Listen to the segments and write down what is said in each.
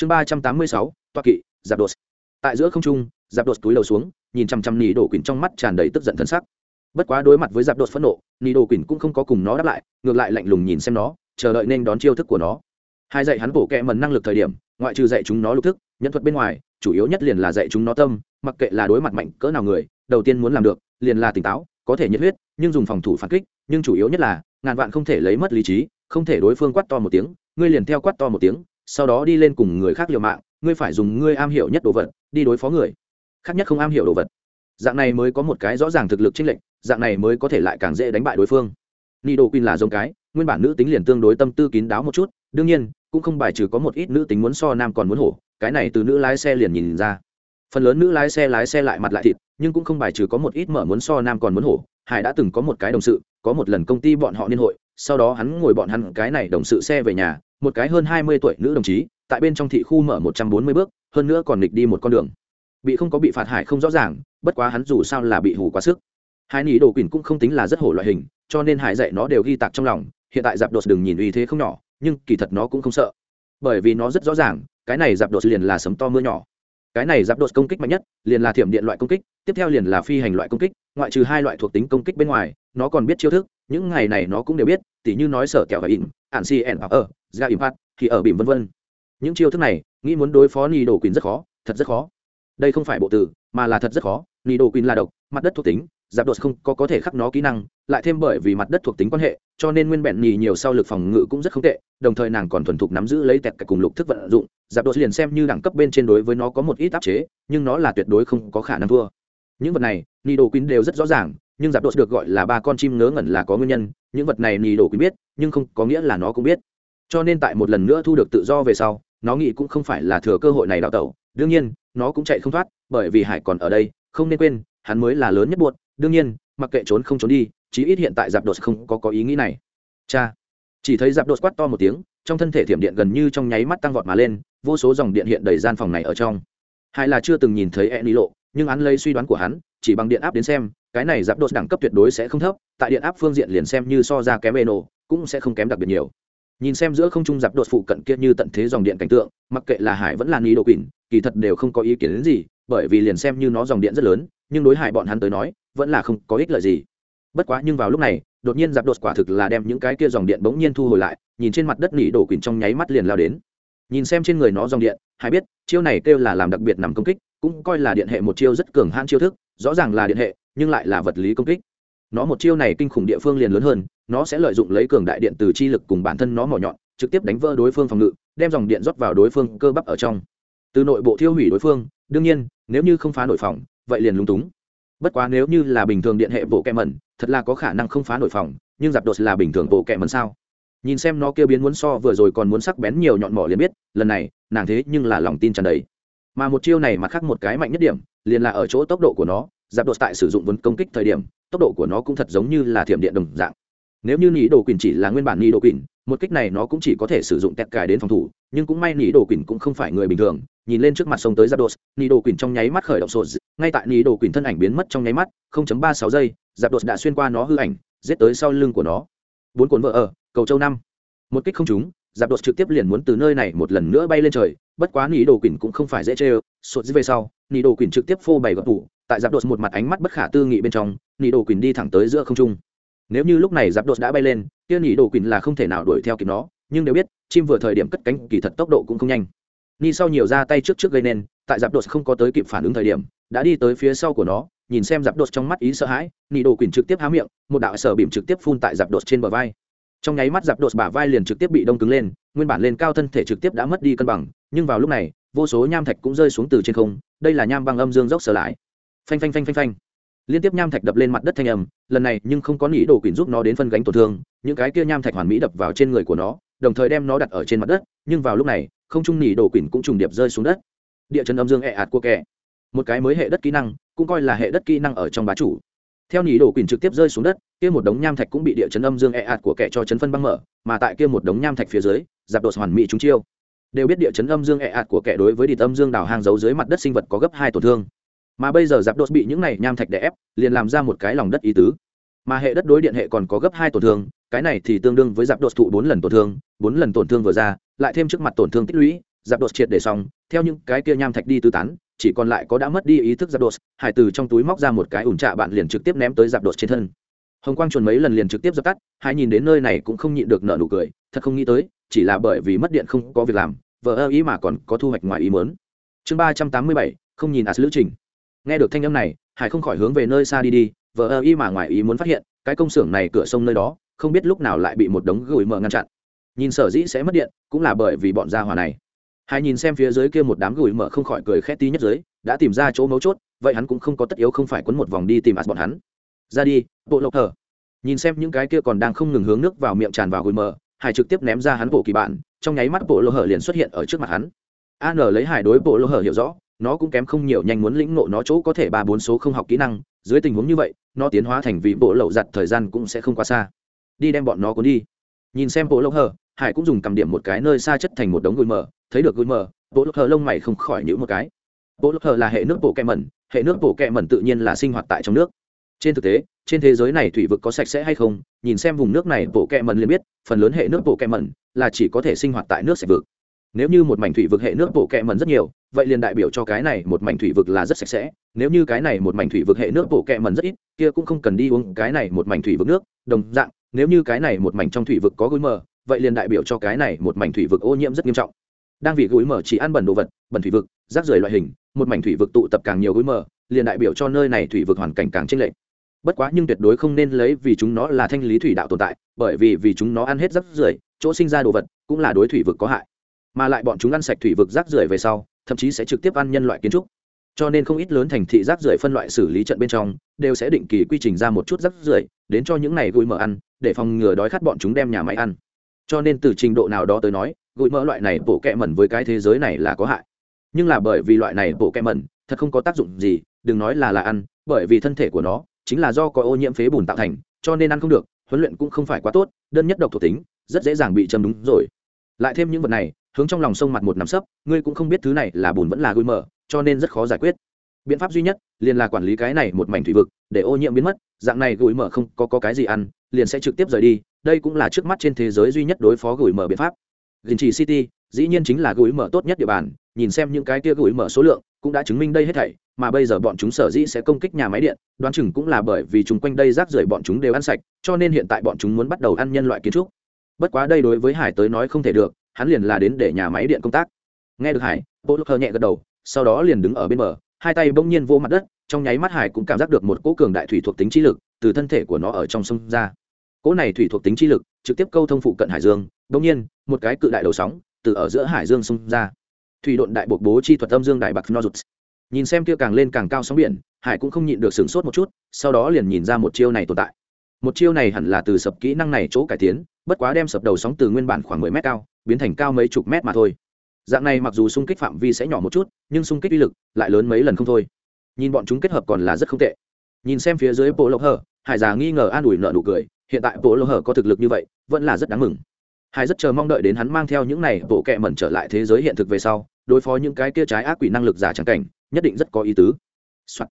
chương ba trăm tám mươi sáu, toa kỵ giạp đột. Tại giữa không trung giạp đột túi đầu xuống, nhìn chăm chăm nỉ đổ quỳnh trong mắt tràn đầy tức giận thân sắc. Bất quá đối mặt với giạp đột phẫn nộ, nỉ đổ quỳnh cũng không có cùng nó đáp lại, ngược lại lạnh lùng nhìn xem nó, chờ đợi nên đón chiêu thức của nó. Hai dạy hắn bổ kẹ mần năng lực thời điểm, ngoại trừ dạy chúng nó lục thức, nhân thuật bên ngoài, chủ yếu nhất liền là dạy chúng nó tâm, mặc kệ là đối mặt mạnh cỡ nào người, đầu tiên muốn làm được, liền là tỉnh táo, có thể nhiệt huyết, nhưng dùng phòng thủ phản kích, nhưng chủ yếu nhất là, ngàn vạn không thể lấy mất lý trí, không thể đối phương quát to một tiếng, ngươi liền theo quát to một tiếng sau đó đi lên cùng người khác liều mạng, ngươi phải dùng ngươi am hiểu nhất đồ vật, đi đối phó người. Khác nhất không am hiểu đồ vật. Dạng này mới có một cái rõ ràng thực lực chênh lệch, dạng này mới có thể lại càng dễ đánh bại đối phương. Ni đồ quỳnh là giống cái, nguyên bản nữ tính liền tương đối tâm tư kín đáo một chút, đương nhiên, cũng không bài trừ có một ít nữ tính muốn so nam còn muốn hổ, cái này từ nữ lái xe liền nhìn ra. Phần lớn nữ lái xe lái xe lại mặt lại thịt, nhưng cũng không bài trừ có một ít mở muốn so nam còn muốn hổ. Hải đã từng có một cái đồng sự, có một lần công ty bọn họ liên hội, sau đó hắn ngồi bọn hắn cái này đồng sự xe về nhà một cái hơn hai mươi tuổi nữ đồng chí, tại bên trong thị khu mở một trăm bốn mươi bước, hơn nữa còn nghịch đi một con đường. Bị không có bị phạt hải không rõ ràng, bất quá hắn dù sao là bị hù quá sức. Hai nỉ đồ quỳnh cũng không tính là rất hổ loại hình, cho nên hải dạy nó đều ghi tạc trong lòng, hiện tại dạp đột đừng nhìn uy thế không nhỏ, nhưng kỳ thật nó cũng không sợ. Bởi vì nó rất rõ ràng, cái này dạp đột liền là sấm to mưa nhỏ. Cái này dạp đột công kích mạnh nhất, liền là thiểm điện loại công kích, tiếp theo liền là phi hành loại công kích, ngoại trừ hai loại thuộc tính công kích bên ngoài, nó còn biết chiêu thức, những ngày này nó cũng đều biết, tỉ như nói sở kẹo và in ạn si ẻn ở ra ỉm phát, thì ở bìm vân vân. Những chiêu thức này, nghĩ muốn đối phó ni đồ quỳnh rất khó, thật rất khó. Đây không phải bộ từ mà là thật rất khó. Ni đồ quỳnh là độc, mặt đất thuộc tính, giáp đột không có có thể khắc nó kỹ năng, lại thêm bởi vì mặt đất thuộc tính quan hệ, cho nên nguyên bẹn nhì nhiều sau lực phòng ngự cũng rất không tệ, đồng thời nàng còn thuần thục nắm giữ lấy tẹt cả cùng lục thức vận dụng, giáp đột liền xem như đẳng cấp bên trên đối với nó có một ít áp chế, nhưng nó là tuyệt đối không có khả năng thua. Những vật này, ni đồ quỳnh đều rất rõ ràng, nhưng giáp đột được gọi là ba con chim ngớ ngẩn là có nguyên nhân, những vật này ni đồ quỳnh biết, nhưng không có nghĩa là nó cũng biết cho nên tại một lần nữa thu được tự do về sau, nó nghĩ cũng không phải là thừa cơ hội này đào tẩu. Đương nhiên, nó cũng chạy không thoát, bởi vì hải còn ở đây, không nên quên, hắn mới là lớn nhất buột đương nhiên, mặc kệ trốn không trốn đi, chí ít hiện tại giạp đột không có có ý nghĩ này. Cha. Chỉ thấy giạp đột quát to một tiếng, trong thân thể thiểm điện gần như trong nháy mắt tăng vọt mà lên, vô số dòng điện hiện đầy gian phòng này ở trong. Hải là chưa từng nhìn thấy e ni lộ nhưng hắn lấy suy đoán của hắn, chỉ bằng điện áp đến xem, cái này giạp đột đẳng cấp tuyệt đối sẽ không thấp, tại điện áp phương diện liền xem như so ra kém eno cũng sẽ không kém đặc biệt nhiều nhìn xem giữa không trung giáp đột phụ cận kia như tận thế dòng điện cảnh tượng, mặc kệ là hải vẫn là ni đồ quỳnh, kỳ thật đều không có ý kiến đến gì, bởi vì liền xem như nó dòng điện rất lớn, nhưng đối hại bọn hắn tới nói, vẫn là không có ích lợi gì. Bất quá nhưng vào lúc này, đột nhiên giáp đột quả thực là đem những cái kia dòng điện bỗng nhiên thu hồi lại, nhìn trên mặt đất nỉ đổ quỳnh trong nháy mắt liền lao đến. Nhìn xem trên người nó dòng điện, hải biết, chiêu này kêu là làm đặc biệt nằm công kích, cũng coi là điện hệ một chiêu rất cường hãn chiêu thức, rõ ràng là điện hệ, nhưng lại là vật lý công kích. Nó một chiêu này kinh khủng địa phương liền lớn hơn nó sẽ lợi dụng lấy cường đại điện từ chi lực cùng bản thân nó mỏ nhọn, trực tiếp đánh vỡ đối phương phòng ngự, đem dòng điện rót vào đối phương cơ bắp ở trong. Từ nội bộ thiêu hủy đối phương, đương nhiên, nếu như không phá nội phòng, vậy liền lúng túng. Bất quá nếu như là bình thường điện hệ bộ kẹ mẩn, thật là có khả năng không phá nội phòng, nhưng giạp đột là bình thường bộ kẹ mẩn sao? Nhìn xem nó kêu biến muốn so vừa rồi còn muốn sắc bén nhiều nhọn mỏ liền biết, lần này, nàng thế nhưng là lòng tin tràn đầy. Mà một chiêu này mà khác một cái mạnh nhất điểm, liền là ở chỗ tốc độ của nó giáp đột tại sử dụng vốn công kích thời điểm, tốc độ của nó cũng thật giống như là thiểm điện đồng dạng nếu như nỉ đồ quỳnh chỉ là nguyên bản nỉ đồ quỳnh, một kích này nó cũng chỉ có thể sử dụng tẹt cài đến phòng thủ, nhưng cũng may nỉ đồ quỳnh cũng không phải người bình thường. Nhìn lên trước mặt sông tới giáp đột nỉ đồ quỳnh trong nháy mắt khởi động sột ngay tại nỉ đồ quỳnh thân ảnh biến mất trong nháy mắt 0.36 giây giáp đột đã xuyên qua nó hư ảnh, giết tới sau lưng của nó. Bốn cuốn vợ ở, cầu châu năm. Một kích không trúng giáp đột trực tiếp liền muốn từ nơi này một lần nữa bay lên trời, bất quá nỉ đồ quỳnh cũng không phải dễ chơi sột về sau, nỉ đồ quỳnh trực tiếp phô bày gọt tủ tại giáp đột một mặt ánh mắt bất khả tư nghị bên trong, nỉ đồ quỳnh đi thẳng tới giữa không trung nếu như lúc này giáp đột đã bay lên, kia nhị đồ quỳnh là không thể nào đuổi theo kịp nó, nhưng nếu biết, chim vừa thời điểm cất cánh kỳ thật tốc độ cũng không nhanh. Ni sau nhiều ra tay trước trước gây nên, tại giáp đột không có tới kịp phản ứng thời điểm, đã đi tới phía sau của nó, nhìn xem giáp đột trong mắt ý sợ hãi, nhị đồ quỳnh trực tiếp há miệng, một đạo sở bìm trực tiếp phun tại giáp đột trên bờ vai. Trong nháy mắt giáp đột bả vai liền trực tiếp bị đông cứng lên, nguyên bản lên cao thân thể trực tiếp đã mất đi cân bằng, nhưng vào lúc này, vô số nham thạch cũng rơi xuống từ trên không, đây là nham băng âm dương dốc sở lại. Phanh phanh phanh phanh phanh liên tiếp nham thạch đập lên mặt đất thanh âm, lần này nhưng không có nỉ đồ quỷ giúp nó đến phân gánh tổn thương, những cái kia nham thạch hoàn mỹ đập vào trên người của nó, đồng thời đem nó đặt ở trên mặt đất, nhưng vào lúc này, không trung nỉ đồ quỷ cũng trùng điệp rơi xuống đất. Địa chân âm dương ẹ ạt của kẻ. Một cái mới hệ đất kỹ năng, cũng coi là hệ đất kỹ năng ở trong bá chủ. Theo nỉ đồ quỷ trực tiếp rơi xuống đất, kia một đống nham thạch cũng bị địa chấn âm dương ẹ ạt của kẻ cho chấn phân băng mở, mà tại kia một đống nham thạch phía dưới giạp đột hoàn mỹ chúng chiêu. Đều biết địa chấn âm dương ẹ ạt của kẻ đối với địa âm dương đào hang giấu dưới mặt đất sinh vật có gấp hai tổn thương mà bây giờ giáp đột bị những này nham thạch đè ép, liền làm ra một cái lòng đất ý tứ. Mà hệ đất đối điện hệ còn có gấp hai tổn thương, cái này thì tương đương với giáp đột thụ bốn lần tổn thương, bốn lần tổn thương vừa ra, lại thêm trước mặt tổn thương tích lũy giáp đột triệt để xong, theo những cái kia nham thạch đi tứ tán, chỉ còn lại có đã mất đi ý thức giáp đột hải từ trong túi móc ra một cái ủn trạ bạn liền trực tiếp ném tới giáp đột trên thân. Hồng quang chuồn mấy lần liền trực tiếp dập tắt hai nhìn đến nơi này cũng không nhịn được nợ nụ cười, thật không nghĩ tới, chỉ là bởi vì mất điện không có việc làm vợ ơ ý mà còn có thu hoạch ngoài ý mớn chương ba trăm tám mươi bảy, không nhìn as lữ trình nghe được thanh âm này, hải không khỏi hướng về nơi xa đi đi vợ ơ y mà ngoài ý muốn phát hiện, cái công xưởng này cửa sông nơi đó, không biết lúc nào lại bị một đống gửi mở ngăn chặn. Nhìn sở dĩ sẽ mất điện, cũng là bởi vì bọn gia hòa này. Hải nhìn xem phía dưới kia một đám gửi mở không khỏi cười khét tí nhất dưới, đã tìm ra chỗ mấu chốt, vậy hắn cũng không có tất yếu không phải quấn một vòng đi tìm ạt bọn hắn. Ra đi, bộ lộc thờ nhìn xem những cái kia còn đang không ngừng hướng nước vào miệng tràn vào gửi mở, hải trực tiếp ném ra hắn bộ kỳ bạn, trong nháy mắt bộ lô hở liền xuất hiện ở trước mặt hắn. An lấy hải đối bộ lô hở hiểu rõ nó cũng kém không nhiều nhanh muốn lĩnh ngộ nó chỗ có thể ba bốn số không học kỹ năng, dưới tình huống như vậy, nó tiến hóa thành vị bộ lậu giặt thời gian cũng sẽ không quá xa. Đi đem bọn nó cuốn đi. Nhìn xem bộ lô hờ hải cũng dùng cầm điểm một cái nơi xa chất thành một đống gùi mờ, thấy được gùi mờ, bộ lô hờ lông mày không khỏi nhữ một cái. Bộ lô hờ là hệ nước bộ kẹ mẩn, hệ nước bộ kẹ mẩn tự nhiên là sinh hoạt tại trong nước. Trên thực tế, trên thế giới này thủy vực có sạch sẽ hay không, nhìn xem vùng nước này bộ kẹ mẩn liền biết, phần lớn hệ nước bộ kẹ mẩn là chỉ có thể sinh hoạt tại nước sạch vực nếu như một mảnh thủy vực hệ nước bộ kẹ mẩn rất nhiều, vậy liền đại biểu cho cái này một mảnh thủy vực là rất sạch sẽ. Nếu như cái này một mảnh thủy vực hệ nước bộ kẹ mẩn rất ít, kia cũng không cần đi uống cái này một mảnh thủy vực nước. Đồng dạng, nếu như cái này một mảnh trong thủy vực có gối mờ, vậy liền đại biểu cho cái này một mảnh thủy vực ô nhiễm rất nghiêm trọng. Đang vì gối mờ chỉ ăn bẩn đồ vật, bẩn thủy vực, rác rưởi loại hình, một mảnh thủy vực tụ tập càng nhiều gối mờ, liền đại biểu cho nơi này thủy vực hoàn cảnh càng chênh lệch. Bất quá nhưng tuyệt đối không nên lấy vì chúng nó là thanh lý thủy đạo tồn tại, bởi vì vì chúng nó ăn hết rác rưởi, chỗ sinh ra đồ vật cũng là đối thủy vực có hại mà lại bọn chúng ăn sạch thủy vực rác rưởi về sau, thậm chí sẽ trực tiếp ăn nhân loại kiến trúc. Cho nên không ít lớn thành thị rác rưởi phân loại xử lý trận bên trong, đều sẽ định kỳ quy trình ra một chút rác rưởi, đến cho những này gùi mở ăn, để phòng ngừa đói khát bọn chúng đem nhà máy ăn. Cho nên từ trình độ nào đó tới nói gùi mỡ loại này bổ kẹ mẩn với cái thế giới này là có hại. Nhưng là bởi vì loại này bổ kẹ mẩn, thật không có tác dụng gì, đừng nói là là ăn, bởi vì thân thể của nó chính là do có ô nhiễm phế bùn tạo thành, cho nên ăn không được, huấn luyện cũng không phải quá tốt, đơn nhất độc thuộc tính, rất dễ dàng bị châm đúng rồi. Lại thêm những vật này hướng trong lòng sông mặt một nắm sấp ngươi cũng không biết thứ này là bùn vẫn là gùi mở, cho nên rất khó giải quyết. Biện pháp duy nhất liền là quản lý cái này một mảnh thủy vực để ô nhiễm biến mất dạng này gối mở không có, có cái gì ăn liền sẽ trực tiếp rời đi. Đây cũng là trước mắt trên thế giới duy nhất đối phó gối mở biện pháp. Gìn chỉ city dĩ nhiên chính là gối mở tốt nhất địa bàn nhìn xem những cái kia gối mở số lượng cũng đã chứng minh đây hết thảy mà bây giờ bọn chúng sở dĩ sẽ công kích nhà máy điện đoán chừng cũng là bởi vì chúng quanh đây rác rưởi bọn chúng đều ăn sạch cho nên hiện tại bọn chúng muốn bắt đầu ăn nhân loại kiến trúc. Bất quá đây đối với hải tới nói không thể được hắn liền là đến để nhà máy điện công tác. Nghe được hải bộ lúc hờ nhẹ gật đầu, sau đó liền đứng ở bên bờ, hai tay bỗng nhiên vô mặt đất, trong nháy mắt hải cũng cảm giác được một cỗ cường đại thủy thuộc tính chi lực từ thân thể của nó ở trong sông ra. Cỗ này thủy thuộc tính chi lực trực tiếp câu thông phụ cận hải dương, bỗng nhiên, một cái cự đại đầu sóng từ ở giữa hải dương sông ra. Thủy độn đại buộc bố chi thuật âm dương đại bạc nozuts. Nhìn xem kia càng lên càng cao sóng biển, hải cũng không nhịn được sửng sốt một chút, sau đó liền nhìn ra một chiêu này tồn tại. Một chiêu này hẳn là từ sập kỹ năng này chỗ cải tiến bất quá đem sập đầu sóng từ nguyên bản khoảng mười mét cao, biến thành cao mấy chục mét mà thôi. Dạng này mặc dù xung kích phạm vi sẽ nhỏ một chút, nhưng xung kích uy lực lại lớn mấy lần không thôi. Nhìn bọn chúng kết hợp còn là rất không tệ. Nhìn xem phía dưới bộ lộc hở, hải già nghi ngờ an ủi nợ nụ cười, hiện tại bộ lộc hở có thực lực như vậy, vẫn là rất đáng mừng. Hải rất chờ mong đợi đến hắn mang theo những này bộ kẹ mẩn trở lại thế giới hiện thực về sau, đối phó những cái kia trái ác quỷ năng lực giả trắng cảnh, nhất định rất có ý tứ、Soạn.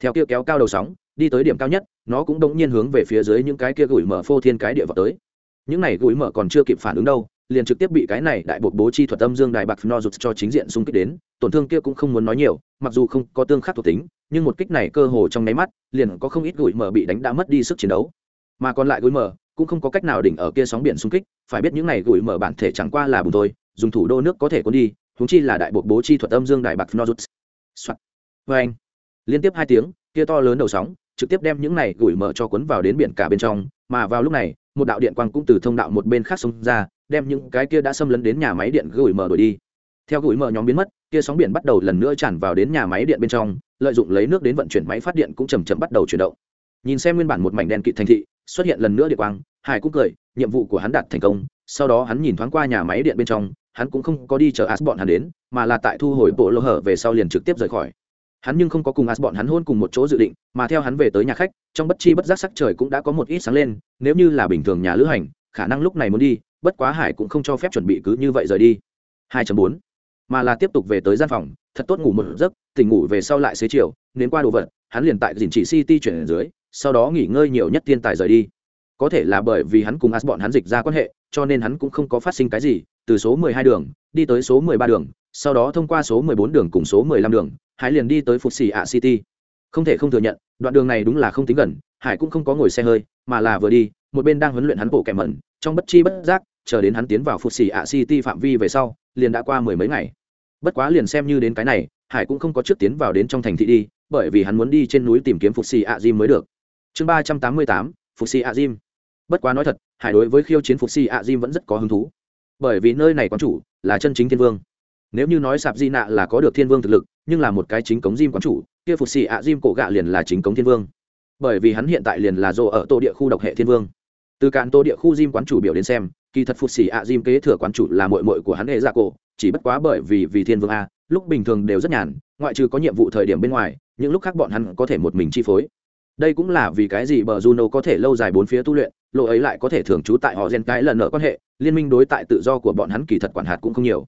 theo kia kéo cao đầu sóng, đi tới điểm cao nhất, nó cũng đống nhiên hướng về phía dưới những cái kia gửi mở phô thiên cái địa vào tới những này gối mở còn chưa kịp phản ứng đâu, liền trực tiếp bị cái này đại buộc bố chi thuật âm dương đại bạc no rụt cho chính diện xung kích đến, tổn thương kia cũng không muốn nói nhiều, mặc dù không có tương khắc thuộc tính, nhưng một kích này cơ hồ trong nháy mắt, liền có không ít gối mở bị đánh đã mất đi sức chiến đấu. Mà còn lại gối mở, cũng không có cách nào đỉnh ở kia sóng biển xung kích, phải biết những này gối mở bản thể chẳng qua là bùn thôi, dùng thủ đô nước có thể cuốn đi chúng chi là đại buộc bố chi thuật âm dương đại bạc no rụt. Vê vâng anh. Liên tiếp hai tiếng, kia to lớn đầu sóng, trực tiếp đem những này gửi mở cho cuốn vào đến biển cả bên trong, mà vào lúc này một đạo điện quang cũng từ thông đạo một bên khác xông ra, đem những cái kia đã xâm lấn đến nhà máy điện gửi mở đổi đi. Theo gửi mở nhóm biến mất, kia sóng biển bắt đầu lần nữa tràn vào đến nhà máy điện bên trong, lợi dụng lấy nước đến vận chuyển máy phát điện cũng chầm chậm bắt đầu chuyển động. Nhìn xem nguyên bản một mảnh đen kịt thành thị, xuất hiện lần nữa điện quang, hải cũng cười, nhiệm vụ của hắn đạt thành công, sau đó hắn nhìn thoáng qua nhà máy điện bên trong, hắn cũng không có đi chờ as bọn hắn đến, mà là tại thu hồi bộ lô hở về sau liền trực tiếp rời khỏi hắn nhưng không có cùng as bọn hắn hôn cùng một chỗ dự định, mà theo hắn về tới nhà khách, trong bất chi bất giác sắc trời cũng đã có một ít sáng lên, nếu như là bình thường nhà lữ hành, khả năng lúc này muốn đi, bất quá hải cũng không cho phép chuẩn bị cứ như vậy rời đi. 2.4 mà là tiếp tục về tới gian phòng, thật tốt ngủ một giấc, tỉnh ngủ về sau lại xế chiều nên qua đồ vật, hắn liền tại dình chỉ city chuyển dưới, sau đó nghỉ ngơi nhiều nhất tiên tài rời đi. Có thể là bởi vì hắn cùng as bọn hắn dịch ra quan hệ, cho nên hắn cũng không có phát sinh cái gì, từ số mười hai đường, đi tới số mười ba đường, sau đó thông qua số mười bốn đường cùng số mười lăm đường hải liền đi tới phục xì ạ city. Không thể không thừa nhận, đoạn đường này đúng là không tính gần, hải cũng không có ngồi xe hơi, mà là vừa đi, một bên đang huấn luyện hắn bộ kẻ mẩn, trong bất chi bất giác, chờ đến hắn tiến vào phục xì ạ city phạm vi về sau, liền đã qua mười mấy ngày. Bất quá liền xem như đến cái này, hải cũng không có trước tiến vào đến trong thành thị đi, bởi vì hắn muốn đi trên núi tìm kiếm phục xì ạ Jim mới được. Chương ba trăm tám mươi tám, phục xì ạ Jim. bất quá nói thật, hải đối với khiêu chiến phục xì ạ Jim vẫn rất có hứng thú. Bởi vì nơi này quán chủ là chân chính thiên vương nếu như nói sạp di nạ là có được thiên vương thực lực, nhưng là một cái chính cống diêm quán chủ, kia phục xì ạ diêm cổ gạ liền là chính cống thiên vương. Bởi vì hắn hiện tại liền là rộ ở tô địa khu độc hệ thiên vương. Từ cạn tô địa khu diêm quán chủ biểu đến xem, kỳ thật phục xì ạ diêm kế thừa quán chủ là mội mội của hắn hệ gia cổ, chỉ bất quá bởi vì vì thiên vương a, lúc bình thường đều rất nhàn, ngoại trừ có nhiệm vụ thời điểm bên ngoài, những lúc khác bọn hắn có thể một mình chi phối. Đây cũng là vì cái gì bờ juno có thể lâu dài bốn phía tu luyện, lộ ấy lại có thể thường trú tại họ gen cái lần nợ quan hệ, liên minh đối tại tự do của bọn hắn kỳ thật quản hạt cũng không nhiều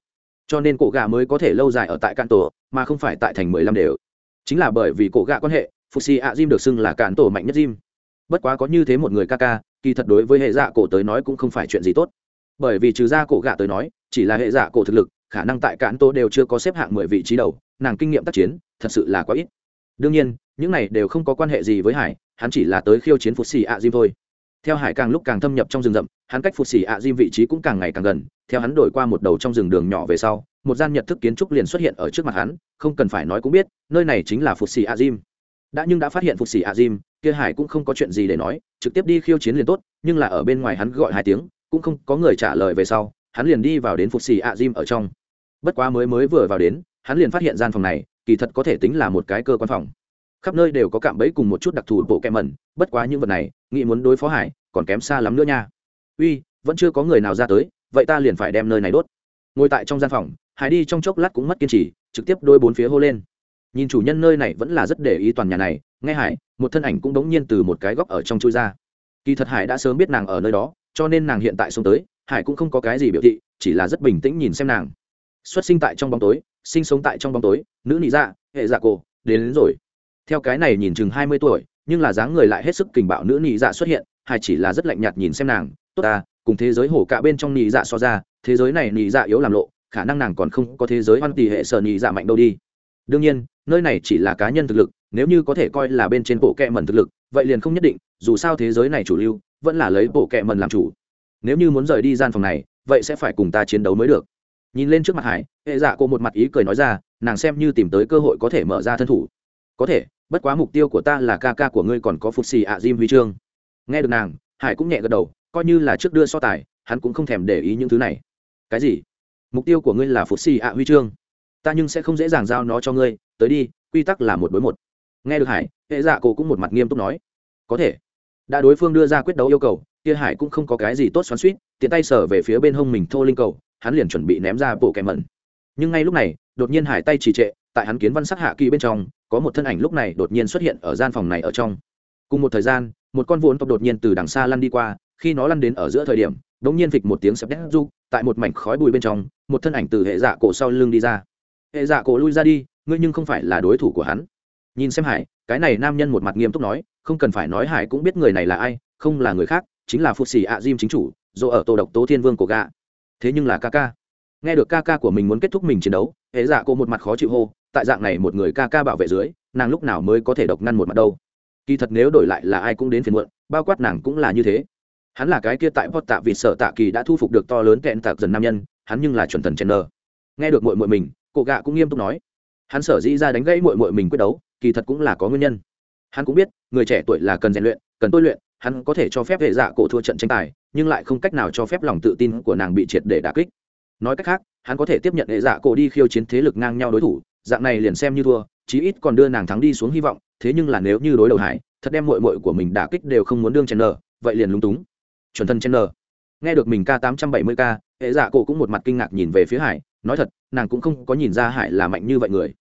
cho nên cổ gà mới có thể lâu dài ở tại cạn tổ, mà không phải tại thành mười lăm đều. Chính là bởi vì cổ gà quan hệ, fuxi a diêm được xưng là cạn tổ mạnh nhất diêm. bất quá có như thế một người ca ca, kỳ thật đối với hệ dạ cổ tới nói cũng không phải chuyện gì tốt. Bởi vì trừ ra cổ gà tới nói, chỉ là hệ dạ cổ thực lực, khả năng tại cạn tổ đều chưa có xếp hạng mười vị trí đầu, nàng kinh nghiệm tác chiến, thật sự là quá ít. Đương nhiên, những này đều không có quan hệ gì với hải, hắn chỉ là tới khiêu chiến phụt xì ạ diêm thôi theo hải càng lúc càng thâm nhập trong rừng rậm, hắn cách phụt xỉ ạ diêm vị trí cũng càng ngày càng gần, theo hắn đổi qua một đầu trong rừng đường nhỏ về sau, một gian nhật thức kiến trúc liền xuất hiện ở trước mặt hắn, không cần phải nói cũng biết, nơi này chính là phụt xỉ ạ diêm đã nhưng đã phát hiện phụt xỉ ạ diêm kia hải cũng không có chuyện gì để nói, trực tiếp đi khiêu chiến liền tốt, nhưng là ở bên ngoài hắn gọi hai tiếng, cũng không có người trả lời về sau, hắn liền đi vào đến phụt xỉ ạ diêm ở trong. Bất quá mới mới vừa vào đến, hắn liền phát hiện gian phòng này, kỳ thật có thể tính là một cái cơ quan phòng khắp nơi đều có cạm bẫy cùng một chút đặc thù bộ kẹm mẩn bất quá những vật này nghĩ muốn đối phó hải còn kém xa lắm nữa nha. Uy vẫn chưa có người nào ra tới vậy ta liền phải đem nơi này đốt. Ngồi tại trong gian phòng hải đi trong chốc lát cũng mất kiên trì trực tiếp đôi bốn phía hô lên. Nhìn chủ nhân nơi này vẫn là rất để ý toàn nhà này nghe hải một thân ảnh cũng đống nhiên từ một cái góc ở trong chui ra. Kỳ thật hải đã sớm biết nàng ở nơi đó cho nên nàng hiện tại xuống tới hải cũng không có cái gì biểu thị chỉ là rất bình tĩnh nhìn xem nàng. Xuất sinh tại trong bóng tối sinh sống tại trong bóng tối nữ nị dạ hệ dạ cổ đến, đến rồi theo cái này nhìn chừng hai mươi tuổi, nhưng là dáng người lại hết sức kình bạo nữ nị dạ xuất hiện hay chỉ là rất lạnh nhạt nhìn xem nàng, tốt ta, cùng thế giới hổ cả bên trong nị dạ so ra, thế giới này nị dạ yếu làm lộ, khả năng nàng còn không có thế giới hoan tỷ hệ sở nị dạ mạnh đâu đi. Đương nhiên, nơi này chỉ là cá nhân thực lực, nếu như có thể coi là bên trên bộ kẹ mần thực lực, vậy liền không nhất định, dù sao thế giới này chủ lưu, vẫn là lấy bộ kẹ mần làm chủ. Nếu như muốn rời đi gian phòng này, vậy sẽ phải cùng ta chiến đấu mới được. Nhìn lên trước mặt hải, hệ dạ cô một mặt ý cười nói ra, nàng xem như tìm tới cơ hội có thể mở ra thân thủ có thể, bất quá mục tiêu của ta là ca ca của ngươi còn có phục xì ạ diêm huy chương. Nghe được nàng, hải cũng nhẹ gật đầu, coi như là trước đưa so tài, hắn cũng không thèm để ý những thứ này. Cái gì? Mục tiêu của ngươi là phục xì ạ huy chương. Ta nhưng sẽ không dễ dàng giao nó cho ngươi, tới đi, quy tắc là một đối một. Nghe được hải, hệ dạ cổ cũng một mặt nghiêm túc nói. Có thể. Đã đối phương đưa ra quyết đấu yêu cầu, kia hải cũng không có cái gì tốt xoắn suýt tiện tay sở về phía bên hông mình thô linh cầu, hắn liền chuẩn bị ném ra bộ kèm mẩn. Nhưng ngay lúc này, đột nhiên hải tay trì trệ, tại hắn kiến văn sắc hạ kỳ bên trong có một thân ảnh lúc này đột nhiên xuất hiện ở gian phòng này ở trong. Cùng một thời gian, một con vốn tộc đột nhiên từ đằng xa lăn đi qua, khi nó lăn đến ở giữa thời điểm đột nhiên phịch một tiếng sập đét du, tại một mảnh khói bụi bên trong, một thân ảnh từ hệ dạ cổ sau lưng đi ra. Hệ dạ cổ lui ra đi, ngươi nhưng không phải là đối thủ của hắn. Nhìn xem hải, cái này nam nhân một mặt nghiêm túc nói, không cần phải nói hải cũng biết người này là ai, không là người khác, chính là phụ xì ạ diêm chính chủ, dỗ ở tổ độc tố thiên vương của gạ thế nhưng là ca ca nghe được ca ca của mình muốn kết thúc mình chiến đấu hệ dạ cô một mặt khó chịu hô, tại dạng này một người ca ca bảo vệ dưới, nàng lúc nào mới có thể độc ngăn một mặt đâu. Kỳ thật nếu đổi lại là ai cũng đến phiền muộn, bao quát nàng cũng là như thế. Hắn là cái kia tại pot tạ vì sợ tạ kỳ đã thu phục được to lớn kẹn tạc dần nam nhân, hắn nhưng là chuẩn thần chen nơ nghe được mội mội mình cụ gạ cũng nghiêm túc nói. Hắn sở dĩ ra đánh gãy mội mội mình quyết đấu, kỳ thật cũng là có nguyên nhân. Hắn cũng biết, người trẻ tuổi là cần rèn luyện, cần tôi luyện, hắn có thể cho phép hệ dạ cổ thua trận tranh tài, nhưng lại không cách nào cho phép lòng tự tin của nàng bị triệt để đà kích nói cách khác, hắn có thể tiếp nhận hệ dạ cổ đi khiêu chiến thế lực ngang nhau đối thủ, dạng này liền xem như thua, chí ít còn đưa nàng thắng đi xuống hy vọng, thế nhưng là nếu như đối đầu hải, thật đem mội mội của mình đả kích đều không muốn đương chen nờ vậy liền lúng túng. Chuẩn thân chen nờ nghe được mình k tám trăm bảy mươi k hệ dạ cổ cũng một mặt kinh ngạc nhìn về phía hải, nói thật, nàng cũng không có nhìn ra hải là mạnh như vậy người.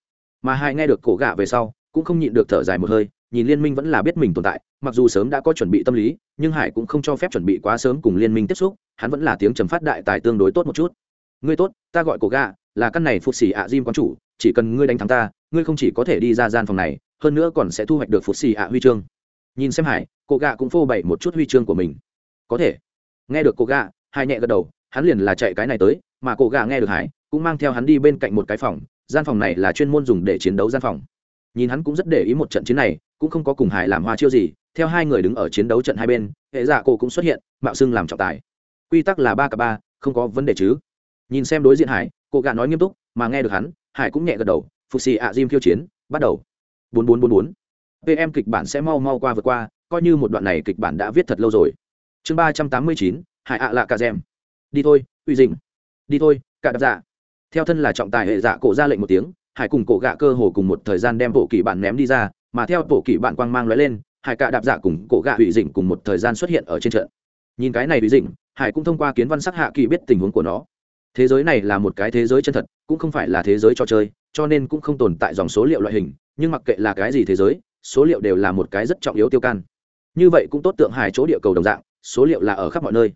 Mà hải nghe được cổ gạ về sau, cũng không nhịn được thở dài một hơi, nhìn liên minh vẫn là biết mình tồn tại, mặc dù sớm đã có chuẩn bị tâm lý, nhưng hải cũng không cho phép chuẩn bị quá sớm cùng liên minh tiếp xúc, hắn vẫn là tiếng trầm phát đại tài tương đối tốt một chút ngươi tốt, ta gọi cổ gạ là căn này phục xỉ ạ diêm quán chủ, chỉ cần ngươi đánh thắng ta, ngươi không chỉ có thể đi ra gian phòng này, hơn nữa còn sẽ thu hoạch được phục xỉ ạ huy chương. Nhìn xem hải, cổ gạ cũng phô bày một chút huy chương của mình. Có thể. Nghe được cổ gạ hai nhẹ gật đầu, hắn liền là chạy cái này tới, mà cổ gà nghe được hải, cũng mang theo hắn đi bên cạnh một cái phòng, gian phòng này là chuyên môn dùng để chiến đấu gian phòng. Nhìn hắn cũng rất để ý một trận chiến này, cũng không có cùng hải làm hoa chiêu gì, theo hai người đứng ở chiến đấu trận hai bên, hệ giả cổ cũng xuất hiện, mạo xưng làm trọng tài. Quy tắc là ba cả ba, không có vấn đề chứ nhìn xem đối diện hải, cô gà nói nghiêm túc, mà nghe được hắn, hải cũng nhẹ gật đầu phục xì ạ diêm khiêu chiến, bắt đầu. bốn bốn bốn bốn. Pm kịch bản sẽ mau mau qua vượt qua, coi như một đoạn này kịch bản đã viết thật lâu rồi. Chương ba trăm tám mươi chín, hải ạ lạ cả rèm đi thôi, uy dình đi thôi, cả đạp dạ. Theo thân là trọng tài hệ dạ cổ ra lệnh một tiếng, hải cùng cổ gạ cơ hồ cùng một thời gian đem bộ kỳ bản ném đi ra, mà theo bộ kỳ bản quang mang lóe lên, hải cả đạp dạ cùng cổ gạ hủy dình cùng một thời gian xuất hiện ở trên trận. Nhìn cái này hủy dình hải cũng thông qua kiến văn sắc hạ kỳ biết tình huống của nó thế giới này là một cái thế giới chân thật, cũng không phải là thế giới cho chơi, cho nên cũng không tồn tại dòng số liệu loại hình, nhưng mặc kệ là cái gì thế giới, số liệu đều là một cái rất trọng yếu tiêu can. Như vậy cũng tốt tượng hài chỗ địa cầu đồng dạng, số liệu là ở khắp mọi nơi.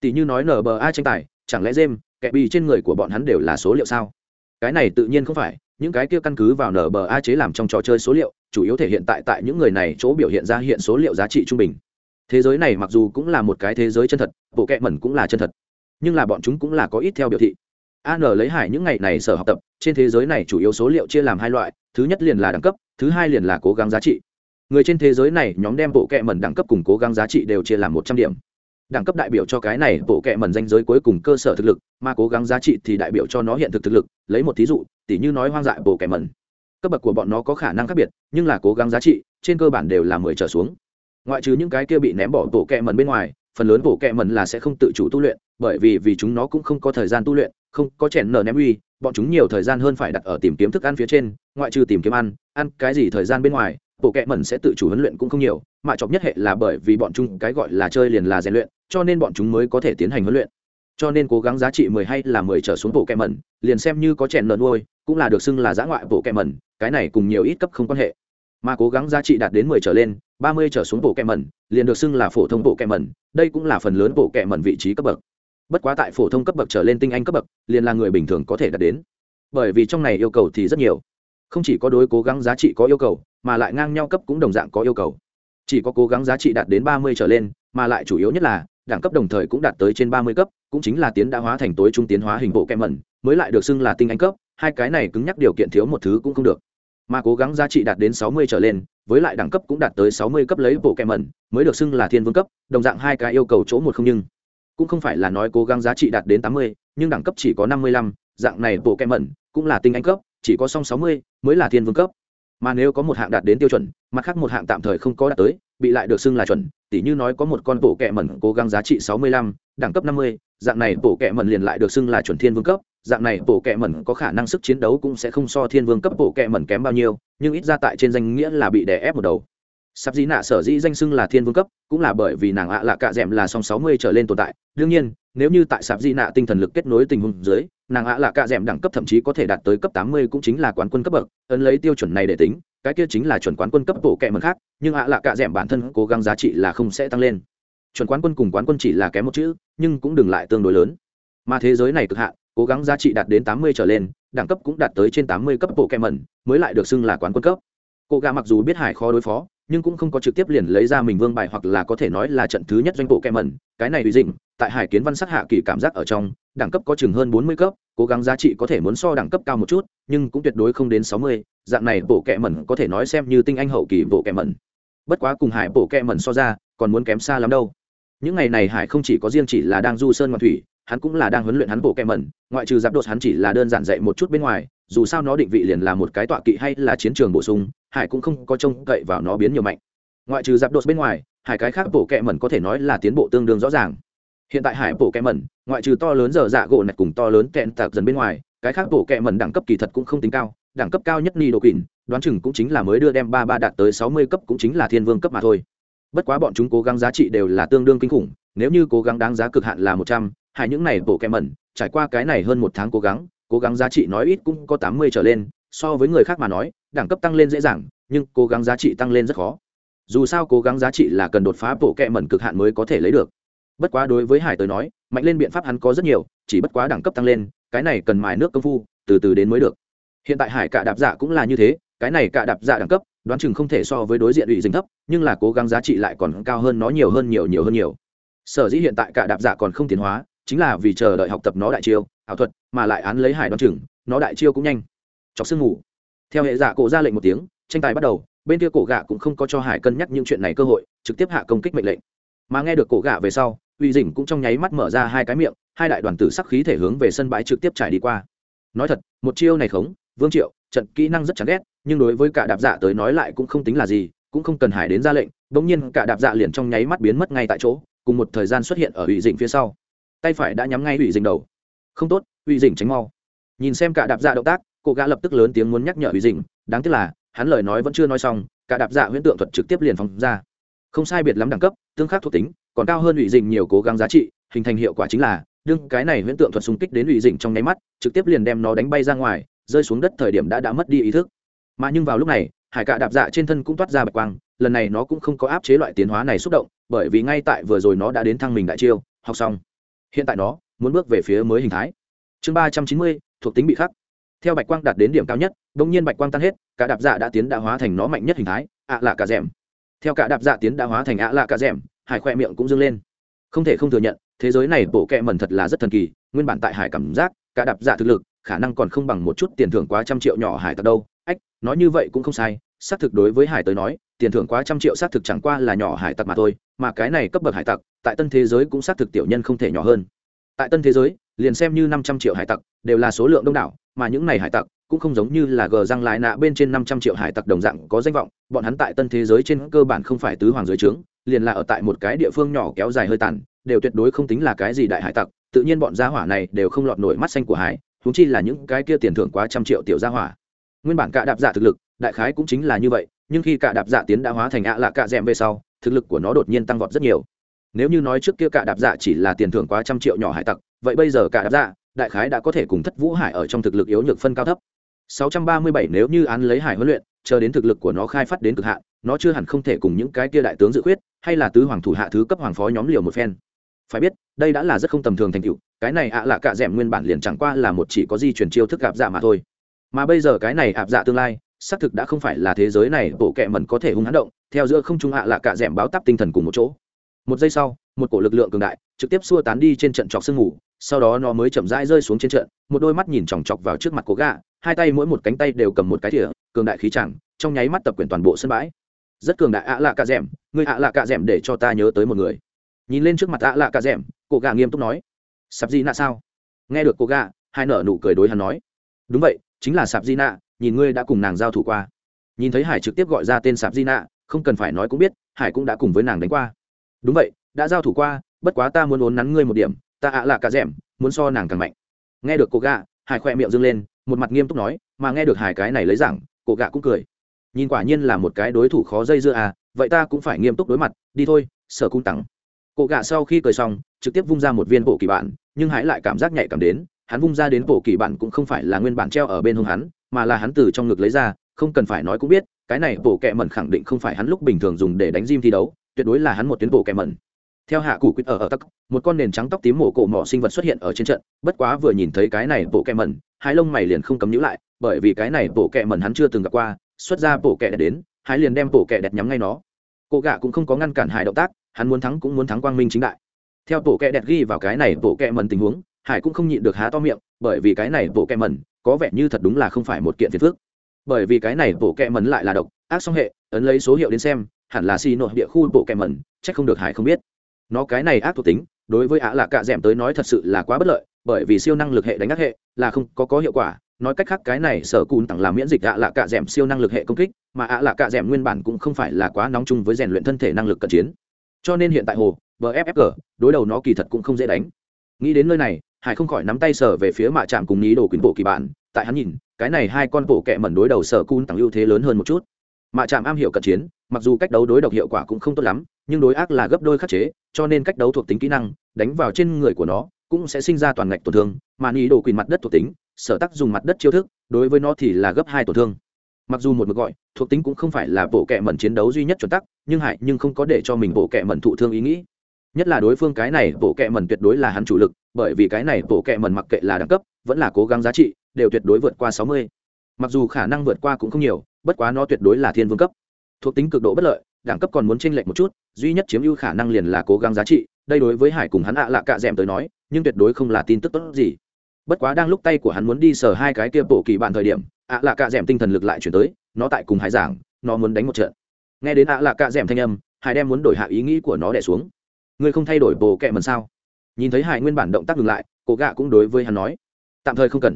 Tỷ như nói nba tranh tài, chẳng lẽ jem kẻ bì trên người của bọn hắn đều là số liệu sao? Cái này tự nhiên không phải, những cái kia căn cứ vào nba chế làm trong trò chơi số liệu, chủ yếu thể hiện tại tại những người này chỗ biểu hiện ra hiện số liệu giá trị trung bình. Thế giới này mặc dù cũng là một cái thế giới chân thật, bộ kẹ mẩn cũng là chân thật nhưng là bọn chúng cũng là có ít theo biểu thị. An lấy hải những ngày này sở học tập, trên thế giới này chủ yếu số liệu chia làm hai loại, thứ nhất liền là đẳng cấp, thứ hai liền là cố gắng giá trị. Người trên thế giới này, nhóm đem bộ kệ mẩn đẳng cấp cùng cố gắng giá trị đều chia làm một trăm điểm. Đẳng cấp đại biểu cho cái này, bộ kệ mẩn danh giới cuối cùng cơ sở thực lực, mà cố gắng giá trị thì đại biểu cho nó hiện thực thực lực. Lấy một thí dụ, tỉ như nói hoang dại bộ kệ mẩn. Cấp bậc của bọn nó có khả năng khác biệt, nhưng là cố gắng giá trị, trên cơ bản đều là mười trở xuống. Ngoại trừ những cái kia bị ném bỏ bộ kệ mẩn bên ngoài phần lớn bộ kệ mẩn là sẽ không tự chủ tu luyện, bởi vì vì chúng nó cũng không có thời gian tu luyện, không có chèn nở ném uy, bọn chúng nhiều thời gian hơn phải đặt ở tìm kiếm thức ăn phía trên, ngoại trừ tìm kiếm ăn ăn cái gì thời gian bên ngoài bộ kệ mẩn sẽ tự chủ huấn luyện cũng không nhiều, mà chọc nhất hệ là bởi vì bọn chúng cái gọi là chơi liền là rèn luyện, cho nên bọn chúng mới có thể tiến hành huấn luyện. Cho nên cố gắng giá trị mười hay là mười trở xuống bộ kệ mẩn, liền xem như có chèn nở nuôi, cũng là được xưng là giã ngoại bộ kệ mẩn, cái này cùng nhiều ít cấp không quan hệ. Mà cố gắng giá trị đạt đến mười trở lên ba mươi trở xuống bộ kẹ mẩn, liền được xưng là phổ thông bộ kẹ mẩn, đây cũng là phần lớn bộ kẹ mẩn vị trí cấp bậc. Bất quá tại phổ thông cấp bậc trở lên tinh anh cấp bậc, liền là người bình thường có thể đạt đến. Bởi vì trong này yêu cầu thì rất nhiều. Không chỉ có đối cố gắng giá trị có yêu cầu, mà lại ngang nhau cấp cũng đồng dạng có yêu cầu. Chỉ có cố gắng giá trị đạt đến ba mươi trở lên, mà lại chủ yếu nhất là, đẳng cấp đồng thời cũng đạt tới trên ba mươi cấp, cũng chính là tiến đã hóa thành tối trung tiến hóa hình bộ kem mẩn, mới lại được xưng là tinh anh cấp, hai cái này cứng nhắc điều kiện thiếu một thứ cũng không được. Mà cố gắng giá trị đạt đến sáu mươi trở lên với lại đẳng cấp cũng đạt tới sáu mươi cấp lấy bộ kẹmẩn mẩn, mới được xưng là thiên vương cấp, đồng dạng hai cái yêu cầu chỗ một không nhưng. Cũng không phải là nói cố gắng giá trị đạt đến tám mươi, nhưng đẳng cấp chỉ có năm mươi lăm, dạng này bộ kẹmẩn mẩn cũng là tinh anh cấp, chỉ có song sáu mươi mới là thiên vương cấp. Mà nếu có một hạng đạt đến tiêu chuẩn, mặt khác một hạng tạm thời không có đạt tới, bị lại được xưng là chuẩn, tỉ như nói có một con bộ kẹ mẩn cố gắng giá trị sáu mươi lăm, đẳng cấp năm mươi, dạng này bộ kẹ mẩn liền lại được xưng là chuẩn thiên vương cấp dạng này bộ kệ mẩn có khả năng sức chiến đấu cũng sẽ không so thiên vương cấp bộ kệ mẩn kém bao nhiêu, nhưng ít ra tại trên danh nghĩa là bị đè ép một đầu. Sắp dĩ nạ sở dĩ danh xưng là thiên vương cấp, cũng là bởi vì nàng ạ lạ cạ d là song sáu mươi trở lên tồn tại. Đương nhiên, nếu như tại sạp di nạ tinh thần lực kết nối tình huống dưới, nàng ạ lạ cạ d đẳng cấp thậm chí có thể đạt tới cấp tám mươi cũng chính là quán quân cấp bậc, ấn lấy tiêu chuẩn này để tính, cái kia chính là chuẩn quán quân cấp bộ kệ mẩn khác, nhưng ạ lạ cạ d bản thân cố gắng giá trị là không sẽ tăng lên. Chuẩn quán quân cùng quán quân chỉ là kém một chữ, nhưng cũng đừng lại tương đối lớn. Mà thế giới này cực hạn cố gắng giá trị đạt đến tám mươi trở lên, đẳng cấp cũng đạt tới trên tám mươi cấp bộ kẹm mẩn mới lại được xưng là quán quân cấp. Cô gà mặc dù biết hải khó đối phó, nhưng cũng không có trực tiếp liền lấy ra mình vương bài hoặc là có thể nói là trận thứ nhất doanh bộ kẹm mẩn cái này tùy dịnh, tại hải kiến văn sát hạ kỳ cảm giác ở trong, đẳng cấp có chừng hơn bốn mươi cấp, cố gắng giá trị có thể muốn so đẳng cấp cao một chút, nhưng cũng tuyệt đối không đến sáu mươi, dạng này bộ kẹ mẩn có thể nói xem như tinh anh hậu kỳ bộ kẹ mẩn bất quá cùng hải bộ kẹ mẩn so ra, còn muốn kém xa lắm đâu. Những ngày này hải không chỉ có riêng chỉ là đang du sơn ngoạn thủy hắn cũng là đang huấn luyện hắn bộ kẹ mẩn, ngoại trừ giáp đột hắn chỉ là đơn giản dạy một chút bên ngoài, dù sao nó định vị liền là một cái tọa kỵ hay là chiến trường bổ sung, hải cũng không có trông cậy vào nó biến nhiều mạnh. Ngoại trừ giáp đột bên ngoài, hải cái khác bộ kẹ mẩn có thể nói là tiến bộ tương đương rõ ràng. Hiện tại hải bộ kẹ mẩn, ngoại trừ to lớn giờ dạ gỗ này cùng to lớn kẹn tạc dần bên ngoài, cái khác bộ kẹ mẩn đẳng cấp kỳ thật cũng không tính cao, đẳng cấp cao nhất ni đồ kỳn đoán chừng cũng chính là mới đưa đem ba ba đạt tới sáu mươi cấp cũng chính là thiên vương cấp mà thôi. Bất quá bọn chúng cố gắng giá trị đều là tương đương kinh khủng, nếu như cố gắng đáng giá cực hạn là một trăm hại những này bộ kẹm mẩn, trải qua cái này hơn một tháng cố gắng cố gắng giá trị nói ít cũng có tám mươi trở lên, so với người khác mà nói, đẳng cấp tăng lên dễ dàng, nhưng cố gắng giá trị tăng lên rất khó. Dù sao cố gắng giá trị là cần đột phá bộ kẹ mẩn cực hạn mới có thể lấy được. Bất quá đối với hải tới nói, mạnh lên biện pháp hắn có rất nhiều, chỉ bất quá đẳng cấp tăng lên, cái này cần mài nước công phu, từ từ đến mới được. Hiện tại hải cả đạp dạ cũng là như thế, cái này cả đạp dạ đẳng cấp, đoán chừng không thể so với đối diện ủy dính thấp, nhưng là cố gắng giá trị lại còn cao hơn nó nhiều hơn nhiều nhiều hơn nhiều. Sở dĩ hiện tại cả đạp dạ còn không tiến hóa chính là vì chờ đợi học tập nó đại chiêu, ảo thuật, mà lại án lấy hải đoán chừng, nó đại chiêu cũng nhanh. Chọc sương ngủ theo hệ giả cổ ra lệnh một tiếng, tranh tài bắt đầu, bên kia cổ gạ cũng không có cho hải cân nhắc những chuyện này cơ hội, trực tiếp hạ công kích mệnh lệnh. Mà nghe được cổ gạ về sau, uy dỉnh cũng trong nháy mắt mở ra hai cái miệng, hai đại đoàn tử sắc khí thể hướng về sân bãi trực tiếp trải đi qua. Nói thật, một chiêu này khống, vương triệu, trận kỹ năng rất chán ghét, nhưng đối với cả đạp dạ tới nói lại cũng không tính là gì, cũng không cần hải đến ra lệnh, bỗng nhiên cả đạp dạ liền trong nháy mắt biến mất ngay tại chỗ, cùng một thời gian xuất hiện ở ủy dỉnh phía sau tay phải đã nhắm ngay ủy dình đầu. Không tốt ủy dình tránh mau. Nhìn xem cả đạp dạ động tác, cô gã lập tức lớn tiếng muốn nhắc nhở ủy dình đáng tiếc là, hắn lời nói vẫn chưa nói xong, cả đạp dạ huyễn tượng thuật trực tiếp liền phóng ra. Không sai biệt lắm đẳng cấp, tương khắc thuộc tính, còn cao hơn ủy dình nhiều cố gắng giá trị, hình thành hiệu quả chính là, đương cái này huyễn tượng thuật xung kích đến ủy dình trong nháy mắt, trực tiếp liền đem nó đánh bay ra ngoài, rơi xuống đất thời điểm đã đã mất đi ý thức. Mà nhưng vào lúc này, hải cạ đạp dạ trên thân cũng toát ra bạch quang, lần này nó cũng không có áp chế loại tiến hóa này xúc động, bởi vì ngay tại vừa rồi nó đã đến thăng mình đại chiêu, học xong hiện tại nó muốn bước về phía mới hình thái. Chương ba trăm chín mươi, thuộc tính bị khắc. Theo bạch quang đạt đến điểm cao nhất đ ỗ n g nhiên bạch quang tan hết, cả đạp dạ đã tiến đã hóa thành nó mạnh nhất hình thái, ạ lạ cả d ẻ m theo cả đạp dạ tiến đã hóa thành ạ lạ cả d ẻ m hải khoe miệng cũng dâng lên. Không thể không thừa nhận, thế giới này bộ kẹ mẩn thật là rất thần kỳ, nguyên bản tại hải cảm giác, cả đạp dạ thực lực, khả năng còn không bằng một chút tiền thưởng quá trăm triệu nhỏ hải tặc đâu. Ách, nói như vậy cũng không sai, xác thực đối với hải tới nói, tiền thưởng quá trăm triệu xác thực chẳng qua là nhỏ hải tặc mà thôi, mà cái này cấp bậc hải tặc tại tân thế giới cũng xác thực tiểu nhân không thể nhỏ hơn. Tại tân thế giới, liền xem như năm trăm triệu hải tặc đều là số lượng đông đảo, mà những này hải tặc cũng không giống như là gờ răng lái nạ bên trên năm trăm triệu hải tặc đồng dạng có danh vọng, bọn hắn tại tân thế giới trên cơ bản không phải tứ hoàng dưới trướng, liền là ở tại một cái địa phương nhỏ kéo dài hơi tàn, đều tuyệt đối không tính là cái gì đại hải tặc, tự nhiên bọn gia hỏa này đều không lọt nổi mắt xanh của hải húng chi là những cái kia tiền thưởng quá trăm triệu tiểu gia hỏa. Nguyên bản cả đạp giả thực lực, đại khái cũng chính là như vậy, nhưng khi cả đạp giả tiến đã hóa thành ạ lạ cạ d về sau, thực lực của nó đột nhiên tăng vọt rất nhiều nếu như nói trước kia cả đạp dạ chỉ là tiền thưởng quá trăm triệu nhỏ hải tặc, vậy bây giờ cả đạp dạ đại khái đã có thể cùng thất vũ hải ở trong thực lực yếu nhược phân cao thấp. 637 nếu như án lấy hải huấn luyện, chờ đến thực lực của nó khai phát đến cực hạn, nó chưa hẳn không thể cùng những cái kia đại tướng dự khuyết, hay là tứ hoàng thủ hạ thứ cấp hoàng phó nhóm liều một phen. Phải biết, đây đã là rất không tầm thường thành tựu, cái này ạ là cả d nguyên bản liền chẳng qua là một chỉ có di chuyển chiêu thức gạp dạ mà thôi. Mà bây giờ cái này ạp dạ tương lai, xác thực đã không phải là thế giới này, bộ kệ mẩn có thể hung hãn động, theo giữa không trung ạ là cả d báo tắp tinh thần cùng một chỗ một giây sau một cổ lực lượng cường đại trực tiếp xua tán đi trên trận chọc sương ngủ, sau đó nó mới chậm rãi rơi xuống trên trận một đôi mắt nhìn chòng chọc vào trước mặt cố gà hai tay mỗi một cánh tay đều cầm một cái thỉa cường đại khí chẳng trong nháy mắt tập quyền toàn bộ sân bãi. Rất cường đại ạ lạ cạ d ẻ m người ạ lạ cạ d ẻ m để cho ta nhớ tới một người. Nhìn lên trước mặt ạ lạ cạ d ẻ m gà nghiêm túc nói sạp di nạ sao? Nghe được cô gà hai nở nụ cười đối hắn nói đúng vậy chính là sạp di nạ nhìn ngươi đã cùng nàng giao thủ qua. Nhìn thấy hải trực tiếp gọi ra tên sạp di nạ không cần phải nói cũng biết hải cũng đã cùng với nàng đánh qua đúng vậy, đã giao thủ qua, bất quá ta muốn uốn nắn ngươi một điểm, ta ạ là cả rẻm muốn so nàng càng mạnh. Nghe được cô gạ hải khoe miệng dâng lên, một mặt nghiêm túc nói, mà nghe được hải cái này lấy rằng cô gạ cũng cười. Nhìn quả nhiên là một cái đối thủ khó dây dưa à vậy ta cũng phải nghiêm túc đối mặt, đi thôi, sở cung tặng. Cô gạ sau khi cười xong, trực tiếp vung ra một viên bộ kỳ bản, nhưng hải lại cảm giác nhạy cảm đến, hắn vung ra đến bộ kỳ bản cũng không phải là nguyên bản treo ở bên hông hắn, mà là hắn từ trong ngực lấy ra, không cần phải nói cũng biết, cái này bộ kệ mẩn khẳng định không phải hắn lúc bình thường dùng để đánh diêm thi đấu tuyệt đối là hắn một tuyến bộ kẻ mẩn. Theo hạ cụ quýt ở ở tắc, một con nền trắng tóc tím mổ cổ mỏ sinh vật xuất hiện ở trên trận, bất quá vừa nhìn thấy cái này bộ kẹ mẩn, hai lông mày liền không cấm nhữ lại, bởi vì cái này bộ kẹ mẩn hắn chưa từng gặp qua, xuất ra bộ kẹ đẹp đến, hai liền đem bộ kẹ đẹp nhắm ngay nó. Cụ gạ cũng không có ngăn cản hải động tác, hắn muốn thắng cũng muốn thắng quang minh chính đại. Theo bộ kẹ đẹp ghi vào cái này bộ kẹ mẩn tình huống, hải cũng không nhịn được há to miệng, bởi vì cái này bộ kẹ mẩn, có vẻ như thật đúng là không phải một kiện phiền phước. bởi vì cái này bộ kẹ mẩn lại là độc, ác song hệ, ấn lấy số hiệu đến xem hẳn là xì nội địa khu bộ kẹm mẩn, chắc không được hải không biết. Nó cái này ác thuộc tính, đối với ả lạ cạ d tới nói thật sự là quá bất lợi, bởi vì siêu năng lực hệ đánh ác hệ là không có có hiệu quả. Nói cách khác, cái này sở cùn tặng làm miễn dịch ạ lạ cạ d siêu năng lực hệ công kích, mà ạ lạ cạ d nguyên bản cũng không phải là quá nóng chung với rèn luyện thân thể năng lực cận chiến. Cho nên hiện tại hồ bffg đối đầu nó kỳ thật cũng không dễ đánh. Nghĩ đến nơi này, hải không khỏi nắm tay sở về phía mạ trạm cùng ní đồ quyến bộ kỳ bản tại hắn nhìn, cái này hai con bộ kẹ mẩn đối đầu sở cun tặng ưu thế lớn hơn một chút mạ trạm am hiểu cận chiến, mặc dù cách đấu đối độc hiệu quả cũng không tốt lắm, nhưng đối ác là gấp đôi khắc chế, cho nên cách đấu thuộc tính kỹ năng, đánh vào trên người của nó, cũng sẽ sinh ra toàn ngạch tổn thương, mà ý đồ quyền mặt đất thuộc tính, sở tắc dùng mặt đất chiêu thức, đối với nó thì là gấp hai tổn thương. Mặc dù một mực gọi, thuộc tính cũng không phải là bộ kệ mẩn chiến đấu duy nhất chuẩn tắc, nhưng hại nhưng không có để cho mình bộ kệ mẩn thụ thương ý nghĩ. Nhất là đối phương cái này, bộ kệ mẩn tuyệt đối là hắn chủ lực, bởi vì cái này bộ kệ mẩn mặc kệ là đẳng cấp, vẫn là cố gắng giá trị, đều tuyệt đối vượt qua sáu mươi. Mặc dù khả năng vượt qua cũng không nhiều bất quá nó tuyệt đối là thiên vương cấp. Thuộc tính cực độ bất lợi, đẳng cấp còn muốn chênh lệch một chút, duy nhất chiếm ưu khả năng liền là cố gắng giá trị, đây đối với hải cùng hắn ạ lạ cạ d ẻ m tới nói, nhưng tuyệt đối không là tin tức tốt gì. Bất quá đang lúc tay của hắn muốn đi sờ hai cái kia bộ kỳ bạn thời điểm, ạ lạ cạ d ẻ m tinh thần lực lại chuyển tới, nó tại cùng hải giảng, nó muốn đánh một trận. Nghe đến ạ lạ cạ d ẻ m thanh âm, hải đem muốn đổi hạ ý nghĩ của nó đẻ xuống. Ngươi không thay đổi bộ kẹ mần sao? Nhìn thấy hải nguyên bản động tác ngừng lại, cổ gạ cũng đối với hắn nói, tạm thời không cần.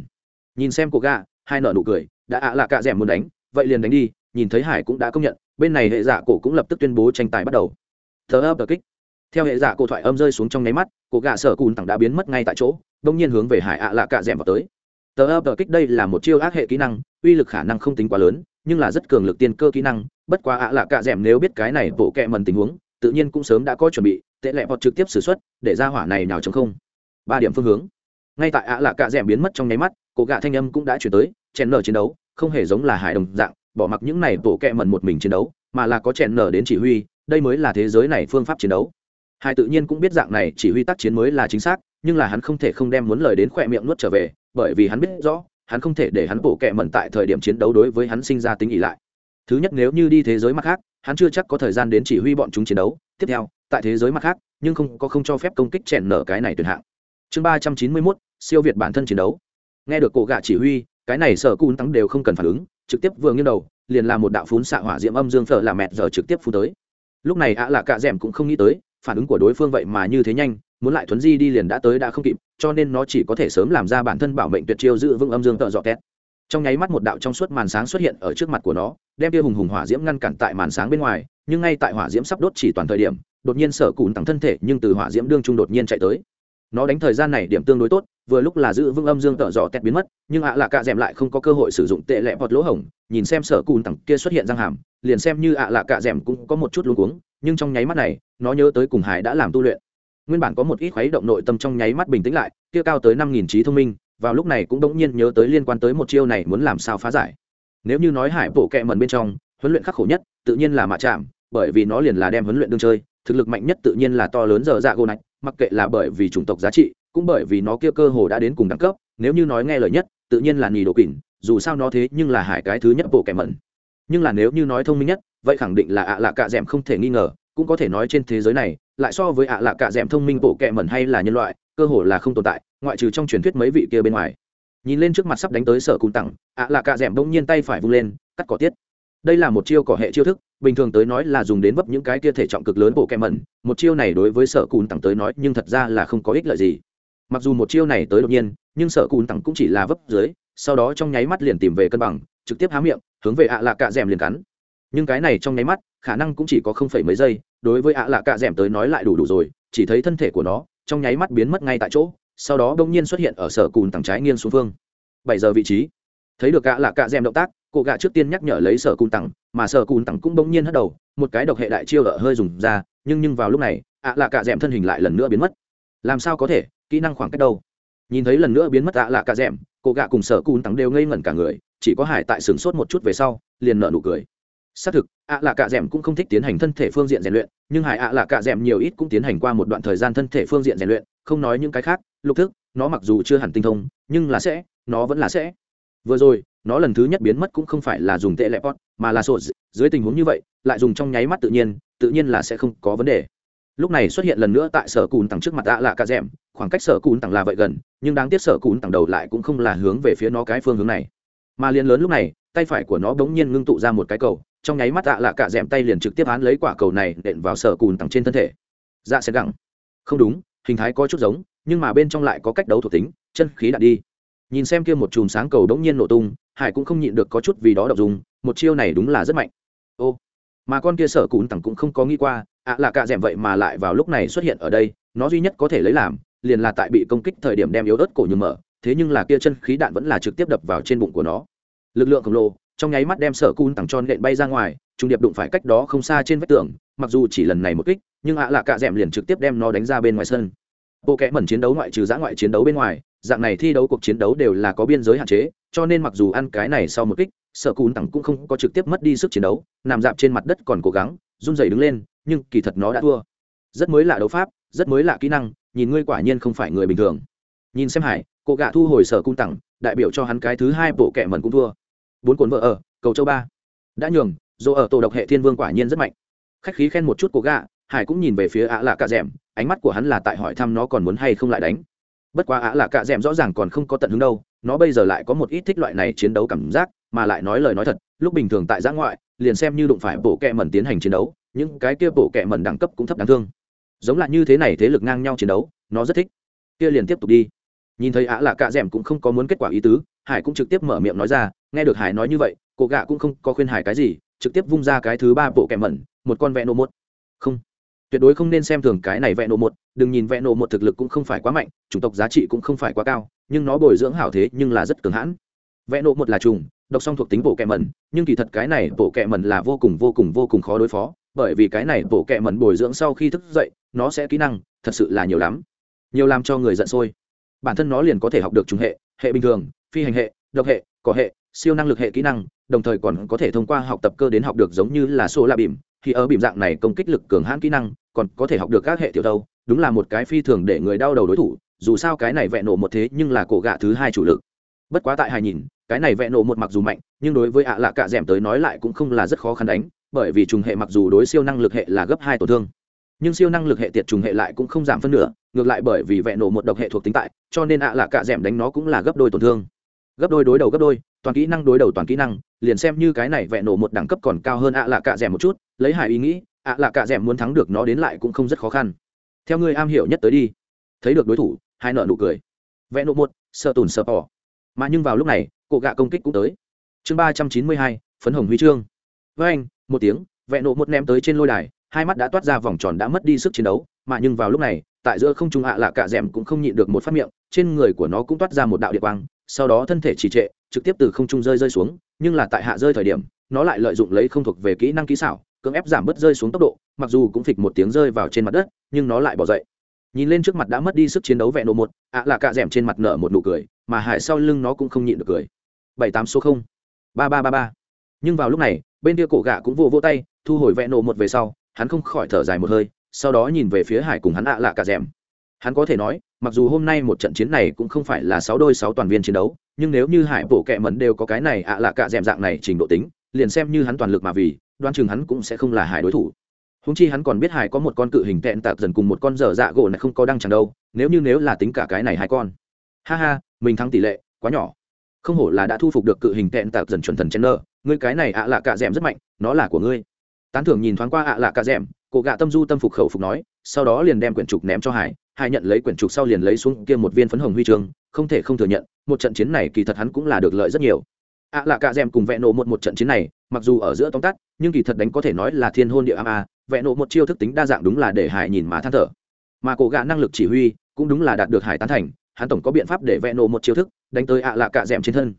Nhìn xem cổ gạ, hai nợ nụ cười, đã ạ lạ cạ d ẻ m muốn đánh vậy liền đánh đi, nhìn thấy hải cũng đã công nhận, bên này hệ giả cổ cũng lập tức tuyên bố tranh tài bắt đầu. Thờ ấp đờ kích. Theo hệ giả cổ thoại âm rơi xuống trong nháy mắt, cổ gạ sở cùn tặng đã biến mất ngay tại chỗ, đông nhiên hướng về hải ạ lạ cạ d m vào tới. Tờ ấp đờ kích đây là một chiêu ác hệ kỹ năng, uy lực khả năng không tính quá lớn, nhưng là rất cường lực tiên cơ kỹ năng, bất quá ạ lạ cạ d m nếu biết cái này bộ kẹ mần tình huống, tự nhiên cũng sớm đã có chuẩn bị, tệ lẹ họ trực tiếp xử x u ấ t để ra hỏa này nào chống không. Ba điểm phương hướng. Ngay tại ạ lạ cạ d biến mất trong nháy mắt, cổ gạ thanh âm cũng đã chuyển tới, chèn nở chiến đấu không hề giống là hải đồng dạng, bỏ mặc những này bộ kẹ mẩn một mình chiến đấu, mà là có chèn nở đến chỉ huy, đây mới là thế giới này phương pháp chiến đấu. Hải tự nhiên cũng biết dạng này chỉ huy tác chiến mới là chính xác, nhưng là hắn không thể không đem muốn lời đến khỏe miệng nuốt trở về, bởi vì hắn biết rõ, hắn không thể để hắn bộ kẹ mẩn tại thời điểm chiến đấu đối với hắn sinh ra tính ỉ lại. Thứ nhất nếu như đi thế giới mặt khác, hắn chưa chắc có thời gian đến chỉ huy bọn chúng chiến đấu. Tiếp theo, tại thế giới mặt khác, nhưng không, có không cho phép công kích chèn nở cái này tuyệt hạng. Chương ba trăm chín mươi mốt, siêu việt bản thân chiến đấu. Nghe được cổ gạ chỉ huy cái này sở cun thắng đều không cần phản ứng, trực tiếp vừa nghiêng đầu, liền làm một đạo phún xạ hỏa diễm âm dương phở là mẹt giờ trực tiếp phun tới. Lúc này ạ là cạ d cũng không nghĩ tới, phản ứng của đối phương vậy mà như thế nhanh, muốn lại thuấn di đi liền đã tới đã không kịp, cho nên nó chỉ có thể sớm làm ra bản thân bảo mệnh tuyệt chiêu giữ vững âm dương tợ dọ két trong nháy mắt một đạo trong suốt màn sáng xuất hiện ở trước mặt của nó, đem kia hùng hùng hỏa diễm ngăn cản tại màn sáng bên ngoài, nhưng ngay tại hỏa diễm sắp đốt chỉ toàn thời điểm, đột nhiên sở cùn tặng thân thể nhưng từ hỏa diễm đương trung đột nhiên chạy tới nó đánh thời gian này điểm tương đối tốt, vừa lúc là giữ vững âm dương tợ dò tét biến mất, nhưng ạ à là cạ d lại không có cơ hội sử dụng tệ lẹ bọt lỗ hổng, nhìn xem sở cùn tặng kia xuất hiện răng hàm, liền xem như ạ à là cạ d cũng có một chút luống cuống, nhưng trong nháy mắt này, nó nhớ tới cùng hải đã làm tu luyện. Nguyên bản có một ít khuấy động nội tâm trong nháy mắt bình tĩnh lại, kia cao tới năm nghìn trí thông minh, vào lúc này cũng đống nhiên nhớ tới liên quan tới một chiêu này muốn làm sao phá giải. Nếu như nói hải bộ kệ mần bên trong, huấn luyện khắc khổ nhất, tự nhiên là mạ chạm, bởi vì nó liền là đem huấn luyện đương chơi, thực lực mạnh nhất tự nhiên là to lớn giờ dạ gô nạch mặc kệ là bởi vì chủng tộc giá trị, cũng bởi vì nó kia cơ hồ đã đến cùng đẳng cấp, nếu như nói nghe lời nhất, tự nhiên là nhì đồ kỉnh dù sao nó thế nhưng là hải cái thứ nhất bộ kẻ mẩn. Nhưng là nếu như nói thông minh nhất, vậy khẳng định là ạ lạ cạ d không thể nghi ngờ, cũng có thể nói trên thế giới này, lại so với ạ lạ cạ d thông minh bộ kẻ mẩn hay là nhân loại, cơ hồ là không tồn tại, ngoại trừ trong truyền thuyết mấy vị kia bên ngoài. Nhìn lên trước mặt sắp đánh tới sở cung tặng, ạ lạ cạ d bỗng nhiên tay phải vung lên, cắt cỏ tiết đây là một chiêu cỏ hệ chiêu thức, bình thường tới nói là dùng đến vấp những cái kia thể trọng cực lớn bộ kem mẩn. Một chiêu này đối với sở cùn tặng tới nói, nhưng thật ra là không có ích lợi gì. Mặc dù một chiêu này tới đột nhiên, nhưng sở cùn tặng cũng chỉ là vấp dưới, sau đó trong nháy mắt liền tìm về cân bằng, trực tiếp há miệng, hướng về ạ lạ cạ d liền cắn. Nhưng cái này trong nháy mắt, khả năng cũng chỉ có không phẩy mấy giây, đối với ạ lạ cạ d tới nói lại đủ đủ rồi, chỉ thấy thân thể của nó, trong nháy mắt biến mất ngay tại chỗ, sau đó bỗng nhiên xuất hiện ở sở cùn tặng trái nghiêng xuống phương. Bảy giờ vị trí. Thấy được ạ là cạ d động tác cô gạ trước tiên nhắc nhở lấy sở cùn tặng, mà sở cùn tặng cũng bỗng nhiên hất đầu, một cái độc hệ đại chiêu ở hơi dùng ra, nhưng nhưng vào lúc này, ạ là cạ d thân hình lại lần nữa biến mất. Làm sao có thể? Kỹ năng khoảng cách đâu? Nhìn thấy lần nữa biến mất ạ là cạ d cô gạ cùng sở cùn tặng đều ngây ngẩn cả người, chỉ có hải tại sửng sốt một chút về sau, liền nợ nụ cười. Xác thực, ạ là cạ d cũng không thích tiến hành thân thể phương diện rèn luyện, nhưng hải ạ là cạ d nhiều ít cũng tiến hành qua một đoạn thời gian thân thể phương diện rèn luyện, không nói những cái khác, lục thức, nó mặc dù chưa hẳn tinh thông, nhưng là sẽ, nó vẫn là sẽ vừa rồi, nó lần thứ nhất biến mất cũng không phải là dùng tệ lẹ pot, mà là sổ dưới tình huống như vậy, lại dùng trong nháy mắt tự nhiên tự nhiên là sẽ không có vấn đề. Lúc này xuất hiện lần nữa tại sở cùn tặng trước mặt đã là cả rẽm khoảng cách sở cùn tặng là vậy gần, nhưng đáng tiếc sở cùn tặng đầu lại cũng không là hướng về phía nó cái phương hướng này. Mà liền lớn lúc này, tay phải của nó bỗng nhiên ngưng tụ ra một cái cầu, trong nháy mắt tạ là cả rẽm tay liền trực tiếp án lấy quả cầu này đện vào sở cùn tặng trên thân thể. Dạ sẽ gẳng không đúng, hình thái có chút giống, nhưng mà bên trong lại có cách đấu thuộc tính, chân khí đạn đi nhìn xem kia một chùm sáng cầu đống nhiên nổ tung, hải cũng không nhịn được có chút vì đó đọc dùng, một chiêu này đúng là rất mạnh. Ô, mà con kia sở cún tặng cũng không có nghĩ qua, ạ là cạ d vậy mà lại vào lúc này xuất hiện ở đây, nó duy nhất có thể lấy làm, liền là tại bị công kích thời điểm đem yếu ớt cổ nhường mở, thế nhưng là kia chân khí đạn vẫn là trực tiếp đập vào trên bụng của nó. Lực lượng khổng lồ, trong nháy mắt đem sở cún tặng tròn nện bay ra ngoài, trung điệp đụng phải cách đó không xa trên vách tường, mặc dù chỉ lần này một kích, nhưng ạ là cạ d liền trực tiếp đem nó đánh ra bên ngoài sân. Bộ kẽ mẩn chiến đấu ngoại trừ giã ngoại chiến đấu bên ngoài dạng này thi đấu cuộc chiến đấu đều là có biên giới hạn chế, cho nên mặc dù ăn cái này sau một kích sở cún tặng cũng không có trực tiếp mất đi sức chiến đấu, nằm dạp trên mặt đất còn cố gắng, run rẩy đứng lên, nhưng kỳ thật nó đã thua. Rất mới lạ đấu pháp, rất mới lạ kỹ năng, nhìn ngươi quả nhiên không phải người bình thường. Nhìn xem hải, cô gạ thu hồi sở cung tặng, đại biểu cho hắn cái thứ hai bộ kệ mẩn cũng thua. Bốn cuốn vợ ở, cầu châu ba. Đã nhường, dù ở tổ độc hệ thiên vương quả nhiên rất mạnh. Khách khí khen một chút cô gạ, hải cũng nhìn về phía ạ lạ cạ d ánh mắt của hắn là tại hỏi thăm nó còn muốn hay không lại đánh bất quá ạ là cạ d rõ ràng còn không có tận hứng đâu, nó bây giờ lại có một ít thích loại này chiến đấu cảm giác, mà lại nói lời nói thật, lúc bình thường tại giã ngoại, liền xem như đụng phải bộ kẹ mẩn tiến hành chiến đấu, những cái kia bộ kẹ mẩn đẳng cấp cũng thấp đáng thương. Giống là như thế này thế lực ngang nhau chiến đấu, nó rất thích. Kia liền tiếp tục đi. Nhìn thấy ạ là cạ d cũng không có muốn kết quả ý tứ, hải cũng trực tiếp mở miệng nói ra, nghe được hải nói như vậy cổ gạ cũng không có khuyên hải cái gì, trực tiếp vung ra cái thứ ba bộ kẹ mẩn, một con vẹn ô một không tuyệt đối không nên xem thường cái này vẹn nộ một, đừng nhìn vẹn nộ một thực lực cũng không phải quá mạnh, chủng tộc giá trị cũng không phải quá cao, nhưng nó bồi dưỡng hảo thế nhưng là rất cường hãn. Vẹn nộ một là trùng độc song thuộc tính bộ kẹ mẩn, nhưng kỳ thật cái này bộ kẹ mẩn là vô cùng vô cùng vô cùng khó đối phó, bởi vì cái này bộ kẹ mẩn bồi dưỡng sau khi thức dậy, nó sẽ kỹ năng thật sự là nhiều lắm. Nhiều làm cho người giận sôi. Bản thân nó liền có thể học được trùng hệ hệ bình thường, phi hành hệ, độc hệ, cỏ hệ, siêu năng lực hệ kỹ năng, đồng thời còn có thể thông qua học tập cơ đến học được giống như là số la bìm thì ở bìm dạng này công kích lực cường hãn kỹ năng, còn có thể học được các hệ tiểu đâu, đúng là một cái phi thường để người đau đầu đối thủ, dù sao cái này vẹn nổ một thế nhưng là cổ gạ thứ hai chủ lực. Bất quá tại hài nhìn, cái này vẹn nổ một mặc dù mạnh, nhưng đối với ạ lạ cạ d tới nói lại cũng không là rất khó khăn đánh, bởi vì trùng hệ mặc dù đối siêu năng lực hệ là gấp hai tổn thương, nhưng siêu năng lực hệ tiệt trùng hệ lại cũng không giảm phân nửa, ngược lại bởi vì vẹn nổ một độc hệ thuộc tính tại, cho nên ạ lạ cạ d đánh nó cũng là gấp đôi tổn thương. Gấp đôi đối đầu gấp đôi, toàn kỹ năng đối đầu toàn kỹ năng liền xem như cái này vẹn nổ một đẳng cấp còn cao hơn ạ lạ cạ rẻ một chút, lấy hải ý nghĩ, ạ lạ cạ rẻ muốn thắng được nó đến lại cũng không rất khó khăn. Theo ngươi am hiểu nhất tới đi. Thấy được đối thủ, hai nợ nụ cười. Vẹn nổ một, sợ tùn sợ bỏ mà nhưng vào lúc này, cổ gạ công kích cũng tới. Chương ba trăm chín mươi hai, phấn hồng huy chương. Với anh, một tiếng vẹn nổ một ném tới trên lôi đài, hai mắt đã toát ra vòng tròn đã mất đi sức chiến đấu, mà nhưng vào lúc này, tại giữa không trung hạ lạ cả rèm cũng không nhịn được một phát miệng, trên người của nó cũng toát ra một đạo địa quang, sau đó thân thể trì trệ, trực tiếp từ không trung rơi rơi xuống nhưng là tại hạ rơi thời điểm, nó lại lợi dụng lấy không thuộc về kỹ năng kỹ xảo, cưỡng ép giảm bớt rơi xuống tốc độ, mặc dù cũng phịch một tiếng rơi vào trên mặt đất, nhưng nó lại bỏ dậy. Nhìn lên trước mặt đã mất đi sức chiến đấu vẹn độ một, ạ là cạ d trên mặt nở một nụ cười, mà hải sau lưng nó cũng không nhịn được cười. Bảy tám số không. Ba ba ba ba. Nhưng vào lúc này, bên kia cổ gạ cũng vô vô tay, thu hồi vẹn độ một về sau, hắn không khỏi thở dài một hơi, sau đó nhìn về phía hải cùng hắn ạ là cả rèm. Hắn có thể nói mặc dù hôm nay một trận chiến này cũng không phải là sáu đôi sáu toàn viên chiến đấu, nhưng nếu như hải bổ kệ mẫn đều có cái này ạ lạ cả dẻm dạng này trình độ tính, liền xem như hắn toàn lực mà vì đoan chừng hắn cũng sẽ không là hải đối thủ. Húng chi hắn còn biết hải có một con cự hình tẹn tạc dần cùng một con dở dạ gỗ này không có đăng chẳng đâu, nếu như nếu là tính cả cái này hai con. Ha ha, mình thắng tỷ lệ quá nhỏ. Không hổ là đã thu phục được cự hình tẹn tạc dần chuẩn thần chen nơ ngươi cái này ạ lạ cả d rất mạnh, nó là của ngươi. Tán thưởng nhìn thoáng qua ạ lạ cả d cổ gạ tâm du tâm phục khẩu phục nói, sau đó liền đem quyển trục ném cho hải hải nhận lấy quyển trục sau liền lấy xuống kia một viên phấn hồng huy chương, không thể không thừa nhận, một trận chiến này kỳ thật hắn cũng là được lợi rất nhiều. Ạ là cả d cùng vẽ nổ một một trận chiến này, mặc dù ở giữa tóm tắt, nhưng kỳ thật đánh có thể nói là thiên hôn địa am a, vẽ nổ một chiêu thức tính đa dạng đúng là để hải nhìn mà than thở. Mà cổ gạ năng lực chỉ huy, cũng đúng là đạt được hải tán thành, hắn tổng có biện pháp để vẽ nổ một chiêu thức đánh tới ạ là cạ d trên thân.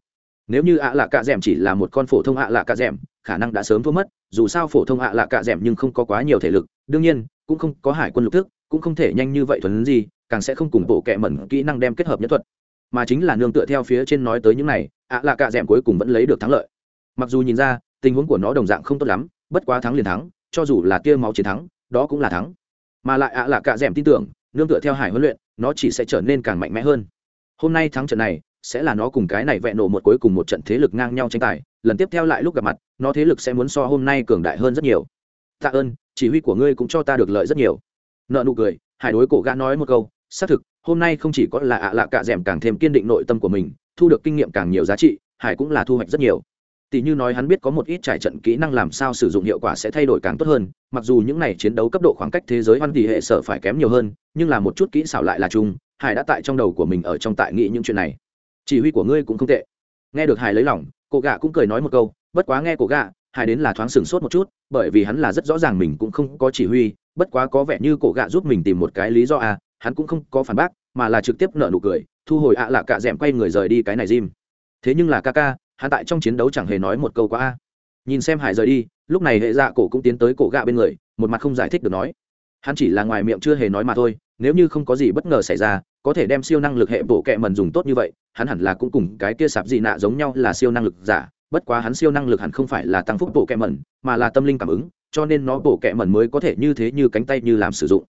Nếu như ạ là cạ d chỉ là một con phổ thông ạ là cạ d khả năng đã sớm thua mất, dù sao phổ thông ạ là cạ d nhưng không có quá nhiều thể lực, đương nhiên, cũng không có hải quân lục thức cũng không thể nhanh như vậy thuần gì, càng sẽ không cùng bộ kệ mẩn kỹ năng đem kết hợp nhất thuật. Mà chính là nương tựa theo phía trên nói tới những này, ạ là cạ d cuối cùng vẫn lấy được thắng lợi. Mặc dù nhìn ra, tình huống của nó đồng dạng không tốt lắm, bất quá thắng liền thắng, cho dù là tia máu chiến thắng, đó cũng là thắng. Mà lại ạ là cạ d tin tưởng, nương tựa theo hải huấn luyện, nó chỉ sẽ trở nên càng mạnh mẽ hơn. Hôm nay thắng trận này, sẽ là nó cùng cái này vẹn nổ một cuối cùng một trận thế lực ngang nhau tranh tài, lần tiếp theo lại lúc gặp mặt, nó thế lực sẽ muốn so hôm nay cường đại hơn rất nhiều. Tạ ơn, chỉ huy của ngươi cũng cho ta được lợi rất nhiều nợ nụ cười, hải đối cổ gã nói một câu, xác thực, hôm nay không chỉ có là ạ lạ cạ d càng thêm kiên định nội tâm của mình, thu được kinh nghiệm càng nhiều giá trị, hải cũng là thu hoạch rất nhiều. Tỷ như nói hắn biết có một ít trải trận kỹ năng làm sao sử dụng hiệu quả sẽ thay đổi càng tốt hơn, mặc dù những này chiến đấu cấp độ khoảng cách thế giới hoan tỷ hệ sở phải kém nhiều hơn, nhưng là một chút kỹ xảo lại là chung, hải đã tại trong đầu của mình ở trong tại nghĩ những chuyện này. Chỉ huy của ngươi cũng không tệ. Nghe được hải lấy lòng, cổ gạ cũng cười nói một câu, bất quá nghe cổ gạ hải đến là thoáng sửng sốt một chút, bởi vì hắn là rất rõ ràng mình cũng không có chỉ huy, bất quá có vẻ như cổ gạ giúp mình tìm một cái lý do à hắn cũng không có phản bác, mà là trực tiếp nợ nụ cười, thu hồi ạ à lạ cạ d quay người rời đi cái này Jim. thế nhưng là ca ca, hắn tại trong chiến đấu chẳng hề nói một câu quá a. Nhìn xem hải rời đi, lúc này hệ dạ cổ cũng tiến tới cổ gạ bên người, một mặt không giải thích được nói. Hắn chỉ là ngoài miệng chưa hề nói mà thôi, nếu như không có gì bất ngờ xảy ra, có thể đem siêu năng lực hệ bộ kệ mần dùng tốt như vậy, hắn hẳn là cũng cùng cái kia sạp dị nạ giống nhau là siêu năng lực giả bất quá hắn siêu năng lực hẳn không phải là tăng phúc bộ kẹ mẩn, mà là tâm linh cảm ứng, cho nên nó bộ kẹ mẩn mới có thể như thế như cánh tay như làm sử dụng.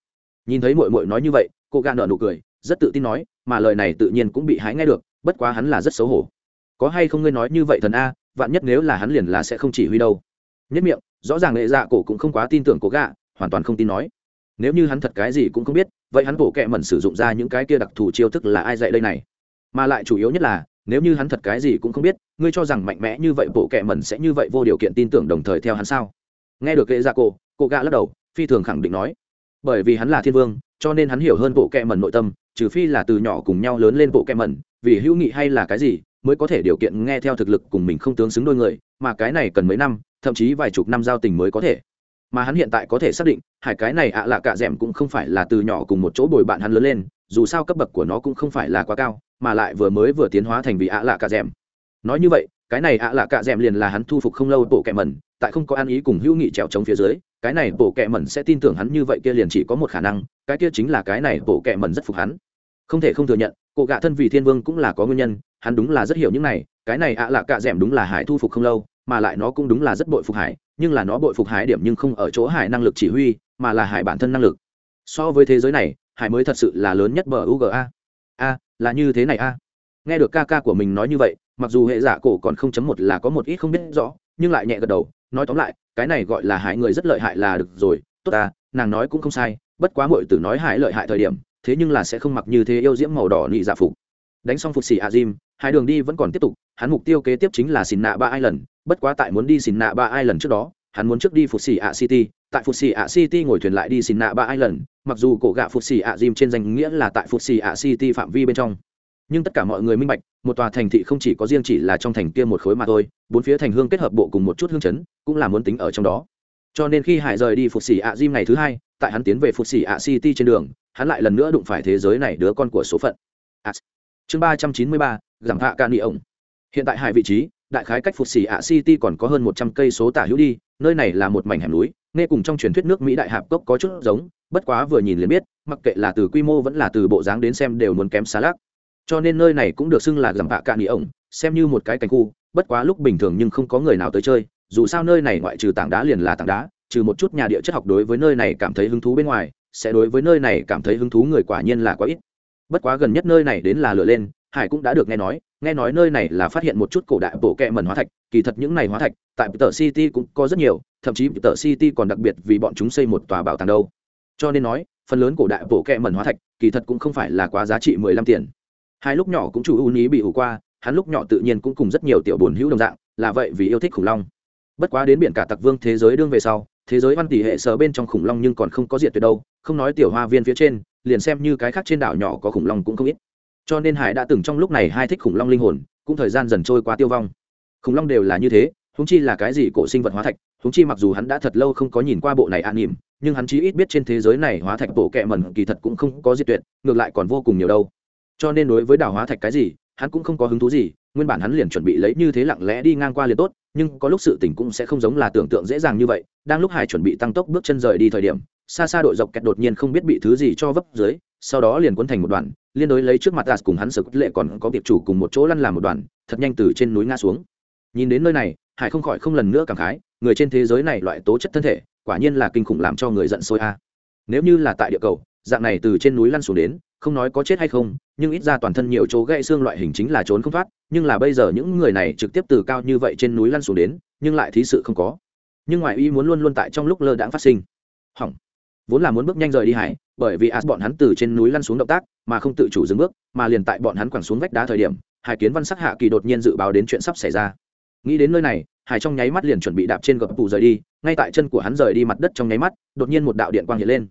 Nhìn thấy mội mội nói như vậy, cô gà nợ nụ cười, rất tự tin nói, mà lời này tự nhiên cũng bị hái nghe được, bất quá hắn là rất xấu hổ. Có hay không ngươi nói như vậy thần a, vạn nhất nếu là hắn liền là sẽ không chỉ huy đâu. Nhất miệng, rõ ràng lệ dạ cổ cũng không quá tin tưởng cố gạ hoàn toàn không tin nói. Nếu như hắn thật cái gì cũng không biết, vậy hắn bộ kẹ mẩn sử dụng ra những cái kia đặc thù chiêu thức là ai dạy đây này? Mà lại chủ yếu nhất là nếu như hắn thật cái gì cũng không biết, ngươi cho rằng mạnh mẽ như vậy bộ kệ mẩn sẽ như vậy vô điều kiện tin tưởng đồng thời theo hắn sao? Nghe được kệ dạ ra cô cô gạ lắc đầu, phi thường khẳng định nói. Bởi vì hắn là thiên vương, cho nên hắn hiểu hơn bộ kệ mẩn nội tâm, trừ phi là từ nhỏ cùng nhau lớn lên bộ kệ mẩn, vì hữu nghị hay là cái gì, mới có thể điều kiện nghe theo thực lực cùng mình không tướng xứng đôi người, mà cái này cần mấy năm, thậm chí vài chục năm giao tình mới có thể. Mà hắn hiện tại có thể xác định hải cái này ạ à cả d cũng không phải là từ nhỏ cùng một chỗ bồi bạn hắn lớn lên dù sao cấp bậc của nó cũng không phải là quá cao, mà lại vừa mới vừa tiến hóa thành vị ạ lạ cả d nói như vậy, cái này ạ lạ cả d liền là hắn thu phục không lâu bộ kẹ mẩn, tại không có ăn ý cùng hữu nghị trèo chống phía dưới, cái này bộ kẹ mẩn sẽ tin tưởng hắn như vậy kia liền chỉ có một khả năng, cái kia chính là cái này bộ kẹ mẩn rất phục hắn. Không thể không thừa nhận cụ gạ thân vì thiên vương cũng là có nguyên nhân, hắn đúng là rất hiểu những này, cái này ạ lạ cạ d đúng là hải thu phục không lâu, mà lại nó cũng đúng là rất bội phục hải, nhưng là nó bội phục hải điểm nhưng không ở chỗ hải năng lực chỉ huy, mà là hải bản thân năng lực. So với thế giới này hải mới thật sự là lớn nhất bờ uga a. Là như thế này a. Nghe được ca ca của mình nói như vậy, mặc dù hệ giả cổ còn không chấm một là có một ít không biết rõ, nhưng lại nhẹ gật đầu, nói tóm lại, cái này gọi là hải người rất lợi hại là được rồi. Tốt ta, nàng nói cũng không sai, bất quá mọi tử nói hải lợi hại thời điểm, thế nhưng là sẽ không mặc như thế yêu diễm màu đỏ nị dạ phục. Đánh xong phục xỉ a jim, hai đường đi vẫn còn tiếp tục, hắn mục tiêu kế tiếp chính là xin nạ ba ai lần bất quá tại muốn đi xin nạ ba ai lần trước đó, hắn muốn trước đi phục xỉ a city, tại phục xỉ a city ngồi thuyền lại đi xin nạ ba ai lần mặc dù cổ gạ phục xì ạ jim trên danh nghĩa là tại phục xì ạ city phạm vi bên trong. Nhưng tất cả mọi người minh bạch, một tòa thành thị không chỉ có riêng chỉ là trong thành kia một khối mà thôi, bốn phía thành hương kết hợp bộ cùng một chút hương chấn, cũng là muốn tính ở trong đó. Cho nên khi hải rời đi phục xì ạ jim ngày thứ hai, tại hắn tiến về phục xì ạ city trên đường, hắn lại lần nữa đụng phải thế giới này đứa con của số phận. À, chương ba trăm chín mươi ba, giảm hạ ca ni ổng. Hiện tại hai vị trí, đại khái cách phục xì ạ city còn có hơn một trăm cây số tả hữu đi, nơi này là một mảnh hẻm núi, nghe cùng trong truyền thuyết nước mỹ đại hạp cốc có chút giống bất quá vừa nhìn liền biết, mặc kệ là từ quy mô vẫn là từ bộ dáng đến xem đều muốn kém xa lắc. Cho nên nơi này cũng được xưng là giảm vạ cạn ý ổng, xem như một cái cảnh khu, bất quá lúc bình thường nhưng không có người nào tới chơi, dù sao nơi này ngoại trừ tảng đá liền là tảng đá, trừ một chút nhà địa chất học đối với nơi này cảm thấy hứng thú bên ngoài, sẽ đối với nơi này cảm thấy hứng thú người quả nhiên là quá ít. Bất quá gần nhất nơi này đến là lửa lên, hải cũng đã được nghe nói nghe nói nơi này là phát hiện một chút cổ đại bộ kẹ mần hóa thạch, kỳ thật những này hóa thạch tại tờ city cũng có rất nhiều, thậm chí tờ city còn đặc biệt vì bọn chúng xây một tòa bảo tàng đâu cho nên nói, phần lớn cổ đại bộ kẹ mẩn hóa thạch, kỳ thật cũng không phải là quá giá trị mười lăm tiền. Hai lúc nhỏ cũng chủ ưu ý bị ủ qua, hắn lúc nhỏ tự nhiên cũng cùng rất nhiều tiểu bồn hữu đồng dạng, là vậy vì yêu thích khủng long. Bất quá đến biển cả tặc vương thế giới đương về sau, thế giới văn tỷ hệ sở bên trong khủng long nhưng còn không có diệt tuyệt đâu, không nói tiểu hoa viên phía trên, liền xem như cái khác trên đảo nhỏ có khủng long cũng không ít. Cho nên hải đã từng trong lúc này hai thích khủng long linh hồn, cũng thời gian dần trôi qua tiêu vong. Khủng long đều là như thế húng chi là cái gì cổ sinh vật hóa thạch húng chi mặc dù hắn đã thật lâu không có nhìn qua bộ này an nỉm nhưng hắn chí ít biết trên thế giới này hóa thạch bộ kẹ mẩn kỳ thật cũng không có diệt tuyệt, ngược lại còn vô cùng nhiều đâu. Cho nên đối với đảo hóa thạch cái gì, hắn cũng không có hứng thú gì, nguyên bản hắn liền chuẩn bị lấy như thế lặng lẽ đi ngang qua liền tốt, nhưng có lúc sự tình cũng sẽ không giống là tưởng tượng dễ dàng như vậy, đang lúc hải chuẩn bị tăng tốc bước chân rời đi thời điểm, xa xa đội dọc kẹt đột nhiên không biết bị thứ gì cho vấp dưới, sau đó liền cuốn thành một đoàn, liên đối lấy trước mặt đạt cùng hắn sở lệ còn có việc chủ cùng một chỗ lăn làm một đoàn, thật nhanh từ trên núi ngã xuống. Nhìn đến nơi này hải không khỏi không lần nữa cảm khái, người trên thế giới này loại tố chất thân thể, quả nhiên là kinh khủng làm cho người giận sôi a. Nếu như là tại địa cầu, dạng này từ trên núi lăn xuống đến, không nói có chết hay không, nhưng ít ra toàn thân nhiều chỗ gãy xương loại hình chính là trốn không thoát, nhưng là bây giờ những người này trực tiếp từ cao như vậy trên núi lăn xuống đến, nhưng lại thí sự không có. Nhưng ngoại ý muốn luôn luôn tại trong lúc lơ đãng phát sinh. Hỏng. Vốn là muốn bước nhanh rời đi hải, bởi vì as bọn hắn từ trên núi lăn xuống động tác, mà không tự chủ dừng bước, mà liền tại bọn hắn quẳng xuống vách đá thời điểm, hải kiến văn sắc hạ kỳ đột nhiên dự báo đến chuyện sắp xảy ra nghĩ đến nơi này hải trong nháy mắt liền chuẩn bị đạp trên gập tủ rời đi ngay tại chân của hắn rời đi mặt đất trong nháy mắt đột nhiên một đạo điện quang hiện lên.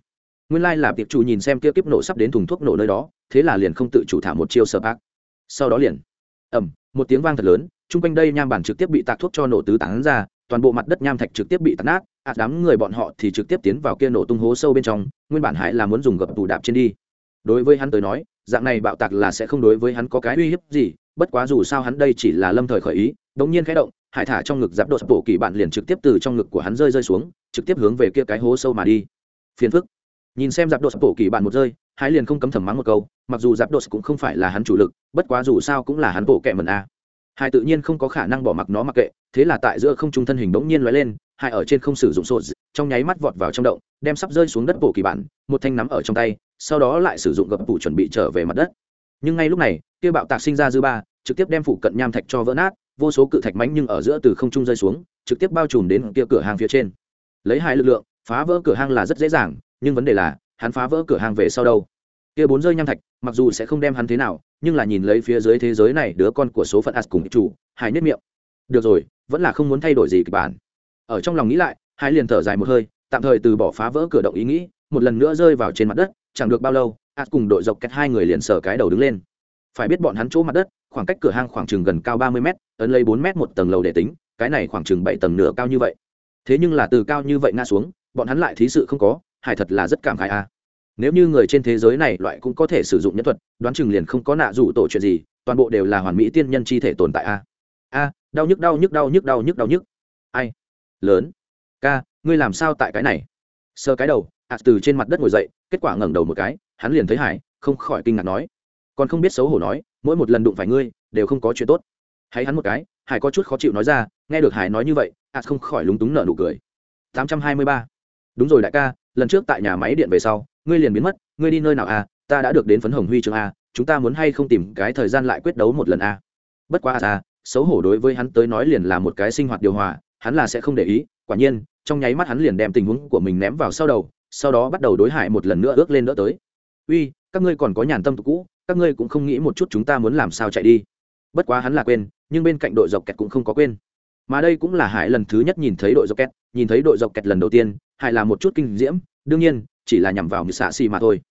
Nguyên lai là tiệp chủ nhìn xem kia kiếp nổ sắp đến thùng thuốc nổ nơi đó thế là liền không tự chủ thả một chiêu sơ bác. Sau đó liền ẩm một tiếng vang thật lớn chung quanh đây nham bản trực tiếp bị tạc thuốc cho nổ tứ tán ra toàn bộ mặt đất nham thạch trực tiếp bị tạt nát ạ à, đám người bọn họ thì trực tiếp tiến vào kia nổ tung hố sâu bên trong nguyên bản hải là muốn dùng gập tủ đạp trên đi. Đối với hắn tới nói dạng này bạo tạc là sẽ không đối với hắn có cái uy hiếp gì bất quá dù sao hắn đây chỉ là lâm thời khởi ý, đống nhiên khẽ động, hải thả trong ngực giáp đột bộ kỳ bạn liền trực tiếp từ trong ngực của hắn rơi rơi xuống, trực tiếp hướng về kia cái hố sâu mà đi. Phiền phức. Nhìn xem giáp đột bộ kỳ bạn một rơi, hải liền không cấm thầm mắng một câu, mặc dù giáp đột cũng không phải là hắn chủ lực, bất quá dù sao cũng là hắn bộ kẹ mần a. Hải tự nhiên không có khả năng bỏ mặc nó mặc kệ, thế là tại giữa không trung thân hình đống nhiên lóe lên, hải ở trên không sử dụng sột trong nháy mắt vọt vào trong động, đem sắp rơi xuống đất bộ kỳ bản một thanh nắm ở trong tay, sau đó lại sử dụng gập phủ chuẩn bị trở về mặt đất nhưng ngay lúc này, kia bạo tạc sinh ra dư ba, trực tiếp đem phụ cận nham thạch cho vỡ nát, vô số cự thạch mánh nhưng ở giữa từ không trung rơi xuống, trực tiếp bao trùm đến kia cửa hàng phía trên. Lấy hai lực lượng, phá vỡ cửa hàng là rất dễ dàng, nhưng vấn đề là, hắn phá vỡ cửa hàng về sau đâu? Kia bốn rơi nham thạch, mặc dù sẽ không đem hắn thế nào, nhưng là nhìn lấy phía dưới thế giới này đứa con của số phận as cùng chủ hải nhất miệng. Được rồi, vẫn là không muốn thay đổi gì kịch bản. Ở trong lòng nghĩ lại, hai liền thở dài một hơi, tạm thời từ bỏ phá vỡ cửa động ý nghĩ, một lần nữa rơi vào trên mặt đất, chẳng được bao lâu as cùng đội dọc kẹt hai người liền sở cái đầu đứng lên. Phải biết bọn hắn chỗ mặt đất, khoảng cách cửa hang khoảng chừng gần cao ba mươi m ấn lấy bốn m một tầng lầu để tính, cái này khoảng chừng bảy tầng nửa cao như vậy. Thế nhưng là từ cao như vậy ngã xuống, bọn hắn lại thí sự không có hải thật là rất cảm khái a. Nếu như người trên thế giới này loại cũng có thể sử dụng nhân thuật, đoán chừng liền không có nạ rủ tổ chuyện gì, toàn bộ đều là hoàn mỹ tiên nhân chi thể tồn tại a. A, đau nhức đau nhức đau nhức đau nhức đau nhức. Ai? Lớn. Ca, ngươi làm sao tại cái này? Sơ cái đầu ạ từ trên mặt đất ngồi dậy, kết quả ngẩng đầu một cái hắn liền thấy hải, không khỏi kinh ngạc nói, còn không biết xấu hổ nói, mỗi một lần đụng phải ngươi, đều không có chuyện tốt. Hãy hắn một cái, hải có chút khó chịu nói ra, nghe được hải nói như vậy ạ không khỏi lúng túng nở nụ cười. 823. đúng rồi đại ca, lần trước tại nhà máy điện về sau, ngươi liền biến mất, ngươi đi nơi nào à ta đã được đến phấn hồng huy chương a, chúng ta muốn hay không tìm cái thời gian lại quyết đấu một lần a? Bất quá à xấu hổ đối với hắn tới nói liền là một cái sinh hoạt điều hòa, hắn là sẽ không để ý, quả nhiên, trong nháy mắt hắn liền đem tình huống của mình ném vào sau đầu, sau đó bắt đầu đối hại một lần nữa ước lên đỡ tới uy, các ngươi còn có nhàn tâm tục cũ, các ngươi cũng không nghĩ một chút chúng ta muốn làm sao chạy đi. Bất quá hắn là quên, nhưng bên cạnh đội dọc kẹt cũng không có quên. Mà đây cũng là hải lần thứ nhất nhìn thấy đội dọc kẹt, nhìn thấy đội dọc kẹt lần đầu tiên, hải là một chút kinh diễm, đương nhiên, chỉ là nhằm vào như xạ xì mà thôi.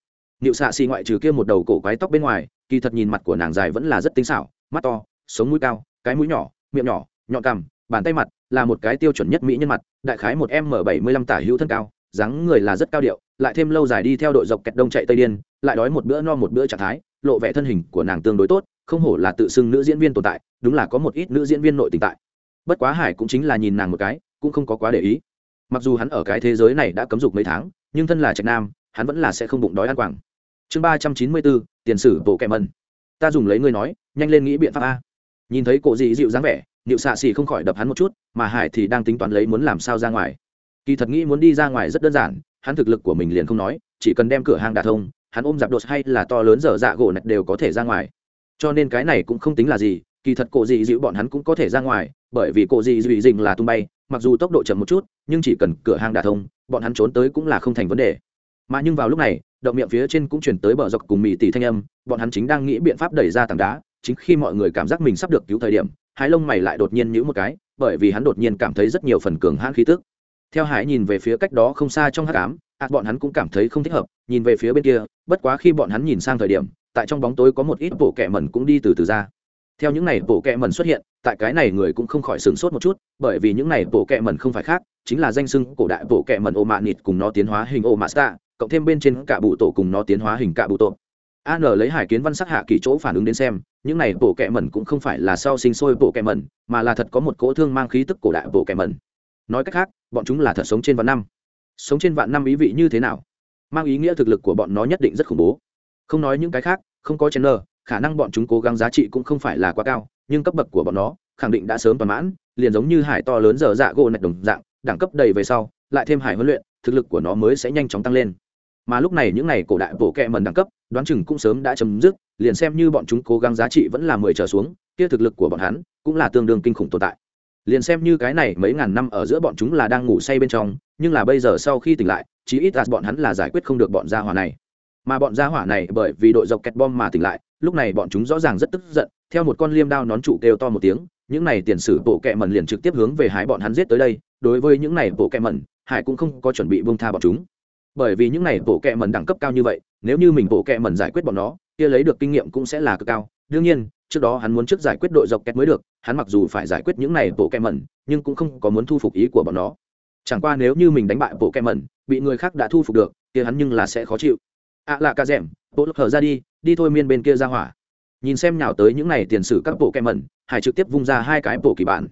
Nịu xạ xì ngoại trừ kia một đầu cổ quái tóc bên ngoài, kỳ thật nhìn mặt của nàng dài vẫn là rất tinh xảo, mắt to, sống mũi cao, cái mũi nhỏ, miệng nhỏ, nhọn cằm, bàn tay mặt, là một cái tiêu chuẩn nhất mỹ nhân mặt, đại khái một m bảy mươi lăm tả hữu thân cao, dáng người là rất cao điệu lại thêm lâu dài đi theo đội dọc kẹt đông chạy tây điên, lại đói một bữa no một bữa trạng thái, lộ vẻ thân hình của nàng tương đối tốt, không hổ là tự xưng nữ diễn viên tồn tại, đúng là có một ít nữ diễn viên nội tình tại. Bất quá hải cũng chính là nhìn nàng một cái, cũng không có quá để ý. Mặc dù hắn ở cái thế giới này đã cấm dục mấy tháng, nhưng thân là trạch nam, hắn vẫn là sẽ không bụng đói ăn quảng. Chương ba trăm chín mươi bốn, tiền sử bộ kẹm mần ta dùng lấy ngươi nói, nhanh lên nghĩ biện pháp a. Nhìn thấy cổ dị dịu dáng vẻ nịu xạ xì không khỏi đập hắn một chút, mà hải thì đang tính toán lấy muốn làm sao ra ngoài. Kỳ thật nghĩ muốn đi ra ngoài rất đơn giản hắn thực lực của mình liền không nói, chỉ cần đem cửa hàng đà thông, hắn ôm giặc đột hay là to lớn dở dạ gỗ nạch đều có thể ra ngoài. Cho nên cái này cũng không tính là gì, kỳ thật cổ dị dịu bọn hắn cũng có thể ra ngoài, bởi vì cổ dị dịu dịnh là tung bay, mặc dù tốc độ chậm một chút, nhưng chỉ cần cửa hàng đà thông, bọn hắn trốn tới cũng là không thành vấn đề. Mà nhưng vào lúc này, động miệng phía trên cũng chuyển tới bờ dọc cùng mỹ tỷ thanh âm, bọn hắn chính đang nghĩ biện pháp đẩy ra tảng đá, chính khi mọi người cảm giác mình sắp được cứu thời điểm, hai lông mày lại đột nhiên nhữ một cái, bởi vì hắn đột nhiên cảm thấy rất nhiều phần cường hãn khí tức theo hải nhìn về phía cách đó không xa trong hát cám ạt à, bọn hắn cũng cảm thấy không thích hợp, nhìn về phía bên kia, bất quá khi bọn hắn nhìn sang thời điểm, tại trong bóng tối có một ít bộ kẹ mẩn cũng đi từ từ ra. Theo những này bộ kẹ mẩn xuất hiện, tại cái này người cũng không khỏi sửng sốt một chút, bởi vì những này bộ kẹ mẩn không phải khác, chính là danh sưng cổ đại bộ kẹ mẩn ô mạ nịt cùng nó tiến hóa hình ô mạ stạ cộng thêm bên trên cả bụ tổ cùng nó tiến hóa hình cả bụ tổ. An lấy hải kiến văn sắc hạ kỳ chỗ phản ứng đến xem, những này bộ kẹ mẩn cũng không phải là sau sinh sôi bộ kẹ mẩn, mà là thật có một cỗ thương mang khí tức cổ đại bộ kẹ mẩn nói cách khác, bọn chúng là thật sống trên vạn năm. Sống trên vạn năm ý vị như thế nào? Mang ý nghĩa thực lực của bọn nó nhất định rất khủng bố. Không nói những cái khác, không có chen nơ khả năng bọn chúng cố gắng giá trị cũng không phải là quá cao, nhưng cấp bậc của bọn nó khẳng định đã sớm toàn mãn, liền giống như hải to lớn dở dạ gỗ nạch đồng dạng, đẳng cấp đầy về sau, lại thêm hải huấn luyện, thực lực của nó mới sẽ nhanh chóng tăng lên. Mà lúc này những n à y cổ đại bổ kẹ mần đẳng cấp, đoán chừng cũng sớm đã chấm dứt, liền xem như bọn chúng cố gắng giá trị vẫn là mười trở xuống, kia thực lực của bọn hắn cũng là tương đương kinh khủng tồn tại liền xem như cái này mấy ngàn năm ở giữa bọn chúng là đang ngủ say bên trong, nhưng là bây giờ sau khi tỉnh lại, chí ít là bọn hắn là giải quyết không được bọn gia hỏa này. Mà bọn gia hỏa này bởi vì đội dọc kẹt bom mà tỉnh lại, lúc này bọn chúng rõ ràng rất tức giận, theo một con liêm đao nón trụ kêu to một tiếng, những này tiền sử bộ kẹ mẩn liền trực tiếp hướng về hải bọn hắn giết tới đây, đối với những này bộ kẹ mẩn, hải cũng không có chuẩn bị bông tha bọn chúng. Bởi vì những này bộ kẹ mẩn đẳng cấp cao như vậy, nếu như mình bộ kẹ mẩn giải quyết bọn nó kia lấy được kinh nghiệm cũng sẽ là cực cao. Đương nhiên, trước đó hắn muốn trước giải quyết đội dọc kẹt mới được, hắn mặc dù phải giải quyết những này bộ kẹ mẩn, nhưng cũng không có muốn thu phục ý của bọn nó. Chẳng qua nếu như mình đánh bại bộ kẹ mẩn, bị người khác đã thu phục được, kia hắn nhưng là sẽ khó chịu. Ạ à là ca rẻm bộ lập hở ra đi đi thôi miên bên kia ra hỏa. Nhìn xem nhào tới những này tiền sử các bộ kẹ mẩn, hải trực tiếp vung ra hai cái bộ kỳ bản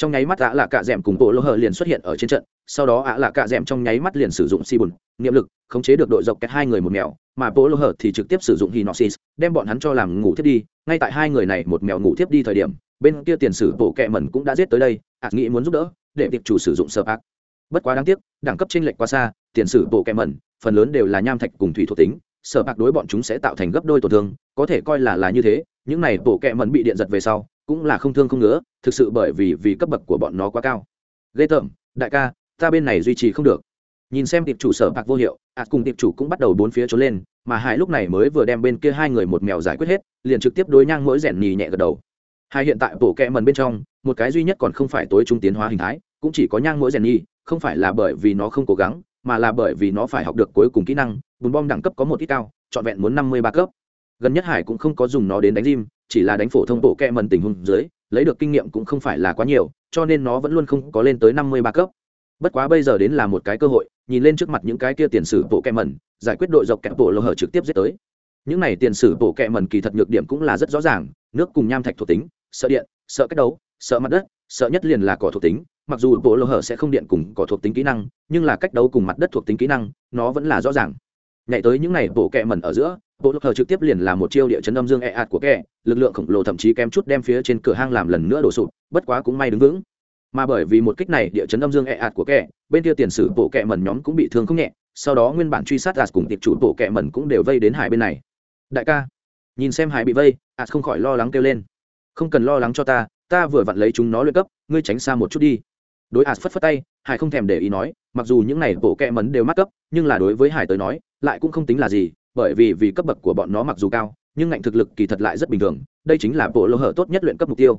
trong nháy mắt ạ là cạ d cùng bộ lô hờ liền xuất hiện ở trên trận, sau đó ạ là cạ d trong nháy mắt liền sử dụng si bùn, niệm lực, khống chế được đội dọc kẹt hai người một mèo, mà bộ lô hờ thì trực tiếp sử dụng hinoxis, đem bọn hắn cho làm ngủ thiếp đi. Ngay tại hai người này một mèo ngủ thiếp đi thời điểm, bên kia tiền sử bộ kẹ mẩn cũng đã giết tới đây ạt nghĩ muốn giúp đỡ, để tiệp chủ sử dụng sơ ác bất quá đáng tiếc, đẳng cấp tranh lệch quá xa, tiền sử bộ kẹ mẩn, phần lớn đều là nham thạch cùng thủy thuộc tính sở bạc đối bọn chúng sẽ tạo thành gấp đôi tổn thương, có thể coi là là như thế, những này bộ kẹ mẩn bị điện giật về sau cũng là không thương không ngứa, thực sự bởi vì vì cấp bậc của bọn nó quá cao. Ghê tởm, đại ca, ta bên này duy trì không được. Nhìn xem tiệp chủ sở bạc vô hiệu ạt cùng tiệp chủ cũng bắt đầu bốn phía trốn lên, mà hải lúc này mới vừa đem bên kia hai người một mèo giải quyết hết, liền trực tiếp đối nhang mỗi rèn nhì nhẹ gật đầu. Hai hiện tại bộ kẹ mần bên trong, một cái duy nhất còn không phải tối trung tiến hóa hình thái, cũng chỉ có nhang mỗi rèn nhì không phải là bởi vì nó không cố gắng, mà là bởi vì nó phải học được cuối cùng kỹ năng, bùn bom đẳng cấp có một ít cao, trọn vẹn muốn năm mươi ba cấp. Gần nhất hải cũng không có dùng nó đến đánh rim chỉ là đánh phổ thông bộ kẹ mần tình huống dưới, lấy được kinh nghiệm cũng không phải là quá nhiều, cho nên nó vẫn luôn không có lên tới năm mươi ba cấp. Bất quá bây giờ đến là một cái cơ hội, nhìn lên trước mặt những cái kia tiền sử bộ kẹ mần, giải quyết đội dọc kẹp bộ lô hở trực tiếp giết tới. Những này tiền sử bộ kẹ mần kỳ thật nhược điểm cũng là rất rõ ràng, nước cùng nham thạch thuộc tính, sợ điện, sợ cách đấu, sợ mặt đất, sợ nhất liền là cỏ thuộc tính, mặc dù bộ lô hở sẽ không điện cùng cỏ thuộc tính kỹ năng, nhưng là cách đấu cùng mặt đất thuộc tính kỹ năng, nó vẫn là rõ ràng. Nhảy tới những này bộ kẹ mần ở giữa bộ lộc hờ trực tiếp liền là một chiêu địa chấn âm dương e ạt của kẹ lực lượng khổng lồ thậm chí kém chút đem phía trên cửa hang làm lần nữa đổ sụp, bất quá cũng may đứng vững. Mà bởi vì một kích này địa chấn âm dương e ạt của kẹ bên kia tiền sử bộ kẹ mẩn nhóm cũng bị thương không nhẹ, sau đó nguyên bản truy sát ạt cùng tiệp chủ bộ kẹ mẩn cũng đều vây đến hải bên này. Đại ca, nhìn xem hải bị vây ạt không khỏi lo lắng kêu lên. Không cần lo lắng cho ta ta vừa vặn lấy chúng nó luyện cấp, ngươi tránh xa một chút đi. Đối ạt phất phất tay, hải không thèm để ý nói, mặc dù những này bộ kẹ mẩn đều mắc cấp, nhưng là đối với hải tới nói, lại cũng không tính là gì bởi vì vì cấp bậc của bọn nó mặc dù cao, nhưng ngạnh thực lực kỳ thật lại rất bình thường, đây chính là bộ lô hở tốt nhất luyện cấp mục tiêu.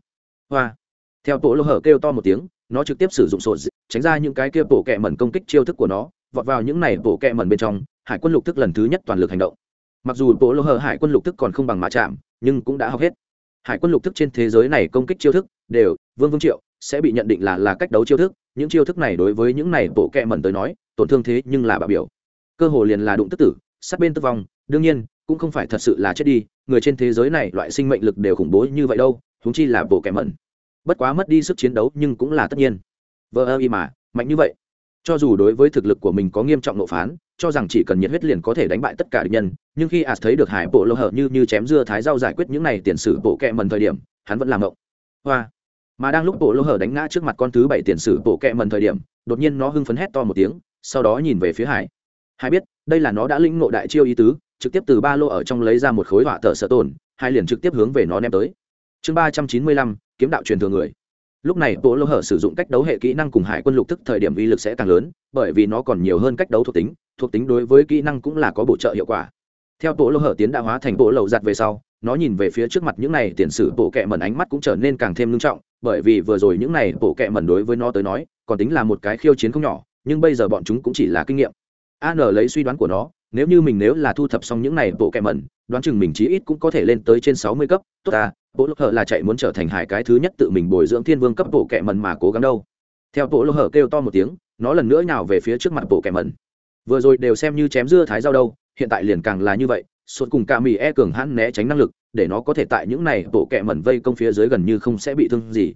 Hoa. Theo bộ lô hở kêu to một tiếng, nó trực tiếp sử dụng sổ tránh ra những cái kia bộ kẹ mẩn công kích chiêu thức của nó, vọt vào những này bộ kẹ mẩn bên trong, hải quân lục thức lần thứ nhất toàn lực hành động. Mặc dù bộ lô hở hải quân lục thức còn không bằng mã chạm, nhưng cũng đã học hết. Hải quân lục thức trên thế giới này công kích chiêu thức đều, vương vương triệu, sẽ bị nhận định là là cách đấu chiêu thức, những chiêu thức này đối với những này bộ kẹ mẩn tới nói, tổn thương thế nhưng là bạo biểu. Cơ hồ liền là đụng tức tử sát bên tức vong, đương nhiên, cũng không phải thật sự là chết đi, người trên thế giới này loại sinh mệnh lực đều khủng bố như vậy đâu húng chi là bộ kẻ mẩn bất quá mất đi sức chiến đấu nhưng cũng là tất nhiên. Vợ ơ y mà, mạnh như vậy. Cho dù đối với thực lực của mình có nghiêm trọng nộp phán, cho rằng chỉ cần nhiệt huyết liền có thể đánh bại tất cả địch nhân, nhưng khi as thấy được hải bộ lô hở như như chém dưa thái rau giải quyết những này tiền sử bộ kẹ mần thời điểm, hắn vẫn làm ngộng. Hoa. Mà đang lúc bộ lô hở đánh ngã trước mặt con thứ bảy tiền sử bộ kẹ mần thời điểm, đột nhiên nó hưng phấn hét to một tiếng, sau đó nhìn về phía hải. Hải biết đây là nó đã lĩnh ngộ đại chiêu ý tứ, trực tiếp từ ba lô ở trong lấy ra một khối họa thợ sợ tồn, hai liền trực tiếp hướng về nó ném tới. Chương ba trăm chín mươi lăm, kiếm đạo truyền thừa người. Lúc này bộ lô hở sử dụng cách đấu hệ kỹ năng cùng hải quân lục thức thời điểm uy lực sẽ càng lớn, bởi vì nó còn nhiều hơn cách đấu thuộc tính thuộc tính đối với kỹ năng cũng là có bổ trợ hiệu quả. Theo bộ lô hở tiến đã hóa thành bộ lầu giặt về sau, nó nhìn về phía trước mặt những này tiền sử bộ kệ mẩn ánh mắt cũng trở nên càng thêm nghiêm trọng, bởi vì vừa rồi những này bộ kệ mẩn đối với nó tới nói, còn tính là một cái khiêu chiến không nhỏ, nhưng bây giờ bọn chúng cũng chỉ là kinh nghiệm an lấy suy đoán của nó, nếu như mình nếu là thu thập xong những này, bộ kẹm mẩn đoán chừng mình chí ít cũng có thể lên tới trên sáu mươi cấp, tốt à bộ lô hở là chạy muốn trở thành hải cái thứ nhất tự mình bồi dưỡng thiên vương cấp bộ kẹm mẩn mà cố gắng đâu. Theo bộ lô hở kêu to một tiếng, nó lần nữa nhào về phía trước mặt bộ kẹm mẩn vừa rồi đều xem như chém dưa thái rau đâu, hiện tại liền càng là như vậy sốt cùng ca mì e cường hãn né tránh năng lực, để nó có thể tại những này, bộ kẹ mẩn vây công phía dưới gần như không sẽ bị thương gì.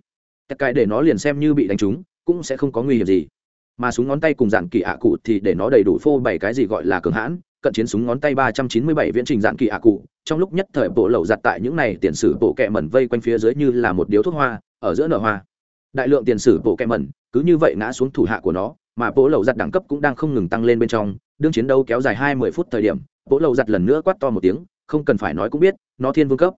Tất cái để nó liền xem như bị đánh trúng, cũng sẽ không có nguy hiểm gì mà súng ngón tay cùng dạng kỳ ạ cụ thì để nó đầy đủ phô bảy cái gì gọi là cường hãn, cận chiến súng ngón tay ba trăm chín mươi bảy viễn trình dạng kỳ ạ cụ. Trong lúc nhất thời, bộ lậu giặt tại những này tiền sử bộ kẹ mẩn vây quanh phía dưới như là một điếu thuốc hoa, ở giữa nở hoa. Đại lượng tiền sử bộ kẹ mẩn, cứ như vậy ngã xuống thủ hạ của nó, mà bộ lậu giặt đẳng cấp cũng đang không ngừng tăng lên bên trong, đương chiến đấu kéo dài hai mươi phút thời điểm, bộ lậu giặt lần nữa quát to một tiếng, không cần phải nói cũng biết, nó thiên vương cấp.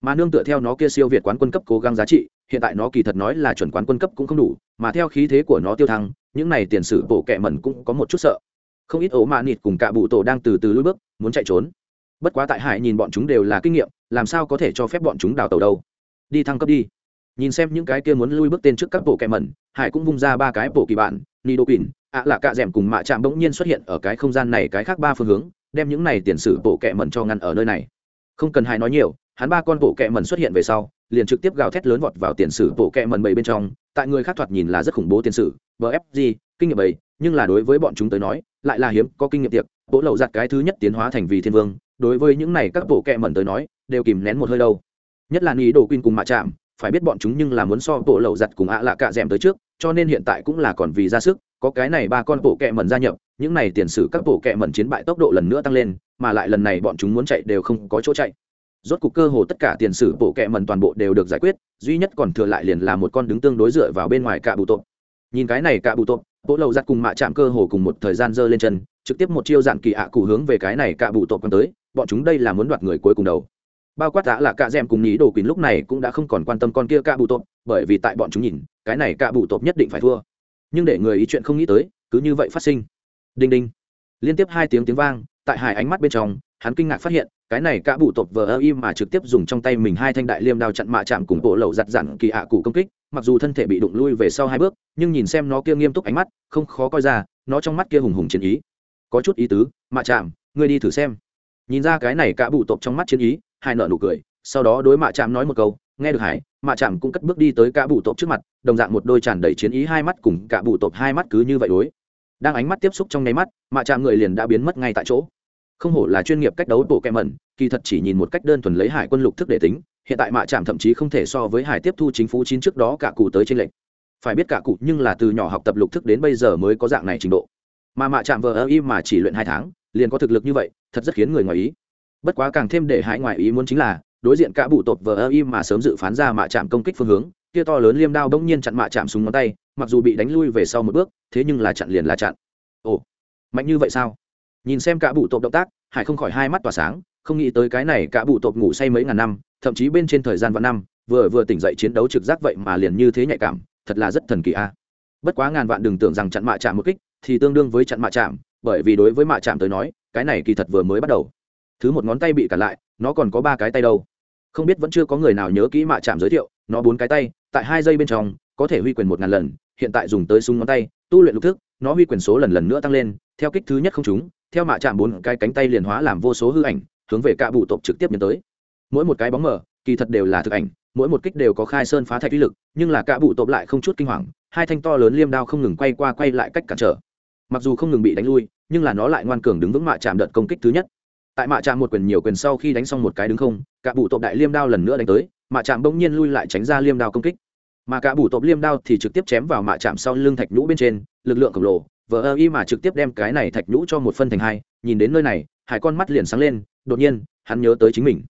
Mà nương tựa theo nó kia siêu việt quán quân cấp cố gắng giá trị hiện tại nó kỳ thật nói là chuẩn quán quân cấp cũng không đủ, mà theo khí thế của nó tiêu thăng, những này tiền sử bộ kệ mẩn cũng có một chút sợ. Không ít ố mạ nịt cùng cả bụ tổ đang từ từ lùi bước, muốn chạy trốn. Bất quá tại hải nhìn bọn chúng đều là kinh nghiệm, làm sao có thể cho phép bọn chúng đào tàu đâu. Đi thăng cấp đi. Nhìn xem những cái kia muốn lui bước tên trước các bộ kẹ mẩn, hải cũng vung ra ba cái bộ kỳ bản ni đô quỳnh ạ là cạ d cùng mạ chạm bỗng nhiên xuất hiện ở cái không gian này cái khác ba phương hướng, đem những này tiền sử bộ kẹ mẩn cho ngăn ở nơi này. Không cần hải nói nhiều hắn ba con bộ kẹ mẩn xuất hiện về sau, liền trực tiếp gào thét lớn vọt vào tiền sử bộ kẹ mẩn bảy bên trong, tại người khác thoạt nhìn là rất khủng bố tiền sử bfg kinh nghiệm bảy, nhưng là đối với bọn chúng tới nói, lại là hiếm, có kinh nghiệm tiệc, bộ lậu giặt cái thứ nhất tiến hóa thành vì thiên vương, đối với những này các bộ kẹ mẩn tới nói, đều kìm nén một hơi đâu. Nhất là nghĩ đồ quyên cùng mạ chạm phải biết bọn chúng nhưng là muốn so bộ lậu giặt cùng ạ lạ cạ d tới trước, cho nên hiện tại cũng là còn vì ra sức, có cái này ba con bộ kẹ mẩn gia nhập, những này tiền sử các bộ kẹ mẩn chiến bại tốc độ lần nữa tăng lên, mà lại lần này bọn chúng muốn chạy đều không có chỗ chạy rốt cục cơ hồ tất cả tiền sử bộ kệ mần toàn bộ đều được giải quyết, duy nhất còn thừa lại liền là một con đứng tương đối dựa vào bên ngoài cạ bụ tộp. Nhìn cái này cạ bụ tộp, bộ lầu giặt cùng mạ chạm cơ hồ cùng một thời gian giơ lên chân, trực tiếp một chiêu dạn kỳ ạ cụ hướng về cái này cạ bụ tộp còn tới, bọn chúng đây là muốn đoạt người cuối cùng đầu. Bao quát đã là cạ d cùng nhí đồ quỳnh lúc này cũng đã không còn quan tâm con kia cạ bụ tộp, bởi vì tại bọn chúng nhìn, cái này cạ bụ tộp nhất định phải thua. Nhưng để người ý chuyện không nghĩ tới, cứ như vậy phát sinh. Đinh đinh. Liên tiếp hai tiếng tiếng vang, tại hải ánh mắt bên trong, hắn kinh ngạc phát hiện cái này cả bụ tộc vờ ơ im mà trực tiếp dùng trong tay mình hai thanh đại liêm đao chặn mạ chạm cùng bộ lậu giặt dặn kỳ hạ cụ công kích, mặc dù thân thể bị đụng lui về sau hai bước, nhưng nhìn xem nó kia nghiêm túc ánh mắt, không khó coi ra, nó trong mắt kia hùng hùng chiến ý. Có chút ý tứ, mạ chạm, ngươi đi thử xem. Nhìn ra cái này cả bụ tộc trong mắt chiến ý, hai nợ nụ cười, sau đó đối mạ chạm nói một câu, nghe được hải, mạ chạm cũng cất bước đi tới cả bụ tộc trước mặt, đồng dạng một đôi tràn đầy chiến ý hai mắt cùng cả bụ tộc hai mắt cứ như vậy đối. Đang ánh mắt tiếp xúc trong nháy mắt, mạ chạm người liền đã biến mất ngay tại chỗ. Không hổ là chuyên nghiệp cách đấu bộ kẹ mẩn kỳ thật chỉ nhìn một cách đơn thuần lấy hải quân lục thức để tính, hiện tại mạ chạm thậm chí không thể so với hải tiếp thu chính phủ chín trước đó cả cụ tới trên lệnh. Phải biết cả cụ nhưng là từ nhỏ học tập lục thức đến bây giờ mới có dạng này trình độ. Mà mạ chạm vờ ơ y mà chỉ luyện hai tháng, liền có thực lực như vậy, thật rất khiến người ngoài ý. Bất quá càng thêm để hải ngoại ý muốn chính là, đối diện cả bụ tột vờ ơ y mà sớm dự phán ra mạ chạm công kích phương hướng, kia to lớn liêm đao bỗng nhiên chặn mạ chạm súng ngón tay, mặc dù bị đánh lui về sau một bước, thế nhưng là chặn liền là chặn. Ồ, mạnh như vậy sao? Nhìn xem cả bụ tộc động tác, hải không khỏi hai mắt tỏa sáng không nghĩ tới cái này cả bụ tộp ngủ say mấy ngàn năm, thậm chí bên trên thời gian vạn năm, vừa vừa tỉnh dậy chiến đấu trực giác vậy mà liền như thế nhạy cảm, thật là rất thần kỳ a. Bất quá ngàn vạn đừng tưởng rằng chặn mạ chạm một kích thì tương đương với chặn mạ chạm, bởi vì đối với mạ chạm tới nói, cái này kỳ thật vừa mới bắt đầu. Thứ một ngón tay bị cản lại, nó còn có ba cái tay đâu. Không biết vẫn chưa có người nào nhớ kỹ mạ chạm giới thiệu, nó bốn cái tay, tại hai giây bên trong, có thể huy quyền một ngàn lần, hiện tại dùng tới súng ngón tay, tu luyện lục thức, nó huy quyền số lần lần nữa tăng lên, theo kích thứ nhất không chúng theo mạ chạm bốn cái cánh tay liền hóa làm vô số hư ảnh hướng về cả bụ tộc trực tiếp nhấn tới. Mỗi một cái bóng mở kỳ thật đều là thực ảnh, mỗi một kích đều có khai sơn phá thạch uy lực, nhưng là cả bụ tộc lại không chút kinh hoàng, hai thanh to lớn liêm đao không ngừng quay qua quay lại cách cản trở. Mặc dù không ngừng bị đánh lui, nhưng là nó lại ngoan cường đứng vững mạ chạm đợt công kích thứ nhất. Tại mạ chạm một quyền nhiều quyền sau khi đánh xong một cái đứng không, cả bụ tộc đại liêm đao lần nữa đánh tới, mạ chạm bỗng nhiên lui lại tránh ra liêm đao công kích. Mà cả bụ tộc liêm đao thì trực tiếp chém vào mạ chạm sau lưng thạch nhũ bên trên, lực lượng khổng lồ, vờ ơ y mà trực tiếp đem cái này thạch nhũ cho một phân thành hai, nhìn đến nơi này, hải con mắt liền sáng lên đột nhiên, hắn nhớ tới chính mình.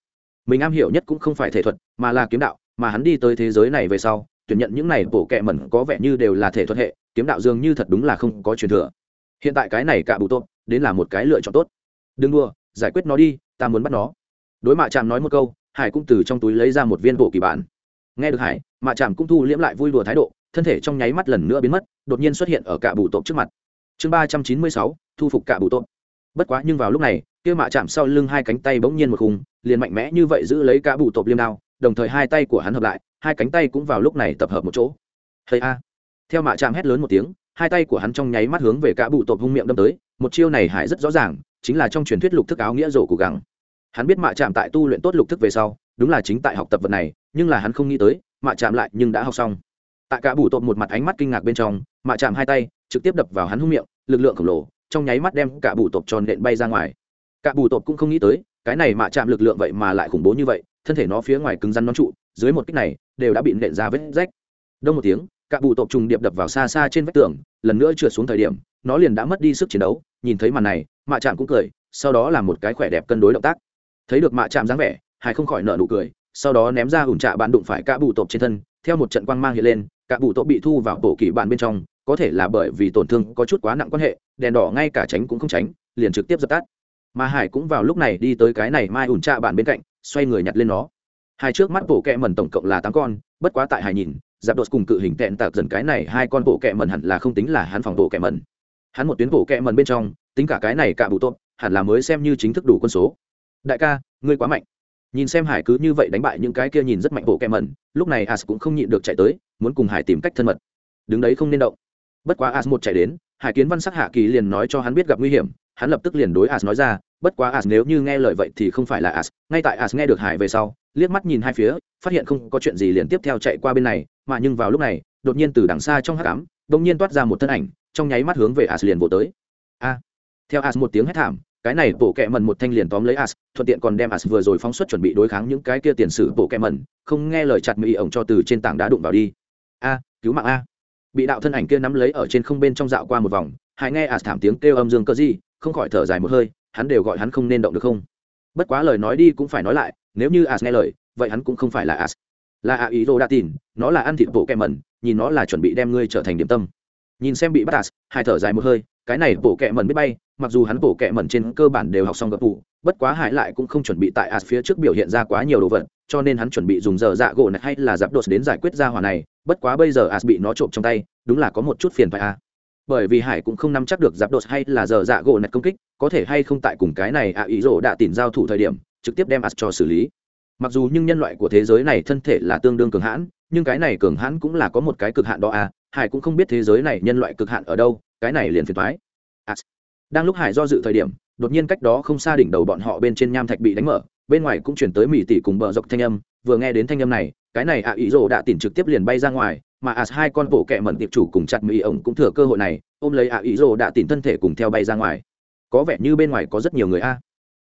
Mình am hiểu nhất cũng không phải thể thuật, mà là kiếm đạo, mà hắn đi tới thế giới này về sau, tuyển nhận những này bổ kẹ mẩn có vẻ như đều là thể thuật hệ, kiếm đạo dường như thật đúng là không có truyền thừa. Hiện tại cái này cả bù tốt đến là một cái lựa chọn tốt. Đừng đua giải quyết nó đi, ta muốn bắt nó. Đối mạ chạm nói một câu, hải cũng từ trong túi lấy ra một viên bộ kỳ bản. Nghe được hải, mạ chạm cũng thu liễm lại vui đùa thái độ, thân thể trong nháy mắt lần nữa biến mất, đột nhiên xuất hiện ở cả bù tộp trước mặt. Chương ba trăm chín mươi sáu, thu phục cả bù tộp bất quá nhưng vào lúc này, kia mạ chạm sau lưng hai cánh tay bỗng nhiên một khung, liền mạnh mẽ như vậy giữ lấy cả bụ tộp liêm đao, đồng thời hai tay của hắn hợp lại, hai cánh tay cũng vào lúc này tập hợp một chỗ. Hay a! Theo mạ chạm hét lớn một tiếng, hai tay của hắn trong nháy mắt hướng về cả bụ tộp hung miệng đâm tới, một chiêu này hải rất rõ ràng, chính là trong truyền thuyết lục thức áo nghĩa rổ cố gắng hắn biết mạ chạm tại tu luyện tốt lục thức về sau, đúng là chính tại học tập vật này, nhưng là hắn không nghĩ tới, mạ chạm lại nhưng đã học xong. Tại cả bụ tộp một mặt ánh mắt kinh ngạc bên trong, mạ chạm hai tay trực tiếp đập vào hắn hung miệng, lực lượng khổng lồ trong nháy mắt đem cả bù tộc tròn nện bay ra ngoài. Cả bù tộc cũng không nghĩ tới, cái này mạ chạm lực lượng vậy mà lại khủng bố như vậy, thân thể nó phía ngoài cứng rắn nón trụ, dưới một kích này, đều đã bị nện ra vết rách. Đông một tiếng, cả bù tộc trùng điệp đập vào xa xa trên vách tường, lần nữa trượt xuống thời điểm, nó liền đã mất đi sức chiến đấu, nhìn thấy màn này, mạ chạm cũng cười, sau đó là một cái khỏe đẹp cân đối động tác. Thấy được mạ chạm dáng vẻ hải không khỏi nợ nụ cười, sau đó ném ra ủn trạ bạn đụng phải cả bù tộc trên thân, theo một trận quang mang hiện lên, cả bù tộc bị thu vào tổ kỳ bạn bên trong, có thể là bởi vì tổn thương có chút quá nặng quan hệ đèn đỏ ngay cả tránh cũng không tránh, liền trực tiếp dập tắt. Mà hải cũng vào lúc này đi tới cái này mai ủn trạ bạn bên cạnh, xoay người nhặt lên nó. Hai trước mắt bộ kẹ mần tổng cộng là tám con, bất quá tại hải nhìn, giáp đột cùng cự hình tẹn tạc dần cái này hai con bộ kẹ mần hẳn là không tính là hắn phòng bộ kẹ mần hắn một tuyến bộ kẹ mần bên trong, tính cả cái này cả bụ tốt hẳn là mới xem như chính thức đủ quân số. Đại ca, ngươi quá mạnh. Nhìn xem hải cứ như vậy đánh bại những cái kia nhìn rất mạnh bộ kẹ mần lúc này as cũng không nhịn được chạy tới, muốn cùng hải tìm cách thân mật. Đứng đấy không nên động. Bất quá as một chạy đến hải kiến văn sắc hạ kỳ liền nói cho hắn biết gặp nguy hiểm, hắn lập tức liền đối as nói ra, bất quá as nếu như nghe lời vậy thì không phải là as ngay tại as nghe được hải về sau, liếc mắt nhìn hai phía, phát hiện không có chuyện gì liền tiếp theo chạy qua bên này, mà nhưng vào lúc này, đột nhiên từ đằng xa trong hắc ám, đột nhiên toát ra một thân ảnh, trong nháy mắt hướng về as liền vỗ tới. A! Theo as một tiếng hét thảm, cái này bộ kẹ mần một thanh liền tóm lấy as thuận tiện còn đem as vừa rồi phóng xuất chuẩn bị đối kháng những cái kia tiền sử bộ kẹ mần không nghe lời chặt mỹ ổng cho từ trên tảng đá đụng vào đi. A! Cứu mạng a! Bị đạo thân ảnh kia nắm lấy ở trên không bên trong dạo qua một vòng Hải nghe as thảm tiếng kêu âm dương cơ gì không khỏi thở dài một hơi, hắn đều gọi hắn không nên động được không? Bất quá lời nói đi cũng phải nói lại, nếu như ả nghe lời, vậy hắn cũng không phải là ả. Là ả ý rô đa tin, nó là ăn thịt bộ kẹ mẩn, nhìn nó là chuẩn bị đem ngươi trở thành điểm tâm. Nhìn xem bị bắt ả hai thở dài một hơi, cái này bộ kẹ mẩn biết bay, mặc dù hắn bộ kẹ mẩn trên cơ bản đều học xong gập tủ, bất quá hải lại cũng không chuẩn bị tại ả phía trước biểu hiện ra quá nhiều đồ vật cho nên hắn chuẩn bị dùng giờ dạ gỗ này hay là giáp đột đến giải quyết ra hỏa này, bất quá bây giờ as bị nó trộm trong tay, đúng là có một chút phiền phải a bởi vì hải cũng không nắm chắc được giáp đột hay là giờ dạ gỗ nạch công kích, có thể hay không tại cùng cái này ạ ý rỗ đã tìm giao thủ thời điểm, trực tiếp đem as cho xử lý mặc dù nhưng nhân loại của thế giới này thân thể là tương đương cường hãn, nhưng cái này cường hãn cũng là có một cái cực hạn đó à hải cũng không biết thế giới này nhân loại cực hạn ở đâu, cái này liền phiền thoái as. đang lúc hải do dự thời điểm, đột nhiên cách đó không xa đỉnh đầu bọn họ bên trên nham thạch bị đánh mở bên ngoài cũng chuyển tới mỹ tỷ cùng bờ dọc thanh âm, vừa nghe đến thanh âm này, cái này ạ ý rỗ đã tìm trực tiếp liền bay ra ngoài, mà as hai con bộ kẹ mẩn tiệp chủ cùng chặt mỹ ổng cũng thừa cơ hội này, ôm lấy ạ ý rỗ đã tìm thân thể cùng theo bay ra ngoài. Có vẻ như bên ngoài có rất nhiều người a.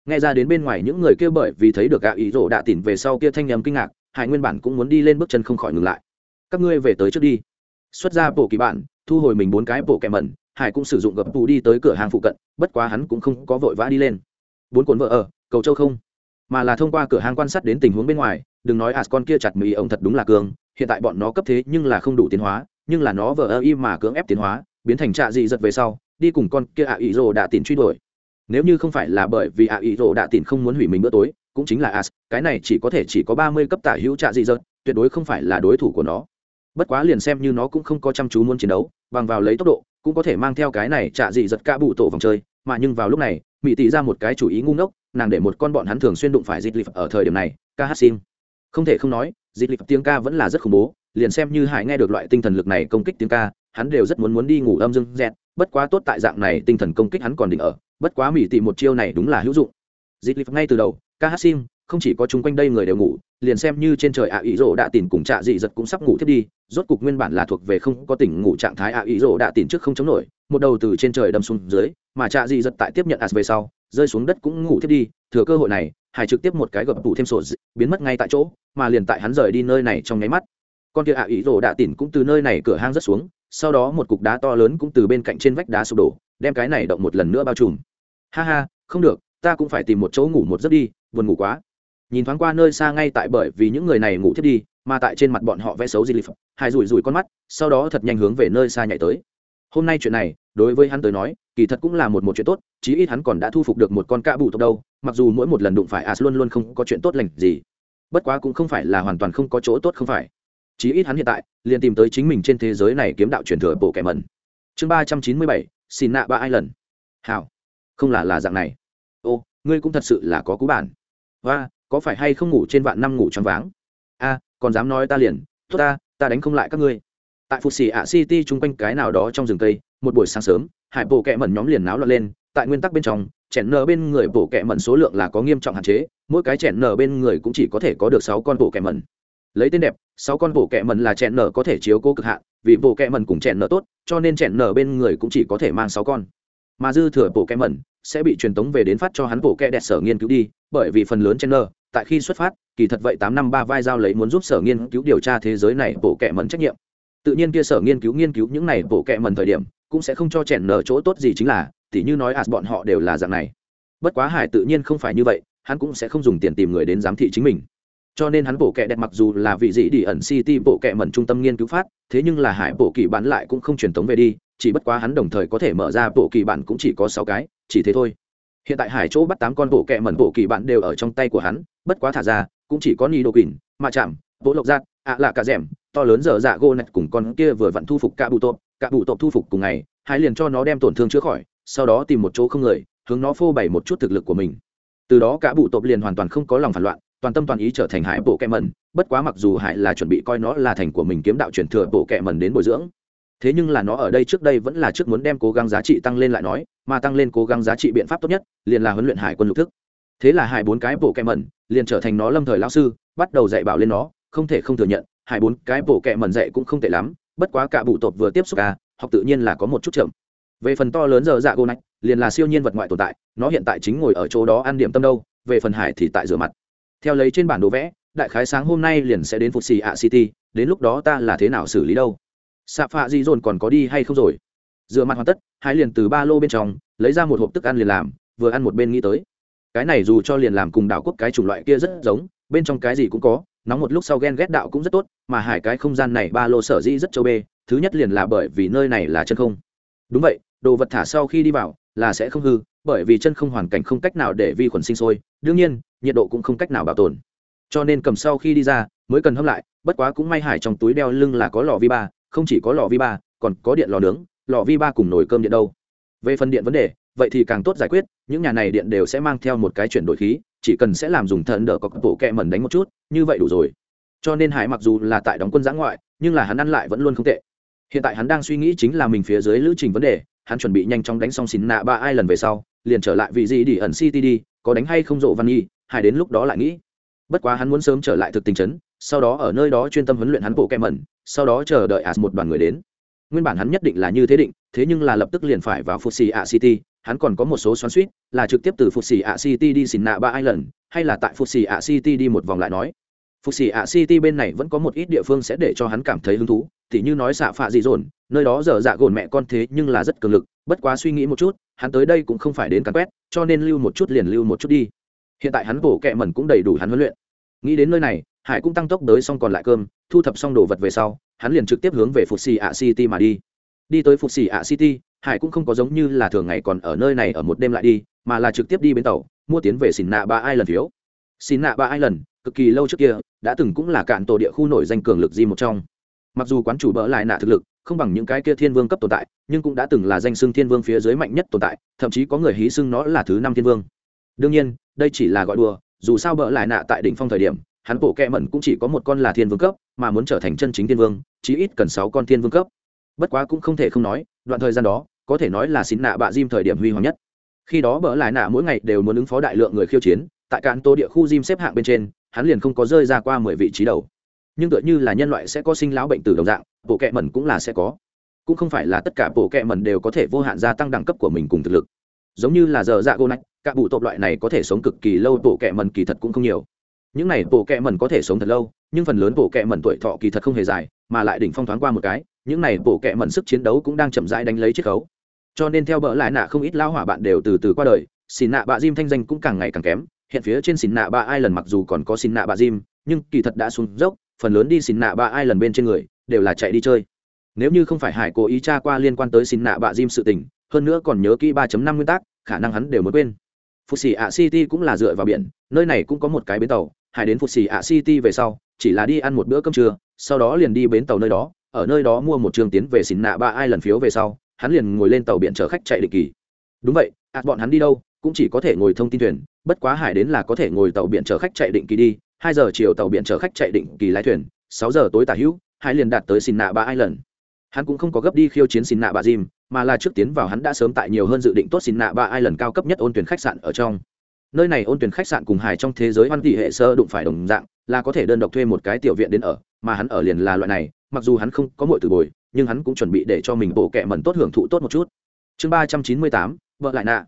Nghe ra đến bên ngoài những người kia bởi vì thấy được ạ ý rỗ đã tìm về sau kia thanh âm kinh ngạc, hải nguyên bản cũng muốn đi lên bước chân không khỏi ngừng lại. Các ngươi về tới trước đi. Xuất ra bộ kỳ bản thu hồi mình bốn cái bộ kẹ mẩn, hải cũng sử dụng gập tù đi tới cửa hàng phụ cận, bất quá hắn cũng không có vội vã đi lên. Bốn cuốn vợ ở, cầu châu không mà là thông qua cửa hàng quan sát đến tình huống bên ngoài, đừng nói as con kia chặt mỹ ông thật đúng là cường, hiện tại bọn nó cấp thế nhưng là không đủ tiến hóa, nhưng là nó vờ ơ y mà cưỡng ép tiến hóa, biến thành trạ dị giật về sau, đi cùng con kia ạ ý rồ đã tìm truy đuổi. Nếu như không phải là bởi vì ạ ý rồ đã tìm không muốn hủy mình bữa tối, cũng chính là as, cái này chỉ có thể chỉ có ba mươi cấp tả hữu trạ dị giật, tuyệt đối không phải là đối thủ của nó. Bất quá liền xem như nó cũng không có chăm chú muốn chiến đấu, bằng vào lấy tốc độ, cũng có thể mang theo cái này trạ dị giật ca bụ tổ vòng chơi, mà nhưng vào lúc này mỹ tỷ ra một cái chủ ý ngu ngốc, nàng để một con bọn hắn thường xuyên đụng phải dịp lịp ở thời điểm này, ca hát sim không thể không nói dịp lịp tiếng ca vẫn là rất khủng bố, liền xem như hải nghe được loại tinh thần lực này công kích tiếng ca, hắn đều rất muốn muốn đi ngủ âm dưng dẹt, bất quá tốt tại dạng này tinh thần công kích hắn còn định ở, bất quá mỹ tỷ một chiêu này đúng là hữu dụng. Dịp lịp ngay từ đầu, ca hát sim không chỉ có chung quanh đây người đều ngủ, liền xem như trên trời ạ ý rỗ đã tìm cùng trạ dị giật cũng sắp ngủ thiết đi, rốt cục nguyên bản là thuộc về không có tỉnh ngủ trạng thái ạ ý rỗ đã tìm trước không chống nổi, một đầu từ trên trời đâm xuống dưới, mà trạ dị giật tại tiếp nhận as về sau, rơi xuống đất cũng ngủ thiết đi, thừa cơ hội này hải trực tiếp một cái gập tủ thêm sổ biến mất ngay tại chỗ, mà liền tại hắn rời đi nơi này trong nháy mắt. Con kia ạ ý rỗ đã tìm cũng từ nơi này cửa hang rất xuống, sau đó một cục đá to lớn cũng từ bên cạnh trên vách đá sụp đổ, đem cái này động một lần nữa bao trùm. Ha ha, không được, ta cũng phải tìm một chỗ ngủ một giấc đi, buồn ngủ quá nhìn thoáng qua nơi xa ngay tại bởi vì những người này ngủ thiết đi, mà tại trên mặt bọn họ vẽ xấu jilip hai rủi rủi con mắt, sau đó thật nhanh hướng về nơi xa nhảy tới. Hôm nay chuyện này, đối với hắn tới nói, kỳ thật cũng là một một chuyện tốt, chí ít hắn còn đã thu phục được một con cạ bụ tộc đâu, mặc dù mỗi một lần đụng phải as luôn luôn không có chuyện tốt lành gì. Bất quá cũng không phải là hoàn toàn không có chỗ tốt không phải. Chí ít hắn hiện tại, liền tìm tới chính mình trên thế giới này kiếm đạo truyền thừa bộ kẻ mẩn. Chương ba trăm chín mươi bảy, xin nạ ba ai lần hảo. Không là là dạng này. Ô, ngươi cũng thật sự là có cú bản. Và có phải hay không ngủ trên vạn năm ngủ choáng váng? A, còn dám nói ta liền, tốt ta ta đánh không lại các ngươi. Tại phục xì ạ city chung quanh cái nào đó trong rừng cây, một buổi sáng sớm, hải bộ kẹ mẩn nhóm liền náo loạn lên, tại nguyên tắc bên trong, chèn nở bên người bộ kẹ mẩn số lượng là có nghiêm trọng hạn chế, mỗi cái chèn nở bên người cũng chỉ có thể có được sáu con bộ kẹ mẩn. Lấy tên đẹp, sáu con bộ kẹ mẩn là chèn nở có thể chiếu cố cực hạn, vì bộ kẹ mẩn cùng chèn nở tốt, cho nên chèn nở bên người cũng chỉ có thể mang sáu con mà dư thừa bộ kẹ mẩn sẽ bị truyền tống về đến phát cho hắn bộ kẹ đẹp sở nghiên cứu đi, bởi vì phần lớn chen nơ tại khi xuất phát, kỳ thật vậy tám năm ba vai giao lấy muốn giúp sở nghiên cứu điều tra thế giới này bộ kẹ mẩn trách nhiệm. Tự nhiên kia sở nghiên cứu nghiên cứu những này bộ kẹ mẩn thời điểm, cũng sẽ không cho chèn nở chỗ tốt gì chính là, tỉ như nói à bọn họ đều là dạng này. Bất quá hải tự nhiên không phải như vậy, hắn cũng sẽ không dùng tiền tìm người đến giám thị chính mình. Cho nên hắn bộ kệ đẹp mặc dù là vị dĩ đi ẩn city bộ kệ mẩn trung tâm nghiên cứu phát, thế nhưng là hải bộ kỳ bản lại cũng không truyền tống về đi chỉ bất quá hắn đồng thời có thể mở ra bộ kỳ bản cũng chỉ có sáu cái, chỉ thế thôi. Hiện tại hải chỗ bắt tám con bộ kệ mẩn bộ kỳ bản đều ở trong tay của hắn, bất quá thả ra, cũng chỉ có ni đồ kỳnh mà chạm bộ lộc giác ạ lạ cả rẻm, to lớn dở dạ gô nạch cùng con kia vừa vặn thu phục cả bụ tộp. Cả bụ tộp thu phục cùng ngày hải liền cho nó đem tổn thương chữa khỏi, sau đó tìm một chỗ không người, hướng nó phô bày một chút thực lực của mình. Từ đó cả bụ tộp liền hoàn toàn không có lòng phản loạn, toàn tâm toàn ý trở thành hải bộ kẹ mẩn, bất quá mặc dù hải là chuẩn bị coi nó là thành của mình kiếm đạo truyền thừa bộ kẹ mẩn đến bồi dưỡng thế nhưng là nó ở đây trước đây vẫn là trước muốn đem cố gắng giá trị tăng lên lại nói, mà tăng lên cố gắng giá trị biện pháp tốt nhất, liền là huấn luyện hải quân lục thức. Thế là hải bốn cái bộ kẹ mẩn, liền trở thành nó lâm thời lão sư, bắt đầu dạy bảo lên nó, không thể không thừa nhận, hải bốn cái bộ kẹ mẩn dạy cũng không tệ lắm, bất quá cả bụ tộc vừa tiếp xúc ca học tự nhiên là có một chút chậm. Về phần to lớn giờ dạ gô nách, liền là siêu nhiên vật ngoại tồn tại, nó hiện tại chính ngồi ở chỗ đó ăn điểm tâm đâu, về phần hải thì tại rửa mặt. Theo lấy trên bản đồ vẽ, đại khái sáng hôm nay liền sẽ đến phục xì ạ city, đến lúc đó ta là thế nào xử lý đâu? Xạ phạ di dồn còn có đi hay không rồi? Dựa mặt hoàn tất, hai liền từ ba lô bên trong, lấy ra một hộp thức ăn liền làm, vừa ăn một bên nghĩ tới. Cái này dù cho liền làm cùng đảo quốc cái chủng loại kia rất giống, bên trong cái gì cũng có, nóng một lúc sau ghen ghét đạo cũng rất tốt, mà hải cái không gian này ba lô sở dĩ rất châu bê, thứ nhất liền là bởi vì nơi này là chân không. Đúng vậy, đồ vật thả sau khi đi vào là sẽ không hư, bởi vì chân không hoàn cảnh không cách nào để vi khuẩn sinh sôi, đương nhiên, nhiệt độ cũng không cách nào bảo tồn. Cho nên cầm sau khi đi ra, mới cần hâm lại, bất quá cũng may hải trong túi đeo lưng là có lò vi ba không chỉ có lò vi ba, còn có điện lò nướng, lò vi ba cùng nồi cơm điện đâu. Về phần điện vấn đề, vậy thì càng tốt giải quyết, những nhà này điện đều sẽ mang theo một cái chuyển đổi khí, chỉ cần sẽ làm dùng thần đỡ có bộ kẹ mẩn đánh một chút, như vậy đủ rồi. Cho nên hải mặc dù là tại đóng quân giã ngoại, nhưng là hắn ăn lại vẫn luôn không tệ. Hiện tại hắn đang suy nghĩ chính là mình phía dưới lữ trình vấn đề, hắn chuẩn bị nhanh chóng đánh xong xin nạ ba ai lần về sau, liền trở lại vị gì đi ẩn city đi, có đánh hay không rộ văn nhi, hải đến lúc đó lại nghĩ bất quá hắn muốn sớm trở lại thực tình chấn, sau đó ở nơi đó chuyên tâm huấn luyện hắn bộ kem mẩn, sau đó chờ đợi as một đoàn người đến. Nguyên bản hắn nhất định là như thế định, thế nhưng là lập tức liền phải vào phục xì ạ city, hắn còn có một số xoắn suýt là trực tiếp từ phục xì ạ city đi xin nạ ba ai lần hay là tại phục xì ạ city đi một vòng lại nói. Phục xì ạ city bên này vẫn có một ít địa phương sẽ để cho hắn cảm thấy hứng thú thì như nói xạ phạ dị dồn, nơi đó dở dạ gồn mẹ con thế nhưng là rất cường lực, bất quá suy nghĩ một chút, hắn tới đây cũng không phải đến cắn quét, cho nên lưu một chút liền lưu một chút đi hiện tại hắn bổ kẹ mẩn cũng đầy đủ hắn huấn luyện. Nghĩ đến nơi này, hải cũng tăng tốc tới xong còn lại cơm, thu thập xong đồ vật về sau, hắn liền trực tiếp hướng về phục xì ạ city mà đi. Đi tới phục xì ạ city, hải cũng không có giống như là thường ngày còn ở nơi này ở một đêm lại đi, mà là trực tiếp đi bến tàu, mua tiến về xin nạ ba ai lần phiếu. Xin nạ ba ai lần cực kỳ lâu trước kia, đã từng cũng là cạn tổ địa khu nổi danh cường lực di một trong. Mặc dù quán chủ bỡ lại nạ thực lực, không bằng những cái kia thiên vương cấp tồn tại, nhưng cũng đã từng là danh xưng thiên vương phía dưới mạnh nhất tồn tại, thậm chí có người hí xưng nó là thứ năm thiên vương đương nhiên, đây chỉ là gọi đùa, dù sao bỡ lại nạ tại đỉnh phong thời điểm, hắn bộ kẹ mẩn cũng chỉ có một con là thiên vương cấp, mà muốn trở thành chân chính thiên vương, chí ít cần sáu con thiên vương cấp. Bất quá cũng không thể không nói, đoạn thời gian đó, có thể nói là xin nạ bạ diêm thời điểm huy hoàng nhất. Khi đó bỡ lại nạ mỗi ngày đều muốn ứng phó đại lượng người khiêu chiến, tại cạn tô địa khu diêm xếp hạng bên trên, hắn liền không có rơi ra qua mười vị trí đầu. Nhưng tựa như là nhân loại sẽ có sinh lão bệnh tử đồng dạng, bộ kẹ mẩn cũng là sẽ có. Cũng không phải là tất cả bộ kẹ mẩn đều có thể vô hạn gia tăng đẳng cấp của mình cùng thực lực. Giống như là giờ dạ gô nách các bụ tộc loại này có thể sống cực kỳ lâu, bộ kệ mẩn kỳ thật cũng không nhiều. Những này, bộ kệ mẩn có thể sống thật lâu, nhưng phần lớn bộ kệ mẩn tuổi thọ kỳ thật không hề dài, mà lại đỉnh phong thoáng qua một cái, những này, bộ kệ mẩn sức chiến đấu cũng đang chậm rãi đánh lấy chiết khấu. Cho nên theo bỡ lại nạ không ít lao hỏa bạn đều từ từ qua đời, xin nạ bạ diêm thanh danh cũng càng ngày càng kém. Hiện phía trên xin nạ bạ ai lần mặc dù còn có xin nạ bạ diêm, nhưng kỳ thật đã xuống dốc, phần lớn đi xin nạ bạ ai lần bên trên người, đều là chạy đi chơi. Nếu như không phải hải cố ý tra qua liên quan tới xin nạ bạ diêm sự tình, hơn nữa còn nhớ kỹ ba năm nguyên tắc, khả năng hắn đều mới quên. Phụ xì ạ city cũng là dựa vào biển nơi này cũng có một cái bến tàu. Hải đến Phụ xì ạ city về sau chỉ là đi ăn một bữa cơm trưa sau đó liền đi bến tàu nơi đó. Ở nơi đó mua một trường tiến về xin nạ ba ai lần phiếu về sau hắn liền ngồi lên tàu biển chở khách chạy định kỳ. Đúng vậy ạt bọn hắn đi đâu cũng chỉ có thể ngồi thông tin thuyền bất quá hải đến là có thể ngồi tàu biển chở khách chạy định kỳ đi. Hai giờ chiều tàu biển chở khách chạy định kỳ lái thuyền sáu giờ tối tả hữu hải liền đạt tới xin nạ ba ai lần hắn cũng không có gấp đi khiêu chiến xin nạ bà Jim, mà là trước tiến vào hắn đã sớm tại nhiều hơn dự định tốt xin nạ ba ai lần cao cấp nhất ôn tuyển khách sạn ở trong. Nơi này ôn tuyển khách sạn cùng hải trong thế giới hoan tỷ hệ sơ đụng phải đồng dạng, là có thể đơn độc thuê một cái tiểu viện đến ở, mà hắn ở liền là loại này, mặc dù hắn không có mọi từ bồi, nhưng hắn cũng chuẩn bị để cho mình bộ kẹ mẩn tốt hưởng thụ tốt một chút. Chương ba trăm chín mươi tám, vợ lại nạ.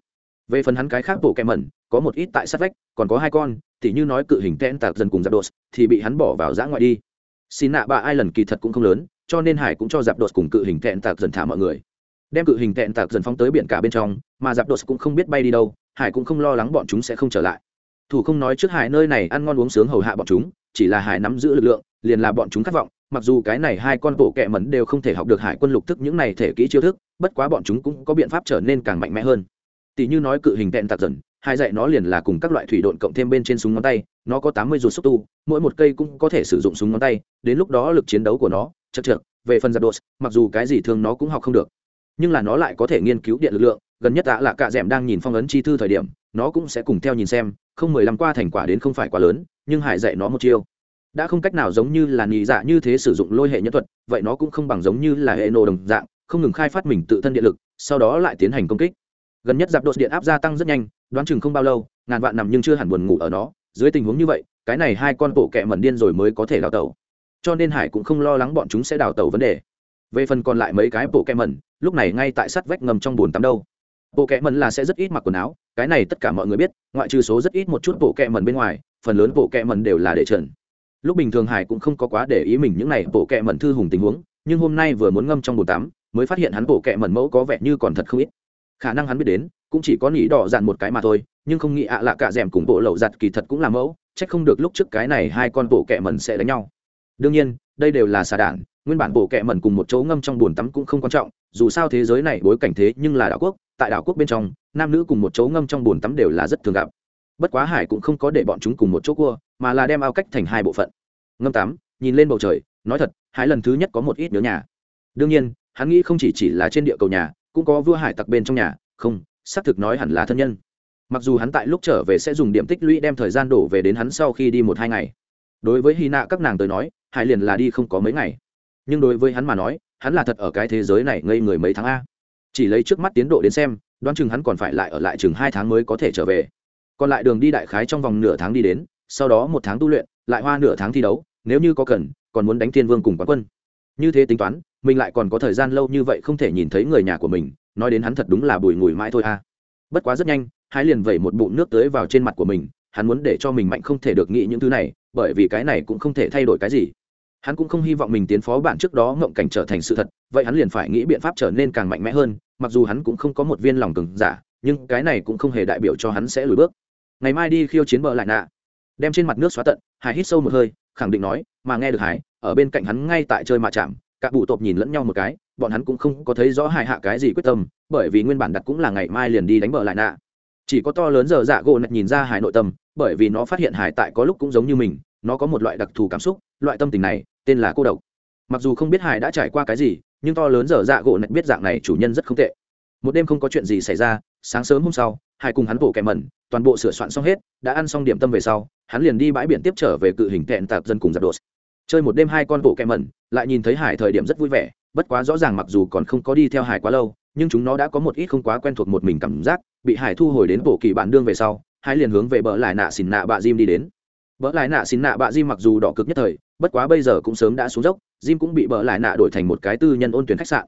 Về phần hắn cái khác bộ kẹ mẩn, có một ít tại sát vách, còn có hai con thì như nói cự hình ten tạc dần cùng giáp đột, thì bị hắn bỏ vào giã ngoại đi. Xin nạ ba ai lần kỳ thật cũng không lớn, cho nên hải cũng cho giáp đột cùng cự hình tẹn tạc dần thả mọi người đem cự hình tẹn tạc dần phóng tới biển cả bên trong, mà giáp đột cũng không biết bay đi đâu, hải cũng không lo lắng bọn chúng sẽ không trở lại. Thủ không nói trước hải nơi này ăn ngon uống sướng hầu hạ bọn chúng, chỉ là hải nắm giữ lực lượng, liền là bọn chúng khát vọng, mặc dù cái này hai con bộ kẹ mẩn đều không thể học được hải quân lục thức những này thể kỹ chiêu thức, bất quá bọn chúng cũng có biện pháp trở nên càng mạnh mẽ hơn. Tỷ như nói cự hình tẹn tạc dần hai dạy nó liền là cùng các loại thủy độn cộng thêm bên trên súng ngón tay, nó có tám mươi ruột xúc tu, mỗi một cây cũng có thể sử dụng súng ngón tay, đến lúc đó lực chiến đấu của nó, chật chật về phần giặc đột, mặc dù cái gì thường nó cũng học không được nhưng là nó lại có thể nghiên cứu điện lực lượng, gần nhất đã là cạ d đang nhìn phong ấn chi thư thời điểm, nó cũng sẽ cùng theo nhìn xem, không mười lăm qua thành quả đến không phải quá lớn, nhưng hải dạy nó một chiêu. Đã không cách nào giống như là nhị dạ như thế sử dụng lôi hệ nhân thuật, vậy nó cũng không bằng giống như là hệ nổ đồng dạng, không ngừng khai phát mình tự thân điện lực, sau đó lại tiến hành công kích. Gần nhất giặc đột điện áp gia tăng rất nhanh, đoán chừng không bao lâu, ngàn vạn nằm nhưng chưa hẳn buồn ngủ ở nó. Dưới tình huống như vậy, cái này hai con bộ kẹ mẩn điên rồi mới có thể đào tẩu. Cho nên hải cũng không lo lắng bọn chúng sẽ đào tẩu vấn đề về phần còn lại mấy cái bộ kẹ mẩn, lúc này ngay tại sắt vách ngầm trong bồn tắm đâu. Bộ kẹ mẩn là sẽ rất ít mặc quần áo, cái này tất cả mọi người biết, ngoại trừ số rất ít một chút bộ kẹ mẩn bên ngoài, phần lớn bộ kẹ mẩn đều là để trần. Lúc bình thường hải cũng không có quá để ý mình những này bộ kẹ mẩn thư hùng tình huống, nhưng hôm nay vừa muốn ngâm trong bồn tắm, mới phát hiện hắn bộ kẹ mẩn mẫu có vẻ như còn thật không ít. Khả năng hắn biết đến, cũng chỉ có nghĩ đỏ dặn một cái mà thôi, nhưng không nghĩ ạ à lạ cả rèm cùng bộ lậu giặt kỳ thật cũng là mẫu trách không được lúc trước cái này hai con bộ kẹ mẩn sẽ đánh nhau. Đương nhiên, đây đều là xà đản nguyên bản bộ kệ mẩn cùng một chỗ ngâm trong bồn tắm cũng không quan trọng, dù sao thế giới này bối cảnh thế nhưng là đảo quốc, tại đảo quốc bên trong, nam nữ cùng một chỗ ngâm trong bồn tắm đều là rất thường gặp. Bất quá hải cũng không có để bọn chúng cùng một chỗ cua, mà là đem ao cách thành hai bộ phận. Ngâm tắm, nhìn lên bầu trời, nói thật, hải lần thứ nhất có một ít nhớ nhà. Đương nhiên, hắn nghĩ không chỉ chỉ là trên địa cầu nhà, cũng có vua hải tặc bên trong nhà, không, xác thực nói hẳn là thân nhân. Mặc dù hắn tại lúc trở về sẽ dùng điểm tích lũy đem thời gian đổ về đến hắn sau khi đi một hai ngày. Đối với hy nạ các nàng tới nói, hải liền là đi không có mấy ngày nhưng đối với hắn mà nói, hắn là thật ở cái thế giới này ngây người mấy tháng a. Chỉ lấy trước mắt tiến độ đến xem, đoán chừng hắn còn phải lại ở lại chừng hai tháng mới có thể trở về. Còn lại đường đi đại khái trong vòng nửa tháng đi đến, sau đó một tháng tu luyện, lại hoa nửa tháng thi đấu, nếu như có cần, còn muốn đánh thiên vương cùng quán quân. Như thế tính toán, mình lại còn có thời gian lâu như vậy không thể nhìn thấy người nhà của mình, nói đến hắn thật đúng là bùi ngùi mãi thôi a. Bất quá rất nhanh, hai liền vẩy một bụng nước tới vào trên mặt của mình, hắn muốn để cho mình mạnh không thể được nghĩ những thứ này, bởi vì cái này cũng không thể thay đổi cái gì hắn cũng không hy vọng mình tiến phó bản trước đó ngộng cảnh trở thành sự thật, vậy hắn liền phải nghĩ biện pháp trở nên càng mạnh mẽ hơn, mặc dù hắn cũng không có một viên lòng cứng giả, nhưng cái này cũng không hề đại biểu cho hắn sẽ lùi bước. Ngày mai đi khiêu chiến bờ lại nạ. Đem trên mặt nước xóa tận, hải hít sâu một hơi, khẳng định nói, mà nghe được hải, ở bên cạnh hắn ngay tại chơi mạ chạm. Các bụ tộc nhìn lẫn nhau một cái, bọn hắn cũng không có thấy rõ hải hạ cái gì quyết tâm, bởi vì nguyên bản đặt cũng là ngày mai liền đi đánh bờ lại nạ. Chỉ có to lớn giờ dạ gỗ nhìn ra hải nội tâm, bởi vì nó phát hiện hải tại có lúc cũng giống như mình nó có một loại đặc thù cảm xúc, loại tâm tình này, tên là cô độc. Mặc dù không biết hải đã trải qua cái gì, nhưng to lớn dở dạ gỗ nạch biết dạng này chủ nhân rất không tệ. Một đêm không có chuyện gì xảy ra, sáng sớm hôm sau, hải cùng hắn bộ kẻ mẩn, toàn bộ sửa soạn xong hết, đã ăn xong điểm tâm về sau, hắn liền đi bãi biển tiếp trở về cự hình thẹn tạp dân cùng giặt đột. Chơi một đêm hai con bộ kẻ mẩn, lại nhìn thấy hải thời điểm rất vui vẻ, bất quá rõ ràng mặc dù còn không có đi theo hải quá lâu, nhưng chúng nó đã có một ít không quá quen thuộc một mình cảm giác, bị hải thu hồi đến bộ kỳ bản đương về sau, hải liền hướng về bờ lại nạ xỉn nạ bạ diêm đi đến bỡ lại nạ xin nạ bạ Jim mặc dù đỏ cực nhất thời, bất quá bây giờ cũng sớm đã xuống dốc, Jim cũng bị bỡ lại nạ đổi thành một cái tư nhân ôn tuyển khách sạn.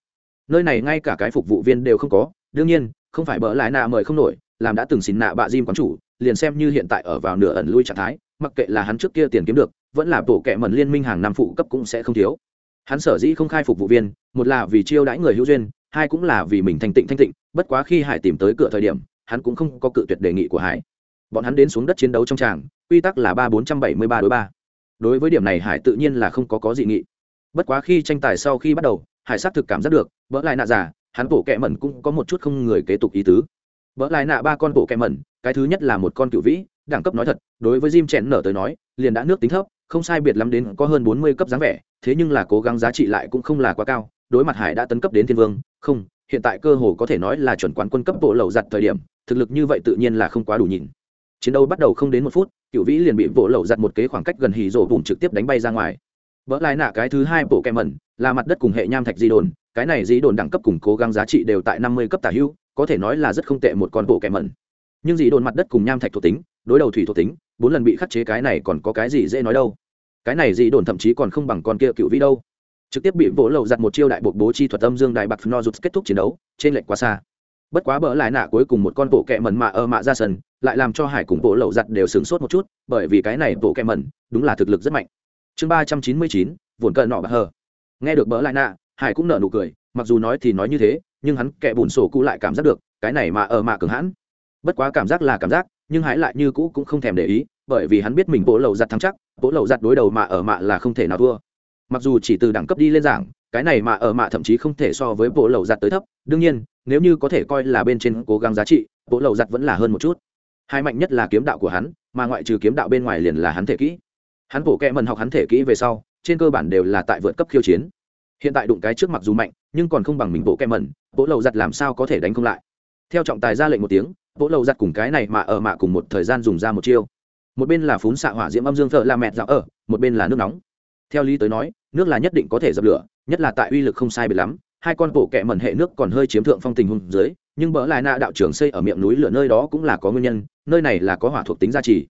Nơi này ngay cả cái phục vụ viên đều không có, đương nhiên, không phải bỡ lại nạ mời không nổi, làm đã từng xin nạ bạ Jim quán chủ, liền xem như hiện tại ở vào nửa ẩn lui trạng thái, mặc kệ là hắn trước kia tiền kiếm được, vẫn là tổ kệ mẩn liên minh hàng năm phụ cấp cũng sẽ không thiếu. Hắn sở dĩ không khai phục vụ viên, một là vì chiêu đãi người hữu duyên, hai cũng là vì mình thanh tịnh thanh tịnh, bất quá khi hải tìm tới cửa thời điểm, hắn cũng không có cự tuyệt đề nghị của hải. Bọn hắn đến xuống đất chiến đấu trong tràng quy tắc là ba bốn trăm bảy mươi ba đối ba. Đối với điểm này hải tự nhiên là không có có dị nghị. Bất quá khi tranh tài sau khi bắt đầu, hải xác thực cảm giác được vỡ lại nạ giả hắn bổ kẹ mẩn cũng có một chút không người kế tục ý tứ. Vỡ lại nạ ba con bổ kẹ mẩn, cái thứ nhất là một con cựu vĩ, đẳng cấp nói thật, đối với jim chèn nở tới nói, liền đã nước tính thấp, không sai biệt lắm đến có hơn bốn mươi cấp dáng vẻ, thế nhưng là cố gắng giá trị lại cũng không là quá cao, đối mặt hải đã tấn cấp đến thiên vương, không, hiện tại cơ hồ có thể nói là chuẩn quán quân cấp bộ lầu giặt thời điểm, thực lực như vậy tự nhiên là không quá đủ nhìn. Chiến đấu bắt đầu không đến một phút cựu vĩ liền bị bộ lậu giặt một kế khoảng cách gần hì rổ bùn trực tiếp đánh bay ra ngoài. Vỡ lại nạ cái thứ hai bộ kẹ mẩn, là mặt đất cùng hệ nham thạch di đồn, cái này di đồn đẳng cấp cùng cố gắng giá trị đều tại năm mươi cấp tả hưu, có thể nói là rất không tệ một con bộ kẹ mẩn. Nhưng di đồn mặt đất cùng nham thạch thuộc tính, đối đầu thủy thuộc tính, bốn lần bị khắc chế cái này còn có cái gì dễ nói đâu. Cái này di đồn thậm chí còn không bằng con kia cựu vĩ đâu. Trực tiếp bị vỗ lậu giặt một chiêu đại bộ bố chi thuật âm dương đại bạc no rút kết thúc chiến đấu, trên lệnh quá xa bất quá bỡ lại nạ cuối cùng một con bộ kẹ mẩn mạ ở mạ ra sân, lại làm cho hải cùng bộ lầu giặt đều sửng sốt một chút, bởi vì cái này bộ kẹ mẩn, đúng là thực lực rất mạnh. Chương ba trăm chín mươi chín vồn cờ nọ bạc hờ. Nghe được bỡ lại nạ, hải cũng nở nụ cười, mặc dù nói thì nói như thế, nhưng hắn kẻ bùn sổ cũ lại cảm giác được, cái này mà ở mạ cường hãn. Bất quá cảm giác là cảm giác, nhưng hải lại như cũ cũng không thèm để ý, bởi vì hắn biết mình bộ lầu giặt thắng chắc, bộ lầu giặt đối đầu mà ở mạ là không thể nào thua. Mặc dù chỉ từ đẳng cấp đi lên giảng cái này mà ở mạ thậm chí không thể so với bộ lầu giặt tới thấp. Đương nhiên, nếu như có thể coi là bên trên cố gắng giá trị, bộ lầu giặt vẫn là hơn một chút. Hai mạnh nhất là kiếm đạo của hắn, mà ngoại trừ kiếm đạo bên ngoài liền là hắn thể kỹ. Hắn bổ kẹ mần học hắn thể kỹ về sau, trên cơ bản đều là tại vượt cấp khiêu chiến. Hiện tại đụng cái trước mặc dù mạnh, nhưng còn không bằng mình bộ kẹ mần, bộ lầu giặt làm sao có thể đánh không lại. Theo trọng tài ra lệnh một tiếng, bộ lầu giặt cùng cái này mà ở mạ cùng một thời gian dùng ra một chiêu. Một bên là phún xạ hỏa diễm âm dương thợ la mẹt dạo ở, một bên là nước nóng theo lý tới nói, nước là nhất định có thể dập lửa, nhất là tại uy lực không sai biệt lắm, hai con bộ kẹ mẩn hệ nước còn hơi chiếm thượng phong tình hùng dưới, nhưng bỡ lại nạ đạo trưởng xây ở miệng núi lửa nơi đó cũng là có nguyên nhân, nơi này là có hỏa thuộc tính gia trì.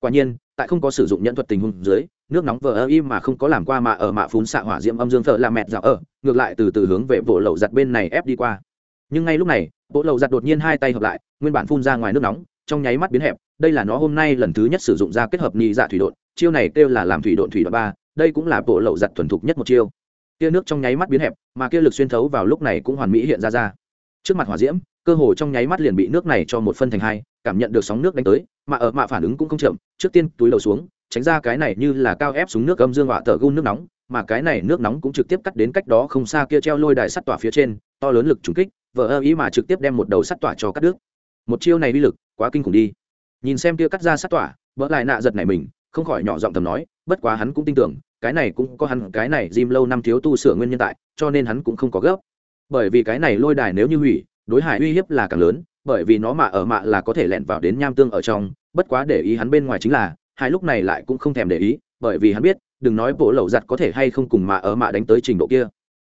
Quả nhiên, tại không có sử dụng nhận thuật tình hùng dưới, nước nóng vờ ơ im mà không có làm qua mà ở mạ phun xạ hỏa diễm âm dương thợ là mẹt dạo ở, ngược lại từ từ hướng về bộ lậu giặt bên này ép đi qua. Nhưng ngay lúc này, bộ lậu giặt đột nhiên hai tay hợp lại, nguyên bản phun ra ngoài nước nóng, trong nháy mắt biến hẹp, đây là nó hôm nay lần thứ nhất sử dụng ra kết hợp nhị dạ thủy đột chiêu này kêu là làm thủy đột thủy đột ba đây cũng là bộ lậu giặt thuần thục nhất một chiêu. Kia nước trong nháy mắt biến hẹp, mà kia lực xuyên thấu vào lúc này cũng hoàn mỹ hiện ra ra. Trước mặt hỏa diễm, cơ hồ trong nháy mắt liền bị nước này cho một phân thành hai, cảm nhận được sóng nước đánh tới, mà ở mạ phản ứng cũng không chậm, trước tiên túi đầu xuống, tránh ra cái này như là cao ép xuống nước âm dương họa tờ gun nước nóng, mà cái này nước nóng cũng trực tiếp cắt đến cách đó không xa kia treo lôi đài sắt tỏa phía trên, to lớn lực trùng kích, vờ ơ ý mà trực tiếp đem một đầu sắt tỏa cho cắt đứt. Một chiêu này uy lực, quá kinh khủng đi. Nhìn xem kia cắt ra sắt tỏa, vỡ lại nạ giật này mình, không khỏi nhỏ giọng thầm nói, bất quá hắn cũng tin tưởng cái này cũng có hắn cái này Jim lâu năm thiếu tu sửa nguyên nhân tại, cho nên hắn cũng không có gấp. bởi vì cái này lôi đài nếu như hủy đối hải uy hiếp là càng lớn bởi vì nó mà ở mạ là có thể lẻn vào đến nham tương ở trong bất quá để ý hắn bên ngoài chính là hai lúc này lại cũng không thèm để ý bởi vì hắn biết đừng nói bộ lẩu giặt có thể hay không cùng mà ở mạ đánh tới trình độ kia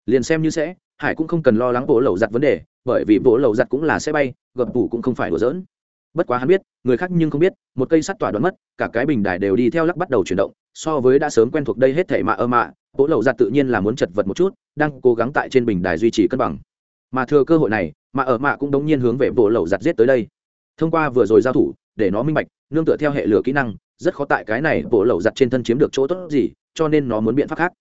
liền xem như sẽ hải cũng không cần lo lắng bộ lẩu giặt vấn đề bởi vì bộ lẩu giặt cũng là sẽ bay gập tủ cũng không phải đùa dỡn bất quá hắn biết, người khác nhưng không biết, một cây sắt tỏa đoán mất, cả cái bình đài đều đi theo lắc bắt đầu chuyển động, so với đã sớm quen thuộc đây hết thể mạ ơ mạ bộ lẩu giặt tự nhiên là muốn chật vật một chút, đang cố gắng tại trên bình đài duy trì cân bằng. Mà thừa cơ hội này, mà ở mạ cũng đống nhiên hướng về bộ lẩu giặt giết tới đây. Thông qua vừa rồi giao thủ, để nó minh bạch, nương tựa theo hệ lửa kỹ năng, rất khó tại cái này bộ lẩu giặt trên thân chiếm được chỗ tốt gì, cho nên nó muốn biện pháp khác.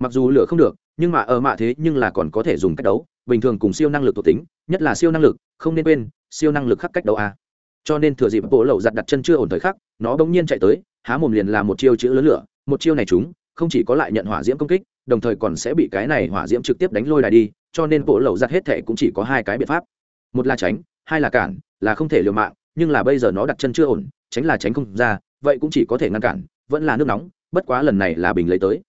Mặc dù lửa không được, nhưng mà ở mạ thế nhưng là còn có thể dùng cách đấu, bình thường cùng siêu năng lực thuộc tính, nhất là siêu năng lực, không nên quên, siêu năng lực khắc cách đấu a cho nên thừa dịp bộ lẩu giặt đặt chân chưa ổn thời khắc, nó bỗng nhiên chạy tới, há mồm liền là một chiêu chữ lớn lửa, một chiêu này chúng, không chỉ có lại nhận hỏa diễm công kích, đồng thời còn sẽ bị cái này hỏa diễm trực tiếp đánh lôi đài đi, cho nên bộ lẩu giặt hết thể cũng chỉ có hai cái biện pháp. Một là tránh, hai là cản, là không thể liều mạng, nhưng là bây giờ nó đặt chân chưa ổn, tránh là tránh không ra, vậy cũng chỉ có thể ngăn cản, vẫn là nước nóng, bất quá lần này là bình lấy tới.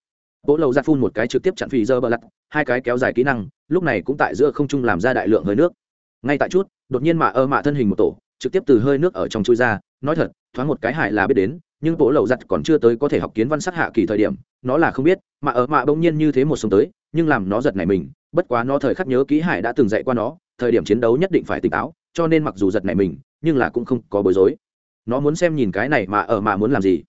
Bộ lẩu giặt phun một cái trực tiếp chặn phì dơ bờ lặt, hai cái kéo dài kỹ năng, lúc này cũng tại giữa không trung làm ra đại lượng hơi nước. Ngay tại chút, đột nhiên mạ ơ mạ thân hình một tổ trực tiếp từ hơi nước ở trong chui ra, nói thật, thoáng một cái hại là biết đến, nhưng bộ lậu giặt còn chưa tới có thể học kiến văn sát hạ kỳ thời điểm, nó là không biết, mà ở mạ bỗng nhiên như thế một sống tới, nhưng làm nó giật này mình, bất quá nó thời khắc nhớ kỹ hải đã từng dạy qua nó, thời điểm chiến đấu nhất định phải tỉnh táo, cho nên mặc dù giật này mình, nhưng là cũng không có bối rối. Nó muốn xem nhìn cái này mà ở mạ muốn làm gì.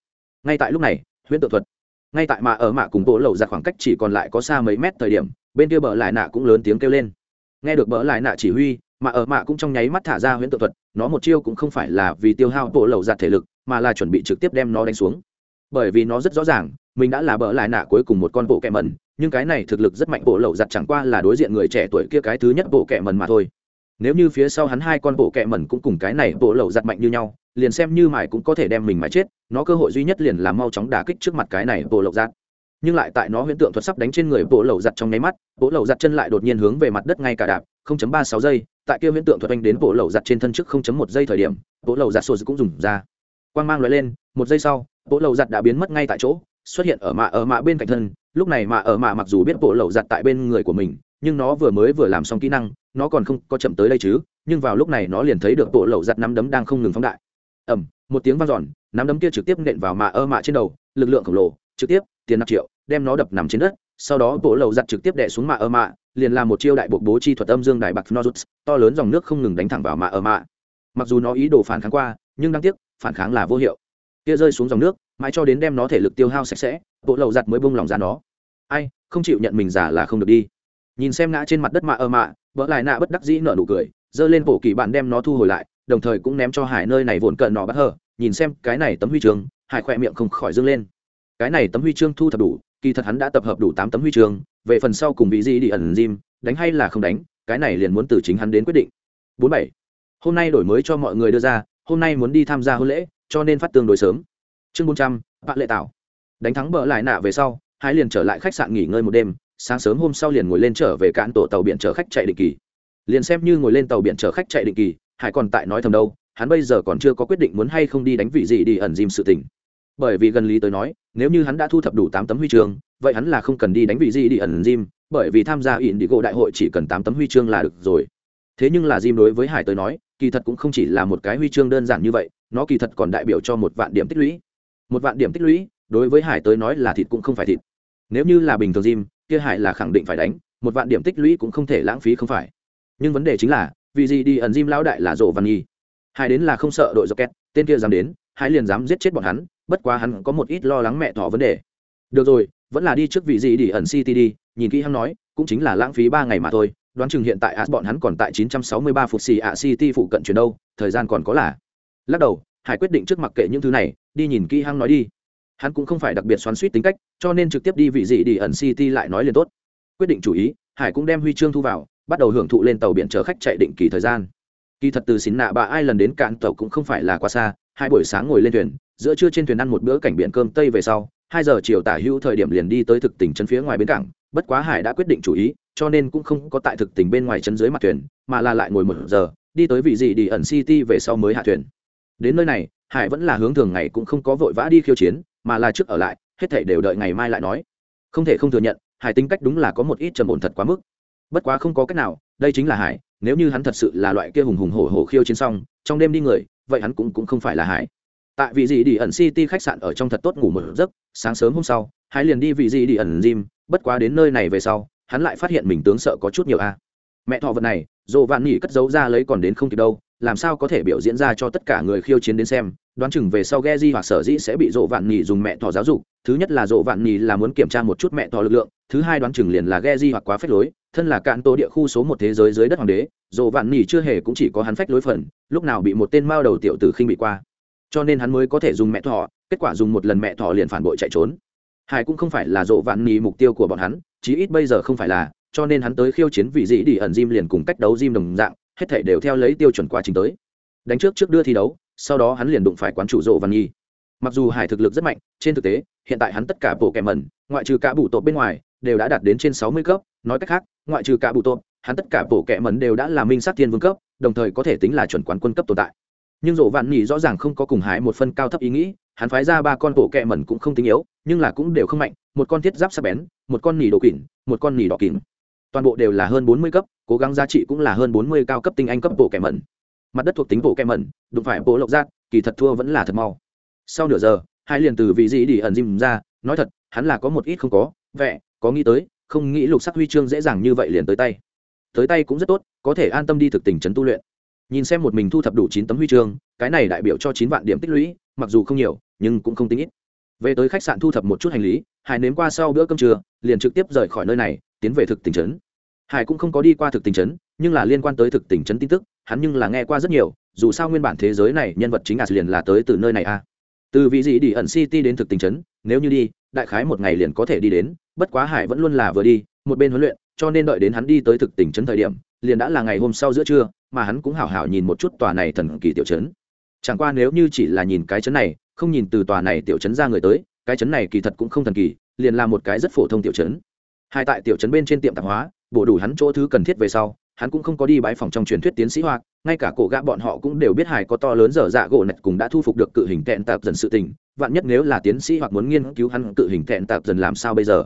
Ngay tại lúc này, huyễn tự thuật. Ngay tại mà ở mạ cùng bộ lậu ra khoảng cách chỉ còn lại có xa mấy mét thời điểm, bên kia bờ lại nạ cũng lớn tiếng kêu lên. Nghe được bờ lại nạ chỉ huy mà ở mạ cũng trong nháy mắt thả ra huyễn tự thuật, nó một chiêu cũng không phải là vì tiêu hao bộ lầu giặt thể lực, mà là chuẩn bị trực tiếp đem nó đánh xuống. Bởi vì nó rất rõ ràng, mình đã là bỡ lại nạ cuối cùng một con bộ kẹ mần nhưng cái này thực lực rất mạnh bộ lầu giặt chẳng qua là đối diện người trẻ tuổi kia cái thứ nhất bộ kẹ mần mà thôi. Nếu như phía sau hắn hai con bộ kẹ mần cũng cùng cái này bộ lầu giặt mạnh như nhau, liền xem như mải cũng có thể đem mình mà chết, nó cơ hội duy nhất liền là mau chóng đả kích trước mặt cái này bộ lầu giặt. Nhưng lại tại nó huyễn tượng thuật sắp đánh trên người bộ lầu giặt trong nháy mắt, bộ lầu giặt chân lại đột nhiên hướng về mặt đất ngay cả đạp 0.36 giây tại kia huyễn tượng thuật anh đến bộ lẩu giặt trên thân trước 0.1 giây thời điểm, bộ lầu giặt sổ cũng dùng ra. Quang mang loại lên, một giây sau, bộ lẩu giặt đã biến mất ngay tại chỗ, xuất hiện ở mạ ở mạ bên cạnh thân. Lúc này mạ ở mạ mặc dù biết bộ lẩu giặt tại bên người của mình, nhưng nó vừa mới vừa làm xong kỹ năng, nó còn không có chậm tới đây chứ. Nhưng vào lúc này nó liền thấy được bộ lẩu giặt nắm đấm đang không ngừng phóng đại. Ẩm một tiếng vang dọn, nắm đấm kia trực tiếp nện vào mạ ơ mạ trên đầu, lực lượng khổng lồ, trực tiếp, tiền năm triệu, đem nó đập nằm trên đất sau đó bộ lầu giặt trực tiếp đè xuống mạ ở mạ, liền làm một chiêu đại buộc bố chi thuật âm dương đại bạc nozuts, to lớn dòng nước không ngừng đánh thẳng vào mạ ở mạ. Mặc dù nó ý đồ phản kháng qua, nhưng đáng tiếc, phản kháng là vô hiệu. Kia rơi xuống dòng nước, mãi cho đến đem nó thể lực tiêu hao sạch sẽ, bộ lầu giặt mới bông lòng ra nó. Ai, không chịu nhận mình giả là không được đi. Nhìn xem ngã trên mặt đất mạ ở mạ vỡ lại nạ bất đắc dĩ nở nụ cười, giơ lên bộ kỳ bạn đem nó thu hồi lại, đồng thời cũng ném cho hải nơi này vồn cận nọ bắt hở nhìn xem cái này tấm huy chương, hải khỏe miệng không khỏi dâng lên. Cái này tấm huy chương thu thập đủ kỳ thật hắn đã tập hợp đủ tám tấm huy chương, về phần sau cùng vị gì đi ẩn gym đánh hay là không đánh, cái này liền muốn từ chính hắn đến quyết định. Bốn bảy. Hôm nay đổi mới cho mọi người đưa ra, hôm nay muốn đi tham gia hôn lễ, cho nên phát tương đối sớm. Chương bốn trăm bạn lệ tạo đánh thắng bờ lại nạ về sau hai liền trở lại khách sạn nghỉ ngơi một đêm, sáng sớm hôm sau liền ngồi lên trở về cạn tổ tàu biển chở khách chạy định kỳ. Liền xem như ngồi lên tàu biển chở khách chạy định kỳ, hải còn tại nói thầm đâu, hắn bây giờ còn chưa có quyết định muốn hay không đi đánh vị gì đi ẩn dìm sự tình bởi vì gần lý tới nói nếu như hắn đã thu thập đủ tám tấm huy chương vậy hắn là không cần đi đánh vị gì đi ẩn Jim, bởi vì tham gia ỉn đi gỗ đại hội chỉ cần tám tấm huy chương là được rồi. Thế nhưng là Jim đối với hải tới nói kỳ thật cũng không chỉ là một cái huy chương đơn giản như vậy nó kỳ thật còn đại biểu cho một vạn điểm tích lũy. Một vạn điểm tích lũy đối với hải tới nói là thịt cũng không phải thịt. Nếu như là bình thường Jim, kia hải là khẳng định phải đánh một vạn điểm tích lũy cũng không thể lãng phí không phải. Nhưng vấn đề chính là vì gì đi ẩn Jim lão đại là rộ văn nhi hải đến là không sợ đội rocket tên kia dám đến hải liền dám giết chết bọn hắn bất quá hắn có một ít lo lắng mẹ thỏ vấn đề. Được rồi, vẫn là đi trước vị gì đi ẩn city đi, nhìn kỹ hắn nói, cũng chính là lãng phí ba ngày mà thôi, đoán chừng hiện tại bọn hắn còn tại 963 phút xì ạ city phụ cận chuyển đâu, thời gian còn có là. Lắc đầu, hải quyết định trước mặc kệ những thứ này, đi nhìn kỹ hăng nói đi. Hắn cũng không phải đặc biệt xoắn suýt tính cách, cho nên trực tiếp đi vị gì đi ẩn city lại nói liền tốt. Quyết định chủ ý, hải cũng đem huy chương thu vào, bắt đầu hưởng thụ lên tàu biển chở khách chạy định kỳ thời gian. Kỳ thật từ xín nạ bà ai lần đến cạn tàu cũng không phải là quá xa, hai buổi sáng ngồi lên thuyền giữa trưa trên thuyền ăn một bữa cảnh biển cơm tây về sau, hai giờ chiều tả hữu thời điểm liền đi tới thực tỉnh chân phía ngoài bến cảng, bất quá hải đã quyết định chủ ý, cho nên cũng không có tại thực tỉnh bên ngoài chân dưới mặt thuyền, mà là lại ngồi một giờ, đi tới vị gì đi ẩn city về sau mới hạ thuyền. Đến nơi này, hải vẫn là hướng thường ngày cũng không có vội vã đi khiêu chiến, mà là trước ở lại, hết thể đều đợi ngày mai lại nói. Không thể không thừa nhận, hải tính cách đúng là có một ít trầm ổn thật quá mức. Bất quá không có cách nào, đây chính là hải, nếu như hắn thật sự là loại kia hùng hùng hổ hổ khiêu chiến xong, trong đêm đi người, vậy hắn cũng cũng không phải là hải tại vị gì đi ẩn city khách sạn ở trong thật tốt ngủ một giấc, sáng sớm hôm sau, hãy liền đi vị gì đi ẩn gym, bất quá đến nơi này về sau, hắn lại phát hiện mình tướng sợ có chút nhiều a. Mẹ thọ vật này dồ vạn nhỉ cất giấu ra lấy còn đến không kịp đâu, làm sao có thể biểu diễn ra cho tất cả người khiêu chiến đến xem, đoán chừng về sau Geji hoặc sở dĩ sẽ bị dỗ vạn nhì dùng mẹ thọ giáo dục, thứ nhất là dỗ vạn nhì là muốn kiểm tra một chút mẹ thọ lực lượng, thứ hai đoán chừng liền là Geji hoặc quá phép lối, thân là cạn tô địa khu số một thế giới dưới đất hoàng đế dỗ vạn nhì chưa hề cũng chỉ có hắn phách lối phần, lúc nào bị một tên mao đầu tiểu tử khinh bị qua cho nên hắn mới có thể dùng mẹ thọ kết quả dùng một lần mẹ thọ liền phản bội chạy trốn hải cũng không phải là dỗ vạn nhì mục tiêu của bọn hắn chí ít bây giờ không phải là cho nên hắn tới khiêu chiến vị dĩ đi ẩn Jim liền cùng cách đấu Jim đồng dạng, hết thảy đều theo lấy tiêu chuẩn quá trình tới. Đánh trước trước đưa thi đấu, sau đó hắn liền đụng phải quán chủ rộ Văn Nhi. Mặc dù Hải thực lực rất mạnh, trên thực tế, hiện tại hắn tất cả bộ kẻ mẩn, ngoại trừ cả bụ tộp bên ngoài, đều đã đạt đến trên sáu mươi cấp, nói cách khác, ngoại trừ cả bụ tộp, hắn tất cả bộ kẻ mẩn đều đã là minh sát thiên vương cấp, đồng thời có thể tính là chuẩn quán quân cấp tồn tại. Nhưng rộ vạn nỉ rõ ràng không có cùng hái một phân cao thấp ý nghĩ, hắn phái ra ba con bộ kẹ mẩn cũng không tính yếu, nhưng là cũng đều không mạnh, một con thiết giáp sắc bén, một con nỉ đồ kỉnh, một con nỉ đỏ kỉnh toàn bộ đều là hơn bốn mươi cấp cố gắng giá trị cũng là hơn bốn mươi cao cấp tinh anh cấp bộ kẹ mẩn. Mặt đất thuộc tính bộ kẹ mẩn đụng phải bộ lộc giác kỳ thật thua vẫn là thật mau. Sau nửa giờ hai liền từ vị gì đi ẩn dìm ra nói thật hắn là có một ít không có vẽ có nghĩ tới không nghĩ lục sắc huy chương dễ dàng như vậy liền tới tay. Tới tay cũng rất tốt có thể an tâm đi thực tình trấn tu luyện nhìn xem một mình thu thập đủ chín tấm huy chương, cái này đại biểu cho chín vạn điểm tích lũy, mặc dù không nhiều, nhưng cũng không tính ít về tới khách sạn thu thập một chút hành lý, hải nếm qua sau bữa cơm trưa, liền trực tiếp rời khỏi nơi này, tiến về thực tình trấn hải cũng không có đi qua thực tình trấn, nhưng là liên quan tới thực tình trấn tin tức, hắn nhưng là nghe qua rất nhiều, dù sao nguyên bản thế giới này nhân vật chính ạt liền là tới từ nơi này a à. từ vị gì đi ẩn city đến thực tình trấn, nếu như đi, đại khái một ngày liền có thể đi đến, bất quá hải vẫn luôn là vừa đi, một bên huấn luyện, cho nên đợi đến hắn đi tới thực tình trấn thời điểm liền đã là ngày hôm sau giữa trưa, mà hắn cũng hảo hảo nhìn một chút tòa này thần kỳ tiểu trấn. Chẳng qua nếu như chỉ là nhìn cái trấn này, không nhìn từ tòa này tiểu trấn ra người tới, cái trấn này kỳ thật cũng không thần kỳ, liền là một cái rất phổ thông tiểu trấn. Hai tại tiểu trấn bên trên tiệm tạp hóa, bổ đủ hắn chỗ thứ cần thiết về sau, hắn cũng không có đi bãi phòng trong truyền thuyết tiến sĩ hoặc ngay cả cổ gã bọn họ cũng đều biết hải có to lớn dở dạ gỗ nạch cùng đã thu phục được cự hình tẹn tạp dần sự tình. Vạn nhất nếu là tiến sĩ hoặc muốn nghiên cứu hắn cự hình tẹn tạp dần làm sao bây giờ?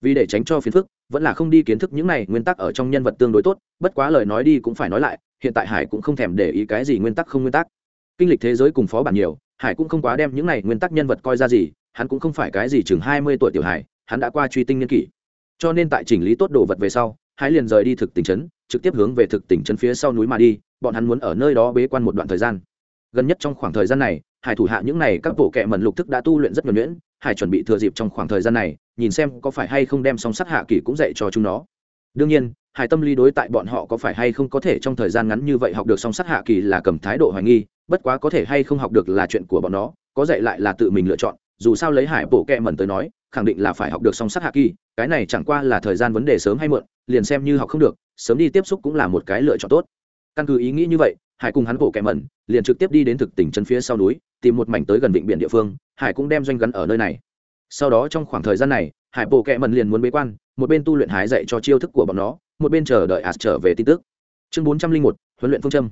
Vì để tránh cho phiền phức, vẫn là không đi kiến thức những này nguyên tắc ở trong nhân vật tương đối tốt, bất quá lời nói đi cũng phải nói lại, hiện tại hải cũng không thèm để ý cái gì nguyên tắc không nguyên tắc. Kinh lịch thế giới cùng phó bản nhiều, hải cũng không quá đem những này nguyên tắc nhân vật coi ra gì, hắn cũng không phải cái gì chừng hai mươi tuổi tiểu hải, hắn đã qua truy tinh niên kỷ. Cho nên tại chỉnh lý tốt đồ vật về sau, hải liền rời đi thực tỉnh trấn, trực tiếp hướng về thực tỉnh trấn phía sau núi mà đi, bọn hắn muốn ở nơi đó bế quan một đoạn thời gian. Gần nhất trong khoảng thời gian này, hải thủ hạ những này các bộ kệ mẩn lục thức đã tu luyện rất nhuẩn nhuyễn, hải chuẩn bị thừa dịp trong khoảng thời gian này nhìn xem có phải hay không đem song sắt hạ kỳ cũng dạy cho chúng nó. Đương nhiên hải tâm lý đối tại bọn họ có phải hay không có thể trong thời gian ngắn như vậy học được song sắt hạ kỳ là cầm thái độ hoài nghi, bất quá có thể hay không học được là chuyện của bọn nó, có dạy lại là tự mình lựa chọn, dù sao lấy hải bổ kẹ mẩn tới nói, khẳng định là phải học được song sắt hạ kỳ cái này chẳng qua là thời gian vấn đề sớm hay muộn, liền xem như học không được, sớm đi tiếp xúc cũng là một cái lựa chọn tốt. Căn cứ ý nghĩ như vậy, hải cùng hắn bổ kẹ mẩn, liền trực tiếp đi đến thực tỉnh chân phía sau núi, tìm một mảnh tới gần vịnh biển địa phương, hải cũng đem doanh gắn ở nơi này sau đó trong khoảng thời gian này, hải bộ kệ mần liền muốn bế quan, một bên tu luyện hái dạy cho chiêu thức của bọn nó, một bên chờ đợi ạt trở về tin tức. Chương bốn trăm linh một, huấn luyện phương châm.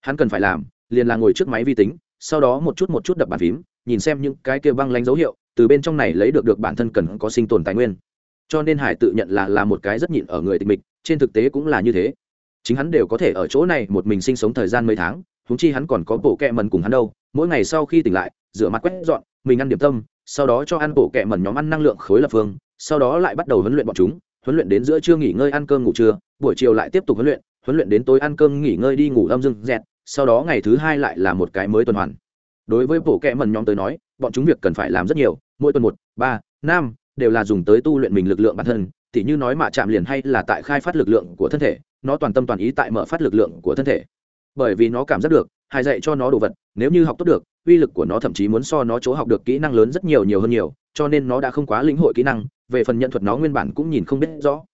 Hắn cần phải làm, liền là ngồi trước máy vi tính, sau đó một chút một chút đập bàn phím, nhìn xem những cái kia băng lánh dấu hiệu, từ bên trong này lấy được được bản thân cần có sinh tồn tài nguyên. Cho nên hải tự nhận là là một cái rất nhịn ở người tịch mịch, trên thực tế cũng là như thế. Chính hắn đều có thể ở chỗ này một mình sinh sống thời gian mấy tháng húng chi hắn còn có bộ kẹ mần cùng hắn đâu, mỗi ngày sau khi tỉnh lại, rửa mặt quét dọn, mình ăn điểm tâm sau đó cho ăn bộ kẹ mần nhóm ăn năng lượng khối lập phương, sau đó lại bắt đầu huấn luyện bọn chúng, huấn luyện đến giữa trưa nghỉ ngơi ăn cơm ngủ trưa, buổi chiều lại tiếp tục huấn luyện huấn luyện đến tối ăn cơm nghỉ ngơi đi ngủ âm dưng dẹt, sau đó ngày thứ hai lại là một cái mới tuần hoàn. Đối với bộ kẹ mần nhóm tới nói, bọn chúng việc cần phải làm rất nhiều, mỗi tuần một, ba, năm đều là dùng tới tu luyện mình lực lượng bản thân, tỉ như nói mạ chạm liền hay là tại khai phát lực lượng của thân thể, nó toàn tâm toàn ý tại mở phát lực lượng của thân thể. Bởi vì nó cảm giác được hai dạy cho nó đồ vật, nếu như học tốt được uy lực của nó thậm chí muốn so nó chỗ học được kỹ năng lớn rất nhiều nhiều hơn nhiều, cho nên nó đã không quá lĩnh hội kỹ năng, về phần nhận thuật nó nguyên bản cũng nhìn không biết rõ.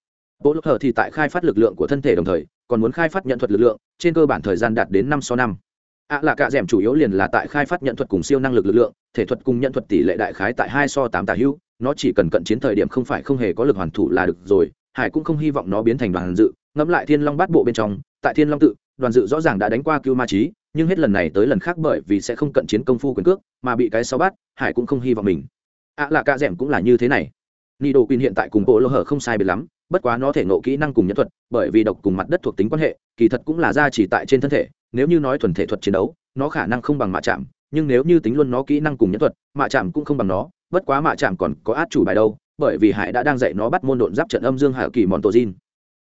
Bộ lúc hở thì tại khai phát lực lượng của thân thể đồng thời, còn muốn khai phát nhận thuật lực lượng, trên cơ bản thời gian đạt đến năm so năm. Ạ là cả d chủ yếu liền là tại khai phát nhận thuật cùng siêu năng lực lực lượng, thể thuật cùng nhận thuật tỷ lệ đại khái tại hai so tám tà hữu, nó chỉ cần cận chiến thời điểm không phải không hề có lực hoàn thủ là được rồi, hải cũng không hy vọng nó biến thành đoàn dự. Ngẫm lại thiên long bát bộ bên trong, tại thiên long tự đoàn dự rõ ràng đã đánh qua cưu ma trí nhưng hết lần này tới lần khác bởi vì sẽ không cận chiến công phu quyền cước, mà bị cái sau bát hải cũng không hy vọng mình. Ạ là ca Rẻm cũng là như thế này. Ni đồ quyền hiện tại cùng bộ lô hở không sai biệt lắm, bất quá nó thể nộ kỹ năng cùng nhân thuật, bởi vì độc cùng mặt đất thuộc tính quan hệ, kỳ thật cũng là ra chỉ tại trên thân thể, nếu như nói thuần thể thuật chiến đấu, nó khả năng không bằng mạ chạm, nhưng nếu như tính luôn nó kỹ năng cùng nhân thuật, mạ chạm cũng không bằng nó, bất quá mạ chạm còn có át chủ bài đâu, bởi vì hải đã đang dạy nó bắt môn độn giáp trận âm dương hải kỳ mòn tổ diên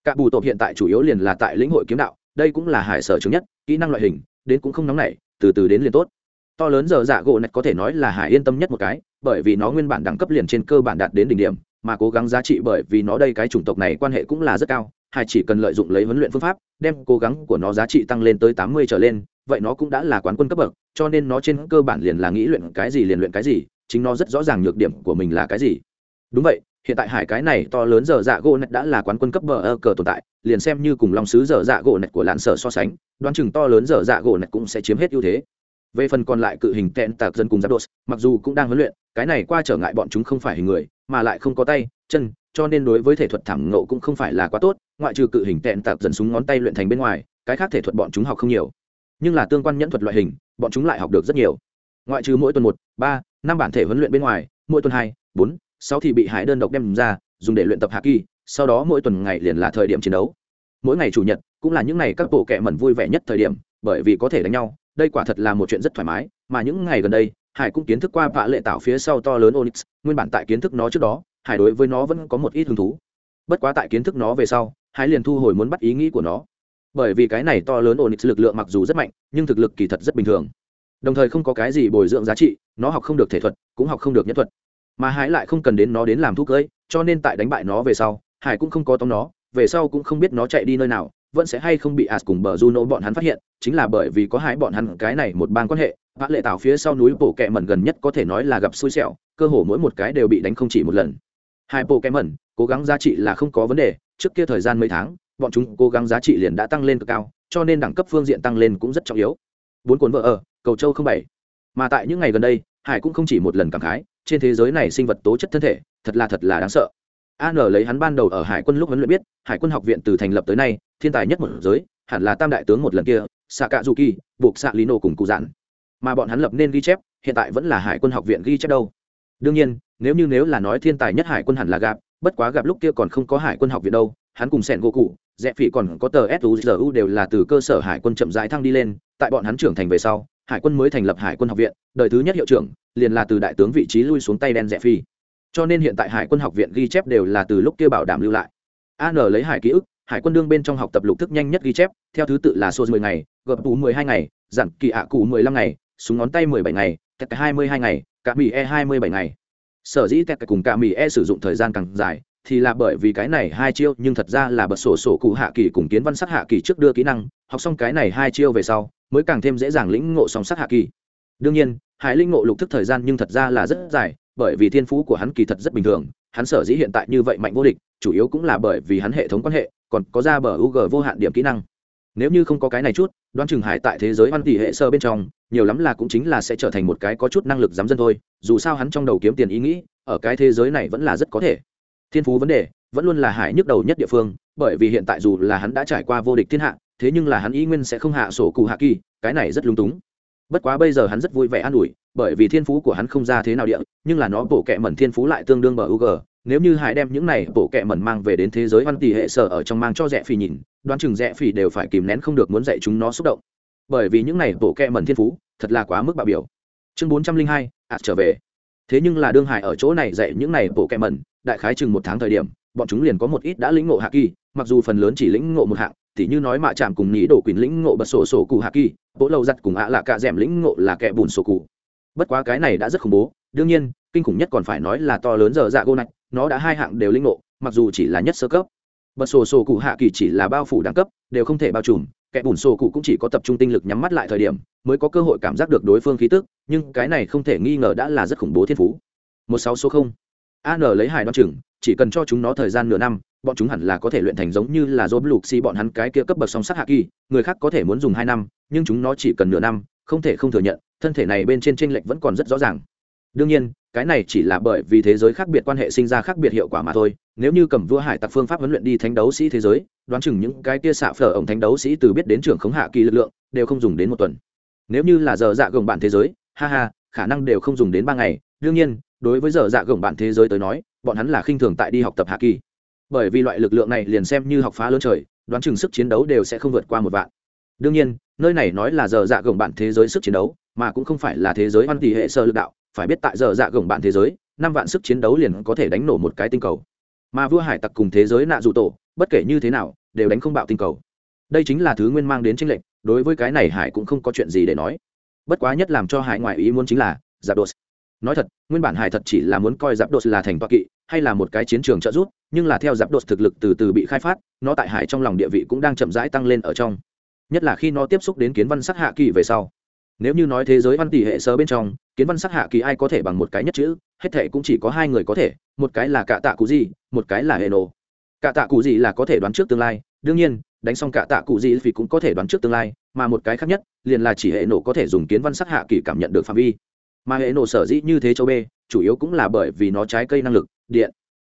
cả bù tộc hiện tại chủ yếu liền là tại lĩnh hội kiếm đạo đây cũng là hải sở chứng nhất, kỹ năng loại hình, đến cũng không nóng nảy, từ từ đến liền tốt. To lớn giờ dạ gỗ này có thể nói là hải yên tâm nhất một cái, bởi vì nó nguyên bản đẳng cấp liền trên cơ bản đạt đến đỉnh điểm, mà cố gắng giá trị bởi vì nó đây cái chủng tộc này quan hệ cũng là rất cao hải chỉ cần lợi dụng lấy huấn luyện phương pháp, đem cố gắng của nó giá trị tăng lên tới tám mươi trở lên, vậy nó cũng đã là quán quân cấp bậc, cho nên nó trên cơ bản liền là nghĩ luyện cái gì liền luyện cái gì, chính nó rất rõ ràng nhược điểm của mình là cái gì. Đúng vậy hiện tại hải cái này to lớn giờ dạ gỗ nạch đã là quán quân cấp bờ ơ cờ tồn tại, liền xem như cùng lòng sứ giờ dạ gỗ nạch của lạn sở so sánh, đoán chừng to lớn giờ dạ gỗ nạch cũng sẽ chiếm hết ưu thế. Về phần còn lại cự hình tẹn tạc dân cùng giáp đột, mặc dù cũng đang huấn luyện, cái này qua trở ngại bọn chúng không phải hình người, mà lại không có tay, chân, cho nên đối với thể thuật thảm ngộ cũng không phải là quá tốt, ngoại trừ cự hình tẹn tạc dần súng ngón tay luyện thành bên ngoài, cái khác thể thuật bọn chúng học không nhiều. Nhưng là tương quan nhẫn thuật loại hình, bọn chúng lại học được rất nhiều. Ngoại trừ mỗi tuần một, ba, năm bản thể huấn luyện bên ngoài, mỗi tuần hai, bốn sáu thì bị hải đơn độc đem ra, dùng để luyện tập hạ kỳ, sau đó mỗi tuần ngày liền là thời điểm chiến đấu. Mỗi ngày chủ nhật cũng là những ngày các bộ kệ mẩn vui vẻ nhất thời điểm, bởi vì có thể đánh nhau, đây quả thật là một chuyện rất thoải mái, mà những ngày gần đây, hải cũng kiến thức qua vạ lệ tạo phía sau to lớn onyx, nguyên bản tại kiến thức nó trước đó, hải đối với nó vẫn có một ít hứng thú. Bất quá tại kiến thức nó về sau, hải liền thu hồi muốn bắt ý nghĩ của nó. Bởi vì cái này to lớn onyx lực lượng mặc dù rất mạnh, nhưng thực lực kỳ thật rất bình thường. Đồng thời không có cái gì bồi dưỡng giá trị, nó học không được thể thuật, cũng học không được nhất thuật mà hải lại không cần đến nó đến làm thuốc cưỡi cho nên tại đánh bại nó về sau, hải cũng không có tóm nó, về sau cũng không biết nó chạy đi nơi nào, vẫn sẽ hay không bị ạt cùng bờ juno bọn hắn phát hiện, chính là bởi vì có hai bọn hắn cái này một bang quan hệ, vã lệ tạo phía sau núi bộ kẹ mẩn gần nhất có thể nói là gặp xui xẻo, cơ hồ mỗi một cái đều bị đánh không chỉ một lần. Hai bộ kẹ mẩn cố gắng giá trị là không có vấn đề, trước kia thời gian mấy tháng, bọn chúng cố gắng giá trị liền đã tăng lên cực cao, cho nên đẳng cấp phương diện tăng lên cũng rất trọng yếu. Bốn cuốn vợ ở, cầu châu không bảy. Mà tại những ngày gần đây, hải cũng không chỉ một lần cảm khái trên thế giới này sinh vật tố chất thân thể, thật là thật là đáng sợ. An lấy hắn ban đầu ở hải quân lúc huấn luyện biết, hải quân học viện từ thành lập tới nay, thiên tài nhất một giới, hẳn là tam đại tướng một lần kia xạ cạ du kỳ buộc xạ lino cùng cụ dạn mà bọn hắn lập nên ghi chép, hiện tại vẫn là hải quân học viện ghi chép đâu. Đương nhiên, nếu như nếu là nói thiên tài nhất hải quân hẳn là gặp, bất quá gặp lúc kia còn không có hải quân học viện đâu, hắn cùng sẻn gỗ cụ dẹp phỉ còn có tờ suzu đều là từ cơ sở hải quân chậm rãi thăng đi lên, tại bọn hắn trưởng thành về sau hải quân mới thành lập hải quân học viện, đời thứ nhất hiệu trưởng liền là từ đại tướng vị trí lui xuống tay đen rẻ phi. Cho nên hiện tại hải quân học viện ghi chép đều là từ lúc kia bảo đảm lưu lại. An lấy hải ký ức, hải quân đương bên trong học tập lục thức nhanh nhất ghi chép, theo thứ tự là số mười ngày gập tú mười hai ngày dặn kỳ ạ cụ mười lăm ngày, súng ngón tay mười bảy ngày, tẹt hai mươi hai ngày cả mỹ e hai mươi bảy ngày. Sở dĩ tẹt cùng cả mỹ e sử dụng thời gian càng dài thì là bởi vì cái này hai chiêu, nhưng thật ra là bật sổ sổ cụ hạ kỳ cùng kiến văn sắc hạ kỳ trước đưa kỹ năng, học xong cái này hai chiêu về sau, mới càng thêm dễ dàng lĩnh ngộ song sắc hạ kỳ. Đương nhiên, hải linh ngộ lục thức thời gian nhưng thật ra là rất dài, bởi vì thiên phú của hắn kỳ thật rất bình thường, hắn sở dĩ hiện tại như vậy mạnh vô địch, chủ yếu cũng là bởi vì hắn hệ thống quan hệ, còn có ra bờ UG vô hạn điểm kỹ năng. Nếu như không có cái này chút, đoán chừng hải tại thế giới văn tỷ hệ sơ bên trong, nhiều lắm là cũng chính là sẽ trở thành một cái có chút năng lực dám dân thôi, dù sao hắn trong đầu kiếm tiền ý nghĩ, ở cái thế giới này vẫn là rất có thể thiên phú vấn đề vẫn luôn là hải nhức đầu nhất địa phương, bởi vì hiện tại dù là hắn đã trải qua vô địch thiên hạ, thế nhưng là hắn ý nguyên sẽ không hạ sổ cụ hạ kỳ, cái này rất lung túng. Bất quá bây giờ hắn rất vui vẻ an ủi, bởi vì thiên phú của hắn không ra thế nào địa, nhưng là nó bổ kẹ mẩn thiên phú lại tương đương bờ ug nếu như hải đem những này bổ kẹ mẩn mang về đến thế giới văn tỷ hệ sở ở trong mang cho rẽ phì nhìn, đoán chừng rẽ phì đều phải kìm nén không được muốn dạy chúng nó xúc động. Bởi vì những này bổ kẹ mẩn thiên phú, thật là quá mức bạo biểu. Chương bốn trăm linh hai ạt trở về. Thế nhưng là đương hải ở chỗ này dạy những này bổ kẹ mẩn đại khái chừng một tháng thời điểm, bọn chúng liền có một ít đã lĩnh ngộ hạ kỳ mặc dù phần lớn chỉ lĩnh ngộ một hạng thì như nói mạ chạm cùng nghĩ đổ quyền lĩnh ngộ bật sổ sổ cụ hạ kỳ bộ lâu giặt cùng ạ là cả d lĩnh ngộ là kẻ bùn sổ cụ. Bất quá cái này đã rất khủng bố, đương nhiên, kinh khủng nhất còn phải nói là to lớn giờ dạ gô nạch, nó đã hai hạng đều lĩnh ngộ, mặc dù chỉ là nhất sơ cấp. Bật sổ sổ cụ hạ kỳ chỉ là bao phủ đẳng cấp, đều không thể bao trùm, kẻ bùn sổ cụ cũng chỉ có tập trung tinh lực nhắm mắt lại thời điểm, mới có cơ hội cảm giác được đối phương khí tức, nhưng cái này không thể nghi ngờ đã là rất khủng bố thiên phú. Một sáu số không an lấy hải đoan chừng, chỉ cần cho chúng nó thời gian nửa năm, bọn chúng hẳn là có thể luyện thành giống như là dốt lục xi bọn hắn cái kia cấp bậc song sắc hạ kỳ người khác có thể muốn dùng hai năm, nhưng chúng nó chỉ cần nửa năm, không thể không thừa nhận, thân thể này bên trên tranh lệch vẫn còn rất rõ ràng. Đương nhiên, cái này chỉ là bởi vì thế giới khác biệt quan hệ sinh ra khác biệt hiệu quả mà thôi. Nếu như cầm vua hải tặc phương pháp huấn luyện đi thánh đấu sĩ thế giới, đoán chừng những cái kia xạ phở ổng thánh đấu sĩ từ biết đến trường khống hạ kỳ lực lượng, đều không dùng đến một tuần. Nếu như là giờ dạ gồng bản thế giới, ha ha, khả năng đều không dùng đến ba ngày. Đương nhiên đối với giờ dạ gồng bản thế giới tới nói, bọn hắn là khinh thường tại đi học tập hạ kỳ. Bởi vì loại lực lượng này liền xem như học phá lớn trời, đoán chừng sức chiến đấu đều sẽ không vượt qua một vạn. Đương nhiên, nơi này nói là giờ dạ gồng bạn thế giới sức chiến đấu, mà cũng không phải là thế giới văn tỷ hệ sơ lực đạo. Phải biết tại giờ dạ gồng bạn thế giới, năm vạn sức chiến đấu liền có thể đánh nổ một cái tinh cầu. Mà vua hải tặc cùng thế giới nạ dù tổ, bất kể như thế nào, đều đánh không bạo tinh cầu. Đây chính là thứ nguyên mang đến tranh lệch, đối với cái này hải cũng không có chuyện gì để nói. Bất quá nhất làm cho hải ngoại ý muốn chính là giả đột nói thật, nguyên bản hải thật chỉ là muốn coi giáp đột là thành toa kỵ, hay là một cái chiến trường trợ giúp, nhưng là theo giáp đột thực lực từ từ bị khai phát, nó tại hải trong lòng địa vị cũng đang chậm rãi tăng lên ở trong. Nhất là khi nó tiếp xúc đến kiến văn sắc hạ kỳ về sau. Nếu như nói thế giới văn tỷ hệ sơ bên trong, kiến văn sắc hạ kỳ ai có thể bằng một cái nhất chữ, hết thể cũng chỉ có hai người có thể, một cái là cạ tạ cụ gì một cái là hệ nổ cạ tạ cụ gì là có thể đoán trước tương lai, đương nhiên, đánh xong cạ tạ cụ gì vì cũng có thể đoán trước tương lai, mà một cái khác nhất, liền là chỉ hệ nổ có thể dùng kiến văn sắc hạ kỳ cảm nhận được phạm vi mà hệ nổ sở dĩ như thế châu b, chủ yếu cũng là bởi vì nó trái cây năng lực, điện.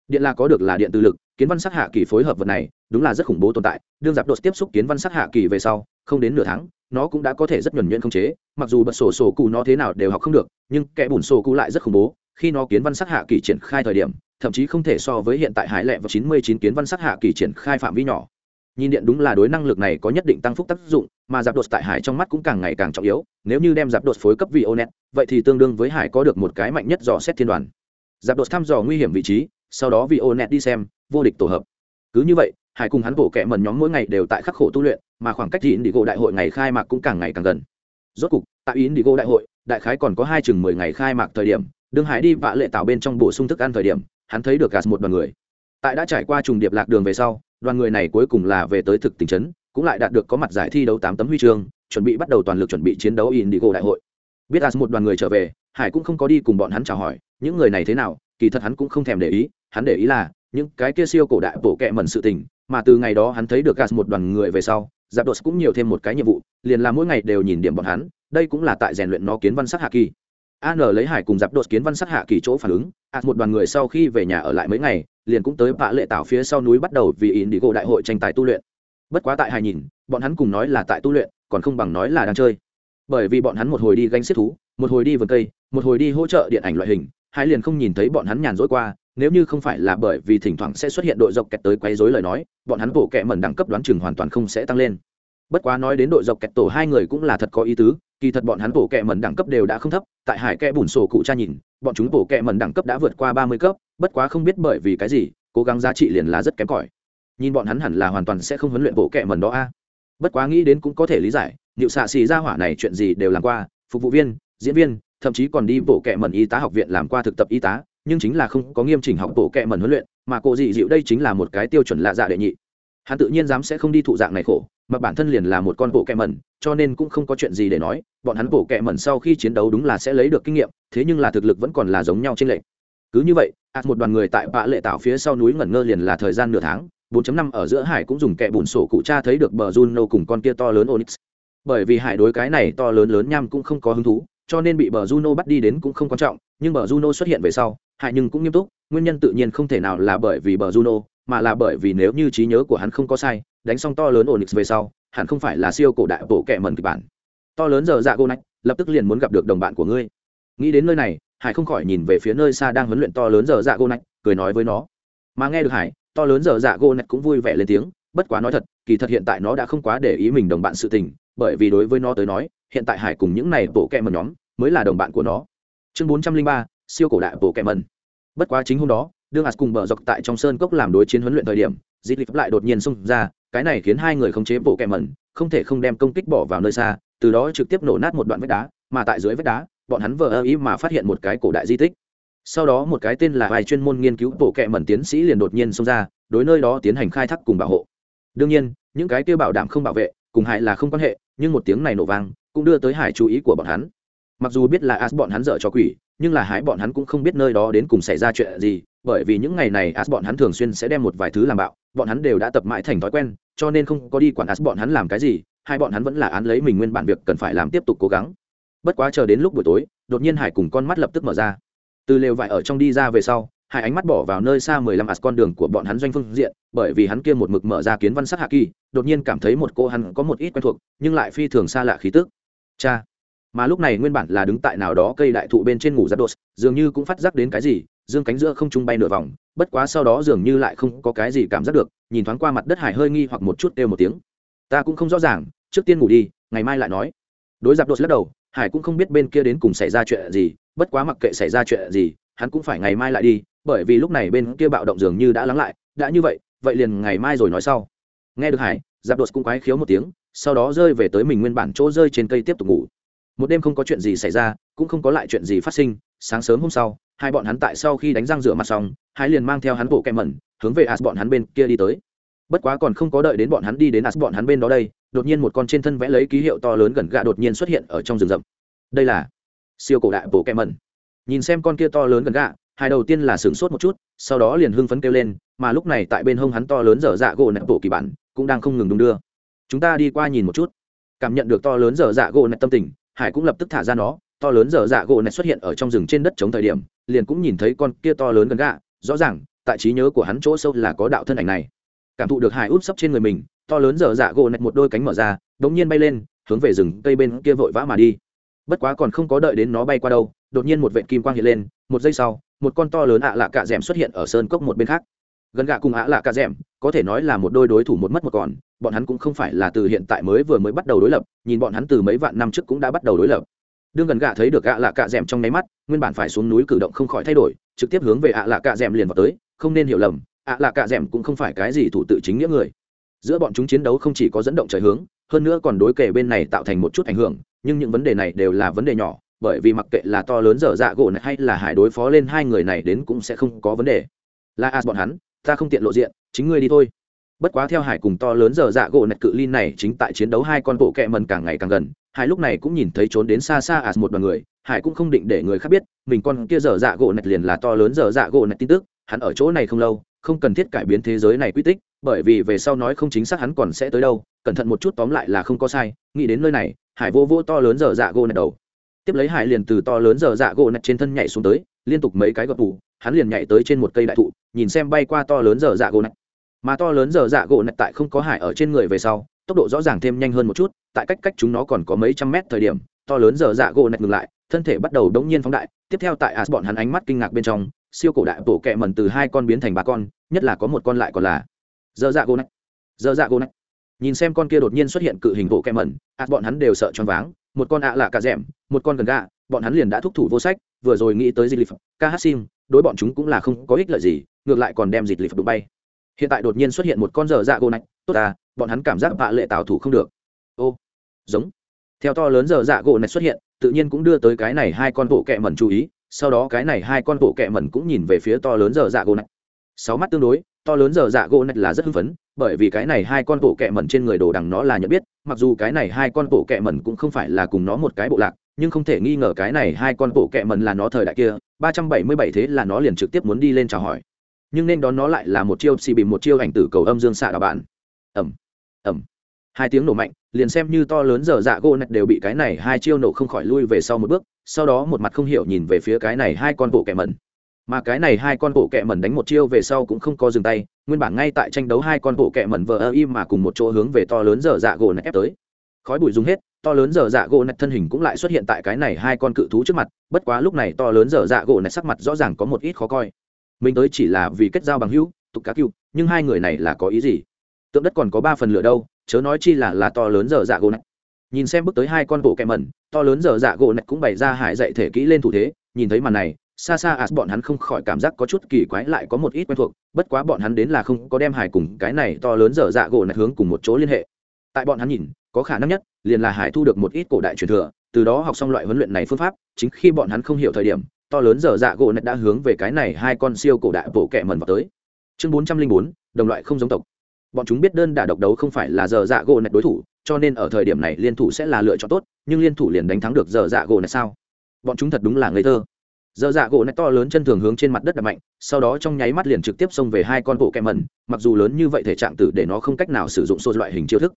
Điện là có được là điện từ lực, kiến văn sát hạ kỳ phối hợp vật này, đúng là rất khủng bố tồn tại. Đương giáp đột tiếp xúc kiến văn sát hạ kỳ về sau, không đến nửa tháng, nó cũng đã có thể rất nhuẩn nhuyễn không chế. Mặc dù bật sổ sổ cụ nó thế nào đều học không được, nhưng kẻ bùn sổ cụ lại rất khủng bố. Khi nó kiến văn sát hạ kỳ triển khai thời điểm, thậm chí không thể so với hiện tại hải lệ và chín mươi chín kiến văn sát hạ kỳ triển khai phạm vi nhỏ nhìn điện đúng là đối năng lực này có nhất định tăng phúc tác dụng, mà giáp đột tại hải trong mắt cũng càng ngày càng trọng yếu, nếu như đem giáp đột phối cấp vị ô net vậy thì tương đương với hải có được một cái mạnh nhất dò xét thiên đoàn. Giáp đột thăm dò nguy hiểm vị trí, sau đó vị ô net đi xem, vô địch tổ hợp. Cứ như vậy, hải cùng hắn bộ kệ mần nhóm mỗi ngày đều tại khắc khổ tu luyện, mà khoảng cách đi gỗ đại hội ngày khai mạc cũng càng ngày càng gần. Rốt cục, tại đi gỗ đại hội, đại khái còn có hai chừng mười ngày khai mạc thời điểm, đương hải đi vạ lệ tạo bên trong bổ sung thức ăn thời điểm, hắn thấy được gạt một đoàn người tại đã trải qua trùng điệp lạc đường về sau đoàn người này cuối cùng là về tới thực tình trấn cũng lại đạt được có mặt giải thi đấu tám tấm huy chương chuẩn bị bắt đầu toàn lực chuẩn bị chiến đấu Indigo đại hội. Biết As một đoàn người trở về, Hải cũng không có đi cùng bọn hắn chào hỏi, những người này thế nào, kỳ thật hắn cũng không thèm để ý, hắn để ý là những cái kia siêu cổ đại bộ kệ mẩn sự tình, mà từ ngày đó hắn thấy được Gas một đoàn người về sau, Giáp Đột cũng nhiều thêm một cái nhiệm vụ, liền là mỗi ngày đều nhìn điểm bọn hắn, đây cũng là tại rèn luyện nó kiến văn sắc hạ kỳ. An lấy Hải cùng Giáp Đột kiến văn sát hạ kỳ chỗ phản ứng, As một đoàn người sau khi về nhà ở lại mấy ngày, liền cũng tới bạ lệ tảo phía sau núi bắt đầu vì Indigo đại hội tranh tài tu luyện. Bất quá tại Hải nhìn, bọn hắn cùng nói là tại tu luyện, còn không bằng nói là đang chơi. Bởi vì bọn hắn một hồi đi gánh xếp thú, một hồi đi vườn cây, một hồi đi hỗ trợ điện ảnh loại hình, Hải liền không nhìn thấy bọn hắn nhàn rỗi qua, nếu như không phải là bởi vì thỉnh thoảng sẽ xuất hiện đội dọc kẹt tới quấy rối lời nói bọn hắn bộ kẹ mẩn đẳng cấp đoán chừng hoàn toàn không sẽ tăng lên bất quá nói đến đội dọc kẹt tổ hai người cũng là thật có ý tứ, kỳ thật bọn hắn bộ kẹ mẩn đẳng cấp đều đã không thấp, tại hải kẽ bùn sổ cụ cha nhìn, bọn chúng bộ kẹ mẩn đẳng cấp đã vượt qua ba mươi cấp, bất quá không biết bởi vì cái gì, cố gắng giá trị liền là rất kém cỏi. Nhìn bọn hắn hẳn là hoàn toàn sẽ không huấn luyện bộ kẹ mẩn đó a. Bất quá nghĩ đến cũng có thể lý giải liệu xạ xì ra hỏa này chuyện gì đều làm qua, phục vụ viên, diễn viên, thậm chí còn đi bộ kẹ mẩn y tá học viện làm qua thực tập y tá, nhưng chính là không có nghiêm chỉnh học bộ kẹ mẩn huấn luyện, mà cô dị dịu đây chính là một cái tiêu chuẩn lạ dạ đệ nhị. Hắn tự nhiên dám sẽ không đi thụ dạng này khổ mà bản thân liền là một con bộ kẹ mẩn cho nên cũng không có chuyện gì để nói bọn hắn bộ kẹ mẩn sau khi chiến đấu đúng là sẽ lấy được kinh nghiệm thế nhưng là thực lực vẫn còn là giống nhau trên lệnh cứ như vậy ạt một đoàn người tại bạ lệ tạo phía sau núi ngẩn ngơ liền là thời gian nửa tháng 4.5 ở giữa hải cũng dùng kẹ bùn sổ cụ cha thấy được bờ Juno cùng con kia to lớn Onyx. Bởi vì hải đối cái này to lớn lớn nham cũng không có hứng thú, cho nên bị bờ Juno bắt đi đến cũng không quan trọng, nhưng bờ Juno xuất hiện về sau, hải nhưng cũng nghiêm túc nguyên nhân tự nhiên không thể nào là bởi vì bờ juno mà là bởi vì nếu như trí nhớ của hắn không có sai đánh xong to lớn onyx về sau, hẳn không phải là siêu cổ đại bộ kệ mần kịch bản. To lớn giờ dạ gô lập tức liền muốn gặp được đồng bạn của ngươi. Nghĩ đến nơi này, hải không khỏi nhìn về phía nơi xa đang huấn luyện to lớn giờ dạ gô cười nói với nó. Mà nghe được hải, to lớn giờ dạ gô cũng vui vẻ lên tiếng, bất quá nói thật, kỳ thật hiện tại nó đã không quá để ý mình đồng bạn sự tình, bởi vì đối với nó tới nói, hiện tại hải cùng những này bộ kệ mần nhóm, mới là đồng bạn của nó. Chương bốn trăm linh ba, siêu cổ đại bộ kệ mần bất quá chính hôm đó đương as cùng bờ dọc tại trong sơn cốc làm đối chiến huấn luyện thời điểm Dịch lịch lại đột nhiên xung ra cái này khiến hai người khống chế bộ kẹ mẩn, không thể không đem công kích bỏ vào nơi xa từ đó trực tiếp nổ nát một đoạn vách đá mà tại dưới vách đá bọn hắn vờ ơ ý mà phát hiện một cái cổ đại di tích. Sau đó một cái tên là vài chuyên môn nghiên cứu bộ kẹ mẩn tiến sĩ liền đột nhiên xông ra đối nơi đó tiến hành khai thác cùng bảo hộ. Đương nhiên những cái kia bảo đảm không bảo vệ cùng hại là không quan hệ nhưng một tiếng này nổ vang cũng đưa tới hải chú ý của bọn hắn. Mặc dù biết là as bọn hắn dở cho quỷ nhưng là hái bọn hắn cũng không biết nơi đó đến cùng xảy ra chuyện gì bởi vì những ngày này as bọn hắn thường xuyên sẽ đem một vài thứ làm bạo bọn hắn đều đã tập mãi thành thói quen cho nên không có đi quản as bọn hắn làm cái gì, hai bọn hắn vẫn là án lấy mình nguyên bản việc cần phải làm tiếp tục cố gắng. Bất quá chờ đến lúc buổi tối, đột nhiên hải cùng con mắt lập tức mở ra. Từ lều vải ở trong đi ra về sau, hải ánh mắt bỏ vào nơi xa mười lăm as con đường của bọn hắn doanh phương diện, bởi vì hắn kia một mực mở ra kiến văn sắc hạ kỳ, đột nhiên cảm thấy một cô hắn có một ít quen thuộc, nhưng lại phi thường xa lạ khí tức. Cha! Mà lúc này nguyên bản là đứng tại nào đó cây đại thụ bên trên ngủ giáp đột, dường như cũng phát giác đến cái gì, dương cánh giữa không trung bay nửa vòng bất quá sau đó dường như lại không có cái gì cảm giác được, nhìn thoáng qua mặt đất hải hơi nghi hoặc một chút kêu một tiếng. Ta cũng không rõ ràng, trước tiên ngủ đi, ngày mai lại nói. Đối giặc đột lắc đầu, hải cũng không biết bên kia đến cùng xảy ra chuyện gì, bất quá mặc kệ xảy ra chuyện gì, hắn cũng phải ngày mai lại đi, bởi vì lúc này bên kia bạo động dường như đã lắng lại, đã như vậy vậy liền ngày mai rồi nói sau. Nghe được hải, giặc đột cũng quái khiếu một tiếng, sau đó rơi về tới mình nguyên bản chỗ rơi trên cây tiếp tục ngủ. Một đêm không có chuyện gì xảy ra, cũng không có lại chuyện gì phát sinh, sáng sớm hôm sau, hai bọn hắn tại sau khi đánh răng rửa mặt xong hai liền mang theo hắn bộ kẹ mẩn, hướng về as bọn hắn bên kia đi tới. Bất quá còn không có đợi đến bọn hắn đi đến as bọn hắn bên đó đây, đột nhiên một con trên thân vẽ lấy ký hiệu to lớn gần gạ đột nhiên xuất hiện ở trong rừng rậm. Đây là siêu cổ đại bộ kẹ mẩn. Nhìn xem con kia to lớn gần gạ, hai đầu tiên là sửng sốt một chút, sau đó liền hưng phấn kêu lên, mà lúc này tại bên hông hắn to lớn dở dạ gỗ nẹp bộ kỳ bản cũng đang không ngừng đung đưa. Chúng ta đi qua nhìn một chút. Cảm nhận được to lớn dở dạ gỗ nẹp tâm tình, hải cũng lập tức thả ra nó, to lớn dở dạ gỗ nẹp xuất hiện ở trong rừng trên đất chống thời điểm, liền cũng nhìn thấy con kia to lớn gần gạ rõ ràng, tại trí nhớ của hắn chỗ sâu là có đạo thân ảnh này. Cảm thụ được hải út sấp trên người mình, to lớn dở dạ gỗ nạch một đôi cánh mở ra đống nhiên bay lên, hướng về rừng cây bên kia vội vã mà đi. Bất quá còn không có đợi đến nó bay qua đâu, đột nhiên một vệ kim quang hiện lên, một giây sau, một con to lớn ạ lạ cạ d xuất hiện ở sơn cốc một bên khác. Gần gạ cùng ạ lạ cạ d có thể nói là một đôi đối thủ một mất một còn, bọn hắn cũng không phải là từ hiện tại mới vừa mới bắt đầu đối lập, nhìn bọn hắn từ mấy vạn năm trước cũng đã bắt đầu đối lập đương gần gạ thấy được ạ lạ cạ d trong nháy mắt, nguyên bản phải xuống núi cử động không khỏi thay đổi, trực tiếp hướng về ạ lạ cạ d liền vào tới, không nên hiểu lầm, ạ lạ cạ d cũng không phải cái gì thủ tự chính nghĩa người. Giữa bọn chúng chiến đấu không chỉ có dẫn động trời hướng, hơn nữa còn đối kể bên này tạo thành một chút ảnh hưởng, nhưng những vấn đề này đều là vấn đề nhỏ, bởi vì mặc kệ là to lớn dở dạ gỗ này hay là hải đối phó lên hai người này đến cũng sẽ không có vấn đề. Là as bọn hắn, ta không tiện lộ diện, chính ngươi đi thôi. Bất quá theo hải cùng to lớn dở dạ gỗ nạch cự ly này chính tại chiến đấu hai con bộ kẹ mần càng ngày càng gần hải lúc này cũng nhìn thấy trốn đến xa xa as một đoàn người, hải cũng không định để người khác biết, mình con kia dở dạ gỗ nạch liền là to lớn dở dạ gỗ nạch tin tức, hắn ở chỗ này không lâu, không cần thiết cải biến thế giới này quy tích, bởi vì về sau nói không chính xác hắn còn sẽ tới đâu, cẩn thận một chút tóm lại là không có sai, nghĩ đến nơi này, hải vô vô to lớn dở dạ gỗ nạch đầu. Tiếp lấy hải liền từ to lớn dở dạ gỗ nạch trên thân nhảy xuống tới, liên tục mấy cái gọt tủ, hắn liền nhảy tới trên một cây đại thụ, nhìn xem bay qua to lớn dở dạ gỗ nạch mà to lớn dở dạ gỗ nạch tại không có hải ở trên người về sau tốc độ rõ ràng thêm nhanh hơn một chút, tại cách cách chúng nó còn có mấy trăm mét thời điểm, to lớn dở dạ gỗ nạch ngừng lại, thân thể bắt đầu đống nhiên phóng đại, tiếp theo tại as bọn hắn ánh mắt kinh ngạc bên trong, siêu cổ đại bổ kẹ mẩn từ hai con biến thành ba con, nhất là có một con lại còn là dở dạ gỗ nạch dở dạ gỗ nạch nhìn xem con kia đột nhiên xuất hiện cự hình bộ kẹ mẩn, as bọn hắn đều sợ choáng váng, một con ạ à là cả rẻm một con gần gà bọn hắn liền đã thúc thủ vô sách, vừa rồi nghĩ tới dịch lịch ca hát sim, đối bọn chúng cũng là không có ích lợi gì, ngược lại còn đem dịch lịch đụng bay. Hiện tại đột nhiên xuất hiện một con dở dạ gỗ nạch tốt à bọn hắn cảm giác vạ lệ tạo thủ không được. Ô, giống. Theo to lớn dở dạ gỗ này xuất hiện, tự nhiên cũng đưa tới cái này hai con bộ kẹ mẩn chú ý, sau đó cái này hai con bộ kẹ mẩn cũng nhìn về phía to lớn dở dạ gỗ này. Sáu mắt tương đối, to lớn dở dạ gỗ này là rất hưng phấn, bởi vì cái này hai con bộ kẹ mẩn trên người đồ đằng nó là nhận biết, mặc dù cái này hai con bộ kẹ mẩn cũng không phải là cùng nó một cái bộ lạc, nhưng không thể nghi ngờ cái này hai con bộ kẹ mẩn là nó thời đại kia, ba trăm bảy mươi bảy thế là nó liền trực tiếp muốn đi lên chào hỏi. Nhưng nên đón nó lại là một chiêu xì bị một chiêu ảnh tử cầu âm dương xạ đạo bạn ẩm ẩm hai tiếng nổ mạnh, liền xem như to lớn giờ dạ gỗ nạch đều bị cái này hai chiêu nổ không khỏi lui về sau một bước, sau đó một mặt không hiểu nhìn về phía cái này hai con bộ kẻ mẩn. Mà cái này hai con bộ kẹ mẩn đánh một chiêu về sau cũng không có dừng tay, nguyên bản ngay tại tranh đấu hai con bộ kẹ mẩn vờ ơ im mà cùng một chỗ hướng về to lớn dở dạ gỗ nạch ép tới. Khói bụi dùng hết, to lớn dở dạ gỗ nạch thân hình cũng lại xuất hiện tại cái này hai con cự thú trước mặt, bất quá lúc này to lớn dở dạ gỗ nạch sắc mặt rõ ràng có một ít khó coi. Mình tới chỉ là vì kết giao bằng hữu, tục cá cựu nhưng hai người này là có ý gì? Tượng đất còn có ba phần lửa đâu, chớ nói chi là là to lớn dở dạ gỗ nạch nhìn xem bước tới hai con bộ kẹ mẩn, to lớn dở dạ gỗ nạch cũng bày ra hải dạy thể kỹ lên thủ thế, nhìn thấy màn này, xa xa as bọn hắn không khỏi cảm giác có chút kỳ quái lại có một ít quen thuộc, bất quá bọn hắn đến là không có đem hải cùng cái này to lớn dở dạ gỗ nạch hướng cùng một chỗ liên hệ. Tại bọn hắn nhìn, có khả năng nhất, liền là hải thu được một ít cổ đại truyền thừa, từ đó học xong loại huấn luyện này phương pháp, chính khi bọn hắn không hiểu thời điểm, to lớn dở dạ gỗ nạch đã hướng về cái này hai con siêu cổ đại bộ kẹ mần vào tới. Chương bốn trăm linh bốn, đồng loại không giống tộc bọn chúng biết đơn đả độc đấu không phải là dở dạ gỗ nạch đối thủ, cho nên ở thời điểm này liên thủ sẽ là lựa chọn tốt, nhưng liên thủ liền đánh thắng được dở dạ gỗ nạch sao? Bọn chúng thật đúng là ngây thơ. Giờ dạ gỗ nạch to lớn chân thường hướng trên mặt đất đập mạnh, sau đó trong nháy mắt liền trực tiếp xông về hai con bộ kẹ mẩn, mặc dù lớn như vậy thể trạng tử để nó không cách nào sử dụng số loại hình chiêu thức.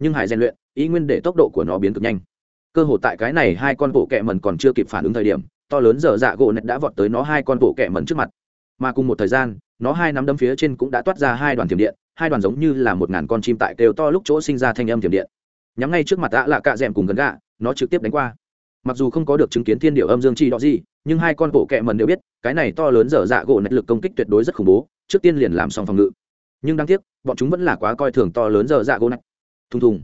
Nhưng hải rèn luyện, ý nguyên để tốc độ của nó biến cực nhanh. Cơ hội tại cái này hai con bộ kẹ mẩn còn chưa kịp phản ứng thời điểm, to lớn dở dạ gỗ nạch đã vọt tới nó hai con bộ kẹ mẩn trước mặt. Mà cùng một thời gian, nó hai nắm đấm phía trên cũng đã toát ra hai đoàn thiểm điện hai đoàn giống như là một ngàn con chim tại kêu to lúc chỗ sinh ra thanh âm thiểm điện. Nhắm ngay trước mặt đã lạ cạ rèm cùng gần gạ, nó trực tiếp đánh qua. Mặc dù không có được chứng kiến thiên điệu âm dương chi đó gì, nhưng hai con bộ kẹ mần đều biết, cái này to lớn dở dạ gỗ nạch lực công kích tuyệt đối rất khủng bố, trước tiên liền làm xong phòng ngự. Nhưng đáng tiếc, bọn chúng vẫn là quá coi thường to lớn dở dạ gỗ nạch. Thùng thùng.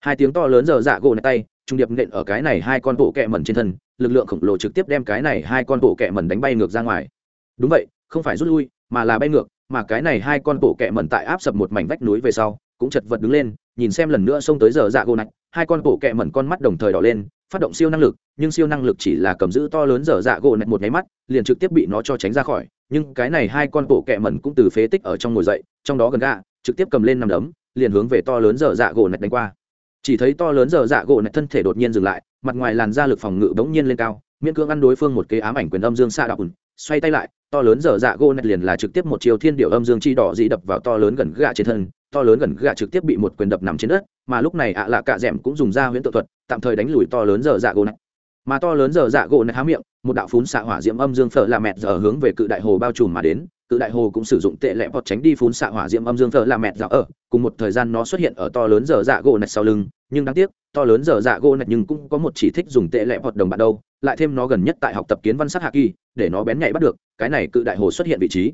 Hai tiếng to lớn dở dạ gỗ nạch tay, trung điệp nện ở cái này hai con bộ kẹ mần trên thân, lực lượng khổng lồ trực tiếp đem cái này hai con bộ kẹ mần đánh bay ngược ra ngoài. Đúng vậy, không phải rút lui, mà là bay ngược mà cái này hai con bộ kẹ mẩn tại áp sập một mảnh vách núi về sau, cũng chật vật đứng lên, nhìn xem lần nữa xông tới giờ dạ gỗ nạch hai con bộ kẹ mẩn con mắt đồng thời đỏ lên, phát động siêu năng lực, nhưng siêu năng lực chỉ là cầm giữ to lớn giờ dạ gỗ nạch một nháy mắt, liền trực tiếp bị nó cho tránh ra khỏi. Nhưng cái này hai con bộ kẹ mẩn cũng từ phế tích ở trong ngồi dậy, trong đó gần gà trực tiếp cầm lên nằm đấm, liền hướng về to lớn giờ dạ gỗ nạch đánh qua. Chỉ thấy to lớn giờ dạ gỗ nạch thân thể đột nhiên dừng lại, mặt ngoài làn da lực phòng ngự bỗng nhiên lên cao, miễn cưỡng ăn đối phương một cái ám ảnh quyền âm dương xa đạo ùn, xoay tay lại to lớn dở dạ gỗ nẹt liền là trực tiếp một chiều thiên điệu âm dương chi đỏ dị đập vào to lớn gần gạ trên thân, to lớn gần gạ trực tiếp bị một quyền đập nằm trên đất, mà lúc này ạ à lạ cạ d cũng dùng ra huyễn tự thuật, tạm thời đánh lùi to lớn dở dạ gỗ nẹt mà to lớn dở dạ gỗ nẹt há miệng, một đạo phún xạ hỏa diễm âm dương phở là mẹt giờ hướng về cự đại hồ bao trùm mà đến, cự đại hồ cũng sử dụng tệ lẹ bọt tránh đi phún xạ hỏa diễm âm dương phở là mẹt giờ ở, cùng một thời gian nó xuất hiện ở to lớn dở dạ gỗ nẹt sau lưng, nhưng đáng tiếc, to lớn dở dạ gỗ nẹt nhưng cũng có một chỉ thích dùng tệ lẹ bọt đồng bạn đâu lại thêm nó gần nhất tại học tập kiến văn sát hạ kỳ, để nó bén nhạy bắt được, cái này cự đại hồ xuất hiện vị trí.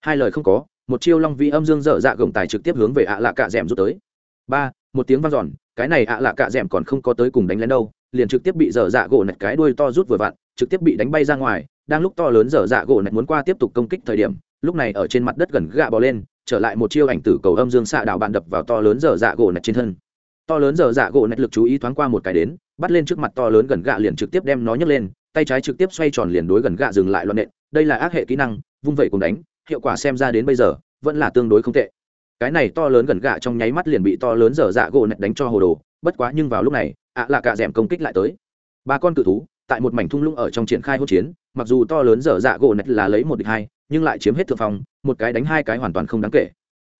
Hai lời không có, một chiêu long vi âm dương dở dạ gồng tài trực tiếp hướng về ạ lạ cạ d rút tới. Ba, một tiếng vang giòn cái này ạ lạ cạ d còn không có tới cùng đánh lén đâu, liền trực tiếp bị dở dạ gỗ nạch cái đuôi to rút vừa vặn, trực tiếp bị đánh bay ra ngoài, đang lúc to lớn dở dạ gỗ nạch muốn qua tiếp tục công kích thời điểm, lúc này ở trên mặt đất gần gạ bò lên, trở lại một chiêu ảnh tử cầu âm dương xạ đạo bạn đập vào to lớn dở dạ gỗ nạch trên thân to lớn dở dạ gỗ nạch lực chú ý thoáng qua một cái đến, bắt lên trước mặt to lớn gần gạ liền trực tiếp đem nó nhấc lên, tay trái trực tiếp xoay tròn liền đối gần gạ dừng lại loạn nện, đây là ác hệ kỹ năng, vung vẩy cùng đánh, hiệu quả xem ra đến bây giờ, vẫn là tương đối không tệ. Cái này to lớn gần gạ trong nháy mắt liền bị to lớn dở dạ gỗ nạch đánh cho hồ đồ, bất quá nhưng vào lúc này, ạ là cả rèm công kích lại tới. Ba con cự thú, tại một mảnh thung lũng ở trong triển khai hỗn chiến, mặc dù to lớn dở dạ gỗ nạch là lấy một địch hai, nhưng lại chiếm hết thượng phong, một cái đánh hai cái hoàn toàn không đáng kể.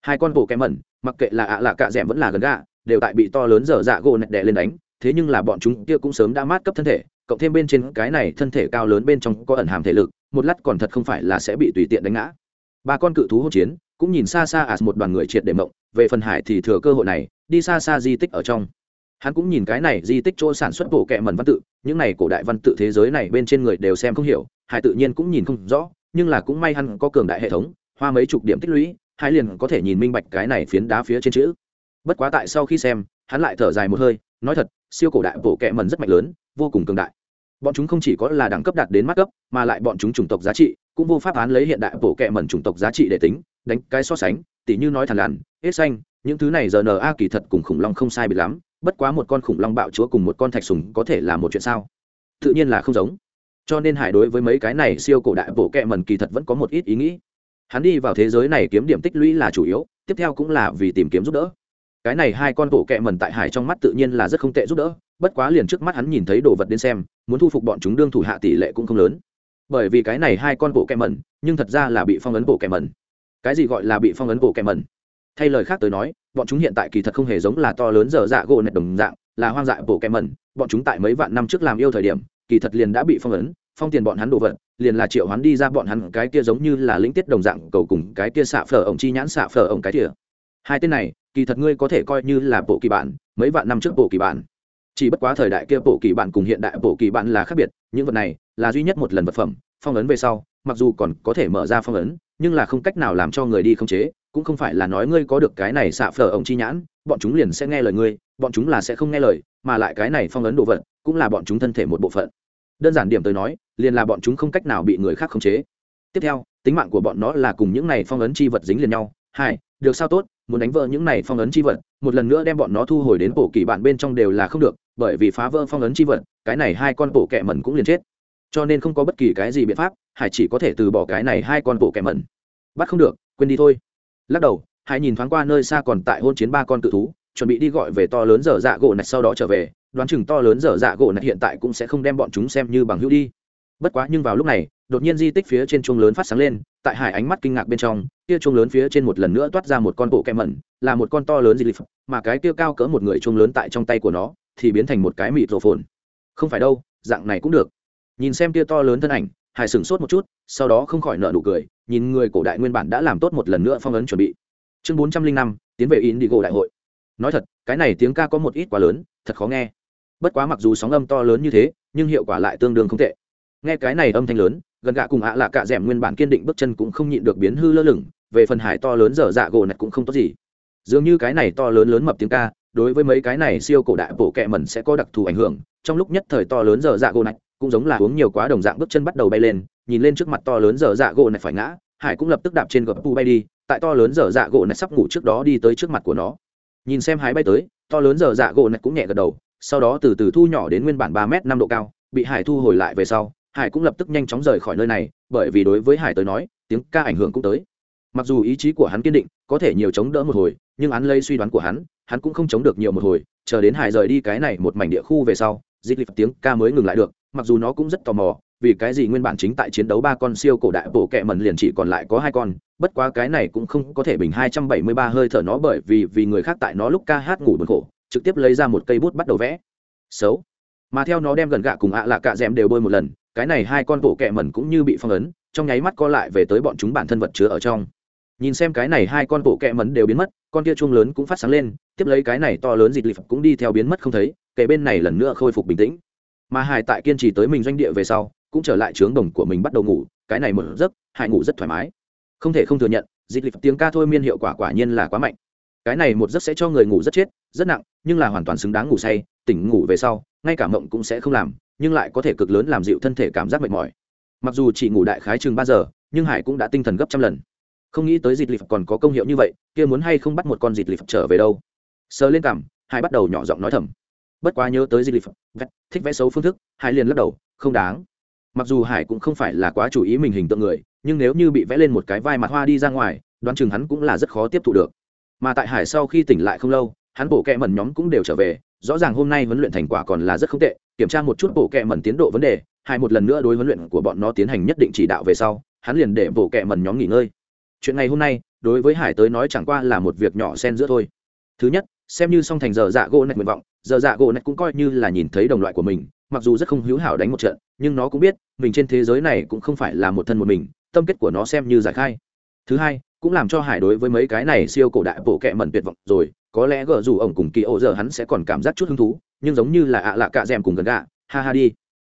Hai con bộ kém mẩn, mặc kệ là ạ là cả m vẫn là gần gạ đều tại bị to lớn dở dạ gỗ nẹt đè lên đánh, thế nhưng là bọn chúng kia cũng sớm đã mát cấp thân thể, cộng thêm bên trên cái này thân thể cao lớn bên trong có ẩn hàm thể lực, một lát còn thật không phải là sẽ bị tùy tiện đánh ngã. Ba con cự thú hỗn chiến, cũng nhìn xa xa ạt một đoàn người triệt để mộng, về phần hải thì thừa cơ hội này, đi xa xa di tích ở trong. Hắn cũng nhìn cái này di tích chỗ sản xuất bộ kệ mẩn văn tự, những này cổ đại văn tự thế giới này bên trên người đều xem không hiểu, hải tự nhiên cũng nhìn không rõ, nhưng là cũng may hắn có cường đại hệ thống, hoa mấy chục điểm tích lũy hai liền có thể nhìn minh bạch cái này phiến đá phía trên chữ bất quá tại sau khi xem, hắn lại thở dài một hơi, nói thật, siêu cổ đại bộ kệ mần rất mạnh lớn, vô cùng cường đại. Bọn chúng không chỉ có là đẳng cấp đạt đến mắt cấp, mà lại bọn chúng chủng tộc giá trị cũng vô pháp án lấy hiện đại bộ kệ mần chủng tộc giá trị để tính, đánh cái so sánh, tỉ như nói thẳng lằn, hết xanh, những thứ này giờ n a kỳ thật cùng khủng long không sai bị lắm, bất quá một con khủng long bạo chúa cùng một con thạch sùng có thể là một chuyện sao? Tự nhiên là không giống. Cho nên hải đối với mấy cái này siêu cổ đại bộ kệ mần kỳ thật vẫn có một ít ý nghĩ. Hắn đi vào thế giới này kiếm điểm tích lũy là chủ yếu, tiếp theo cũng là vì tìm kiếm giúp đỡ cái này hai con bộ kẹ mẩn tại hải trong mắt tự nhiên là rất không tệ giúp đỡ, bất quá liền trước mắt hắn nhìn thấy đồ vật đến xem, muốn thu phục bọn chúng đương thủ hạ tỷ lệ cũng không lớn. Bởi vì cái này hai con bộ kẹ mẩn, nhưng thật ra là bị phong ấn bộ kẹ mẩn. Cái gì gọi là bị phong ấn bộ kẹ mẩn? Thay lời khác tới nói, bọn chúng hiện tại kỳ thật không hề giống là to lớn dở dạ gỗ nẹt đồng dạng, là hoang dại bộ kẹ mẩn. Bọn chúng tại mấy vạn năm trước làm yêu thời điểm, kỳ thật liền đã bị phong ấn, phong tiền bọn hắn đồ vật, liền là triệu hắn đi ra bọn hắn cái kia giống như là lĩnh tiết đồng dạng cầu cùng cái kia xạ phở ổng chi nhãn xạ phở ổng cái kia. Hai tên này kỳ thật ngươi có thể coi như là bộ kỳ bản, mấy vạn năm trước bộ kỳ bản. Chỉ bất quá thời đại kia bộ kỳ bản cùng hiện đại bộ kỳ bản là khác biệt, những vật này là duy nhất một lần vật phẩm, phong ấn về sau, mặc dù còn có thể mở ra phong ấn, nhưng là không cách nào làm cho người đi không chế, cũng không phải là nói ngươi có được cái này xạ phở ổng chi nhãn, bọn chúng liền sẽ nghe lời ngươi, bọn chúng là sẽ không nghe lời, mà lại cái này phong ấn đồ vật cũng là bọn chúng thân thể một bộ phận. Đơn giản điểm tới nói, liền là bọn chúng không cách nào bị người khác khống chế. Tiếp theo, tính mạng của bọn nó là cùng những này phong ấn chi vật dính liền nhau. Hai, được sao tốt? Muốn đánh vỡ những này phong ấn chi vật, một lần nữa đem bọn nó thu hồi đến bộ kỳ bản bên trong đều là không được, bởi vì phá vỡ phong ấn chi vật, cái này hai con bộ kẹ mẩn cũng liền chết. Cho nên không có bất kỳ cái gì biện pháp, hải chỉ có thể từ bỏ cái này hai con bộ kẹ mẩn. Bắt không được, quên đi thôi. Lắc đầu, hải nhìn thoáng qua nơi xa còn tại hôn chiến ba con cự thú, chuẩn bị đi gọi về to lớn dở dạ gỗ nạch sau đó trở về, đoán chừng to lớn dở dạ gỗ nạch hiện tại cũng sẽ không đem bọn chúng xem như bằng hữu đi. Bất quá nhưng vào lúc này đột nhiên di tích phía trên chuông lớn phát sáng lên, tại hải ánh mắt kinh ngạc bên trong, kia chuông lớn phía trên một lần nữa toát ra một con bộ kẹ mẩn, là một con to lớn di lịch mà cái kia cao cỡ một người chuông lớn tại trong tay của nó, thì biến thành một cái mịt rổ phồn. Không phải đâu, dạng này cũng được. Nhìn xem kia to lớn thân ảnh, hải sửng sốt một chút, sau đó không khỏi nợ nụ cười, nhìn người cổ đại nguyên bản đã làm tốt một lần nữa phong ấn chuẩn bị. Chương bốn trăm linh năm, tiến về in đi gỗ đại hội. Nói thật, cái này tiếng ca có một ít quá lớn, thật khó nghe. Bất quá mặc dù sóng âm to lớn như thế, nhưng hiệu quả lại tương đương không tệ nghe cái này âm thanh lớn, gần gạ cùng ạ à là cạ d nguyên bản kiên định bước chân cũng không nhịn được biến hư lơ lửng, về phần hải to lớn dở dạ gỗ này cũng không tốt gì. Dường như cái này to lớn lớn mập tiếng ca, đối với mấy cái này siêu cổ đại bộ kẹ mẩn sẽ có đặc thù ảnh hưởng, trong lúc nhất thời to lớn dở dạ gỗ này cũng giống là uống nhiều quá đồng dạng bước chân bắt đầu bay lên, nhìn lên trước mặt to lớn dở dạ gỗ này phải ngã, hải cũng lập tức đạp trên gập pu bay đi, tại to lớn dở dạ gỗ này sắp ngủ trước đó đi tới trước mặt của nó. Nhìn xem hải bay tới, to lớn dở dạ gỗ này cũng nhẹ gật đầu, sau đó từ từ thu nhỏ đến nguyên bản ba m năm độ cao, bị hải thu hồi lại về sau hải cũng lập tức nhanh chóng rời khỏi nơi này, bởi vì đối với hải tới nói, tiếng ca ảnh hưởng cũng tới. Mặc dù ý chí của hắn kiên định, có thể nhiều chống đỡ một hồi, nhưng án lây suy đoán của hắn hắn cũng không chống được nhiều một hồi, chờ đến hải rời đi cái này một mảnh địa khu về sau, dịch lịch tiếng ca mới ngừng lại được, mặc dù nó cũng rất tò mò, vì cái gì nguyên bản chính tại chiến đấu ba con siêu cổ đại bổ kẹ mần liền chỉ còn lại có hai con, bất quá cái này cũng không có thể bình hai trăm bảy mươi ba hơi thở nó bởi vì vì người khác tại nó lúc ca hát ngủ buồn khổ, trực tiếp lấy ra một cây bút bắt đầu vẽ. Xấu. Mà theo nó đem gần gạ cùng ạ à lạ cạ d đều bôi một lần cái này hai con bộ kẹ mẩn cũng như bị phong ấn, trong nháy mắt co lại về tới bọn chúng bản thân vật chứa ở trong. Nhìn xem cái này hai con bộ kẹ mẩn đều biến mất, con kia chuông lớn cũng phát sáng lên, tiếp lấy cái này to lớn dịt lịp cũng đi theo biến mất không thấy kệ bên này lần nữa khôi phục bình tĩnh. Mà hải tại kiên trì tới mình doanh địa về sau, cũng trở lại trướng đồng của mình bắt đầu ngủ, cái này một giấc, hải ngủ rất thoải mái. Không thể không thừa nhận dịt lịp tiếng ca thôi miên hiệu quả quả nhiên là quá mạnh. Cái này một giấc sẽ cho người ngủ rất chết, rất nặng, nhưng là hoàn toàn xứng đáng ngủ say, tỉnh ngủ về sau, ngay cả mộng cũng sẽ không làm nhưng lại có thể cực lớn làm dịu thân thể cảm giác mệt mỏi. Mặc dù chỉ ngủ đại khái chừng ba giờ, nhưng hải cũng đã tinh thần gấp trăm lần. Không nghĩ tới dịt lịp còn có công hiệu như vậy, kia muốn hay không bắt một con dịt lịp trở về đâu. Sờ lên cằm, hải bắt đầu nhỏ giọng nói thầm. Bất quá nhớ tới dịt lịp thích vẽ xấu phương thức, hải liền lắc đầu, không đáng. Mặc dù hải cũng không phải là quá chủ ý mình hình tượng người, nhưng nếu như bị vẽ lên một cái vai mặt hoa đi ra ngoài, đoán chừng hắn cũng là rất khó tiếp thụ được. Mà tại hải sau khi tỉnh lại không lâu, hắn bổ kẹ mẩn nhóm cũng đều trở về rõ ràng hôm nay huấn luyện thành quả còn là rất không tệ, kiểm tra một chút bộ kệ mẩn tiến độ vấn đề, hai một lần nữa đối huấn luyện của bọn nó tiến hành nhất định chỉ đạo về sau, hắn liền để bộ kệ mẩn nhóm nghỉ ngơi. Chuyện ngày hôm nay, đối với hải tới nói chẳng qua là một việc nhỏ xen giữa thôi. Thứ nhất, xem như song thành giờ dạ gỗ nạch nguyện vọng, giờ dạ gỗ nạch cũng coi như là nhìn thấy đồng loại của mình, mặc dù rất không hữu hảo đánh một trận, nhưng nó cũng biết, mình trên thế giới này cũng không phải là một thân một mình, tâm kết của nó xem như giải khai. Thứ hai, cũng làm cho hải đối với mấy cái này siêu cổ đại bộ kệ mẩn tuyệt vọng rồi có lẽ gờ dù ổng cùng kỳ ổ giờ hắn sẽ còn cảm giác chút hứng thú, nhưng giống như là ạ lạ cạ d cùng gần gạ, ha ha đi.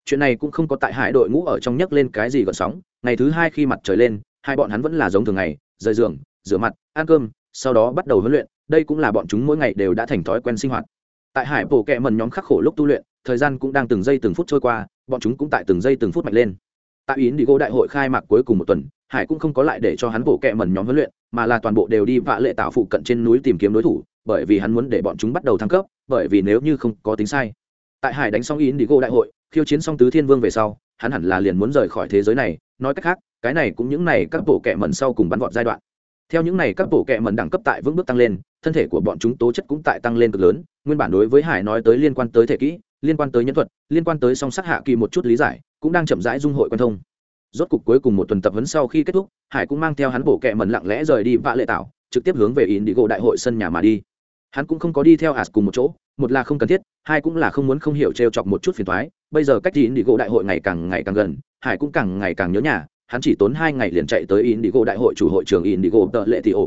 Chuyện này cũng không có tại hải đội ngũ ở trong nhấc lên cái gì gợn sóng, ngày thứ hai khi mặt trời lên, hai bọn hắn vẫn là giống thường ngày, rời giường, rửa mặt, ăn cơm, sau đó bắt đầu huấn luyện, đây cũng là bọn chúng mỗi ngày đều đã thành thói quen sinh hoạt. Tại hải bộ kẹ mần nhóm khắc khổ lúc tu luyện, thời gian cũng đang từng giây từng phút trôi qua, bọn chúng cũng tại từng giây từng phút mạnh lên. Tại ý đi gô đại hội khai mạc cuối cùng một tuần, hải cũng không có lại để cho hắn bộ kẹ mần nhóm huấn luyện, mà là toàn bộ đều đi vạ lệ tạo phụ cận trên núi tìm kiếm đối thủ bởi vì hắn muốn để bọn chúng bắt đầu thăng cấp, bởi vì nếu như không có tính sai. Tại hải đánh xong in đi gô đại hội, khiêu chiến xong tứ thiên vương về sau, hắn hẳn là liền muốn rời khỏi thế giới này. Nói cách khác, cái này cũng những này các bộ kệ mẩn sau cùng bắn vọt giai đoạn. Theo những này các bộ kệ mẩn đẳng cấp tại vững bước tăng lên, thân thể của bọn chúng tố chất cũng tại tăng lên cực lớn. Nguyên bản đối với hải nói tới liên quan tới thể kỹ, liên quan tới nhân thuật, liên quan tới song sắc hạ kỳ một chút lý giải, cũng đang chậm rãi dung hội quan thông. Rốt cục cuối cùng một tuần tập huấn sau khi kết thúc, hải cũng mang theo hắn bộ kệ mẩn lặng lẽ rời đi vạ lệ tạo trực tiếp hướng về in đi gỗ đại hội sân nhà mà đi hắn cũng không có đi theo as cùng một chỗ, một là không cần thiết, hai cũng là không muốn không hiểu t r e o chọc một chút phiền thoái bây giờ cách in đi gỗ đại hội ngày càng ngày càng gần, hải cũng càng ngày càng nhớ nhà, hắn chỉ tốn hai ngày liền chạy tới in đi gỗ đại hội chủ hội trường in đi gỗ tợ lệ thị ổ.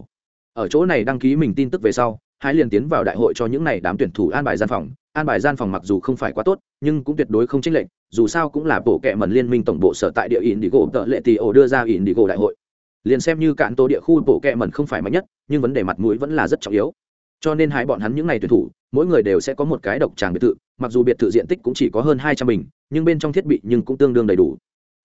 Ở chỗ này đăng ký mình tin tức về sau hai liền tiến vào đại hội cho những n à y đám tuyển thủ an bài gian phòng. An bài gian phòng mặc dù không phải quá tốt, nhưng cũng tuyệt đối không chênh lệch, dù sao cũng là bộ kệ mần liên minh tổng bộ sở tại địa in đi gỗ tợ lệ thị ổ đưa ra in đi gỗ đại hội. Liền xem như cạn tô địa khu bộ kệ mần không phải mạnh nhất, nhưng vấn đề mặt mũi vẫn là rất trọng yếu cho nên hai bọn hắn những n à y tuyển thủ, mỗi người đều sẽ có một cái độc tràng biệt thự, mặc dù biệt thự diện tích cũng chỉ có hơn hai trăm bình, nhưng bên trong thiết bị nhưng cũng tương đương đầy đủ.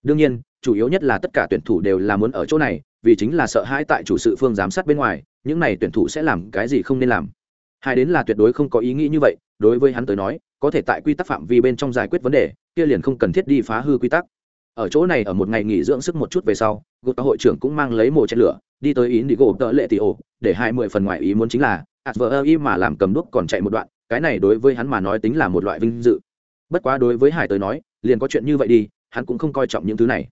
Đương nhiên, chủ yếu nhất là tất cả tuyển thủ đều là muốn ở chỗ này, vì chính là sợ hãi tại chủ sự phương giám sát bên ngoài, những n à y tuyển thủ sẽ làm cái gì không nên làm. Hai đến là tuyệt đối không có ý nghĩ như vậy, đối với hắn tới nói, có thể tại quy tắc phạm vi bên trong giải quyết vấn đề, kia liền không cần thiết đi phá hư quy tắc. Ở chỗ này ở một ngày nghỉ dưỡng sức một chút về sau gột hội trưởng cũng mang lấy mồ chén lửa, đi tới ý đi gỗ tợ lệ tỷ ổ, để hai mươi phần ngoài ý muốn chính là vợ y mà làm cầm đuốc còn chạy một đoạn, cái này đối với hắn mà nói tính là một loại vinh dự. Bất quá đối với hải tới nói, liền có chuyện như vậy đi, hắn cũng không coi trọng những thứ này.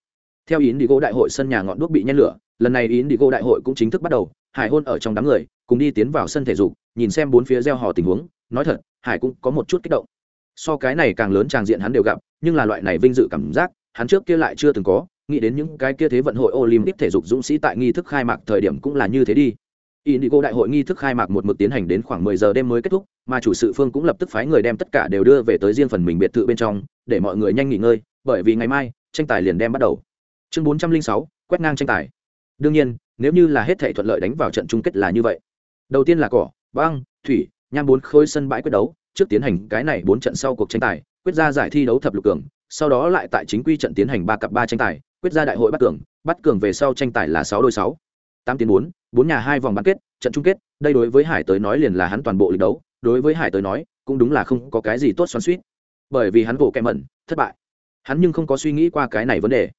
Theo ý đi gỗ đại hội sân nhà ngọn đuốc bị nhen lửa, lần này ý đi gỗ đại hội cũng chính thức bắt đầu, hải hôn ở trong đám người, cùng đi tiến vào sân thể dục, nhìn xem bốn phía gieo hò tình huống, nói thật, hải cũng có một chút kích động. So cái này càng lớn tràng diện hắn đều gặp, nhưng là loại này vinh dự cảm giác, hắn trước kia lại chưa từng có, nghĩ đến những cái kia thế vận hội olympic thể dục dũng sĩ tại nghi thức khai mạc thời điểm cũng là như thế đi. Indigo đại hội nghi thức khai mạc một mực tiến hành đến khoảng 10 giờ đêm mới kết thúc, mà chủ sự phương cũng lập tức phái người đem tất cả đều đưa về tới riêng phần mình biệt thự bên trong, để mọi người nhanh nghỉ ngơi, bởi vì ngày mai tranh tài liền đem bắt đầu. Chương bốn trăm linh sáu quét ngang tranh tài. Đương nhiên nếu như là hết thảy thuận lợi đánh vào trận chung kết là như vậy. Đầu tiên là cỏ băng thủy nham bốn khối sân bãi quyết đấu trước tiến hành cái này bốn trận sau cuộc tranh tài quyết ra giải thi đấu thập lục cường sau đó lại tại chính quy trận tiến hành ba cặp ba tranh tài quyết ra đại hội bắt cường bắt cường về sau tranh tài là sáu đôi sáu. Tám tiến bốn bốn nhà hai vòng bán kết, trận chung kết, đây đối với hải tới nói liền là hắn toàn bộ lịch đấu, đối với hải tới nói, cũng đúng là không có cái gì tốt xoắn suýt bởi vì hắn bộ kẹ mẩn, thất bại. Hắn nhưng không có suy nghĩ qua cái này vấn đề.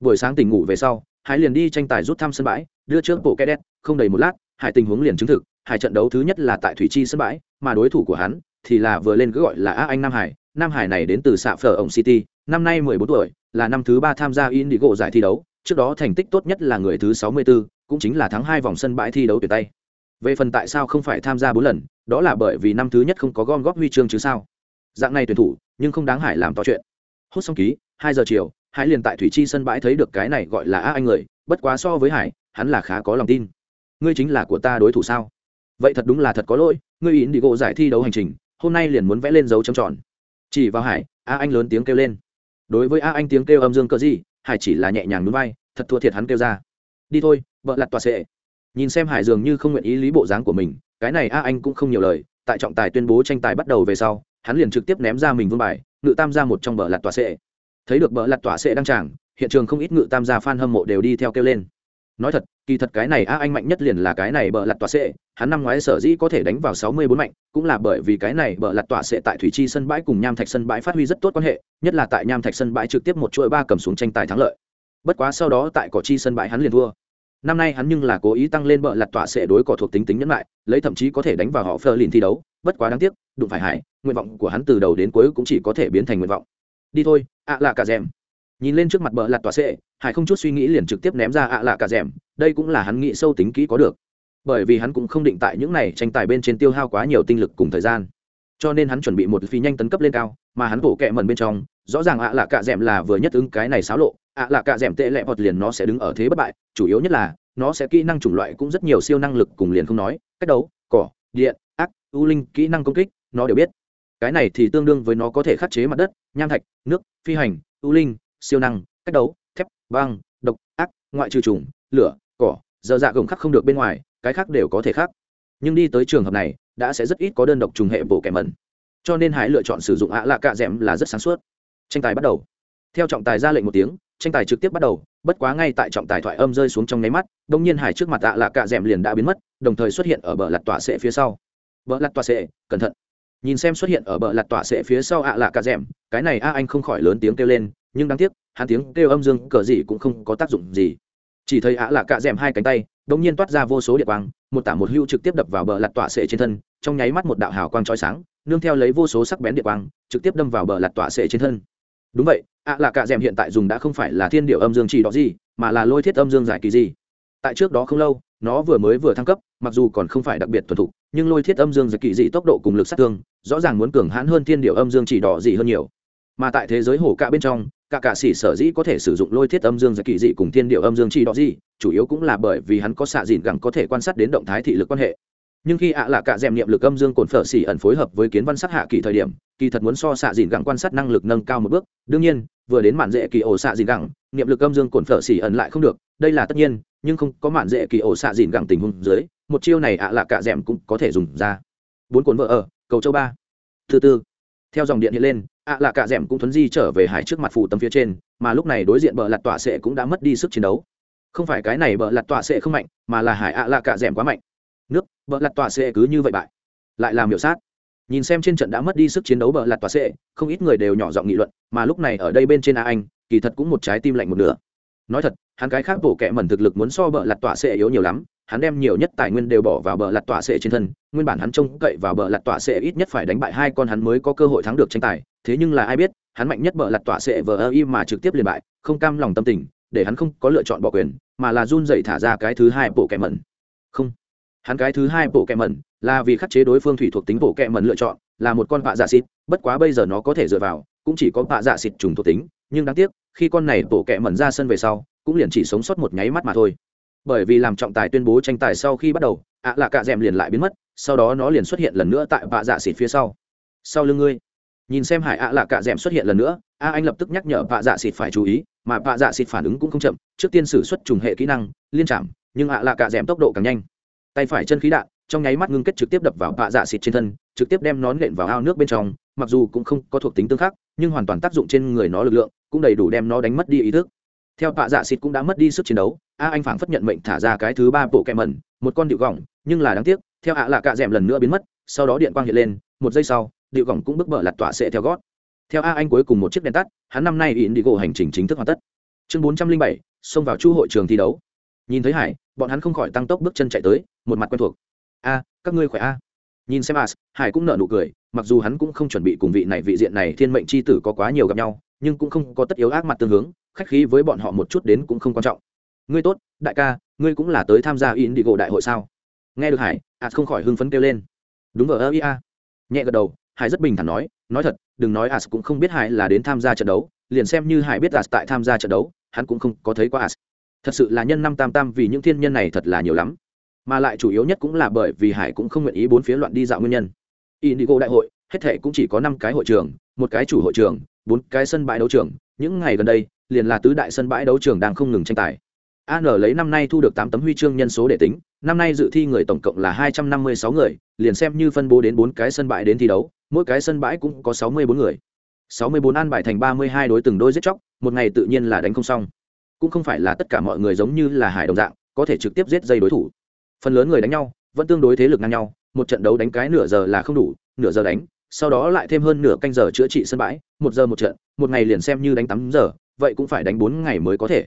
Buổi sáng tỉnh ngủ về sau, hải liền đi tranh tài rút thăm sân bãi, đưa trước bộ kẹ đen không đầy một lát, hải tình huống liền chứng thực, hải trận đấu thứ nhất là tại thủy chi sân bãi, mà đối thủ của hắn thì là vừa lên cứ gọi là a anh nam hải. Nam hải này đến từ xạ phở ổng city, năm nay mười bốn tuổi, là năm thứ ba tham gia indigo giải thi đấu trước đó thành tích tốt nhất là người thứ sáu mươi 64, cũng chính là thắng hai vòng sân bãi thi đấu tuyển tay. Về phần tại sao không phải tham gia bốn lần đó là bởi vì năm thứ nhất không có gom góp huy chương chứ sao. Dạng này tuyển thủ nhưng không đáng hải làm to chuyện. Hút xong ký hai giờ chiều hải liền tại thủy chi sân bãi thấy được cái này gọi là a anh người bất quá so với hải hắn là khá có lòng tin. Ngươi chính là của ta đối thủ sao? Vậy thật đúng là thật có lỗi ngươi yến đi gỗ giải thi đấu hành trình hôm nay liền muốn vẽ lên dấu chấm tròn. Chỉ vào hải a anh lớn tiếng kêu lên. Đối với a anh tiếng kêu âm dương cỡ gì hải chỉ là nhẹ nhàng núi vai, thật thua thiệt hắn kêu ra. Đi thôi vợ lặt tòa sệ. Nhìn xem hải dường như không nguyện ý lý bộ dáng của mình cái này a anh cũng không nhiều lời tại trọng tài tuyên bố tranh tài bắt đầu về sau hắn liền trực tiếp ném ra mình vương bài ngự tam ra một trong bờ lặt tòa sệ. Thấy được bờ lặt tòa sệ đăng tràng hiện trường không ít ngự tam gia f a n hâm mộ đều đi theo kêu lên. Nói thật kỳ thật cái này a anh mạnh nhất liền là cái này bờ lặt tọa sệ, hắn năm ngoái sở dĩ có thể đánh vào sáu mươi bốn mạnh, cũng là bởi vì cái này bờ lặt tọa sệ tại thủy chi sân bãi cùng nham thạch sân bãi phát huy rất tốt quan hệ, nhất là tại nham thạch sân bãi trực tiếp một chuỗi ba cầm xuống tranh tài thắng lợi. Bất quá sau đó tại cỏ chi sân bãi hắn liền thua. Năm nay hắn nhưng là cố ý tăng lên bờ lặt tọa sệ đối cỏ thuộc tính tính nhẫn lại lấy thậm chí có thể đánh vào họ phơ lìn thi đấu, bất quá đáng tiếc, đụng phải hải nguyện vọng của hắn từ đầu đến cuối cũng chỉ có thể biến thành nguyện vọng. Đi thôi, ạ là cả rèm nhìn lên trước mặt bờ lạt tòa sệ, hải không chút suy nghĩ liền trực tiếp ném ra ạ lạ cả rèm, đây cũng là hắn nghĩ sâu tính kỹ có được. Bởi vì hắn cũng không định tại những này tranh tài bên trên tiêu hao quá nhiều tinh lực cùng thời gian. Cho nên hắn chuẩn bị một phi nhanh tấn cấp lên cao, mà hắn bổ kẹ mần bên trong, rõ ràng ạ lạ cả d là vừa nhất ứng cái này xáo lộ, ạ lạ cả d tệ lẹ vọt liền nó sẽ đứng ở thế bất bại, chủ yếu nhất là, nó sẽ kỹ năng chủng loại cũng rất nhiều siêu năng lực cùng liền không nói, cách đấu, cỏ, điện, ác, u linh, kỹ năng công kích, nó đều biết. Cái này thì tương đương với nó có thể khắc chế mặt đất, nham thạch, nước, phi hành, u linh siêu năng, cách đấu, thép, băng, độc, ác, ngoại trừ trùng, lửa, cỏ, giờ dạ gồng khắc không được bên ngoài, cái khác đều có thể khắc nhưng đi tới trường hợp này, đã sẽ rất ít có đơn độc trùng hệ bộ kẻ mẩn. Cho nên hải lựa chọn sử dụng ạ lạ cạ d là rất sáng suốt. Tranh tài bắt đầu. Theo trọng tài ra lệnh một tiếng, tranh tài trực tiếp bắt đầu, bất quá ngay tại trọng tài thoại âm rơi xuống trong nháy mắt đông nhiên hải trước mặt ạ lạ cạ d liền đã biến mất, đồng thời xuất hiện ở bờ lặt tọa sệ phía sau. Bờ lặt tọa sệ cẩn thận. Nhìn xem xuất hiện ở bờ lặt tọa sệ phía sau ạ lạ cạ d cái này a anh không khỏi lớn tiếng kêu lên nhưng đáng tiếc, hắn tiếng kêu âm dương cờ gì cũng không có tác dụng gì. Chỉ thấy ạ lạ cạ d hai cánh tay đông nhiên toát ra vô số điện quang, một tả một hưu trực tiếp đập vào bờ lặt tọa sệ trên thân, trong nháy mắt một đạo hào quang trói sáng, nương theo lấy vô số sắc bén điện quang, trực tiếp đâm vào bờ lặt tọa sệ trên thân. Đúng vậy, ạ là cạ d hiện tại dùng đã không phải là thiên điệu âm dương chỉ đó gì, mà là lôi thiết âm dương giải kỳ gì. Tại trước đó không lâu, nó vừa mới vừa thăng cấp, mặc dù còn không phải đặc biệt thuần thục, nhưng lôi thiết âm dương giải kỳ dị tốc độ cùng lực sát thương, rõ ràng muốn cường hãn hơn thiên điệu âm dương chỉ đỏ gì hơn nhiều. Mà tại thế giới hổ cạ bên trong cả cạ sĩ sở dĩ có thể sử dụng lôi thiết âm dương giải kỳ dị cùng thiên điệu âm dương chi đó gì, chủ yếu cũng là bởi vì hắn có xạ dìn gẳng có thể quan sát đến động thái thị lực quan hệ. Nhưng khi ạ là cả m niệm lực âm dương cồn phở xỉ ẩn phối hợp với kiến văn sát hạ kỳ thời điểm, kỳ thật muốn so xạ dìn gẳng quan sát năng lực nâng cao một bước. Đương nhiên, vừa đến mạn dễ kỳ ổ xạ dìn gẳng, niệm lực âm dương cồn phở xỉ ẩn lại không được, đây là tất nhiên, nhưng không có mạn dễ kỳ ổ xạ dìn gẳng tình huống dưới, một chiêu này ạ là cả m cũng có thể dùng ra. Bốn cồn vợ ở, cầu châu ba. Thứ tư, theo dòng điện hiện lên ạ là cả dèm cũng thuấn di trở về hải trước mặt phủ tấm phía trên, mà lúc này đối diện bờ lặt tọa sệ cũng đã mất đi sức chiến đấu. Không phải cái này bờ lặt tọa sệ không mạnh, mà là hải ạ là cả dèm quá mạnh. Nước, bờ lặt tọa sệ cứ như vậy bại. Lại làm hiệu sát. Nhìn xem trên trận đã mất đi sức chiến đấu bờ lặt tọa sệ, không ít người đều nhỏ giọng nghị luận, mà lúc này ở đây bên trên a anh, kỳ thật cũng một trái tim lạnh một nửa. Nói thật, hắn cái khác bổ kẹ mẩn thực lực muốn so bờ lặt tọa sệ yếu nhiều lắm, hắn đem nhiều nhất tài nguyên đều bỏ vào bờ lặt tọa sệ trên thân, nguyên bản hắn trông cậy vào bờ lặt tọa sệ ít nhất phải đánh bại hai con hắn mới có cơ hội thắng được tranh tài thế nhưng là ai biết, hắn mạnh nhất bờ lặt tọa sệ vờ ơ y mà trực tiếp liền bại, không cam lòng tâm tình, để hắn không có lựa chọn bỏ quyền, mà là run dậy thả ra cái thứ hai bộ kẹ mẩn. Không, hắn cái thứ hai bộ kẹ mẩn là vì khắc chế đối phương thủy thuộc tính bộ kẹ mẩn lựa chọn, là một con vạ dạ xịt, bất quá bây giờ nó có thể dựa vào, cũng chỉ có vạ dạ xịt trùng thuộc tính, nhưng đáng tiếc, khi con này bộ kẹ mẩn ra sân về sau, cũng liền chỉ sống sót một nháy mắt mà thôi. Bởi vì làm trọng tài tuyên bố tranh tài sau khi bắt đầu, ạ à là cạ d liền lại biến mất, sau đó nó liền xuất hiện lần nữa tại vạ dạ xịt phía sau. Sau lưng ngươi nhìn xem hải ạ à cạ d xuất hiện lần nữa, a anh lập tức nhắc nhở vạ dạ xịt phải chú ý, mà vạ dạ xịt phản ứng cũng không chậm, trước tiên sử xuất trùng hệ kỹ năng, liên chạm, nhưng ạ lạ cạ d tốc độ càng nhanh. Tay phải chân khí đạn, trong nháy mắt ngưng kết trực tiếp đập vào vạ dạ xịt trên thân, trực tiếp đem nón nện vào ao nước bên trong, mặc dù cũng không có thuộc tính tương khắc, nhưng hoàn toàn tác dụng trên người nó lực lượng, cũng đầy đủ đem nó đánh mất đi ý thức. Theo vạ dạ xịt cũng đã mất đi sức chiến đấu, a anh phảng phất nhận mệnh thả ra cái thứ ba bộ kẹ mẩn một con điệu gỏng nhưng là đáng tiếc, theo ạ lạ cạ d lần nữa biến mất, sau đó điện quang hiện lên, một giây sau điệu gỏng cũng bước bở lặt tỏa sẽ theo gót. Theo a anh cuối cùng một chiếc đèn tắt, hắn năm nay in đi gỗ hành trình chính thức hoàn tất. Chương bốn trăm linh bảy, xông vào chu hội trường thi đấu. Nhìn thấy hải, bọn hắn không khỏi tăng tốc bước chân chạy tới, một mặt quen thuộc. A, các ngươi khỏe a? Nhìn xem as, hải cũng nở nụ cười, mặc dù hắn cũng không chuẩn bị cùng vị này vị diện này thiên mệnh c h i tử có quá nhiều gặp nhau, nhưng cũng không có tất yếu ác mặt tương hướng, khách khí với bọn họ một chút đến cũng không quan trọng. Ngươi tốt, đại ca, ngươi cũng là tới tham gia in đi gỗ đại hội sao? Nghe được hải, as không khỏi hưng phấn kêu lên. Đúng vờ ơ ia nhẹ gật đầu hải rất bình thản nói nói thật, đừng nói as cũng không biết hải là đến tham gia trận đấu, liền xem như hải biết as tại tham gia trận đấu, hắn cũng không có thấy qua as thật sự là nhân năm tam tam vì những thiên nhân này thật là nhiều lắm. Mà lại chủ yếu nhất cũng là bởi vì hải cũng không nguyện ý bốn phía loạn đi dạo nguyên nhân. Indigo đại hội, hết thể cũng chỉ có năm cái hội trường, một cái chủ hội trường, bốn cái sân bãi đấu trường. Những ngày gần đây, liền là tứ đại sân bãi đấu trường đang không ngừng tranh tài. An lấy năm nay thu được tám tấm huy chương nhân số để tính, năm nay dự thi người tổng cộng là hai trăm năm mươi sáu người, liền xem như phân bố đến bốn cái sân bãi đến thi đấu mỗi cái sân bãi cũng có sáu mươi bốn người. sáu mươi bốn an bài thành ba mươi hai đối từng đôi giết chóc, một ngày tự nhiên là đánh không xong. Cũng không phải là tất cả mọi người giống như là hải đồng dạng, có thể trực tiếp giết dây đối thủ. Phần lớn người đánh nhau, vẫn tương đối thế lực ngang nhau, một trận đấu đánh cái nửa giờ là không đủ, nửa giờ đánh, sau đó lại thêm hơn nửa canh giờ chữa trị sân bãi, một giờ một trận, một ngày liền xem như đánh tám giờ, vậy cũng phải đánh bốn ngày mới có thể.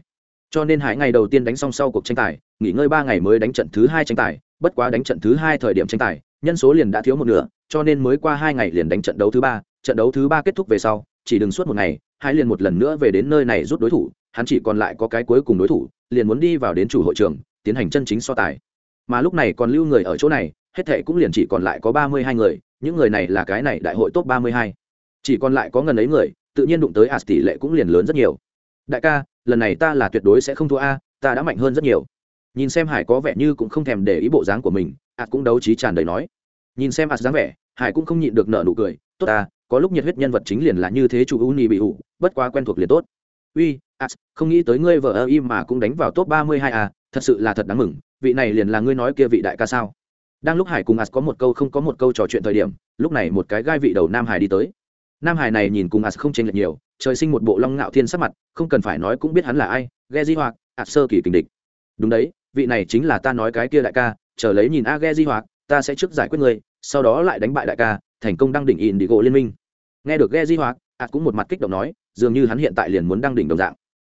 Cho nên hải ngày đầu tiên đánh xong sau cuộc tranh tài, nghỉ ngơi ba ngày mới đánh trận thứ hai tranh tài, bất quá đánh trận thứ hai thời điểm tranh tài nhân số liền đã thiếu một nửa, cho nên mới qua hai ngày liền đánh trận đấu thứ ba, trận đấu thứ ba kết thúc về sau, chỉ đừng suốt một ngày, hai liền một lần nữa về đến nơi này rút đối thủ, hắn chỉ còn lại có cái cuối cùng đối thủ, liền muốn đi vào đến chủ hội trường, tiến hành chân chính so tài. Mà lúc này còn lưu người ở chỗ này, hết thệ cũng liền chỉ còn lại có ba mươi hai người, những người này là cái này đại hội top ba mươi hai. Chỉ còn lại có ngần ấy người, tự nhiên đụng tới ạt tỷ lệ cũng liền lớn rất nhiều. Đại ca, lần này ta là tuyệt đối sẽ không thua a, ta đã mạnh hơn rất nhiều. Nhìn xem hải có vẻ như cũng không thèm để ý bộ dáng của mình ạt cũng đấu trí tràn đầy nói. Nhìn xem ạt dáng vẻ, hải cũng không nhịn được nở nụ cười. Tốt ta, có lúc nhiệt huyết nhân vật chính liền là như thế chủ u nhì bị ủ, bất quá quen thuộc liền tốt. Uy ạt không nghĩ tới ngươi vợ ơ im mà cũng đánh vào top ba mươi hai a thật sự là thật đáng mừng, vị này liền là ngươi nói kia vị đại ca sao? Đang lúc hải cùng ạt có một câu không có một câu trò chuyện thời điểm, lúc này một cái gai vị đầu nam hải đi tới. Nam hải này nhìn cùng ạt không chênh lệch nhiều, trời sinh một bộ long ngạo thiên sắc mặt, không cần phải nói cũng biết hắn là ai, ghe di hoặc ạt sơ kỳ kình địch. Đúng đấy, vị này chính là ta nói cái kia đại ca chờ lấy nhìn a di hoặc ta sẽ trước giải quyết ngươi, sau đó lại đánh bại đại ca, thành công đăng đỉnh in đi liên minh. Nghe được Ge di hoặc as cũng một mặt kích động nói, dường như hắn hiện tại liền muốn đăng đỉnh đồng dạng.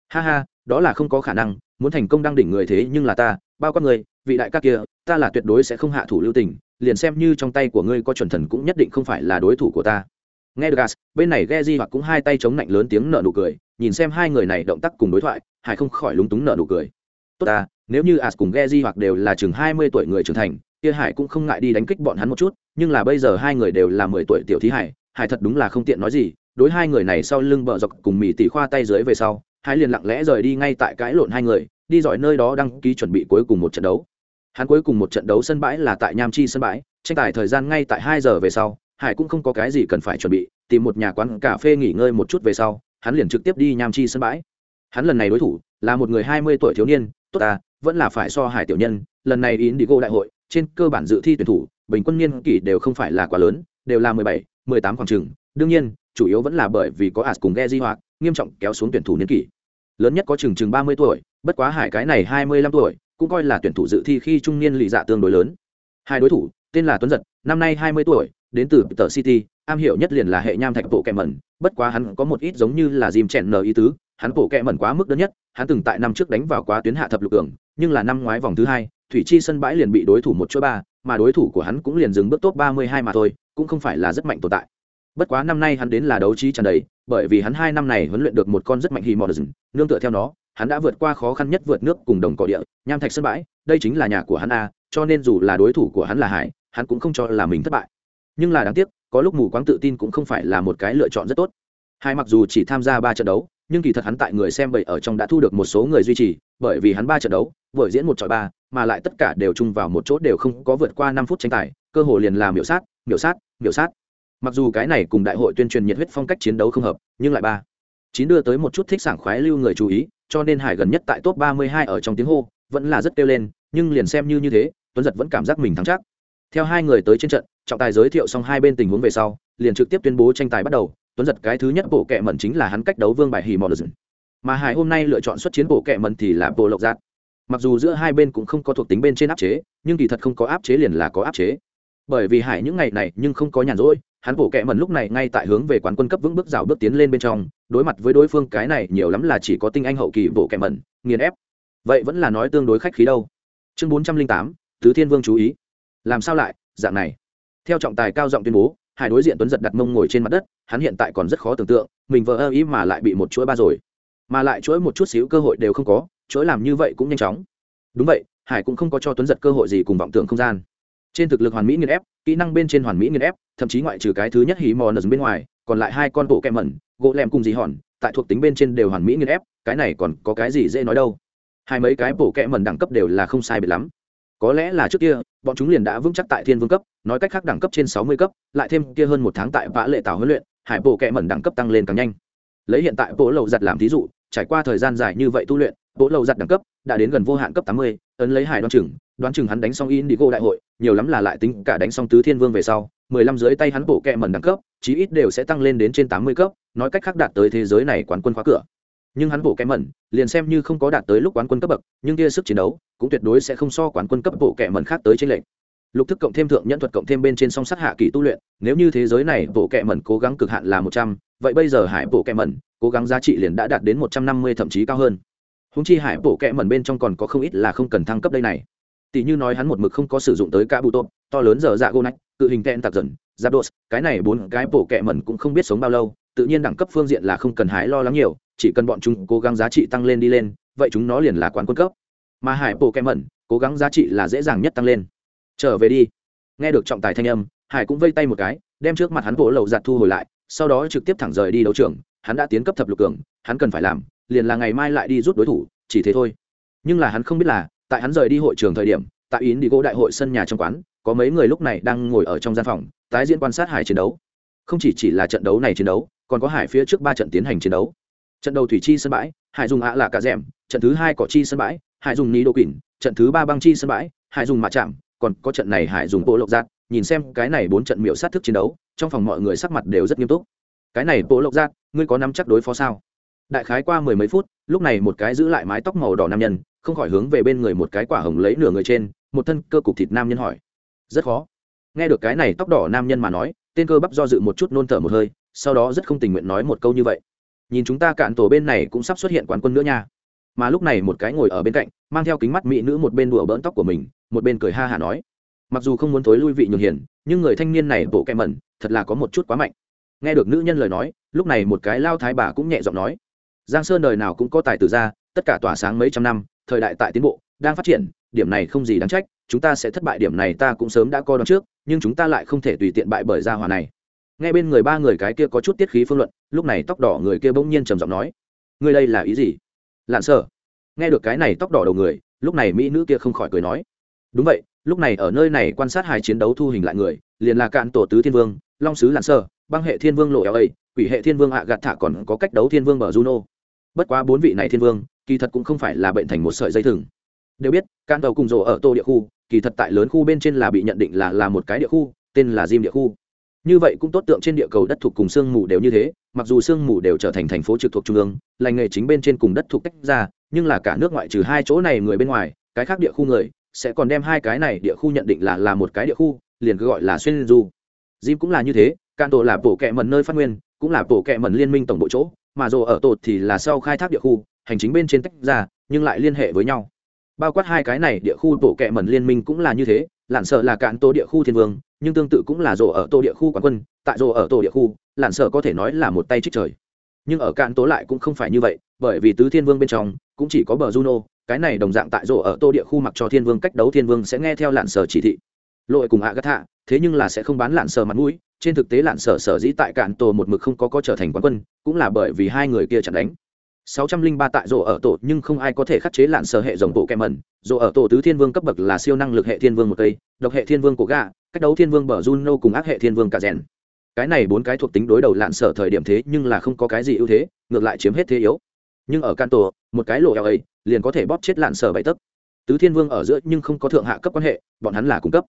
Ha ha, đó là không có khả năng, muốn thành công đăng đỉnh người thế nhưng là ta, bao quát người vị đại ca kia, ta là tuyệt đối sẽ không hạ thủ lưu tình, liền xem như trong tay của ngươi có chuẩn thần cũng nhất định không phải là đối thủ của ta. Nghe được gas, bên này ghe di hoặc cũng hai tay chống nạnh lớn tiếng nở nụ cười, nhìn xem hai người này động tác cùng đối thoại hải không khỏi lúng túng nở nụ cười. Tốt ta nếu như as cùng geji hoặc đều là chừng hai mươi tuổi người trưởng thành, kia hải cũng không ngại đi đánh kích bọn hắn một chút, nhưng là bây giờ hai người đều là mười tuổi tiểu thí hải hải thật đúng là không tiện nói gì, đối hai người này sau lưng bờ dọc cùng mỹ tỷ khoa tay dưới về sau, hải liền lặng lẽ rời đi ngay tại cãi lộn hai người, đi dọi nơi đó đăng ký chuẩn bị cuối cùng một trận đấu hắn cuối cùng một trận đấu sân bãi là tại nham chi sân bãi, tranh tài thời gian ngay tại hai giờ về sau, hải cũng không có cái gì cần phải chuẩn bị, tìm một nhà quán cà phê nghỉ ngơi một chút về sau, hắn liền trực tiếp đi nham chi sân bãi hắn lần này đối thủ là một người hai mươi tuổi thiếu niên, tốt à? Vẫn là phải so hải tiểu nhân, lần này in đi go đại hội, trên cơ bản dự thi tuyển thủ, bình quân niên kỷ đều không phải là quá lớn, đều là mười bảy, mười tám khoảng chừng. Đương nhiên, chủ yếu vẫn là bởi vì có as cùng ghe di hoạt nghiêm trọng kéo xuống tuyển thủ niên kỷ. Lớn nhất có chừng chừng ba mươi tuổi, bất quá hải cái này hai mươi lăm tuổi, cũng coi là tuyển thủ dự thi khi trung niên lì dạ tương đối lớn. Hai đối thủ, tên là tuấn giật, năm nay hai mươi tuổi, đến từ tờ city, am hiểu nhất liền là hệ nham thạch bộ kèm mẩn, bất quá hắn có một ít giống như là dìm chèn nờ ý tứ hắn bộ kẹ mẩn quá mức đơn nhất, hắn từng tại năm trước đánh vào quá tuyến hạ thập lục cường, nhưng là năm ngoái vòng thứ hai, thủy chi sân bãi liền bị đối thủ một chuỗi ba, mà đối thủ của hắn cũng liền dừng bước top ba mươi hai mà thôi, cũng không phải là rất mạnh tồn tại. Bất quá năm nay hắn đến là đấu trí tràn đầy, bởi vì hắn hai năm này huấn luyện được một con rất mạnh hì mò nương tựa theo nó, hắn đã vượt qua khó khăn nhất vượt nước cùng đồng cỏ địa, nham thạch sân bãi, đây chính là nhà của hắn a, cho nên dù là đối thủ của hắn là hải, hắn cũng không cho là mình thất bại. Nhưng là đáng tiếc, có lúc mù quáng tự tin cũng không phải là một cái lựa chọn rất tốt. Hai mặc dù chỉ tham gia ba trận đấu nhưng kỳ thật hắn tại người xem bậy ở trong đã thu được một số người duy trì, bởi vì hắn ba trận đấu vở diễn một trọi ba, mà lại tất cả đều chung vào một chỗ đều không có vượt qua năm phút tranh tài, cơ hội liền là miểu sát miểu sát miểu sát. Mặc dù cái này cùng đại hội tuyên truyền nhiệt huyết phong cách chiến đấu không hợp, nhưng lại ba. Chín đưa tới một chút thích sảng khoái lưu người chú ý, cho nên hải gần nhất tại top ba mươi hai ở trong tiếng hô, vẫn là rất kêu lên, nhưng liền xem như như thế, tuấn giật vẫn cảm giác mình thắng chắc. Theo hai người tới trên trận, trọng tài giới thiệu xong hai bên tình huống về sau, liền trực tiếp tuyên bố tranh tài bắt đầu tuấn giật cái thứ nhất bộ kệ mẩn chính là hắn cách đấu vương bài hì mò lợn mà hải hôm nay lựa chọn xuất chiến bộ kệ mẩn thì là bộ lộc giác mặc dù giữa hai bên cũng không có thuộc tính bên trên áp chế, nhưng kỳ thật không có áp chế liền là có áp chế. Bởi vì hải những ngày này nhưng không có nhàn rỗi, hắn bộ kệ mẩn lúc này ngay tại hướng về quán quân cấp vững bước rào bước tiến lên bên trong, đối mặt với đối phương cái này nhiều lắm là chỉ có tinh anh hậu kỳ bộ kệ mẩn, nghiền ép. Vậy vẫn là nói tương đối khách khí đâu. Chương bốn trăm linh tám, tứ thiên vương chú ý. Làm sao lại, dạng này? Theo trọng tài cao giọng tuyên bố hải đối diện tuấn giật đặt mông ngồi trên mặt đất, hắn hiện tại còn rất khó tưởng tượng, mình vợ ơ ý mà lại bị một chuỗi ba rồi. Mà lại chuỗi một chút xíu cơ hội đều không có, chuỗi làm như vậy cũng nhanh chóng. Đúng vậy, hải cũng không có cho tuấn giật cơ hội gì cùng vọng tưởng không gian. Trên thực lực hoàn mỹ nghiên ép, kỹ năng bên trên hoàn mỹ nghiên ép, thậm chí ngoại trừ cái thứ nhất hí mò nờ bên ngoài, còn lại hai con bộ kẹm mẩn, gỗ lem cùng gì hòn, tại thuộc tính bên trên đều hoàn mỹ nghiên ép, cái này còn có cái gì dễ nói đâu. Hai mấy cái bộ kẹm mẩn đẳng cấp đều là không sai biệt lắm có lẽ là trước kia, bọn chúng liền đã vững chắc tại thiên vương cấp, nói cách khác đẳng cấp trên sáu mươi cấp, lại thêm kia hơn một tháng tại vã lệ tảo huấn luyện, hải bộ kẹ mẩn đẳng cấp tăng lên càng nhanh. Lấy hiện tại bộ lầu giặt làm thí dụ, trải qua thời gian dài như vậy tu luyện, bộ lầu giặt đẳng cấp đã đến gần vô hạn cấp tám mươi, ấn lấy hải đoán chừng đoán chừng hắn đánh xong indigo đại hội, nhiều lắm là lại tính cả đánh xong tứ thiên vương về sau, mười lăm dưới tay hắn bộ kẹ mẩn đẳng cấp, chí ít đều sẽ tăng lên đến trên tám mươi cấp, nói cách khác đạt tới thế giới này quán quân khóa cửa nhưng hắn bộ kẹ mẩn, liền xem như không có đạt tới lúc quán quân cấp bậc, nhưng kia sức chiến đấu cũng tuyệt đối sẽ không so quán quân cấp bộ kẹ mẩn khác tới trên lệnh lục thức cộng thêm thượng nhân thuật cộng thêm bên trên song sắt hạ kỳ tu luyện, nếu như thế giới này bộ kẹ mẩn cố gắng cực hạn là một trăm, vậy bây giờ hải bộ kẹ mẩn cố gắng giá trị liền đã đạt đến một trăm năm mươi thậm chí cao hơn. Húng chi hải bộ kẹ mẩn bên trong còn có không ít là không cần thăng cấp đây này. Tỷ như nói hắn một mực không có sử dụng tới cả bụ tôm to lớn giờ dạ gô nách cự hình kẹn tạc dần giáp đốt cái này bốn cái bộ kẹ mẩn cũng không biết sống bao lâu tự nhiên đẳng cấp phương diện là không cần hái lo lắng nhiều, chỉ cần bọn chúng cố gắng giá trị tăng lên đi lên, vậy chúng nó liền là quán quân cấp. Mà hải bộ kem mẩn, cố gắng giá trị là dễ dàng nhất tăng lên. Trở về đi. Nghe được trọng tài thanh âm, hải cũng vây tay một cái, đem trước mặt hắn bộ lầu giặt thu hồi lại, sau đó trực tiếp thẳng rời đi đấu trường, hắn đã tiến cấp thập lục cường, hắn cần phải làm, liền là ngày mai lại đi rút đối thủ, chỉ thế thôi. Nhưng là hắn không biết là, tại hắn rời đi hội trường thời điểm, tại yến đi gỗ đại hội sân nhà trong quán, có mấy người lúc này đang ngồi ở trong gian phòng, tái diễn quan sát hải chiến đấu không chỉ chỉ là trận đấu này chiến đấu, còn có hải phía trước ba trận tiến hành chiến đấu. Trận đầu thủy chi sân bãi, hải dùng ạ là cả rèm, trận thứ hai cỏ chi sân bãi, hải dùng ní đô quỳnh, trận thứ ba băng chi sân bãi, hải dùng mạ chạm còn có trận này hải dùng bộ lộc giác nhìn xem cái này bốn trận miệu sát thức chiến đấu, trong phòng mọi người sắc mặt đều rất nghiêm túc. Cái này bộ lộc giác ngươi có nắm chắc đối phó sao? Đại khái qua mười mấy phút, lúc này một cái giữ lại mái tóc màu đỏ nam nhân, không khỏi hướng về bên người một cái quả hồng lấy nửa người trên, một thân cơ cục thịt nam nhân hỏi. Rất khó. Nghe được cái này tóc đỏ nam nhân mà nói tên cơ bắp do dự một chút nôn thở một hơi, sau đó rất không tình nguyện nói một câu như vậy. Nhìn chúng ta cạn tổ bên này cũng sắp xuất hiện quán quân nữa nha. Mà lúc này một cái ngồi ở bên cạnh, mang theo kính mắt mỹ nữ một bên đùa bỡn tóc của mình, một bên cười ha hả nói. Mặc dù không muốn thối lui vị nhường hiền, nhưng người thanh niên này bộ kẹ mẩn, thật là có một chút quá mạnh. Nghe được nữ nhân lời nói, lúc này một cái lao thái bà cũng nhẹ giọng nói. Giang sơn đời nào cũng có tài tử ra tất cả tỏa sáng mấy trăm năm, thời đại tại tiến bộ, đang phát triển, điểm này không gì đáng trách, chúng ta sẽ thất bại, điểm này ta cũng sớm đã coi đó trước nhưng chúng ta lại không thể tùy tiện bại bởi gia hòa này. Nghe bên người ba người cái kia có chút tiết khí phương luận, lúc này tóc đỏ người kia bỗng nhiên trầm giọng nói, ngươi đây là ý gì? Lạn sở. Nghe được cái này tóc đỏ đầu người, lúc này mỹ nữ kia không khỏi cười nói, đúng vậy, lúc này ở nơi này quan sát hai chiến đấu thu hình lại người, liền là cạn tổ tứ thiên vương, long sứ lạn sơ băng hệ thiên vương lộ eo quỷ hệ thiên vương hạ gạt thả còn có cách đấu thiên vương bờ juno. Bất quá bốn vị này thiên vương, kỳ thật cũng không phải là bệnh thành một sợi dây thừng đều biết can tàu cùng rổ ở tô địa khu, kỳ thật tại lớn khu bên trên là bị nhận định là là một cái địa khu, tên là diêm địa khu. Như vậy cũng tốt tượng trên địa cầu đất thuộc cùng sương mù đều như thế, mặc dù sương mù đều trở thành thành phố trực thuộc trung ương, lành nghề chính bên trên cùng đất thuộc tách ra, nhưng là cả nước ngoại trừ hai chỗ này người bên ngoài, cái khác địa khu người sẽ còn đem hai cái này địa khu nhận định là là một cái địa khu, liền cứ gọi là xuyên du. Diêm cũng là như thế can tổ là bộ kệ mần nơi phát nguyên, cũng là bộ kệ mần liên minh tổng bộ chỗ, mà rồ ở tột thì là sau khai thác địa khu, hành chính bên trên tách ra, nhưng lại liên hệ với nhau bao quát hai cái này địa khu tổ kẹ mẩn liên minh cũng là như thế lặn sợ là cạn tổ địa khu thiên vương, nhưng tương tự cũng là rổ ở tổ địa khu quán quân, tại rổ ở tổ địa khu lặn sợ có thể nói là một tay trích trời. Nhưng ở cạn tố lại cũng không phải như vậy, bởi vì tứ thiên vương bên trong, cũng chỉ có bờ juno, cái này đồng dạng tại rổ ở tô địa khu mặc cho thiên vương cách đấu thiên vương sẽ nghe theo lặn sở chỉ thị. Lội cùng hạ gắt hạ thế nhưng là sẽ không bán lặn sở mặt mũi, trên thực tế lặn sở sở dĩ tại cạn tổ một mực không có có trở thành quán quân, cũng là bởi vì hai người kia chặn đánh. 603 tại rổ ở tổ, nhưng không ai có thể khắc chế lạn sở hệ dòng bộ kẹm mẩn. Rổ ở tổ tứ thiên vương cấp bậc là siêu năng lực hệ thiên vương một cây, độc hệ thiên vương của gà, cách đấu thiên vương bờ juno cùng ác hệ thiên vương cả rèn. Cái này bốn cái thuộc tính đối đầu lạn sở thời điểm thế, nhưng là không có cái gì ưu thế, ngược lại chiếm hết thế yếu. Nhưng ở can tổ, một cái lộ eo ấy, liền có thể bóp chết lạn sở bảy tấc. Tứ thiên vương ở giữa nhưng không có thượng hạ cấp quan hệ, bọn hắn là cung cấp.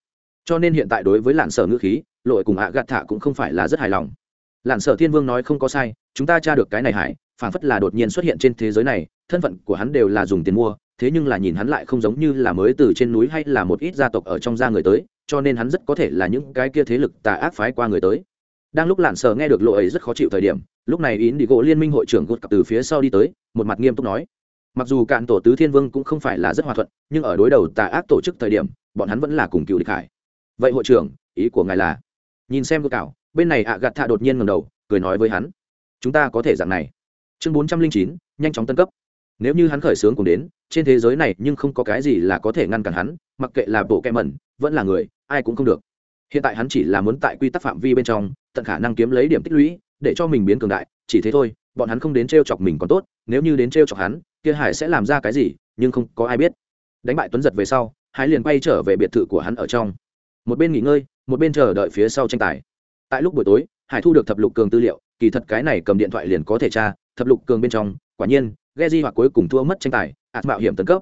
Cho nên hiện tại đối với lạn sở ngữ khí, lội cùng hạ gạt thả cũng không phải là rất hài lòng. Lạn sở thiên vương nói không có sai, chúng ta tra được cái này hải phản phất là đột nhiên xuất hiện trên thế giới này, thân phận của hắn đều là dùng tiền mua, thế nhưng là nhìn hắn lại không giống như là mới từ trên núi hay là một ít gia tộc ở trong gia người tới, cho nên hắn rất có thể là những cái kia thế lực tà ác phái qua người tới. Đang lúc lạn sở nghe được lộ ấy rất khó chịu thời điểm, lúc này ý đi gỗ liên minh hội trưởng gột cặp từ phía sau đi tới, một mặt nghiêm túc nói. Mặc dù cạn tổ tứ thiên vương cũng không phải là rất hòa thuận, nhưng ở đối đầu tà ác tổ chức thời điểm, bọn hắn vẫn là cùng cựu địch hải. Vậy hội trưởng, ý của ngài là? Nhìn xem gột cảo, bên này ạ gạt thạ đột nhiên ngầm đầu, cười nói với hắn. Chúng ta có thể dạng này chương bốn trăm linh chín, nhanh chóng tân cấp. Nếu như hắn khởi xướng cùng đến, trên thế giới này nhưng không có cái gì là có thể ngăn cản hắn, mặc kệ là bộ kẹ mẩn, vẫn là người, ai cũng không được. Hiện tại hắn chỉ là muốn tại quy tắc phạm vi bên trong, tận khả năng kiếm lấy điểm tích lũy, để cho mình biến cường đại, chỉ thế thôi, bọn hắn không đến t r e o chọc mình còn tốt, nếu như đến t r e o chọc hắn, kia hải sẽ làm ra cái gì, nhưng không có ai biết. Đánh bại tuấn giật về sau, hải liền bay trở về biệt thự của hắn ở trong. Một bên nghỉ ngơi, một bên chờ đợi phía sau tranh tài. Tại lúc buổi tối, hải thu được thập lục cường tư liệu, kỳ thật cái này cầm điện thoại liền có thể tra thập lục cường bên trong, quả nhiên ghe di hoặc cuối cùng thua mất tranh tài, ạt mạo hiểm tấn cấp.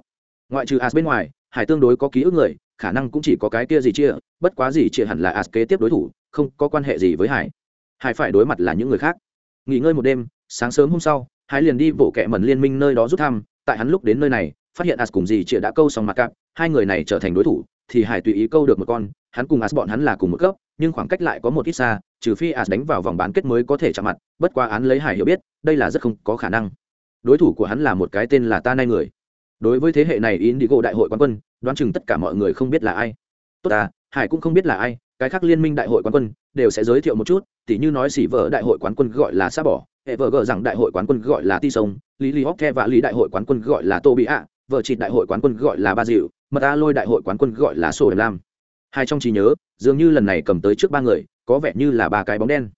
Ngoại trừ as bên ngoài, hải tương đối có ký ức người, khả năng cũng chỉ có cái kia gì chia bất quá gì chia hẳn là as kế tiếp đối thủ, không có quan hệ gì với hải. Hải phải đối mặt là những người khác. Nghỉ ngơi một đêm, sáng sớm hôm sau, hải liền đi bộ kẹ mẩn liên minh nơi đó rút thăm, tại hắn lúc đến nơi này, phát hiện as cùng gì chia đã câu xong mặt cạp, hai người này trở thành đối thủ, thì hải tùy ý câu được một con, hắn cùng as bọn hắn là cùng một cấp, nhưng khoảng cách lại có một ít xa trừ phi as đánh vào vòng bán kết mới có thể chạm mặt, bất quá án lấy hải hiểu biết, đây là rất không có khả năng. Đối thủ của hắn là một cái tên là ta nay người. Đối với thế hệ này, indigo đại hội quán quân, đoán chừng tất cả mọi người không biết là ai. Tốt ta, hải cũng không biết là ai, cái khác liên minh đại hội quán quân đều sẽ giới thiệu một chút, tỉ như nói xỉ vợ đại hội quán quân gọi là sa bỏ hệ vợ gờ rằng đại hội quán quân gọi là ti sông, lý lý hóc the và lý đại hội quán quân gọi là tô bị ạ, vợ chị đại hội quán quân gọi là ba dịu, mật a lôi đại hội quán quân gọi là sô đèm lam. Hai trong trí nhớ, dường như lần này cầm tới trước ba người có vẻ như là ba cái bóng đen.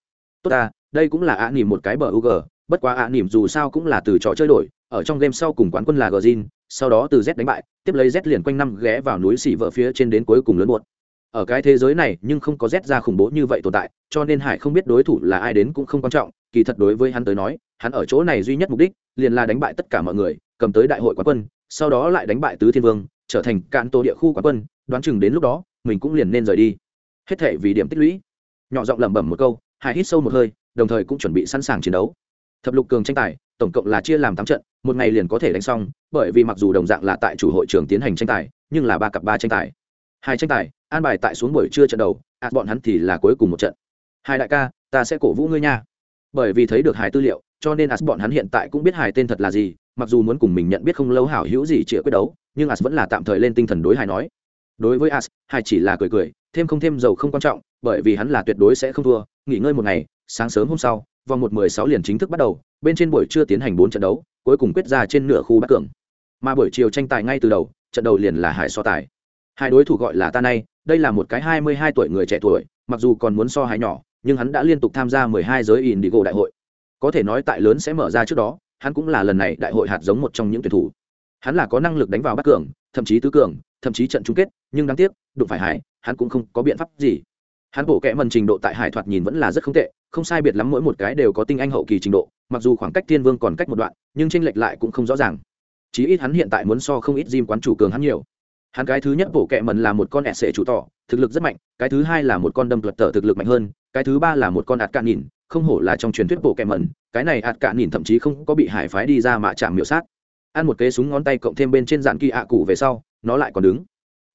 Tốt ta, đây cũng là ạ nỉm một cái bờ u g bất quá ạ nỉm dù sao cũng là từ trò chơi đổi, ở trong game sau cùng quán quân là gzin sau đó từ z đánh bại, tiếp lấy z liền quanh năm ghé vào núi xỉ vợ phía trên đến cuối cùng lớn buột ở cái thế giới này, nhưng không có z ra khủng bố như vậy tồn tại, cho nên hải không biết đối thủ là ai đến cũng không quan trọng, kỳ thật đối với hắn tới nói, hắn ở chỗ này duy nhất mục đích, liền là đánh bại tất cả mọi người, cầm tới đại hội quán quân, sau đó lại đánh bại tứ thiên vương, trở thành cạn tô địa khu quán quân, đoán chừng đến lúc đó, mình cũng liền nên rời đi. Hết thể vì điểm tích lũy nhỏ giọng lẩm bẩm một câu hải hít sâu một hơi, đồng thời cũng chuẩn bị sẵn sàng chiến đấu. Thập lục cường tranh tài, tổng cộng là chia làm tám trận, một ngày liền có thể đánh xong, bởi vì mặc dù đồng dạng là tại chủ hội trường tiến hành tranh tài, nhưng là ba cặp ba tranh tài. Hai tranh tài, an bài tại xuống buổi trưa trận đầu ạ bọn hắn thì là cuối cùng một trận. Hai đại ca, ta sẽ cổ vũ ngươi nha. Bởi vì thấy được hải tư liệu, cho nên as bọn hắn hiện tại cũng biết hải tên thật là gì, mặc dù muốn cùng mình nhận biết không lâu hảo hữu gì chĩa quyết đấu, nhưng as vẫn là tạm thời lên tinh thần đối hải nói. Đối với as hải chỉ là cười cười thêm không thêm dầu không quan trọng, bởi vì hắn là tuyệt đối sẽ không thua. Nghỉ ngơi một ngày, sáng sớm hôm sau, vòng một mười sáu liền chính thức bắt đầu, bên trên buổi trưa tiến hành bốn trận đấu, cuối cùng quyết ra trên nửa khu bắc cường. Mà buổi chiều tranh tài ngay từ đầu, trận đầu liền là hải so tài. Hai đối thủ gọi là ta nay, đây là một cái hai mươi hai tuổi người trẻ tuổi, mặc dù còn muốn so hải nhỏ, nhưng hắn đã liên tục tham gia mười hai giới indigo đại hội. Có thể nói tại lớn sẽ mở ra trước đó, hắn cũng là lần này đại hội hạt giống một trong những tuyển thủ. Hắn là có năng lực đánh vào bắc cường, thậm chí tứ cường, thậm chí trận chung kết, nhưng đáng tiếc, đụng phải hải hắn cũng không có biện pháp gì. Hắn bộ kẽ mần trình độ tại hải thoạt nhìn vẫn là rất không tệ, không sai biệt lắm mỗi một cái đều có tinh anh hậu kỳ trình độ, mặc dù khoảng cách thiên vương còn cách một đoạn, nhưng tranh lệch lại cũng không rõ ràng. Chí ít hắn hiện tại muốn so không ít diêm quán chủ cường hắn nhiều. Hắn cái thứ nhất bộ kẹ mần là một con ẹt sệ chủ tỏ, thực lực rất mạnh, cái thứ hai là một con đâm tuật tở thực lực mạnh hơn, cái thứ ba là một con ạt cạn nhìn, không hổ là trong truyền thuyết bộ kẹ mần, cái này ạt cạn nhìn thậm chí không có bị hải phái đi ra mạ chạm miểu sát. Ăn một kế súng ngón tay cộng thêm bên trên dạn kỳ ạ cụ về sau, nó lại còn đứng.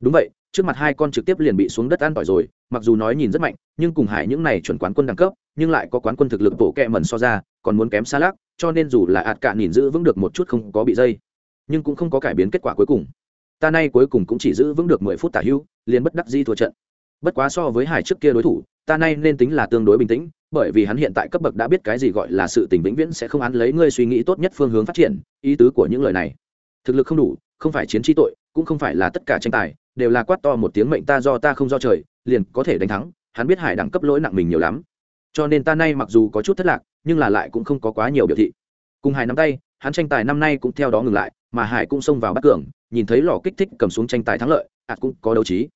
Đúng vậy trước mặt hai con trực tiếp liền bị xuống đất ăn tỏi rồi, mặc dù nói nhìn rất mạnh, nhưng cùng hải những này chuẩn quán quân đẳng cấp, nhưng lại có quán quân thực lực bộ kẹ mần so ra, còn muốn kém xa lắc, cho nên dù là ạt cạn nhìn giữ vững được một chút không có bị dây, nhưng cũng không có cải biến kết quả cuối cùng. Ta nay cuối cùng cũng chỉ giữ vững được mười phút tả hưu, liền bất đắc di thua trận. Bất quá so với hải trước kia đối thủ, ta nay nên tính là tương đối bình tĩnh, bởi vì hắn hiện tại cấp bậc đã biết cái gì gọi là sự tình vĩnh viễn sẽ không án lấy ngươi suy nghĩ tốt nhất phương hướng phát triển, ý tứ của những lời này. Thực lực không đủ, không phải chiến trí tội, cũng không phải là tất cả tranh tài đều là quát to một tiếng mệnh ta do ta không do trời, liền có thể đánh thắng, hắn biết hải đẳng cấp lỗi nặng mình nhiều lắm. Cho nên ta nay mặc dù có chút thất lạc, nhưng là lại cũng không có quá nhiều biểu thị. Cùng hải nắm tay, hắn tranh tài năm nay cũng theo đó ngừng lại, mà hải cũng xông vào bắt cường, nhìn thấy lò kích thích cầm xuống tranh tài thắng lợi, ạt cũng có đấu trí.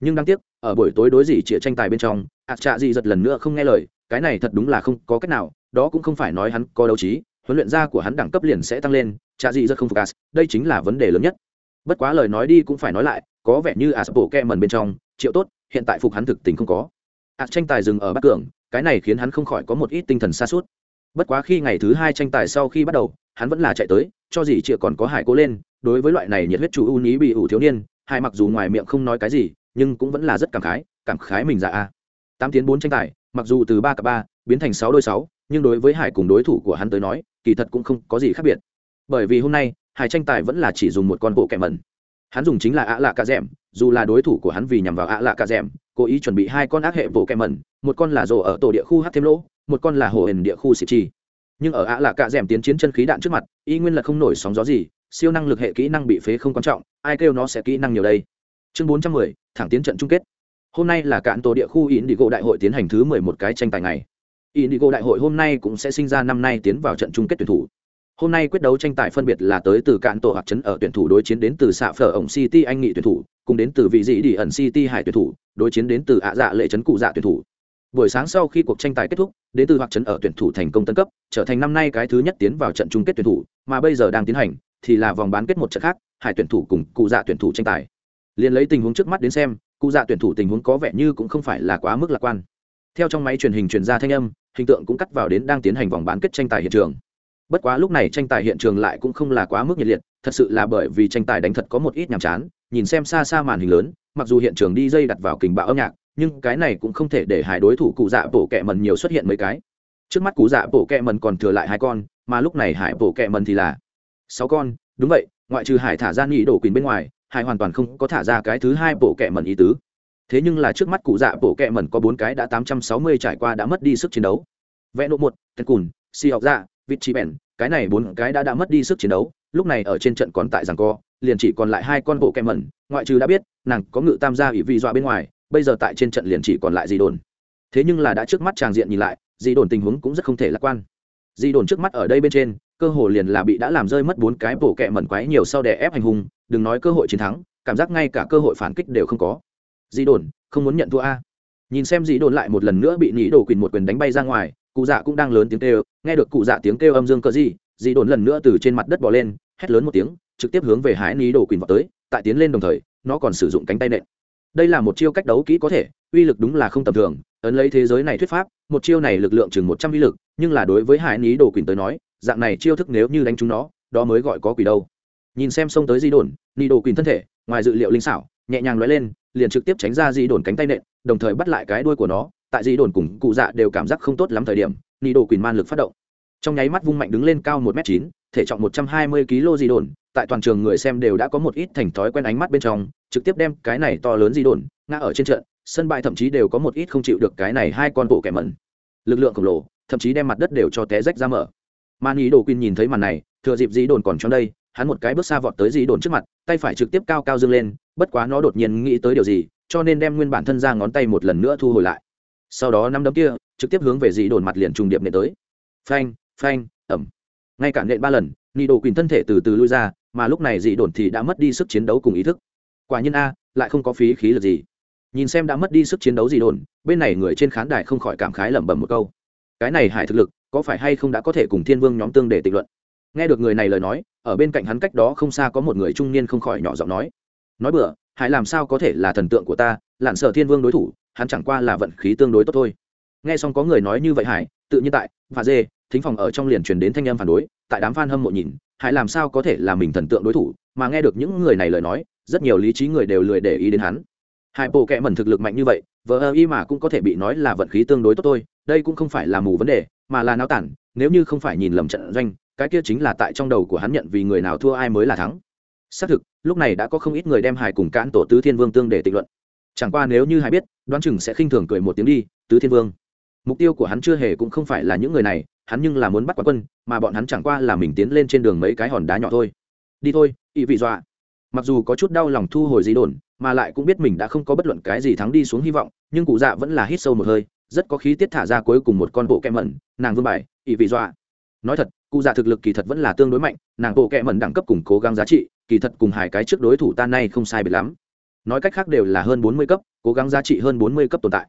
Nhưng đáng tiếc, ở buổi tối đối gì chĩa tranh tài bên trong, ạt trạ gì giật lần nữa không nghe lời, cái này thật đúng là không có cách nào, đó cũng không phải nói hắn có đấu trí, huấn luyện gia của hắn đẳng cấp liền sẽ tăng lên trạ gì rất không phục đây chính là vấn đề lớn nhất. Bất quá lời nói đi cũng phải nói lại có vẻ như as bộ kem mần bên trong, triệu tốt, hiện tại phục hắn thực tình không có. As tranh tài dừng ở bắc cường, cái này khiến hắn không khỏi có một ít tinh thần xa suốt bất quá khi ngày thứ hai tranh tài sau khi bắt đầu, hắn vẫn là chạy tới, cho gì chịa còn có hải cố lên, đối với loại này nhiệt huyết chủ ưu ní bị ủ thiếu niên, hải mặc dù ngoài miệng không nói cái gì, nhưng cũng vẫn là rất cảm khái cảm khái mình dạ a. Tám tiến bốn tranh tài, mặc dù từ ba cặp ba, biến thành sáu đôi sáu, nhưng đối với hải cùng đối thủ của hắn tới nói, kỳ thật cũng không có gì khác biệt. Bởi vì hôm nay hải tranh tài vẫn là chỉ dùng một con bộ kẻ mẩn hắn dùng chính là ạ lạ cà d dù là đối thủ của hắn vì nhằm vào ạ lạ cà d cố ý chuẩn bị hai con ác hệ bổ kẹ mẩn, một con là rổ ở tổ địa khu hát thêm lỗ, một con là hồ hền địa khu xịt chi. Nhưng ở ạ lạ cà d tiến chiến chân khí đạn trước mặt, y nguyên là không nổi sóng gió gì, siêu năng lực hệ kỹ năng bị phế không quan trọng, ai kêu nó sẽ kỹ năng nhiều đây? Chương bốn trăm mười, thẳng tiến trận chung kết. Hôm nay là cạn tổ địa khu in đi gỗ đại hội tiến hành thứ mười một cái tranh tài ngày. Gỗ đại hội hôm nay cũng sẽ sinh ra năm nay tiến vào trận chung kết tuyển thủ hôm nay quyết đấu tranh tài phân biệt là tới từ cạn tổ hoặc chấn ở tuyển thủ đối chiến đến từ xạ phở ổng city anh nghị tuyển thủ, cùng đến từ vị dĩ đi ẩn city hải tuyển thủ, đối chiến đến từ ạ dạ lệ chấn cụ dạ tuyển thủ. Buổi sáng sau khi cuộc tranh tài kết thúc, đến từ hoặc chấn ở tuyển thủ thành công tân cấp, trở thành năm nay cái thứ nhất tiến vào trận chung kết tuyển thủ, mà bây giờ đang tiến hành thì là vòng bán kết một trận khác, hải tuyển thủ cùng cụ dạ tuyển thủ tranh tài. Liền lấy tình huống trước mắt đến xem, cụ dạ tuyển thủ tình huống có vẻ như cũng không phải là quá mức lạc quan. Theo trong máy truyền hình truyền ra thanh âm, hình tượng cũng cắt vào đến đang tiến hành vòng bán kết tranh tài hiện trường bất quá lúc này tranh tài hiện trường lại cũng không là quá mức nhiệt liệt, thật sự là bởi vì tranh tài đánh thật có một ít nhàm chán, nhìn xem xa xa màn hình lớn, mặc dù hiện trường đi dây đặt vào kình bạo âm nhạc, nhưng cái này cũng không thể để hải đối thủ cụ dạ bổ kẹ mần nhiều xuất hiện mấy cái. Trước mắt cụ dạ bổ kẹ mần còn thừa lại hai con, mà lúc này hải bổ kẹ mần thì là sáu con. Đúng vậy, ngoại trừ hải thả ra nghĩ đổ quỳnh bên ngoài, hải hoàn toàn không có thả ra cái thứ hai bộ kẹ mần ý tứ. Thế nhưng là trước mắt cụ dạ bộ kẹ mần có bốn cái đã tám trăm sáu mươi trải qua đã mất đi sức chiến đấu vẽ nộ một tên cùn si học dạ vịt chi bèn cái này bốn cái đã đã mất đi sức chiến đấu lúc này ở trên trận còn tại rằng co liền chỉ còn lại hai con bộ kẹm mẩn, ngoại trừ đã biết nàng có ngự tam gia ủy vị dọa bên ngoài bây giờ tại trên trận liền chỉ còn lại gì đồn. Thế nhưng là đã trước mắt tràng diện nhìn lại dị đồn tình huống cũng rất không thể lạc quan. Dị đồn trước mắt ở đây bên trên cơ hồ liền là bị đã làm rơi mất bốn cái bộ kẹ mẩn quái nhiều sau đè ép hành hung đừng nói cơ hội chiến thắng cảm giác ngay cả cơ hội phản kích đều không có. Dị đồn không muốn nhận thua a. Nhìn xem dị đồn lại một lần nữa bị nhĩ đồ quyền một quyền đánh bay ra ngoài cụ dạ cũng đang lớn tiếng kêu, nghe được cụ dạ tiếng kêu âm dương cờ gì dị đồn lần nữa từ trên mặt đất bỏ lên, hét lớn một tiếng, trực tiếp hướng về hải nhĩ đổ quỳnh vào tới, tại tiến lên đồng thời, nó còn sử dụng cánh tay nện. Đây là một chiêu cách đấu kỹ có thể, uy lực đúng là không tầm thường, ấn lấy thế giới này thuyết pháp, một chiêu này lực lượng chừng một trăm uy lực, nhưng là đối với hải nhĩ đồ quỳnh tới nói, dạng này chiêu thức nếu như đánh chúng nó, đó mới gọi có quỷ đâu. Nhìn xem xông tới di đồn ni đồ quỳnh thân thể, ngoài dự liệu linh xảo, nhẹ nhàng lóe lên, liền trực tiếp tránh ra di đồn cánh tay nện, đồng thời bắt lại cái đuôi của nó tại di đồn cùng cụ dạ đều cảm giác không tốt lắm thời điểm ni đồ quyền man lực phát động. Trong nháy mắt vung mạnh đứng lên cao một m chín, thể trọng một trăm hai mươi kg di đồn, tại toàn trường người xem đều đã có một ít thành thói quen ánh mắt bên trong, trực tiếp đem cái này to lớn di đồn ngã ở trên trận, sân bãi thậm chí đều có một ít không chịu được cái này hai con bộ kẻ mẩn. Lực lượng khổng lồ, thậm chí đem mặt đất đều cho té rách ra mở. Man ý đồ quên nhìn thấy màn này, thừa dịp dĩ đồn còn trong đây, hắn một cái bước xa vọt tới dĩ đồn trước mặt, tay phải trực tiếp cao cao dâng lên, bất quá nó đột nhiên nghĩ tới điều gì, cho nên đem nguyên bản thân ra ngón tay một lần nữa thu hồi lại sau đó năm đấm kia, trực tiếp hướng về dị đồn mặt liền trùng điệp nện tới. Phanh phanh ẩm ngay cả nện ba lần, nị đồ quỳnh thân thể từ từ lui ra, mà lúc này dị đồn thì đã mất đi sức chiến đấu cùng ý thức. Quả nhiên a, lại không có phí khí lực gì. Nhìn xem đã mất đi sức chiến đấu dị đồn, bên này người trên khán đài không khỏi cảm khái lẩm bẩm một câu. Cái này hải thực lực, có phải hay không đã có thể cùng thiên vương nhóm tương để tịch luận? Nghe được người này lời nói, ở bên cạnh hắn cách đó không xa có một người trung niên không khỏi nhỏ giọng nói. Nói bừa hải làm sao có thể là thần tượng của ta lặn sợ thiên vương đối thủ hắn chẳng qua là vận khí tương đối tốt thôi. Nghe xong có người nói như vậy hải, tự nhiên tại, và dê, thính phòng ở trong liền truyền đến thanh âm phản đối, tại đám f a n hâm mộ nhìn, hải làm sao có thể là mình thần tượng đối thủ, mà nghe được những người này lời nói, rất nhiều lý trí người đều lười để ý đến hắn. Hải bộ kệ mẩn thực lực mạnh như vậy, vờ ơ y mà cũng có thể bị nói là vận khí tương đối tốt thôi, đây cũng không phải là mù vấn đề, mà là náo tản, nếu như không phải nhìn lầm trận doanh, cái kia chính là tại trong đầu của hắn nhận vì người nào thua ai mới là thắng. Xác thực, lúc này đã có không ít người đem hải cùng cản tổ tứ thiên vương tương để tịch luận chẳng qua nếu như hải biết, đoán chừng sẽ khinh thường cười một tiếng đi, tứ thiên vương. Mục tiêu của hắn chưa hề cũng không phải là những người này, hắn nhưng là muốn bắt quán quân, mà bọn hắn chẳng qua là mình tiến lên trên đường mấy cái hòn đá nhỏ thôi. Đi thôi ỵ vị dọa. Mặc dù có chút đau lòng thu hồi di đồn, mà lại cũng biết mình đã không có bất luận cái gì thắng đi xuống hy vọng, nhưng cụ dạ vẫn là hít sâu một hơi, rất có khí tiết thả ra cuối cùng một con bộ kẹ mẩn, nàng vương bài ỵ vị dọa. Nói thật, cụ dạ thực lực kỳ thật vẫn là tương đối mạnh, nàng bộ kẹ mẩn đẳng cấp cùng cố gắng giá trị, kỳ thật cùng hai cái trước đối thủ ta nay không sai biệt lắm nói cách khác đều là hơn bốn mươi cấp, cố gắng giá trị hơn bốn mươi cấp tồn tại.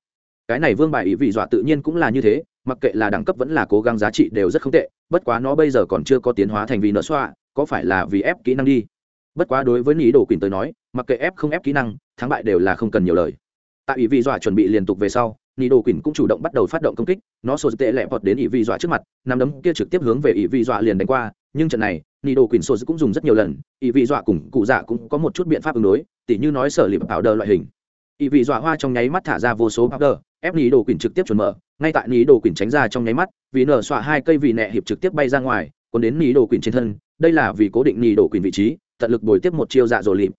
Cái này vương bài ý vị dọa tự nhiên cũng là như thế, mặc kệ là đẳng cấp vẫn là cố gắng giá trị đều rất không tệ, bất quá nó bây giờ còn chưa có tiến hóa thành vì nợ xoa, có phải là vì ép kỹ năng đi? Bất quá đối với lý đồ quỳnh tới nói, mặc kệ ép không ép kỹ năng, thắng bại đều là không cần nhiều lời. Tại ý vị dọa chuẩn bị liên tục về sau Nị đồ quỷ cũng chủ động bắt đầu phát động công kích, nó sô tệ lẹ vọt đến Ỷ vị dọa trước mặt, nắm đấm kia trực tiếp hướng về Ỷ vị dọa liền đánh qua, nhưng trận này nị đồ quyền sô cũng dùng rất nhiều lần ý vị dọa cùng cụ dạ cũng có một chút biện pháp ứng đối, tỉ như nói sở lịp bảo đờ loại hình. Ý vị dọa hoa trong nháy mắt thả ra vô số bảo đờ ép nị đồ quyền trực tiếp chuẩn mở, ngay tại nị đồ quyền tránh ra trong nháy mắt, vì nở xoa hai cây vị nẹ hiệp trực tiếp bay ra ngoài còn đến nị đồ quyền trên thân, đây là vì cố định nị đồ quyền vị trí, tận lực bồi tiếp một chiêu dạ rồi lịp.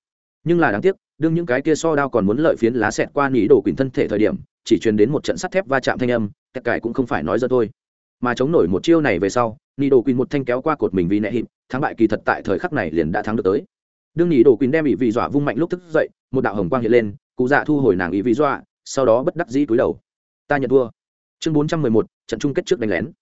Nhưng là đáng tiếc, đương những cái kia so đao còn muốn lợi phiến lá xẹt qua lý đồ quyền thân thể thời điểm, chỉ truyền đến một trận sắt thép va chạm thanh âm, tất cải cũng không phải nói ra thôi. Mà chống nổi một chiêu này về sau lý đồ quyền một thanh kéo qua cột mình vì nẹ hiệp thắng bại kỳ thật tại thời khắc này liền đã thắng được tới. Đương nhị đồ quỳnh đem ỵ vị dọa vung mạnh lúc thức dậy, một đạo hồng quang hiện lên, cụ dạ thu hồi nàng ỵ vị dọa, sau đó bất đắc dĩ cúi đầu. Ta nhận thua. Chương bốn trăm mười một, trận chung kết trước đánh lén.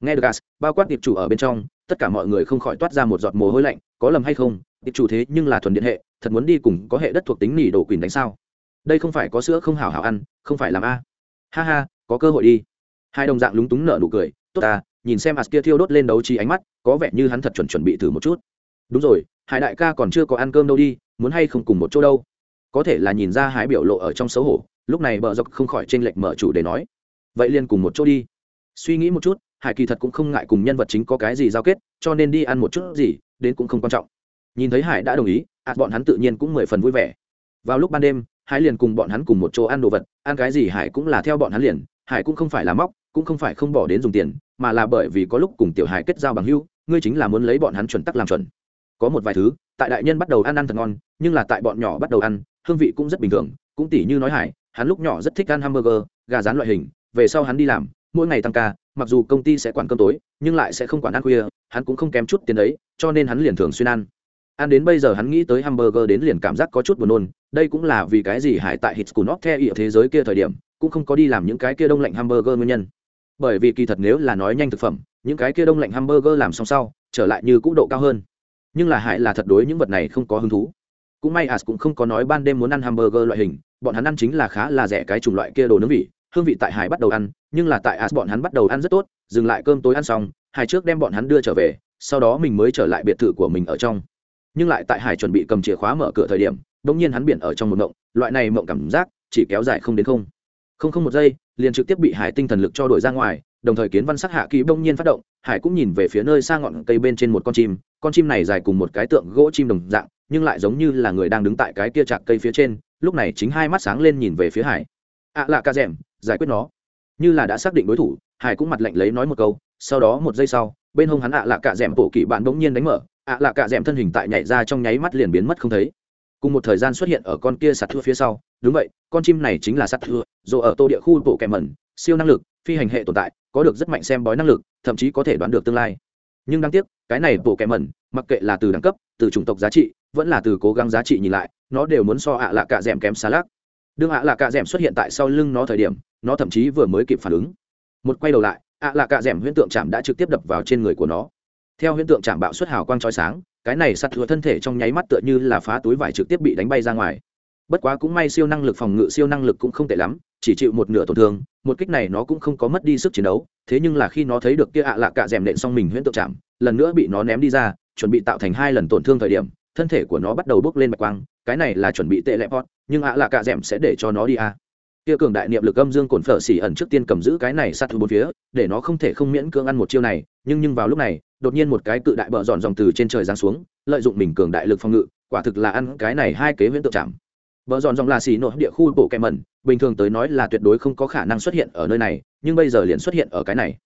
Nghe được gas, bao quát tiệp chủ ở bên trong, tất cả mọi người không khỏi toát ra một giọt mồ hôi lạnh, có lầm hay không tiệp chủ thế nhưng là thuần điện hệ, thật muốn đi cùng có hệ đất thuộc tính nỉ đổ quỳnh đánh sao? Đây không phải có sữa không hảo hảo ăn, không phải làm a. Ha ha, có cơ hội đi. Hai đồng dạng lúng túng nở nụ cười, tốt ta nhìn xem as kia thiêu đốt lên đấu trí ánh mắt, có vẻ như hắn thật chuẩn chuẩn bị thử một chút. Đúng rồi, hải đại ca còn chưa có ăn cơm đâu đi, muốn hay không cùng một chỗ đâu? Có thể là nhìn ra hải biểu lộ ở trong xấu hổ, lúc này bờ dọc không khỏi t r ê n lệch mở chủ để nói. Vậy liền cùng một chỗ đi. Suy nghĩ một chút, hải kỳ thật cũng không ngại cùng nhân vật chính có cái gì giao kết, cho nên đi ăn một chút gì, đến cũng không quan trọng. Nhìn thấy hải đã đồng ý ạt bọn hắn tự nhiên cũng mười phần vui vẻ. Vào lúc ban đêm, hải liền cùng bọn hắn cùng một chỗ ăn đồ vật, ăn cái gì hải cũng là theo bọn hắn liền, hải cũng không phải là móc, cũng không phải không bỏ đến dùng tiền mà là bởi vì có lúc cùng tiểu hải kết giao bằng hữu, ngươi chính là muốn lấy bọn hắn chuẩn tắc làm chuẩn. Có một vài thứ tại đại nhân bắt đầu ăn ăn thật ngon nhưng là tại bọn nhỏ bắt đầu ăn hương vị cũng rất bình thường cũng tỉ như nói hải hắn lúc nhỏ rất thích ăn hamburger gà rán loại hình về sau hắn đi làm mỗi ngày tăng ca mặc dù công ty sẽ quản cơm tối nhưng lại sẽ không quản ăn khuya hắn cũng không kém chút tiền đấy cho nên hắn liền thường xuyên ăn. Ăn đến bây giờ hắn nghĩ tới hamburger đến liền cảm giác có chút buồn nôn đây cũng là vì cái gì hải tại hít của nó theo thế giới kia thời điểm cũng không có đi làm những cái kia đông lạnh hamburger nguyên nhân bởi vì kỳ thật nếu là nói nhanh thực phẩm, những cái kia đông lạnh hamburger làm xong sau, trở lại như cũ độ cao hơn. Nhưng là hải là thật đối những vật này không có hứng thú. Cũng may as cũng không có nói ban đêm muốn ăn hamburger loại hình, bọn hắn ăn chính là khá là rẻ cái chủng loại kia đồ nướng vị, hương vị tại hải bắt đầu ăn, nhưng là tại as bọn hắn bắt đầu ăn rất tốt, dừng lại cơm tối ăn xong, hải trước đem bọn hắn đưa trở về, sau đó mình mới trở lại biệt thự của mình ở trong. Nhưng lại tại hải chuẩn bị cầm chìa khóa mở cửa thời điểm đ nhiên hắn biển ở trong một mộng loại này mộng cảm giác chỉ kéo dài không đến không. Không không một giây liền trực tiếp bị hải tinh thần lực cho đổi ra ngoài, đồng thời kiến văn sắc hạ kỳ bỗng nhiên phát động, hải cũng nhìn về phía nơi xa ngọn cây bên trên một con chim con chim này dài cùng một cái tượng gỗ chim đồng dạng, nhưng lại giống như là người đang đứng tại cái kia chạc cây phía trên, lúc này chính hai mắt sáng lên nhìn về phía hải. Ạ à lạ ca rèm giải quyết nó. Như là đã xác định đối thủ, hải cũng mặt lạnh lấy nói một câu, sau đó một giây sau, bên hông hắn ạ à lạ cạ rèm bộ kỵ bạn bỗng nhiên đánh mở ạ lạ cạ rèm thân hình tại nhảy ra trong nháy mắt liền biến mất không thấy. Cùng một thời gian xuất hiện ở con kia sạt thua phía sau đúng vậy, con chim này chính là sắt thưa, dù ở tô địa khu bộ kẻ mẩn, siêu năng lực, phi hành hệ tồn tại, có được rất mạnh xem bói năng lực, thậm chí có thể đoán được tương lai. Nhưng đáng tiếc, cái này bộ kẻ mẩn, mặc kệ là từ đẳng cấp, từ chủng tộc giá trị, vẫn là từ cố gắng giá trị nhìn lại, nó đều muốn so ạ lạ cạ d kém xa lắc đương ạ lạ cạ d xuất hiện tại sau lưng nó thời điểm, nó thậm chí vừa mới kịp phản ứng. Một quay đầu lại, ạ lạ cạ d huyễn tượng chạm đã trực tiếp đập vào trên người của nó. Theo huyễn tượng chạm bạo xuất hào quang trói sáng, cái này sắt thừa thân thể trong nháy mắt tựa như là phá túi vải trực tiếp bị đánh bay ra ngoài bất quá cũng may siêu năng lực phòng ngự siêu năng lực cũng không tệ lắm, chỉ chịu một nửa tổn thương, một kích này nó cũng không có mất đi sức chiến đấu, thế nhưng là khi nó thấy được kia ạ lạ cạ d nện xong mình huyễn tượng chạm, lần nữa bị nó ném đi ra, chuẩn bị tạo thành hai lần tổn thương thời điểm, thân thể của nó bắt đầu bước lên bạch quang, cái này là chuẩn bị tệ lẹp hot nhưng ạ là cạ d sẽ để cho nó đi a à. kia cường đại niệm lực âm dương cồn phở xỉ ẩn trước tiên cầm giữ cái này sát thủ bốn phía, để nó không thể không miễn cưỡng ăn một chiêu này, nhưng nhưng vào lúc này, đột nhiên một cái cự đại bờ dọn dòng từ trên trời giáng xuống, lợi dụng mình cường đại lực phòng ngự, quả thực là ăn cái này hai kế huyễn tượng chạm bờ dọn dòng là xì nội địa khu bộ kẹm mẩn, bình thường tới nói là tuyệt đối không có khả năng xuất hiện ở nơi này, nhưng bây giờ liền xuất hiện ở cái này.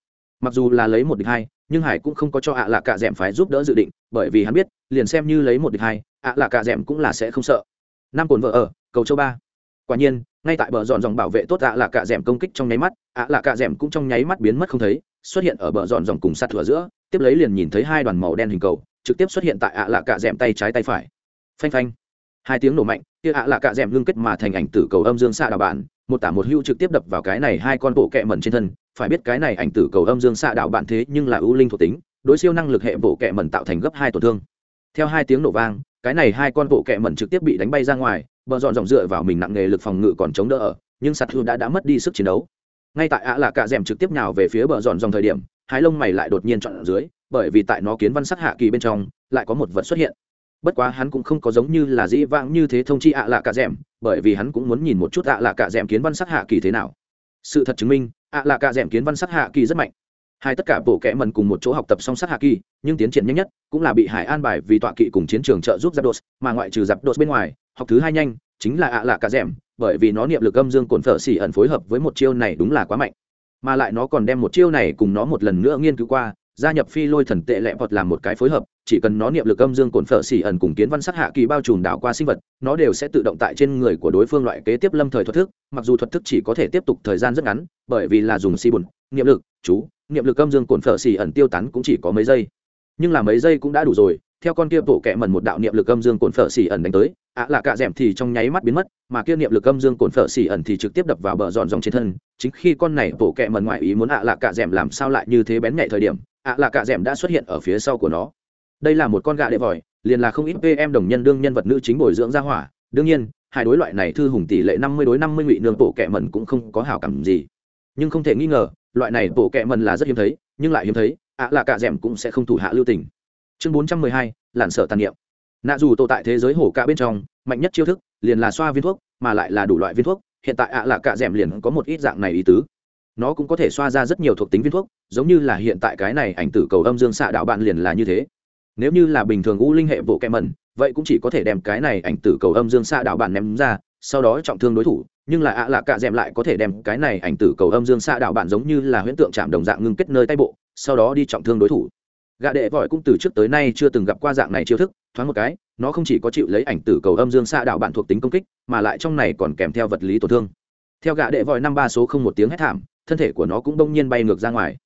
Mặc dù là lấy một địch hai, nhưng hải cũng không có cho ạ à lạ cả dẻm phái giúp đỡ dự định, bởi vì hắn biết, liền xem như lấy một địch hai, ạ à lạ cả dẻm cũng là sẽ không sợ. Năm cồn vợ ở, cầu châu ba. Quả nhiên, ngay tại bờ dọn dòng bảo vệ tốt ạ à lạ cả dẻm công kích trong nháy mắt, ạ lạ cả dẻm cũng trong nháy mắt biến mất không thấy, xuất hiện ở bờ dọn dòng cùng sát thừa giữa, tiếp lấy liền nhìn thấy hai đoàn màu đen hình cầu, trực tiếp xuất hiện tại ạ lạ cả dẻm tay trái tay phải. Phanh phanh. Hai tiếng nổ mạnh kia ạ là cạ d è m ngưng kết mà thành ảnh tử cầu âm dương xạ đạo bản một tả một hưu trực tiếp đập vào cái này hai con bộ kẹ mẩn trên thân. Phải biết cái này ảnh tử cầu âm dương xạ đạo bạn thế nhưng là ưu linh thuộc tính, đối siêu năng lực hệ bộ kẹ mẩn tạo thành gấp hai tổn thương. Theo hai tiếng nổ vang, cái này hai con bộ kẹ mẩn trực tiếp bị đánh bay ra ngoài, bờ dọn dòng dựa vào mình nặng nghề lực phòng ngự còn chống đỡ ở, nhưng sạt hưu đã đã mất đi sức chiến đấu. Ngay tại ạ là cạ d trực tiếp nhào về phía bờ dọn dòng thời điểm, hai lông mày lại đột nhiên chọn ở dưới, bởi vì tại nó kiến văn sắc hạ kỳ bên trong, lại có một vật xuất hiện bất quá hắn cũng không có giống như là dĩ vãng như thế thông chi ạ lạ cả d bởi vì hắn cũng muốn nhìn một chút ạ lạ cả d kiến văn sắc hạ kỳ thế nào. Sự thật chứng minh, ạ lạ cả d kiến văn sắc hạ kỳ rất mạnh. Hai tất cả bộ kẽ mần cùng một chỗ học tập song sát hạ kỳ, nhưng tiến triển nhanh nhất cũng là bị hải an bài vì tọa kỵ cùng chiến trường trợ giúp giáp đột mà ngoại trừ giáp đột bên ngoài, học thứ hai nhanh chính là ạ lạ cả d bởi vì nó niệm lực âm dương cồn phở xỉ ẩn phối hợp với một chiêu này đúng là quá mạnh. Mà lại nó còn đem một chiêu này cùng nó một lần nữa nghiên cứu qua gia nhập phi lôi thần tệ lẹ vọt làm một cái phối hợp, chỉ cần nó niệm lực âm dương cồn phở xỉ ẩn cùng kiến văn sắc hạ kỳ bao trùm đảo qua sinh vật, nó đều sẽ tự động tại trên người của đối phương loại kế tiếp lâm thời thuật thức, mặc dù thuật thức chỉ có thể tiếp tục thời gian rất ngắn, bởi vì là dùng si bùn, niệm lực, chú, niệm lực âm dương cồn phở xỉ ẩn tiêu tán cũng chỉ có mấy giây. Nhưng là mấy giây cũng đã đủ rồi, theo con kia bộ kẹ mần một đạo niệm lực âm dương cồn phở xỉ ẩn đánh tới, ạ là cạ d thì trong nháy mắt biến mất, mà kia niệm lực âm dương cồn phở xỉ ẩn thì trực tiếp đập vào bờ dọn dòng trên thân. Chính khi con này bộ kẹ mần ngoại ý muốn ạ là cạ d làm sao lại như thế bén nhạy thời điểm ạ là cạ d đã xuất hiện ở phía sau của nó. Đây là một con gạ đệ vòi, liền là không ít pm đồng nhân đương nhân vật nữ chính bồi dưỡng ra hỏa. Đương nhiên, hai đối loại này thư hùng tỷ lệ năm mươi đối năm mươi ngụy nương bộ kẹ mần cũng không có hảo cảm gì. Nhưng không thể nghi ngờ, loại này bộ kẹ mần là rất hiếm thấy, nhưng lại hiếm thấy, ạ là cạ d cũng sẽ không thủ hạ lưu tình. Chương bốn trăm mười hai lặn sợ tàn niệm. Nạ dù tổ tại thế giới hổ cả bên trong, mạnh nhất chiêu thức liền là xoa viên thuốc, mà lại là đủ loại viên thuốc. Hiện tại ạ là cạ d liền có một ít dạng này ý tứ nó cũng có thể xoa ra rất nhiều thuộc tính viên thuốc, giống như là hiện tại cái này ảnh tử cầu âm dương xạ đạo bạn liền là như thế. Nếu như là bình thường u linh hệ bộ kẹ mẩn, vậy cũng chỉ có thể đem cái này ảnh tử cầu âm dương xạ đạo bạn ném ra, sau đó trọng thương đối thủ, nhưng là ạ là cạ d lại có thể đem cái này ảnh tử cầu âm dương xạ đạo bạn giống như là huyễn tượng chạm đồng dạng ngưng kết nơi tay bộ, sau đó đi trọng thương đối thủ. Gạ đệ vội cũng từ trước tới nay chưa từng gặp qua dạng này chiêu thức, thoáng một cái, nó không chỉ có chịu lấy ảnh tử cầu âm dương xạ đạo bạn thuộc tính công kích, mà lại trong này còn kèm theo vật lý tổn thương. Theo gạ đệ vội năm ba số không một tiếng hét thảm thân thể của nó cũng đông nhiên bay ngược ra ngoài.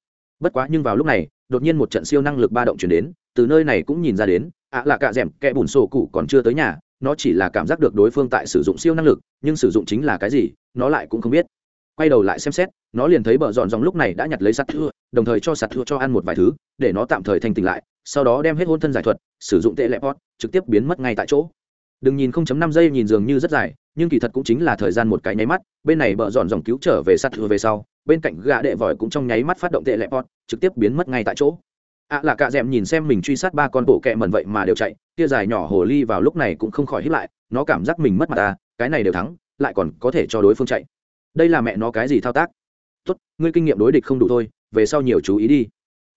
Bất quá nhưng vào lúc này, đột nhiên một trận siêu năng lực ba động chuyển đến, từ nơi này cũng nhìn ra đến, ạ là cạ d kẻ bùn sổ cụ còn chưa tới nhà, nó chỉ là cảm giác được đối phương tại sử dụng siêu năng lực, nhưng sử dụng chính là cái gì, nó lại cũng không biết. Quay đầu lại xem xét, nó liền thấy bờ dọn dòng lúc này đã nhặt lấy sắt thưa, đồng thời cho sạt thưa cho ăn một vài thứ, để nó tạm thời thành tỉnh lại, sau đó đem hết hôn thân giải thuật, sử dụng tệ lẹp pot, trực tiếp biến mất ngay tại chỗ đừng nhìn 0.5 giây nhìn dường như rất dài, nhưng kỳ thật cũng chính là thời gian một cái nháy mắt, bên này bờ dọn dòng cứu trở về sắt thưa về sau, bên cạnh gã đệ vòi cũng trong nháy mắt phát động tệ lẹp pot, trực tiếp biến mất ngay tại chỗ. Ạ à là cạ d nhìn xem mình truy sát ba con bộ kẹ mần vậy mà đều chạy kia dài nhỏ hồ ly vào lúc này cũng không khỏi hít lại, nó cảm giác mình mất mặt ta cái này đều thắng, lại còn có thể cho đối phương chạy. Đây là mẹ nó cái gì thao tác? Tốt, ngươi kinh nghiệm đối địch không đủ thôi, về sau nhiều chú ý đi.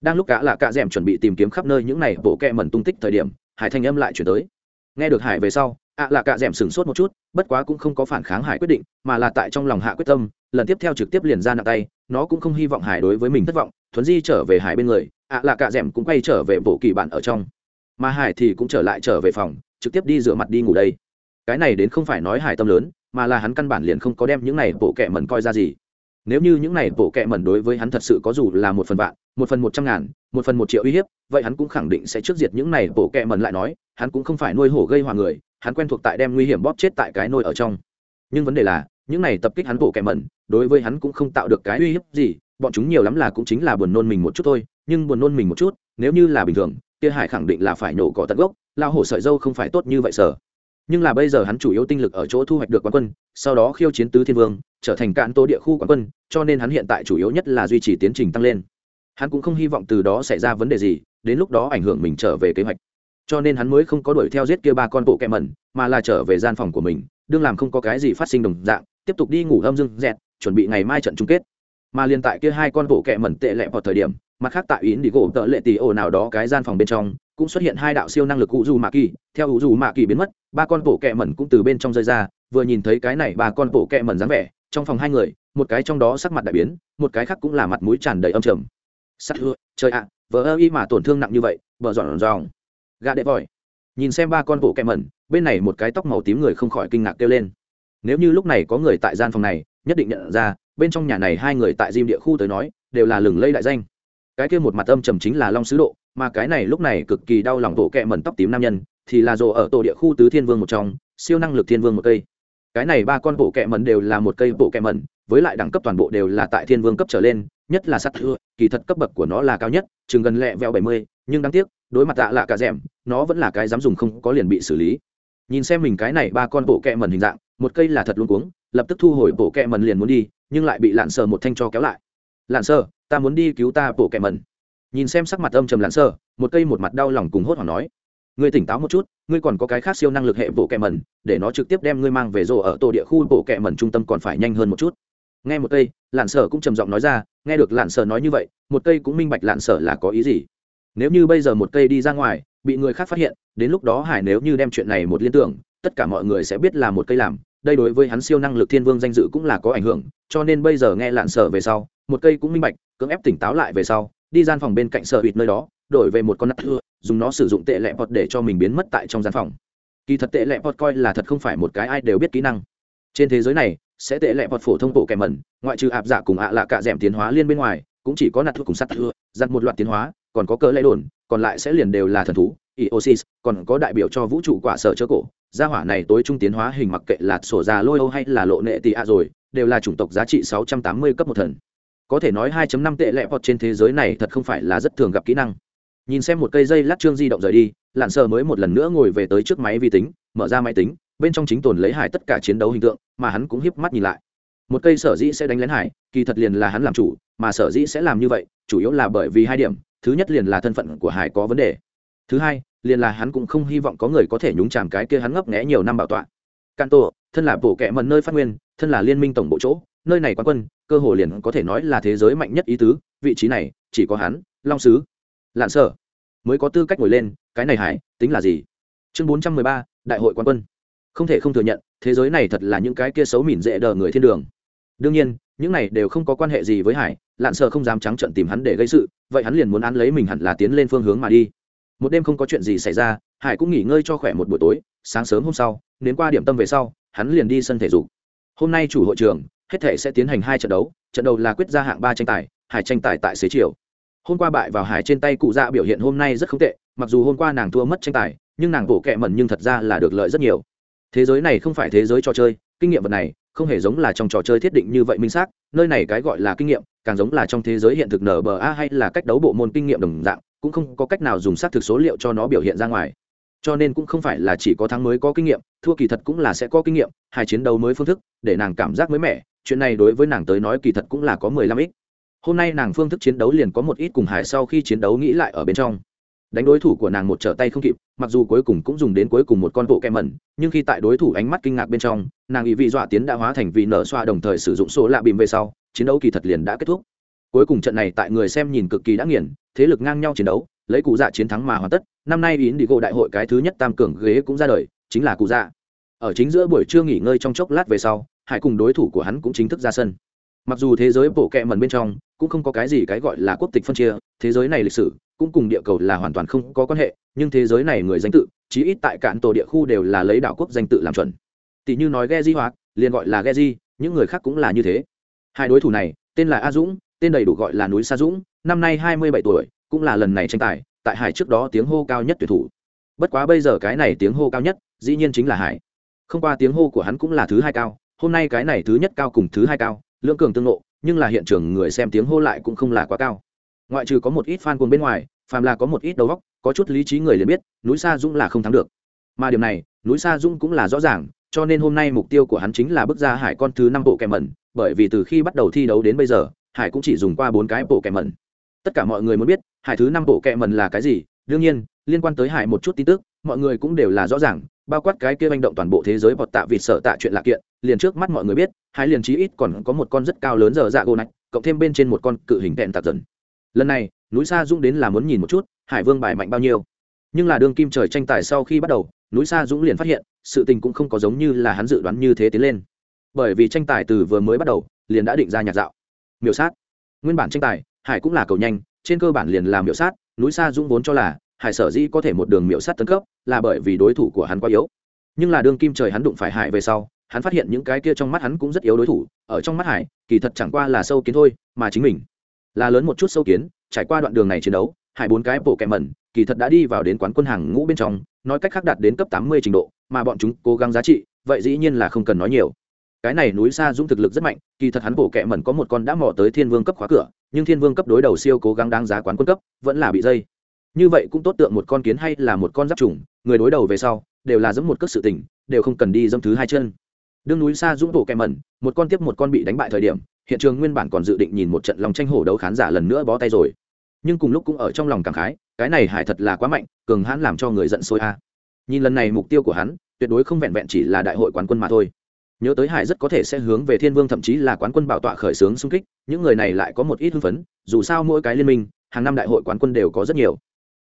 Đang lúc cả là cạ d chuẩn bị tìm kiếm khắp nơi những này bộ kẹ mần tung tích thời điểm, hải thanh âm lại chuyển tới nghe được hải về sau, ạ là cạ d sửng sốt một chút, bất quá cũng không có phản kháng hải quyết định, mà là tại trong lòng hạ quyết tâm, lần tiếp theo trực tiếp liền ra nặng tay, nó cũng không hy vọng hải đối với mình thất vọng, thuấn di trở về hải bên người, ạ là cạ d cũng quay trở về bộ kỳ bạn ở trong. Mà hải thì cũng trở lại trở về phòng, trực tiếp đi rửa mặt đi ngủ đây. Cái này đến không phải nói hải tâm lớn, mà là hắn căn bản liền không có đem những này bộ kẻ mẩn coi ra gì nếu như những này bộ kệ mẩn đối với hắn thật sự có dù là một phần vạn, một phần một trăm ngàn, một phần một triệu uy hiếp, vậy hắn cũng khẳng định sẽ trước diệt những này bộ kệ mẩn lại nói, hắn cũng không phải nuôi hổ gây hòa người, hắn quen thuộc tại đem nguy hiểm bóp chết tại cái nôi ở trong. Nhưng vấn đề là, những này tập kích hắn bộ kệ mẩn, đối với hắn cũng không tạo được cái uy hiếp gì, bọn chúng nhiều lắm là cũng chính là buồn nôn mình một chút thôi, nhưng buồn nôn mình một chút, nếu như là bình thường, kia hải khẳng định là phải nổ cỏ tận gốc, lao hổ sợi dâu không phải tốt như vậy sở nhưng là bây giờ hắn chủ yếu tinh lực ở chỗ thu hoạch được quán quân, sau đó khiêu chiến tứ thiên vương, trở thành cạn tô địa khu quán quân, cho nên hắn hiện tại chủ yếu nhất là duy trì tiến trình tăng lên. Hắn cũng không hy vọng từ đó xảy ra vấn đề gì, đến lúc đó ảnh hưởng mình trở về kế hoạch. Cho nên hắn mới không có đuổi theo giết kia ba con bộ kẹ mẩn, mà là trở về gian phòng của mình, đương làm không có cái gì phát sinh đồng dạng, tiếp tục đi ngủ âm dưng dẹt, chuẩn bị ngày mai trận chung kết. Mà liên tại kia hai con bộ kẹ mẩn tệ lẹ vào thời điểm mặt khác tại ý đi gỗ tợ lệ tỷ ổ nào đó cái gian phòng bên trong cũng xuất hiện hai đạo siêu năng lực u dù mạ kỳ theo u dù mạ kỳ biến mất ba con bộ kẹ mẩn cũng từ bên trong rơi ra. Vừa nhìn thấy cái này ba con bộ kẹ mẩn dáng vẻ trong phòng hai người một cái trong đó sắc mặt đại biến một cái khác cũng là mặt mũi tràn đầy âm trầm. Sắt hứa trời ạ à, vợ ơ y mà tổn thương nặng như vậy vợ dọn dòng gà đệ vòi nhìn xem ba con bộ kẹ mẩn bên này một cái tóc màu tím người không khỏi kinh ngạc kêu lên. Nếu như lúc này có người tại gian phòng này nhất định nhận ra bên trong nhà này hai người tại diêm địa khu tới nói đều là lừng lây đại danh cái kia một mặt âm trầm chính là long sứ độ, mà cái này lúc này cực kỳ đau lòng bộ kẹ mẩn tóc tím nam nhân, thì là rồ ở tổ địa khu tứ thiên vương một trong, siêu năng lực thiên vương một cây. Cái này ba con bộ kẹ mẩn đều là một cây bộ kẹ mẩn, với lại đẳng cấp toàn bộ đều là tại thiên vương cấp trở lên, nhất là sắt thưa, kỳ thật cấp bậc của nó là cao nhất, chừng gần lẹ vẹo bảy mươi, nhưng đáng tiếc, đối mặt tạ lạ cả rẻm, nó vẫn là cái dám dùng không có liền bị xử lý. Nhìn xem mình cái này ba con bộ kẹ mẩn hình dạng, một cây là thật luôn cuống, lập tức thu hồi bộ kẹ mẩn liền muốn đi, nhưng lại bị lạn sờ một thanh cho kéo lại. Lạn sờ ta muốn đi cứu ta bộ kẹ mần. Nhìn xem sắc mặt âm trầm lạn sơ, một cây một mặt đau lòng cùng hốt hoảng nói, ngươi tỉnh táo một chút, ngươi còn có cái khác siêu năng lực hệ bộ kẹ mần, để nó trực tiếp đem ngươi mang về rổ ở tổ địa khu bộ kẹ mần trung tâm còn phải nhanh hơn một chút. Nghe một cây lạn sở cũng trầm giọng nói ra, nghe được lạn sở nói như vậy, một cây cũng minh bạch lạn sở là có ý gì. Nếu như bây giờ một cây đi ra ngoài, bị người khác phát hiện, đến lúc đó hải nếu như đem chuyện này một liên tưởng, tất cả mọi người sẽ biết là một cây làm, đây đối với hắn siêu năng lực thiên vương danh dự cũng là có ảnh hưởng, cho nên bây giờ nghe lạn sở về sau, một cây cũng minh bạch cưỡng ép tỉnh táo lại về sau, đi gian phòng bên cạnh sở hụt nơi đó, đổi về một con nắp thưa, dùng nó sử dụng tệ lẹ pot để cho mình biến mất tại trong gian phòng. Kỳ thật tệ lẹ pot coi là thật không phải một cái ai đều biết kỹ năng. Trên thế giới này, sẽ tệ lẹ pot phổ thông bộ kẻ mẩn, ngoại trừ ạp giả cùng ạ lạ cả d tiến hóa liên bên ngoài, cũng chỉ có nạt thuốc cùng sắt thưa, giặt một loạt tiến hóa, còn có cỡ lẽ đồn, còn lại sẽ liền đều là thần thú, iosis, còn có đại biểu cho vũ trụ quả sở chớ cổ. Gia hỏa này tối trung tiến hóa hình mặc kệ là sổ già lôi âu hay là lộ nệ tị ạ rồi, đều là chủng tộc giá trị 680 cấp một thần có thể nói 2.5 tệ lệ bọt trên thế giới này thật không phải là rất thường gặp kỹ năng. Nhìn xem một cây dây lát trương di động rời đi lặn sờ mới một lần nữa ngồi về tới trước máy vi tính, mở ra máy tính, bên trong chính tồn lấy hải tất cả chiến đấu hình tượng, mà hắn cũng hiếp mắt nhìn lại. Một cây sở dĩ sẽ đánh lén hải, kỳ thật liền là hắn làm chủ, mà sở dĩ sẽ làm như vậy, chủ yếu là bởi vì hai điểm, thứ nhất liền là thân phận của hải có vấn đề. Thứ hai, liền là hắn cũng không hy vọng có người có thể nhúng chàm cái kia hắn ngấp nghẽ nhiều năm bảo tọa. Can tổ thân là bộ kệ mần nơi phát nguyên, thân là liên minh tổng bộ chỗ nơi này quán quân, cơ hồ liền có thể nói là thế giới mạnh nhất ý tứ, vị trí này, chỉ có hắn, long sứ. Lạn sở, mới có tư cách ngồi lên, cái này hải tính là gì? Chương bốn trăm mười ba, đại hội quán quân. Không thể không thừa nhận, thế giới này thật là những cái kia xấu mỉn dễ đờ người thiên đường. Đương nhiên, những này đều không có quan hệ gì với hải lạn sợ không dám trắng trận tìm hắn để gây sự, vậy hắn liền muốn án lấy mình hẳn là tiến lên phương hướng mà đi. Một đêm không có chuyện gì xảy ra hải cũng nghỉ ngơi cho khỏe một buổi tối, sáng sớm hôm sau đến qua điểm tâm về sau, hắn liền đi sân thể dục. Hôm nay chủ hội trường hết thể sẽ tiến hành hai trận đấu, trận đầu là quyết ra hạng ba tranh tài, hải tranh tài tại xế chiều. Hôm qua bại vào hải trên tay cụ dạ biểu hiện hôm nay rất không tệ, mặc dù hôm qua nàng thua mất tranh tài, nhưng nàng bổ kẹ mẩn nhưng thật ra là được lợi rất nhiều. Thế giới này không phải thế giới trò chơi, kinh nghiệm vật này không hề giống là trong trò chơi thiết định như vậy minh xác, nơi này cái gọi là kinh nghiệm, càng giống là trong thế giới hiện thực nở bờ a hay là cách đấu bộ môn kinh nghiệm đồng dạng, cũng không có cách nào dùng xác thực số liệu cho nó biểu hiện ra ngoài. Cho nên cũng không phải là chỉ có thắng mới có kinh nghiệm, thua kỳ thật cũng là sẽ có kinh nghiệm, hai chiến đấu mới phương thức, để nàng cảm giác mới mẻ chuyện này đối với nàng tới nói kỳ thật cũng là có mười lăm ít hôm nay nàng phương thức chiến đấu liền có một ít cùng hải sau khi chiến đấu nghĩ lại ở bên trong. Đánh đối thủ của nàng một trở tay không kịp, mặc dù cuối cùng cũng dùng đến cuối cùng một con bộ kem mẩn, nhưng khi tại đối thủ ánh mắt kinh ngạc bên trong, nàng ý vị dọa tiến đã hóa thành vị nở xoa đồng thời sử dụng số lạ bìm về sau, chiến đấu kỳ thật liền đã kết thúc. Cuối cùng trận này tại người xem nhìn cực kỳ đã nghiền, thế lực ngang nhau chiến đấu, lấy cụ dạ chiến thắng mà hoàn tất, năm nay yến đi gộ đại hội cái thứ nhất tam cường ghế cũng ra đời, chính là cụ dạ. Ở chính giữa buổi trưa nghỉ ngơi trong chốc lát về sau hải cùng đối thủ của hắn cũng chính thức ra sân. Mặc dù thế giới bộ kẹ mần bên trong cũng không có cái gì cái gọi là quốc tịch phân chia, thế giới này lịch sử cũng cùng địa cầu là hoàn toàn không có quan hệ, nhưng thế giới này người danh tự, chí ít tại cạn tổ địa khu đều là lấy đảo quốc danh tự làm chuẩn. Tỷ như nói ghe di hoạt liền gọi là ghe di những người khác cũng là như thế. Hai đối thủ này, tên là a dũng, tên đầy đủ gọi là núi sa dũng, năm nay hai mươi bảy tuổi, cũng là lần này tranh tài, tại hải trước đó tiếng hô cao nhất tuyển thủ. Bất quá bây giờ cái này tiếng hô cao nhất, dĩ nhiên chính là hải. Không qua tiếng hô của hắn cũng là thứ hai cao hôm nay cái này thứ nhất cao cùng thứ hai cao lưỡng cường tương lộ, nhưng là hiện trường người xem tiếng hô lại cũng không là quá cao. Ngoại trừ có một ít fan cuồng bên ngoài phàm là có một ít đầu góc có chút lý trí người liền biết núi sa dũng là không thắng được. Mà điều này núi sa dũng cũng là rõ ràng cho nên hôm nay mục tiêu của hắn chính là bước ra hải con thứ năm bộ kèm mẩn bởi vì từ khi bắt đầu thi đấu đến bây giờ hải cũng chỉ dùng qua bốn cái bộ kèm mẩn. Tất cả mọi người muốn biết hải thứ năm bộ kèm mẩn là cái gì đương nhiên liên quan tới hải một chút tin tức mọi người cũng đều là rõ ràng bao quát cái kia manh động toàn bộ thế giới bọt tạ vịt sợ tạ chuyện lạ kiện, liền trước mắt mọi người biết hải liền chí ít còn có một con rất cao lớn giờ dạ gỗ nạch cộng thêm bên trên một con cự hình tẹn tạc dần. Lần này, núi sa dũng đến là muốn nhìn một chút, hải vương bài mạnh bao nhiêu. Nhưng là đương kim trời tranh tài sau khi bắt đầu, núi sa dũng liền phát hiện, sự tình cũng không có giống như là hắn dự đoán như thế tiến lên. Bởi vì tranh tài từ vừa mới bắt đầu, liền đã định ra nhạc dạo. Miểu sát. Nguyên bản tranh tài, hải cũng là cầu nhanh, trên cơ bản liền làm miểu sát, núi sa dũng vốn cho là hải sở dĩ có thể một đường miểu sát tấn cấp, là bởi vì đối thủ của hắn quá yếu. Nhưng là đương kim trời hắn đụng phải hải về sau, hắn phát hiện những cái kia trong mắt hắn cũng rất yếu đối thủ, ở trong mắt hải, kỳ thật chẳng qua là sâu kiến thôi, mà chính mình là lớn một chút sâu kiến, trải qua đoạn đường này chiến đấu, hải bốn cái bộ kẹ mẩn, kỳ thật đã đi vào đến quán quân hàng ngũ bên trong, nói cách khác đạt đến cấp tám mươi trình độ, mà bọn chúng cố gắng giá trị, vậy dĩ nhiên là không cần nói nhiều. Cái này núi xa dũng thực lực rất mạnh, kỳ thật hắn bộ kẹ mẩn có một con đã mò tới thiên vương cấp khóa cửa, nhưng thiên vương cấp đối đầu siêu cố gắng đáng giá quán quân cấp, vẫn là bị dây như vậy cũng tốt tượng một con kiến hay là một con giáp trùng, người đối đầu về sau, đều là dẫm một cước sự tình, đều không cần đi dâm thứ hai chân. Đương núi xa dũng bộ kẹ mẩn, một con tiếp một con bị đánh bại thời điểm, hiện trường nguyên bản còn dự định nhìn một trận lòng tranh hổ đấu khán giả lần nữa bó tay rồi. Nhưng cùng lúc cũng ở trong lòng cảm khái, cái này hải thật là quá mạnh, cường hãn làm cho người giận sôi a. Nhìn lần này mục tiêu của hắn, tuyệt đối không vẹn vẹn chỉ là đại hội quán quân mà thôi. Nhớ tới hải rất có thể sẽ hướng về thiên vương thậm chí là quán quân bảo tọa khởi xướng xung kích, những người này lại có một ít hưng phấn, dù sao mỗi cái liên minh, hàng năm đại hội quán quân đều có rất nhiều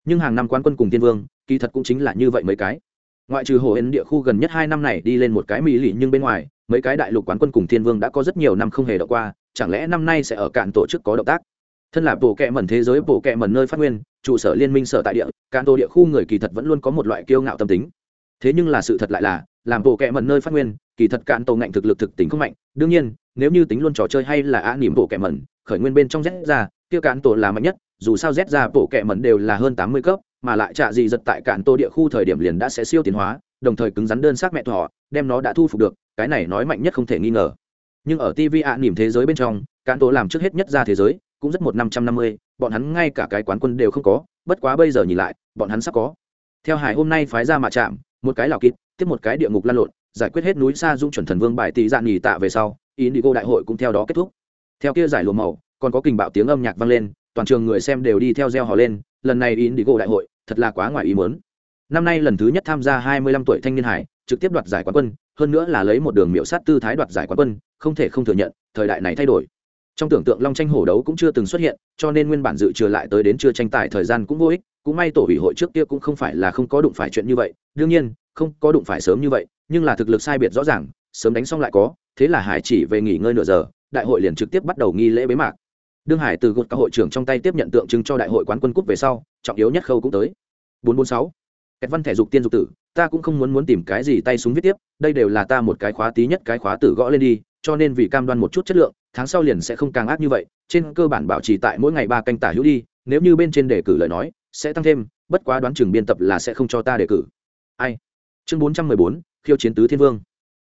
nhưng hàng năm quán quân cùng thiên vương, kỳ thật cũng chính là như vậy mấy cái. Ngoại trừ hồ hến địa khu gần nhất hai năm này đi lên một cái mỹ lì nhưng bên ngoài, mấy cái đại lục quán quân cùng thiên vương đã có rất nhiều năm không hề đọc qua, chẳng lẽ năm nay sẽ ở cạn tổ chức có động tác? Thân là bộ kệ mẩn thế giới, bộ kệ mẩn nơi phát nguyên, trụ sở liên minh sở tại địa, cạn tổ địa khu người kỳ thật vẫn luôn có một loại kiêu ngạo tâm tính. Thế nhưng là sự thật lại là, làm bộ kệ mẩn nơi phát nguyên, kỳ thật cạn tổ ngạnh thực lực thực tính không mạnh. Đương nhiên, nếu như tính luôn trò chơi hay là á niệm bộ kệ mẩn, khởi nguyên bên trong rẽ ra, kia cạn tổ là mạnh nhất dù sao z ra bộ kệ mẩn đều là hơn tám mươi cấp mà lại trả gì giật tại cạn tô địa khu thời điểm liền đã sẽ siêu tiến hóa đồng thời cứng rắn đơn xác mẹ thỏ, đem nó đã thu phục được cái này nói mạnh nhất không thể nghi ngờ. Nhưng ở tv ạ niềm thế giới bên trong cạn tô làm trước hết nhất ra thế giới cũng rất một năm trăm năm mươi bọn hắn ngay cả cái quán quân đều không có bất quá bây giờ nhìn lại bọn hắn sắp có. Theo hải hôm nay phái ra mà chạm một cái lào kịt tiếp một cái địa ngục lan lộn giải quyết hết núi xa dung chuẩn thần vương bài tỷ dạn nghỉ tạ về sau ý đại hội cũng theo đó kết thúc. Theo kia giải lùa màu còn có kình bạo tiếng âm nhạc vang lên toàn trường người xem đều đi theo reo hò lên, lần này ý đi cô đại hội, thật là quá ngoài ý muốn. Năm nay lần thứ nhất tham gia 25 tuổi thanh niên hải, trực tiếp đoạt giải quán quân, hơn nữa là lấy một đường miểu sát tư thái đoạt giải quán quân, không thể không thừa nhận, thời đại này thay đổi. Trong tưởng tượng long tranh hổ đấu cũng chưa từng xuất hiện, cho nên nguyên bản dự trừ lại tới đến chưa tranh tài thời gian cũng vô ích, cũng may tổ ủy hội trước kia cũng không phải là không có đụng phải chuyện như vậy, đương nhiên, không có đụng phải sớm như vậy, nhưng là thực lực sai biệt rõ ràng, sớm đánh xong lại có, thế là hải chỉ về nghỉ ngơi nửa giờ, đại hội liền trực tiếp bắt đầu nghi lễ bế mạc đương hải từ gột các hội trưởng trong tay tiếp nhận tượng trưng cho đại hội quán quân cúp về sau trọng yếu nhất khâu cũng tới 446. Kẹt văn thể dục tiên dục tử, ta cũng không muốn muốn tìm cái gì tay súng viết tiếp, đây đều là ta một cái khóa tí nhất cái khóa tử gõ lên đi, cho nên vì cam đoan một chút chất lượng, tháng sau liền sẽ không càng ác như vậy, trên cơ bản bảo trì tại mỗi ngày ba canh tả hữu đi, nếu như bên trên đề cử lời nói, sẽ tăng thêm, bất quá đoán chừng biên tập là sẽ không cho ta đề cử. Ai? Chương 414, khiêu chiến tứ thiên vương.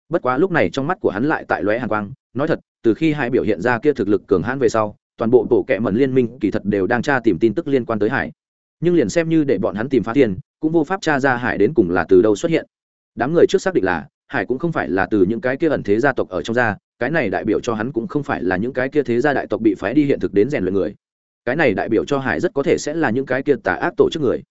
Bất quá lúc này trong mắt của hắn lại tại lóe hàn quang, nói thật, từ khi hai biểu hiện ra kia thực lực cường hãn về sau, toàn bộ bộ kệ mẩn liên minh kỳ thật đều đang tra tìm tin tức liên quan tới hải. Nhưng liền xem như để bọn hắn tìm phá thiên, cũng vô pháp tra ra hải đến cùng là từ đâu xuất hiện. Đám người trước xác định là hải cũng không phải là từ những cái kia ẩn thế gia tộc ở trong gia cái này đại biểu cho hắn cũng không phải là những cái kia thế gia đại tộc bị phái đi hiện thực đến rèn luyện người. Cái này đại biểu cho hải rất có thể sẽ là những cái kia tà ác tổ chức người.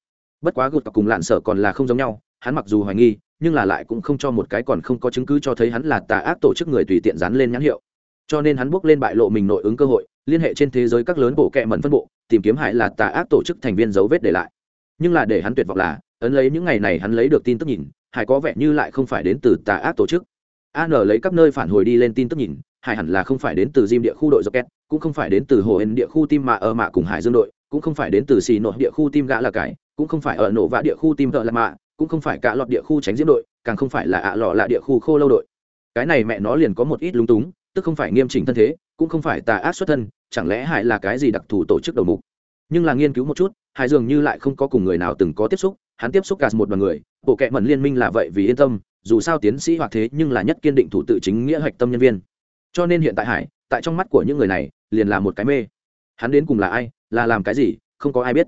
Bất quá gột cùng lạn sở còn là không giống nhau hắn mặc dù hoài nghi nhưng là lại cũng không cho một cái còn không có chứng cứ cho thấy hắn là tà ác tổ chức người tùy tiện dán lên nhãn hiệu cho nên hắn bước lên bại lộ mình nội ứng cơ hội liên hệ trên thế giới các lớn bộ kệ mẩn phân bộ tìm kiếm hại là tà ác tổ chức thành viên dấu vết để lại. Nhưng là để hắn tuyệt vọng là ấn lấy những ngày này hắn lấy được tin tức nhìn hải có vẻ như lại không phải đến từ tà ác tổ chức. An lấy các nơi phản hồi đi lên tin tức nhìn hải hẳn là không phải đến từ diêm địa khu đội rocket cũng không phải đến từ hồ hên địa khu tim mạ ở mạ cùng hải dương đội cũng không phải đến từ xì nội địa khu tim gã là cải, cũng không phải ở nổ vạ địa khu tim thợ là mạ cũng không phải cả lọt địa khu tránh diễm đội càng không phải là ạ lọ là địa khu khô lâu đội. Cái này mẹ nó liền có một ít lúng túng tức không phải nghiêm chỉnh thân thế, cũng không phải tà ác xuất thân, chẳng lẽ hải là cái gì đặc thù tổ chức đầu mục? Nhưng là nghiên cứu một chút, hải dường như lại không có cùng người nào từng có tiếp xúc, hắn tiếp xúc cả một đoàn người, bộ kệ mẩn liên minh là vậy vì yên tâm, dù sao tiến sĩ hoặc thế nhưng là nhất kiên định thủ tự chính nghĩa hạch tâm nhân viên. Cho nên hiện tại hải, tại trong mắt của những người này, liền là một cái mê. Hắn đến cùng là ai, là làm cái gì, không có ai biết.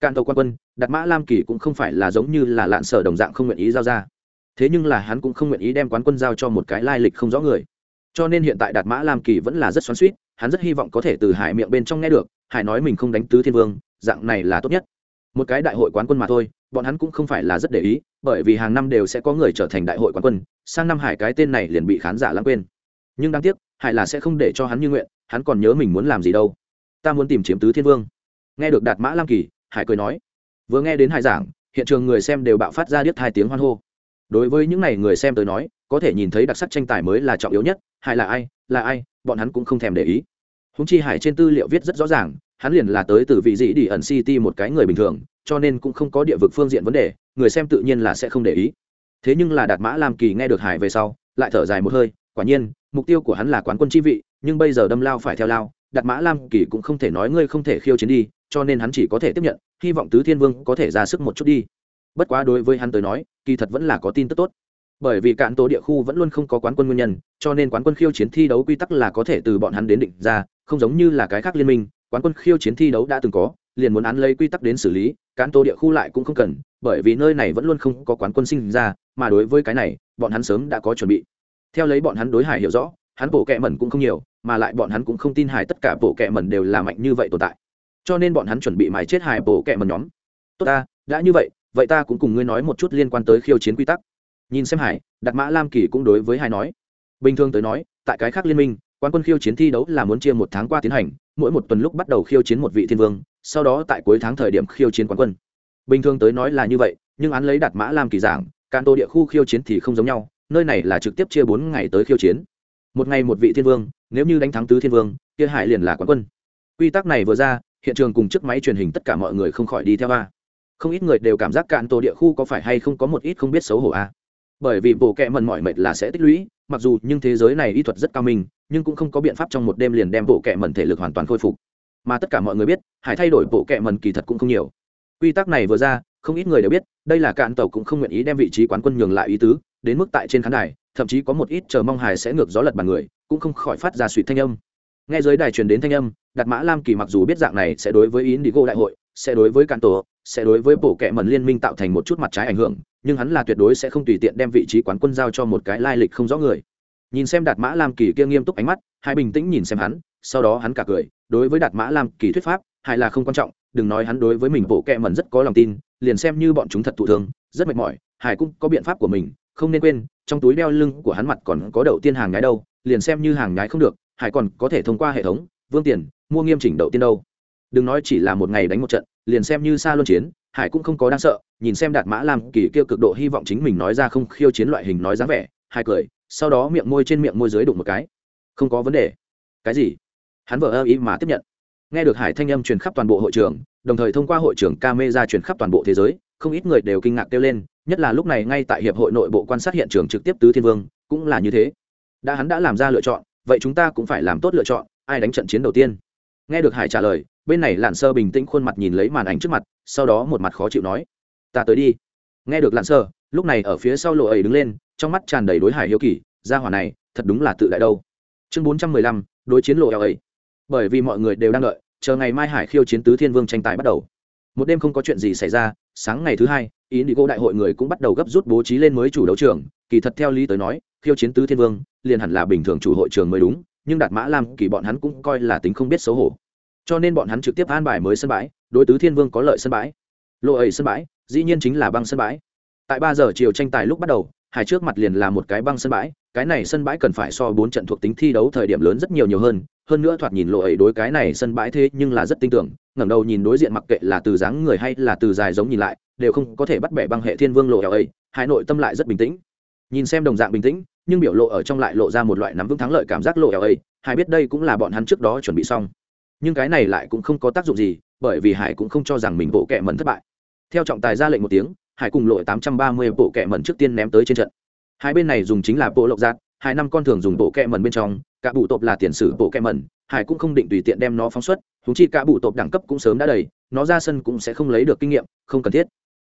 Cạn tàu quan quân đặt mã lam kỳ cũng không phải là giống như là lạn sở đồng dạng không nguyện ý giao ra. Thế nhưng là hắn cũng không nguyện ý đem quán quân giao cho một cái lai lịch không rõ người cho nên hiện tại đạt mã lam kỳ vẫn là rất xoắn suýt hắn rất hy vọng có thể từ hải miệng bên trong nghe được, hải nói mình không đánh tứ thiên vương, dạng này là tốt nhất. Một cái đại hội quán quân mà thôi, bọn hắn cũng không phải là rất để ý, bởi vì hàng năm đều sẽ có người trở thành đại hội quán quân, sang năm hải cái tên này liền bị khán giả lãng quên. Nhưng đáng tiếc, hải là sẽ không để cho hắn như nguyện, hắn còn nhớ mình muốn làm gì đâu. Ta muốn tìm chiếm tứ thiên vương. Nghe được đạt mã lam kỳ, hải cười nói. Vừa nghe đến hải giảng, hiện trường người xem đều bạo phát ra điếc hai tiếng hoan hô. Đối với những n à y người xem tới nói, có thể nhìn thấy đặc sắc tranh tài mới là trọng yếu nhất hải là ai là ai, bọn hắn cũng không thèm để ý. Húng chi hải trên tư liệu viết rất rõ ràng, hắn liền là tới từ vị dị đi ẩn city một cái người bình thường, cho nên cũng không có địa vực phương diện vấn đề, người xem tự nhiên là sẽ không để ý. Thế nhưng là đạt mã lam kỳ nghe được hải về sau, lại thở dài một hơi, quả nhiên, mục tiêu của hắn là quán quân chi vị, nhưng bây giờ đâm lao phải theo lao, đạt mã lam kỳ cũng không thể nói ngươi không thể khiêu chiến đi, cho nên hắn chỉ có thể tiếp nhận, hy vọng tứ thiên vương có thể ra sức một chút đi. Bất quá đối với hắn tới nói, kỳ thật vẫn là có tin tức tốt bởi vì cạn tổ địa khu vẫn luôn không có quán quân nguyên nhân, cho nên quán quân khiêu chiến thi đấu quy tắc là có thể từ bọn hắn đến định ra, không giống như là cái khác liên minh, quán quân khiêu chiến thi đấu đã từng có, liền muốn án lấy quy tắc đến xử lý cán tô địa khu lại cũng không cần, bởi vì nơi này vẫn luôn không có quán quân sinh ra, mà đối với cái này, bọn hắn sớm đã có chuẩn bị. Theo lấy bọn hắn đối hải hiểu rõ, hắn bộ kẹ mẩn cũng không nhiều, mà lại bọn hắn cũng không tin hải tất cả bộ kẹ mẩn đều là mạnh như vậy tồn tại. Cho nên bọn hắn chuẩn bị mái chết hải bộ kẹ mẩn nhóm. Tốt ta, đã như vậy vậy ta cũng cùng ngươi nói một chút liên quan tới khiêu chiến quy tắc nhìn xem hải đặt mã lam kỳ cũng đối với hải nói. Bình thường tới nói, tại cái khác liên minh quan quân khiêu chiến thi đấu là muốn chia một tháng qua tiến hành, mỗi một tuần lúc bắt đầu khiêu chiến một vị thiên vương, sau đó tại cuối tháng thời điểm khiêu chiến quán quân. Bình thường tới nói là như vậy, nhưng án lấy đặt mã lam kỳ giảng can tô địa khu khiêu chiến thì không giống nhau, nơi này là trực tiếp chia bốn ngày tới khiêu chiến. Một ngày một vị thiên vương, nếu như đánh thắng tứ thiên vương, kia hải liền là quán quân. Quy tắc này vừa ra, hiện trường cùng chiếc máy truyền hình tất cả mọi người không khỏi đi theo a. Không ít người đều cảm giác cạn tổ địa khu có phải hay không có một ít không biết xấu hổ a bởi vì bộ kệ mần mỏi mệt là sẽ tích lũy, mặc dù nhưng thế giới này y thuật rất cao minh, nhưng cũng không có biện pháp trong một đêm liền đem bộ kệ mần thể lực hoàn toàn khôi phục. Mà tất cả mọi người biết, hải thay đổi bộ kệ mần kỳ thật cũng không nhiều. Quy tắc này vừa ra, không ít người đều biết, đây là cạn tàu cũng không nguyện ý đem vị trí quán quân nhường lại ý tứ, đến mức tại trên khán đài, thậm chí có một ít chờ mong hải sẽ ngược gió lật bàn người, cũng không khỏi phát ra suy thanh âm. Nghe giới đài truyền đến thanh âm đặt mã lam kỳ mặc dù biết dạng này sẽ đối với ý đi gô đại hội, sẽ đối với cạn tổ sẽ đối với bộ kệ mần liên minh tạo thành một chút mặt trái ảnh hưởng nhưng hắn là tuyệt đối sẽ không tùy tiện đem vị trí quán quân giao cho một cái lai lịch không rõ người. Nhìn xem đạt mã lam kỳ kia nghiêm túc ánh mắt hai bình tĩnh nhìn xem hắn, sau đó hắn cả cười, đối với đạt mã lam kỳ thuyết pháp hay là không quan trọng, đừng nói hắn đối với mình bộ kệ mẩn rất có lòng tin, liền xem như bọn chúng thật thụ thương, rất mệt mỏi, hải cũng có biện pháp của mình, không nên quên, trong túi đeo lưng của hắn mặt còn có đậu tiên hàng nhái đâu, liền xem như hàng nhái không được, hải còn có thể thông qua hệ thống, vương tiền, mua nghiêm chỉnh đậu tiên đâu. Đừng nói chỉ là một ngày đánh một trận, liền xem như xa luân chiến, hải cũng không có đáng sợ nhìn xem đạt mã lam, kỳ kêu cực độ hy vọng chính mình nói ra không khiêu chiến loại hình nói dáng vẻ, hai cười, sau đó miệng môi trên miệng môi dưới đụng một cái. Không có vấn đề. Cái gì? Hắn vợ ơ ý mà tiếp nhận. Nghe được hải thanh âm truyền khắp toàn bộ hội trường, đồng thời thông qua hội trưởng ca mê ra truyền khắp toàn bộ thế giới, không ít người đều kinh ngạc kêu lên, nhất là lúc này ngay tại hiệp hội nội bộ quan sát hiện trường trực tiếp tứ thiên vương, cũng là như thế. Đã hắn đã làm ra lựa chọn, vậy chúng ta cũng phải làm tốt lựa chọn, ai đánh trận chiến đầu tiên? Nghe được hải trả lời, bên này lạn sơ bình tĩnh khuôn mặt nhìn lấy màn ảnh trước mặt, sau đó một mặt khó chịu nói ta tới đi. Nghe được lặn sơ, lúc này ở phía sau lộ ấy đứng lên, trong mắt tràn đầy đối hải hiếu kỳ, gia hỏa này, thật đúng là tự đại đâu. Chương bốn trăm mười lăm, đối chiến lộ eo ấy. Bởi vì mọi người đều đang đợi, chờ ngày mai hải khiêu chiến tứ thiên vương tranh tài bắt đầu. Một đêm không có chuyện gì xảy ra, sáng ngày thứ hai ý đi cô đại hội người cũng bắt đầu gấp rút bố trí lên mới chủ đấu trường. Kỳ thật theo lý tới nói, khiêu chiến tứ thiên vương, liền hẳn là bình thường chủ hội trường mới đúng, nhưng đạt mã lam kỳ bọn hắn cũng coi là tính không biết xấu hổ. Cho nên bọn hắn trực tiếp an bài mới sân bãi, đối tứ thiên vương có lợi sân bãi. Lộ ấy sân bãi dĩ nhiên chính là băng sân bãi. Tại ba giờ chiều tranh tài lúc bắt đầu hải trước mặt liền là một cái băng sân bãi, cái này sân bãi cần phải so bốn trận thuộc tính thi đấu thời điểm lớn rất nhiều nhiều hơn hơn nữa thoạt nhìn lộ ấy đối cái này sân bãi thế nhưng là rất tin tưởng, ngẩng đầu nhìn đối diện mặc kệ là từ dáng người hay là từ dài giống nhìn lại, đều không có thể bắt bẻ băng hệ thiên vương lộ ấy, hải nội tâm lại rất bình tĩnh. Nhìn xem đồng dạng bình tĩnh, nhưng biểu lộ ở trong lại lộ ra một loại nắm vững thắng lợi cảm giác lộ ấy, hải biết đây cũng là bọn hắn trước đó chuẩn bị xong. Nhưng cái này lại cũng không có tác dụng gì, bởi vì hải cũng không cho rằng mình bộ kệ mẫn thất bại theo trọng tài ra lệnh một tiếng, hải cùng lội tám trăm ba mươi bộ kẹ mẩn trước tiên ném tới trên trận. Hai bên này dùng chính là bộ lộc giạt, hai năm con thường dùng bộ kẹ mẩn bên trong, cả bụ tộp là tiền sử bộ kẹ mẩn, hải cũng không định tùy tiện đem nó phóng xuất thú chi cả bụ tộp đẳng cấp cũng sớm đã đầy, nó ra sân cũng sẽ không lấy được kinh nghiệm, không cần thiết.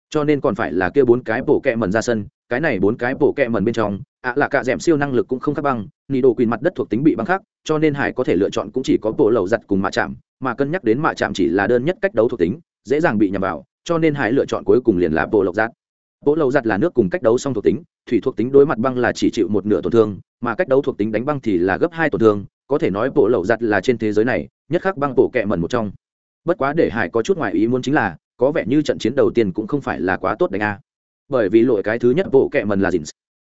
Cho nên còn phải là kia bốn cái bộ kẹ mẩn ra sân, cái này bốn cái bộ kẹ mẩn bên trong, ạ là cả d siêu năng lực cũng không khác băng nị đồ quyền mặt đất thuộc tính bị băng khác cho nên hải có thể lựa chọn cũng chỉ có bộ lầu giặt cùng mạ chạm, mà cân nhắc đến mạ chạm chỉ là đơn nhất cách đấu thuộc tính, dễ dàng bị nhầm vào cho nên hải lựa chọn cuối cùng liền là bộ lộc giặt bộ lộc giặt là nước cùng cách đấu song thuộc tính, thủy thuộc tính đối mặt băng là chỉ chịu một nửa tổn thương, mà cách đấu thuộc tính đánh băng thì là gấp hai tổn thương, có thể nói bộ lộc giặt là trên thế giới này, nhất khắc băng bộ kẹ mẩn một trong. Bất quá để hải có chút ngoại ý muốn chính là, có vẻ như trận chiến đầu tiên cũng không phải là quá tốt đánh a. Bởi vì lội cái thứ nhất bộ kẹ mẩn là dính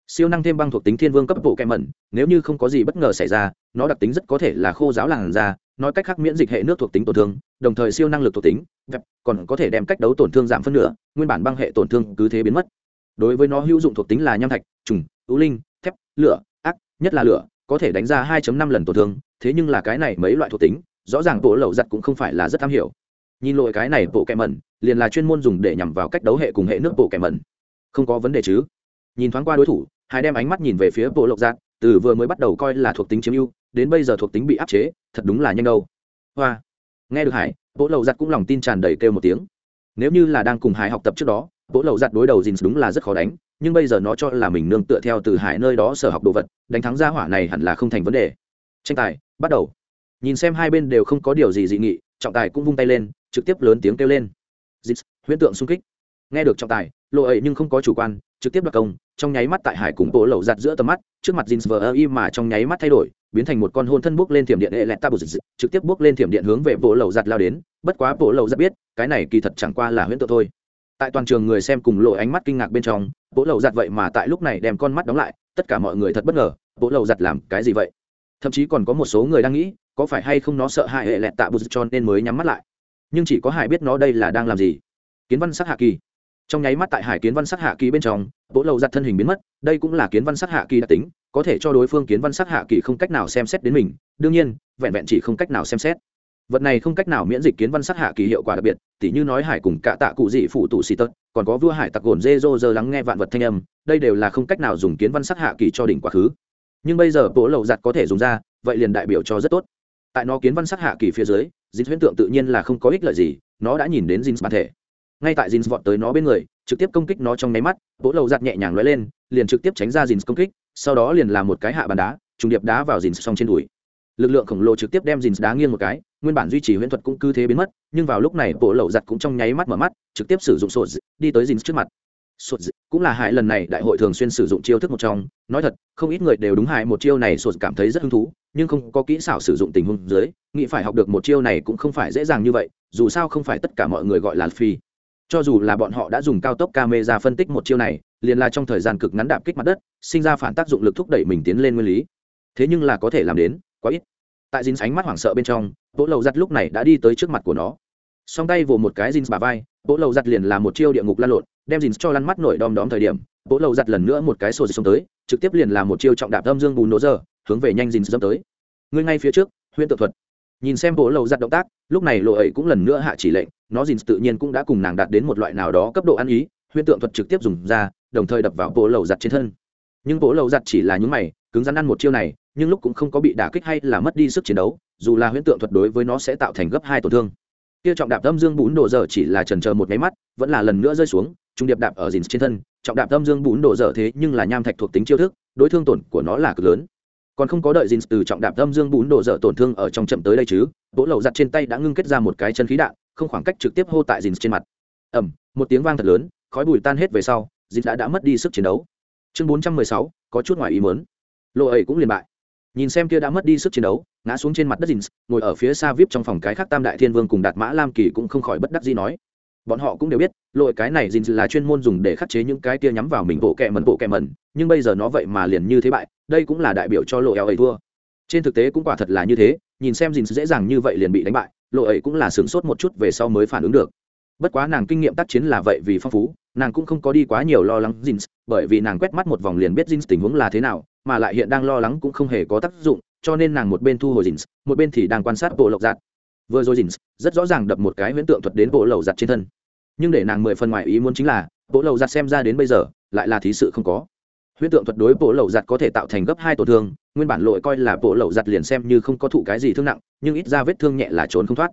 siêu năng thêm băng thuộc tính thiên vương cấp bộ kẹ mẩn, nếu như không có gì bất ngờ xảy ra, nó đặc tính rất có thể là khô giáo làn da nói cách khác miễn dịch hệ nước thuộc tính tổn thương, đồng thời siêu năng lực thuộc tính còn có thể đem cách đấu tổn thương giảm phân nửa, nguyên bản băng hệ tổn thương cứ thế biến mất. Đối với nó hữu dụng thuộc tính là nham thạch, trùng ưu linh, thép, lửa, ác, nhất là lửa, có thể đánh ra 2 năm lần tổn thương, thế nhưng là cái này mấy loại thuộc tính, rõ ràng bộ lậu giặt cũng không phải là rất am hiểu. Nhìn lội cái này bộ kẹ mẩn, liền là chuyên môn dùng để nhằm vào cách đấu hệ cùng hệ nước bộ kẹ mẩn. Không có vấn đề chứ? Nhìn thoáng qua đối thủ, hai đem ánh mắt nhìn về phía bộ lộc giặt từ vừa mới bắt đầu coi là thuộc tính chiếm ưu đến bây giờ thuộc tính bị áp chế, thật đúng là nhanh đâu. Hoa. Nghe được hải vỗ lầu giặt cũng lòng tin tràn đầy kêu một tiếng. Nếu như là đang cùng hải học tập trước đó vỗ lầu giặt đối đầu dìn đúng là rất khó đánh, nhưng bây giờ nó cho là mình nương tựa theo từ hải nơi đó sở học đồ vật, đánh thắng gia hỏa này hẳn là không thành vấn đề. Tranh tài, bắt đầu. Nhìn xem hai bên đều không có điều gì dị nghị, trọng tài cũng vung tay lên, trực tiếp lớn tiếng kêu lên. Dịp huyễn tượng sung kích. Nghe được trọng tài, lộ ấy nhưng không có chủ quan trực tiếp đoạt công, trong nháy mắt tại hải cùng bộ lậu giặt giữa tầm mắt, trước mặt jeans vờ y mà trong nháy mắt thay đổi, biến thành một con hôn thân bước lên thiểm điện hệ lẹt ta trực tiếp bước lên thiểm điện hướng về bộ lậu giặt lao đến, bất quá bộ lậu giặt biết, cái này kỳ thật chẳng qua là huyễn tượng thôi. Tại toàn trường người xem cùng lộ ánh mắt kinh ngạc bên trong, bộ lậu giặt vậy mà tại lúc này đem con mắt đóng lại, tất cả mọi người thật bất ngờ, bộ lậu giặt làm cái gì vậy? Thậm chí còn có một số người đang nghĩ, có phải hay không nó sợ hãi hệ lẹt tạ cho nên mới nhắm mắt lại. Nhưng chỉ có hải biết nó đây là đang làm gì. Kiến văn sắc hạ kỳ trong nháy mắt tại hải kiến văn sắc hạ kỳ bên trong bộ lầu giặt thân hình biến mất, đây cũng là kiến văn sắc hạ kỳ đặc tính, có thể cho đối phương kiến văn sắc hạ kỳ không cách nào xem xét đến mình, đương nhiên, vẹn vẹn chỉ không cách nào xem xét. Vật này không cách nào miễn dịch kiến văn sắc hạ kỳ hiệu quả đặc biệt, tỉ như nói hải cùng cả tạ cụ dị phụ tụ xì tật, còn có vua hải tặc gồn dê dô dơ lắng nghe vạn vật thanh âm, đây đều là không cách nào dùng kiến văn sắc hạ kỳ cho đỉnh quá khứ. Nhưng bây giờ bộ lầu giặt có thể dùng ra, vậy liền đại biểu cho rất tốt. Tại nó kiến văn sắc hạ kỳ phía dưới dính huyễn tượng tự nhiên là không có ích lợi gì, nó đã nhìn đến dính bản thể ngay tại Jin vọt tới nó bên người, trực tiếp công kích nó trong nháy mắt bộ lầu giặt nhẹ nhàng lóe lên, liền trực tiếp tránh ra Jin công kích, sau đó liền làm một cái hạ bàn đá, trùng điệp đá vào Jin xong trên đùi. Lực lượng khổng lồ trực tiếp đem Jin đá nghiêng một cái, nguyên bản duy trì huyễn thuật cũng cứ thế biến mất, nhưng vào lúc này bộ lầu giặt cũng trong nháy mắt mở mắt, trực tiếp sử dụng sột đi tới Jin trước mặt. Sột cũng là hại lần này đại hội thường xuyên sử dụng chiêu thức một trong, nói thật, không ít người đều đúng hại một chiêu này sột cảm thấy rất hứng thú, nhưng không có kỹ xảo sử dụng tình huống dưới, nghĩ phải học được một chiêu này cũng không phải dễ dàng như vậy, dù sao không phải tất cả mọi người gọi là phi cho dù là bọn họ đã dùng cao tốc camera phân tích một chiêu này, liền là trong thời gian cực ngắn đạp kích mặt đất, sinh ra phản tác dụng lực thúc đẩy mình tiến lên nguyên lý. Thế nhưng là có thể làm đến, quá ít. Tại dính ánh mắt hoảng sợ bên trong bộ lầu giặt lúc này đã đi tới trước mặt của nó. Song tay vồ một cái jeans bà vai bộ lầu giặt liền là một chiêu địa ngục lăn lộn, đem jeans cho lăn mắt nổi đom đóm thời điểm bộ lầu giặt lần nữa một cái sổ dịch xông tới, trực tiếp liền là một chiêu trọng đạp âm dương bùn nổ giờ hướng về nhanh jeans dâm tới. Người ngay phía trước Huyện tự thuật nhìn xem bộ lầu giặt động tác, lúc này lộ ấy cũng lần nữa hạ chỉ lệnh, nó dìn tự nhiên cũng đã cùng nàng đạt đến một loại nào đó cấp độ ăn ý, huyễn tượng thuật trực tiếp dùng ra, đồng thời đập vào bộ lầu giặt trên thân. Nhưng bộ lầu giặt chỉ là những mày, cứng rắn ăn một chiêu này, nhưng lúc cũng không có bị đả kích hay là mất đi sức chiến đấu, dù là huyễn tượng thuật đối với nó sẽ tạo thành gấp hai tổn thương. Kia trọng đạp tâm dương bún đồ dở chỉ là trần chờ một máy mắt, vẫn là lần nữa rơi xuống, trung điệp đạp ở dìn trên thân, trọng đạp tâm dương bún đồ dở thế nhưng là nham thạch thuộc tính chiêu thức, đối thương tổn của nó là cực lớn còn không có đợi Jin từ trọng đạp âm dương bún đổ dở tổn thương ở trong chậm tới đây chứ bộ lầu giặt trên tay đã ngưng kết ra một cái chân khí đạn, không khoảng cách trực tiếp hô tại Jin trên mặt. Ẩm một tiếng vang thật lớn, khói bụi tan hết về sau, Jin đã đã mất đi sức chiến đấu. Chương bốn trăm mười sáu, có chút ngoài ý muốn. Lộ ấy cũng liền bại. Nhìn xem kia đã mất đi sức chiến đấu, ngã xuống trên mặt đất Jin, ngồi ở phía xa vip trong phòng cái khác tam đại thiên vương cùng đạt mã lam kỳ cũng không khỏi bất đắc gì nói. Bọn họ cũng đều biết lội cái này Jin là chuyên môn dùng để khắc chế những cái kia nhắm vào mình bộ kẹ mần bộ kẹ mần nhưng bây giờ nó vậy mà liền như thế bại đây cũng là đại biểu cho lộ eo ấy thua. Trên thực tế cũng quả thật là như thế, nhìn xem dìn dễ dàng như vậy liền bị đánh bại, lộ ấy cũng là sửng sốt một chút về sau mới phản ứng được. Bất quá nàng kinh nghiệm tác chiến là vậy vì phong phú, nàng cũng không có đi quá nhiều lo lắng jeans bởi vì nàng quét mắt một vòng liền biết jeans tình huống là thế nào, mà lại hiện đang lo lắng cũng không hề có tác dụng, cho nên nàng một bên thu hồi jeans một bên thì đang quan sát bộ lộc giặt vừa rồi jeans rất rõ ràng đập một cái huyễn tượng thuật đến bộ lầu giặt trên thân. Nhưng để nàng mười phần ngoài ý muốn chính là, bộ lầu giặt xem ra đến bây giờ lại là thí sự không có huyễn tượng thuật đối bộ lậu giặt có thể tạo thành gấp hai tổn thương, nguyên bản lội coi là bộ lậu giặt liền xem như không có thụ cái gì thương nặng, nhưng ít ra vết thương nhẹ là trốn không thoát.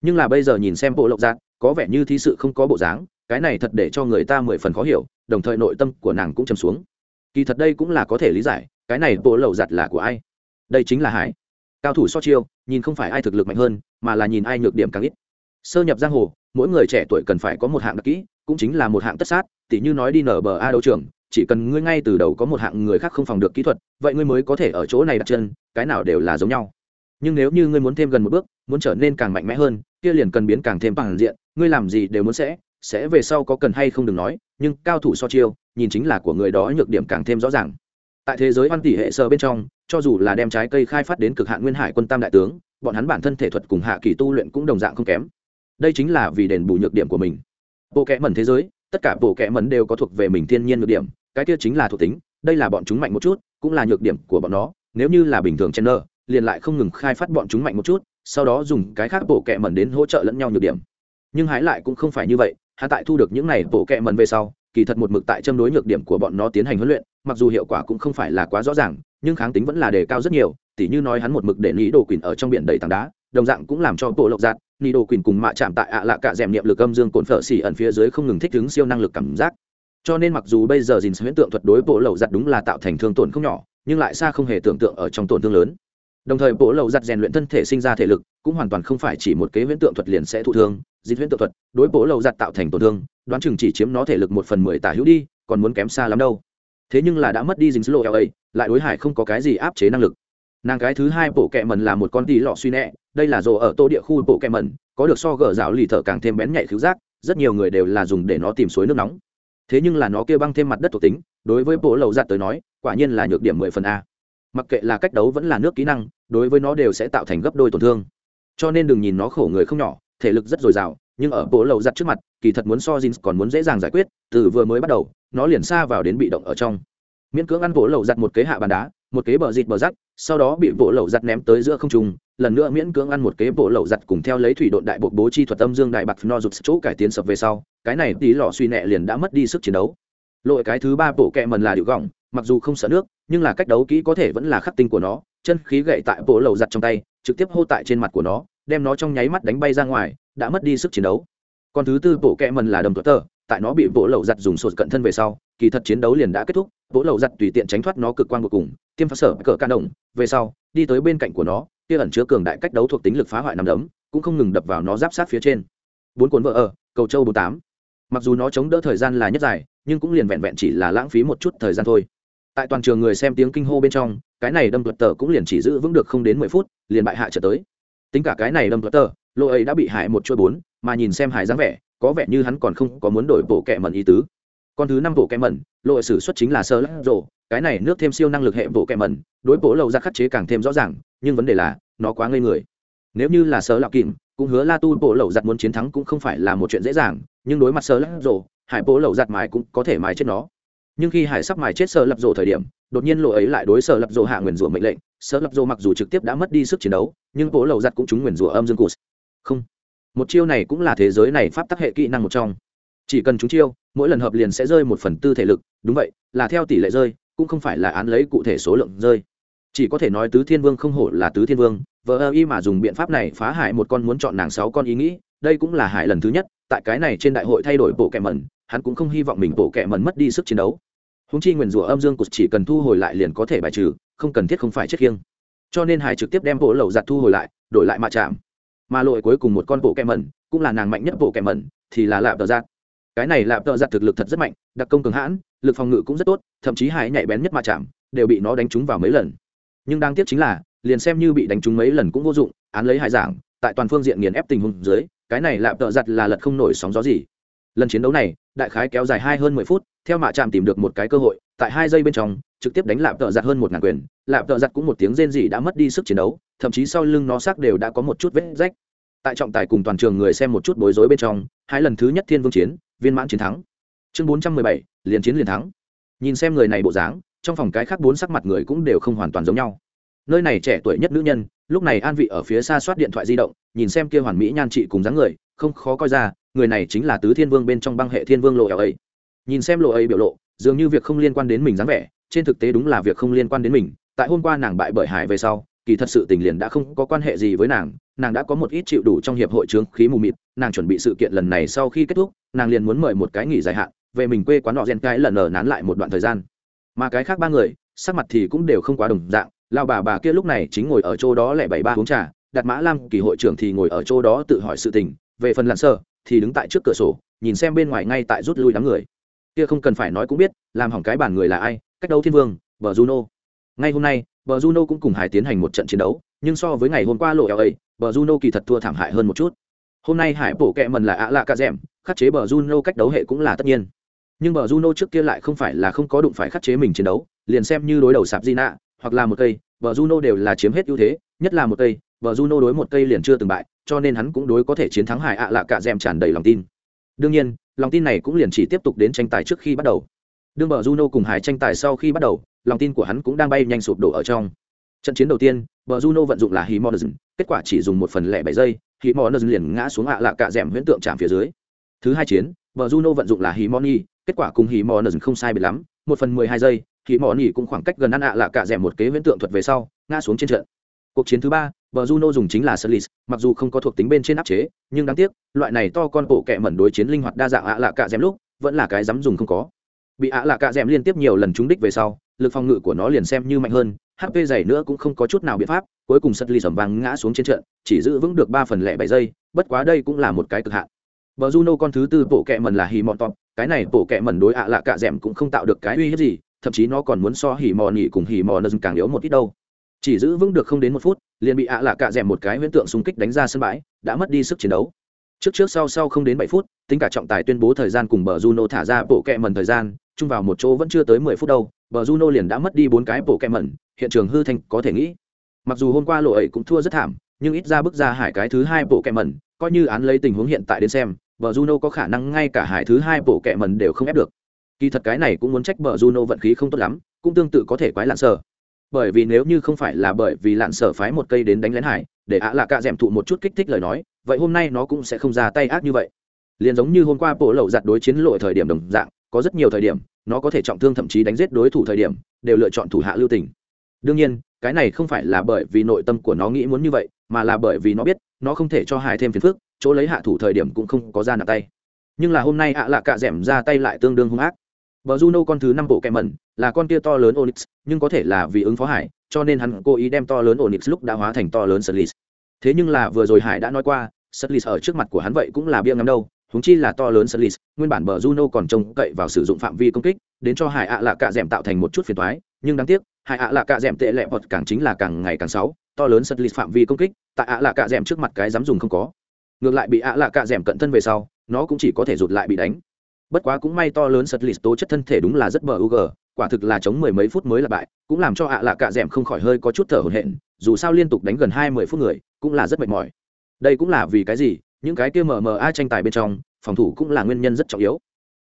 Nhưng là bây giờ nhìn xem bộ lậu giặt, có vẻ như thí sự không có bộ dáng, cái này thật để cho người ta mười phần khó hiểu, đồng thời nội tâm của nàng cũng chầm xuống. Kỳ thật đây cũng là có thể lý giải, cái này bộ lậu giặt là của ai? Đây chính là hải. Cao thủ so chiêu, nhìn không phải ai thực lực mạnh hơn, mà là nhìn ai nhược điểm càng ít. Sơ nhập giang hồ, mỗi người trẻ tuổi cần phải có một hạng đặc kỹ, cũng chính là một hạng tất sát, tỉ như nói đi nở bờ a đấu trường chỉ cần ngươi ngay từ đầu có một hạng người khác không phòng được kỹ thuật, vậy ngươi mới có thể ở chỗ này đặt chân, cái nào đều là giống nhau. Nhưng nếu như ngươi muốn thêm gần một bước, muốn trở nên càng mạnh mẽ hơn, kia liền cần biến càng thêm bằng diện, ngươi làm gì đều muốn sẽ sẽ về sau có cần hay không đừng nói, nhưng cao thủ so chiêu, nhìn chính là của người đó nhược điểm càng thêm rõ ràng. Tại thế giới văn tỷ hệ sơ bên trong, cho dù là đem trái cây khai phát đến cực hạn nguyên hải quân tam đại tướng, bọn hắn bản thân thể thuật cùng hạ kỳ tu luyện cũng đồng dạng không kém. Đây chính là vì đền bù nhược điểm của mình. Bộ kẽ mẩn thế giới tất cả bộ kẽ mẩn đều có thuộc về mình thiên nhiên nhược điểm, cái kia chính là thuộc tính, đây là bọn chúng mạnh một chút, cũng là nhược điểm của bọn nó, nếu như là bình thường chen nơ liền lại không ngừng khai phát bọn chúng mạnh một chút, sau đó dùng cái khác bộ kẹ mẩn đến hỗ trợ lẫn nhau nhược điểm. Nhưng hái lại cũng không phải như vậy, hạ tại thu được những này bộ kẹ mẩn về sau, kỳ thật một mực tại châm đối nhược điểm của bọn nó tiến hành huấn luyện, mặc dù hiệu quả cũng không phải là quá rõ ràng, nhưng kháng tính vẫn là đề cao rất nhiều, tỉ như nói hắn một mực để lý đồ quỳnh ở trong biển đầy tảng đá đồng dạng cũng làm cho bộ lộc giạt, ni đồ quỳnh cùng mạ chạm tại ạ lạ cả d niệm lực âm dương cồn phở xỉ ẩn phía dưới không ngừng thích ứng siêu năng lực cảm giác. Cho nên mặc dù bây giờ dìn huyễn tượng thuật đối bộ lậu giặt đúng là tạo thành thương tổn không nhỏ, nhưng lại xa không hề tưởng tượng ở trong tổn thương lớn. Đồng thời, bộ lậu giặt rèn luyện thân thể sinh ra thể lực, cũng hoàn toàn không phải chỉ một kế huyễn tượng thuật liền sẽ thụ thương. Dịch huyễn tượng thuật đối bộ lậu giặt tạo thành tổn thương, đoán chừng chỉ chiếm nó thể lực một phần mười tả hữu đi, còn muốn kém xa lắm đâu. Thế nhưng là đã mất đi dính lộ eo ấy, lại đối hải không có cái gì áp chế năng lực. Nàng cái thứ hai bộ kẹ mần là một con tí lọ suy nẹ đây là rồ ở tô địa khu bộ kẹm mẩn, có được so gờ rào lì thở càng thêm bén nhạy cứu giác, rất nhiều người đều là dùng để nó tìm suối nước nóng. Thế nhưng là nó kia băng thêm mặt đất thuộc tính, đối với bộ lầu giặt tới nói, quả nhiên là nhược điểm mười phần a. Mặc kệ là cách đấu vẫn là nước kỹ năng, đối với nó đều sẽ tạo thành gấp đôi tổn thương. Cho nên đừng nhìn nó khổ người không nhỏ, thể lực rất dồi dào, nhưng ở bộ lầu giặt trước mặt, kỳ thật muốn so Jin còn muốn dễ dàng giải quyết, từ vừa mới bắt đầu, nó liền xa vào đến bị động ở trong. Miễn cưỡng ăn bộ lầu giặt một kế hạ bàn đá một kế bờ dịt bờ rắc, sau đó bị bộ lẩu giặt ném tới giữa không trung, lần nữa miễn cưỡng ăn một kế bộ lẩu giặt cùng theo lấy thủy độn đại bộ bố chi thuật âm dương đại bạc no rụt chỗ cải tiến sập về sau, cái này tí lọ suy nẹ liền đã mất đi sức chiến đấu. Lội cái thứ ba bộ kẹ mần là điệu gọng, mặc dù không sợ nước, nhưng là cách đấu kỹ có thể vẫn là khắc tinh của nó, chân khí gậy tại bộ lẩu giặt trong tay, trực tiếp hô tại trên mặt của nó, đem nó trong nháy mắt đánh bay ra ngoài, đã mất đi sức chiến đấu. Còn thứ tư bộ kẹ mần là đầm tuất tờ tại nó bị vỗ lầu giặt dùng sột cận thân về sau, kỳ thật chiến đấu liền đã kết thúc, vỗ lầu giặt tùy tiện tránh thoát nó cực quan cuối cùng, tiêm phát sở cỡ can động về sau, đi tới bên cạnh của nó, kia ẩn chứa cường đại cách đấu thuộc tính lực phá hoại nằm đấm, cũng không ngừng đập vào nó giáp sát phía trên. Bốn cuốn vợ ở, cầu châu bốn tám. Mặc dù nó chống đỡ thời gian là nhất dài, nhưng cũng liền vẹn vẹn chỉ là lãng phí một chút thời gian thôi. Tại toàn trường người xem tiếng kinh hô bên trong, cái này đâm tuật tờ cũng liền chỉ giữ vững được không đến mười phút, liền bại hạ trở tới. Tính cả cái này đâm tuật tờ, lô ấy đã bị hại một chuỗi bốn, mà nhìn xem hải dáng vẻ có vẻ như hắn còn không có muốn đổi bộ kẹ mẩn ý tứ. Con thứ năm bộ kẹ mẩn, lộ sử xuất chính là sơ lắc rộ cái này nước thêm siêu năng lực hệ bộ kẹ mẩn, đối bộ lầu ra khắc chế càng thêm rõ ràng, nhưng vấn đề là, nó quá ngây người. Nếu như là sơ lạo kìm cũng hứa la tu bộ lầu giặt muốn chiến thắng cũng không phải là một chuyện dễ dàng, nhưng đối mặt sơ lắc rộ hải bộ lầu giặt mài cũng có thể mài chết nó. Nhưng khi hải sắp mài chết sơ lập rộ thời điểm, đột nhiên lộ ấy lại đối sơ lập rộ hạ nguyền rủa mệnh lệnh. Sơ lập rộ mặc dù trực tiếp đã mất đi sức chiến đấu, nhưng bộ lầu giặt cũng trúng nguyền rủa âm dương cụt. Không một chiêu này cũng là thế giới này pháp tắc hệ kỹ năng một trong. Chỉ cần chúng chiêu, mỗi lần hợp liền sẽ rơi một phần tư thể lực, đúng vậy, là theo tỷ lệ rơi, cũng không phải là án lấy cụ thể số lượng rơi. Chỉ có thể nói tứ thiên vương không hổ là tứ thiên vương vợ ơ y mà dùng biện pháp này phá hại một con muốn chọn nàng sáu con ý nghĩ, đây cũng là hại lần thứ nhất, tại cái này trên đại hội thay đổi bộ kẻ mẩn, hắn cũng không hy vọng mình bộ kẻ mẩn mất đi sức chiến đấu. Húng chi nguyền rủa âm dương cụt chỉ cần thu hồi lại liền có thể bài trừ, không cần thiết không phải chết khiêng. Cho nên hải trực tiếp đem bộ lầu giặt thu hồi lại, đổi lại mạ chạm mà lội cuối cùng một con bộ kẹ mẩn, cũng là nàng mạnh nhất bộ kẹ mẩn, thì là lạp tờ giặt. Cái này lạp tợ giặt thực lực thật rất mạnh, đặc công cường hãn, lực phòng ngự cũng rất tốt, thậm chí hải nhạy bén nhất mà chạm, đều bị nó đánh trúng vào mấy lần. Nhưng đáng tiếc chính là, liền xem như bị đánh trúng mấy lần cũng vô dụng, án lấy hải giảng, tại toàn phương diện nghiền ép tình huống dưới, cái này lạp tợ giặt là lật không nổi sóng gió gì. Lần chiến đấu này, đại khái kéo dài hai hơn mười phút, theo mạ chạm tìm được một cái cơ hội, tại hai giây bên trong, trực tiếp đánh lạp tợ giặt hơn một ngàn quyền, lạp tợ giặt cũng một tiếng rên gì đã mất đi sức chiến đấu thậm chí sau lưng nó xác đều đã có một chút vết rách. Tại trọng tài cùng toàn trường người xem một chút bối rối bên trong, hai lần thứ nhất thiên vương chiến, viên mãn chiến thắng. Chương bốn trăm mười bảy, liền chiến liền thắng. Nhìn xem người này bộ dáng, trong phòng cái khác bốn sắc mặt người cũng đều không hoàn toàn giống nhau. Nơi này trẻ tuổi nhất nữ nhân, lúc này an vị ở phía xa soát điện thoại di động, nhìn xem kia hoàn mỹ nhan trị cùng dáng người, không khó coi ra, người này chính là tứ thiên vương bên trong băng hệ thiên vương lộ ấy. Nhìn xem lộ ấy biểu lộ, dường như việc không liên quan đến mình dáng vẻ, trên thực tế đúng là việc không liên quan đến mình. Tại hôm qua nàng bại bởi hải về sau kỳ thật sự tình liền đã không có quan hệ gì với nàng nàng đã có một ít chịu đủ trong hiệp hội trướng khí mù mịt, nàng chuẩn bị sự kiện lần này sau khi kết thúc, nàng liền muốn mời một cái nghỉ dài hạn, về mình quê quán nọ gen cái lần ở nán lại một đoạn thời gian. Mà cái khác ba người, sắc mặt thì cũng đều không quá đồng dạng, lao bà bà kia lúc này chính ngồi ở chỗ đó lẻ bảy ba uống trà, đặt mã lam kỳ hội trưởng thì ngồi ở chỗ đó tự hỏi sự tình, về phần lặn sơ, thì đứng tại trước cửa sổ, nhìn xem bên ngoài ngay tại rút lui đám người. Kia không cần phải nói cũng biết, làm hỏng cái bản người là ai, cách đấu thiên vương vợ juno. Ngay hôm nay bờ juno cũng cùng hải tiến hành một trận chiến đấu, nhưng so với ngày hôm qua lộ eo bờ juno kỳ thật thua thảm hại hơn một chút. Hôm nay hải bổ kẹ mần là ạ lạ ca d khắc chế bờ juno cách đấu hệ cũng là tất nhiên. Nhưng bờ juno trước kia lại không phải là không có đụng phải khắc chế mình chiến đấu, liền xem như đối đầu sạp di nạ, hoặc là một cây, bờ juno đều là chiếm hết ưu thế, nhất là một cây, bờ juno đối một cây liền chưa từng bại, cho nên hắn cũng đối có thể chiến thắng hải ạ lạ cả d tràn đầy lòng tin. Đương nhiên, lòng tin này cũng liền chỉ tiếp tục đến tranh tài trước khi bắt đầu đương bờ juno cùng hải tranh tài sau khi bắt đầu lòng tin của hắn cũng đang bay nhanh sụp đổ ở trong. Trận chiến đầu tiên bờ juno vận dụng là himonogen kết quả chỉ dùng một phần lẻ bảy giây himonogen liền ngã xuống hạ lạ cạ d huyễn tượng chạm phía dưới. Thứ hai chiến bờ juno vận dụng là himoni kết quả cùng himonogen không sai biệt lắm một phần mười hai giây himoni cũng khoảng cách gần ăn hạ lạ cạ d một kế huyễn tượng thuật về sau ngã xuống trên trận. Cuộc chiến thứ ba bờ juno dùng chính là Solis, mặc dù không có thuộc tính bên trên áp chế nhưng đáng tiếc loại này to con bộ kẹ mẩn đối chiến linh hoạt đa dạng ạ lạ cạ d lúc vẫn là cái dám dùng không có bị ạ lạ cạ d liên tiếp nhiều lần trúng đích về sau, lực phòng ngự của nó liền xem như mạnh hơn hp dày nữa cũng không có chút nào biện pháp, cuối cùng sật ly sầm vàng ngã xuống trên trận, chỉ giữ vững được ba phần lẻ bảy giây, bất quá đây cũng là một cái cực hạn. Bờ juno con thứ tư bộ kẹ mần là hì mọn top cái này bộ kẹ mần đối ạ lạ cạ d è m cũng không tạo được cái uy hiếp gì, thậm chí nó còn muốn so hỉ mò nỉ cùng hỉ mò nơ càng yếu một ít đâu. Chỉ giữ vững được không đến một phút, liền bị ạ lạ cạ d è m một cái huyễn tượng xung kích đánh ra sân bãi, đã mất đi sức chiến đấu. Trước trước sau sau không đến bảy phút, tính cả trọng tài tuyên bố thời gian cùng bờ juno thả ra bộ kẹ mần thời gian chung vào một chỗ vẫn chưa tới mười phút đâu, bờ juno liền đã mất đi bốn cái bộ kẹ mẩn, hiện trường hư thành có thể nghĩ. Mặc dù hôm qua lộ ấy cũng thua rất thảm, nhưng ít ra bước ra hải cái thứ hai bộ kẹ mẩn, coi như án lấy tình huống hiện tại đến xem, bờ juno có khả năng ngay cả hải thứ hai bộ kẹm mẩn đều không ép được. Kỳ thật cái này cũng muốn trách bờ juno vận khí không tốt lắm, cũng tương tự có thể quái lạn sở. Bởi vì nếu như không phải là bởi vì lạn sở phái một cây đến đánh lén hải, để ạ lạ cạ d m thụ một chút kích thích lời nói, vậy hôm nay nó cũng sẽ không ra tay ác như vậy. Liền giống như hôm qua bộ lậu giặt đối chiến lội thời điểm đồng dạng có rất nhiều thời điểm nó có thể trọng thương thậm chí đánh giết đối thủ thời điểm đều lựa chọn thủ hạ lưu tình. Đương nhiên cái này không phải là bởi vì nội tâm của nó nghĩ muốn như vậy mà là bởi vì nó biết nó không thể cho hải thêm phiền phức chỗ lấy hạ thủ thời điểm cũng không có ra nặng tay. Nhưng là hôm nay ạ lạ cạ d ẻ m ra tay lại tương đương hung ác. Bờ Juno con thứ năm bộ kẹ mẩn, là con kia to lớn Onyx, nhưng có thể là vì ứng phó Hải, cho nên hắn cố ý đem to lớn Onyx lúc đã hóa thành to lớn Sutlis. Thế nhưng là vừa rồi Hải đã nói qua, Sutlis ở trước mặt của hắn vậy cũng là bia ngắm đâu, huống chi là to lớn Sutlis, nguyên bản bờ Juno còn trông cậy vào sử dụng phạm vi công kích, đến cho Hải ạ lạ cạ dẻm tạo thành một chút phiền toái, nhưng đáng tiếc, Hải ạ lạ cạ dẻm tệ lẹ bọt càng chính là càng ngày càng xấu, to lớn Sutlis phạm vi công kích, tại ạ lạ cạ dẻm trước mặt cái dám dùng không có. Ngược lại bị ạ lạ cạ dẻm cận thân về sau, nó cũng chỉ có thể rụt lại bị đánh. Bất quá cũng may to lớn sật lì tố chất thân thể đúng là rất bờ u g quả thực là chống mười mấy phút mới là bại cũng làm cho ạ lạ cạ d không khỏi hơi có chút thở hổn hển dù sao liên tục đánh gần hai mươi phút người cũng là rất mệt mỏi. Đây cũng là vì cái gì? Những cái kia mờ mờ a tranh tài bên trong, phòng thủ cũng là nguyên nhân rất trọng yếu.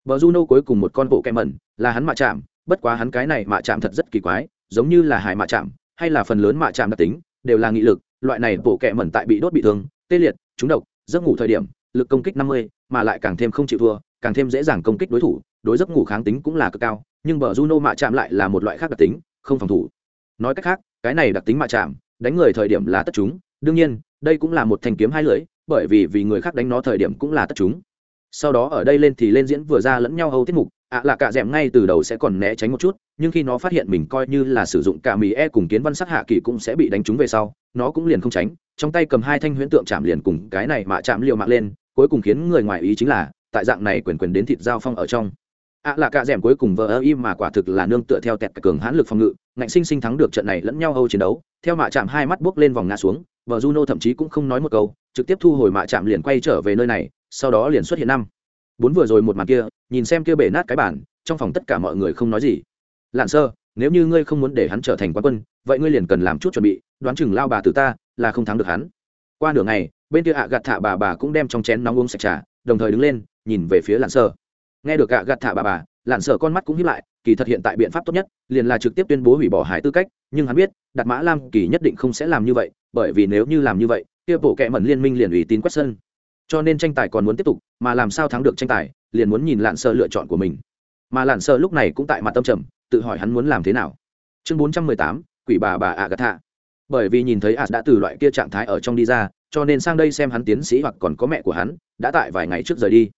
Bờ juno cuối cùng một con bộ kem mẩn, là hắn mạ chạm, bất quá hắn cái này mạ chạm thật rất kỳ quái, giống như là hải mạ chạm, hay là phần lớn mạ chạm đặc tính, đều là nghị lực, loại này bộ kẹ mẩn tại bị đốt bị thương, tê liệt, trúng độc, giấc ngủ thời điểm, lực công kích năm mươi, mà lại càng thêm không chịu thua, càng thêm dễ dàng công kích đối thủ, đối giấc ngủ kháng tính cũng là cực cao, nhưng bờ juno mạ chạm lại là một loại khác đặc tính, không phòng thủ. Nói cách khác, cái này đặc tính mạ chạm, đánh người thời điểm là tất chúng, đương nhiên, đây cũng là một thanh kiếm hai lưỡi bởi vì vì người khác đánh nó thời điểm cũng là tất chúng. Sau đó ở đây lên thì lên diễn vừa ra lẫn nhau hầu tiết mục, ạ là cả d ngay từ đầu sẽ còn né tránh một chút, nhưng khi nó phát hiện mình coi như là sử dụng cả mì e cùng kiến văn sắc hạ kỳ cũng sẽ bị đánh trúng về sau, nó cũng liền không tránh, trong tay cầm hai thanh huyễn tượng chạm liền cùng cái này mà chạm liều mạng lên, cuối cùng khiến người ngoài ý chính là, tại dạng này quyền quyền đến thịt giao phong ở trong. Ạ à là cả rèm cuối cùng vờ ơ im mà quả thực là nương tựa theo tẹt cường hãn lực phòng ngự, ngạnh sinh sinh thắng được trận này lẫn nhau hầu chiến đấu, theo mạ chạm hai mắt buốc lên vòng ngã xuống vợ juno thậm chí cũng không nói một câu, trực tiếp thu hồi mạ chạm liền quay trở về nơi này, sau đó liền xuất hiện năm. Bốn vừa rồi một màn kia, nhìn xem kia bể nát cái bản, trong phòng tất cả mọi người không nói gì. Lạn sơ, nếu như ngươi không muốn để hắn trở thành quán quân, vậy ngươi liền cần làm chút chuẩn bị, đoán chừng lao bà từ ta là không thắng được hắn. Qua nửa ngày, bên kia ạ gạt thả bà bà cũng đem trong chén nóng uống sạch trà, đồng thời đứng lên, nhìn về phía lạn sơ. Nghe được ạ gạt thả bà bà lạn sở con mắt cũng hiếp lại, kỳ thật hiện tại biện pháp tốt nhất liền là trực tiếp tuyên bố hủy bỏ hải tư cách, nhưng hắn biết đặt mã lam kỳ nhất định không sẽ làm như vậy, bởi vì nếu như làm như vậy, kia bộ kệ mẩn liên minh liền ủy tín quét sân. Cho nên tranh tài còn muốn tiếp tục, mà làm sao thắng được tranh tài, liền muốn nhìn lạn sở lựa chọn của mình. Mà lạn sở lúc này cũng tại mặt tâm trầm, tự hỏi hắn muốn làm thế nào. Chương bốn trăm mười tám, quỷ bà bà ạ gạt bởi vì nhìn thấy as đã từ loại kia trạng thái ở trong đi ra, cho nên sang đây xem hắn tiến sĩ hoặc còn có mẹ của hắn, đã tại vài ngày trước rời đi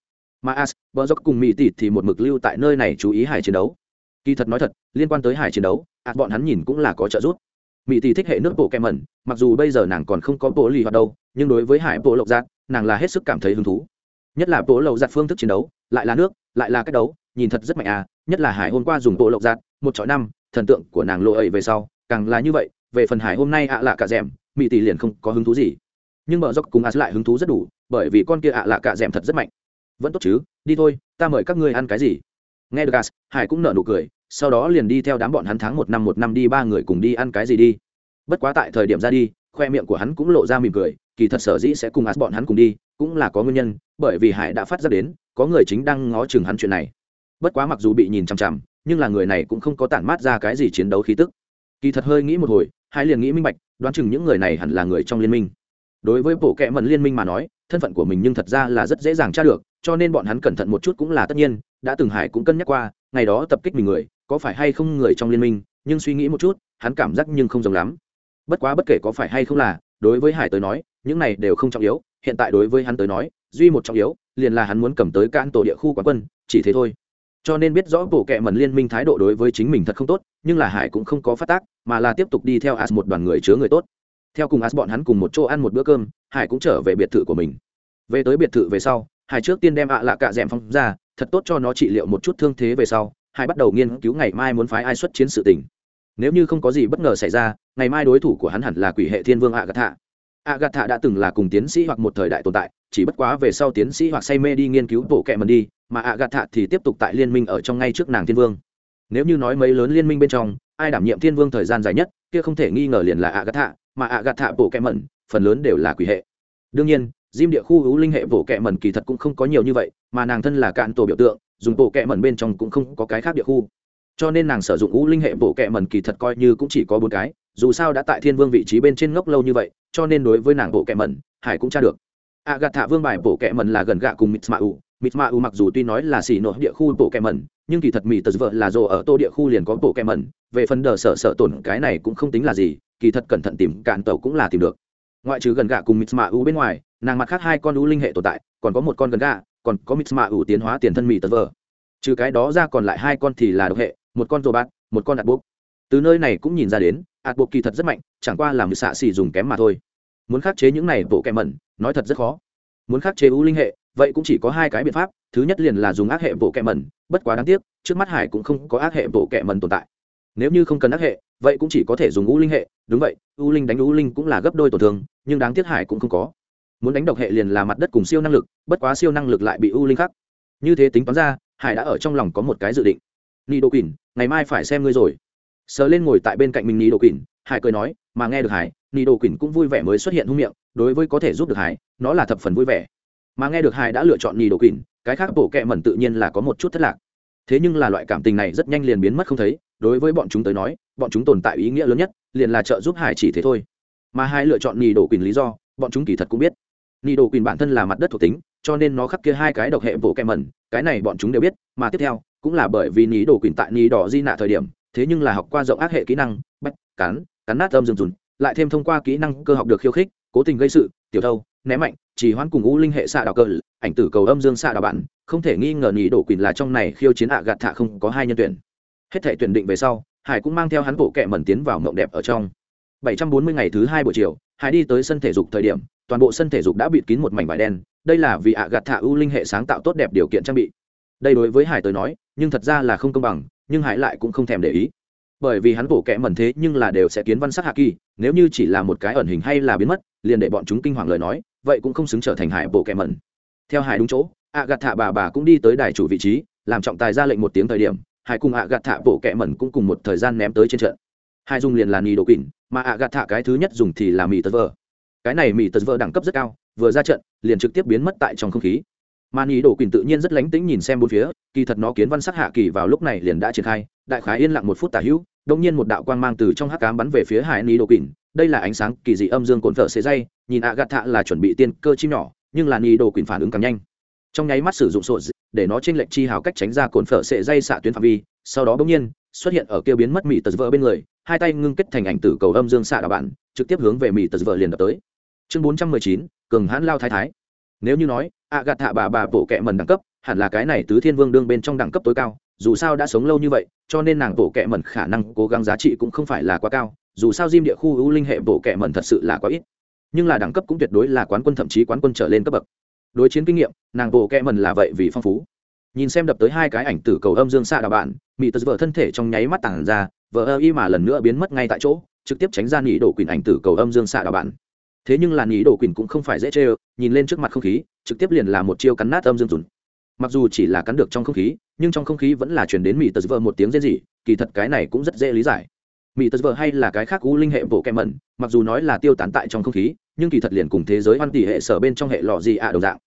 mà as, bờ dốc cùng mỹ tịt thì một mực lưu tại nơi này chú ý hải chiến đấu. Kỳ thật nói thật, liên quan tới hải chiến đấu, as bọn hắn nhìn cũng là có trợ giúp. Mỹ tỷ thích hệ nước bộ kem mẩn, mặc dù bây giờ nàng còn không có bộ lì hoạt đâu, nhưng đối với hải bộ lộc giác nàng là hết sức cảm thấy hứng thú. Nhất là bộ lộc giác phương thức chiến đấu, lại là nước, lại là cách đấu, nhìn thật rất mạnh à nhất là hải hôm qua dùng bộ lộc giác một chọi năm, thần tượng của nàng lộ ấy về sau, càng là như vậy, về phần hải hôm nay ạ lạ cả rèm, mỹ tỷ liền không có hứng thú gì. Nhưng mở dốc cùng As lại hứng thú rất đủ, bởi vì con kia ạ lạ cả rèm thật rất mạnh vẫn tốt chứ, đi thôi, ta mời các ngươi ăn cái gì? Nghe được gas hải cũng nở nụ cười, sau đó liền đi theo đám bọn hắn tháng một năm một năm đi ba người cùng đi ăn cái gì đi. Bất quá tại thời điểm ra đi, khoe miệng của hắn cũng lộ ra mỉm cười, kỳ thật sở dĩ sẽ cùng gas bọn hắn cùng đi, cũng là có nguyên nhân, bởi vì hải đã phát ra đến, có người chính đang ngó chừng hắn chuyện này. Bất quá mặc dù bị nhìn chằm chằm, nhưng là người này cũng không có tản mát ra cái gì chiến đấu khí tức. Kỳ thật hơi nghĩ một hồi, hải liền nghĩ minh bạch, đoán chừng những người này hẳn là người trong liên minh đối với bộ kệ mận liên minh mà nói, thân phận của mình nhưng thật ra là rất dễ dàng tra được, cho nên bọn hắn cẩn thận một chút cũng là tất nhiên, đã từng hải cũng cân nhắc qua, ngày đó tập kích mình người, có phải hay không người trong liên minh, nhưng suy nghĩ một chút, hắn cảm giác nhưng không giống lắm. Bất quá bất kể có phải hay không là, đối với hải tới nói, những này đều không trọng yếu, hiện tại đối với hắn tới nói, duy một trọng yếu, liền là hắn muốn cầm tới can tổ địa khu quán quân, chỉ thế thôi. Cho nên biết rõ bộ kệ mẩn liên minh thái độ đối với chính mình thật không tốt, nhưng là hải cũng không có phát tác, mà là tiếp tục đi theo as một đoàn người chứa người tốt theo cùng as bọn hắn cùng một chỗ ăn một bữa cơm, hải cũng trở về biệt thự của mình về tới biệt thự về sau, hải trước tiên đem ạ lạ cạ d ẻ m phong ra, thật tốt cho nó trị liệu một chút thương thế về sau, Hải bắt đầu nghiên cứu ngày mai muốn phái ai xuất chiến sự tình nếu như không có gì bất ngờ xảy ra, ngày mai đối thủ của hắn hẳn là quỷ hệ thiên vương ạ gạt thạ. ạ gạt thạ đã từng là cùng tiến sĩ hoặc một thời đại tồn tại, chỉ bất quá về sau tiến sĩ hoặc say mê đi nghiên cứu bộ kệ mần đi, mà ạ gạt thạ thì tiếp tục tại liên minh ở trong ngay trước nàng thiên vương nếu như nói mấy lớn liên minh bên trong, ai đảm nhiệm thiên vương thời gian dài nhất, kia không thể nghi ngờ liền là ạ gạt thạ mà ạ gạt thạ bộ kẹ mẩn, phần lớn đều là quỷ hệ. Đương nhiên diêm địa khu hữu linh hệ bộ kẹ mẩn kỳ thật cũng không có nhiều như vậy, mà nàng thân là cạn tổ biểu tượng, dùng bộ kẹ mẩn bên trong cũng không có cái khác địa khu. Cho nên nàng sử dụng hữu linh hệ bộ kẹ mẩn kỳ thật coi như cũng chỉ có bốn cái, dù sao đã tại thiên vương vị trí bên trên ngốc lâu như vậy, cho nên đối với nàng bộ kẹ mẩn, hải cũng tra được. Ạ gạt thạ vương bài bộ kẹ mẩn là gần gạ cùng mít mạ u mít mạ u mặc dù tuy nói là xì nội địa khu bộ kẹ mẩn, nhưng kỳ thật mỹ tật vợ là rồ ở tô địa khu liền có bộ kẹ mẩn, về phần đờ sở sở tổn cái này cũng không tính là gì kỳ thật cẩn thận tìm cạn tàu cũng là tìm được. Ngoại trừ gần gạ cùng mít mạ u bên ngoài, nàng mặt khác hai con u linh hệ tồn tại, còn có một con gần gạ, còn có mít mạ u tiến hóa tiền thân mỹ tật vờ. Trừ cái đó ra còn lại hai con thì là độc hệ, một con rồ bát một con đạt bốc từ nơi này cũng nhìn ra đến ạt bốc kỳ thật rất mạnh, chẳng qua làm xạ xỉ dùng kém mà thôi. Muốn khắc chế những này bộ kẹ mẩn, nói thật rất khó. Muốn khắc chế u linh hệ, vậy cũng chỉ có hai cái biện pháp, thứ nhất liền là dùng ác hệ bộ kẹ mẩn, bất quá đáng tiếc, trước mắt hải cũng không có ác hệ bộ kẹ mẩn tồn tại. Nếu như không cần ác hệ vậy cũng chỉ có thể dùng u linh hệ, đúng vậy, u linh đánh u linh cũng là gấp đôi tổn thương, nhưng đáng tiếc hải cũng không có. Muốn đánh độc hệ liền là mặt đất cùng siêu năng lực, bất quá siêu năng lực lại bị u linh khắc. Như thế tính toán ra, hải đã ở trong lòng có một cái dự định. Ni đô quỳnh ngày mai phải xem ngươi rồi. Sờ lên ngồi tại bên cạnh mình ni đô quỳnh hải cười nói, mà nghe được hải ni đô quỳnh cũng vui vẻ mới xuất hiện hung miệng, đối với có thể giúp được hải, nó là thập phần vui vẻ. Mà nghe được hải đã lựa chọn ni đô quỳnh cái khác bổ kẹ mẩn tự nhiên là có một chút thất lạc. Thế nhưng là loại cảm tình này rất nhanh liền biến mất không thấy, đối với bọn chúng tới nói bọn chúng tồn tại ý nghĩa lớn nhất, liền là trợ giúp hải chỉ thế thôi. Mà hai lựa chọn nhì đổ quyền lý do, bọn chúng kỳ thật cũng biết. Nhì đổ quyền bản thân là mặt đất thuộc tính, cho nên nó khắc kia hai cái độc hệ bổ kẹ mẩn, cái này bọn chúng đều biết, mà tiếp theo, cũng là bởi vì ní đổ quyền tại ní đỏ di nạ thời điểm, thế nhưng là học qua rộng ác hệ kỹ năng, bách cắn cắn nát âm dừng dùn, lại thêm thông qua kỹ năng cơ học được khiêu khích, cố tình gây sự, tiểu thâu ném mạnh chỉ hoãn cùng ngũ linh hệ xạ đạo cờ, ảnh tử cầu âm dương xạ đạo bản, không thể nghi ngờ ní đổ quyền là trong này khiêu chiến ạ gạt thạ không có hai nhân tuyển. Hết thể tuyển định về sau hải cũng mang theo hắn bộ kệ mẩn tiến vào mộng đẹp ở trong. 740 ngày thứ hai buổi chiều, hải đi tới sân thể dục thời điểm, toàn bộ sân thể dục đã bịt kín một mảnh vải đen, đây là vì ạ gạt thạ ưu linh hệ sáng tạo tốt đẹp điều kiện trang bị. Đây đối với hải tới nói, nhưng thật ra là không công bằng, nhưng hải lại cũng không thèm để ý. Bởi vì hắn bổ kẽ mẩn thế nhưng là đều sẽ kiến văn sắc hạ kỳ, nếu như chỉ là một cái ẩn hình hay là biến mất, liền để bọn chúng kinh hoàng lời nói, vậy cũng không xứng trở thành hải bổ kẽ mẩn. Theo hải đúng chỗ, ạ gạt thạ bà bà cũng đi tới đài chủ vị trí, làm trọng tài ra lệnh một tiếng thời điểm hải cùng ạ gạt thạ bộ kẹ mẩn cũng cùng một thời gian ném tới trên trận. Hai dùng liền là nì đồ quỳnh, mà ạ gạt thạ cái thứ nhất dùng thì là mì tật vờ cái này mì tật vờ đẳng cấp rất cao, vừa ra trận, liền trực tiếp biến mất tại trong không khí. Mà nì đồ quỳnh tự nhiên rất lánh tĩnh nhìn xem bốn phía, kỳ thật nó kiến văn sắc hạ kỳ vào lúc này liền đã triển khai, đại khái yên lặng một phút tả hữu đông nhiên một đạo quang mang từ trong hắc cám bắn về phía hải nì đồ quỳnh, đây là ánh sáng kỳ dị âm dương cồn phở xế dây, nhìn ạ gạt thạ là chuẩn bị tiên cơ chim nhỏ, nhưng là nì đồ quỳnh phản ứng càng nhanh. Trong nháy mắt sử dụng sổ để nó trên lệnh chi hào cách tránh ra cồn phở sệ dây xạ tuyến phạm vi. Sau đó bỗng nhiên, xuất hiện ở kia biến mất mỹ tật vợ bên người, hai tay ngưng kết thành ảnh tử cầu âm dương xạ đạo bản trực tiếp hướng về mỹ tật vợ liền đập tới. Chương bốn trăm mười chín, cường hãn lao thái thái. Nếu như nói, ạ gạt thạ bà bà bộ kẹ mần đẳng cấp, hẳn là cái này tứ thiên vương đương bên trong đẳng cấp tối cao, dù sao đã sống lâu như vậy, cho nên nàng bộ kẹ mần khả năng cố gắng giá trị cũng không phải là quá cao, dù sao diêm địa khu ưu linh hệ bộ kẹ mần thật sự là quá ít. Nhưng là đẳng cấp cũng tuyệt đối là quán quân, thậm chí quán quân trở lên cấp bậc đối chiến kinh nghiệm, nàng bộ kệ mần là vậy vì phong phú. Nhìn xem đập tới hai cái ảnh tử cầu âm dương xạ đạo bạn mỹ tật vợ thân thể trong nháy mắt tàng ra, vợ ơ y mà lần nữa biến mất ngay tại chỗ, trực tiếp tránh ra nỉ đổ quyền ảnh tử cầu âm dương xạ đạo bạn. Thế nhưng là nỉ đổ quỳnh cũng không phải dễ chơi nhìn lên trước mặt không khí, trực tiếp liền là một chiêu cắn nát âm dương dùn mặc dù chỉ là cắn được trong không khí, nhưng trong không khí vẫn là chuyển đến mỹ tật vợ một tiếng rên rỉ, kỳ thật cái này cũng rất dễ lý giải. Mỹ tật vợ hay là cái khác u linh hệ bộ kem mẩn, mặc dù nói là tiêu tán tại trong không khí, nhưng kỳ thật liền cùng thế giới hoan tỷ hệ sở bên trong hệ lọ gì ạ đồng dạng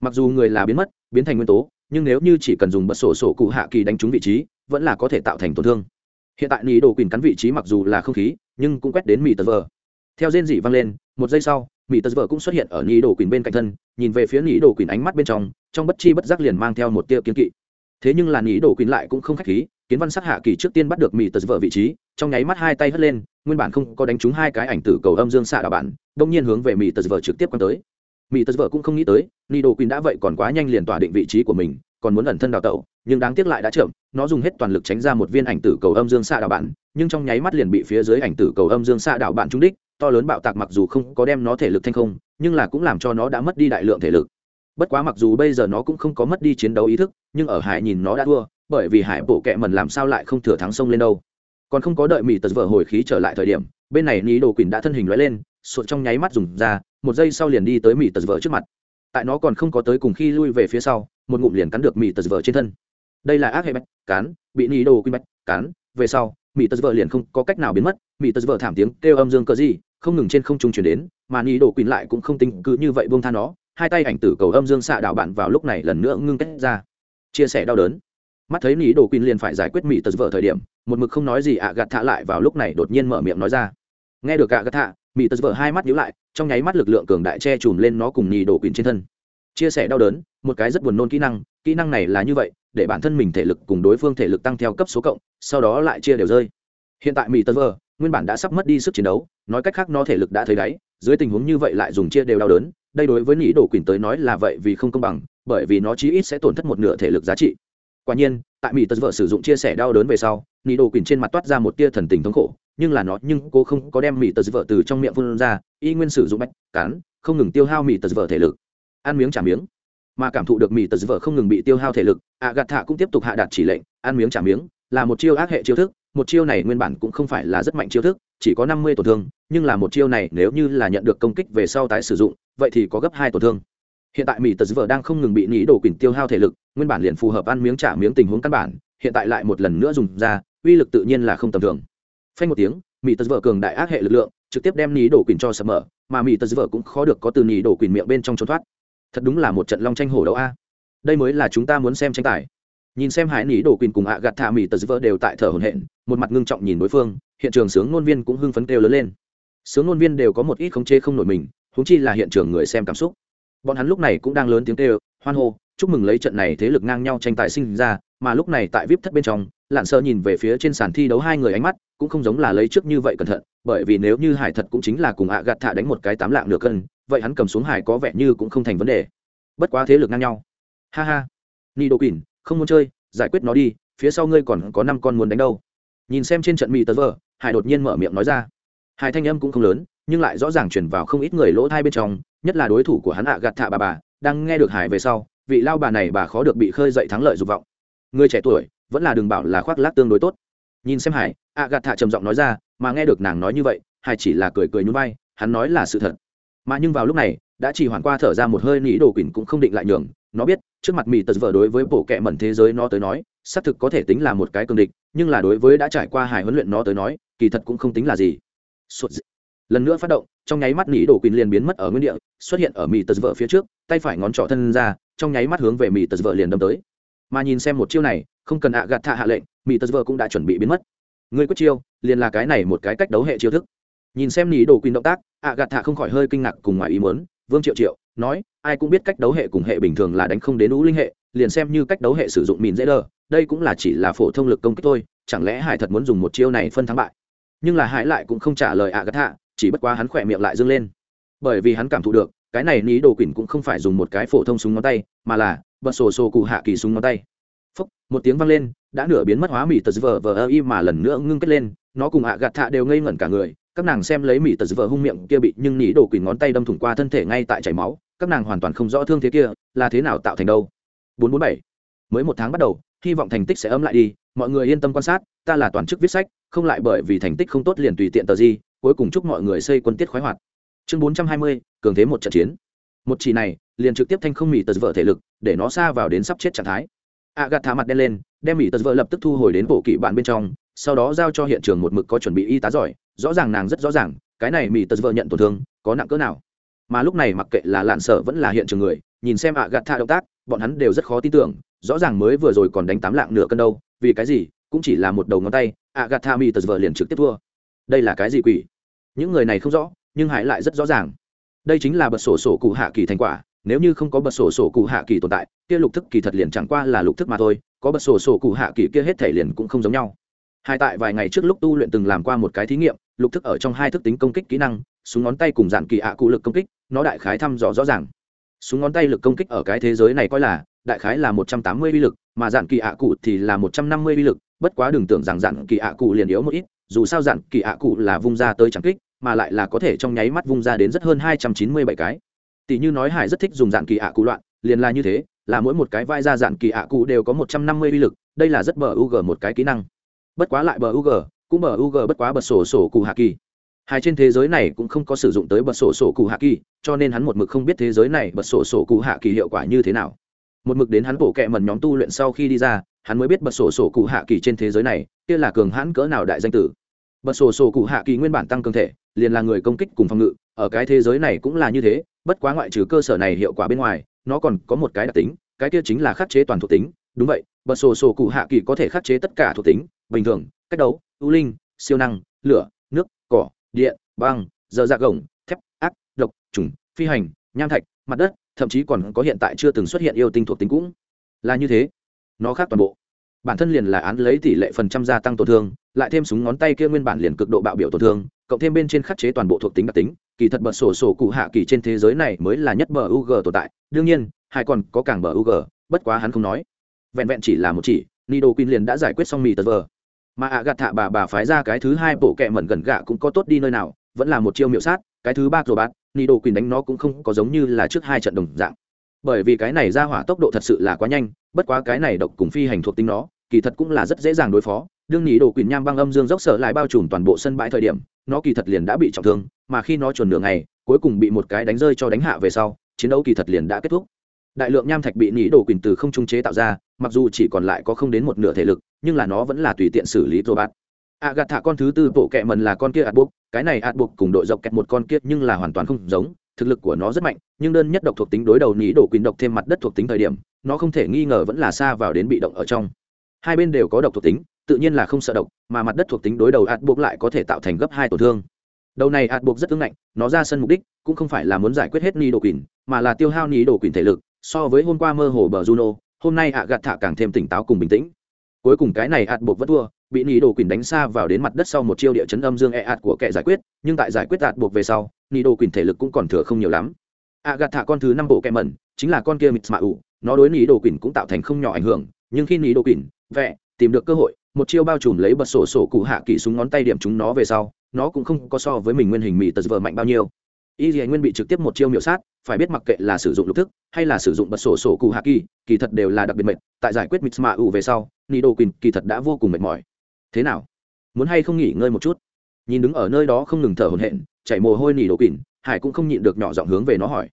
mặc dù người là biến mất, biến thành nguyên tố, nhưng nếu như chỉ cần dùng bật sổ sổ cụ hạ kỳ đánh trúng vị trí, vẫn là có thể tạo thành tổn thương. Hiện tại nỉ đồ quỳnh cắn vị trí mặc dù là không khí, nhưng cũng quét đến mỹ tật vợ theo rên dị vang lên, một giây sau mỹ tật vợ cũng xuất hiện ở nỉ đồ quỳnh bên cạnh thân, nhìn về phía nỉ đồ quỳnh ánh mắt bên trong trong bất chi bất giác liền mang theo một tia kiên kỵ. Thế nhưng là nỉ đồ quỳnh lại cũng không khách khí, kiến văn sát hạ kỳ trước tiên bắt được mỹ tật vợ vị trí, trong nháy mắt hai tay hất lên, nguyên bản không có đánh trúng hai cái ảnh tử cầu âm dương xạ đạo bản, đông nhiên hướng về mỹ tật vợ trực tiếp quan tới mỹ tật vợ cũng không nghĩ tới ni đồ quỳnh đã vậy còn quá nhanh liền tỏa định vị trí của mình còn muốn ẩn thân đào tẩu nhưng đáng tiếc lại đã chậm nó dùng hết toàn lực tránh ra một viên ảnh tử cầu âm dương xạ đạo bạn, nhưng trong nháy mắt liền bị phía dưới ảnh tử cầu âm dương xạ đạo bạn trúng đích to lớn bạo tạc mặc dù không có đem nó thể lực thanh không nhưng là cũng làm cho nó đã mất đi đại lượng thể lực. Bất quá mặc dù bây giờ nó cũng không có mất đi chiến đấu ý thức nhưng ở hải nhìn nó đã thua bởi vì hải bộ kẹ mần làm sao lại không thừa thắng sông lên đâu. Còn không có đợi mỹ tật vợ hồi khí trở lại thời điểm bên này ní đồ quỳnh đã thân hình lóe lên sụt trong nháy mắt dùng ra một giây sau liền đi tới mỹ tật vợ trước mặt. Tại nó còn không có tới cùng khi lui về phía sau, một ngụm liền cắn được mỹ tật vợ trên thân. Đây là ác hệ mạch cán, bị ní đồ quy mạch cán. Về sau mỹ tật vợ liền không có cách nào biến mất mỹ tật vợ thảm tiếng kêu âm dương cờ gì, không ngừng trên không trung chuyển đến, mà ní đồ quỳnh lại cũng không tính cứ như vậy buông tha nó, hai tay ảnh tử cầu âm dương xạ đạo bạn vào lúc này lần nữa ngưng kết ra. Chia sẻ đau đớn. Mắt thấy ní đồ quỳnh liền phải giải quyết mỹ tật vợ thời điểm, một mực không nói gì ạ gạt thạ lại vào lúc này đột nhiên mở miệng nói ra. Nghe được ạ gạt thạ mỹ tật vợ hai mắt nhíu lại, trong nháy mắt lực lượng cường đại che chùm lên nó cùng nhì đổ quỳnh trên thân. Chia sẻ đau đớn, một cái rất buồn nôn kỹ năng kỹ năng này là như vậy, để bản thân mình thể lực cùng đối phương thể lực tăng theo cấp số cộng, sau đó lại chia đều rơi. Hiện tại mỹ tật vợ, nguyên bản đã sắp mất đi sức chiến đấu, nói cách khác nó thể lực đã thấy đáy, dưới tình huống như vậy lại dùng chia đều đau đớn, đây đối với nhì đổ quỳnh tới nói là vậy vì không công bằng, bởi vì nó chí ít sẽ tổn thất một nửa thể lực giá trị. Quả nhiên, tại mỹ tật vợ sử dụng chia sẻ đau đớn về sau nhì đổ quỳnh trên mặt toát ra một tia thần tình thống khổ nhưng là nó nhưng cô không có đem mỹ tật vợ từ trong miệng phun ra, y nguyên sử dụng bách cắn, không ngừng tiêu hao mỹ tật vợ thể lực. Ăn miếng trả miếng. Mà cảm thụ được mỹ tật vợ không ngừng bị tiêu hao thể lực ạ gạt thạ cũng tiếp tục hạ đạt chỉ lệnh, ăn miếng trả miếng, là một chiêu ác hệ chiêu thức, một chiêu này nguyên bản cũng không phải là rất mạnh chiêu thức, chỉ có năm mươi tổn thương, nhưng là một chiêu này nếu như là nhận được công kích về sau tái sử dụng, vậy thì có gấp hai tổn thương. Hiện tại mỹ tật vợ đang không ngừng bị nỉ đổ quỳnh tiêu hao thể lực, nguyên bản liền phù hợp ăn miếng trả miếng tình huống căn bản, hiện tại lại một lần nữa dùng ra, uy lực tự nhiên là không tầm thường phanh một tiếng mỹ tật vợ cường đại ác hệ lực lượng, trực tiếp đem nỉ đổ quyền cho sập mở, mà mỹ tật vợ cũng khó được có từ nỉ đổ quyền miệng bên trong trốn thoát. Thật đúng là một trận long tranh hổ đấu a. Đây mới là chúng ta muốn xem tranh tài. Nhìn xem hải nỉ đổ quyền cùng ạ gạt thả mỹ tật vợ đều tại thở hồn hện một mặt ngưng trọng nhìn đối phương, hiện trường sướng ngôn viên cũng hưng phấn kêu lớn lên. Sướng ngôn viên đều có một ít không chế không nổi mình húng chi là hiện trường người xem cảm xúc. Bọn hắn lúc này cũng đang lớn tiếng kêu, hoan hô, chúc mừng lấy trận này thế lực ngang nhau tranh tài sinh ra, mà lúc này tại vip thất bên trong lạn sơ nhìn về phía trên sàn thi đấu hai người ánh mắt, cũng không giống là lấy trước như vậy cẩn thận, bởi vì nếu như hải thật cũng chính là cùng ạ gạt thả đánh một cái tám lạng nửa cân, vậy hắn cầm xuống hải có vẻ như cũng không thành vấn đề. Bất quá thế lực ngang nhau. Ha ha. Ni đô quỳnh, không muốn chơi, giải quyết nó đi, phía sau ngươi còn có năm con muốn đánh đâu? Nhìn xem trên trận mỹ tờ vờ hải đột nhiên mở miệng nói ra. Hải thanh âm cũng không lớn, nhưng lại rõ ràng chuyển vào không ít người lỗ thai bên trong, nhất là đối thủ của hắn ạ gạt thạ bà bà, đang nghe được hải về sau, vị lao bà này bà khó được bị khơi dậy thắng lợi dục vọng. Người trẻ tuổi vẫn là đừng bảo là khoác lác tương đối tốt. Nhìn xem hải ạ gạt thạ trầm giọng nói ra, mà nghe được nàng nói như vậy, hải chỉ là cười cười nhún vai, hắn nói là sự thật. Mà nhưng vào lúc này, đã chỉ hoàn qua thở ra một hơi nỉ đồ quỳnh cũng không định lại nhường, nó biết, trước mặt mỹ tật vợ đối với bộ kệ mẩn thế giới nó tới nói, xác thực có thể tính là một cái cường địch, nhưng là đối với đã trải qua hải huấn luyện nó tới nói, kỳ thật cũng không tính là gì. Lần nữa phát động, trong nháy mắt nỉ đồ quỳnh liền biến mất ở nguyên địa, xuất hiện ở mỹ tật vợ phía trước, tay phải ngón trỏ thân ra, trong nháy mắt hướng về mỹ tật vợ liền đâm tới mà nhìn xem một chiêu này, không cần ạ gạt thạ hạ lệnh mỹ tật vợ cũng đã chuẩn bị biến mất. Người quyết chiêu, liền là cái này một cái cách đấu hệ chiêu thức. Nhìn xem nỉ đồ quyền động tác, ạ gạt thạ không khỏi hơi kinh ngạc cùng ngoài ý muốn, vương triệu triệu, nói, ai cũng biết cách đấu hệ cùng hệ bình thường là đánh không đến ú linh hệ, liền xem như cách đấu hệ sử dụng mìn dễ đờ, đây cũng là chỉ là phổ thông lực công kích thôi, chẳng lẽ hải thật muốn dùng một chiêu này phân thắng bại? Nhưng là hải lại cũng không trả lời ạ gạt thạ, chỉ bất quá hắn khỏe miệng lại dâng lên. Bởi vì hắn cảm thụ được, cái này ní đồ quỳnh cũng không phải dùng một cái phổ thông súng ngón tay, mà là bật sổ sổ cụ hạ kỳ súng ngón tay. Phúc, một tiếng vang lên, đã nửa biến mất hóa mỹ tật vờ vờ ơ y mà lần nữa ngưng kết lên, nó cùng ạ gạt thạ đều ngây ngẩn cả người, các nàng xem lấy mỹ tật vờ hung miệng kia bị nhưng nỉ đổ quỳ ngón tay đâm thủng qua thân thể ngay tại chảy máu, các nàng hoàn toàn không rõ thương thế kia là thế nào tạo thành đâu. Bốn bốn bảy, mới một tháng bắt đầu, hy vọng thành tích sẽ ấm lại đi, mọi người yên tâm quan sát, ta là toàn chức viết sách, không lại bởi vì thành tích không tốt liền tùy tiện tờ gì cuối cùng chúc mọi người xây quân tiết khoái hoạt. Chương bốn trăm hai mươi, cường thế một trận chiến. Một chỉ này liền trực tiếp thanh không mỹ tật vợ thể lực, để nó xa vào đến sắp chết trạng thái. A gạt thả mặt đen lên, đem mỹ tật vợ lập tức thu hồi đến bộ kỷ bạn bên trong, sau đó giao cho hiện trường một mực có chuẩn bị y tá giỏi, rõ ràng nàng rất rõ ràng, cái này mỹ tật vợ nhận tổn thương, có nặng cỡ nào. Mà lúc này mặc kệ là lạn sở vẫn là hiện trường người, nhìn xem ạ gạt thạ động tác, bọn hắn đều rất khó tin tưởng, rõ ràng mới vừa rồi còn đánh tám lạng nửa cân đâu, vì cái gì? Cũng chỉ là một đầu ngón tay ạ gạt thạ mỹ tật vợ liền trực tiếp thua. Đây là cái gì quỷ? Những người này không rõ, nhưng hải lại rất rõ ràng. Đây chính là bật sổ sổ cụ hạ kỳ thành quả nếu như không có bật sổ sổ cụ hạ kỳ tồn tại, kia lục thức kỳ thật liền chẳng qua là lục thức mà thôi, có bật sổ sổ cụ hạ kỳ kia hết thể liền cũng không giống nhau. Hai tại vài ngày trước lúc tu luyện từng làm qua một cái thí nghiệm, lục thức ở trong hai thức tính công kích kỹ năng, súng ngón tay cùng dạn kỳ hạ cụ lực công kích, nó đại khái thăm dò rõ ràng. Súng ngón tay lực công kích ở cái thế giới này coi là, đại khái là một trăm tám mươi vi lực, mà dạn kỳ hạ cụ thì là một trăm năm mươi vi lực, bất quá đừng tưởng rằng dạn kỳ hạ cụ liền yếu một ít, dù sao dạn kỳ hạ cụ là vung ra tới chẳng kích, mà lại là có thể trong nháy mắt vung ra đến rất hơn hai trăm chín mươi bảy cái tỷ như nói hải rất thích dùng dạng kỳ ạ cụ loạn, liền là như thế, là mỗi một cái vai ra dạng kỳ ạ cụ đều có một trăm năm mươi uy lực, đây là rất bờ u g một cái kỹ năng. Bất quá lại bờ u g cũng bờ u g bất quá bật sổ sổ cụ hạ kỳ. Hai trên thế giới này cũng không có sử dụng tới bật sổ sổ cụ hạ kỳ, cho nên hắn một mực không biết thế giới này bật sổ sổ cụ hạ kỳ hiệu quả như thế nào. Một mực đến hắn bổ kẹ mần nhóm tu luyện sau khi đi ra, hắn mới biết bật sổ sổ cụ hạ kỳ trên thế giới này, kia là cường hãn cỡ nào đại danh tử. Bật sổ sổ cụ hạ kỳ nguyên bản tăng cường thể, liền là người công kích cùng phòng ngự, ở cái thế giới này cũng là như thế bất quá ngoại trừ cơ sở này hiệu quả bên ngoài, nó còn có một cái đặc tính, cái kia chính là khắc chế toàn thuộc tính. Đúng vậy, bật sổ sổ cụ hạ kỳ có thể khắc chế tất cả thuộc tính, bình thường, cách đấu, ưu linh, siêu năng, lửa, nước, cỏ, điện, băng, giờ dạ gồng, thép, ác, độc, trùng, phi hành, nham thạch, mặt đất, thậm chí còn có hiện tại chưa từng xuất hiện yêu tinh thuộc tính cũng là như thế. Nó khác toàn bộ. Bản thân liền là án lấy tỷ lệ phần trăm gia tăng tổn thương, lại thêm súng ngón tay kia nguyên bản liền cực độ bạo biểu tổn thương, cộng thêm bên trên khắc chế toàn bộ thuộc tính đặc tính kỳ thật bật sổ sổ cụ hạ kỳ trên thế giới này mới là nhất bờ UG tồn tại. Đương nhiên hai còn có càng bờ UG, bất quá hắn không nói. Vẹn vẹn chỉ là một chỉ nido queen liền đã giải quyết xong mì tờ vờ. Mà ạ gạt thạ bà bà phái ra cái thứ hai bộ kẹ mẩn gần gạ cũng có tốt đi nơi nào vẫn là một chiêu miệu sát cái thứ ba rồi bát nido queen đánh nó cũng không có giống như là trước hai trận đồng dạng. Bởi vì cái này ra hỏa tốc độ thật sự là quá nhanh bất quá cái này độc cùng phi hành thuộc tính nó kỳ thật cũng là rất dễ dàng đối phó. Đương nhị đồ quỳnh nham băng âm dương dốc sở lại bao trùm toàn bộ sân bãi thời điểm nó kỳ thật liền đã bị trọng thương mà khi nó chuẩn nửa ngày, cuối cùng bị một cái đánh rơi cho đánh hạ về sau, chiến đấu kỳ thật liền đã kết thúc. Đại lượng nham thạch bị nỉ đồ quỳnh từ không trung chế tạo ra, mặc dù chỉ còn lại có không đến một nửa thể lực, nhưng là nó vẫn là tùy tiện xử lý robot a gạt thả con thứ tư bộ kẹ mần là con kia ạt buộc, cái này ạt buộc cùng đội dọc kẹt một con kia nhưng là hoàn toàn không giống, thực lực của nó rất mạnh, nhưng đơn nhất độc thuộc tính đối đầu nỉ đồ quỳnh độc thêm mặt đất thuộc tính thời điểm, nó không thể nghi ngờ vẫn là xa vào đến bị động ở trong. Hai bên đều có độc thuộc tính, tự nhiên là không sợ độc, mà mặt đất thuộc tính đối đầu ạt buộc lại có thể tạo thành gấp hai tổn thương đầu này ạt buộc rất ứng ngạnh, nó ra sân mục đích cũng không phải là muốn giải quyết hết ni đồ quỳnh, mà là tiêu hao ni đồ quỳnh thể lực, so với hôm qua mơ hồ bờ juno, hôm nay ạ gạt thả càng thêm tỉnh táo cùng bình tĩnh. Cuối cùng cái này ạt buộc vẫn thua, bị ni đồ quỳnh đánh xa vào đến mặt đất sau một chiêu địa chấn âm dương e ạt của kẻ giải quyết, nhưng tại giải quyết ạt buộc về sau, ni đồ quỳnh thể lực cũng còn thừa không nhiều lắm. Ạ gạt thả con thứ năm bộ kẹ mẩn, chính là con kia mịt mạ ủ nó đối ni đồ quỳnh cũng tạo thành không nhỏ ảnh hưởng, nhưng khi ni đồ quỳnh vẽ tìm được cơ hội một chiêu bao trùm lấy bật sổ sổ cụ hạ kỳ súng ngón tay điểm chúng nó về sau, nó cũng không có so với mình nguyên hình mỹ tật vờ mạnh bao nhiêu. Y dì nguyên bị trực tiếp một chiêu miểu sát, phải biết mặc kệ là sử dụng lục thức hay là sử dụng bật sổ sổ cụ hạ kỳ kỳ thật đều là đặc biệt mệt, tại giải quyết mít mạ ủ về sau, nido quỳnh kỳ thật đã vô cùng mệt mỏi. Thế nào? Muốn hay không nghỉ ngơi một chút? Nhìn đứng ở nơi đó không ngừng thở hổn hển, chảy mồ hôi nỉ đồ quỳnh, hải cũng không nhịn được nhỏ giọng hướng về nó hỏi.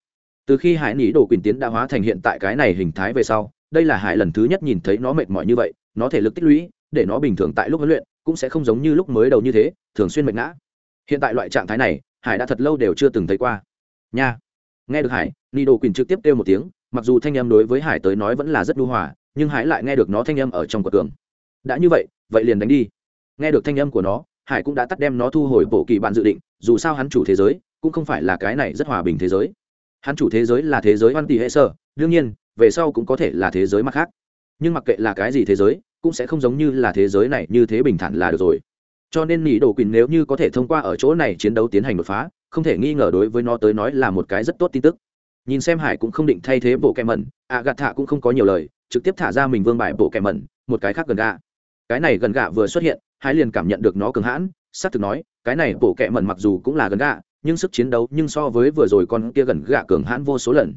Từ khi hải nỉ đồ quỳnh tiến đã hóa thành hiện tại cái này hình thái về sau, đây là hải lần thứ nhất nhìn thấy nó mệt mỏi như vậy, nó thể lực tích lũy để nó bình thường tại lúc huấn luyện cũng sẽ không giống như lúc mới đầu như thế, thường xuyên mệt ngã. Hiện tại loại trạng thái này, hải đã thật lâu đều chưa từng thấy qua. Nha. Nghe được hải ni đồ quỳnh trực tiếp kêu một tiếng, mặc dù thanh âm đối với hải tới nói vẫn là rất lưu hòa, nhưng hải lại nghe được nó thanh âm ở trong quật tường. Đã như vậy vậy liền đánh đi. Nghe được thanh âm của nó, hải cũng đã tắt đem nó thu hồi bộ kỳ bạn dự định, dù sao hắn chủ thế giới, cũng không phải là cái này rất hòa bình thế giới. Hắn chủ thế giới là thế giới văn tỷ hệ sơ đương nhiên, về sau cũng có thể là thế giới mặt khác. Nhưng mặc kệ là cái gì thế giới cũng sẽ không giống như là thế giới này như thế bình thản là được rồi. Cho nên nỉ đồ quỳnh nếu như có thể thông qua ở chỗ này chiến đấu tiến hành đột phá, không thể nghi ngờ đối với nó tới nói là một cái rất tốt tin tức. Nhìn xem hải cũng không định thay thế bộ kẹ mẩn ạ gạt thạ cũng không có nhiều lời, trực tiếp thả ra mình vương bài bộ kẹ mẩn, một cái khác gần gạ cái này gần gạ vừa xuất hiện, hải liền cảm nhận được nó cường hãn, xác thực nói, cái này bộ kẹ mẩn mặc dù cũng là gần gạ nhưng sức chiến đấu nhưng so với vừa rồi con kia gần gạ cường hãn vô số lần.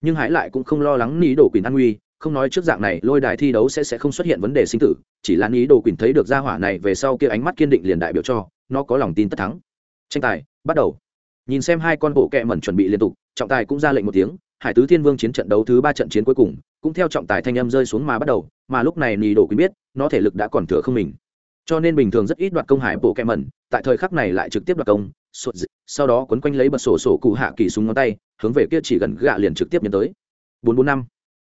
Nhưng hải lại cũng không lo lắng nỉ đồ quỳnh an nguy không nói trước dạng này, lôi đài thi đấu sẽ sẽ không xuất hiện vấn đề sinh tử, chỉ là ý đồ quỳnh thấy được gia hỏa này về sau kia ánh mắt kiên định liền đại biểu cho, nó có lòng tin tất thắng. Tranh tài, bắt đầu. Nhìn xem hai con bộ kẹ mẩn chuẩn bị liên tục, trọng tài cũng ra lệnh một tiếng, hải tứ thiên vương chiến trận đấu thứ ba trận chiến cuối cùng, cũng theo trọng tài thanh âm rơi xuống mà bắt đầu, mà lúc này nì đồ quỳnh biết, nó thể lực đã còn thừa không mình. Cho nên bình thường rất ít đoạt công hải bộ kẹ mẩn, tại thời khắc này lại trực tiếp đoạt công sau đó quấn quanh lấy bật sổ sổ cụ hạ kỳ súng ngón tay, hướng về kia chỉ gần gạ liền trực tiếp nhấn tới. Bốn bốn năm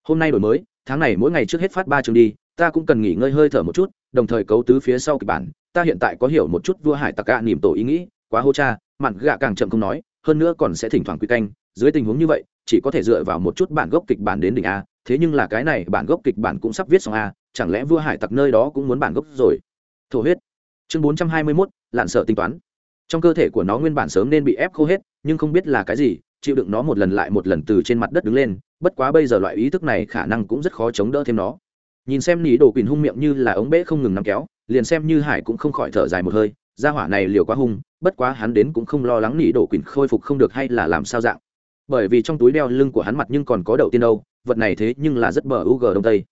hôm nay đổi mới, tháng này mỗi ngày trước hết phát ba chương đi, ta cũng cần nghỉ ngơi hơi thở một chút, đồng thời cấu tứ phía sau kịch bản, ta hiện tại có hiểu một chút vua hải tặc gạ niềm tổ ý nghĩ, quá hô cha mặn gạ càng chậm không nói, hơn nữa còn sẽ thỉnh thoảng quy canh, dưới tình huống như vậy, chỉ có thể dựa vào một chút bản gốc kịch bản đến đỉnh a, thế nhưng là cái này bản gốc kịch bản cũng sắp viết xong a, chẳng lẽ vua hải tặc nơi đó cũng muốn bản gốc rồi? Thổ huyết. Chương bốn trăm hai mươi mốt, lạn sợ tính toán. Trong cơ thể của nó nguyên bản sớm nên bị ép khô hết, nhưng không biết là cái gì chịu đựng nó một lần lại một lần từ trên mặt đất đứng lên, bất quá bây giờ loại ý thức này khả năng cũng rất khó chống đỡ thêm nó. Nhìn xem nỉ đồ quỳnh hung miệng như là ống bể không ngừng nắm kéo, liền xem như hải cũng không khỏi thở dài một hơi ra hỏa này liều quá hung, bất quá hắn đến cũng không lo lắng nỉ đồ quỳnh khôi phục không được hay là làm sao dạng. Bởi vì trong túi đeo lưng của hắn mặt nhưng còn có đầu tiên đâu, vật này thế nhưng là rất bờ u g đông tây.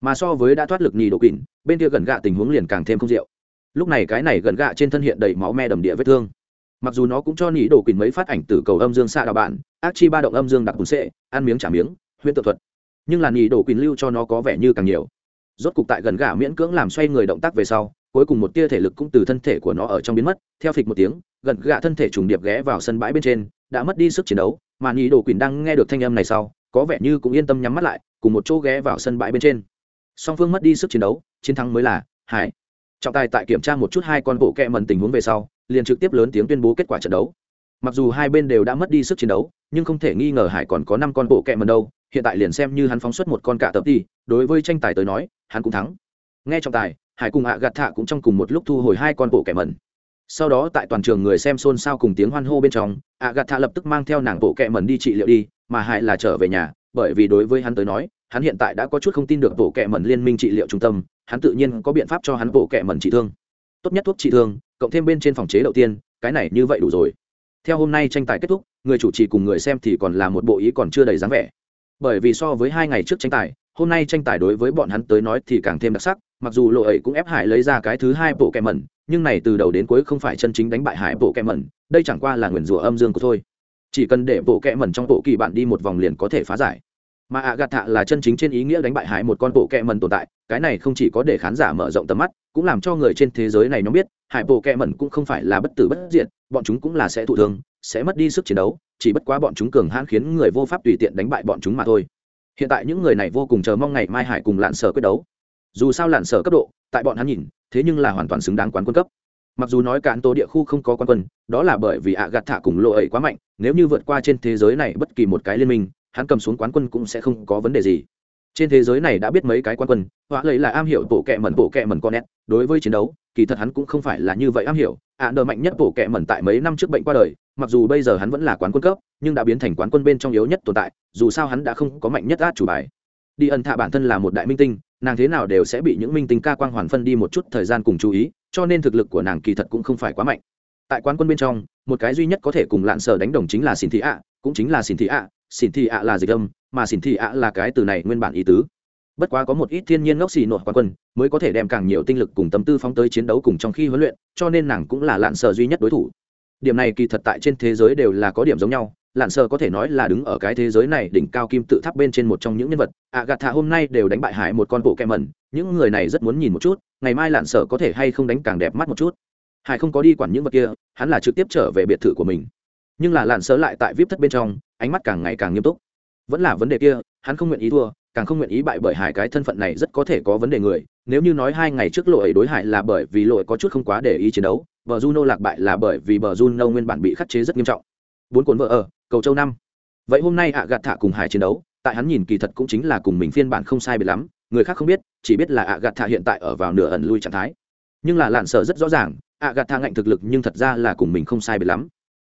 Mà so với đã thoát lực nỉ đồ quỳnh, bên kia gần gạ tình huống liền càng thêm không diệu lúc này cái này gần gạ trên thân hiện đầy máu me đầm địa vết thương mặc dù nó cũng cho nỉ đổ quỳnh mấy phát ảnh từ cầu âm dương xa đạo bạn, ác chi ba động âm dương đặc bùn xệ ăn miếng trả miếng, huyễn tự thuật. Nhưng là nỉ đổ quỳnh lưu cho nó có vẻ như càng nhiều. Rốt cục tại gần gạ miễn cưỡng làm xoay người động tác về sau, cuối cùng một tia thể lực cũng từ thân thể của nó ở trong biến mất, theo phịch một tiếng, gần gạ thân thể trùng điệp ghé vào sân bãi bên trên, đã mất đi sức chiến đấu, mà nhì đổ quỳnh đang nghe được thanh âm này sau, có vẻ như cũng yên tâm nhắm mắt lại, cùng một chỗ ghé vào sân bãi bên trên. Song phương mất đi sức chiến đấu, chiến thắng mới là hải trọng tài tại kiểm tra một chút hai con bộ kẹ mần tình huống về sau liền trực tiếp lớn tiếng tuyên bố kết quả trận đấu. Mặc dù hai bên đều đã mất đi sức chiến đấu, nhưng không thể nghi ngờ hải còn có năm con bộ kẹ mần đâu, hiện tại liền xem như hắn phóng xuất một con cả tập đi, đối với tranh tài tới nói, hắn cũng thắng. Nghe trọng tài, hải cùng hạ gạt thạ cũng trong cùng một lúc thu hồi hai con bộ kẹ mần. Sau đó tại toàn trường người xem xôn xao cùng tiếng hoan hô bên trong ạ gạt thạ lập tức mang theo nàng bộ kẹ mần đi trị liệu đi, mà hải là trở về nhà, bởi vì đối với hắn tới nói, hắn hiện tại đã có chút không tin được bộ kẹ mần liên minh trị liệu trung tâm, hắn tự nhiên có biện pháp cho hắn bộ kẹ mần trị thương. Tốt nhất thuốc trị thương cộng thêm bên trên phòng chế đầu tiên, cái này như vậy đủ rồi. Theo hôm nay tranh tài kết thúc, người chủ trì cùng người xem thì còn là một bộ ý còn chưa đầy dáng vẻ. Bởi vì so với hai ngày trước tranh tài, hôm nay tranh tài đối với bọn hắn tới nói thì càng thêm đặc sắc, mặc dù lộ ấy cũng ép hải lấy ra cái thứ hai bộ kẹ mẩn, nhưng này từ đầu đến cuối không phải chân chính đánh bại hải bộ kẹ mẩn, đây chẳng qua là nguyền rủa âm dương của thôi. Chỉ cần để bộ kẹ mẩn trong bộ kỳ bạn đi một vòng liền có thể phá giải. Mà ạ gạt thạ là chân chính trên ý nghĩa đánh bại hải một con bộ kẹ mẩn tồn tại, cái này không chỉ có để khán giả mở rộng tầm mắt, cũng làm cho người trên thế giới này nó biết hải bộ kẹ mẩn cũng không phải là bất tử bất diệt, bọn chúng cũng là sẽ thụ thương, sẽ mất đi sức chiến đấu, chỉ bất quá bọn chúng cường hãn khiến người vô pháp tùy tiện đánh bại bọn chúng mà thôi. Hiện tại những người này vô cùng chờ mong ngày mai hải cùng lạn sở quyết đấu. Dù sao lạn sở cấp độ, tại bọn hắn nhìn, thế nhưng là hoàn toàn xứng đáng quán quân cấp. Mặc dù nói cạn tố địa khu không có quán quân, đó là bởi vì ạ gạt thả cùng lộ ấy quá mạnh, nếu như vượt qua trên thế giới này bất kỳ một cái liên minh, hắn cầm xuống quán quân cũng sẽ không có vấn đề gì trên thế giới này đã biết mấy cái quan quân họa lấy là am hiểu bộ kẹ mẩn bộ kẹ mẩn con nét. Đối với chiến đấu kỳ thật hắn cũng không phải là như vậy am hiểu. Ạ à, mạnh nhất bộ kẹ mẩn tại mấy năm trước bệnh qua đời mặc dù bây giờ hắn vẫn là quán quân cấp nhưng đã biến thành quán quân bên trong yếu nhất tồn tại dù sao hắn đã không có mạnh nhất át chủ bài. Đi ẩn thạ bản thân là một đại minh tinh nàng thế nào đều sẽ bị những minh tinh ca quang hoàn phân đi một chút thời gian cùng chú ý cho nên thực lực của nàng kỳ thật cũng không phải quá mạnh. Tại quán quân bên trong một cái duy nhất có thể cùng lạn sở đánh đồng chính là xin thị ạ cũng chính là xin thị ạ. Xin thị ạ là dịch âm mà xỉn thị ạ là cái từ này nguyên bản ý tứ. Bất quá có một ít thiên nhiên ngốc xì nổi quán quân mới có thể đem càng nhiều tinh lực cùng tâm tư phóng tới chiến đấu cùng trong khi huấn luyện, cho nên nàng cũng là lạn sở duy nhất đối thủ. Điểm này kỳ thật tại trên thế giới đều là có điểm giống nhau, lạn sợ có thể nói là đứng ở cái thế giới này đỉnh cao kim tự tháp bên trên một trong những nhân vật. Ạ gạt thả hôm nay đều đánh bại hải một con bộ kem mẩn, những người này rất muốn nhìn một chút, ngày mai lạn sợ có thể hay không đánh càng đẹp mắt một chút. Hải không có đi quản những vật kia, hắn là trực tiếp trở về biệt thự của mình. Nhưng là lạn sợ lại tại vip thất bên trong, ánh mắt càng ngày càng nghiêm túc vẫn là vấn đề kia, hắn không nguyện ý thua, càng không nguyện ý bại bởi hải cái thân phận này rất có thể có vấn đề người. Nếu như nói hai ngày trước lội đối hải là bởi vì lội có chút không quá để ý chiến đấu, bờ juno lạc bại là bởi vì bờ juno nguyên bản bị khắc chế rất nghiêm trọng. Bốn cuốn vợ ở, cầu châu năm. Vậy hôm nay ạ gạt thả cùng hải chiến đấu, tại hắn nhìn kỳ thật cũng chính là cùng mình phiên bản không sai biệt lắm, người khác không biết, chỉ biết là ạ gạt thả hiện tại ở vào nửa ẩn lui trạng thái. Nhưng là lạn sở rất rõ ràng ạ gạt thả ngạnh thực lực nhưng thật ra là cùng mình không sai biệt lắm.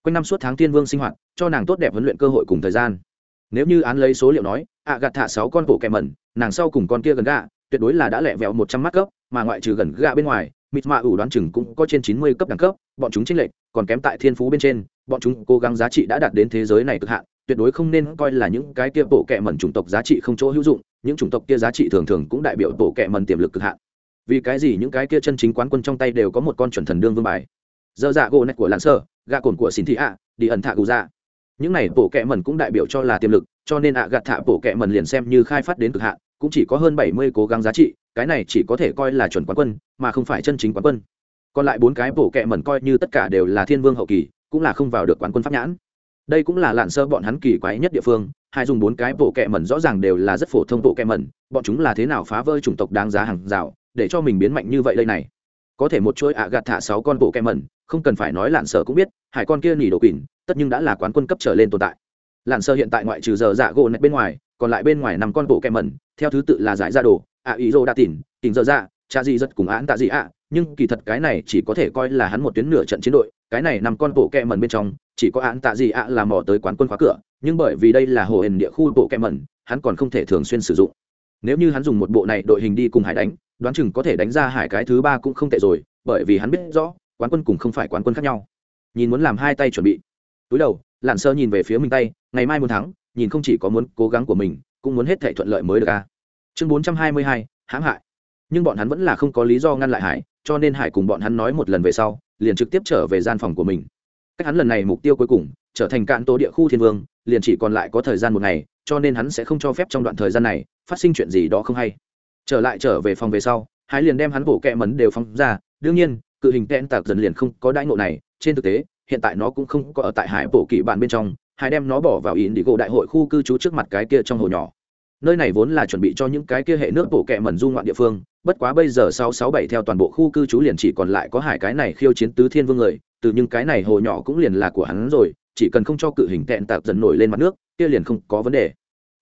Quanh năm suốt tháng tiên vương sinh hoạt, cho nàng tốt đẹp huấn luyện cơ hội cùng thời gian nếu như án lấy số liệu nói, ạ gạt thả sáu con bộ kẹ mẩn, nàng sau cùng con kia gần gạ, tuyệt đối là đã lẹ vẹo một trăm mắt cấp, mà ngoại trừ gần gạ bên ngoài, mịt mạ ủ đoán chừng cũng có trên chín mươi cấp đẳng cấp, bọn chúng chênh lệch, còn kém tại thiên phú bên trên, bọn chúng cố gắng giá trị đã đạt đến thế giới này cực hạn, tuyệt đối không nên coi là những cái kia bộ kẻ mẩn chủng tộc giá trị không chỗ hữu dụng, những chủng tộc kia giá trị thường thường cũng đại biểu bộ kẻ mẩn tiềm lực cực hạn. Vì cái gì những cái kia chân chính quán quân trong tay đều có một con chuẩn thần đương vương bài? Dơ dạ gỗ nạch của lãn sơ, gạ cồn của xin thị ạ đi ẩn thạ gù dạ những này bộ kệ mẩn cũng đại biểu cho là tiềm lực, cho nên ạ gạt thả bộ kệ mẩn liền xem như khai phát đến cực hạn, cũng chỉ có hơn bảy mươi cố gắng giá trị, cái này chỉ có thể coi là chuẩn quán quân, mà không phải chân chính quán quân. Còn lại bốn cái bộ kệ mẩn coi như tất cả đều là thiên vương hậu kỳ, cũng là không vào được quán quân pháp nhãn. Đây cũng là lạn sơ bọn hắn kỳ quái nhất địa phương, hai dùng bốn cái bộ kệ mẩn rõ ràng đều là rất phổ thông bộ kệ mẩn, bọn chúng là thế nào phá vỡ chủng tộc đáng giá hàng rào, để cho mình biến mạnh như vậy đây này có thể một chuỗi ạ gạt thả sáu con bộ kem mẩn, không cần phải nói lạn sơ cũng biết, hải con kia nỉ đồ quỳnh, tất nhưng đã là quán quân cấp trở lên tồn tại. Lạn sơ hiện tại ngoại trừ giờ dạ gỗ nạch bên ngoài, còn lại bên ngoài năm con bộ kem mẩn, theo thứ tự là giải ra đồ, ạ ý rô đa tỉn tỉnh giờ dạ cha gì rất cùng án tạ gì ạ, nhưng kỳ thật cái này chỉ có thể coi là hắn một tuyến nửa trận chiến đội, cái này nằm con bộ kẹ mẩn bên trong, chỉ có án tạ gì ạ là mò tới quán quân khóa cửa, nhưng bởi vì đây là hồ hền địa khu bộ kẹ mẩn, hắn còn không thể thường xuyên sử dụng. Nếu như hắn dùng một bộ này đội hình đi cùng hải đánh đoán chừng có thể đánh ra hải cái thứ ba cũng không tệ rồi, bởi vì hắn biết rõ, quán quân cùng không phải quán quân khác nhau. Nhìn muốn làm hai tay chuẩn bị. Túi đầu lặn sơ nhìn về phía mình tay, ngày mai muốn thắng, nhìn không chỉ có muốn cố gắng của mình, cũng muốn hết thể thuận lợi mới được a. Chương bốn trăm hai mươi hai, hãm hại. Nhưng bọn hắn vẫn là không có lý do ngăn lại hải, cho nên hải cùng bọn hắn nói một lần về sau, liền trực tiếp trở về gian phòng của mình. Cách hắn lần này mục tiêu cuối cùng, trở thành cạn tố địa khu thiên vương, liền chỉ còn lại có thời gian một ngày, cho nên hắn sẽ không cho phép trong đoạn thời gian này, phát sinh chuyện gì đó không hay trở lại trở về phòng về sau hải liền đem hắn bổ kẹ mấn đều phóng ra. Đương nhiên, cự hình tên tạc dần liền không có đãi ngộ này. Trên thực tế, hiện tại nó cũng không có ở tại hải bổ kỵ bạn bên trong. Hải đem nó bỏ vào in đi gỗ đại hội khu cư trú trước mặt cái kia trong hồ nhỏ. Nơi này vốn là chuẩn bị cho những cái kia hệ nước bổ kẹ mẩn du ngoạn địa phương. Bất quá bây giờ sáu sáu bảy theo toàn bộ khu cư trú liền chỉ còn lại có hải cái này khiêu chiến tứ thiên vương người. Từ những cái này hồ nhỏ cũng liền là của hắn rồi. Chỉ cần không cho cự hình tẹn tạc dần nổi lên mặt nước, kia liền không có vấn đề.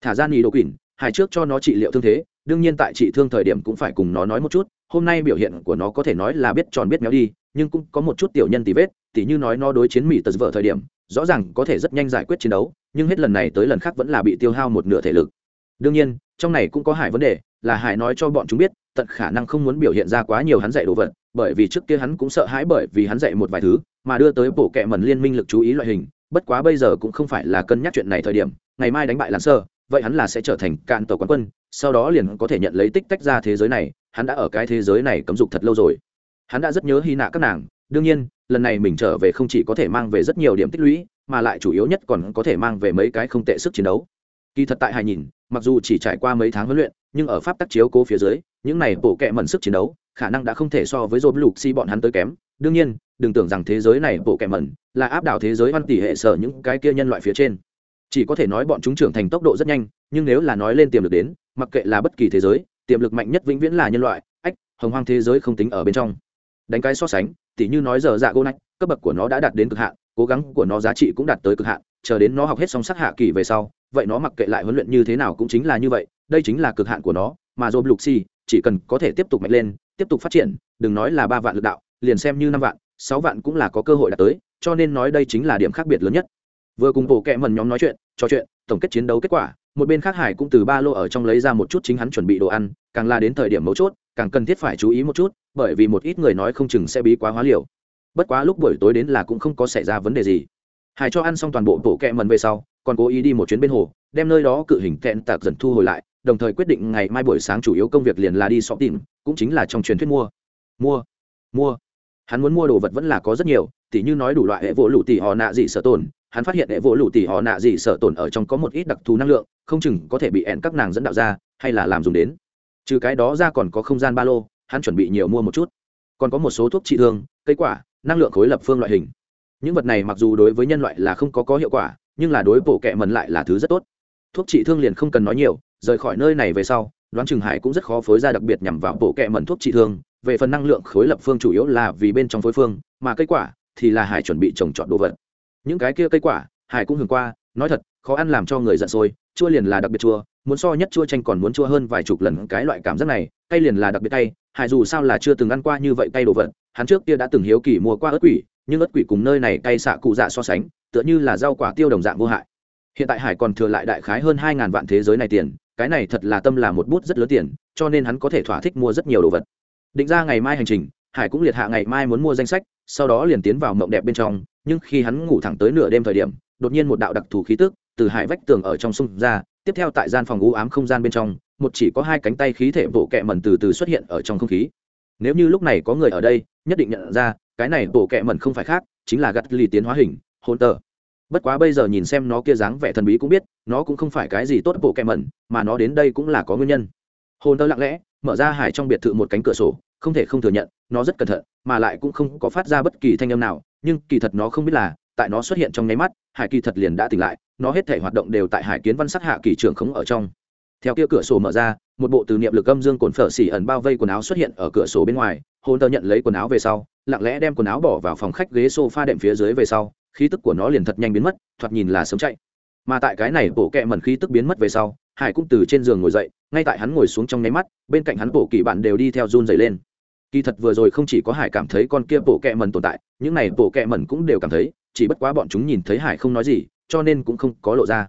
Thả ra nì đồ quỷ hải trước cho nó trị liệu thương thế đương nhiên tại trị thương thời điểm cũng phải cùng nó nói một chút, hôm nay biểu hiện của nó có thể nói là biết tròn biết méo đi, nhưng cũng có một chút tiểu nhân tì vết, tỉ như nói nó đối chiến mỹ tật vợ thời điểm, rõ ràng có thể rất nhanh giải quyết chiến đấu, nhưng hết lần này tới lần khác vẫn là bị tiêu hao một nửa thể lực. Đương nhiên, trong này cũng có hải vấn đề, là hải nói cho bọn chúng biết, tận khả năng không muốn biểu hiện ra quá nhiều hắn dạy đồ vật, bởi vì trước kia hắn cũng sợ hãi bởi vì hắn dạy một vài thứ, mà đưa tới bộ kệ mẩn liên minh lực chú ý loại hình, bất quá bây giờ cũng không phải là cân nhắc chuyện này thời điểm, ngày mai đánh bại lãn sơ vậy hắn là sẽ trở thành cạn tổ quán quân, sau đó liền có thể nhận lấy tích tách ra thế giới này, hắn đã ở cái thế giới này cấm dục thật lâu rồi. Hắn đã rất nhớ hy nạ các nàng, đương nhiên, lần này mình trở về không chỉ có thể mang về rất nhiều điểm tích lũy, mà lại chủ yếu nhất còn có thể mang về mấy cái không tệ sức chiến đấu. Kỳ thật tại hải nhìn, mặc dù chỉ trải qua mấy tháng huấn luyện, nhưng ở pháp tắc chiếu cố phía dưới, những này bộ kệ mẩn sức chiến đấu, khả năng đã không thể so với dồn lục si bọn hắn tới kém. Đương nhiên, đừng tưởng rằng thế giới này bộ kệ mẩn là áp đảo thế giới văn tỷ hệ sở những cái kia nhân loại phía trên chỉ có thể nói bọn chúng trưởng thành tốc độ rất nhanh, nhưng nếu là nói lên tiềm lực đến, mặc kệ là bất kỳ thế giới, tiềm lực mạnh nhất vĩnh viễn là nhân loại, ách, hồng hoang thế giới không tính ở bên trong. Đánh cái so sánh, tỉ như nói giờ dạ gô nách cấp bậc của nó đã đạt đến cực hạn, cố gắng của nó giá trị cũng đạt tới cực hạn, chờ đến nó học hết song sắc hạ kỳ về sau, vậy nó mặc kệ lại huấn luyện như thế nào cũng chính là như vậy, đây chính là cực hạn của nó, mà dồn lục xì chỉ cần có thể tiếp tục mạnh lên, tiếp tục phát triển, đừng nói là ba vạn lực đạo, liền xem như năm vạn, sáu vạn cũng là có cơ hội đạt tới, cho nên nói đây chính là điểm khác biệt lớn nhất vừa cùng bộ kẹ mần nhóm nói chuyện, trò chuyện, tổng kết chiến đấu kết quả, một bên khác hải cũng từ ba lô ở trong lấy ra một chút chính hắn chuẩn bị đồ ăn, càng là đến thời điểm mấu chốt, càng cần thiết phải chú ý một chút, bởi vì một ít người nói không chừng sẽ bí quá hóa liều. Bất quá lúc buổi tối đến là cũng không có xảy ra vấn đề gì. Hải cho ăn xong toàn bộ bộ kẹ mần về sau, còn cố ý đi một chuyến bên hồ, đem nơi đó cự hình kẹn tạc dần thu hồi lại, đồng thời quyết định ngày mai buổi sáng chủ yếu công việc liền là đi xóm tìm, cũng chính là trong truyền thuyết mua. Mua. Mua. Hắn muốn mua đồ vật vẫn là có rất nhiều, tỉ như nói đủ loại hệ vỗ lụ tỉ họ nạ dị sợ tồn hắn phát hiện hệ vỗ lụ tỉ họ nạ gì sợ tồn ở trong có một ít đặc thù năng lượng, không chừng có thể bị ẹn các nàng dẫn đạo ra, hay là làm dùng đến. Trừ cái đó ra còn có không gian ba lô, hắn chuẩn bị nhiều mua một chút. Còn có một số thuốc trị thương, cây quả, năng lượng khối lập phương loại hình. Những vật này mặc dù đối với nhân loại là không có có hiệu quả, nhưng là đối bộ kệ mần lại là thứ rất tốt. Thuốc trị thương liền không cần nói nhiều, rời khỏi nơi này về sau, đoán chừng hải cũng rất khó phối ra đặc biệt nhằm vào bộ kệ mần thuốc trị thương. Về phần năng lượng khối lập phương chủ yếu là vì bên trong phối phương, mà cây quả thì là hải chuẩn bị trồng trọt đồ vật những cái kia cây quả, hải cũng hưởng qua, nói thật, khó ăn làm cho người giận sôi, chua liền là đặc biệt chua, muốn so nhất chua chanh còn muốn chua hơn vài chục lần cái loại cảm giác này, cay liền là đặc biệt cay, hải dù sao là chưa từng ăn qua như vậy cay đồ vật, hắn trước kia đã từng hiếu kỳ mua qua ớt quỷ, nhưng ớt quỷ cùng nơi này cay xạ cụ dạ so sánh, tựa như là rau quả tiêu đồng dạng vô hại. Hiện tại hải còn thừa lại đại khái hơn hai ngàn vạn thế giới này tiền, cái này thật là tâm là một bút rất lớn tiền, cho nên hắn có thể thỏa thích mua rất nhiều đồ vật. Định ra ngày mai hành trình, hải cũng liệt hạ ngày mai muốn mua danh sách, sau đó liền tiến vào mộng đẹp bên trong nhưng khi hắn ngủ thẳng tới nửa đêm thời điểm, đột nhiên một đạo đặc thù khí tức từ hải vách tường ở trong sông ra, tiếp theo tại gian phòng u ám không gian bên trong, một chỉ có hai cánh tay khí thể bộ kẹ mẩn từ từ xuất hiện ở trong không khí. Nếu như lúc này có người ở đây, nhất định nhận ra, cái này bộ kẹ mẩn không phải khác, chính là gặt lì tiến hóa hình hôn tờ. Bất quá bây giờ nhìn xem nó kia dáng vẻ thần bí cũng biết, nó cũng không phải cái gì tốt bộ kẹ mẩn, mà nó đến đây cũng là có nguyên nhân. Hôn tờ lặng lẽ, mở ra hải trong biệt thự một cánh cửa sổ, không thể không thừa nhận, nó rất cẩn thận, mà lại cũng không có phát ra bất kỳ thanh âm nào nhưng kỳ thật nó không biết là, tại nó xuất hiện trong nháy mắt, hải kỳ thật liền đã tỉnh lại, nó hết thể hoạt động đều tại hải kiến văn sát hạ kỳ trưởng khống ở trong. Theo kia cửa sổ mở ra, một bộ từ niệm lực âm dương cồn phở xỉ ẩn bao vây quần áo xuất hiện ở cửa sổ bên ngoài hôn tơ nhận lấy quần áo về sau, lặng lẽ đem quần áo bỏ vào phòng khách ghế sofa đệm phía dưới về sau, khí tức của nó liền thật nhanh biến mất, thoạt nhìn là sớm chạy. Mà tại cái này bộ kẹ mẩn khí tức biến mất về sau, hải cũng từ trên giường ngồi dậy, ngay tại hắn ngồi xuống trong nháy mắt, bên cạnh hắn bộ kỳ bạn đều đi theo run dày lên kỳ thật vừa rồi không chỉ có hải cảm thấy con kia bộ kẹ mẩn tồn tại, những này bộ kẹ mẩn cũng đều cảm thấy, chỉ bất quá bọn chúng nhìn thấy hải không nói gì, cho nên cũng không có lộ ra.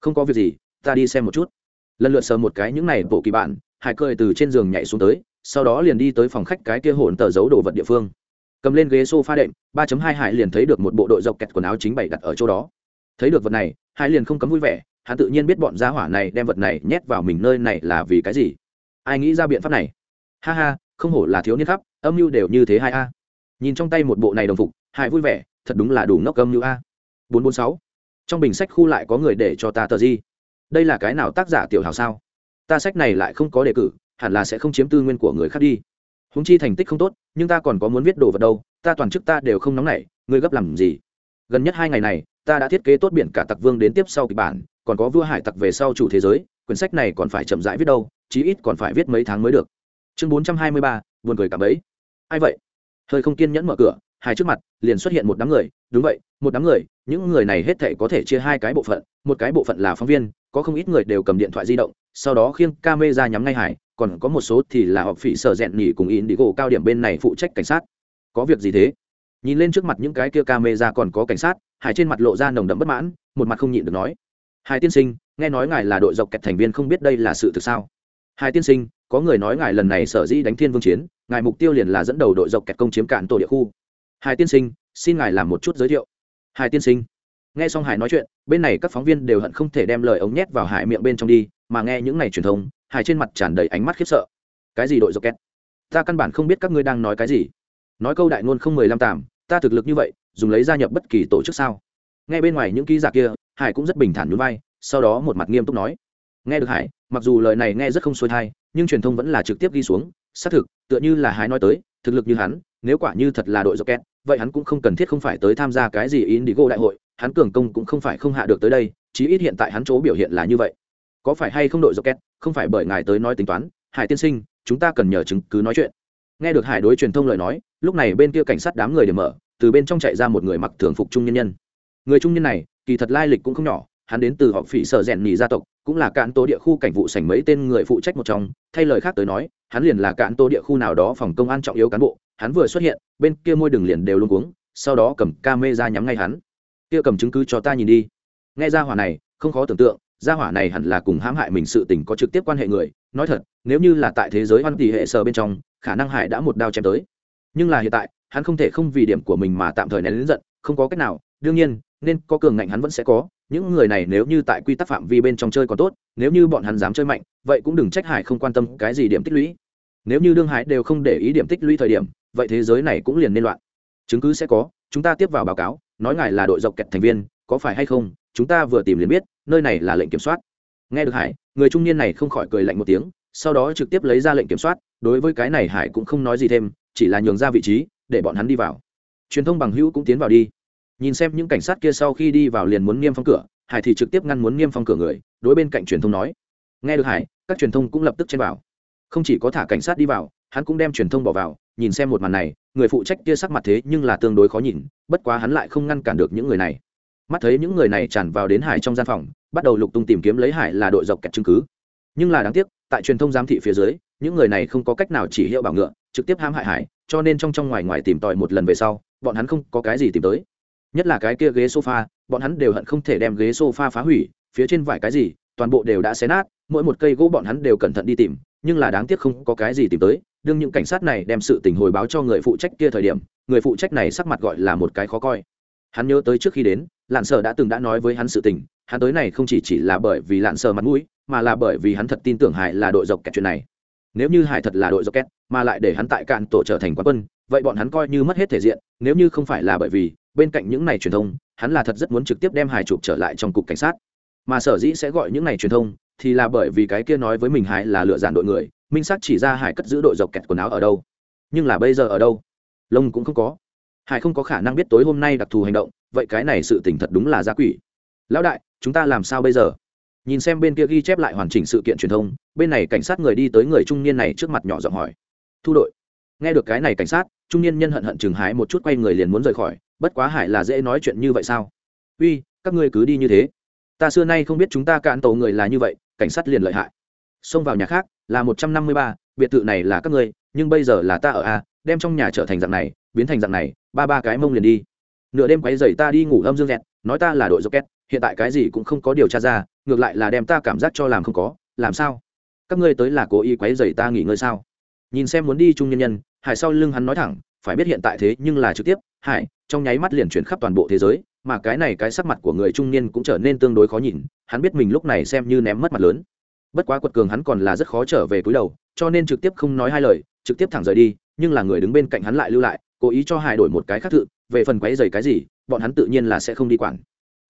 Không có việc gì, ta đi xem một chút. Lần lượt sờ một cái những này bộ kỳ bạn, hải cười từ trên giường nhảy xuống tới, sau đó liền đi tới phòng khách cái kia hồn tờ giấu đồ vật địa phương. Cầm lên ghế s o f a đệm, ba hai hải liền thấy được một bộ đội dọc kẹt quần áo chính bày đặt ở chỗ đó. Thấy được vật này, Hải liền không cấm vui vẻ, hắn tự nhiên biết bọn gia hỏa này đem vật này nhét vào mình nơi này là vì cái gì. Ai nghĩ ra biện pháp này? Ha ha không hổ là thiếu niên khắp, âm mưu đều như thế hai a. Nhìn trong tay một bộ này đồng phục hai vui vẻ, thật đúng là đủ ngốc âm mưu a. Bốn bốn sáu. Trong bình sách khu lại có người để cho ta tờ gì? Đây là cái nào tác giả tiểu hào sao? Ta sách này lại không có đề cử, hẳn là sẽ không chiếm tư nguyên của người khác đi. Húng chi thành tích không tốt, nhưng ta còn có muốn viết đồ vật đâu, ta toàn chức ta đều không nóng nảy, ngươi gấp làm gì? Gần nhất hai ngày này, ta đã thiết kế tốt biển cả tặc vương đến tiếp sau kịch bản, còn có vua hải tặc về sau chủ thế giới, quyển sách này còn phải chậm rãi viết đâu, chí ít còn phải viết mấy tháng mới được chương bốn trăm hai mươi ba, buồn cười cả bấy ai vậy? Hơi không kiên nhẫn mở cửa, hai trước mặt, liền xuất hiện một đám người. Đúng vậy, một đám người, những người này hết thể có thể chia hai cái bộ phận. Một cái bộ phận là phóng viên, có không ít người đều cầm điện thoại di động, sau đó khiêng ca mê ra nhắm ngay hải, còn có một số thì là họ phỉ sở rẽn nhỉ cùng in đi gỗ cao điểm bên này phụ trách cảnh sát. Có việc gì thế? Nhìn lên trước mặt những cái kia ca mê ra còn có cảnh sát, hải trên mặt lộ ra nồng đậm bất mãn, một mặt không nhịn được nói. Hải tiên sinh, nghe nói ngài là đội dọc kẹt thành viên không biết đây là sự thực sao? Hải tiên sinh có người nói ngài lần này sở dĩ đánh thiên vương chiến, ngài mục tiêu liền là dẫn đầu đội dọc kẹt công chiếm cạn tổ địa khu. Hải tiên sinh, xin ngài làm một chút giới thiệu. Hải tiên sinh. Nghe xong hải nói chuyện, bên này các phóng viên đều hận không thể đem lời ống nhét vào hải miệng bên trong đi, mà nghe những này truyền thông, hải trên mặt tràn đầy ánh mắt khiếp sợ. Cái gì đội dọc kẹt? Ta căn bản không biết các ngươi đang nói cái gì. Nói câu đại ngôn không mười lăm tạm, ta thực lực như vậy, dùng lấy gia nhập bất kỳ tổ chức sao? Nghe bên ngoài những ký giả kia, hải cũng rất bình thản nhún vai, sau đó một mặt nghiêm túc nói. Nghe được hải, mặc dù lời này nghe rất không xuôi thai nhưng truyền thông vẫn là trực tiếp ghi xuống, xác thực, tựa như là hải nói tới, thực lực như hắn, nếu quả như thật là đội dọc kẹt vậy hắn cũng không cần thiết không phải tới tham gia cái gì indigo đại hội, hắn cường công cũng không phải không hạ được tới đây, chí ít hiện tại hắn chỗ biểu hiện là như vậy. Có phải hay không đội dọc kẹt không phải bởi ngài tới nói tính toán, hải tiên sinh, chúng ta cần nhờ chứng cứ nói chuyện. Nghe được hải đối truyền thông lời nói, lúc này bên kia cảnh sát đám người để mở, từ bên trong chạy ra một người mặc thường phục trung nhân nhân. Người trung nhân này, kỳ thật lai lịch cũng không nhỏ hắn đến từ họ phỉ sở rèn nhì gia tộc, cũng là cạn tố địa khu cảnh vụ sảnh mấy tên người phụ trách một trong. Thay lời khác tới nói, hắn liền là cạn tố địa khu nào đó phòng công an trọng yếu cán bộ. Hắn vừa xuất hiện, bên kia môi đường liền đều luôn cuống, sau đó cầm ca mê ra nhắm ngay hắn. Kia cầm chứng cứ cho ta nhìn đi. Nghe ra hỏa này, không khó tưởng tượng, gia hỏa này hẳn là cùng hãm hại mình sự tình có trực tiếp quan hệ người. Nói thật, nếu như là tại thế giới văn tỷ hệ sở bên trong, khả năng hải đã một đao chém tới. Nhưng là hiện tại, hắn không thể không vì điểm của mình mà tạm thời nén lính giận, không có cách nào. Đương nhiên, nên có cường ngạnh hắn vẫn sẽ có những người này nếu như tại quy tắc phạm vi bên trong chơi còn tốt, nếu như bọn hắn dám chơi mạnh, vậy cũng đừng trách hải không quan tâm cái gì điểm tích lũy. Nếu như đương hải đều không để ý điểm tích lũy thời điểm, vậy thế giới này cũng liền nên loạn. Chứng cứ sẽ có, chúng ta tiếp vào báo cáo, nói ngài là đội dọc kẹt thành viên, có phải hay không, chúng ta vừa tìm liền biết, nơi này là lệnh kiểm soát. Nghe được hải, người trung niên này không khỏi cười lạnh một tiếng, sau đó trực tiếp lấy ra lệnh kiểm soát, đối với cái này hải cũng không nói gì thêm, chỉ là nhường ra vị trí, để bọn hắn đi vào. Truyền thông bằng hữu cũng tiến vào đi nhìn xem những cảnh sát kia sau khi đi vào liền muốn niêm phong cửa, hải thì trực tiếp ngăn muốn niêm phong cửa người, đối bên cạnh truyền thông nói. Nghe được hải, các truyền thông cũng lập tức chen vào. Không chỉ có thả cảnh sát đi vào, hắn cũng đem truyền thông bỏ vào, nhìn xem một màn này, người phụ trách kia sắc mặt thế nhưng là tương đối khó nhìn, bất quá hắn lại không ngăn cản được những người này. Mắt thấy những người này tràn vào đến hải trong gian phòng, bắt đầu lục tung tìm kiếm lấy hải là đội dọc kẹt chứng cứ. Nhưng là đáng tiếc, tại truyền thông giám thị phía dưới, những người này không có cách nào chỉ hiệu bảo ngựa, trực tiếp hãm hại hải, cho nên trong trong ngoài ngoài tìm tòi một lần về sau, bọn hắn không có cái gì tìm tới nhất là cái kia ghế sofa, bọn hắn đều hận không thể đem ghế sofa phá hủy, phía trên vải cái gì, toàn bộ đều đã xé nát, mỗi một cây gỗ bọn hắn đều cẩn thận đi tìm, nhưng là đáng tiếc không có cái gì tìm tới, đương những cảnh sát này đem sự tình hồi báo cho người phụ trách kia thời điểm, người phụ trách này sắc mặt gọi là một cái khó coi. Hắn nhớ tới trước khi đến, lạn sở đã từng đã nói với hắn sự tình, hắn tới này không chỉ chỉ là bởi vì lạn sở mặt mũi, mà là bởi vì hắn thật tin tưởng hải là đội dọc kẹt chuyện này. Nếu như hải thật là đội dọc kẹt, mà lại để hắn tại cạn tổ trở thành quán quân, vậy bọn hắn coi như mất hết thể diện, nếu như không phải là bởi vì bên cạnh những này truyền thông, hắn là thật rất muốn trực tiếp đem hải chụp trở lại trong cục cảnh sát. Mà sở dĩ sẽ gọi những này truyền thông, thì là bởi vì cái kia nói với mình hải là lựa giản đội người, minh sát chỉ ra hải cất giữ đội dọc kẹt quần áo ở đâu. Nhưng là bây giờ ở đâu? Lông cũng không có. Hải không có khả năng biết tối hôm nay đặc thù hành động, vậy cái này sự tình thật đúng là gia quỷ. Lão đại, chúng ta làm sao bây giờ? Nhìn xem bên kia ghi chép lại hoàn chỉnh sự kiện truyền thông, bên này cảnh sát người đi tới người trung niên này trước mặt nhỏ giọng hỏi. Thu đội. Nghe được cái này cảnh sát, trung niên nhân hận hận chừng hái một chút quay người liền muốn rời khỏi bất quá hải là dễ nói chuyện như vậy sao? Uy, các ngươi cứ đi như thế. Ta xưa nay không biết chúng ta cạn tổ người là như vậy, cảnh sát liền lợi hại. Xông vào nhà khác, là một trăm năm mươi ba, biệt thự này là các ngươi, nhưng bây giờ là ta ở a, đem trong nhà trở thành dạng này, biến thành dạng này, ba ba cái mông liền đi. Nửa đêm quấy dày ta đi ngủ âm dương dẹt, nói ta là đội rocket, hiện tại cái gì cũng không có điều tra ra, ngược lại là đem ta cảm giác cho làm không có, làm sao? Các ngươi tới là cố ý quấy dày ta nghỉ ngơi sao? Nhìn xem muốn đi chung nhân nhân, hải sau lưng hắn nói thẳng, phải biết hiện tại thế nhưng là trực tiếp hải, trong nháy mắt liền chuyển khắp toàn bộ thế giới, mà cái này cái sắc mặt của người trung niên cũng trở nên tương đối khó nhìn, hắn biết mình lúc này xem như ném mất mặt lớn. Bất quá quật cường hắn còn là rất khó trở về cúi đầu, cho nên trực tiếp không nói hai lời, trực tiếp thẳng rời đi, nhưng là người đứng bên cạnh hắn lại lưu lại, cố ý cho hải đổi một cái khác thự, về phần quấy dày cái gì, bọn hắn tự nhiên là sẽ không đi quản.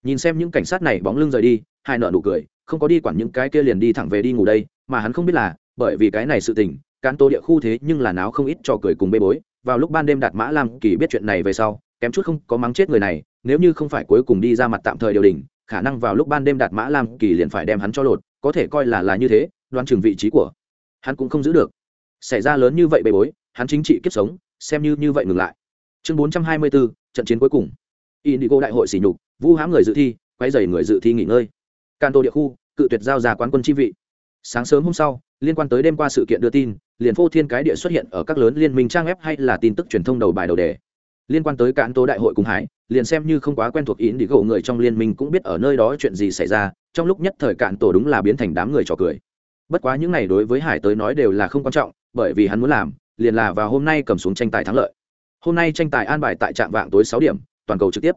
Nhìn xem những cảnh sát này bóng lưng rời đi, Hải nợ nụ cười, không có đi quản những cái kia liền đi thẳng về đi ngủ đây, mà hắn không biết là, bởi vì cái này sự tình, cán tô địa khu thế nhưng là náo không ít cho cười cùng bê bối vào lúc ban đêm đạt mã lam kỳ biết chuyện này về sau, kém chút không có mắng chết người này, nếu như không phải cuối cùng đi ra mặt tạm thời điều đình, khả năng vào lúc ban đêm đạt mã lam kỳ liền phải đem hắn cho lột, có thể coi là là như thế, đoan chừng vị trí của hắn cũng không giữ được. Xảy ra lớn như vậy bề bối, hắn chính trị kiếp sống, xem như như vậy ngừng lại. Chương bốn trăm hai mươi bốn trận chiến cuối cùng. Indigo đại hội sỉ nhục, vũ hãm người dự thi quay dày người dự thi nghỉ ngơi. Can tô địa khu, cự tuyệt giao ra quán quân chi vị. Sáng sớm hôm sau, liên quan tới đêm qua sự kiện đưa tin liền phô thiên cái địa xuất hiện ở các lớn liên minh trang web hay là tin tức truyền thông đầu bài đầu đề. Liên quan tới cạn tố đại hội cùng hải, liền xem như không quá quen thuộc ý đi gỗ người trong liên minh cũng biết ở nơi đó chuyện gì xảy ra, trong lúc nhất thời cạn tổ đúng là biến thành đám người trò cười. Bất quá những này đối với hải tới nói đều là không quan trọng, bởi vì hắn muốn làm, liền là vào hôm nay cầm xuống tranh tài thắng lợi. Hôm nay tranh tài an bài tại trạm vạng tối sáu điểm, toàn cầu trực tiếp.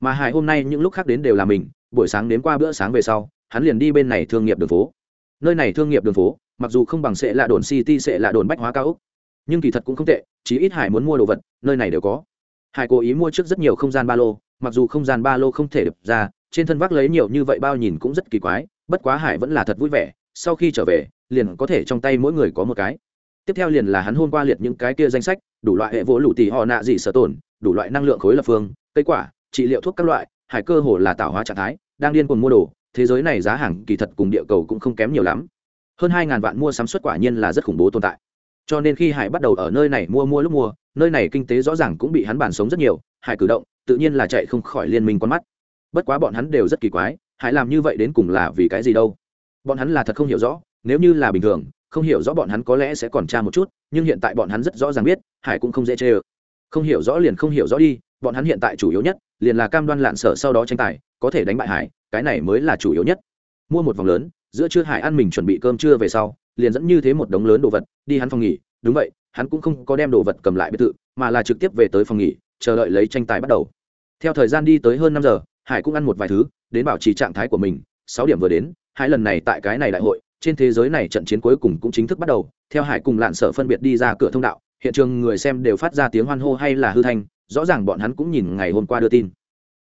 Mà hải hôm nay những lúc khác đến đều là mình, buổi sáng đến qua bữa sáng về sau, hắn liền đi bên này thương nghiệp đường phố. Nơi này thương nghiệp đường phố mặc dù không bằng sẽ là đồn city, sẽ là đồn bách hóa cao úc, nhưng kỳ thật cũng không tệ, chí ít hải muốn mua đồ vật, nơi này đều có. Hải cố ý mua trước rất nhiều không gian ba lô, mặc dù không gian ba lô không thể đập ra, trên thân vác lấy nhiều như vậy bao nhìn cũng rất kỳ quái, bất quá hải vẫn là thật vui vẻ, sau khi trở về, liền có thể trong tay mỗi người có một cái. Tiếp theo liền là hắn hôm qua liệt những cái kia danh sách, đủ loại hệ vỗ lũ tì họ nạ gì sở tổn đủ loại năng lượng khối lập phương, cây quả, trị liệu thuốc các loại, hải cơ hồ là tạo hóa trạng thái, đang điên cuồng mua đồ, thế giới này giá hàng kỳ thật cùng địa cầu cũng không kém nhiều lắm hơn hai ngàn vạn mua sắm suất quả nhiên là rất khủng bố tồn tại. Cho nên khi hải bắt đầu ở nơi này mua mua lúc mua, nơi này kinh tế rõ ràng cũng bị hắn bàn sống rất nhiều, hải cử động, tự nhiên là chạy không khỏi liên minh con mắt. Bất quá bọn hắn đều rất kỳ quái, hải làm như vậy đến cùng là vì cái gì đâu? Bọn hắn là thật không hiểu rõ, nếu như là bình thường, không hiểu rõ bọn hắn có lẽ sẽ còn tra một chút, nhưng hiện tại bọn hắn rất rõ ràng biết, hải cũng không dễ chê ơ. Không hiểu rõ liền không hiểu rõ đi, bọn hắn hiện tại chủ yếu nhất, liền là cam đoan lạn sở sau đó tranh tài, có thể đánh bại hải, cái này mới là chủ yếu nhất. Mua một vòng lớn giữa trưa hải ăn mình chuẩn bị cơm trưa về sau, liền dẫn như thế một đống lớn đồ vật đi hắn phòng nghỉ. Đúng vậy, hắn cũng không có đem đồ vật cầm lại biệt thự, mà là trực tiếp về tới phòng nghỉ, chờ đợi lấy tranh tài bắt đầu. Theo thời gian đi tới hơn năm giờ, hải cũng ăn một vài thứ, đến bảo trì trạng thái của mình. Sáu điểm vừa đến hai lần này tại cái này đại hội, trên thế giới này trận chiến cuối cùng cũng chính thức bắt đầu. Theo hải cùng lạn sở phân biệt đi ra cửa thông đạo, hiện trường người xem đều phát ra tiếng hoan hô hay là hư thanh, rõ ràng bọn hắn cũng nhìn ngày hôm qua đưa tin.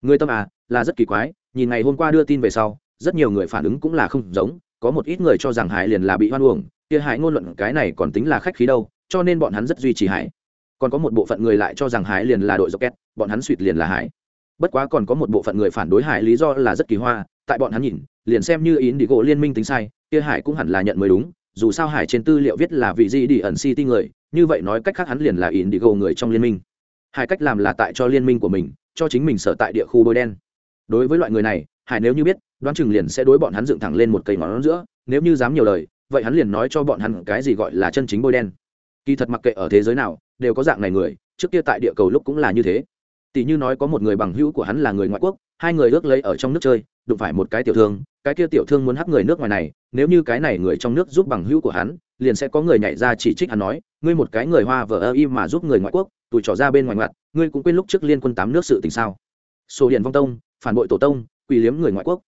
Người tâm à là rất kỳ quái, nhìn ngày hôm qua đưa tin về sau, rất nhiều người phản ứng cũng là không giống có một ít người cho rằng hải liền là bị hoan uổng, kia hải ngôn luận cái này còn tính là khách khí đâu, cho nên bọn hắn rất duy trì hải. Còn có một bộ phận người lại cho rằng hải liền là đội dọc két, bọn hắn suỵt liền là hải. Bất quá còn có một bộ phận người phản đối hải lý do là rất kỳ hoa, tại bọn hắn nhìn, liền xem như ý đi gỗ liên minh tính sai, kia hải cũng hẳn là nhận mới đúng, dù sao hải trên tư liệu viết là vị gì đi ẩn city người, như vậy nói cách khác hắn liền là ý đi gỗ người trong liên minh. Hải cách làm là tại cho liên minh của mình, cho chính mình sở tại địa khu bôi đen. Đối với loại người này, hải nếu như biết đoán chừng liền sẽ đối bọn hắn dựng thẳng lên một cây ngón giữa, nếu như dám nhiều lời, vậy hắn liền nói cho bọn hắn cái gì gọi là chân chính bôi đen. Kỳ thật mặc kệ ở thế giới nào, đều có dạng này người, trước kia tại địa cầu lúc cũng là như thế. Tỷ như nói có một người bằng hữu của hắn là người ngoại quốc, hai người ước lấy ở trong nước chơi, đụng phải một cái tiểu thương, cái kia tiểu thương muốn hắc người nước ngoài này, nếu như cái này người trong nước giúp bằng hữu của hắn, liền sẽ có người nhảy ra chỉ trích hắn nói, ngươi một cái người hoa vờ ơ y mà giúp người ngoại quốc, tụi trỏ ra bên ngoài ngoặt, ngươi cũng quên lúc trước liên quân tám nước sự tình sao? Sổ điện vong tông, phản bội tổ tông, quỷ liếm người ngoại quốc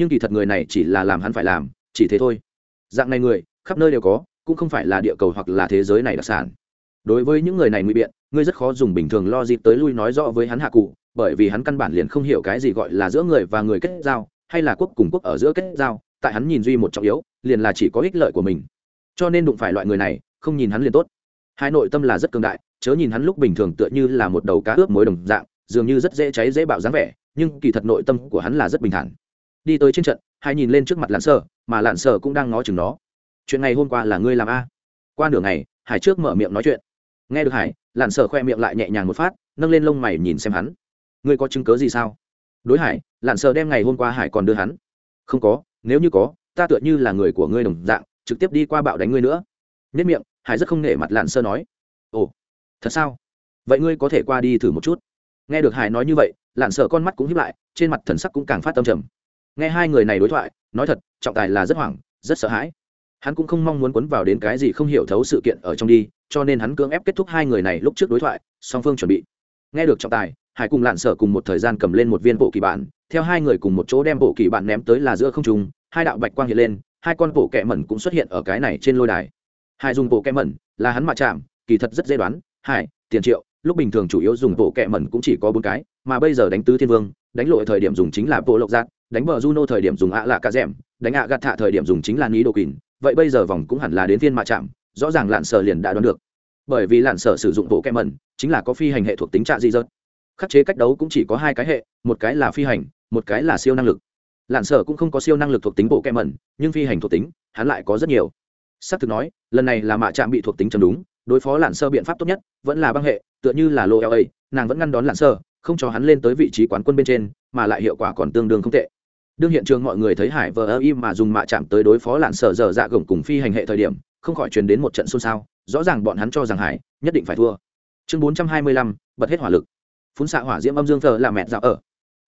nhưng kỳ thật người này chỉ là làm hắn phải làm, chỉ thế thôi. Dạng này người, khắp nơi đều có, cũng không phải là địa cầu hoặc là thế giới này đặc sản. Đối với những người này ngụy biện, ngươi rất khó dùng bình thường lo dịp tới lui nói rõ với hắn hạ cụ, bởi vì hắn căn bản liền không hiểu cái gì gọi là giữa người và người kết giao, hay là quốc cùng quốc ở giữa kết giao, tại hắn nhìn duy một trọng yếu, liền là chỉ có ích lợi của mình. Cho nên đụng phải loại người này, không nhìn hắn liền tốt. Hai nội tâm là rất cường đại, chớ nhìn hắn lúc bình thường tựa như là một đầu cá ướp mối đồng dạng, dường như rất dễ cháy dễ bạo dáng vẻ, nhưng kỳ thật nội tâm của hắn là rất bình thản đi tới trên trận hai nhìn lên trước mặt lạn sở, mà lạn sở cũng đang ngó chừng nó. Chuyện ngày hôm qua là ngươi làm a? Qua nửa ngày hải trước mở miệng nói chuyện. Nghe được hải lạn sở khoe miệng lại nhẹ nhàng một phát nâng lên lông mày nhìn xem hắn. Ngươi có chứng cớ gì sao? Đối hải lạn sở đem ngày hôm qua hải còn đưa hắn. Không có nếu như có ta tựa như là người của ngươi đồng dạng trực tiếp đi qua bạo đánh ngươi nữa. Nhất miệng hải rất không nể mặt lạn sơ nói. Ồ thật sao? Vậy ngươi có thể qua đi thử một chút? Nghe được hải nói như vậy lạn sợ con mắt cũng hiếp lại trên mặt thần sắc cũng càng phát tâm trầm nghe hai người này đối thoại, nói thật, trọng tài là rất hoảng, rất sợ hãi. Hắn cũng không mong muốn quấn vào đến cái gì không hiểu thấu sự kiện ở trong đi, cho nên hắn cưỡng ép kết thúc hai người này lúc trước đối thoại, song phương chuẩn bị. Nghe được trọng tài, hải cùng lạn sở cùng một thời gian cầm lên một viên bộ kỳ bản, theo hai người cùng một chỗ đem bộ kỳ bản ném tới là giữa không trung, hai đạo bạch quang hiện lên, hai con bộ kẹ mẩn cũng xuất hiện ở cái này trên lôi đài. Hai dùng bộ kẹ mẩn là hắn mà chạm, kỳ thật rất dễ đoán, hải, tiền triệu, lúc bình thường chủ yếu dùng bộ kẹ mẩn cũng chỉ có bốn cái, mà bây giờ đánh tứ thiên vương, đánh lội thời điểm dùng chính là bộ lộc giác đánh bờ juno thời điểm dùng ạ lạ cả dẻm, đánh ạ gạt thạ thời điểm dùng chính là ní đồ kỳn vậy bây giờ vòng cũng hẳn là đến phiên mạ chạm rõ ràng lạn sở liền đã đoán được. Bởi vì lạn sở sử dụng bộ kẹ mẩn chính là có phi hành hệ thuộc tính trạ di dợt khắc chế cách đấu cũng chỉ có hai cái hệ một cái là phi hành một cái là siêu năng lực. Lạn sở cũng không có siêu năng lực thuộc tính bộ kẹ mẩn nhưng phi hành thuộc tính hắn lại có rất nhiều. S thực nói lần này là mạ trạm bị thuộc tính chấm đúng đối phó lạn sơ biện pháp tốt nhất vẫn là băng hệ tựa như là lô la nàng vẫn ngăn đón lạn sơ không cho hắn lên tới vị trí quán quân bên trên mà lại hiệu quả còn tương đương không tệ đương hiện trường mọi người thấy hải vờ ơ im mà dùng mạ chạm tới đối phó lạn sở dở dạ gồng cùng phi hành hệ thời điểm, không khỏi truyền đến một trận xôn xao, rõ ràng bọn hắn cho rằng hải nhất định phải thua. Chương bốn trăm hai mươi lăm, bật hết hỏa lực. Phun xạ hỏa diễm âm dương thờ là mẹ dạo ở.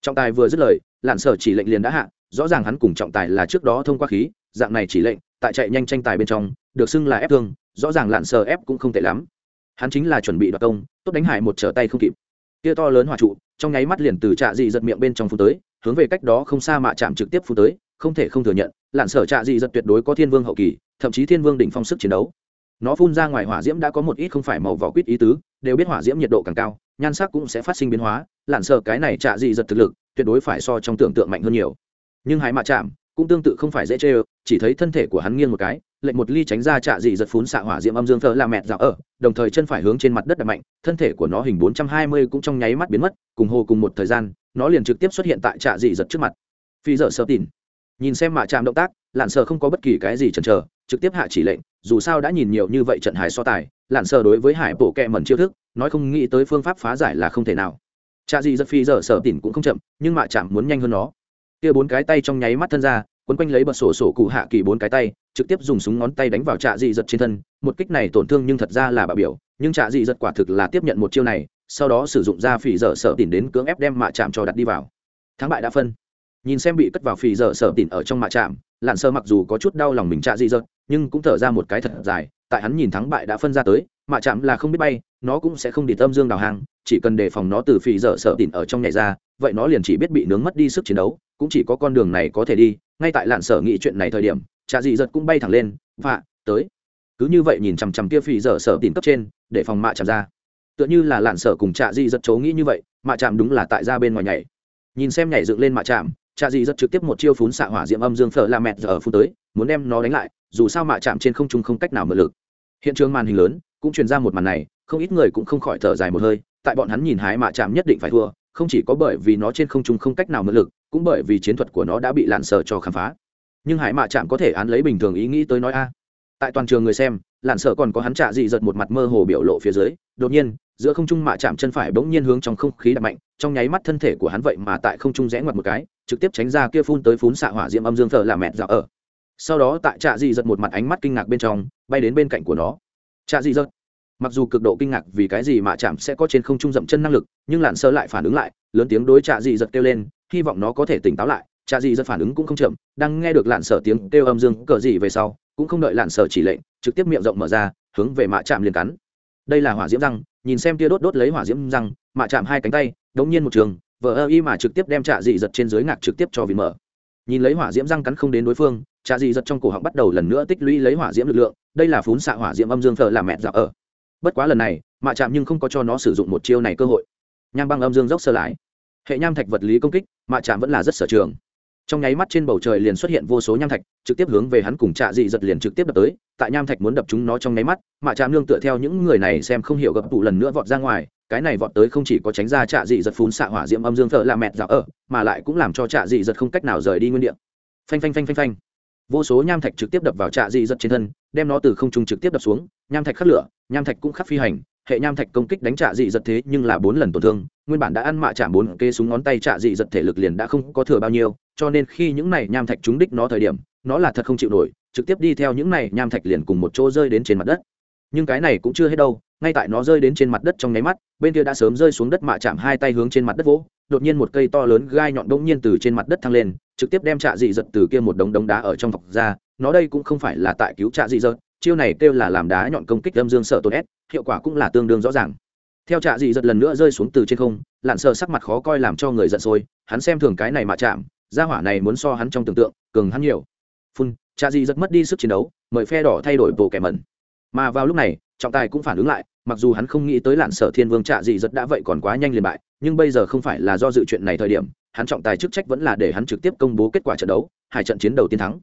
Trọng tài vừa dứt lời, lạn sở chỉ lệnh liền đã hạ, rõ ràng hắn cùng trọng tài là trước đó thông qua khí, dạng này chỉ lệnh, tại chạy nhanh tranh tài bên trong, được xưng là ép thương, rõ ràng lạn sở ép cũng không tệ lắm. Hắn chính là chuẩn bị đoạt công, tốt đánh hải một trở tay không kịp. Kia to lớn hỏa trụ, trong nháy mắt liền từ trạ dị giật miệng bên trong phút tới hướng về cách đó không xa mạ chạm trực tiếp phút tới, không thể không thừa nhận, lạn sở trạ dị giật tuyệt đối có thiên vương hậu kỳ, thậm chí thiên vương đỉnh phong sức chiến đấu. Nó phun ra ngoài hỏa diễm đã có một ít không phải màu vỏ quýt ý tứ, đều biết hỏa diễm nhiệt độ càng cao, nhan sắc cũng sẽ phát sinh biến hóa, lạn sở cái này trạ dị giật thực lực, tuyệt đối phải so trong tưởng tượng mạnh hơn nhiều. Nhưng hải mạ chạm cũng tương tự không phải dễ chê chỉ thấy thân thể của hắn nghiêng một cái, lệnh một ly tránh ra trạ dị giật phún xạ hỏa diễm âm dương thơ là mẹt dạo ở, đồng thời chân phải hướng trên mặt đất đập mạnh, thân thể của nó hình bốn trăm hai mươi cũng trong nháy mắt biến mất, cùng hồ cùng một thời gian nó liền trực tiếp xuất hiện tại trạ dị giật trước mặt. Phi dở sơ tin nhìn xem mạ chạm động tác lặn sờ không có bất kỳ cái gì chần chờ, trực tiếp hạ chỉ lệnh, dù sao đã nhìn nhiều như vậy trận hải so tài lặn sờ đối với hải bộ kẹ mẩn chiêu thức, nói không nghĩ tới phương pháp phá giải là không thể nào. Trạ dị giật phi dở sơ tin cũng không chậm, nhưng mạ chạm muốn nhanh hơn nó. Kia bốn cái tay trong nháy mắt thân ra, quấn quanh lấy bật sổ sổ cụ hạ kỳ bốn cái tay, trực tiếp dùng súng ngón tay đánh vào trạ dị giật trên thân. Một kích này tổn thương nhưng thật ra là bạo biểu, nhưng trạ dị giật quả thực là tiếp nhận một chiêu này sau đó sử dụng ra phỉ dở sở tìm đến cưỡng ép đem mạ chạm cho đặt đi vào. Thắng bại đã phân. Nhìn xem bị cất vào phỉ dở sở tỉn ở trong mạ chạm lặn sơ mặc dù có chút đau lòng mình trạ dị dợt, nhưng cũng thở ra một cái thật dài, tại hắn nhìn thắng bại đã phân ra tới, mạ chạm là không biết bay, nó cũng sẽ không đi tâm dương đào hàng, chỉ cần đề phòng nó từ phỉ dở sở tỉn ở trong nhảy ra, vậy nó liền chỉ biết bị nướng mất đi sức chiến đấu, cũng chỉ có con đường này có thể đi. Ngay tại lặn sở nghị chuyện này thời điểm, trạ dị dợt cũng bay thẳng lên và tới. Cứ như vậy nhìn chằm chằm kia phì dở sở tìm cấp trên, để phòng mạ chạm ra tựa như là lạn sở cùng trạ di rất chấu nghĩ như vậy, mạ chạm đúng là tại ra bên ngoài nhảy. Nhìn xem nhảy dựng lên mạ chạm trạ di rất trực tiếp một chiêu phún xạ hỏa diệm âm dương phở la mẹt giờ phút tới, muốn đem nó đánh lại, dù sao mạ chạm trên không trung không cách nào mượn lực. Hiện trường màn hình lớn, cũng truyền ra một màn này, không ít người cũng không khỏi thở dài một hơi, tại bọn hắn nhìn hái mạ chạm nhất định phải thua, không chỉ có bởi vì nó trên không trung không cách nào mượn lực, cũng bởi vì chiến thuật của nó đã bị lạn sở cho khám phá. Nhưng hải mạ chạm có thể án lấy bình thường ý nghĩ tới nói a. Tại toàn trường người xem lạn sợ còn có hắn trạ dị giật một mặt mơ hồ biểu lộ phía dưới, đột nhiên, giữa không trung mạ chạm chân phải bỗng nhiên hướng trong không khí đập mạnh, trong nháy mắt thân thể của hắn vậy mà tại không trung rẽ ngoặt một cái, trực tiếp tránh ra kia phun tới phun xạ hỏa diễm âm dương thờ là mẹ dạo ở. Sau đó tại trạ dị giật một mặt ánh mắt kinh ngạc bên trong, bay đến bên cạnh của nó. Trạ dị giật, mặc dù cực độ kinh ngạc vì cái gì mạ chạm sẽ có trên không trung dậm chân năng lực, nhưng lạn sơ lại phản ứng lại, lớn tiếng đối trạ dị giật kêu lên, hy vọng nó có thể tỉnh táo lại. Trạ dị giật phản ứng cũng không chậm, đang nghe được lạn sở tiếng kêu âm dương cờ dị về sau, cũng không đợi lạn sở chỉ lệnh trực tiếp miệng rộng mở ra, hướng về mạ chạm liền cắn. Đây là hỏa diễm răng, nhìn xem tia đốt đốt lấy hỏa diễm răng, mạ chạm hai cánh tay, đống nhiên một trường, vờ ơ y mà trực tiếp đem trạ dị giật trên dưới ngạc trực tiếp cho vì mở. Nhìn lấy hỏa diễm răng cắn không đến đối phương, trạ dị giật trong cổ họng bắt đầu lần nữa tích lũy lấy hỏa diễm lực lượng, đây là phún xạ hỏa diễm âm dương thờ làm mẹ dạo ở. Bất quá lần này, mạ chạm nhưng không có cho nó sử dụng một chiêu này cơ hội. Nham băng âm dương dốc sơ lái hệ nham thạch vật lý công kích, mạ chạm vẫn là rất sở trường trong nháy mắt trên bầu trời liền xuất hiện vô số nham thạch, trực tiếp hướng về hắn cùng trạ dị giật liền trực tiếp đập tới, tại nham thạch muốn đập chúng nó trong nháy mắt, mà chạm nương tựa theo những người này xem không hiểu gập tụ lần nữa vọt ra ngoài, cái này vọt tới không chỉ có tránh ra trạ dị giật phún xạ hỏa diễm âm dương thợ là mẹt dạo ở, mà lại cũng làm cho trạ dị giật không cách nào rời đi nguyên địa. Phanh phanh phanh phanh phanh. Vô số nham thạch trực tiếp đập vào trạ dị giật trên thân, đem nó từ không trung trực tiếp đập xuống, nham thạch khắc lửa, nham thạch cũng khắc phi hành, hệ nham thạch công kích đánh trạ dị giật thế nhưng là bốn lần tổn thương nguyên bản đã ăn mạ chạm bốn kê súng ngón tay trạ dị giật thể lực liền đã không có thừa bao nhiêu, cho nên khi những này nham thạch trúng đích nó thời điểm, nó là thật không chịu nổi, trực tiếp đi theo những này nham thạch liền cùng một chỗ rơi đến trên mặt đất. Nhưng cái này cũng chưa hết đâu, ngay tại nó rơi đến trên mặt đất trong nháy mắt, bên kia đã sớm rơi xuống đất mạ chạm hai tay hướng trên mặt đất vỗ, đột nhiên một cây to lớn gai nhọn bỗng nhiên từ trên mặt đất thăng lên, trực tiếp đem trạ dị giật từ kia một đống đống đá ở trong vọc ra, nó đây cũng không phải là tại cứu trạ dị giật, chiêu này kêu là làm đá nhọn công kích âm dương sợ tổn ép, hiệu quả cũng là tương đương rõ ràng theo trạ dị giật lần nữa rơi xuống từ trên không lặn sợ sắc mặt khó coi làm cho người giận sôi, hắn xem thường cái này mà chạm, gia hỏa này muốn so hắn trong tưởng tượng, cường hắn nhiều. Phun, trạ dị giật mất đi sức chiến đấu, mời phe đỏ thay đổi bộ kẻ mẩn. Mà vào lúc này, trọng tài cũng phản ứng lại, mặc dù hắn không nghĩ tới lạn sở thiên vương trạ dị giật đã vậy còn quá nhanh liền bại, nhưng bây giờ không phải là do dự chuyện này thời điểm, hắn trọng tài chức trách vẫn là để hắn trực tiếp công bố kết quả trận đấu, hai trận chiến đầu tiên thắng.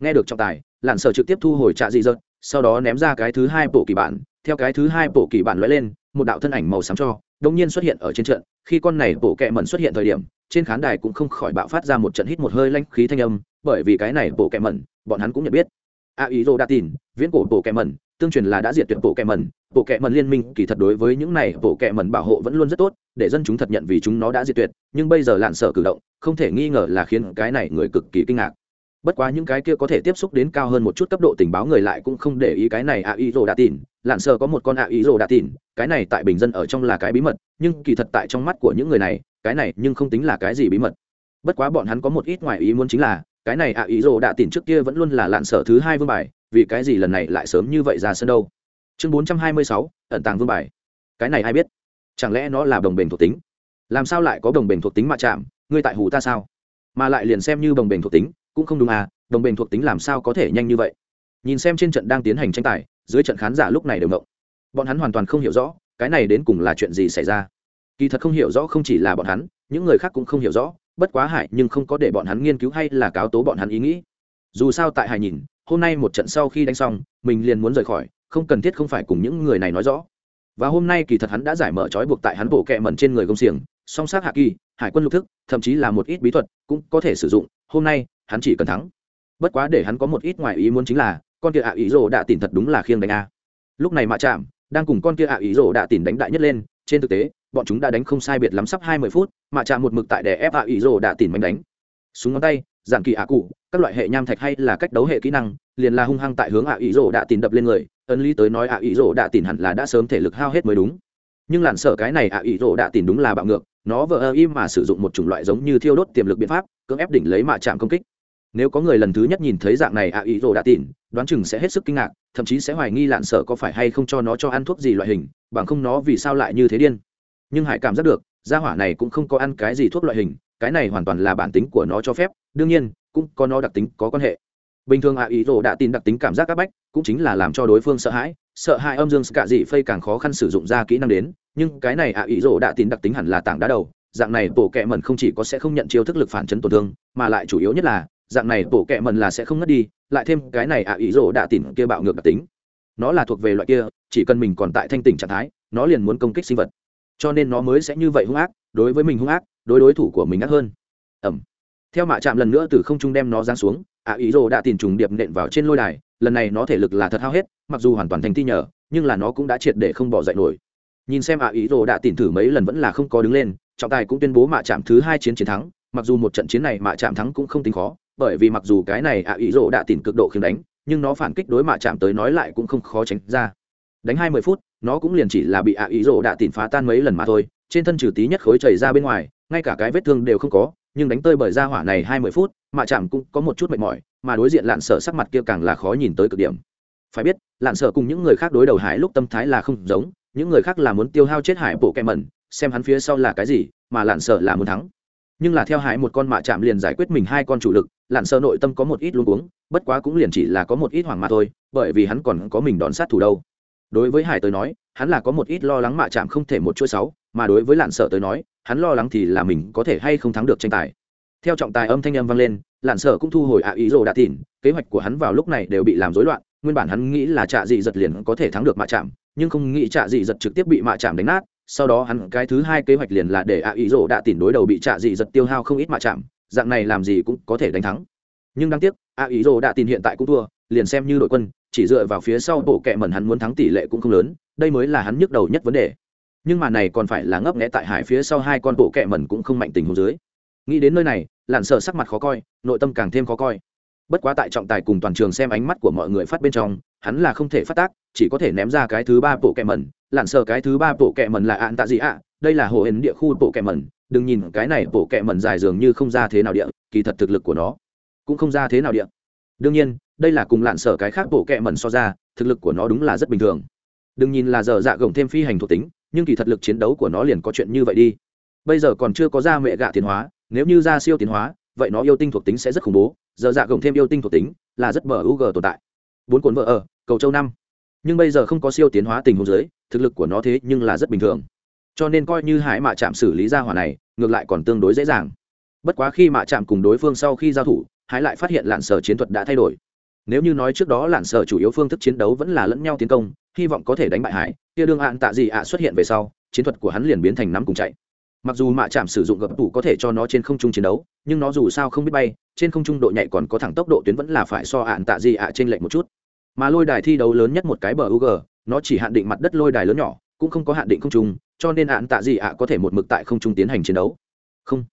Nghe được trọng tài, lạn sở trực tiếp thu hồi trạ dị giật, sau đó ném ra cái thứ hai bộ kỳ bản, theo cái thứ hai bộ kỳ bản lóe lên một đạo thân ảnh màu xám cho đông nhiên xuất hiện ở trên trận. Khi con này bộ kẹ mẩn xuất hiện thời điểm, trên khán đài cũng không khỏi bạo phát ra một trận hít một hơi lanh khí thanh âm, bởi vì cái này bộ kẹ mẩn, bọn hắn cũng nhận biết. A ý rô đã tin, viễn cổ bộ kẹ mẩn, tương truyền là đã diệt tuyệt bộ kẹ mẩn. Bộ kẹ mẩn liên minh kỳ thật đối với những này bộ kẹ mẩn bảo hộ vẫn luôn rất tốt, để dân chúng thật nhận vì chúng nó đã diệt tuyệt, nhưng bây giờ lạn sở cử động, không thể nghi ngờ là khiến cái này người cực kỳ kinh ngạc bất quá những cái kia có thể tiếp xúc đến cao hơn một chút cấp độ tình báo người lại cũng không để ý cái này a ý rồ đã tin lạn sờ có một con a ý rồ đã tin cái này tại bình dân ở trong là cái bí mật, nhưng kỳ thật tại trong mắt của những người này, cái này nhưng không tính là cái gì bí mật. Bất quá bọn hắn có một ít ngoài ý muốn chính là, cái này a ý rồ đã tin trước kia vẫn luôn là lạn sở thứ hai vương bài, vì cái gì lần này lại sớm như vậy ra sân đâu? Chương bốn trăm hai mươi sáu, ẩn tàng vương bài. Cái này ai biết? Chẳng lẽ nó là đồng bền thuộc tính? Làm sao lại có đồng bền thuộc tính mà chạm? Ngươi tại hù ta sao? Mà lại liền xem như đồng bền thuộc tính cũng không đúng à đồng bền thuộc tính làm sao có thể nhanh như vậy? Nhìn xem trên trận đang tiến hành tranh tài, dưới trận khán giả lúc này đều ngộng. Bọn hắn hoàn toàn không hiểu rõ, cái này đến cùng là chuyện gì xảy ra. Kỳ thật không hiểu rõ không chỉ là bọn hắn, những người khác cũng không hiểu rõ, bất quá hại nhưng không có để bọn hắn nghiên cứu hay là cáo tố bọn hắn ý nghĩ. Dù sao tại hải nhìn, hôm nay một trận sau khi đánh xong, mình liền muốn rời khỏi, không cần thiết không phải cùng những người này nói rõ. Và hôm nay kỳ thật hắn đã giải mở trói buộc tại hắn bộ kẹ mẩn trên người công xiềng, song sát hạ kỳ hải quân lục thức, thậm chí là một ít bí thuật cũng có thể sử dụng, hôm nay, hắn chỉ cần thắng. Bất quá để hắn có một ít ngoài ý muốn chính là, con kia ạ ý rồ đã tìm thật đúng là khiêng đánh a. Lúc này mạ chạm, đang cùng con kia ạ ý rồ đã tìm đánh đại nhất lên, trên thực tế, bọn chúng đã đánh không sai biệt lắm sắp hai mươi phút, mạ chạm một mực tại để ép ạ ý rồ đã tìm đánh đánh. Súng ngón tay, giản kỳ ạ cụ, các loại hệ nham thạch hay là cách đấu hệ kỹ năng, liền là hung hăng tại hướng ạ ý rồ đã tìm đập lên người, ấn lý tới nói ạ ý rồ đã tìm hẳn là đã sớm thể lực hao hết mới đúng nhưng làn sợ cái này ạ, ý rộ đã tìm đúng là bạo ngược, nó vờ ơ im mà sử dụng một chủng loại giống như thiêu đốt tiềm lực biện pháp, cưỡng ép đỉnh lấy mạ chạm công kích. Nếu có người lần thứ nhất nhìn thấy dạng này ạ, ý rộ đã tìm, đoán chừng sẽ hết sức kinh ngạc, thậm chí sẽ hoài nghi lạn sợ có phải hay không cho nó cho ăn thuốc gì loại hình, bằng không nó vì sao lại như thế điên. Nhưng hải cảm giác được, gia hỏa này cũng không có ăn cái gì thuốc loại hình, cái này hoàn toàn là bản tính của nó cho phép, đương nhiên, cũng có nó đặc tính, có quan hệ. Bình thường ạ, ý rồ đã tin đặc tính cảm giác áp bách, cũng chính là làm cho đối phương sợ hãi sợ hãi âm dương cả dị phây càng khó khăn sử dụng ra kỹ năng đến nhưng cái này ạ, ý rỗ đã tin đặc tính hẳn là tảng đá đầu, dạng này bộ kẹ mẩn không chỉ có sẽ không nhận chiêu thức lực phản chấn tổn thương, mà lại chủ yếu nhất là, dạng này bộ kẹ mẩn là sẽ không ngất đi, lại thêm cái này ạ, ý rỗ đã tin kia bạo ngược đặc tính. Nó là thuộc về loại kia, chỉ cần mình còn tại thanh tỉnh trạng thái, nó liền muốn công kích sinh vật. Cho nên nó mới sẽ như vậy hung ác, đối với mình hung ác, đối đối thủ của mình ác hơn. Ẩm. Theo mạ chạm lần nữa từ không trung đem nó giáng xuống, ạ, ý rồ đã tìm trùng điệp nện vào trên lôi đài, lần này nó thể lực là thật hao hết, mặc dù hoàn toàn thành ti nhờ, nhưng là nó cũng đã triệt để không bỏ dậy nổi nhìn xem ạ, ý rồ đã tìm thử mấy lần vẫn là không có đứng lên, trọng tài cũng tuyên bố mạ chạm thứ hai chiến chiến thắng, mặc dù một trận chiến này mạ chạm thắng cũng không tính khó, bởi vì mặc dù cái này ạ, ý rồ đã tìm cực độ khiến đánh, nhưng nó phản kích đối mạ chạm tới nói lại cũng không khó tránh ra. Đánh hai mươi phút, nó cũng liền chỉ là bị ạ, ý rồ đã tìm phá tan mấy lần mà thôi, trên thân trừ tí nhất khối chảy ra bên ngoài, ngay cả cái vết thương đều không có, nhưng đánh tơi bởi ra hỏa này hai mươi phút, mạ chạm cũng có một chút mệt mỏi, mà đối diện lạn sợ sắc mặt kia càng là khó nhìn tới cực điểm. Phải biết, lạn sợ cùng những người khác đối đầu hải lúc tâm thái là không giống những người khác là muốn tiêu hao chết hải bộ kẹ mẩn, xem hắn phía sau là cái gì, mà lạn sợ là muốn thắng. Nhưng là theo hải một con mạ chạm liền giải quyết mình hai con chủ lực, lạn sợ nội tâm có một ít luống cuống, bất quá cũng liền chỉ là có một ít hoảng mà thôi, bởi vì hắn còn có mình đón sát thủ đâu. Đối với hải tới nói, hắn là có một ít lo lắng mạ chạm không thể một chuỗi sáu, mà đối với lạn sợ tới nói, hắn lo lắng thì là mình có thể hay không thắng được tranh tài. Theo trọng tài âm thanh âm vang lên, lạn sợ cũng thu hồi ạ ý rồ đã tỉn, kế hoạch của hắn vào lúc này đều bị làm rối loạn, nguyên bản hắn nghĩ là trạ dị giật liền có thể thắng được mạ chạm nhưng không nghĩ trạ dị giật trực tiếp bị mạ chạm đánh nát, sau đó hắn cái thứ hai kế hoạch liền là để ạ ý rồ đã tỉn đối đầu bị trạ dị giật tiêu hao không ít mạ chạm, dạng này làm gì cũng có thể đánh thắng. Nhưng đáng tiếc ạ ý rồ đã tỉn hiện tại cũng thua, liền xem như đội quân, chỉ dựa vào phía sau bộ kệ mẩn hắn muốn thắng tỷ lệ cũng không lớn, đây mới là hắn nhức đầu nhất vấn đề. Nhưng mà này còn phải là ngấp nghẽ tại hải phía sau hai con bộ kệ mẩn cũng không mạnh tình hồ dưới. Nghĩ đến nơi này lặn sợ sắc mặt khó coi, nội tâm càng thêm khó coi. Bất quá tại trọng tài cùng toàn trường xem ánh mắt của mọi người phát bên trong hắn là không thể phát tác, chỉ có thể ném ra cái thứ ba bộ kẹ mẩn, lặn sờ cái thứ ba bộ kẹ mẩn là ạn tạ gì ạ? Đây là hồ ấn địa khu bộ kẹ mẩn, đừng nhìn cái này bộ kẹ mẩn dài dường như không ra thế nào địa, kỳ thật thực lực của nó cũng không ra thế nào địa. Đương nhiên, đây là cùng lặn sờ cái khác bộ kẹ mẩn so ra, thực lực của nó đúng là rất bình thường. Đừng nhìn là giờ dạ gồng thêm phi hành thuộc tính, nhưng kỳ thật lực chiến đấu của nó liền có chuyện như vậy đi. Bây giờ còn chưa có ra mẹ gạ tiến hóa, nếu như ra siêu tiến hóa, vậy nó yêu tinh thuộc tính sẽ rất khủng bố, giờ dạ gồng thêm yêu tinh thuộc tính là rất bờ u g tồn tại. Bốn cuốn vợ ở cầu châu năm. Nhưng bây giờ không có siêu tiến hóa tình huống dưới, thực lực của nó thế nhưng là rất bình thường. Cho nên coi như hải mạ chạm xử lý ra hỏa này ngược lại còn tương đối dễ dàng. Bất quá khi mạ chạm cùng đối phương sau khi giao thủ hải lại phát hiện lạn sở chiến thuật đã thay đổi. Nếu như nói trước đó lạn sở chủ yếu phương thức chiến đấu vẫn là lẫn nhau tiến công hy vọng có thể đánh bại hải kia đương ạn tạ gì ạ xuất hiện về sau chiến thuật của hắn liền biến thành nắm cùng chạy. Mặc dù mạ chạm sử dụng gập tủ có thể cho nó trên không trung chiến đấu nhưng nó dù sao không biết bay trên không trung độ nhạy còn có thẳng tốc độ tuyến vẫn là phải so ạn tạ gì ạ trên lệnh một chút mà lôi đài thi đấu lớn nhất một cái bờ u g, nó chỉ hạn định mặt đất lôi đài lớn nhỏ, cũng không có hạn định không trung, cho nên ạn tạ gì ạ có thể một mực tại không trung tiến hành chiến đấu. Không.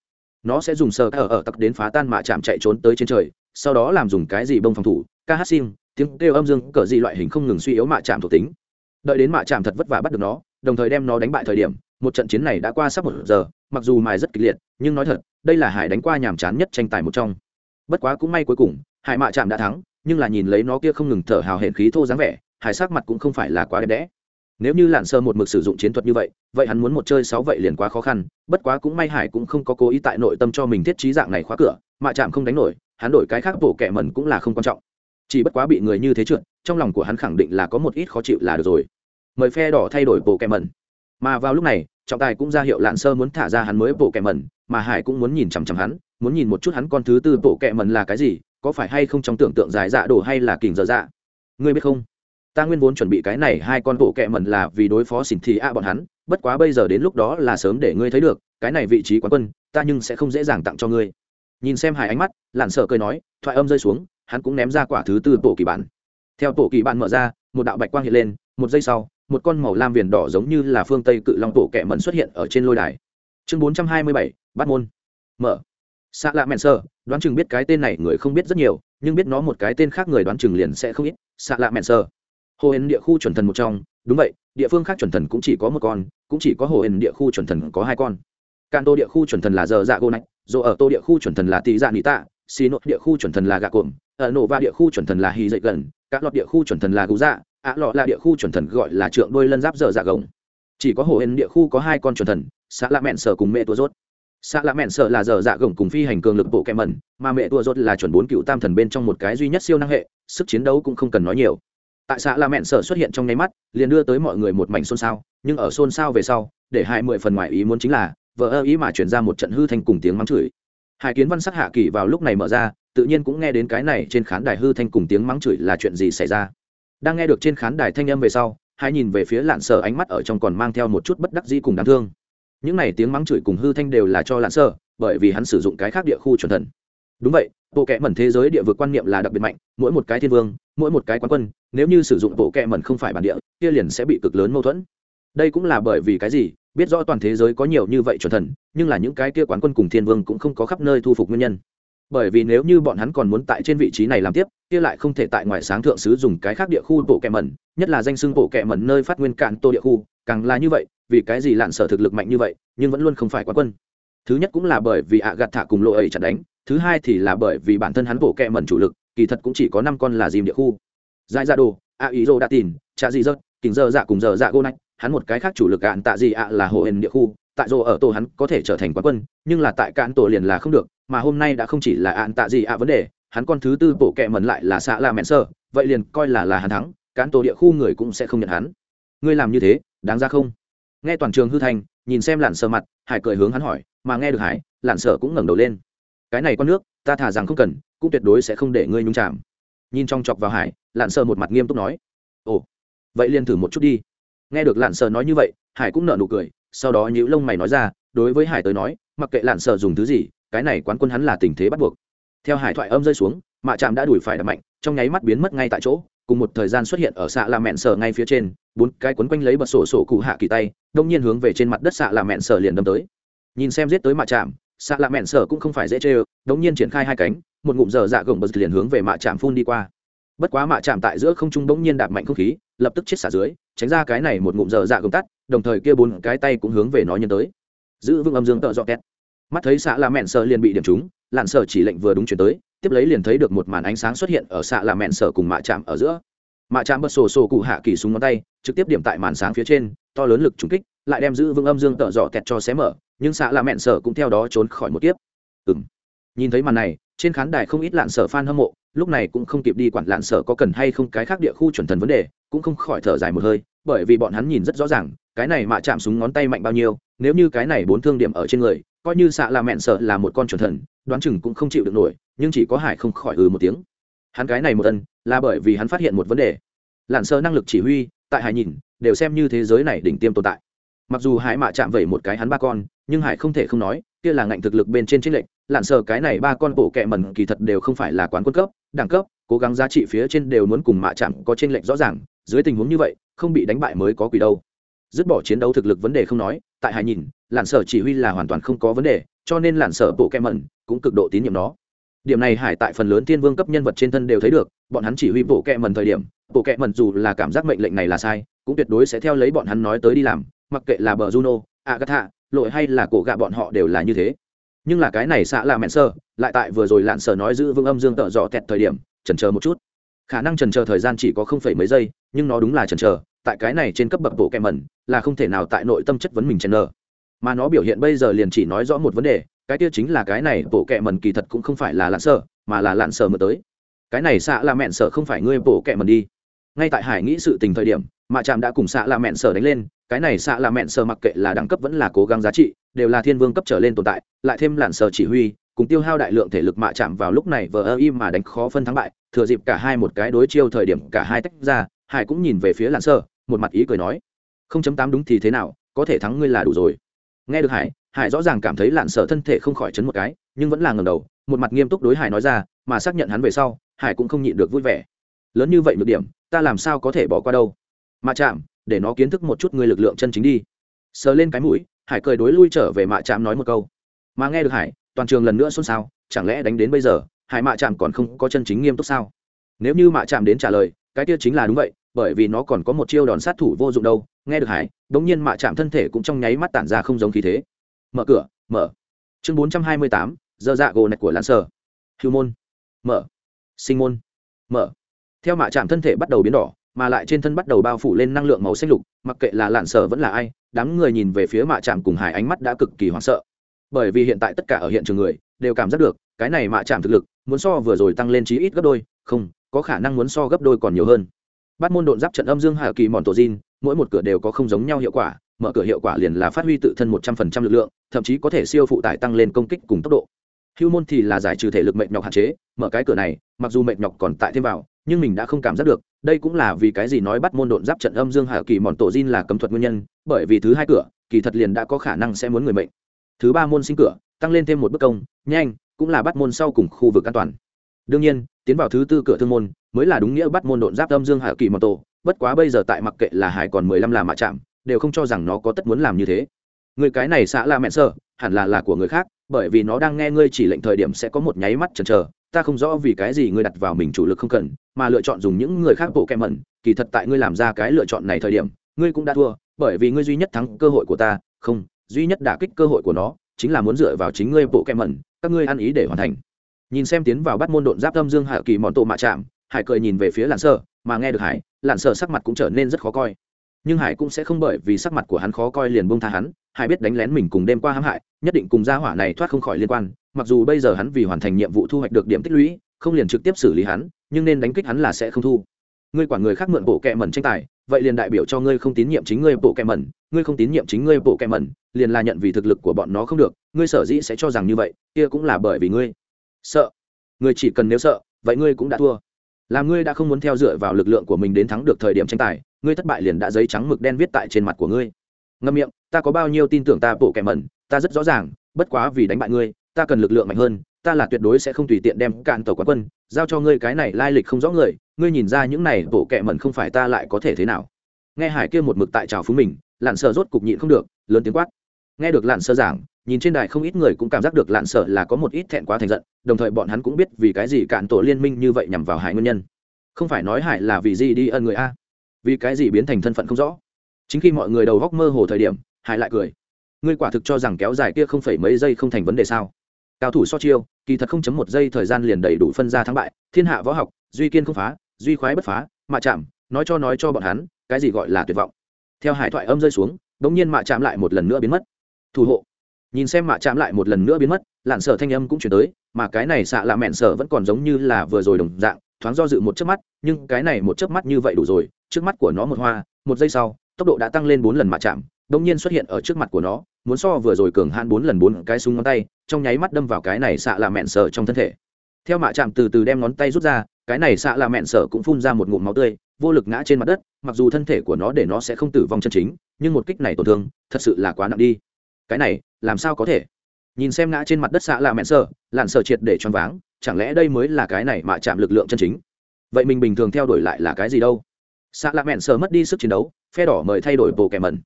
Nó sẽ dùng sờ ở ở tặc đến phá tan mạ chạm chạy trốn tới trên trời, sau đó làm dùng cái gì bông phòng thủ, ca hát sim tiếng kêu âm dương cỡ gì loại hình không ngừng suy yếu mạ chạm thuộc tính. Đợi đến mạ chạm thật vất vả bắt được nó, đồng thời đem nó đánh bại thời điểm, một trận chiến này đã qua sắp một giờ, mặc dù mài rất kịch liệt, nhưng nói thật, đây là hải đánh qua nhàm chán nhất tranh tài một trong. Bất quá cũng may cuối cùng, hải mạ chạm đã thắng nhưng là nhìn lấy nó kia không ngừng thở hào hển khí thô dáng vẻ hải sắc mặt cũng không phải là quá đẹp đẽ. Nếu như lạn sơ một mực sử dụng chiến thuật như vậy vậy hắn muốn một chơi sáu vậy liền quá khó khăn, bất quá cũng may hải cũng không có cố ý tại nội tâm cho mình thiết trí dạng này khóa cửa mạ chạm không đánh nổi, hắn đổi cái khác bổ kẻ mẩn cũng là không quan trọng. Chỉ bất quá bị người như thế trượt, trong lòng của hắn khẳng định là có một ít khó chịu là được rồi. Mời phe đỏ thay đổi bộ kẻ mẩn. Mà vào lúc này, trọng tài cũng ra hiệu lạn sơ muốn thả ra hắn mới bộ kẻ mẩn, mà hải cũng muốn nhìn chằm chằm hắn, muốn nhìn một chút hắn con thứ tư bộ kẻ mẩn là cái gì có phải hay không trong tưởng tượng dài dạ đồ hay là kình dở dạ? Ngươi biết không? Ta nguyên vốn chuẩn bị cái này hai con bộ kẹ mẩn là vì đối phó xỉn thị a bọn hắn, bất quá bây giờ đến lúc đó là sớm để ngươi thấy được, cái này vị trí quán quân, ta nhưng sẽ không dễ dàng tặng cho ngươi. Nhìn xem hài ánh mắt lặn sợ cười nói, thoại âm rơi xuống, hắn cũng ném ra quả thứ tư bộ kỳ bản. Theo bộ kỳ bản mở ra, một đạo bạch quang hiện lên, một giây sau, một con màu lam viền đỏ giống như là phương tây cự long bộ kẹ mẩn xuất hiện ở trên lôi đài. Chương bốn trăm hai mươi bảy, bắt môn. Mở xạ lạ mẹn sơ đoán chừng biết cái tên này người không biết rất nhiều, nhưng biết nó một cái tên khác người đoán chừng liền sẽ không ít. Xạ lạ mẹn sơ hồ hển địa khu chuẩn thần một trong. Đúng vậy, địa phương khác chuẩn thần cũng chỉ có một con, cũng chỉ có hồ hển địa khu chuẩn thần có hai con. Can tô địa khu chuẩn thần là giờ dạ gô nạch dù ở tô địa khu chuẩn thần là tì dạ nị tạ, xì nội địa khu chuẩn thần là gà cộm ở nổ va địa khu chuẩn thần là hì dậy gần các lọt địa khu chuẩn thần là gú dạ ạ lọ là địa khu chuẩn thần gọi là trượng đôi lân giáp giờ dạ gồng. Chỉ có hồ hển địa khu có hai con chuẩn thần xã lạ mẹn sở cùng mẹ tua rốt xạ lạ mẹn sợ là giờ dạ gồng cùng phi hành cường lực bộ kẹ mẩn, mà mẹ tua rốt là chuẩn bốn cựu tam thần bên trong một cái duy nhất siêu năng hệ, sức chiến đấu cũng không cần nói nhiều. Tại xạ lạ mẹn sợ xuất hiện trong nháy mắt, liền đưa tới mọi người một mảnh xôn xao, nhưng ở xôn xao về sau, để hai mười phần ngoài ý muốn chính là vợ ơ ý mà chuyển ra một trận hư thanh cùng tiếng mắng chửi. Hải kiến văn sắc hạ kỳ vào lúc này mở ra, tự nhiên cũng nghe đến cái này trên khán đài hư thanh cùng tiếng mắng chửi là chuyện gì xảy ra. Đang nghe được trên khán đài thanh âm về sau hai nhìn về phía lạn sở ánh mắt ở trong còn mang theo một chút bất đắc dĩ cùng đáng thương những này tiếng mắng chửi cùng hư thanh đều là cho lạn sơ, bởi vì hắn sử dụng cái khác địa khu chuẩn thần. Đúng vậy bộ kệ mẩn thế giới địa vực quan niệm là đặc biệt mạnh mỗi một cái thiên vương mỗi một cái quán quân nếu như sử dụng bộ kệ mẩn không phải bản địa kia liền sẽ bị cực lớn mâu thuẫn. Đây cũng là bởi vì cái gì? Biết rõ toàn thế giới có nhiều như vậy chuẩn thần nhưng là những cái kia quán quân cùng thiên vương cũng không có khắp nơi thu phục nguyên nhân. Bởi vì nếu như bọn hắn còn muốn tại trên vị trí này làm tiếp kia lại không thể tại ngoài sáng thượng sứ dùng cái khác địa khu bộ kẹ mẩn nhất là danh xưng bộ kẹ mẩn nơi phát nguyên cạn tô địa khu càng là như vậy vì cái gì lạn sở thực lực mạnh như vậy, nhưng vẫn luôn không phải quán quân. Thứ nhất cũng là bởi vì ạ gạt thả cùng lộ ấy chặt đánh, thứ hai thì là bởi vì bản thân hắn bổ kẹ mẩn chủ lực, kỳ thật cũng chỉ có năm con là dìm địa khu. Dai ra dạ đồ, ạ ý rô đã tìm cha gì rớt kính giờ dạ cùng giờ dạ gô nách, hắn một cái khác chủ lực cạn tạ gì ạ là hồ hền địa khu, tại rô ở tổ hắn có thể trở thành quán quân, nhưng là tại cạn tổ liền là không được, mà hôm nay đã không chỉ là ạn tạ gì ạ vấn đề, hắn con thứ tư bổ kẹ mẩn lại là xạ là mẹn sơ, vậy liền coi là là hắn thắng cán tổ địa khu người cũng sẽ không nhận hắn. Ngươi làm như thế, đáng ra không? Nghe toàn trường hư thành nhìn xem lặn sơ mặt, hải cười hướng hắn hỏi, mà nghe được hải lặn sở cũng ngẩng đầu lên. Cái này con nước, ta thả rằng không cần, cũng tuyệt đối sẽ không để ngươi nhung chạm nhìn trong chọc vào hải lặn sơ một mặt nghiêm túc nói, ồ, vậy liền thử một chút đi. Nghe được lặn sơ nói như vậy, hải cũng nở nụ cười, sau đó nhíu lông mày nói ra, đối với hải tới nói, mặc kệ lặn sơ dùng thứ gì, cái này quán quân hắn là tình thế bắt buộc. Theo hải thoại âm rơi xuống, mạ chạm đã đuổi phải đập mạnh, trong nháy mắt biến mất ngay tại chỗ, cùng một thời gian xuất hiện ở xạ là mẹn sở ngay phía trên bốn cái quấn quanh lấy bật sổ sổ cụ hạ kỳ tay, đông nhiên hướng về trên mặt đất xạ là mẹn sở liền đâm tới. Nhìn xem giết tới mạ trạm xạ là mẹn sở cũng không phải dễ chê ơ, đông nhiên triển khai hai cánh, một ngụm giờ dạ gồng bật liền hướng về mạ trạm phun đi qua. Bất quá mạ trạm tại giữa không trung bỗng nhiên đạp mạnh không khí, lập tức chết xả dưới, tránh ra cái này một ngụm giờ dạ gồng tắt, đồng thời kia bốn cái tay cũng hướng về nó nhân tới. Giữ vững âm dương tợ dọ két mắt thấy xạ là mẹn sở liền bị điểm trúng lặn sở chỉ lệnh vừa đúng chuyển tới, tiếp lấy liền thấy được một màn ánh sáng xuất hiện ở xạ là mẹn sở cùng mạ chạm ở giữa mạ chạm bật sổ sổ cụ hạ kỳ súng ngón tay, trực tiếp điểm tại màn sáng phía trên, to lớn lực trúng kích, lại đem giữ vững âm dương tợ dọ tẹt cho xé mở, nhưng xạ là mẹn sở cũng theo đó trốn khỏi một kiếp. Ừng nhìn thấy màn này, trên khán đài không ít lạn sở fan hâm mộ, lúc này cũng không kịp đi quản lạn sở có cần hay không cái khác địa khu chuẩn thần vấn đề, cũng không khỏi thở dài một hơi, bởi vì bọn hắn nhìn rất rõ ràng, cái này mạ chạm súng ngón tay mạnh bao nhiêu, nếu như cái này bốn thương điểm ở trên người, coi như xạ là mẹn sợ là một con chuẩn thần, đoán chừng cũng không chịu được nổi, nhưng chỉ có hải không khỏi ừ một tiếng hắn cái này một ân, là bởi vì hắn phát hiện một vấn đề. Lặn sơ năng lực chỉ huy, tại hải nhìn, đều xem như thế giới này đỉnh tiêm tồn tại. Mặc dù hải mạ chạm vẩy một cái hắn ba con, nhưng hải không thể không nói, kia là ngạnh thực lực bên trên trích lệnh lặn sơ cái này ba con bộ kẹ mần kỳ thật đều không phải là quán quân cấp, đẳng cấp, cố gắng giá trị phía trên đều muốn cùng mạ chạm có trên lệnh rõ ràng, dưới tình huống như vậy, không bị đánh bại mới có quỷ đâu. Dứt bỏ chiến đấu thực lực vấn đề không nói, tại hải nhìn lặn sở chỉ huy là hoàn toàn không có vấn đề, cho nên lặn sở bộ kẹ mẩn cũng cực độ tín nhiệm nó điểm này hải tại phần lớn thiên vương cấp nhân vật trên thân đều thấy được, bọn hắn chỉ huy bộ kệ mần thời điểm, bộ kệ mần dù là cảm giác mệnh lệnh này là sai, cũng tuyệt đối sẽ theo lấy bọn hắn nói tới đi làm, mặc kệ là bờ juno, agatha, lội hay là cổ gạ bọn họ đều là như thế. Nhưng là cái này xạ là mẹn sơ, lại tại vừa rồi lạn sờ nói giữ vương âm dương tợ dọ tẹt thời điểm, chần chờ một chút. Khả năng trần chờ thời gian chỉ có không phẩy mấy giây, nhưng nó đúng là trần chờ, tại cái này trên cấp bậc bộ kẹ mẩn, là không thể nào tại nội tâm chất vấn mình chen nờ. Mà nó biểu hiện bây giờ liền chỉ nói rõ một vấn đề cái kia chính là cái này, bộ kệ mần kỳ thật cũng không phải là lạn sợ mà là lạn sợ mới tới. Cái này xạ là mẹn sợ không phải ngươi bộ kệ mần đi. Ngay tại hải nghĩ sự tình thời điểm mạ trạm đã cùng xạ là mẹn sợ đánh lên, cái này xạ là mẹn sợ mặc kệ là đẳng cấp vẫn là cố gắng giá trị, đều là thiên vương cấp trở lên tồn tại, lại thêm lạn sợ chỉ huy, cùng tiêu hao đại lượng thể lực mạ chạm vào lúc này vờ ơ im mà đánh khó phân thắng bại, thừa dịp cả hai một cái đối chiêu thời điểm cả hai tách ra, hải cũng nhìn về phía lạn sơ, một mặt ý cười nói, không chấm tám đúng thì thế nào, có thể thắng ngươi là đủ rồi. Nghe được hải hải rõ ràng cảm thấy lạn sở thân thể không khỏi chấn một cái, nhưng vẫn là ngầm đầu, một mặt nghiêm túc đối hải nói ra, mà xác nhận hắn về sau, hải cũng không nhịn được vui vẻ. Lớn như vậy nhược điểm, ta làm sao có thể bỏ qua đâu? Mạ chạm để nó kiến thức một chút người lực lượng chân chính đi. Sờ lên cái mũi, hải cười đối lui trở về mạ chạm nói một câu. Mà nghe được hải, toàn trường lần nữa xôn xao, chẳng lẽ đánh đến bây giờ, hải mạ chạm còn không có chân chính nghiêm túc sao? Nếu như mạ chạm đến trả lời, cái kia chính là đúng vậy, bởi vì nó còn có một chiêu đòn sát thủ vô dụng đâu. Nghe được hải, đống nhiên mạ chạm thân thể cũng trong nháy mắt tản ra không giống khí thế mở cửa, mở. Chương bốn trăm hai mươi tám giờ dạ gồ nạch của lan sơ hưu môn. Mở. Sinh môn. Mở. Theo mạ chạm thân thể bắt đầu biến đỏ, mà lại trên thân bắt đầu bao phủ lên năng lượng màu xanh lục, mặc kệ là lạn sở vẫn là ai, đám người nhìn về phía mạ chạm cùng hải ánh mắt đã cực kỳ hoảng sợ. Bởi vì hiện tại tất cả ở hiện trường người đều cảm giác được, cái này mạ chạm thực lực muốn so vừa rồi tăng lên chí ít gấp đôi, không, có khả năng muốn so gấp đôi còn nhiều hơn. Bắt môn độn giáp trận âm dương hà kỳ mòn tổ diên mỗi một cửa đều có không giống nhau hiệu quả mở cửa hiệu quả liền là phát huy tự thân một trăm phần trăm lực lượng, thậm chí có thể siêu phụ tải tăng lên công kích cùng tốc độ. Hưu môn thì là giải trừ thể lực mệnh nhọc hạn chế, mở cái cửa này, mặc dù mệnh nhọc còn tại thêm vào, nhưng mình đã không cảm giác được, đây cũng là vì cái gì nói bắt môn độn giáp trận âm dương hà kỳ mòn tổ diên là cấm thuật nguyên nhân, bởi vì thứ hai cửa, kỳ thật liền đã có khả năng sẽ muốn người mệnh. Thứ ba môn sinh cửa, tăng lên thêm một bước công, nhanh, cũng là bắt môn sau cùng khu vực an toàn. Đương nhiên, tiến vào thứ tư cửa thương môn, mới là đúng nghĩa bắt môn độn giáp âm dương hạ kỳ mật tổ, bất quá bây giờ tại mặc kệ là hải còn mười lăm là mạ chạm đều không cho rằng nó có tất muốn làm như thế. Người cái này xã là mẹ sợ hẳn là là của người khác, bởi vì nó đang nghe ngươi chỉ lệnh thời điểm sẽ có một nháy mắt chần chờ, ta không rõ vì cái gì ngươi đặt vào mình chủ lực không cần, mà lựa chọn dùng những người khác bộ kẹ mẩn, kỳ thật tại ngươi làm ra cái lựa chọn này thời điểm, ngươi cũng đã thua, bởi vì ngươi duy nhất thắng cơ hội của ta, không, duy nhất đả kích cơ hội của nó, chính là muốn dựa vào chính ngươi bộ kẹ mẩn, các ngươi ăn ý để hoàn thành. Nhìn xem tiến vào bắt môn độn giáp âm dương hạ kỳ mòn tổ mạ chạm, hải cười nhìn về phía lạn sơ, mà nghe được hải, lạn sơ sắc mặt cũng trở nên rất khó coi nhưng hải cũng sẽ không bởi vì sắc mặt của hắn khó coi liền bông tha hắn, hải biết đánh lén mình cùng đêm qua hãm hại, nhất định cùng gia hỏa này thoát không khỏi liên quan, mặc dù bây giờ hắn vì hoàn thành nhiệm vụ thu hoạch được điểm tích lũy, không liền trực tiếp xử lý hắn, nhưng nên đánh kích hắn là sẽ không thu. Ngươi quản người khác mượn bộ kẹ mẩn tranh tài, vậy liền đại biểu cho ngươi không tín nhiệm chính ngươi bộ kẹ mẩn, ngươi không tín nhiệm chính ngươi bộ kẹ mẩn, liền là nhận vì thực lực của bọn nó không được, ngươi sở dĩ sẽ cho rằng như vậy, kia cũng là bởi vì ngươi. Sợ. Ngươi chỉ cần nếu sợ, vậy ngươi cũng đã thua. Làm ngươi đã không muốn theo dựa vào lực lượng của mình đến thắng được thời điểm tranh tài ngươi thất bại liền đã giấy trắng mực đen viết tại trên mặt của ngươi. Ngâm miệng, ta có bao nhiêu tin tưởng ta bộ kẻ mẩn, ta rất rõ ràng, bất quá vì đánh bại ngươi, ta cần lực lượng mạnh hơn, ta là tuyệt đối sẽ không tùy tiện đem cạn tàu quán quân, giao cho ngươi cái này lai lịch không rõ người, ngươi nhìn ra những này bộ kẻ mẩn không phải ta lại có thể thế nào. Nghe hải kia một mực tại trào phúng mình lặn sợ rốt cục nhịn không được, lớn tiếng quát. Nghe được lặn sơ giảng, nhìn trên đài không ít người cũng cảm giác được lạn sợ là có một ít thẹn quá thành giận, đồng thời bọn hắn cũng biết vì cái gì cạn tổ liên minh như vậy nhằm vào hải nguyên nhân. Không phải nói hải là vì gì đi ân người a? Vì cái gì biến thành thân phận không rõ? Chính khi mọi người đầu góc mơ hồ thời điểm, hải lại cười. Ngươi quả thực cho rằng kéo dài kia không phải mấy giây không thành vấn đề sao? Cao thủ so chiêu, kỳ thật không chấm một giây thời gian liền đầy đủ phân ra thắng bại, thiên hạ võ học, duy kiên không phá, duy khoái bất phá, mạ chạm, nói cho nói cho bọn hắn, cái gì gọi là tuyệt vọng. Theo hải thoại âm rơi xuống, bỗng nhiên mạ chạm lại một lần nữa biến mất. Thủ hộ. Nhìn xem mạ chạm lại một lần nữa biến mất lặn sở thanh âm cũng chuyển tới, mà cái này xạ là mẹn sở vẫn còn giống như là vừa rồi đồng dạng, thoáng do dự một chớp mắt, nhưng cái này một chớp mắt như vậy đủ rồi trước mắt của nó một hoa, một giây sau, tốc độ đã tăng lên bốn lần mạ chạm đông nhiên xuất hiện ở trước mặt của nó, muốn so vừa rồi cường hạn bốn lần bốn cái súng ngón tay, trong nháy mắt đâm vào cái này xạ là mẹn sở trong thân thể. Theo mạ chạm từ từ đem ngón tay rút ra, cái này xạ là mẹn sở cũng phun ra một ngụm máu tươi, vô lực ngã trên mặt đất, mặc dù thân thể của nó để nó sẽ không tử vong chân chính, nhưng một kích này tổn thương, thật sự là quá nặng đi. Cái này, làm sao có thể? Nhìn xem ngã trên mặt đất xạ là mẹn sở lặn sở triệt để choáng váng, chẳng lẽ đây mới là cái này mạ chạm lực lượng chân chính? Vậy mình bình thường theo đuổi lại là cái gì đâu? Xạ lạ mẹn sở mất đi sức chiến đấu phe đỏ mời thay đổi bộ kẻ mẩn.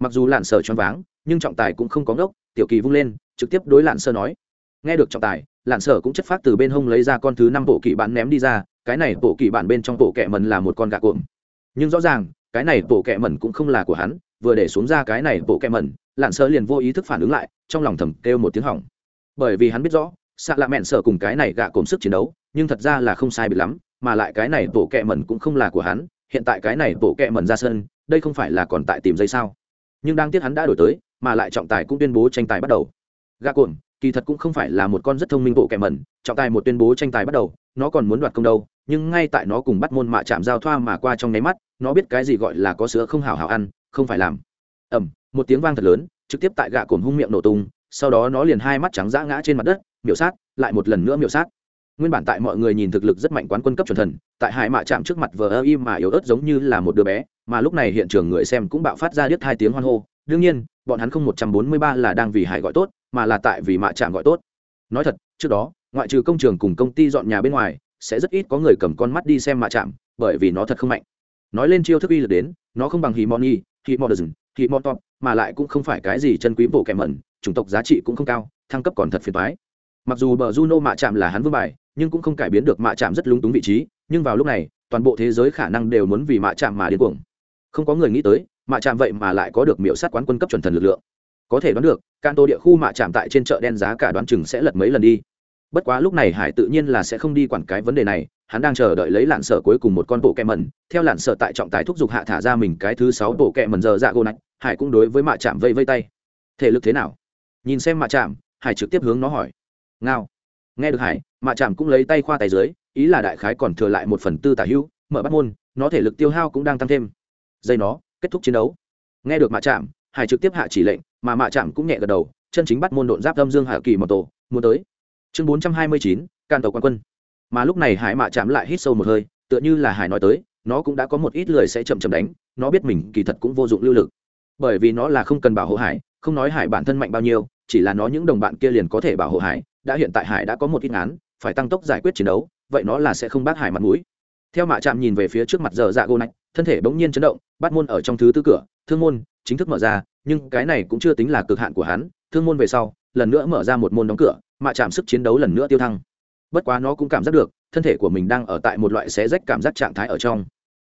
Mặc dù lạn sở choáng váng nhưng trọng tài cũng không có ngốc tiểu kỳ vung lên trực tiếp đối lạn sơ nói. Nghe được trọng tài lạn sở cũng chất phát từ bên hông lấy ra con thứ năm bộ kỳ bản ném đi ra cái này bộ kỳ bản bên trong bộ kẻ mẩn là một con gà cuộn. Nhưng rõ ràng cái này bộ kẻ mẩn cũng không là của hắn vừa để xuống ra cái này bộ kẻ mẩn, lạn sở liền vô ý thức phản ứng lại trong lòng thầm kêu một tiếng hỏng. Bởi vì hắn biết rõ xạ lạ mẹn sở cùng cái này gạ cồm sức chiến đấu nhưng thật ra là không sai bị lắm mà lại cái này bộ kẻ mẩn cũng không là của hắn hiện tại cái này bộ kẹ mẩn ra sân, đây không phải là còn tại tìm dây sao? Nhưng đang tiếc hắn đã đổi tới, mà lại trọng tài cũng tuyên bố tranh tài bắt đầu. Gà cồn kỳ thật cũng không phải là một con rất thông minh bộ kẹ mẩn, trọng tài một tuyên bố tranh tài bắt đầu, nó còn muốn đoạt công đâu, nhưng ngay tại nó cùng bắt môn mạ chạm giao thoa mà qua trong nháy mắt, nó biết cái gì gọi là có sữa không hào hào ăn, không phải làm. Ẩm một tiếng vang thật lớn, trực tiếp tại gạ cồn hung miệng nổ tung, sau đó nó liền hai mắt trắng dã ngã trên mặt đất, miểu sát, lại một lần nữa miểu sát nguyên bản tại mọi người nhìn thực lực rất mạnh quán quân cấp chuẩn thần, tại hải mạ chạm trước mặt vờ ơ im mà yếu ớt giống như là một đứa bé, mà lúc này hiện trường người xem cũng bạo phát ra điếc hai tiếng hoan hô. Đương nhiên, bọn hắn không một trăm bốn mươi ba là đang vì hải gọi tốt, mà là tại vì mạ chạm gọi tốt. Nói thật, trước đó, ngoại trừ công trường cùng công ty dọn nhà bên ngoài, sẽ rất ít có người cầm con mắt đi xem mạ chạm, bởi vì nó thật không mạnh. Nói lên chiêu thức uy lực đến, nó không bằng hì mòn y hì mòn dừng hì mòn top mà lại cũng không phải cái gì chân quý bộ kèm mẩn, chủng tộc giá trị cũng không cao, thăng cấp còn thật phiền toái. Mặc dù bờ juno mạ chạm là hắn vương bài nhưng cũng không cải biến được mạ chạm rất lúng túng vị trí, nhưng vào lúc này, toàn bộ thế giới khả năng đều muốn vì mạ chạm mà điên cuồng. Không có người nghĩ tới, mạ chạm vậy mà lại có được miểu sát quán quân cấp chuẩn thần lực lượng. Có thể đoán được can tô địa khu mạ chạm tại trên chợ đen giá cả đoán chừng sẽ lật mấy lần đi. Bất quá lúc này hải tự nhiên là sẽ không đi quản cái vấn đề này, hắn đang chờ đợi lấy lạn sở cuối cùng một con bộ kẹ mần theo lạn sở tại trọng tài thúc giục hạ thả ra mình cái thứ sáu bộ kẹ mần giờ dạ gô nạch hải cũng đối với mạ chạm vây vây tay. Thể lực thế nào? Nhìn xem mạ chạm, hải trực tiếp hướng nó hỏi. Ngao. Nghe được hải mạ chạm cũng lấy tay khoa tay dưới, ý là đại khái còn thừa lại một phần tư tả hữu, mở bắt môn, nó thể lực tiêu hao cũng đang tăng thêm. Dây nó, kết thúc chiến đấu. Nghe được mạ chạm hải trực tiếp hạ chỉ lệnh, mà mạ chạm cũng nhẹ gật đầu, chân chính bắt môn độn giáp âm dương hạ kỳ mật tổ, muốn tới. Chương bốn trăm hai mươi chín can tàu quan quân. Mà lúc này hải mạ chạm lại hít sâu một hơi, tựa như là hải nói tới, nó cũng đã có một ít lời sẽ chậm chậm đánh, nó biết mình kỳ thật cũng vô dụng lưu lực. Bởi vì nó là không cần bảo hộ hải, không nói hải bản thân mạnh bao nhiêu, chỉ là nó những đồng bạn kia liền có thể bảo hộ hải, đã hiện tại hải đã có một ít án phải tăng tốc giải quyết chiến đấu, vậy nó là sẽ không bác hải mặt mũi. Theo mạ Trạm nhìn về phía trước mặt giờ dạ gô nạch thân thể bỗng nhiên chấn động, bắt môn ở trong thứ tư cửa, thương môn chính thức mở ra, nhưng cái này cũng chưa tính là cực hạn của hắn, thương môn về sau, lần nữa mở ra một môn đóng cửa, mạ chạm sức chiến đấu lần nữa tiêu thăng. Bất quá nó cũng cảm giác được, thân thể của mình đang ở tại một loại xé rách cảm giác trạng thái ở trong.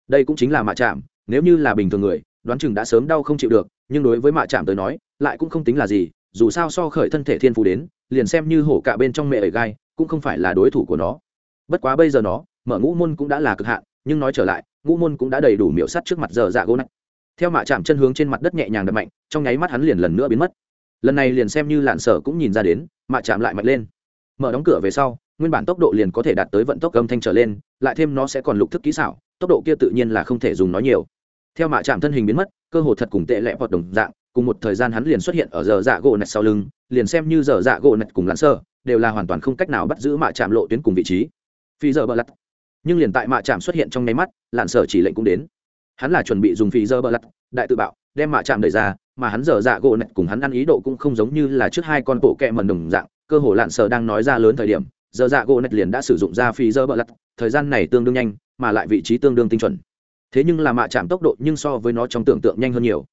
Đây cũng chính là mạ chạm, nếu như là bình thường người, đoán chừng đã sớm đau không chịu được, nhưng đối với mạ chạm tới nói, lại cũng không tính là gì, dù sao so khởi thân thể thiên phú đến, liền xem như hổ cả bên trong mẹ ẩy gai cũng không phải là đối thủ của nó. Bất quá bây giờ nó, mở ngũ môn cũng đã là cực hạn, nhưng nói trở lại, ngũ môn cũng đã đầy đủ miễu sắt trước mặt giờ dạ gỗ nạch theo mạ chạm chân hướng trên mặt đất nhẹ nhàng đập mạnh, trong nháy mắt hắn liền lần nữa biến mất. Lần này liền xem như lạn sở cũng nhìn ra đến, mạ chạm lại mạnh lên. Mở đóng cửa về sau, nguyên bản tốc độ liền có thể đạt tới vận tốc âm thanh trở lên, lại thêm nó sẽ còn lục thức kỹ xảo, tốc độ kia tự nhiên là không thể dùng nói nhiều. Theo mạ chạm thân hình biến mất, cơ hồ thật cùng tệ lẽ vọt đồng dạng, cùng một thời gian hắn liền xuất hiện ở giờ dạ gỗ nạch sau lưng, liền xem như giờ dạ gỗ nạch cùng lặn sơ đều là hoàn toàn không cách nào bắt giữ mạ chạm lộ tuyến cùng vị trí. Phi giờ bờ lặt nhưng liền tại mạ chạm xuất hiện trong nháy mắt lặn sở chỉ lệnh cũng đến. Hắn là chuẩn bị dùng phi giờ bờ lặt đại tự bạo, đem mạ chạm đẩy ra, mà hắn giờ dạ gỗ nạch cùng hắn ăn ý độ cũng không giống như là trước hai con bộ kẹ mần đồng dạng, cơ hồ lặn sở đang nói ra lớn thời điểm, giờ dạ gỗ nạch liền đã sử dụng ra phi giờ bờ lặt thời gian này tương đương nhanh, mà lại vị trí tương đương tinh chuẩn. Thế nhưng là mạ chạm tốc độ nhưng so với nó trong tưởng tượng nhanh hơn nhiều.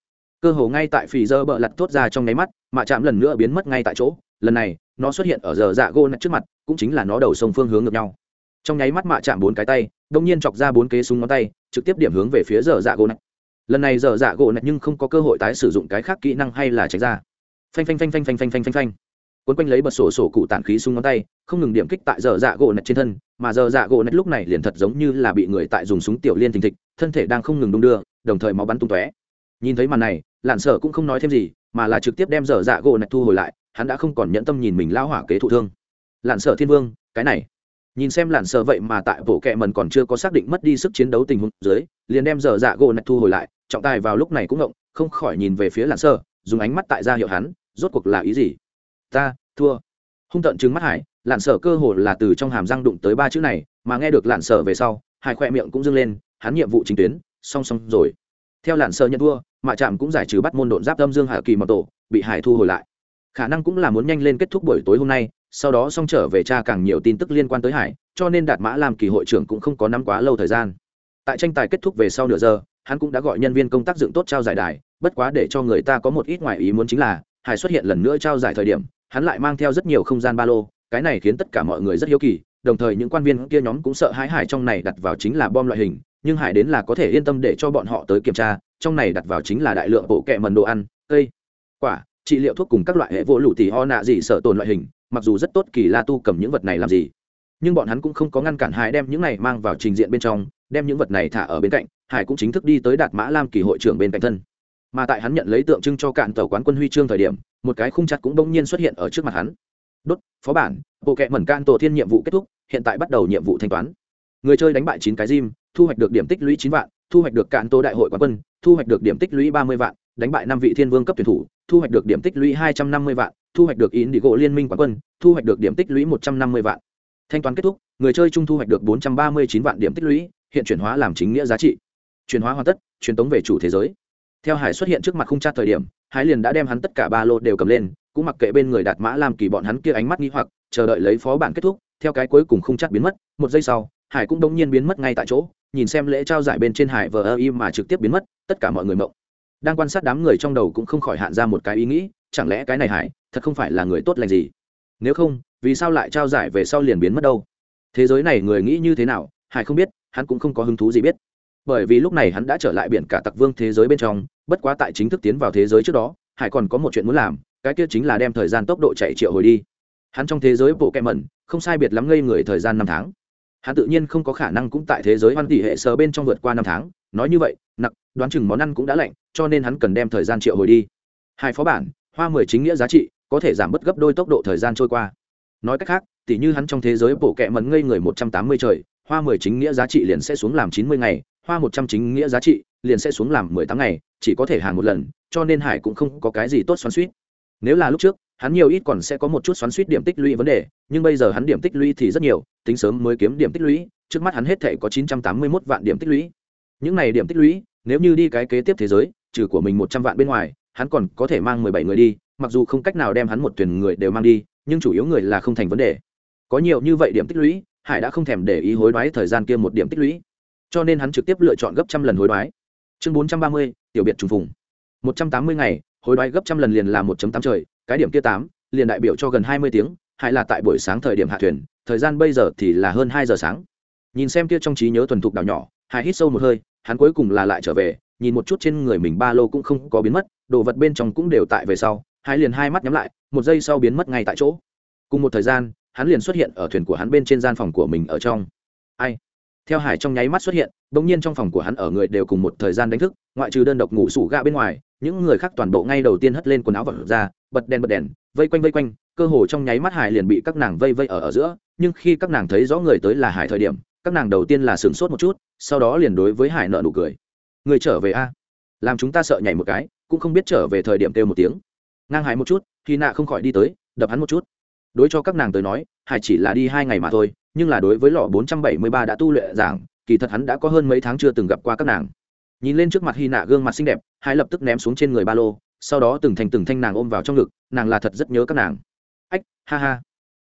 Cơ hồ ngay tại phi giờ bờ lặt thốt ra trong nháy mắt mạ chạm lần nữa biến mất ngay tại chỗ, lần này, nó xuất hiện ở giờ dạ gỗ nạch trước mặt, cũng chính là nó đầu sông phương hướng ngược nhau. Trong nháy mắt mạ chạm bốn cái tay, đông nhiên chọc ra bốn kế súng ngón tay, trực tiếp điểm hướng về phía giờ dạ gỗ nạch. Lần này giờ dạ gỗ nạch nhưng không có cơ hội tái sử dụng cái khác kỹ năng hay là tránh ra. Phanh phanh phanh phanh phanh phanh phanh phanh phanh. Quấn quanh lấy bật sổ sổ cụ tản khí súng ngón tay, không ngừng điểm kích tại giờ dạ gỗ nạch trên thân, mà giờ dạ gỗ nạch lúc này liền thật giống như là bị người tại dùng súng tiểu liên thình thịch, thân thể đang không ngừng đung đưa, đồng thời máu bắn tung tóe nhìn thấy màn này, lạn sở cũng không nói thêm gì, mà là trực tiếp đem dở dạ gỗ nạch thu hồi lại, hắn đã không còn nhẫn tâm nhìn mình lao hỏa kế thụ thương. Lạn sở thiên vương, cái này. Nhìn xem lạn sở vậy mà tại bộ kệ mần còn chưa có xác định mất đi sức chiến đấu tình huống dưới, liền đem dở dạ gỗ nạch thu hồi lại, trọng tài vào lúc này cũng ngộng, không khỏi nhìn về phía lạn sở, dùng ánh mắt tại ra hiệu hắn, rốt cuộc là ý gì? Ta, thua. Hung tận chứng mắt hải, lạn sở cơ hồ là từ trong hàm răng đụng tới ba chữ này, mà nghe được lạn sở về sau, hải khoe miệng cũng dâng lên, hắn nhiệm vụ chính tuyến, song song rồi. Theo lạn sở nhận thua mạ trạm cũng giải trừ bắt môn độn giáp âm dương hạ kỳ mật tổ, bị hải thu hồi lại. Khả năng cũng là muốn nhanh lên kết thúc buổi tối hôm nay, sau đó xong trở về tra càng nhiều tin tức liên quan tới hải, cho nên đạt mã làm kỳ hội trưởng cũng không có nắm quá lâu thời gian. Tại tranh tài kết thúc về sau nửa giờ, hắn cũng đã gọi nhân viên công tác dựng tốt trao giải đài, bất quá để cho người ta có một ít ngoại ý muốn chính là, hải xuất hiện lần nữa trao giải thời điểm, hắn lại mang theo rất nhiều không gian ba lô, cái này khiến tất cả mọi người rất hiếu kỳ, đồng thời những quan viên kia nhóm cũng sợ hãi hải trong này đặt vào chính là bom loại hình, nhưng hải đến là có thể yên tâm để cho bọn họ tới kiểm tra trong này đặt vào chính là đại lượng bộ kẹ mần đồ ăn, cây, quả, trị liệu thuốc cùng các loại hệ vô lụ tỉ ho nạ gì sợ tồn loại hình, mặc dù rất tốt kỳ la tu cầm những vật này làm gì, nhưng bọn hắn cũng không có ngăn cản hải đem những này mang vào trình diện bên trong, đem những vật này thả ở bên cạnh, hải cũng chính thức đi tới đạt mã lam kỳ hội trưởng bên cạnh thân. Mà tại hắn nhận lấy tượng trưng cho cạn tàu quán quân huy chương thời điểm, một cái khung chặt cũng bỗng nhiên xuất hiện ở trước mặt hắn. Đốt, phó bản, bộ kệ mẩn can tổ thiên nhiệm vụ kết thúc, hiện tại bắt đầu nhiệm vụ thanh toán. Người chơi đánh bại chín cái gym, thu hoạch được điểm tích lũy chín vạn thu hoạch được cạn tô đại hội quán quân, thu hoạch được điểm tích lũy ba mươi vạn, đánh bại năm vị thiên vương cấp tuyển thủ, thu hoạch được điểm tích lũy hai trăm năm mươi vạn, thu hoạch được in đi gỗ liên minh quán quân, thu hoạch được điểm tích lũy một trăm năm mươi vạn. Thanh toán kết thúc, người chơi chung thu hoạch được bốn trăm ba mươi chín vạn điểm tích lũy, hiện chuyển hóa làm chính nghĩa giá trị. Chuyển hóa hoàn tất, truyền tống về chủ thế giới. Theo hải xuất hiện trước mặt khung chat thời điểm, hải liền đã đem hắn tất cả ba lô đều cầm lên, cũng mặc kệ bên người đạt mã làm kỳ bọn hắn kia ánh mắt nghi hoặc, chờ đợi lấy phó bản kết thúc, theo cái cuối cùng khung chat biến mất, một giây sau, hải cũng đông nhiên biến mất ngay tại chỗ nhìn xem lễ trao giải bên trên hải vờ ơ y mà trực tiếp biến mất, tất cả mọi người mộng. Đang quan sát đám người trong đầu cũng không khỏi hạn ra một cái ý nghĩ, chẳng lẽ cái này hải, thật không phải là người tốt lành gì? Nếu không, vì sao lại trao giải về sau liền biến mất đâu? Thế giới này người nghĩ như thế nào, hải không biết, hắn cũng không có hứng thú gì biết. Bởi vì lúc này hắn đã trở lại biển cả tặc vương thế giới bên trong, bất quá tại chính thức tiến vào thế giới trước đó, hải còn có một chuyện muốn làm, cái kia chính là đem thời gian tốc độ chạy triệu hồi đi. Hắn trong thế giới bộ kẹ mẩn không sai biệt lắm ngây người thời gian năm tháng hắn tự nhiên không có khả năng cũng tại thế giới hoan tỷ hệ sờ bên trong vượt qua năm tháng. Nói như vậy, nặc, đoán chừng món ăn cũng đã lạnh, cho nên hắn cần đem thời gian triệu hồi đi. Hai phó bản, hoa mười chính nghĩa giá trị, có thể giảm bớt gấp đôi tốc độ thời gian trôi qua. Nói cách khác tỷ như hắn trong thế giới bổ kẹ mẫn ngây người một trăm tám mươi trời, hoa mười chính nghĩa giá trị liền sẽ xuống làm chín mươi ngày, hoa một trăm chính nghĩa giá trị liền sẽ xuống làm mười tám ngày, chỉ có thể hàng một lần, cho nên hải cũng không có cái gì tốt xoắn suýt nếu là lúc trước hắn nhiều ít còn sẽ có một chút xoắn suýt điểm tích lũy vấn đề, nhưng bây giờ hắn điểm tích lũy thì rất nhiều, tính sớm mới kiếm điểm tích lũy, trước mắt hắn hết thể có chín trăm tám mươi mốt vạn điểm tích lũy. Những này điểm tích lũy, nếu như đi cái kế tiếp thế giới, trừ của mình một trăm vạn bên ngoài, hắn còn có thể mang mười bảy người đi, mặc dù không cách nào đem hắn một tuyển người đều mang đi, nhưng chủ yếu người là không thành vấn đề. Có nhiều như vậy điểm tích lũy, hải đã không thèm để ý hối đoái thời gian kia một điểm tích lũy. Cho nên hắn trực tiếp lựa chọn gấp trăm lần hối đoái. Chương bốn trăm ba mươi, tiểu biệt trùng phùng. Một trăm tám mươi ngày, hối đoái gấp trăm lần liền là một tám trời cái điểm kia tám, liền đại biểu cho gần hai mươi tiếng, hay là tại buổi sáng thời điểm hạ thuyền, thời gian bây giờ thì là hơn hai giờ sáng. Nhìn xem kia trong trí nhớ thuần thục đảo nhỏ hải hít sâu một hơi, hắn cuối cùng là lại trở về, nhìn một chút trên người mình ba lô cũng không có biến mất, đồ vật bên trong cũng đều tại về sau, hai liền hai mắt nhắm lại, một giây sau biến mất ngay tại chỗ. Cùng một thời gian, hắn liền xuất hiện ở thuyền của hắn bên trên gian phòng của mình ở trong. Ai? Theo hải trong nháy mắt xuất hiện đ ỗ n g nhiên trong phòng của hắn ở người đều cùng một thời gian đánh thức, ngoại trừ đơn độc ngủ sủ gạ bên ngoài những người khác toàn bộ ngay đầu tiên hất lên quần áo vật ra, bật đèn bật đèn, vây quanh vây quanh, cơ hồ trong nháy mắt hải liền bị các nàng vây vây ở ở giữa. Nhưng khi các nàng thấy rõ người tới là hải thời điểm, các nàng đầu tiên là sửng sốt một chút, sau đó liền đối với hải nợ nụ cười. Người trở về a? Làm chúng ta sợ nhảy một cái, cũng không biết trở về thời điểm kêu một tiếng. Ngang hải một chút, khi nạ không khỏi đi tới, đập hắn một chút. Đối cho các nàng tới nói, hải chỉ là đi hai ngày mà thôi, nhưng là đối với lọ 473 đã tu luyện giảng, kỳ thật hắn đã có hơn mấy tháng chưa từng gặp qua các nàng nhìn lên trước mặt hy nạ gương mặt xinh đẹp, hai lập tức ném xuống trên người ba lô, sau đó từng thành từng thanh nàng ôm vào trong ngực, nàng là thật rất nhớ các nàng. Ách, ha ha.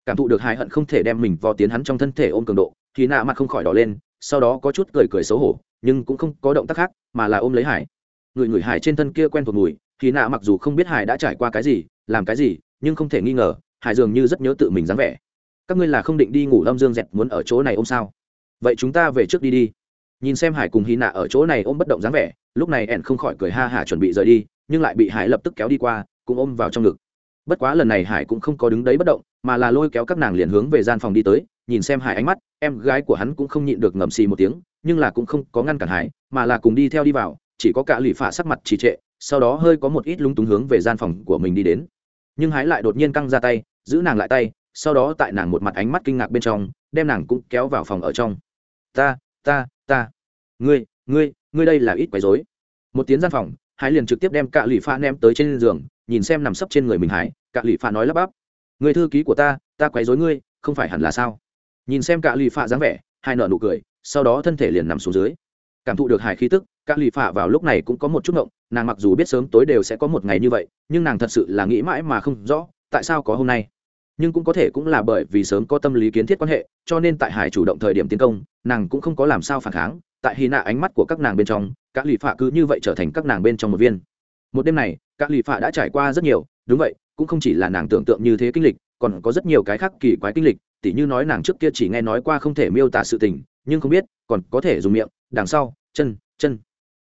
Cảm thụ được hai hận không thể đem mình vò tiến hắn trong thân thể ôm cường độ thì nạ mặt không khỏi đỏ lên, sau đó có chút cười cười xấu hổ, nhưng cũng không có động tác khác, mà là ôm lấy hải. Người người hải trên thân kia quen thuộc mùi thì nạ mặc dù không biết hải đã trải qua cái gì, làm cái gì, nhưng không thể nghi ngờ, hải dường như rất nhớ tự mình dáng vẻ. Các ngươi là không định đi ngủ lâm dương dẹt muốn ở chỗ này ôm sao? Vậy chúng ta về trước đi đi nhìn xem hải cùng hy nạ ở chỗ này ôm bất động dáng vẻ, lúc này ẻn không khỏi cười ha hả chuẩn bị rời đi, nhưng lại bị hải lập tức kéo đi qua, cũng ôm vào trong ngực. Bất quá lần này hải cũng không có đứng đấy bất động, mà là lôi kéo các nàng liền hướng về gian phòng đi tới, nhìn xem hải ánh mắt, em gái của hắn cũng không nhịn được ngầm xì một tiếng, nhưng là cũng không có ngăn cản hải, mà là cùng đi theo đi vào, chỉ có cả lì phả sắc mặt trì trệ, sau đó hơi có một ít lúng túng hướng về gian phòng của mình đi đến. Nhưng hái lại đột nhiên căng ra tay, giữ nàng lại tay, sau đó tại nàng một mặt ánh mắt kinh ngạc bên trong, đem nàng cũng kéo vào phòng ở trong. Ta ta ta, ngươi ngươi ngươi đây là ít quấy rối. Một tiếng gian phòng, hải liền trực tiếp đem cạ lì pha ném tới trên giường, nhìn xem nằm sấp trên người mình hải, cạ lì pha nói lắp bắp. Người thư ký của ta ta quấy rối ngươi, không phải hẳn là sao? Nhìn xem cạ lì pha dáng vẻ hai nợ nụ cười, sau đó thân thể liền nằm xuống dưới. Cảm thụ được hải khí tức, cạ lì pha vào lúc này cũng có một chút ngộng, nàng mặc dù biết sớm tối đều sẽ có một ngày như vậy, nhưng nàng thật sự là nghĩ mãi mà không rõ, tại sao có hôm nay? Nhưng cũng có thể cũng là bởi vì sớm có tâm lý kiến thiết quan hệ, cho nên tại hải chủ động thời điểm tiến công, nàng cũng không có làm sao phản kháng. Tại hy nạ ánh mắt của các nàng bên trong các lì phạ cứ như vậy trở thành các nàng bên trong một viên. Một đêm này các lì phạ đã trải qua rất nhiều, đúng vậy, cũng không chỉ là nàng tưởng tượng như thế kinh lịch, còn có rất nhiều cái khác kỳ quái kinh lịch, tỉ như nói nàng trước kia chỉ nghe nói qua không thể miêu tả sự tình, nhưng không biết, còn có thể dùng miệng, đằng sau, chân chân.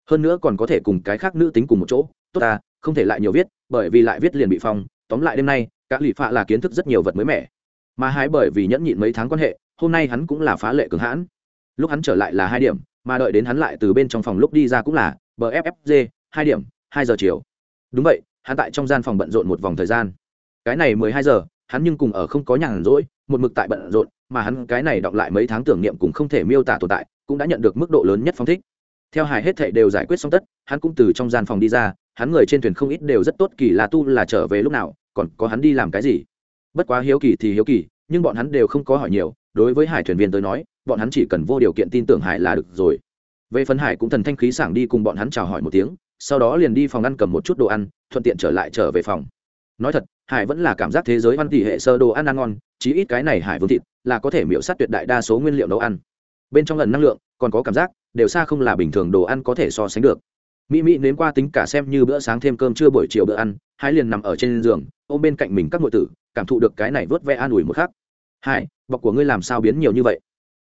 Hơn nữa còn có thể cùng cái khác nữ tính cùng một chỗ. Tốt ta, không thể lại nhiều viết, bởi vì lại viết liền bị phong. Tóm lại đêm nay các lì phạ là kiến thức rất nhiều vật mới mẻ. Mà hai bởi vì nhẫn nhịn mấy tháng quan hệ, hôm nay hắn cũng là phá lệ cường hãn. Lúc hắn trở lại là hai điểm, mà đợi đến hắn lại từ bên trong phòng lúc đi ra cũng là bffg hai điểm, hai giờ chiều. Đúng vậy, hắn tại trong gian phòng bận rộn một vòng thời gian. Cái này mười hai giờ, hắn nhưng cùng ở không có nhàn rỗi, một mực tại bận rộn, mà hắn cái này đọng lại mấy tháng tưởng niệm cũng không thể miêu tả tồn tại, cũng đã nhận được mức độ lớn nhất phong thích. Theo Hải hết thệ đều giải quyết xong tất, hắn cũng từ trong gian phòng đi ra, hắn người trên thuyền không ít đều rất tốt, kỳ là tu là trở về lúc nào còn có hắn đi làm cái gì? Bất quá hiếu kỳ thì hiếu kỳ, nhưng bọn hắn đều không có hỏi nhiều, đối với hải thuyền viên tới nói, bọn hắn chỉ cần vô điều kiện tin tưởng hải là được rồi. Về phần hải cũng thần thanh khí sảng đi cùng bọn hắn chào hỏi một tiếng, sau đó liền đi phòng ăn cầm một chút đồ ăn, thuận tiện trở lại trở về phòng. Nói thật, hải vẫn là cảm giác thế giới văn tỷ hệ sơ đồ ăn ăn ngon, chí ít cái này hải vương thịt là có thể miễu sát tuyệt đại đa số nguyên liệu nấu ăn. Bên trong lần năng lượng, còn có cảm giác, đều xa không là bình thường đồ ăn có thể so sánh được. Mỹ mỹ nếm qua tính cả xem như bữa sáng thêm cơm trưa buổi chiều bữa ăn hai liền nằm ở trên giường, ôm bên cạnh mình các ngụy tử, cảm thụ được cái này vớt ve an ủi một khắc. Hải, bọc của ngươi làm sao biến nhiều như vậy?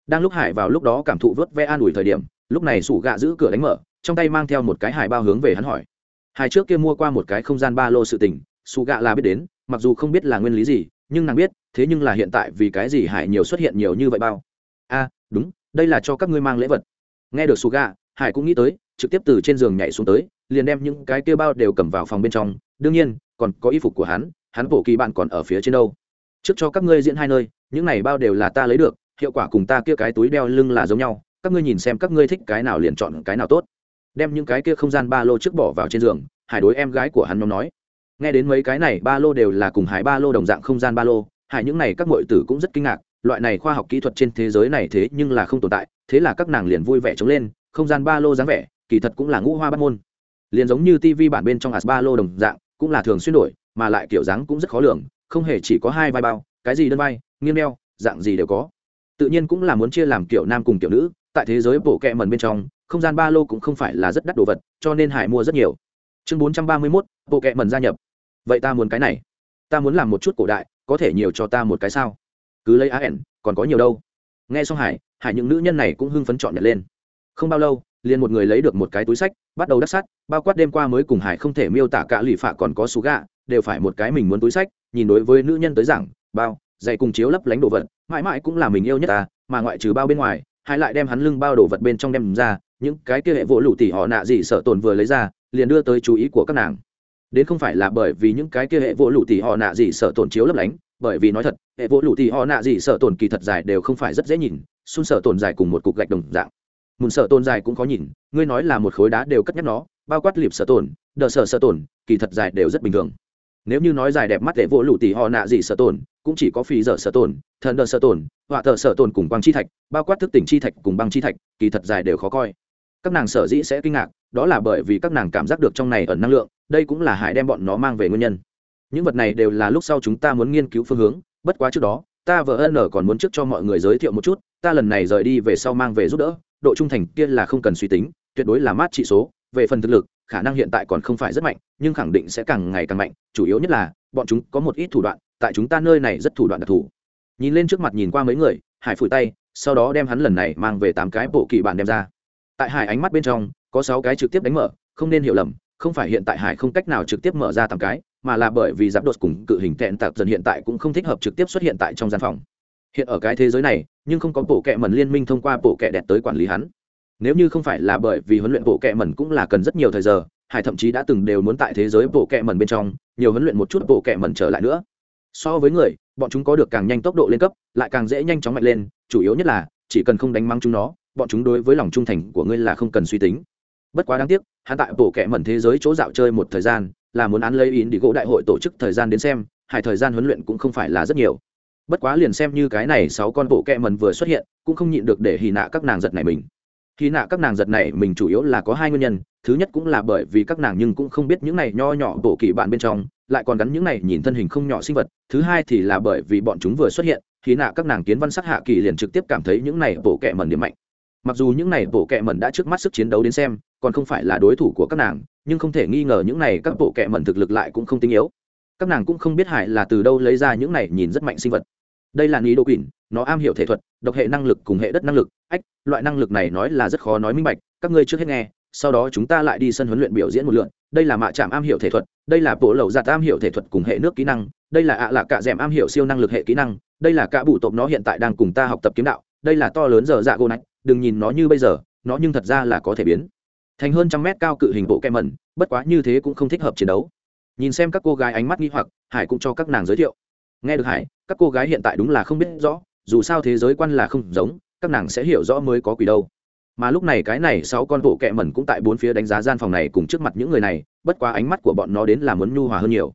Đang lúc hải vào lúc đó cảm thụ vớt ve an ủi thời điểm, lúc này sủ gạ giữ cửa đánh mở, trong tay mang theo một cái hải bao hướng về hắn hỏi. Hải trước kia mua qua một cái không gian ba lô sự tình, sủ gạ là biết đến, mặc dù không biết là nguyên lý gì, nhưng nàng biết, thế nhưng là hiện tại vì cái gì hải nhiều xuất hiện nhiều như vậy bao? A, đúng, đây là cho các ngươi mang lễ vật. Nghe được sủ gạ, hải cũng nghĩ tới, trực tiếp từ trên giường nhảy xuống tới, liền đem những cái kia bao đều cầm vào phòng bên trong đương nhiên, còn có y phục của hắn hắn bổ kỳ bạn còn ở phía trên đâu. Trước cho các ngươi diễn hai nơi, những này bao đều là ta lấy được, hiệu quả cùng ta kia cái túi đeo lưng là giống nhau, các ngươi nhìn xem các ngươi thích cái nào liền chọn cái nào tốt. Đem những cái kia không gian ba lô trước bỏ vào trên giường, hải đối em gái của hắn nhóm nói. Nghe đến mấy cái này, ba lô đều là cùng hải ba lô đồng dạng không gian ba lô, hải những này các m tử cũng rất kinh ngạc, loại này khoa học kỹ thuật trên thế giới này thế nhưng là không tồn tại, thế là các nàng liền vui vẻ chống lên, không gian ba lô dáng vẻ, kỳ thật cũng là ngũ hoa bắt môn. Liền giống như tv bản bên trong hạt ba lô đồng dạng cũng là thường xuyên đổi, mà lại kiểu dáng cũng rất khó lường, không hề chỉ có hai vai bao, cái gì đơn vai, nghiêng đeo, dạng gì đều có. Tự nhiên cũng là muốn chia làm kiểu nam cùng kiểu nữ, tại thế giới bộ kẹ mần bên trong, không gian ba lô cũng không phải là rất đắt đồ vật, cho nên hải mua rất nhiều. Chương bốn trăm ba mươi mốt bộ kẹ mần gia nhập. Vậy ta muốn cái này. Ta muốn làm một chút cổ đại, có thể nhiều cho ta một cái sao? Cứ lấy á ẻn còn có nhiều đâu. Nghe xong hải hải những nữ nhân này cũng hưng phấn chọn nhật lên. Không bao lâu, liền một người lấy được một cái túi sách bắt đầu đắc sắt bao quát đêm qua mới cùng hải không thể miêu tả cả lụy phạ còn có số gạ đều phải một cái mình muốn túi sách, nhìn đối với nữ nhân tới giảng, bao, dạy cùng chiếu lấp lánh đồ vật, mãi mãi cũng là mình yêu nhất ta, mà ngoại trừ bao bên ngoài, hải lại đem hắn lưng bao đồ vật bên trong đem ra, những cái kia hệ vỗ lụ tỉ họ nạ gì sợ tồn vừa lấy ra, liền đưa tới chú ý của các nàng. Đến không phải là bởi vì những cái kia hệ vỗ lụ tỉ họ nạ gì sợ tồn chiếu lấp lánh, bởi vì nói thật, hệ vỗ lụ tỉ họ nạ gì sợ tồn kỳ thật dài đều không phải rất dễ nhìn xun sợ tồn dài cùng một cục gạch đồng dạng mùn sợ tồn dài cũng khó nhìn, ngươi nói là một khối đá đều cất nhắc nó, bao quát liệp sợ tồn, đờ sợ sợ tồn, kỳ thật dài đều rất bình thường. Nếu như nói dài đẹp mắt để vỗ lụ tỉ họ nạ gì sợ tồn, cũng chỉ có phí dở sợ tồn, thần đờ sợ tồn, họa thợ sợ tồn cùng quang chi thạch, bao quát thức tỉnh chi thạch cùng băng chi thạch, kỳ thật dài đều khó coi. Các nàng sở dĩ sẽ kinh ngạc, đó là bởi vì các nàng cảm giác được trong này ẩn năng lượng, đây cũng là hải đem bọn nó mang về nguyên nhân. Những vật này đều là lúc sau chúng ta muốn nghiên cứu phương hướng, bất quá trước đó, ta vợ ân còn muốn trước cho mọi người giới thiệu một chút, ta lần này rời đi về sau mang về giúp đỡ độ trung thành kia là không cần suy tính, tuyệt đối là mát trị số. Về phần thực lực, khả năng hiện tại còn không phải rất mạnh, nhưng khẳng định sẽ càng ngày càng mạnh. Chủ yếu nhất là, bọn chúng có một ít thủ đoạn, tại chúng ta nơi này rất thủ đoạn đặc thù. Nhìn lên trước mặt nhìn qua mấy người, hải phủi tay, sau đó đem hắn lần này mang về tám cái bộ kỳ bản đem ra. Tại hải ánh mắt bên trong, có sáu cái trực tiếp đánh mở, không nên hiểu lầm, không phải hiện tại hải không cách nào trực tiếp mở ra tám cái, mà là bởi vì giáp đột cùng cự hình tẹn tạc dần hiện tại cũng không thích hợp trực tiếp xuất hiện tại trong gian phòng hiện ở cái thế giới này, nhưng không có bộ kệ mẩn liên minh thông qua bộ kệ đẹp tới quản lý hắn. Nếu như không phải là bởi vì huấn luyện bộ kệ mẩn cũng là cần rất nhiều thời giờ, hải thậm chí đã từng đều muốn tại thế giới bộ kệ mẩn bên trong, nhiều huấn luyện một chút bộ kệ mẩn trở lại nữa. So với người, bọn chúng có được càng nhanh tốc độ lên cấp, lại càng dễ nhanh chóng mạnh lên, chủ yếu nhất là, chỉ cần không đánh mắng chúng nó, bọn chúng đối với lòng trung thành của ngươi là không cần suy tính. Bất quá đáng tiếc, hắn tại bộ kệ mẩn thế giới chỗ dạo chơi một thời gian, là muốn án lấy ý đi gỗ đại hội tổ chức thời gian đến xem hải thời gian huấn luyện cũng không phải là rất nhiều bất quá liền xem như cái này sáu con bộ kẹ mần vừa xuất hiện, cũng không nhịn được để hì nạ các nàng giật này mình. Hì nạ các nàng giật này mình chủ yếu là có hai nguyên nhân, thứ nhất cũng là bởi vì các nàng nhưng cũng không biết những này nho nhỏ bộ kỳ bạn bên trong, lại còn gắn những này nhìn thân hình không nhỏ sinh vật, thứ hai thì là bởi vì bọn chúng vừa xuất hiện hì nạ các nàng kiến văn sắc hạ kỳ liền trực tiếp cảm thấy những này bộ kẹ mần điểm mạnh. Mặc dù những này bộ kẹ mần đã trước mắt sức chiến đấu đến xem, còn không phải là đối thủ của các nàng, nhưng không thể nghi ngờ những này các bộ kẹ mần thực lực lại cũng không tinh yếu. Các nàng cũng không biết hải là từ đâu lấy ra những này nhìn rất mạnh sinh vật đây là ní đô quỷ nó am hiểu thể thuật, độc hệ năng lực cùng hệ đất năng lực. Ách, loại năng lực này nói là rất khó nói minh bạch, các ngươi trước hết nghe, sau đó chúng ta lại đi sân huấn luyện biểu diễn một lượn. Đây là mạ trạm am hiểu thể thuật, đây là bộ lầu giạt am hiểu thể thuật cùng hệ nước kỹ năng, đây là ạ à là cạ rèm am hiểu siêu năng lực hệ kỹ năng, đây là cả bụ tộc nó hiện tại đang cùng ta học tập kiếm đạo, đây là to lớn giờ dạ gô nách, đừng nhìn nó như bây giờ, nó nhưng thật ra là có thể biến. Thành hơn trăm mét cao cự hình bộ kem mẩn, bất quá như thế cũng không thích hợp chiến đấu. Nhìn xem các cô gái ánh mắt nghi hoặc, hải cũng cho các nàng giới thiệu nghe được hải, các cô gái hiện tại đúng là không biết rõ, dù sao thế giới quan là không giống, các nàng sẽ hiểu rõ mới có quỷ đâu. Mà lúc này cái này sáu con bộ kẹ mẩn cũng tại bốn phía đánh giá gian phòng này cùng trước mặt những người này, bất quá ánh mắt của bọn nó đến là muốn nhu hòa hơn nhiều.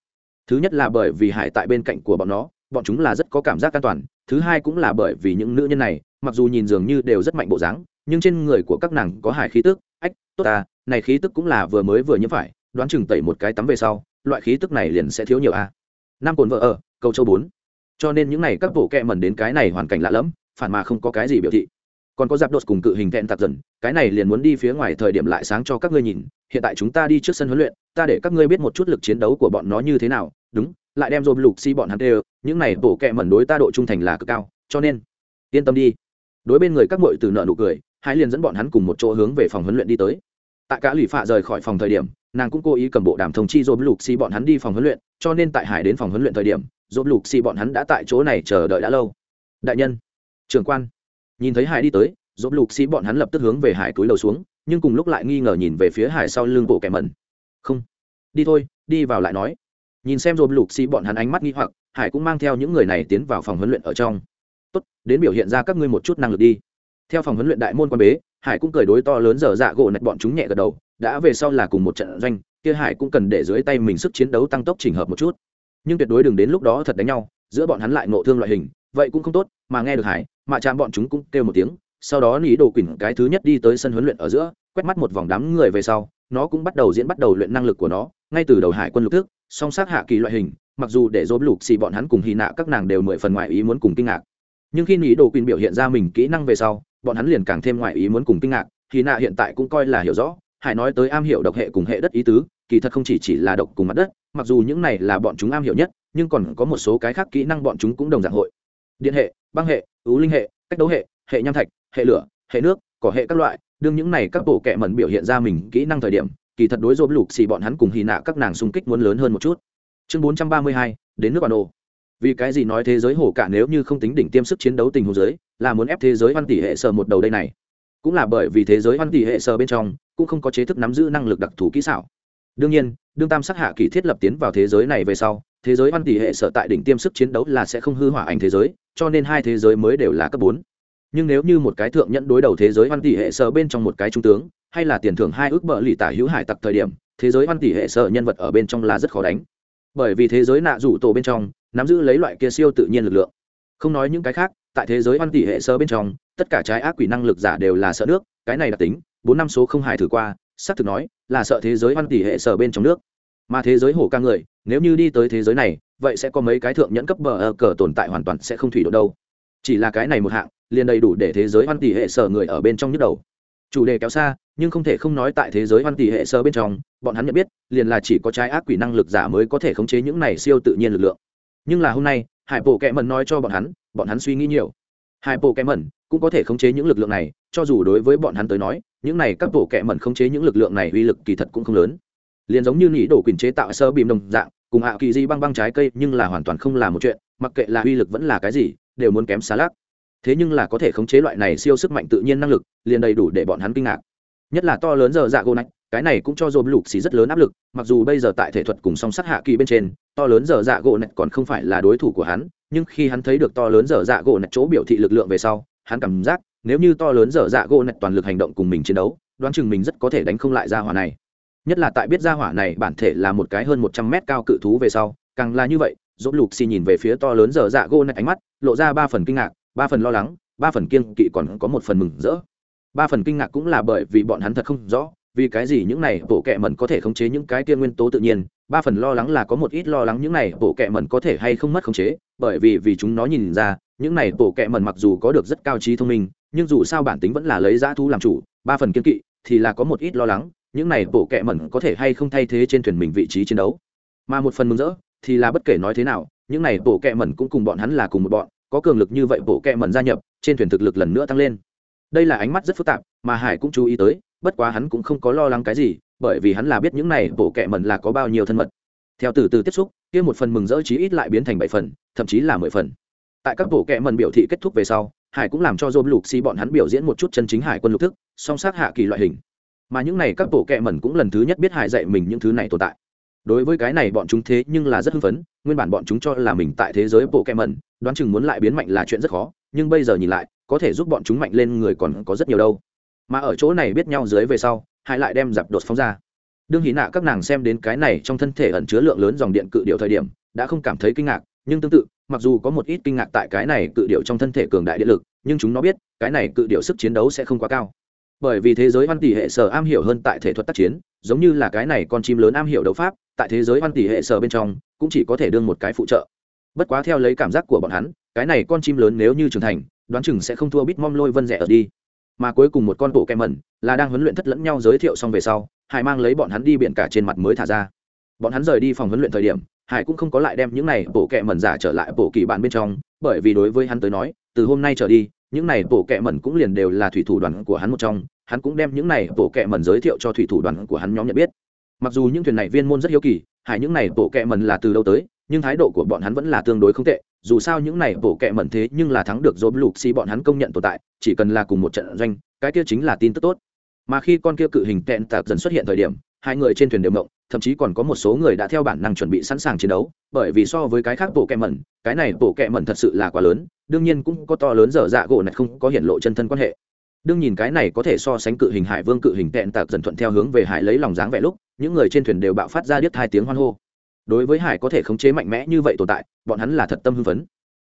Thứ nhất là bởi vì hải tại bên cạnh của bọn nó, bọn chúng là rất có cảm giác an toàn, thứ hai cũng là bởi vì những nữ nhân này, mặc dù nhìn dường như đều rất mạnh bộ dáng, nhưng trên người của các nàng có hải khí tức, ách, tốt ta, này khí tức cũng là vừa mới vừa nhiễm phải, đoán chừng tẩy một cái tắm về sau, loại khí tức này liền sẽ thiếu nhiều a. Nam cồn vợ ở câu châu bốn. Cho nên những này các bộ kẹ mẩn đến cái này hoàn cảnh lạ lẫm phản mà không có cái gì biểu thị. Còn có giáp đột cùng cự hình thẹn tạc dần cái này liền muốn đi phía ngoài thời điểm lại sáng cho các ngươi nhìn. Hiện tại chúng ta đi trước sân huấn luyện ta để các ngươi biết một chút lực chiến đấu của bọn nó như thế nào. Đúng lại đem dồn lục si bọn hắn đều, những này bộ kẹ mẩn đối ta độ trung thành là cực cao cho nên yên tâm đi. Đối bên người các mội từ nợ nụ cười hai liền dẫn bọn hắn cùng một chỗ hướng về phòng huấn luyện đi tới. Tại cả lì phạ rời khỏi phòng thời điểm nàng cũng cố ý cầm bộ đàm thông chi dồn lục si bọn hắn đi phòng huấn luyện cho nên tại hải đến phòng huấn luyện thời điểm dồn lục si bọn hắn đã tại chỗ này chờ đợi đã lâu. Đại nhân, trưởng quan, nhìn thấy hải đi tới dồn lục si bọn hắn lập tức hướng về hải túi đầu xuống, nhưng cùng lúc lại nghi ngờ nhìn về phía hải sau lưng bộ kẻ mẩn. Không, đi thôi, đi vào lại nói. Nhìn xem dồn lục si bọn hắn ánh mắt nghi hoặc, hải cũng mang theo những người này tiến vào phòng huấn luyện ở trong. Tốt, đến biểu hiện ra các ngươi một chút năng lực đi. Theo phòng huấn luyện đại môn quan bế, hải cũng cười đối to lớn dở dạ gỗ nạch bọn chúng nhẹ gật đầu, đã về sau là cùng một trận doanh, kia hải cũng cần để dưới tay mình sức chiến đấu tăng tốc chỉnh hợp một chút nhưng tuyệt đối đừng đến lúc đó thật đánh nhau, giữa bọn hắn lại nộ thương loại hình, vậy cũng không tốt, mà nghe được hải mà chạm bọn chúng cũng kêu một tiếng, sau đó nỉ đồ quỳnh cái thứ nhất đi tới sân huấn luyện ở giữa, quét mắt một vòng đám người về sau, nó cũng bắt đầu diễn bắt đầu luyện năng lực của nó, ngay từ đầu hải quân lục thức, song sát hạ kỳ loại hình, mặc dù để dốt lục xì bọn hắn cùng hy nạ các nàng đều mười phần ngoại ý muốn cùng kinh ngạc. Nhưng khi nỉ đồ quỳnh biểu hiện ra mình kỹ năng về sau, bọn hắn liền càng thêm ngoại ý muốn cùng kinh ngạc hy nạ hiện tại cũng coi là hiểu rõ, hải nói tới am hiểu độc hệ cùng hệ đất ý tứ kỳ thật không chỉ chỉ là độc cùng mặt đất, mặc dù những này là bọn chúng am hiểu nhất, nhưng còn có một số cái khác kỹ năng bọn chúng cũng đồng dạng hội. Điện hệ, băng hệ, ứ linh hệ, cách đấu hệ hệ nham thạch, hệ lửa, hệ nước, cỏ hệ các loại, đương những này các bộ kệ mẩn biểu hiện ra mình kỹ năng thời điểm, kỳ thật đối dồn lục xì bọn hắn cùng hy nạ các nàng xung kích muốn lớn hơn một chút. Chương bốn trăm ba mươi hai, đến nước bản đồ vì cái gì nói thế giới hổ cả nếu như không tính đỉnh tiêm sức chiến đấu tình huống giới là muốn ép thế giới văn tỷ hệ sở một đầu đây này? Cũng là bởi vì thế giới văn tỷ hệ sở bên trong, cũng không có chế thức nắm giữ năng lực đặc thù kỹ xảo đương nhiên, đương tam sắc hạ kỳ thiết lập tiến vào thế giới này về sau, thế giới văn tỷ hệ sở tại đỉnh tiêm sức chiến đấu là sẽ không hư hỏa ảnh thế giới, cho nên hai thế giới mới đều là cấp bốn. Nhưng nếu như một cái thượng nhẫn đối đầu thế giới văn tỷ hệ sở bên trong một cái trung tướng, hay là tiền thưởng hai ước bợ lì tả hữu hải tặc thời điểm, thế giới văn tỷ hệ sở nhân vật ở bên trong là rất khó đánh. Bởi vì thế giới nạ rủ tổ bên trong, nắm giữ lấy loại kia siêu tự nhiên lực lượng. Không nói những cái khác, tại thế giới văn tỷ hệ sơ bên trong, tất cả trái ác quỷ năng lực giả đều là sợ nước, cái này đặc tính, bốn năm số không hài thử qua xác thực nói, là sợ thế giới văn tỷ hệ sở bên trong nước. Mà thế giới hổ ca người, nếu như đi tới thế giới này, vậy sẽ có mấy cái thượng nhẫn cấp bờ ở cờ tồn tại hoàn toàn sẽ không thủy độ đâu. Chỉ là cái này một hạng, liền đầy đủ để thế giới văn tỷ hệ sở người ở bên trong nhức đầu. Chủ đề kéo xa, nhưng không thể không nói tại thế giới văn tỷ hệ Sở bên trong, bọn hắn nhận biết, liền là chỉ có trái ác quỷ năng lực giả mới có thể khống chế những này siêu tự nhiên lực lượng. Nhưng là hôm nay, hải bộ kẹ mần nói cho bọn hắn bọn hắn suy nghĩ nhiều. Hải bộ kẹ mần cũng có thể khống chế những lực lượng này, cho dù đối với bọn hắn tới nói những này các bộ kẹ mẩn khống chế những lực lượng này uy lực kỳ thật cũng không lớn. Liền giống như nỉ đổ quyền chế tạo sơ bìm đồng dạng, cùng hạ kỳ di băng băng trái cây nhưng là hoàn toàn không là một chuyện, mặc kệ là uy lực vẫn là cái gì, đều muốn kém xá lắc. Thế nhưng là có thể khống chế loại này siêu sức mạnh tự nhiên năng lực, liền đầy đủ để bọn hắn kinh ngạc. Nhất là to lớn giờ dạ gỗ nạch cái này cũng cho dồn lục xì rất lớn áp lực, mặc dù bây giờ tại thể thuật cùng song sắt hạ kỳ bên trên, to lớn giờ dạ gỗ nạch còn không phải là đối thủ của hắn, nhưng khi hắn thấy được to lớn giờ dạ gỗ nạch chỗ biểu thị lực lượng về sau, hắn cảm giác nếu như to lớn dở dạ gỗ nạch toàn lực hành động cùng mình chiến đấu, đoán chừng mình rất có thể đánh không lại ra hỏa này. Nhất là tại biết ra hỏa này bản thể là một cái hơn một trăm mét cao cự thú về sau, càng là như vậy, dỗ lục xì nhìn về phía to lớn dở dạ gỗ nạch ánh mắt, lộ ra ba phần kinh ngạc, ba phần lo lắng, ba phần kiên kỵ còn có một phần mừng rỡ. Ba phần kinh ngạc cũng là bởi vì bọn hắn thật không rõ, vì cái gì những này bộ kệ mẩn có thể khống chế những cái kia nguyên tố tự nhiên, ba phần lo lắng là có một ít lo lắng những này bộ kệ mẩn có thể hay không mất khống chế, bởi vì vì chúng nó nhìn ra, những này bộ kệ mẩn mặc dù có được rất cao trí thông minh nhưng dù sao bản tính vẫn là lấy dã thú làm chủ, ba phần kiên kỵ thì là có một ít lo lắng, những này bộ kệ mẩn có thể hay không thay thế trên thuyền mình vị trí chiến đấu. Mà một phần mừng rỡ thì là bất kể nói thế nào, những này bộ kệ mẩn cũng cùng bọn hắn là cùng một bọn, có cường lực như vậy bộ kệ mẩn gia nhập, trên thuyền thực lực lần nữa tăng lên. Đây là ánh mắt rất phức tạp, mà hải cũng chú ý tới, bất quá hắn cũng không có lo lắng cái gì, bởi vì hắn là biết những này bộ kệ mẩn là có bao nhiêu thân mật. Theo từ từ tiếp xúc, kia một phần mừng rỡ chí ít lại biến thành bảy phần, thậm chí là mười phần. Tại các bộ kệ mẩn biểu thị kết thúc về sau hải cũng làm cho dôm lục xi bọn hắn biểu diễn một chút chân chính hải quân lục thức, song sát hạ kỳ loại hình. Mà những này các bộ kệ mẩn cũng lần thứ nhất biết hải dạy mình những thứ này tồn tại. Đối với cái này bọn chúng thế nhưng là rất hưng phấn, nguyên bản bọn chúng cho là mình tại thế giới bộ kệ mẩn, đoán chừng muốn lại biến mạnh là chuyện rất khó, nhưng bây giờ nhìn lại, có thể giúp bọn chúng mạnh lên người còn có rất nhiều đâu. Mà ở chỗ này biết nhau dưới về sau, hải lại đem dạp đột phóng ra. Đương hí nạ các nàng xem đến cái này trong thân thể ẩn chứa lượng lớn dòng điện cự điệu thời điểm, đã không cảm thấy kinh ngạc nhưng tương tự, mặc dù có một ít kinh ngạc tại cái này cự điệu trong thân thể cường đại điện lực, nhưng chúng nó biết, cái này cự điệu sức chiến đấu sẽ không quá cao. Bởi vì thế giới văn tỷ hệ sở am hiểu hơn tại thể thuật tác chiến, giống như là cái này con chim lớn am hiểu đấu pháp, tại thế giới văn tỷ hệ sở bên trong, cũng chỉ có thể đương một cái phụ trợ. Bất quá theo lấy cảm giác của bọn hắn, cái này con chim lớn nếu như trưởng thành, đoán chừng sẽ không thua bít mom lôi vân rẻ ở đi. Mà cuối cùng một con bộ kem mẩn là đang huấn luyện thất lẫn nhau giới thiệu xong về sau hải mang lấy bọn hắn đi biển cả trên mặt mới thả ra. Bọn hắn rời đi phòng huấn luyện thời điểm hải cũng không có lại đem những này bộ kệ mẩn giả trở lại bộ kỳ bản bên trong, bởi vì đối với hắn tới nói, từ hôm nay trở đi, những này bộ kệ mẩn cũng liền đều là thủy thủ đoàn của hắn một trong, hắn cũng đem những này bộ kệ mẩn giới thiệu cho thủy thủ đoàn của hắn nhóm nhận biết. Mặc dù những thuyền này viên môn rất hiếu kỳ, hải những này bộ kệ mẩn là từ đâu tới, nhưng thái độ của bọn hắn vẫn là tương đối không tệ, dù sao những này bộ kệ mẩn thế nhưng là thắng được dồn lục xi bọn hắn công nhận tồn tại, chỉ cần là cùng một trận doanh, cái kia chính là tin tức tốt. Mà khi con kia cự hình tẹn tạc dần xuất hiện thời điểm hai người trên thuyền đều mộng, thậm chí còn có một số người đã theo bản năng chuẩn bị sẵn sàng chiến đấu, bởi vì so với cái khác bộ kẹ mẩn, cái này bộ kẹ mẩn thật sự là quá lớn, đương nhiên cũng có to lớn dở dạ gỗ này không có hiện lộ chân thân quan hệ. Đương nhìn cái này có thể so sánh cự hình hải vương cự hình tẹn tạc dần thuận theo hướng về hải lấy lòng dáng vẻ lúc, những người trên thuyền đều bạo phát ra điếc hai tiếng hoan hô. Đối với hải có thể khống chế mạnh mẽ như vậy tồn tại, bọn hắn là thật tâm hưng phấn.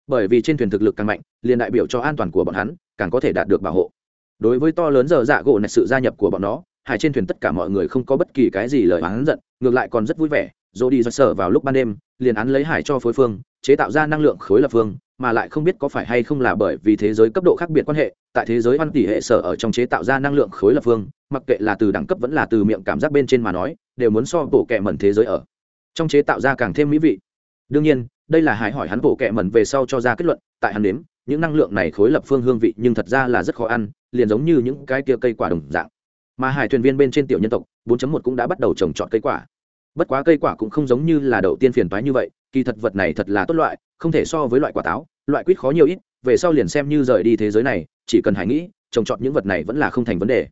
Bởi vì trên thuyền thực lực càng mạnh, liền đại biểu cho an toàn của bọn hắn, càng có thể đạt được bảo hộ. Đối với to lớn giờ dạ gỗ này sự gia nhập của bọn nó hải trên thuyền tất cả mọi người không có bất kỳ cái gì lời oán giận, ngược lại còn rất vui vẻ dỗ đi do sở vào lúc ban đêm, liền án lấy hải cho phối phương, chế tạo ra năng lượng khối lập phương, mà lại không biết có phải hay không là bởi vì thế giới cấp độ khác biệt quan hệ, tại thế giới văn tỷ hệ sở ở trong chế tạo ra năng lượng khối lập phương, mặc kệ là từ đẳng cấp vẫn là từ miệng cảm giác bên trên mà nói, đều muốn so bộ kệ mẩn thế giới ở. Trong chế tạo ra càng thêm mỹ vị. Đương nhiên, đây là hải hỏi hắn bộ kệ mẩn về sau cho ra kết luận, tại hắn nếm, những năng lượng này khối lập phương hương vị nhưng thật ra là rất khó ăn, liền giống như những cái kia cây quả đồng dạng mà hải thuyền viên bên trên tiểu nhân tộc 4.1 cũng đã bắt đầu trồng trọt cây quả. Bất quá cây quả cũng không giống như là đầu tiên phiền toái như vậy, kỳ thật vật này thật là tốt loại, không thể so với loại quả táo, loại quýt khó nhiều ít, về sau liền xem như rời đi thế giới này, chỉ cần hải nghĩ, trồng trọt những vật này vẫn là không thành vấn đề.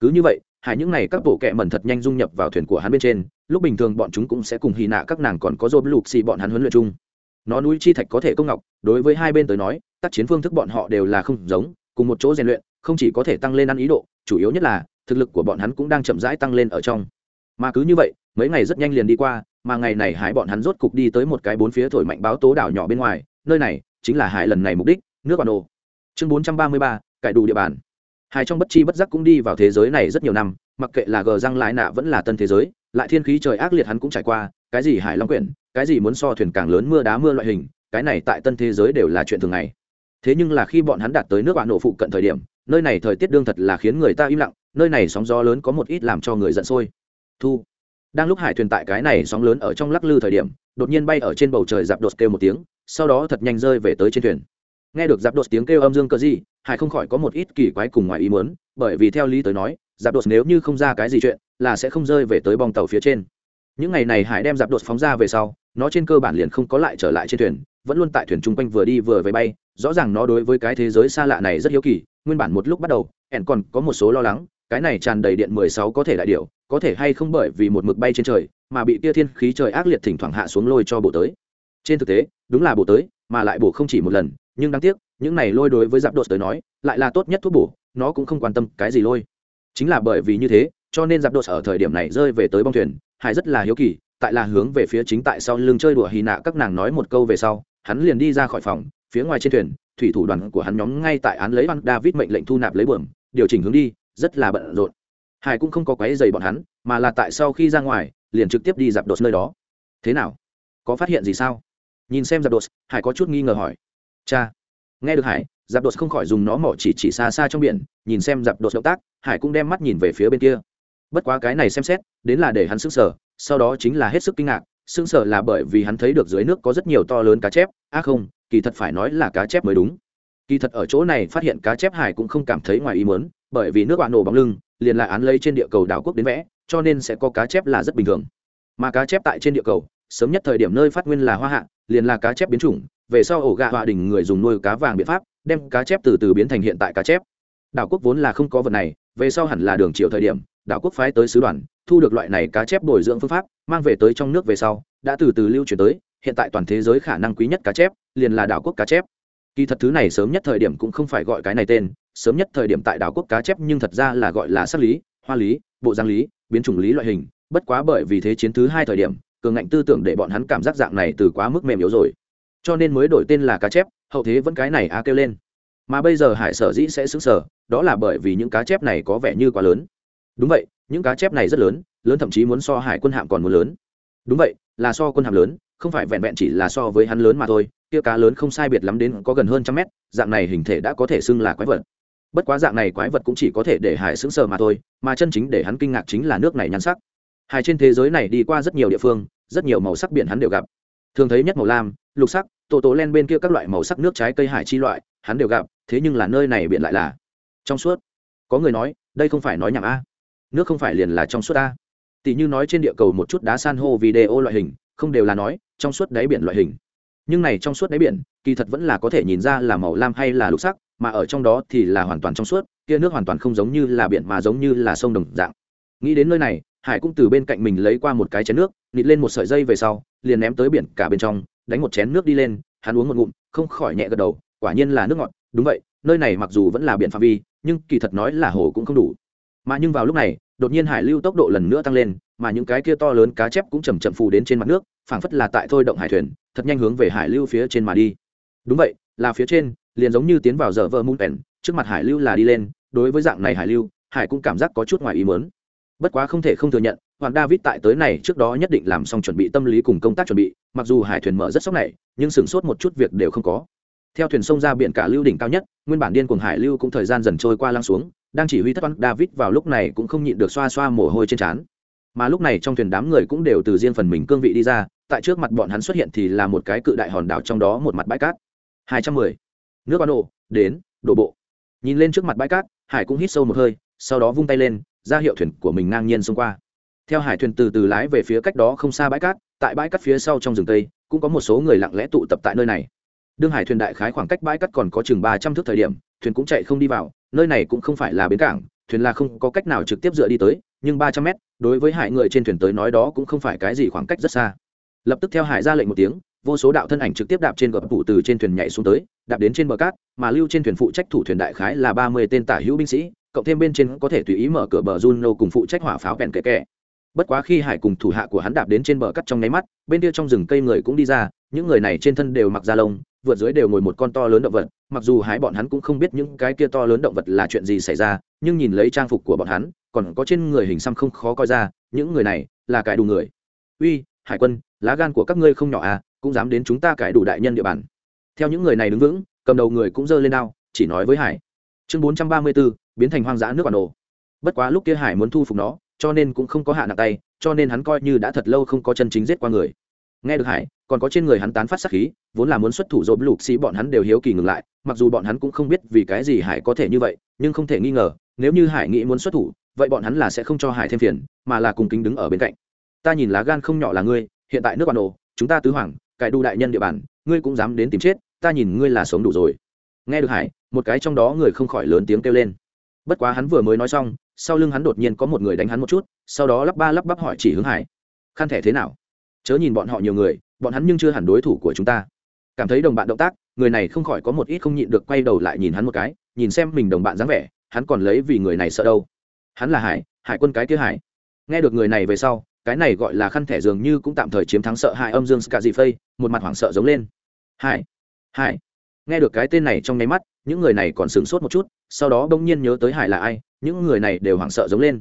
Cứ như vậy, hải những này các bộ kệ mẩn thật nhanh dung nhập vào thuyền của hắn bên trên, lúc bình thường bọn chúng cũng sẽ cùng hy nạ các nàng còn có dô lục xì bọn hắn huấn luyện chung. Nó núi chi thạch có thể công ngọc, đối với hai bên tới nói, tác chiến phương thức bọn họ đều là không giống, cùng một chỗ rèn luyện, không chỉ có thể tăng lên ăn ý độ, chủ yếu nhất là thực lực của bọn hắn cũng đang chậm rãi tăng lên ở trong. Mà cứ như vậy, mấy ngày rất nhanh liền đi qua, mà ngày này hải bọn hắn rốt cục đi tới một cái bốn phía thổi mạnh báo tố đảo nhỏ bên ngoài, nơi này chính là hải lần này mục đích, nước bản đồ. Chương bốn trăm ba mươi ba, cải đủ địa bàn. Hải trong bất chi bất giác cũng đi vào thế giới này rất nhiều năm, mặc kệ là gờ răng lại nạ vẫn là tân thế giới, lại thiên khí trời ác liệt hắn cũng trải qua, cái gì hải long quyển, cái gì muốn so thuyền càng lớn mưa đá mưa loại hình, cái này tại tân thế giới đều là chuyện thường ngày. Thế nhưng là khi bọn hắn đạt tới nước bạn nổ phụ cận thời điểm, nơi này thời tiết đương thật là khiến người ta im lặng nơi này sóng gió lớn có một ít làm cho người giận sôi. Thu. Đang lúc hải thuyền tại cái này sóng lớn ở trong lắc lư thời điểm, đột nhiên bay ở trên bầu trời dạp đột kêu một tiếng, sau đó thật nhanh rơi về tới trên thuyền. Nghe được dạp đột tiếng kêu âm dương cơ gì, hải không khỏi có một ít kỳ quái cùng ngoài ý muốn, bởi vì theo lý tới nói dạp đột nếu như không ra cái gì chuyện, là sẽ không rơi về tới bong tàu phía trên. Những ngày này hải đem dạp đột phóng ra về sau, nó trên cơ bản liền không có lại trở lại trên thuyền, vẫn luôn tại thuyền chung quanh vừa đi vừa về bay, rõ ràng nó đối với cái thế giới xa lạ này rất hiếu kỳ, nguyên bản một lúc bắt đầu, ẻn còn có một số lo lắng cái này tràn đầy điện mười sáu có thể đại điệu có thể hay không bởi vì một mực bay trên trời, mà bị tia thiên khí trời ác liệt thỉnh thoảng hạ xuống lôi cho bộ tới. Trên thực tế, đúng là bổ tới, mà lại bổ không chỉ một lần, nhưng đáng tiếc, những này lôi đối với giáp đột tới nói, lại là tốt nhất thuốc bổ, nó cũng không quan tâm cái gì lôi. Chính là bởi vì như thế, cho nên giáp đột ở thời điểm này rơi về tới bong thuyền hải rất là hiếu kỳ, tại là hướng về phía chính tại sau lưng chơi đùa hì nạ các nàng nói một câu về sau, hắn liền đi ra khỏi phòng, phía ngoài trên thuyền, thủy thủ đoàn của hắn nhóm ngay tại án lấy văn david mệnh lệnh thu nạp lấy bờm điều chỉnh hướng đi rất là bận rộn. Hải cũng không có quấy dày bọn hắn, mà là tại sau khi ra ngoài, liền trực tiếp đi dạp đột nơi đó. Thế nào? Có phát hiện gì sao? Nhìn xem dạp đột, hải có chút nghi ngờ hỏi. Cha. Nghe được hải, dạp đột không khỏi dùng nó mỏ chỉ chỉ xa xa trong biển, nhìn xem dạp đột động tác, hải cũng đem mắt nhìn về phía bên kia. Bất quá cái này xem xét, đến là để hắn sững sờ, sau đó chính là hết sức kinh ngạc, sững sờ là bởi vì hắn thấy được dưới nước có rất nhiều to lớn cá chép. Á à không, kỳ thật phải nói là cá chép mới đúng kỳ thật ở chỗ này phát hiện cá chép hải cũng không cảm thấy ngoài ý mớn bởi vì nước bạn nổ bóng lưng, liền lại án lấy trên địa cầu đảo quốc đến vẽ, cho nên sẽ có cá chép là rất bình thường. Mà cá chép tại trên địa cầu, sớm nhất thời điểm nơi phát nguyên là hoa hạ, liền là cá chép biến chủng, về sau ổ gạ họa đình người dùng nuôi cá vàng biện pháp, đem cá chép từ từ biến thành hiện tại cá chép. Đảo quốc vốn là không có vật này, về sau hẳn là đường chiều thời điểm, đảo quốc phái tới sứ đoàn, thu được loại này cá chép bồi dưỡng phương pháp, mang về tới trong nước về sau, đã từ từ lưu truyền tới, hiện tại toàn thế giới khả năng quý nhất cá chép, liền là đảo quốc cá chép kỳ thật thứ này sớm nhất thời điểm cũng không phải gọi cái này tên, sớm nhất thời điểm tại đảo quốc cá chép nhưng thật ra là gọi là sắc lý, hoa lý, bộ giang lý, biến chủng lý loại hình. Bất quá bởi vì thế chiến thứ hai thời điểm, cường ngạnh tư tưởng để bọn hắn cảm giác dạng này từ quá mức mềm yếu rồi. Cho nên mới đổi tên là cá chép, hậu thế vẫn cái này a kêu lên. Mà bây giờ hải sở dĩ sẽ xứng sở, đó là bởi vì những cá chép này có vẻ như quá lớn. Đúng vậy, những cá chép này rất lớn lớn thậm chí muốn so hải quân hạm còn muốn lớn. Đúng vậy, là so quân hạm lớn, không phải vẹn vẹn chỉ là so với hắn lớn mà thôi kia cá lớn không sai biệt lắm đến có gần hơn trăm mét, dạng này hình thể đã có thể xưng là quái vật. Bất quá dạng này quái vật cũng chỉ có thể để hải sững sờ mà thôi, mà chân chính để hắn kinh ngạc chính là nước này nhan sắc. Hải trên thế giới này đi qua rất nhiều địa phương, rất nhiều màu sắc biển hắn đều gặp. Thường thấy nhất màu lam, lục sắc tổ tổ len bên kia các loại màu sắc nước trái cây hải chi loại, hắn đều gặp, thế nhưng là nơi này biển lại là trong suốt. Có người nói, đây không phải nói nhảm a. Nước không phải liền là trong suốt a. Tỷ như nói trên địa cầu một chút đá san hô video loại hình, không đều là nói, trong suốt đáy biển loại hình nhưng này trong suốt đáy biển, kỳ thật vẫn là có thể nhìn ra là màu lam hay là lục sắc, mà ở trong đó thì là hoàn toàn trong suốt, kia nước hoàn toàn không giống như là biển mà giống như là sông đồng dạng. Nghĩ đến nơi này, hải cũng từ bên cạnh mình lấy qua một cái chén nước, nịt lên một sợi dây về sau, liền ném tới biển cả bên trong, đánh một chén nước đi lên, hắn uống một ngụm, không khỏi nhẹ gật đầu, quả nhiên là nước ngọt, đúng vậy, nơi này mặc dù vẫn là biển phạm vi, nhưng kỳ thật nói là hồ cũng không đủ. Mà nhưng vào lúc này, đột nhiên hải lưu tốc độ lần nữa tăng lên, mà những cái kia to lớn cá chép cũng chầm chậm phù đến trên mặt nước, phảng phất là tại thôi động hải thuyền thật nhanh hướng về hải lưu phía trên mà đi. Đúng vậy, là phía trên, liền giống như tiến vào giờ vơ mун pèn trước mặt hải lưu là đi lên, đối với dạng này hải lưu, hải cũng cảm giác có chút ngoài ý mớn bất quá không thể không thừa nhận, hoàng david tại tới này trước đó nhất định làm xong chuẩn bị tâm lý cùng công tác chuẩn bị, mặc dù hải thuyền mở rất sốc này, nhưng sửng sốt một chút việc đều không có. Theo thuyền sông ra biển cả lưu đỉnh cao nhất, nguyên bản điên cuồng hải lưu cũng thời gian dần trôi qua lăng xuống, đang chỉ huy thất toán david vào lúc này cũng không nhịn được xoa xoa mồ hôi trên trán mà lúc này trong thuyền đám người cũng đều từ riêng phần mình cương vị đi ra, tại trước mặt bọn hắn xuất hiện thì là một cái cự đại hòn đảo trong đó một mặt bãi cát. Hai trăm mười. Nước ban ổ đến, đổ bộ. Nhìn lên trước mặt bãi cát, hải cũng hít sâu một hơi, sau đó vung tay lên, ra hiệu thuyền của mình ngang nhiên xông qua. Theo hải thuyền từ từ lái về phía cách đó không xa bãi cát, tại bãi cát phía sau trong rừng tây, cũng có một số người lặng lẽ tụ tập tại nơi này. Đương hải thuyền đại khái khoảng cách bãi cát còn có chừng ba trăm thước thời điểm, thuyền cũng chạy không đi vào, nơi này cũng không phải là bến cảng thuyền là không có cách nào trực tiếp dựa đi tới nhưng ba trăm mét đối với hải người trên thuyền tới nói đó cũng không phải cái gì khoảng cách rất xa lập tức theo hải ra lệnh một tiếng vô số đạo thân ảnh trực tiếp đạp trên gập tủ từ trên thuyền nhảy xuống tới đạp đến trên bờ cát mà lưu trên thuyền phụ trách thủ thuyền đại khái là ba mươi tên tả hữu binh sĩ cộng thêm bên trên có thể tùy ý mở cửa bờ Juno cùng phụ trách hỏa pháo bèn kẻ kẻ. Bất quá khi Hải cùng thủ hạ của hắn đạp đến trên bờ cắt trong nháy mắt, bên kia trong rừng cây người cũng đi ra, những người này trên thân đều mặc da lông, vượt dưới đều ngồi một con to lớn động vật, mặc dù Hải bọn hắn cũng không biết những cái kia to lớn động vật là chuyện gì xảy ra, nhưng nhìn lấy trang phục của bọn hắn, còn có trên người hình xăm không khó coi ra, những người này là cải đủ người. Uy, Hải quân, lá gan của các ngươi không nhỏ à, cũng dám đến chúng ta cải đủ đại nhân địa bàn. Theo những người này đứng vững, cầm đầu người cũng giơ lên đao, chỉ nói với Hải. Chương 434, biến thành hoang dã nước bản đồ bất quá lúc kia hải muốn thu phục nó cho nên cũng không có hạ nặng tay cho nên hắn coi như đã thật lâu không có chân chính giết qua người nghe được hải, còn có trên người hắn tán phát sát khí, vốn là muốn xuất thủ dồn lục xì, bọn hắn đều hiếu kỳ ngừng lại, mặc dù bọn hắn cũng không biết vì cái gì hải có thể như vậy, nhưng không thể nghi ngờ, nếu như hải nghĩ muốn xuất thủ, vậy bọn hắn là sẽ không cho hải thêm phiền, mà là cùng kính đứng ở bên cạnh. Ta nhìn lá gan không nhỏ là ngươi, hiện tại nước bản đồ chúng ta tứ hoàng, cải đu đại nhân địa bàn, ngươi cũng dám đến tìm chết, ta nhìn ngươi là sống đủ rồi. Nghe được hải, một cái trong đó người không khỏi lớn tiếng kêu lên. Bất quá hắn vừa mới nói xong, sau lưng hắn đột nhiên có một người đánh hắn một chút, sau đó lắp ba lắp bắp hỏi chỉ hướng hải. Khăn thẻ thế nào? Chớ nhìn bọn họ nhiều người, bọn hắn nhưng chưa hẳn đối thủ của chúng ta. Cảm thấy đồng bạn động tác, người này không khỏi có một ít không nhịn được quay đầu lại nhìn hắn một cái, nhìn xem mình đồng bạn dáng vẻ, hắn còn lấy vì người này sợ đâu. Hắn là hải hải quân cái kia hải. Nghe được người này về sau, cái này gọi là khăn thẻ dường như cũng tạm thời chiếm thắng sợ hại âm dương ska dị phây một mặt hoảng sợ giống lên. Hải hải. Nghe được cái tên này trong nháy mắt, những người này còn sửng sốt một chút, sau đó bỗng nhiên nhớ tới hải là ai, những người này đều hoảng sợ giống lên.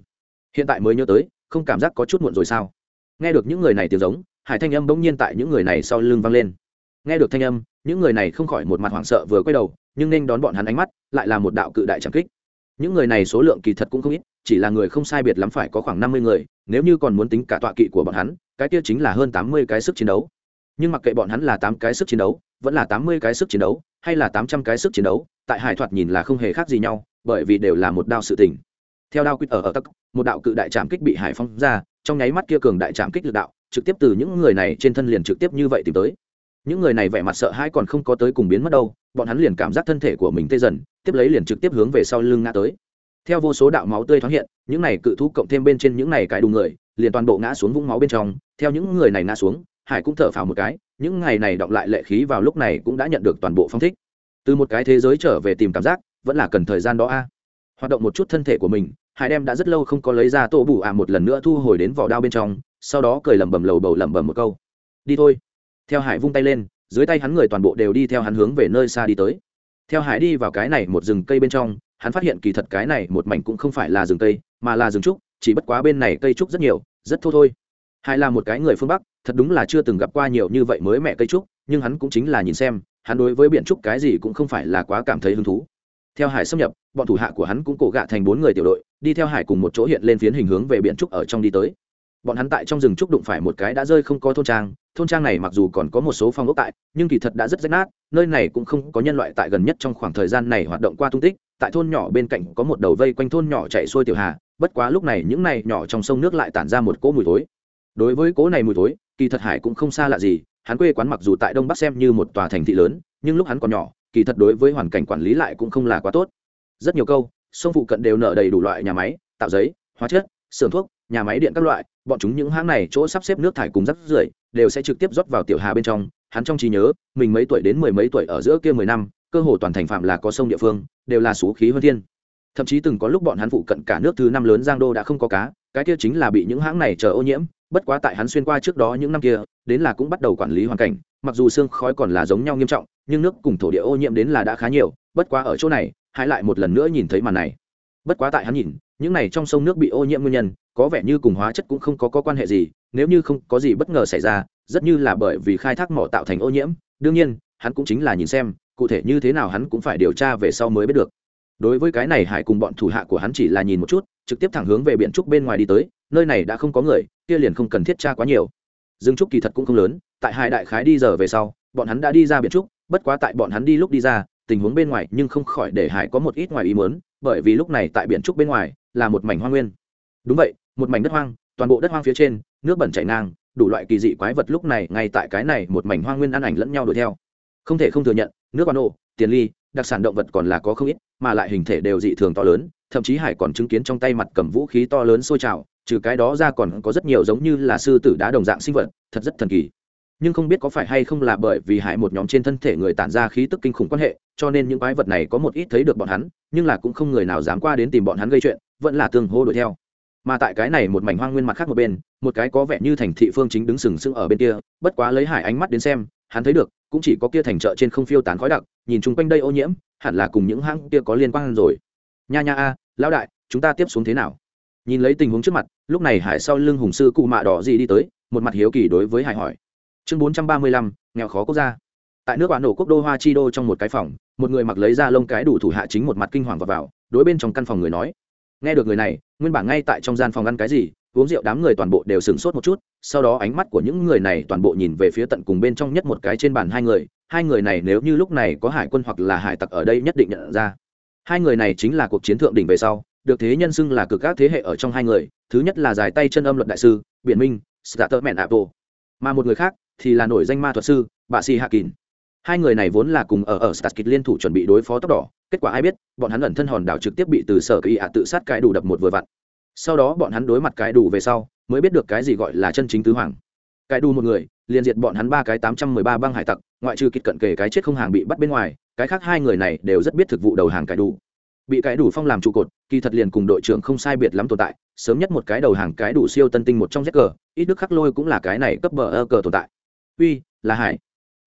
Hiện tại mới nhớ tới, không cảm giác có chút muộn rồi sao? Nghe được những người này tiếng giống hải thanh âm bỗng nhiên tại những người này sau lưng vang lên. Nghe được thanh âm, những người này không khỏi một mặt hoảng sợ vừa quay đầu, nhưng nên đón bọn hắn ánh mắt, lại là một đạo cự đại trảm kích. Những người này số lượng kỳ thật cũng không ít, chỉ là người không sai biệt lắm phải có khoảng năm mươi người, nếu như còn muốn tính cả tọa kỵ của bọn hắn, cái kia chính là hơn tám mươi cái sức chiến đấu. Nhưng mặc kệ bọn hắn là tám cái sức chiến đấu, vẫn là tám mươi cái sức chiến đấu, hay là tám trăm cái sức chiến đấu, tại hải thoạt nhìn là không hề khác gì nhau, bởi vì đều là một đao sự tình. Theo đao quyết ở ở tắc, một đạo cự đại trạm kích bị hải phong ra, trong nháy mắt kia cường đại trạm kích lực đạo trực tiếp từ những người này trên thân liền trực tiếp như vậy tìm tới. Những người này vẻ mặt sợ hãi còn không có tới cùng biến mất đâu, bọn hắn liền cảm giác thân thể của mình tê dần, tiếp lấy liền trực tiếp hướng về sau lưng ngã tới. Theo vô số đạo máu tươi thoáng hiện, những này cự thú cộng thêm bên trên những này cái đủ người, liền toàn bộ ngã xuống vũng máu bên trong. Theo những người này ngã xuống, hải cũng thở phào một cái, những ngày này đọng lại lệ khí vào lúc này cũng đã nhận được toàn bộ phong thích. Từ một cái thế giới trở về tìm cảm giác, vẫn là cần thời gian đó a. À. Hoạt động một chút thân thể của mình, hải đem đã rất lâu không có lấy ra tô bù ạ một lần nữa thu hồi đến vỏ đao bên trong sau đó cười lẩm bẩm lầu bầu lẩm bẩm một câu. Đi thôi. Theo hải vung tay lên, dưới tay hắn người toàn bộ đều đi theo hắn hướng về nơi xa đi tới. Theo hải đi vào cái này một rừng cây bên trong, hắn phát hiện kỳ thật cái này một mảnh cũng không phải là rừng cây, mà là rừng trúc, chỉ bất quá bên này cây trúc rất nhiều, rất thô thôi. Hải là một cái người phương bắc, thật đúng là chưa từng gặp qua nhiều như vậy mới mẹ cây trúc, nhưng hắn cũng chính là nhìn xem, hắn đối với biển trúc cái gì cũng không phải là quá cảm thấy hứng thú. Theo hải xâm nhập, bọn thủ hạ của hắn cũng cổ gạ thành bốn người tiểu đội, đi theo hải cùng một chỗ hiện lên phiến hình hướng về biển trúc ở trong đi tới bọn hắn tại trong rừng trúc đụng phải một cái đã rơi không có thôn trang thôn trang này mặc dù còn có một số phong ốc tại, nhưng kỳ thật đã rất rách nát, nơi này cũng không có nhân loại tại gần nhất trong khoảng thời gian này hoạt động qua tung tích, tại thôn nhỏ bên cạnh có một đầu vây quanh thôn nhỏ chạy xuôi tiểu hà, bất quá lúc này những này nhỏ trong sông nước lại tản ra một cỗ mùi tối đối với cỗ này mùi tối kỳ thật hải cũng không xa lạ gì, hắn quê quán mặc dù tại đông bắc xem như một tòa thành thị lớn, nhưng lúc hắn còn nhỏ, kỳ thật đối với hoàn cảnh quản lý lại cũng không là quá tốt. Rất nhiều câu, sông phụ cận đều nợ đầy đủ loại nhà máy, tạo giấy, hóa chất, xưởng thuốc, nhà máy điện các loại bọn chúng những hãng này chỗ sắp xếp nước thải cùng rác rưởi đều sẽ trực tiếp rót vào tiểu hà bên trong. Hắn trong trí nhớ, mình mấy tuổi đến mười mấy tuổi ở giữa kia mười năm, cơ hồ toàn thành phạm là có sông địa phương, đều là số khí hơn thiên. Thậm chí từng có lúc bọn hắn phụ cận cả nước thứ năm lớn giang đô đã không có cá, cái kia chính là bị những hãng này chờ ô nhiễm, bất quá tại hắn xuyên qua trước đó những năm kia, đến là cũng bắt đầu quản lý hoàn cảnh. Mặc dù xương khói còn là giống nhau nghiêm trọng, nhưng nước cùng thổ địa ô nhiễm đến là đã khá nhiều, bất quá ở chỗ này, hãy lại một lần nữa nhìn thấy màn này. Bất quá tại hắn nhìn, những này trong sông nước bị ô nhiễm nguyên nhân có vẻ như cùng hóa chất cũng không có, có quan hệ gì nếu như không có gì bất ngờ xảy ra rất như là bởi vì khai thác mỏ tạo thành ô nhiễm. Đương nhiên hắn cũng chính là nhìn xem cụ thể như thế nào hắn cũng phải điều tra về sau mới biết được. Đối với cái này hải cùng bọn thủ hạ của hắn chỉ là nhìn một chút trực tiếp thẳng hướng về biển trúc bên ngoài đi tới nơi này đã không có người kia liền không cần thiết tra quá nhiều. Dương trúc kỳ thật cũng không lớn tại hai đại khái đi giờ về sau bọn hắn đã đi ra biển trúc bất quá tại bọn hắn đi lúc đi ra tình huống bên ngoài nhưng không khỏi để hải có một ít ngoài ý muốn bởi vì lúc này tại biển trúc bên ngoài là một mảnh hoang nguyên. Đúng vậy một mảnh đất hoang, toàn bộ đất hoang phía trên, nước bẩn chảy ngang, đủ loại kỳ dị quái vật lúc này ngay tại cái này một mảnh hoang nguyên ăn ảnh lẫn nhau đuổi theo. Không thể không thừa nhận, nước quan ô tiền ly, đặc sản động vật còn là có không ít, mà lại hình thể đều dị thường to lớn, thậm chí hải còn chứng kiến trong tay mặt cầm vũ khí to lớn sôi trào, trừ cái đó ra còn có rất nhiều giống như là sư tử đá đồng dạng sinh vật, thật rất thần kỳ. Nhưng không biết có phải hay không là bởi vì hải một nhóm trên thân thể người tản ra khí tức kinh khủng quan hệ, cho nên những quái vật này có một ít thấy được bọn hắn, nhưng là cũng không người nào dám qua đến tìm bọn hắn gây chuyện, vẫn là tương hô đuổi theo mà tại cái này một mảnh hoang nguyên mặt khác một bên một cái có vẻ như thành thị phương chính đứng sừng sững ở bên kia bất quá lấy hải ánh mắt đến xem hắn thấy được cũng chỉ có kia thành chợ trên không phiêu tán khói đặc nhìn chung quanh đây ô nhiễm hẳn là cùng những hãng kia có liên quan rồi. Nha nha a lão đại chúng ta tiếp xuống thế nào? Nhìn lấy tình huống trước mặt lúc này hải sau lưng hùng sư cụ mạ đỏ gì đi tới một mặt hiếu kỳ đối với hải hỏi. Chương bốn trăm ba mươi lăm nghèo khó quốc gia. Tại nước bạn nổ quốc đô hoa chi đô trong một cái phòng một người mặc lấy ra lông cái đủ thủ hạ chính một mặt kinh hoàng vào, vào đối bên trong căn phòng người nói nghe được người này, nguyên bản ngay tại trong gian phòng ăn cái gì, uống rượu đám người toàn bộ đều sửng sốt một chút, sau đó ánh mắt của những người này toàn bộ nhìn về phía tận cùng bên trong nhất một cái trên bàn hai người hai người này nếu như lúc này có hải quân hoặc là hải tặc ở đây nhất định nhận ra. Hai người này chính là cuộc chiến thượng đỉnh về sau, được thế nhân xưng là cực các thế hệ ở trong hai người, thứ nhất là dài tay chân âm luật đại sư, biện minh stater mẹn apple mà một người khác thì là nổi danh ma thuật sư bà si hạ kín hai người này vốn là cùng ở ở Starkid liên thủ chuẩn bị đối phó tóc đỏ kết quả ai biết, bọn hắn ẩn thân hòn đảo trực tiếp bị từ sở kỳ ạ tự sát cái đủ đập một vừa vặn. Sau đó bọn hắn đối mặt cái đủ về sau, mới biết được cái gì gọi là chân chính tứ hoàng. Cái đủ một người, liền diệt bọn hắn ba cái tám trăm mười ba băng hải tặc, ngoại trừ kịch cận kề cái chết không hàng bị bắt bên ngoài, cái khác hai người này đều rất biết thực vụ đầu hàng cái đủ. Bị cái đủ phong làm trụ cột, kỳ thật liền cùng đội trưởng không sai biệt lắm tồn tại, sớm nhất một cái đầu hàng cái đủ siêu tân tinh một trong z cờ ít đức khắc lôi cũng là cái này cấp bờ ơ cờ tồn tại. Uy, là hải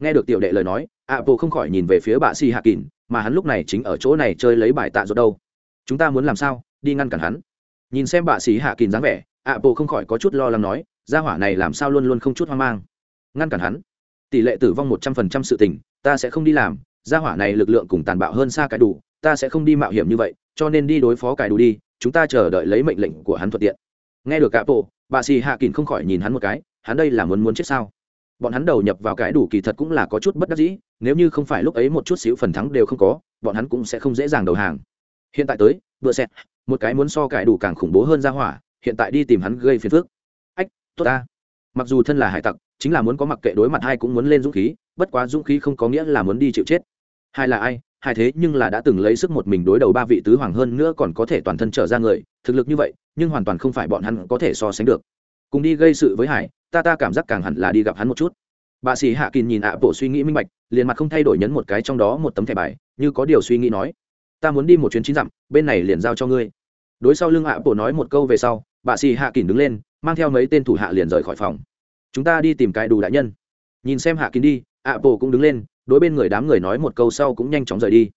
nghe được tiểu đệ lời nói ạ bộ không khỏi nhìn về phía bà si hạ kín mà hắn lúc này chính ở chỗ này chơi lấy bài tạ rốt đâu. Chúng ta muốn làm sao? Đi ngăn cản hắn. Nhìn xem bà sĩ hạ kín dáng vẻ ạ bộ không khỏi có chút lo lắng nói, gia hỏa này làm sao luôn luôn không chút hoang mang. Ngăn cản hắn. Tỷ lệ tử vong một trăm phần trăm sự tình, ta sẽ không đi làm. Gia hỏa này lực lượng cùng tàn bạo hơn xa cái đủ, ta sẽ không đi mạo hiểm như vậy, cho nên đi đối phó cải đủ đi, chúng ta chờ đợi lấy mệnh lệnh của hắn thuận tiện. Nghe được cả bộ bà xì hạ kín không khỏi nhìn hắn một cái, hắn đây là muốn muốn chết sao? Bọn hắn đầu nhập vào cái đủ kỳ thật cũng là có chút bất đắc dĩ, nếu như không phải lúc ấy một chút xíu phần thắng đều không có, bọn hắn cũng sẽ không dễ dàng đầu hàng. Hiện tại tới, vừa xẹt, một cái muốn so cải đủ càng khủng bố hơn ra hỏa, hiện tại đi tìm hắn gây phiền phức. Ách, tốt ta. Mặc dù thân là hải tặc, chính là muốn có mặc kệ đối mặt hai cũng muốn lên dũng khí, bất quá dũng khí không có nghĩa là muốn đi chịu chết. Hai là ai? Hai thế nhưng là đã từng lấy sức một mình đối đầu ba vị tứ hoàng hơn nữa còn có thể toàn thân trở ra người, thực lực như vậy, nhưng hoàn toàn không phải bọn hắn có thể so sánh được. Cùng đi gây sự với hải ta ta cảm giác càng hẳn là đi gặp hắn một chút. Bà sĩ hạ kín nhìn ạ bộ suy nghĩ minh bạch, liền mặt không thay đổi nhấn một cái trong đó một tấm thẻ bài, như có điều suy nghĩ nói, ta muốn đi một chuyến chín dặm, bên này liền giao cho ngươi. Đối sau lưng ạ bộ nói một câu về sau, bà sĩ hạ kín đứng lên, mang theo mấy tên thủ hạ liền rời khỏi phòng. Chúng ta đi tìm cái đủ đại nhân. Nhìn xem hạ kín đi, ạ bộ cũng đứng lên, đối bên người đám người nói một câu sau cũng nhanh chóng rời đi.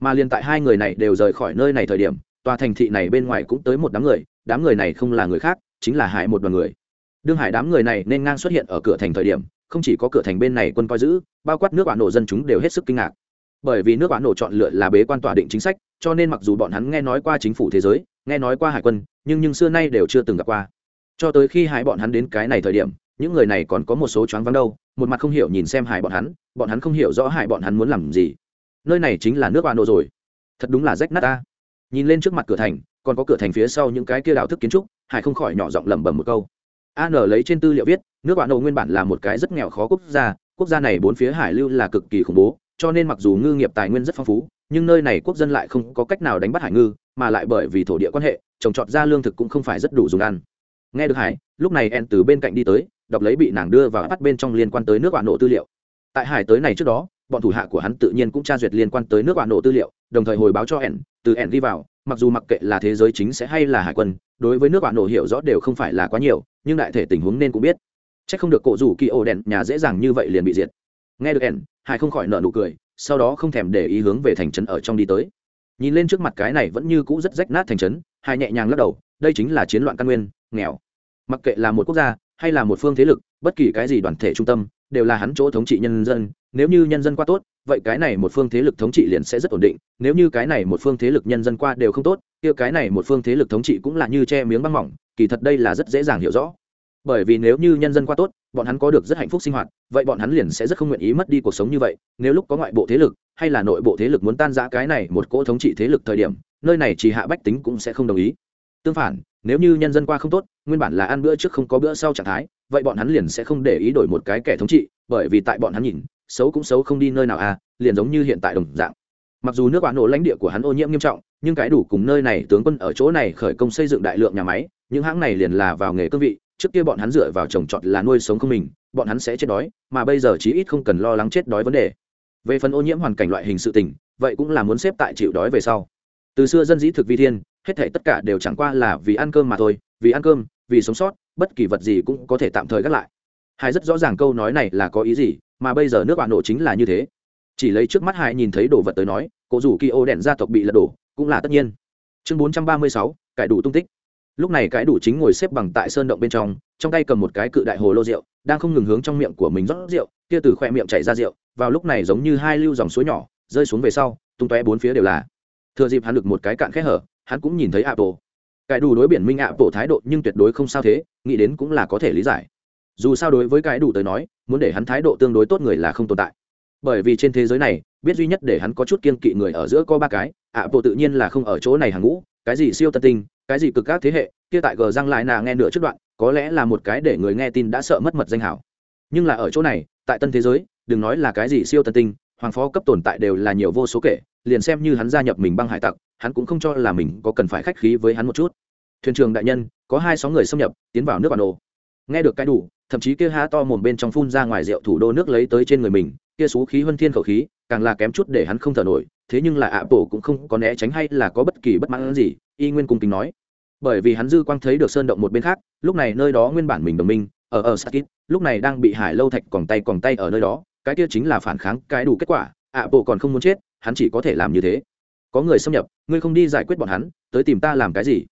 Mà liền tại hai người này đều rời khỏi nơi này thời điểm, tòa thành thị này bên ngoài cũng tới một đám người đám người này không là người khác, chính là hải một đoàn người đương hải đám người này nên ngang xuất hiện ở cửa thành thời điểm, không chỉ có cửa thành bên này quân coi giữ, bao quát nước quả nổ dân chúng đều hết sức kinh ngạc. Bởi vì nước quả nổ chọn lựa là bế quan tỏa định chính sách, cho nên mặc dù bọn hắn nghe nói qua chính phủ thế giới, nghe nói qua hải quân, nhưng nhưng xưa nay đều chưa từng gặp qua. Cho tới khi hải bọn hắn đến cái này thời điểm, những người này còn có một số choáng vắng đâu, một mặt không hiểu nhìn xem hải bọn hắn bọn hắn không hiểu rõ hải bọn hắn muốn làm gì. Nơi này chính là nước bà nổ rồi. Thật đúng là rách nát ta. Nhìn lên trước mặt cửa thành, còn có cửa thành phía sau những cái kia đạo thức kiến trúc, hải không khỏi nhỏ giọng lẩm bẩm một câu an lấy trên tư liệu viết, nước bạn nổ nguyên bản là một cái rất nghèo khó quốc gia quốc gia này bốn phía hải lưu là cực kỳ khủng bố, cho nên mặc dù ngư nghiệp tài nguyên rất phong phú, nhưng nơi này quốc dân lại không có cách nào đánh bắt hải ngư, mà lại bởi vì thổ địa quan hệ, trồng trọt ra lương thực cũng không phải rất đủ dùng ăn. Nghe được hải, lúc này en từ bên cạnh đi tới, đọc lấy bị nàng đưa vào bắt bên trong liên quan tới nước bạn nổ tư liệu. Tại hải tới này trước đó, bọn thủ hạ của hắn tự nhiên cũng tra duyệt liên quan tới nước bạn nổ tư liệu, đồng thời hồi báo cho ẻn từ ẻn đi vào mặc dù mặc kệ là thế giới chính sẽ hay là hải quân, đối với nước bạn nổ hiểu rõ đều không phải là quá nhiều, nhưng đại thể tình huống nên cũng biết. C h ắ c không được cổ rủ kỳ ổ đèn nhà dễ dàng như vậy liền bị diệt. Nghe được ẻn, hải không khỏi nợ nụ cười, sau đó không thèm để ý hướng về thành trấn ở trong đi tới. Nhìn lên trước mặt cái này vẫn như cũ rất rách nát thành trấn, hải nhẹ nhàng lắc đầu, đây chính là chiến loạn căn nguyên, nghèo. Mặc kệ là một quốc gia hay là một phương thế lực, bất kỳ cái gì đoàn thể trung tâm đều là hắn chỗ thống trị nhân dân, nếu như nhân dân qua tốt, vậy cái này một phương thế lực thống trị liền sẽ rất ổn định, nếu như cái này một phương thế lực nhân dân qua đều không tốt, kia cái này một phương thế lực thống trị cũng là như che miếng băng mỏng, kỳ thật đây là rất dễ dàng hiểu rõ. Bởi vì nếu như nhân dân qua tốt, bọn hắn có được rất hạnh phúc sinh hoạt, vậy bọn hắn liền sẽ rất không nguyện ý mất đi cuộc sống như vậy. Nếu lúc có ngoại bộ thế lực, hay là nội bộ thế lực muốn tan giã cái này một cỗ thống trị thế lực thời điểm, nơi này chỉ hạ bách tính cũng sẽ không đồng ý. Tương phản nếu như nhân dân qua không tốt, nguyên bản là ăn bữa trước không có bữa sau trạng thái, vậy bọn hắn liền sẽ không để ý đổi một cái kẻ thống trị, bởi vì tại bọn hắn nhìn, xấu cũng xấu không đi nơi nào à liền giống như hiện tại đồng dạng. Mặc dù nước bạn nổ lãnh địa của hắn ô nhiễm nghiêm trọng, nhưng cái đủ cùng nơi này tướng quân ở chỗ này khởi công xây dựng đại lượng nhà máy, những hãng này liền là vào nghề cương vị, trước kia bọn hắn dựa vào trồng trọt là nuôi sống không mình, bọn hắn sẽ chết đói, mà bây giờ chí ít không cần lo lắng chết đói vấn đề. Về phần ô nhiễm hoàn cảnh loại hình sự tình, vậy cũng là muốn xếp tại chịu đói về sau. Từ xưa dân dĩ thực vi thiên hết thể tất cả đều chẳng qua là vì ăn cơm mà thôi, vì ăn cơm, vì sống sót, bất kỳ vật gì cũng có thể tạm thời gác lại. Hải rất rõ ràng câu nói này là có ý gì, mà bây giờ nước bạn nổ chính là như thế. Chỉ lấy trước mắt Hải nhìn thấy đồ vật tới nói cố dù kỳ ô đèn gia tộc bị lật đổ, cũng là tất nhiên. Chương bốn trăm ba mươi sáu, cải đủ tung tích. Lúc này cái đủ chính ngồi xếp bằng tại sơn động bên trong trong tay cầm một cái cự đại hồ lô rượu, đang không ngừng hướng trong miệng của mình rót rượu, kia từ khoe miệng chảy ra rượu, vào lúc này giống như hai lưu dòng suối nhỏ, rơi xuống về sau, tung tóe bốn phía đều là. Thừa dịp hắn lực một cái cạn khẽ hở hắn cũng nhìn thấy apple. Cái đủ đối biển minh apple thái độ nhưng tuyệt đối không sao thế, nghĩ đến cũng là có thể lý giải. Dù sao đối với cái đủ tới nói, muốn để hắn thái độ tương đối tốt người là không tồn tại. Bởi vì trên thế giới này, biết duy nhất để hắn có chút kiên kỵ người ở giữa có ba cái, apple tự nhiên là không ở chỗ này hàng ngũ, cái gì siêu tân tinh cái gì cực các thế hệ, kia tại gờ răng lại nà nghe nửa trước đoạn, có lẽ là một cái để người nghe tin đã sợ mất mật danh hảo. Nhưng là ở chỗ này, tại tân thế giới, đừng nói là cái gì siêu tân tinh hoàng phó cấp tồn tại đều là nhiều vô số kể liền xem như hắn gia nhập mình băng hải tặc, hắn cũng không cho là mình có cần phải khách khí với hắn một chút. Thuyền trưởng đại nhân, có hai sáu người xâm nhập, tiến vào nước bản đồ. Nghe được cái đủ, thậm chí kia há to mồm bên trong phun ra ngoài rượu thủ đô nước lấy tới trên người mình, kia xú khí huân thiên khẩu khí, càng là kém chút để hắn không thở nổi, thế nhưng là ạ bổ cũng không có né tránh hay là có bất kỳ bất mãn gì, y nguyên cung kính nói. Bởi vì hắn dư quang thấy được sơn động một bên khác, lúc này nơi đó nguyên bản mình đồng minh, ở ở sakit lúc này đang bị hải lâu thạch còn tay còn tay ở nơi đó, cái kia chính là phản kháng cái đủ kết quả, ạ bộ còn không muốn chết hắn chỉ có thể làm như thế. Có người xâm nhập ngươi không đi giải quyết bọn hắn tới tìm ta làm cái gì?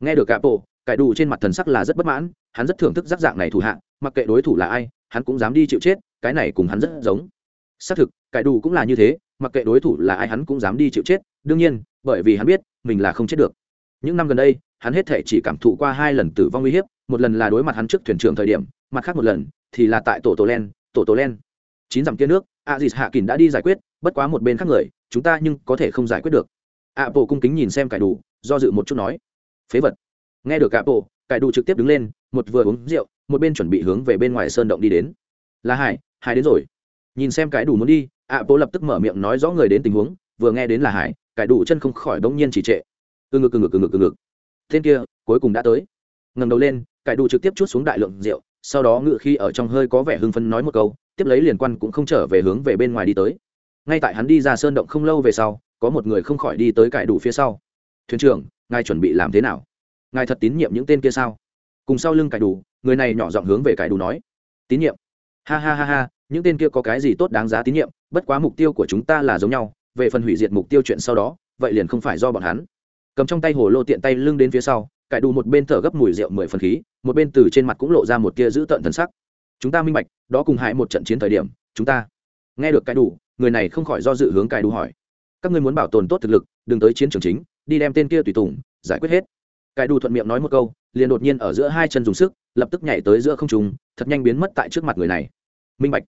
Nghe được cả bộ cải đủ trên mặt thần sắc là rất bất mãn hắn rất thưởng thức giác dạng này thủ hạng, mặc kệ đối thủ là ai hắn cũng dám đi chịu chết cái này cùng hắn rất giống. Xác thực cải đủ cũng là như thế mặc kệ đối thủ là ai hắn cũng dám đi chịu chết đương nhiên bởi vì hắn biết mình là không chết được. Những năm gần đây hắn hết thể chỉ cảm thụ qua hai lần tử vong uy hiếp một lần là đối mặt hắn trước thuyền trưởng thời điểm mặt khác một lần thì là tại tổ tổ len tổ tổ len chín dặm kia nước a dì hạ kín đã đi giải quyết bất quá một bên khác người, chúng ta nhưng có thể không giải quyết được. Ạ bộ cung kính nhìn xem cải đủ, do dự một chút nói. Phế vật. Nghe được ạ bộ cải đủ trực tiếp đứng lên, một vừa uống rượu, một bên chuẩn bị hướng về bên ngoài sơn động đi đến. Là hải hải đến rồi. Nhìn xem cải đủ muốn đi ạ bộ lập tức mở miệng nói rõ người đến tình huống, vừa nghe đến là hải, cải đủ chân không khỏi đống nhiên chỉ trệ. Từ ngực từ ngực từ ngực từ ngực. Tên kia, cuối cùng đã tới. Ngầm đầu lên, cải đủ trực tiếp chút xuống đại lượng rượu, sau đó ngự khi ở trong hơi có vẻ hưng phấn nói một câu, tiếp lấy liền quan cũng không trở về hướng về bên ngoài đi tới ngay tại hắn đi ra sơn động không lâu về sau, có một người không khỏi đi tới cải đủ phía sau. Thuyền trưởng, ngài chuẩn bị làm thế nào? Ngài thật tín nhiệm những tên kia sao? Cùng sau lưng cải đủ, người này nhỏ giọng hướng về cải đủ nói. Tín nhiệm. Ha ha ha ha, những tên kia có cái gì tốt đáng giá tín nhiệm? Bất quá mục tiêu của chúng ta là giống nhau, về phần hủy diệt mục tiêu chuyện sau đó, vậy liền không phải do bọn hắn. Cầm trong tay hồ lô tiện tay lưng đến phía sau, cải đủ một bên thở gấp mùi rượu mười phần khí, một bên từ trên mặt cũng lộ ra một tia giữ tợn thần sắc. Chúng ta minh bạch, đó cùng hại một trận chiến thời điểm, chúng ta. Nghe được cải đủ người này không khỏi do dự hướng cài đủ hỏi. Các ngươi muốn bảo tồn tốt thực lực, đừng tới chiến trường chính, đi đem tên kia tùy tùng, giải quyết hết. Cài đủ thuận miệng nói một câu, liền đột nhiên ở giữa hai chân dùng sức, lập tức nhảy tới giữa không trung, thật nhanh biến mất tại trước mặt người này. Minh bạch.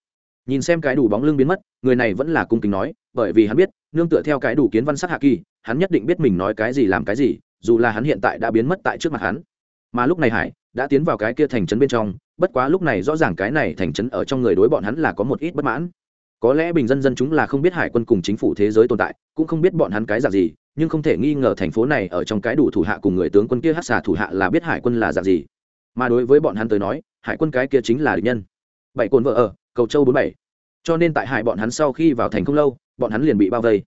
Nhìn xem cái đủ bóng lưng biến mất, người này vẫn là cung kính nói, bởi vì hắn biết, nương tựa theo cái đủ kiến văn sắc hạ kỳ, hắn nhất định biết mình nói cái gì làm cái gì, dù là hắn hiện tại đã biến mất tại trước mặt hắn. Mà lúc này hải đã tiến vào cái kia thành trấn bên trong, bất quá lúc này rõ ràng cái này thành trấn ở trong người đối bọn hắn là có một ít bất mãn có lẽ bình dân dân chúng là không biết hải quân cùng chính phủ thế giới tồn tại, cũng không biết bọn hắn cái dạng gì, nhưng không thể nghi ngờ thành phố này ở trong cái đủ thủ hạ cùng người tướng quân kia hát xà thủ hạ là biết hải quân là dạng gì. Mà đối với bọn hắn tới nói, hải quân cái kia chính là địch nhân. Bảy cồn vợ ở, cầu châu bốn bảy. Cho nên tại hải bọn hắn sau khi vào thành không lâu, bọn hắn liền bị bao vây.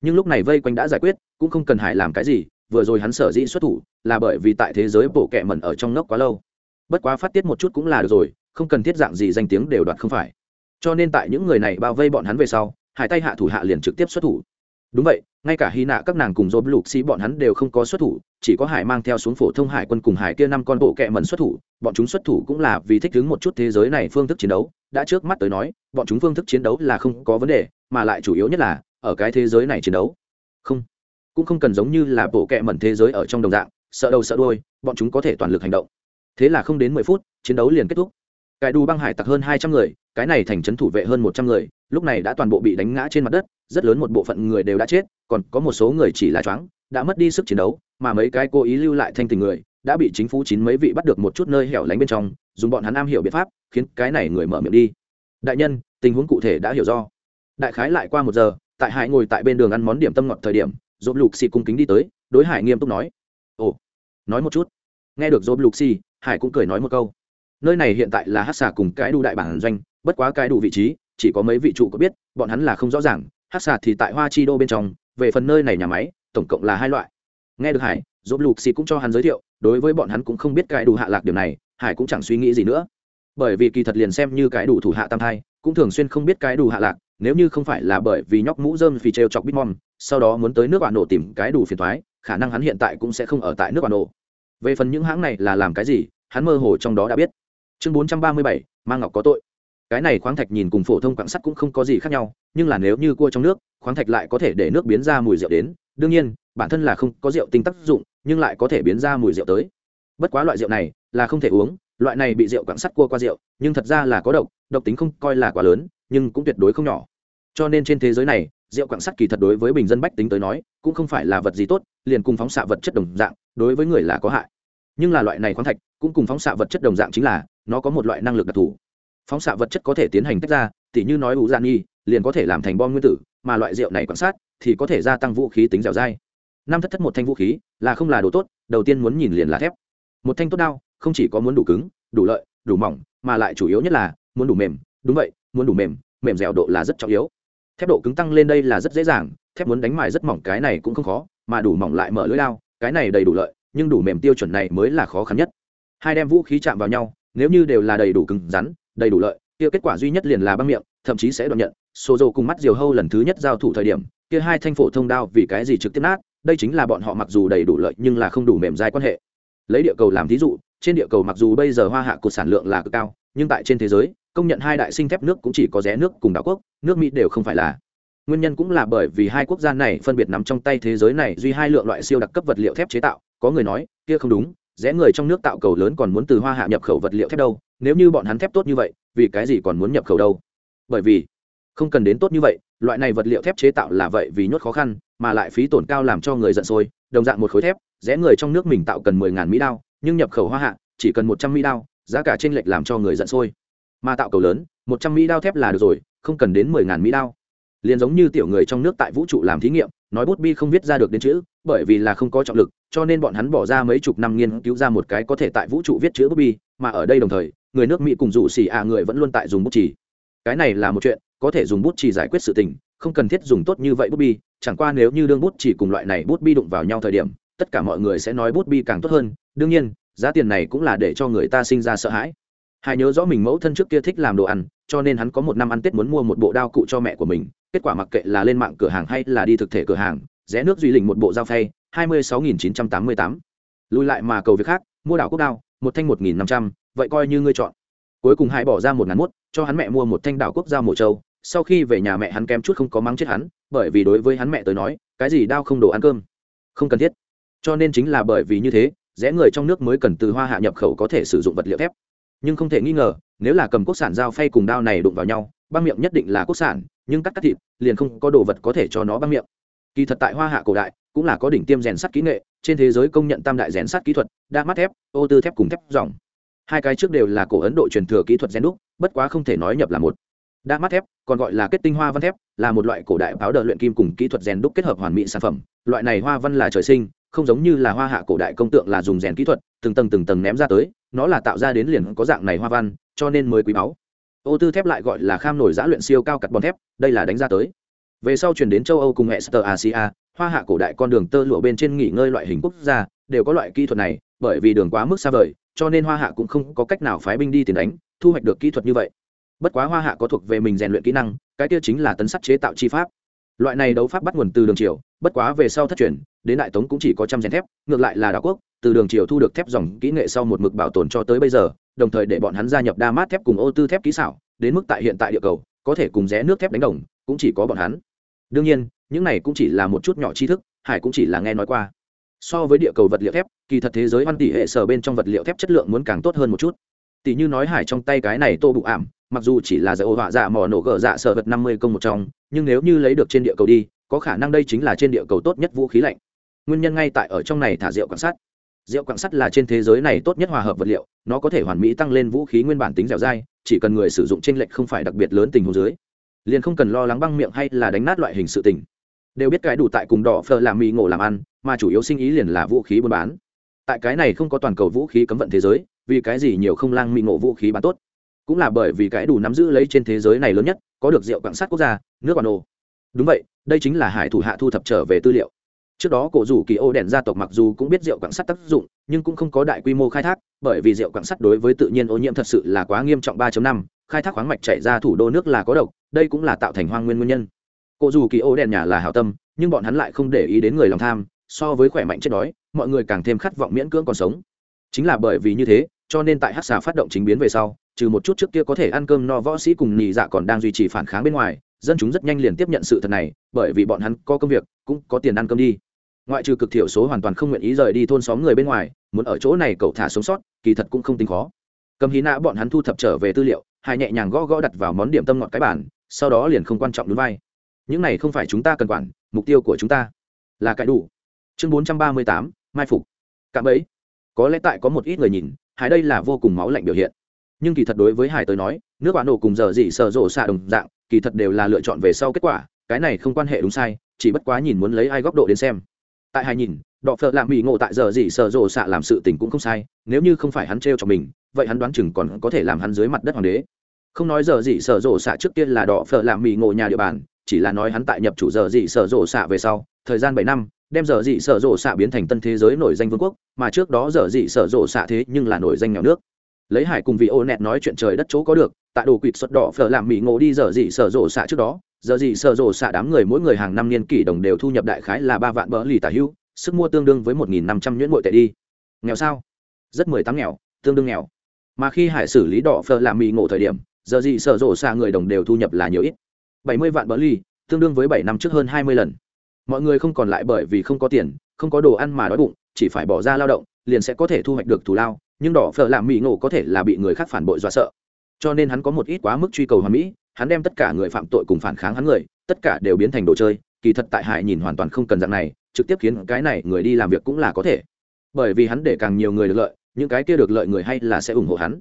Nhưng lúc này vây quanh đã giải quyết, cũng không cần hải làm cái gì, vừa rồi hắn sở dĩ xuất thủ, là bởi vì tại thế giới bộ kệ mẩn ở trong ngốc quá lâu. Bất quá phát tiết một chút cũng là được rồi, không cần thiết dạng gì danh tiếng đều đoạt không phải cho nên tại những người này bao vây bọn hắn về sau hải tay hạ thủ hạ liền trực tiếp xuất thủ. Đúng vậy, ngay cả hy nạ các nàng cùng dồn lục xí bọn hắn đều không có xuất thủ, chỉ có hải mang theo xuống phổ thông hải quân cùng hải kia năm con bộ kẹ mần xuất thủ, bọn chúng xuất thủ cũng là vì thích ứng một chút thế giới này phương thức chiến đấu. Đã trước mắt tới nói, bọn chúng phương thức chiến đấu là không có vấn đề, mà lại chủ yếu nhất là, ở cái thế giới này chiến đấu. Không, cũng không cần giống như là bộ kẹ mẩn thế giới ở trong đồng dạng, sợ đầu sợ đôi bọn chúng có thể toàn lực hành động. Thế là không đến mười phút, chiến đấu liền kết thúc. Cải đu băng hải tặc hơn hai trăm người cái này thành trấn thủ vệ hơn một trăm người, lúc này đã toàn bộ bị đánh ngã trên mặt đất, rất lớn một bộ phận người đều đã chết, còn có một số người chỉ là choáng, đã mất đi sức chiến đấu, mà mấy cái cố ý lưu lại thanh tình người, đã bị chính phủ chín mấy vị bắt được một chút nơi hẻo lánh bên trong, dùng bọn hắn am hiểu biện pháp, khiến cái này người mở miệng đi. Đại nhân, tình huống cụ thể đã hiểu do. Đại khái lại qua một giờ, tại hải ngồi tại bên đường ăn món điểm tâm ngọt thời điểm dốt lục xì cung kính đi tới, đối hải nghiêm túc nói. Ồ, nói một chút. Nghe được dốt lục xì, hải cũng cười nói một câu. Nơi này hiện tại là hát xà cùng cái đu đại bản doanh bất quá cái đủ vị trí, chỉ có mấy vị trụ có biết, bọn hắn là không rõ ràng. Hát xà thì tại hoa chi đô bên trong, về phần nơi này nhà máy, tổng cộng là hai loại. Nghe được hải dốt lục xì cũng cho hắn giới thiệu, đối với bọn hắn cũng không biết cái đủ hạ lạc điều này, hải cũng chẳng suy nghĩ gì nữa. Bởi vì kỳ thật liền xem như cái đủ thủ hạ tam thai, cũng thường xuyên không biết cái đủ hạ lạc, nếu như không phải là bởi vì nhóc mũ dơm vì trêu chọc bitmom sau đó muốn tới nước bạn nổ tìm cái đủ phiền thoái khả năng hắn hiện tại cũng sẽ không ở tại nước bạn nổ về phần những hãng này là làm cái gì, hắn mơ hồ trong đó đã biết. Chương bốn trăm ba mươi bảy mang ngọc có tội cái này khoáng thạch nhìn cùng phổ thông quặng sắt cũng không có gì khác nhau, nhưng là nếu như cua trong nước, khoáng thạch lại có thể để nước biến ra mùi rượu đến. Đương nhiên, bản thân là không có rượu tinh tác dụng, nhưng lại có thể biến ra mùi rượu tới. Bất quá loại rượu này là không thể uống, loại này bị rượu quặng sắt cua qua rượu, nhưng thật ra là có độc độc tính không coi là quá lớn, nhưng cũng tuyệt đối không nhỏ. Cho nên trên thế giới này, rượu quặng sắt kỳ thật đối với bình dân bách tính tới nói, cũng không phải là vật gì tốt, liền cùng phóng xạ vật chất đồng dạng, đối với người là có hại. Nhưng là loại này khoáng thạch cũng cùng phóng xạ vật chất đồng dạng chính là, nó có một loại năng lực đặc thù phóng xạ vật chất có thể tiến hành tách ra, tỉ như nói ủ dạ gian nghi liền có thể làm thành bom nguyên tử, mà loại rượu này quan sát, thì có thể gia tăng vũ khí tính dẻo dai. Năm thất thất một thanh vũ khí, là không là đồ tốt, đầu tiên muốn nhìn liền là thép. Một thanh tốt đao, không chỉ có muốn đủ cứng, đủ lợi, đủ mỏng, mà lại chủ yếu nhất là muốn đủ mềm, đúng vậy, muốn đủ mềm mềm dẻo độ là rất trọng yếu. Thép độ cứng tăng lên đây là rất dễ dàng, thép muốn đánh mài rất mỏng cái này cũng không khó, mà đủ mỏng lại mở lưỡi lao cái này đầy đủ lợi, nhưng đủ mềm tiêu chuẩn này mới là khó khăn nhất. Hai đem vũ khí chạm vào nhau, nếu như đều là đầy đủ cứng rắn đầy đủ lợi, kia kết quả duy nhất liền là băng miệng, thậm chí sẽ đoạn nhận. Xô dồ cùng mắt diều hâu lần thứ nhất giao thủ thời điểm, kia hai thanh phổ thông đao vì cái gì trực tiếp nát, đây chính là bọn họ mặc dù đầy đủ lợi nhưng là không đủ mềm dai quan hệ. Lấy địa cầu làm thí dụ, trên địa cầu mặc dù bây giờ hoa hạ cột sản lượng là cực cao, nhưng tại trên thế giới, công nhận hai đại sinh thép nước cũng chỉ có rẽ nước cùng đảo quốc, nước mỹ đều không phải là. Nguyên nhân cũng là bởi vì hai quốc gia này phân biệt nằm trong tay thế giới này duy hai lượng loại siêu đặc cấp vật liệu thép chế tạo, có người nói, kia không đúng rẽ người trong nước tạo cầu lớn còn muốn từ hoa hạ nhập khẩu vật liệu thép đâu, nếu như bọn hắn thép tốt như vậy, vì cái gì còn muốn nhập khẩu đâu? Bởi vì, không cần đến tốt như vậy, loại này vật liệu thép chế tạo là vậy vì nhốt khó khăn, mà lại phí tổn cao làm cho người giận sôi. Đồng dạng một khối thép, rẽ người trong nước mình tạo cần mười ngàn mỹ đao, nhưng nhập khẩu hoa hạ, chỉ cần một trăm mỹ đao, giá cả trên lệch làm cho người giận sôi. Mà tạo cầu lớn, một trăm mỹ đao thép là được rồi, không cần đến mười ngàn mỹ đao. Liền giống như tiểu người trong nước tại vũ trụ làm thí nghiệm, nói bút bi không viết ra được đến chữ bởi vì là không có trọng lực, cho nên bọn hắn bỏ ra mấy chục năm nghiên cứu ra một cái có thể tại vũ trụ viết chữ bút bi mà ở đây đồng thời, người nước mỹ cùng rủ xì à người vẫn luôn tại dùng bút chỉ cái này là một chuyện, có thể dùng bút chỉ giải quyết sự tình, không cần thiết dùng tốt như vậy bút bi chẳng qua nếu như đương bút chỉ cùng loại này bút bi đụng vào nhau thời điểm, tất cả mọi người sẽ nói bút bi càng tốt hơn, đương nhiên, giá tiền này cũng là để cho người ta sinh ra sợ hãi. Hải nhớ rõ mình mẫu thân trước kia thích làm đồ ăn, cho nên hắn có một năm ăn tết muốn mua một bộ đao cụ cho mẹ của mình, kết quả mặc kệ là lên mạng cửa hàng hay là đi thực thể cửa hàng rẽ nước duy lình một bộ dao phay, hai mươi sáu nghìn chín trăm tám mươi tám. Lùi lại mà cầu việc khác, mua đảo quốc đao, một thanh một nghìn năm trăm, vậy coi như ngươi chọn. Cuối cùng hải bỏ ra một ngàn mốt, cho hắn mẹ mua một thanh đảo quốc dao mổ trâu, sau khi về nhà mẹ hắn kém chút không có mắng chết hắn, bởi vì đối với hắn mẹ tới nói, cái gì đao không đồ ăn cơm. Không cần thiết. Cho nên chính là bởi vì như thế, rẽ người trong nước mới cần từ hoa hạ nhập khẩu có thể sử dụng vật liệu thép. Nhưng không thể nghi ngờ, nếu là cầm quốc sản dao phay cùng đao này đụng vào nhau, băng miệng nhất định là quốc sản, nhưng cắt cắt thịt, liền không có đồ vật có thể cho nó băng miệng kỳ thật tại hoa hạ cổ đại, cũng là có đỉnh tiêm rèn sắt kỹ nghệ, trên thế giới công nhận tam đại rèn sắt kỹ thuật, đa mắt thép, ô tư thép cùng thép dòng. Hai cái trước đều là cổ ấn độ truyền thừa kỹ thuật rèn đúc, bất quá không thể nói nhập là một. Đa mắt thép, còn gọi là kết tinh hoa văn thép, là một loại cổ đại báo đờ luyện kim cùng kỹ thuật rèn đúc kết hợp hoàn mỹ sản phẩm. Loại này hoa văn là trời sinh, không giống như là hoa hạ cổ đại công tượng là dùng rèn kỹ thuật, từng tầng từng tầng ném ra tới, nó là tạo ra đến liền có dạng này hoa văn, cho nên mới quý báu. Ô tư thép lại gọi là kham nổi giã luyện siêu cao cắt bòn thép, đây là đánh ra tới về sau chuyển đến châu âu cùng hệ sơ asia, hoa hạ cổ đại con đường tơ lụa bên trên nghỉ ngơi loại hình quốc gia, đều có loại kỹ thuật này, bởi vì đường quá mức xa vời, cho nên hoa hạ cũng không có cách nào phái binh đi tiền đánh, thu hoạch được kỹ thuật như vậy. Bất quá hoa hạ có thuộc về mình rèn luyện kỹ năng, cái kia chính là tấn sắt chế tạo chi pháp. Loại này đấu pháp bắt nguồn từ đường triều, bất quá về sau thất truyền, đến đại tống cũng chỉ có trăm rèn thép, ngược lại là đảo quốc, từ đường triều thu được thép dòng kỹ nghệ sau một mực bảo tồn cho tới bây giờ, đồng thời để bọn hắn gia nhập đa mát thép cùng ô tư thép kỹ xảo, đến mức tại hiện tại địa cầu, có thể cùng rẽ nước thép đánh đồng, cũng chỉ có bọn hắn đương nhiên, những này cũng chỉ là một chút nhỏ tri thức, hải cũng chỉ là nghe nói qua. So với địa cầu vật liệu thép, kỳ thật thế giới văn tỷ hệ sở bên trong vật liệu thép chất lượng muốn càng tốt hơn một chút. Tỷ như nói hải trong tay cái này tô bụ ảm, mặc dù chỉ là giải ô họa dạ mỏ nổ gỡ dạ sở vật năm mươi công một trong, nhưng nếu như lấy được trên địa cầu đi, có khả năng đây chính là trên địa cầu tốt nhất vũ khí lạnh. Nguyên nhân ngay tại ở trong này thả rượu quan sát rượu quặng sắt là trên thế giới này tốt nhất hòa hợp vật liệu, nó có thể hoàn mỹ tăng lên vũ khí nguyên bản tính dẻo dai, chỉ cần người sử dụng t r ê n lệch không phải đặc biệt lớn tình hồ dưới liền không cần lo lắng băng miệng hay là đánh nát loại hình sự tình. Đều biết cái đủ tại cùng đỏ phờ làm mì ngộ làm ăn, mà chủ yếu sinh ý liền là vũ khí buôn bán. Tại cái này không có toàn cầu vũ khí cấm vận thế giới, vì cái gì nhiều không lang mì ngộ vũ khí bán tốt? Cũng là bởi vì cái đủ nắm giữ lấy trên thế giới này lớn nhất, có được rượu quảng sắt quốc gia, nước bản đồ đúng vậy, đây chính là hải thủ hạ thu thập trở về tư liệu. Trước đó cổ rủ kỳ ô đèn gia tộc mặc dù cũng biết rượu quảng sắt tác dụng, nhưng cũng không có đại quy mô khai thác, bởi vì rượu quảng sắt đối với tự nhiên ô nhiễm thật sự là quá nghiêm trọng 3 năm, khai thác khoáng mạch chảy ra thủ đô nước là có độc đây cũng là tạo thành hoang nguyên nguyên nhân. Cụ dù kỳ ô đèn nhà là hảo tâm, nhưng bọn hắn lại không để ý đến người lòng tham, so với khỏe mạnh chết đói, mọi người càng thêm khát vọng miễn cưỡng còn sống. Chính là bởi vì như thế, cho nên tại hát xà phát động chính biến về sau, trừ một chút trước kia có thể ăn cơm no võ sĩ cùng nhị dạ còn đang duy trì phản kháng bên ngoài, dân chúng rất nhanh liền tiếp nhận sự thật này, bởi vì bọn hắn có công việc, cũng có tiền ăn cơm đi. Ngoại trừ cực thiểu số hoàn toàn không nguyện ý rời đi thôn xóm người bên ngoài, muốn ở chỗ này cậu thả sống sót, kỳ thật cũng không tính khó. Cầm hí nã bọn hắn thu thập trở về tư liệu, hai nhẹ nhàng gõ gõ đặt vào món điểm tâm ngọt cái bản sau đó liền không quan trọng đúng vai. Những này không phải chúng ta cần quản, mục tiêu của chúng ta là cãi đủ. Chương bốn trăm ba mươi tám, mai phục. Cạm ấy có lẽ tại có một ít người nhìn, hải đây là vô cùng máu lạnh biểu hiện. Nhưng kỳ thật đối với hải tới nói, nước bạn nổ cùng giờ gì sợ rộ xạ đồng dạng, kỳ thật đều là lựa chọn về sau kết quả, cái này không quan hệ đúng sai, chỉ bất quá nhìn muốn lấy ai góc độ đến xem. Tại hải nhìn, đọ phợ lạ mỹ ngộ tại giờ gì sợ rộ xạ làm sự tình cũng không sai, nếu như không phải hắn trêu cho mình, vậy hắn đoán chừng còn có thể làm hắn dưới mặt đất hoàng đế không nói giờ gì sở rộ xạ trước tiên là đỏ phở làm mì ngộ nhà địa bàn, chỉ là nói hắn tại nhập chủ giờ gì sở rộ xạ về sau, thời gian bảy năm, đem giờ dị sở rộ xạ biến thành tân thế giới nổi danh vương quốc, mà trước đó giờ dị sở rộ xạ thế nhưng là nổi danh nghèo nước. Lấy hải cùng vị ô nẹt nói chuyện trời đất chỗ có được, tại đồ quỵt xuất đỏ phở làm mỹ ngộ đi giờ dị sở rộ xạ trước đó, giờ dị sở rộ xạ đám người mỗi người hàng năm niên kỷ đồng đều thu nhập đại khái là ba vạn bỡ lì tả hưu, sức mua tương đương với một nghìn năm trăm nhuyễn bội tệ đi. Nghèo sao? Rất mười tám nghèo, tương đương nghèo. Mà khi hải xử lý đỏ phở làm mỹ ngộ thời điểm giờ gì sở rộ xa người đồng đều thu nhập là nhiều ít. Bảy mươi vạn bờ ly, tương đương với bảy năm trước hơn hai mươi lần. Mọi người không còn lại bởi vì không có tiền, không có đồ ăn mà đói bụng, chỉ phải bỏ ra lao động, liền sẽ có thể thu hoạch được thù lao, nhưng đỏ phở làm mỹ ngộ có thể là bị người khác phản bội dọa sợ. Cho nên hắn có một ít quá mức truy cầu hoàn mỹ, hắn đem tất cả người phạm tội cùng phản kháng hắn người, tất cả đều biến thành đồ chơi, kỳ thật tại hải nhìn hoàn toàn không cần dạng này, trực tiếp khiến cái này người đi làm việc cũng là có thể. Bởi vì hắn để càng nhiều người được lợi, những cái kia được lợi người hay là sẽ ủng hộ hắn.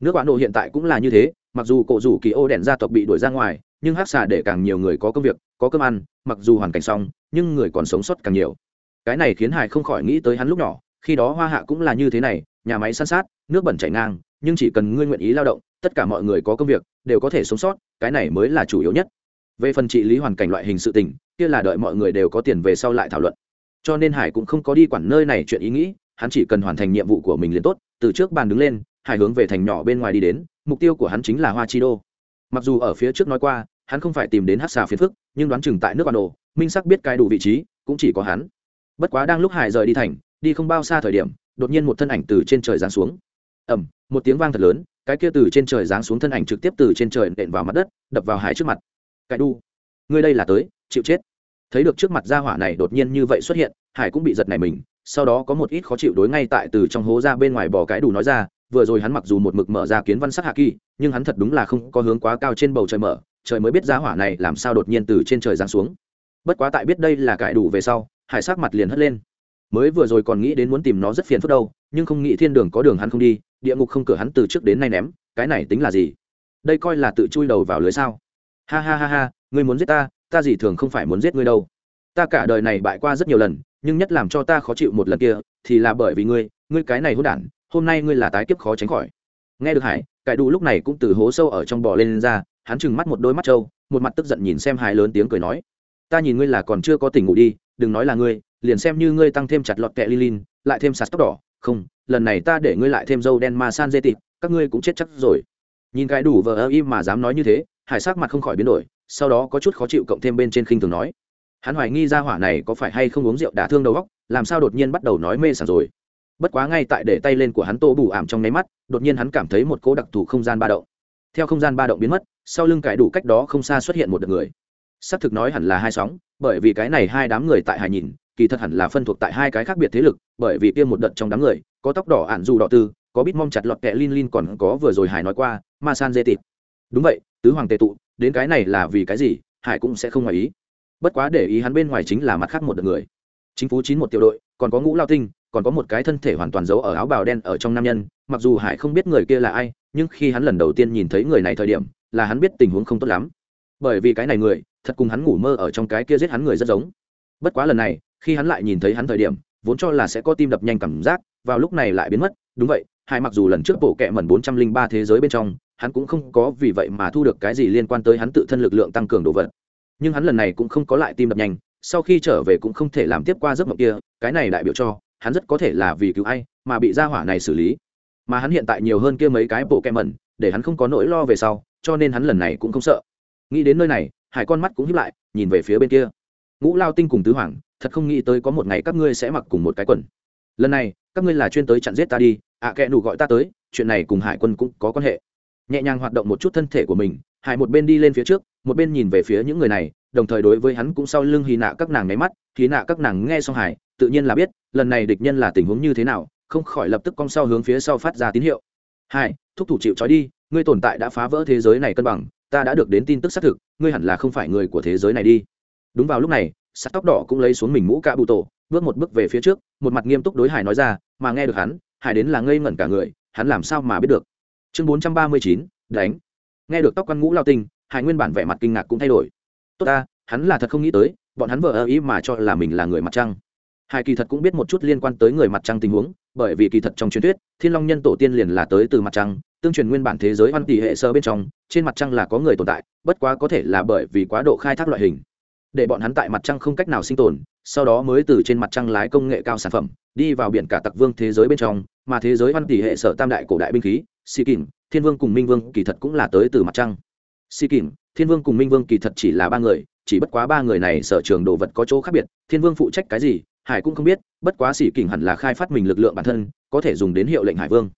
Nước bạn độ hiện tại cũng là như thế mặc dù cổ rủ kỳ ô đèn gia tộc bị đuổi ra ngoài, nhưng hắc xà để càng nhiều người có công việc, có cơm ăn, mặc dù hoàn cảnh xong, nhưng người còn sống sót càng nhiều. Cái này khiến hải không khỏi nghĩ tới hắn lúc nhỏ, khi đó hoa hạ cũng là như thế này, nhà máy san sát, nước bẩn chảy ngang, nhưng chỉ cần ngươi nguyện ý lao động, tất cả mọi người có công việc, đều có thể sống sót, cái này mới là chủ yếu nhất. Về phần trị lý hoàn cảnh loại hình sự tình, kia là đợi mọi người đều có tiền về sau lại thảo luận. Cho nên hải cũng không có đi quản nơi này chuyện ý nghĩ, hắn chỉ cần hoàn thành nhiệm vụ của mình liền tốt, từ trước bàn đứng lên, hải hướng về thành nhỏ bên ngoài đi đến mục tiêu của hắn chính là hoa chi đô. Mặc dù ở phía trước nói qua, hắn không phải tìm đến hát xà phiền phức, nhưng đoán chừng tại nước ban đồ, minh sắc biết cai đủ vị trí, cũng chỉ có hắn. Bất quá đang lúc hải rời đi thành, đi không bao xa thời điểm, đột nhiên một thân ảnh từ trên trời giáng xuống. Ẩm một tiếng vang thật lớn, cái kia từ trên trời giáng xuống thân ảnh trực tiếp từ trên trời nện vào mặt đất, đập vào hải trước mặt. Cái đu, ngươi đây là tới, chịu chết. Thấy được trước mặt gia hỏa này đột nhiên như vậy xuất hiện, hải cũng bị giật này mình, sau đó có một ít khó chịu đối ngay tại từ trong hố ra bên ngoài bò cái đủ nói ra vừa rồi hắn mặc dù một mực mở ra kiến văn sắc hạ kỳ, nhưng hắn thật đúng là không có hướng quá cao trên bầu trời mở, trời mới biết giá hỏa này làm sao đột nhiên từ trên trời giáng xuống. Bất quá tại biết đây là cải đủ về sau, hải sắc mặt liền hất lên. Mới vừa rồi còn nghĩ đến muốn tìm nó rất phiền phức đâu, nhưng không nghĩ thiên đường có đường hắn không đi, địa ngục không cửa hắn từ trước đến nay ném, cái này tính là gì? Đây coi là tự chui đầu vào lưới sao? Ha ha ha ha, ngươi muốn giết ta ta gì thường không phải muốn giết ngươi đâu. Ta cả đời này bại qua rất nhiều lần, nhưng nhất làm cho ta khó chịu một lần kia, thì là bởi vì ngươi ngươi cái này hôn đản hôm nay ngươi là tái kiếp khó tránh khỏi. Nghe được hải cải đủ lúc này cũng từ hố sâu ở trong bò lên, lên ra hắn chừng mắt một đôi mắt trâu một mặt tức giận nhìn xem hải lớn tiếng cười nói. Ta nhìn ngươi là còn chưa có tỉnh ngủ đi đừng nói là ngươi liền xem như ngươi tăng thêm chặt lọt kẹ lilin lại thêm sạt tóc đỏ. Không lần này ta để ngươi lại thêm dâu đen ma san dê tịt các ngươi cũng chết chắc rồi. Nhìn cái đủ vờ ơ im mà dám nói như thế hải sắc mặt không khỏi biến đổi sau đó có chút khó chịu cộng thêm bên trên khinh thường nói. Hắn hoài nghi ra hỏa này có phải hay không uống rượu đả thương đầu góc làm sao đột nhiên bắt đầu nói mê sảng rồi bất quá ngay tại để tay lên của hắn tô bù ảm trong nháy mắt, đột nhiên hắn cảm thấy một cố đặc thù không gian ba động. Theo không gian ba động biến mất, sau lưng cải đủ cách đó không xa xuất hiện một đợt người. Xác thực nói hẳn là hai sóng, bởi vì cái này hai đám người tại hải nhìn, kỳ thật hẳn là phân thuộc tại hai cái khác biệt thế lực, bởi vì kia một đợt trong đám người, có tóc đỏ ản dù đỏ tư, có bít mong chặt lọt kẹ lin lin còn có vừa rồi hải nói qua, ma san dê tịt. Đúng vậy, tứ hoàng tề tụ, đến cái này là vì cái gì, hải cũng sẽ không ngoài ý. Bất quá để ý hắn bên ngoài chính là mặt khác một đợt người chính phủ chín một tiểu đội, còn có ngũ lao tinh, còn có một cái thân thể hoàn toàn giấu ở áo bào đen ở trong nam nhân, mặc dù hải không biết người kia là ai, nhưng khi hắn lần đầu tiên nhìn thấy người này thời điểm, là hắn biết tình huống không tốt lắm. Bởi vì cái này người, thật cùng hắn ngủ mơ ở trong cái kia giết hắn người rất giống. Bất quá lần này, khi hắn lại nhìn thấy hắn thời điểm, vốn cho là sẽ có tim đập nhanh cảm giác, vào lúc này lại biến mất. Đúng vậy, Hải mặc dù lần trước bộ kệ mẩn bốn trăm linh ba thế giới bên trong, hắn cũng không có vì vậy mà thu được cái gì liên quan tới hắn tự thân lực lượng tăng cường đồ vật. Nhưng hắn lần này cũng không có lại tim đập nhanh sau khi trở về cũng không thể làm tiếp qua giấc mộng kia cái này đại biểu cho hắn rất có thể là vì cứu ai mà bị gia hỏa này xử lý. Mà hắn hiện tại nhiều hơn kia mấy cái bộ kem mẩn để hắn không có nỗi lo về sau cho nên hắn lần này cũng không sợ. Nghĩ đến nơi này hải con mắt cũng hiếp lại nhìn về phía bên kia. Ngũ lao tinh cùng tứ hoàng thật không nghĩ tới có một ngày các ngươi sẽ mặc cùng một cái quần. Lần này các ngươi là chuyên tới chặn giết ta đi ạ à, kệ đủ gọi ta tới chuyện này cùng hải quân cũng có quan hệ. Nhẹ nhàng hoạt động một chút thân thể của mình hải một bên đi lên phía trước một bên nhìn về phía những người này đồng thời đối với hắn cũng sau lưng hì nạ các nàng nháy mắt, hy nạ các nàng nghe xong hải tự nhiên là biết, lần này địch nhân là tình huống như thế nào, không khỏi lập tức cong sau hướng phía sau phát ra tín hiệu. Hai thúc thủ chịu trói đi, ngươi tồn tại đã phá vỡ thế giới này cân bằng, ta đã được đến tin tức xác thực, ngươi hẳn là không phải người của thế giới này đi. Đúng vào lúc này, sắt tóc đỏ cũng lấy xuống mình mũ cạ bụ tổ, bước một bước về phía trước, một mặt nghiêm túc đối hải nói ra, mà nghe được hắn hải đến là ngây ngẩn cả người, hắn làm sao mà biết được? Chương bốn trăm ba mươi chín, đánh. Nghe được tóc quan ngũ lao tinh hải nguyên bản vẻ mặt kinh ngạc cũng thay đổi tốt ta, hắn là thật không nghĩ tới, bọn hắn vợ ơ ý mà cho là mình là người mặt trăng. Hải kỳ thật cũng biết một chút liên quan tới người mặt trăng tình huống, bởi vì kỳ thật trong truyền thuyết, thiên long nhân tổ tiên liền là tới từ mặt trăng, tương truyền nguyên bản thế giới văn tỷ hệ sơ bên trong, trên mặt trăng là có người tồn tại, bất quá có thể là bởi vì quá độ khai thác loại hình. Để bọn hắn tại mặt trăng không cách nào sinh tồn, sau đó mới từ trên mặt trăng lái công nghệ cao sản phẩm, đi vào biển cả tặc vương thế giới bên trong, mà thế giới văn tỷ hệ sở tam đại cổ đại binh khí xì kìm thiên vương cùng minh vương kỳ thật cũng là tới từ mặt trăng. Xì kìm thiên vương cùng minh vương kỳ thật chỉ là ba người, chỉ bất quá ba người này sở trường đồ vật có chỗ khác biệt, thiên vương phụ trách cái gì, hải cũng không biết, bất quá sĩ kình hẳn là khai phát mình lực lượng bản thân, có thể dùng đến hiệu lệnh hải vương.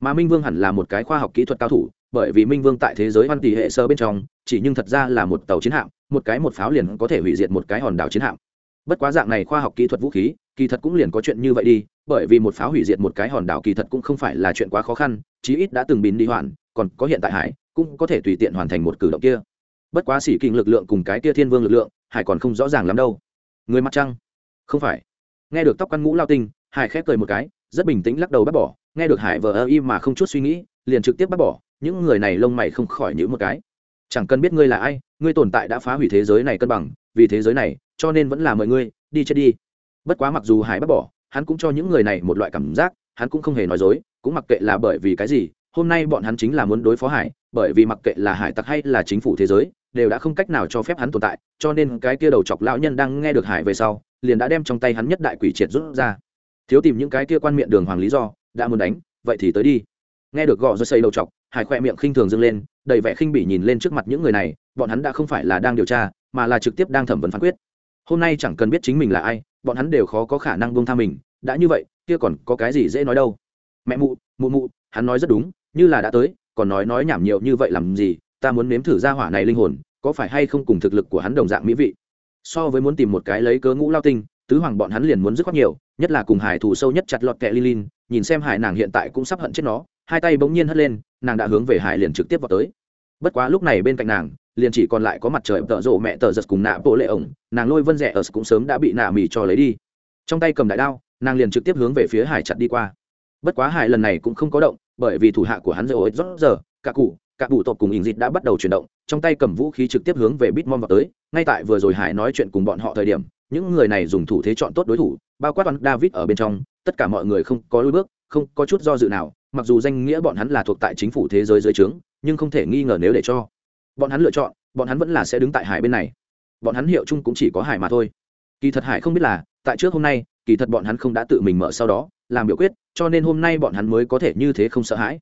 Mà minh vương hẳn là một cái khoa học kỹ thuật cao thủ, bởi vì minh vương tại thế giới văn tỷ hệ sơ bên trong, chỉ nhưng thật ra là một tàu chiến hạm, một cái một pháo liền có thể hủy diệt một cái hòn đảo chiến hạm. Bất quá dạng này khoa học kỹ thuật vũ khí, kỳ thật cũng liền có chuyện như vậy đi, bởi vì một pháo hủy diệt một cái hòn đảo kỳ thật cũng không phải là chuyện quá khó khăn, chí ít đã từng bín đi hoàn, còn có hiện tại hải, cũng có thể tùy tiện hoàn thành một cử động kia bất quá xỉ kinh lực lượng cùng cái kia thiên vương lực lượng, hải còn không rõ ràng lắm đâu. Người mặt trăng? Không phải. Nghe được tóc căn ngũ lao tinh, hải khép cười một cái, rất bình tĩnh lắc đầu bác bỏ. Nghe được hải vờ ơ y mà không chút suy nghĩ, liền trực tiếp bác bỏ. Những người này lông mày không khỏi nhữ một cái. Chẳng cần biết ngươi là ai, ngươi tồn tại đã phá hủy thế giới này cân bằng, vì thế giới này, cho nên vẫn là mời ngươi, đi chết đi. Bất quá mặc dù hải bác bỏ, hắn cũng cho những người này một loại cảm giác, hắn cũng không hề nói dối, cũng mặc kệ là bởi vì cái gì hôm nay bọn hắn chính là muốn đối phó hải, bởi vì mặc kệ là hải tặc hay là chính phủ thế giới, đều đã không cách nào cho phép hắn tồn tại, cho nên cái kia đầu chọc lão nhân đang nghe được hải về sau, liền đã đem trong tay hắn nhất đại quỷ triệt rút ra. Thiếu tìm những cái kia quan miệng đường hoàng lý do, đã muốn đánh, vậy thì tới đi. Nghe được gõ do xây đầu chọc, hải khoe miệng khinh thường dâng lên, đầy vẻ khinh bỉ nhìn lên trước mặt những người này, bọn hắn đã không phải là đang điều tra, mà là trực tiếp đang thẩm vấn phán quyết. Hôm nay chẳng cần biết chính mình là ai, bọn hắn đều khó có khả năng buông tha mình, đã như vậy, kia còn có cái gì dễ nói đâu? Mẹ mụ mụ mụ, hắn nói rất đúng như là đã tới, còn nói nói nhảm nhiều như vậy làm gì, ta muốn nếm thử ra hỏa này linh hồn, có phải hay không cùng thực lực của hắn đồng dạng mỹ vị? So với muốn tìm một cái lấy cớ ngũ lao tinh, tứ hoàng bọn hắn liền muốn dứt khoát nhiều, nhất là cùng hải thù sâu nhất chặt lọt kẹ lilin nhìn xem hải nàng hiện tại cũng sắp hận chết nó, hai tay bỗng nhiên hất lên, nàng đã hướng về hải liền trực tiếp vào tới. Bất quá lúc này bên cạnh nàng, liền chỉ còn lại có mặt trời tợ rộ mẹ tờ giật cùng nạ bộ lệ ổng, nàng lôi vân rẻ ở cũng sớm đã bị nạ mì cho lấy đi. Trong tay cầm đại đao, nàng liền trực tiếp hướng về phía hải chặt đi qua bất quá hải lần này cũng không có động, bởi vì thủ hạ của hắn dễ ối rót giờ, cả cụ cả cụ tộc cùng ình dịt đã bắt đầu chuyển động, trong tay cầm vũ khí trực tiếp hướng về bitmom vào tới. Ngay tại vừa rồi hải nói chuyện cùng bọn họ thời điểm, những người này dùng thủ thế chọn tốt đối thủ, bao quát toàn david ở bên trong, tất cả mọi người không có lối bước, không có chút do dự nào, mặc dù danh nghĩa bọn hắn là thuộc tại chính phủ thế giới dưới trướng, nhưng không thể nghi ngờ nếu để cho bọn hắn lựa chọn, bọn hắn vẫn là sẽ đứng tại hải bên này. Bọn hắn hiệu chung cũng chỉ có hải mà thôi. Kỳ thật hải không biết là, tại trước hôm nay, kỳ thật bọn hắn không đã tự mình mở sau đó, làm biểu quyết cho nên hôm nay bọn hắn mới có thể như thế không sợ hãi.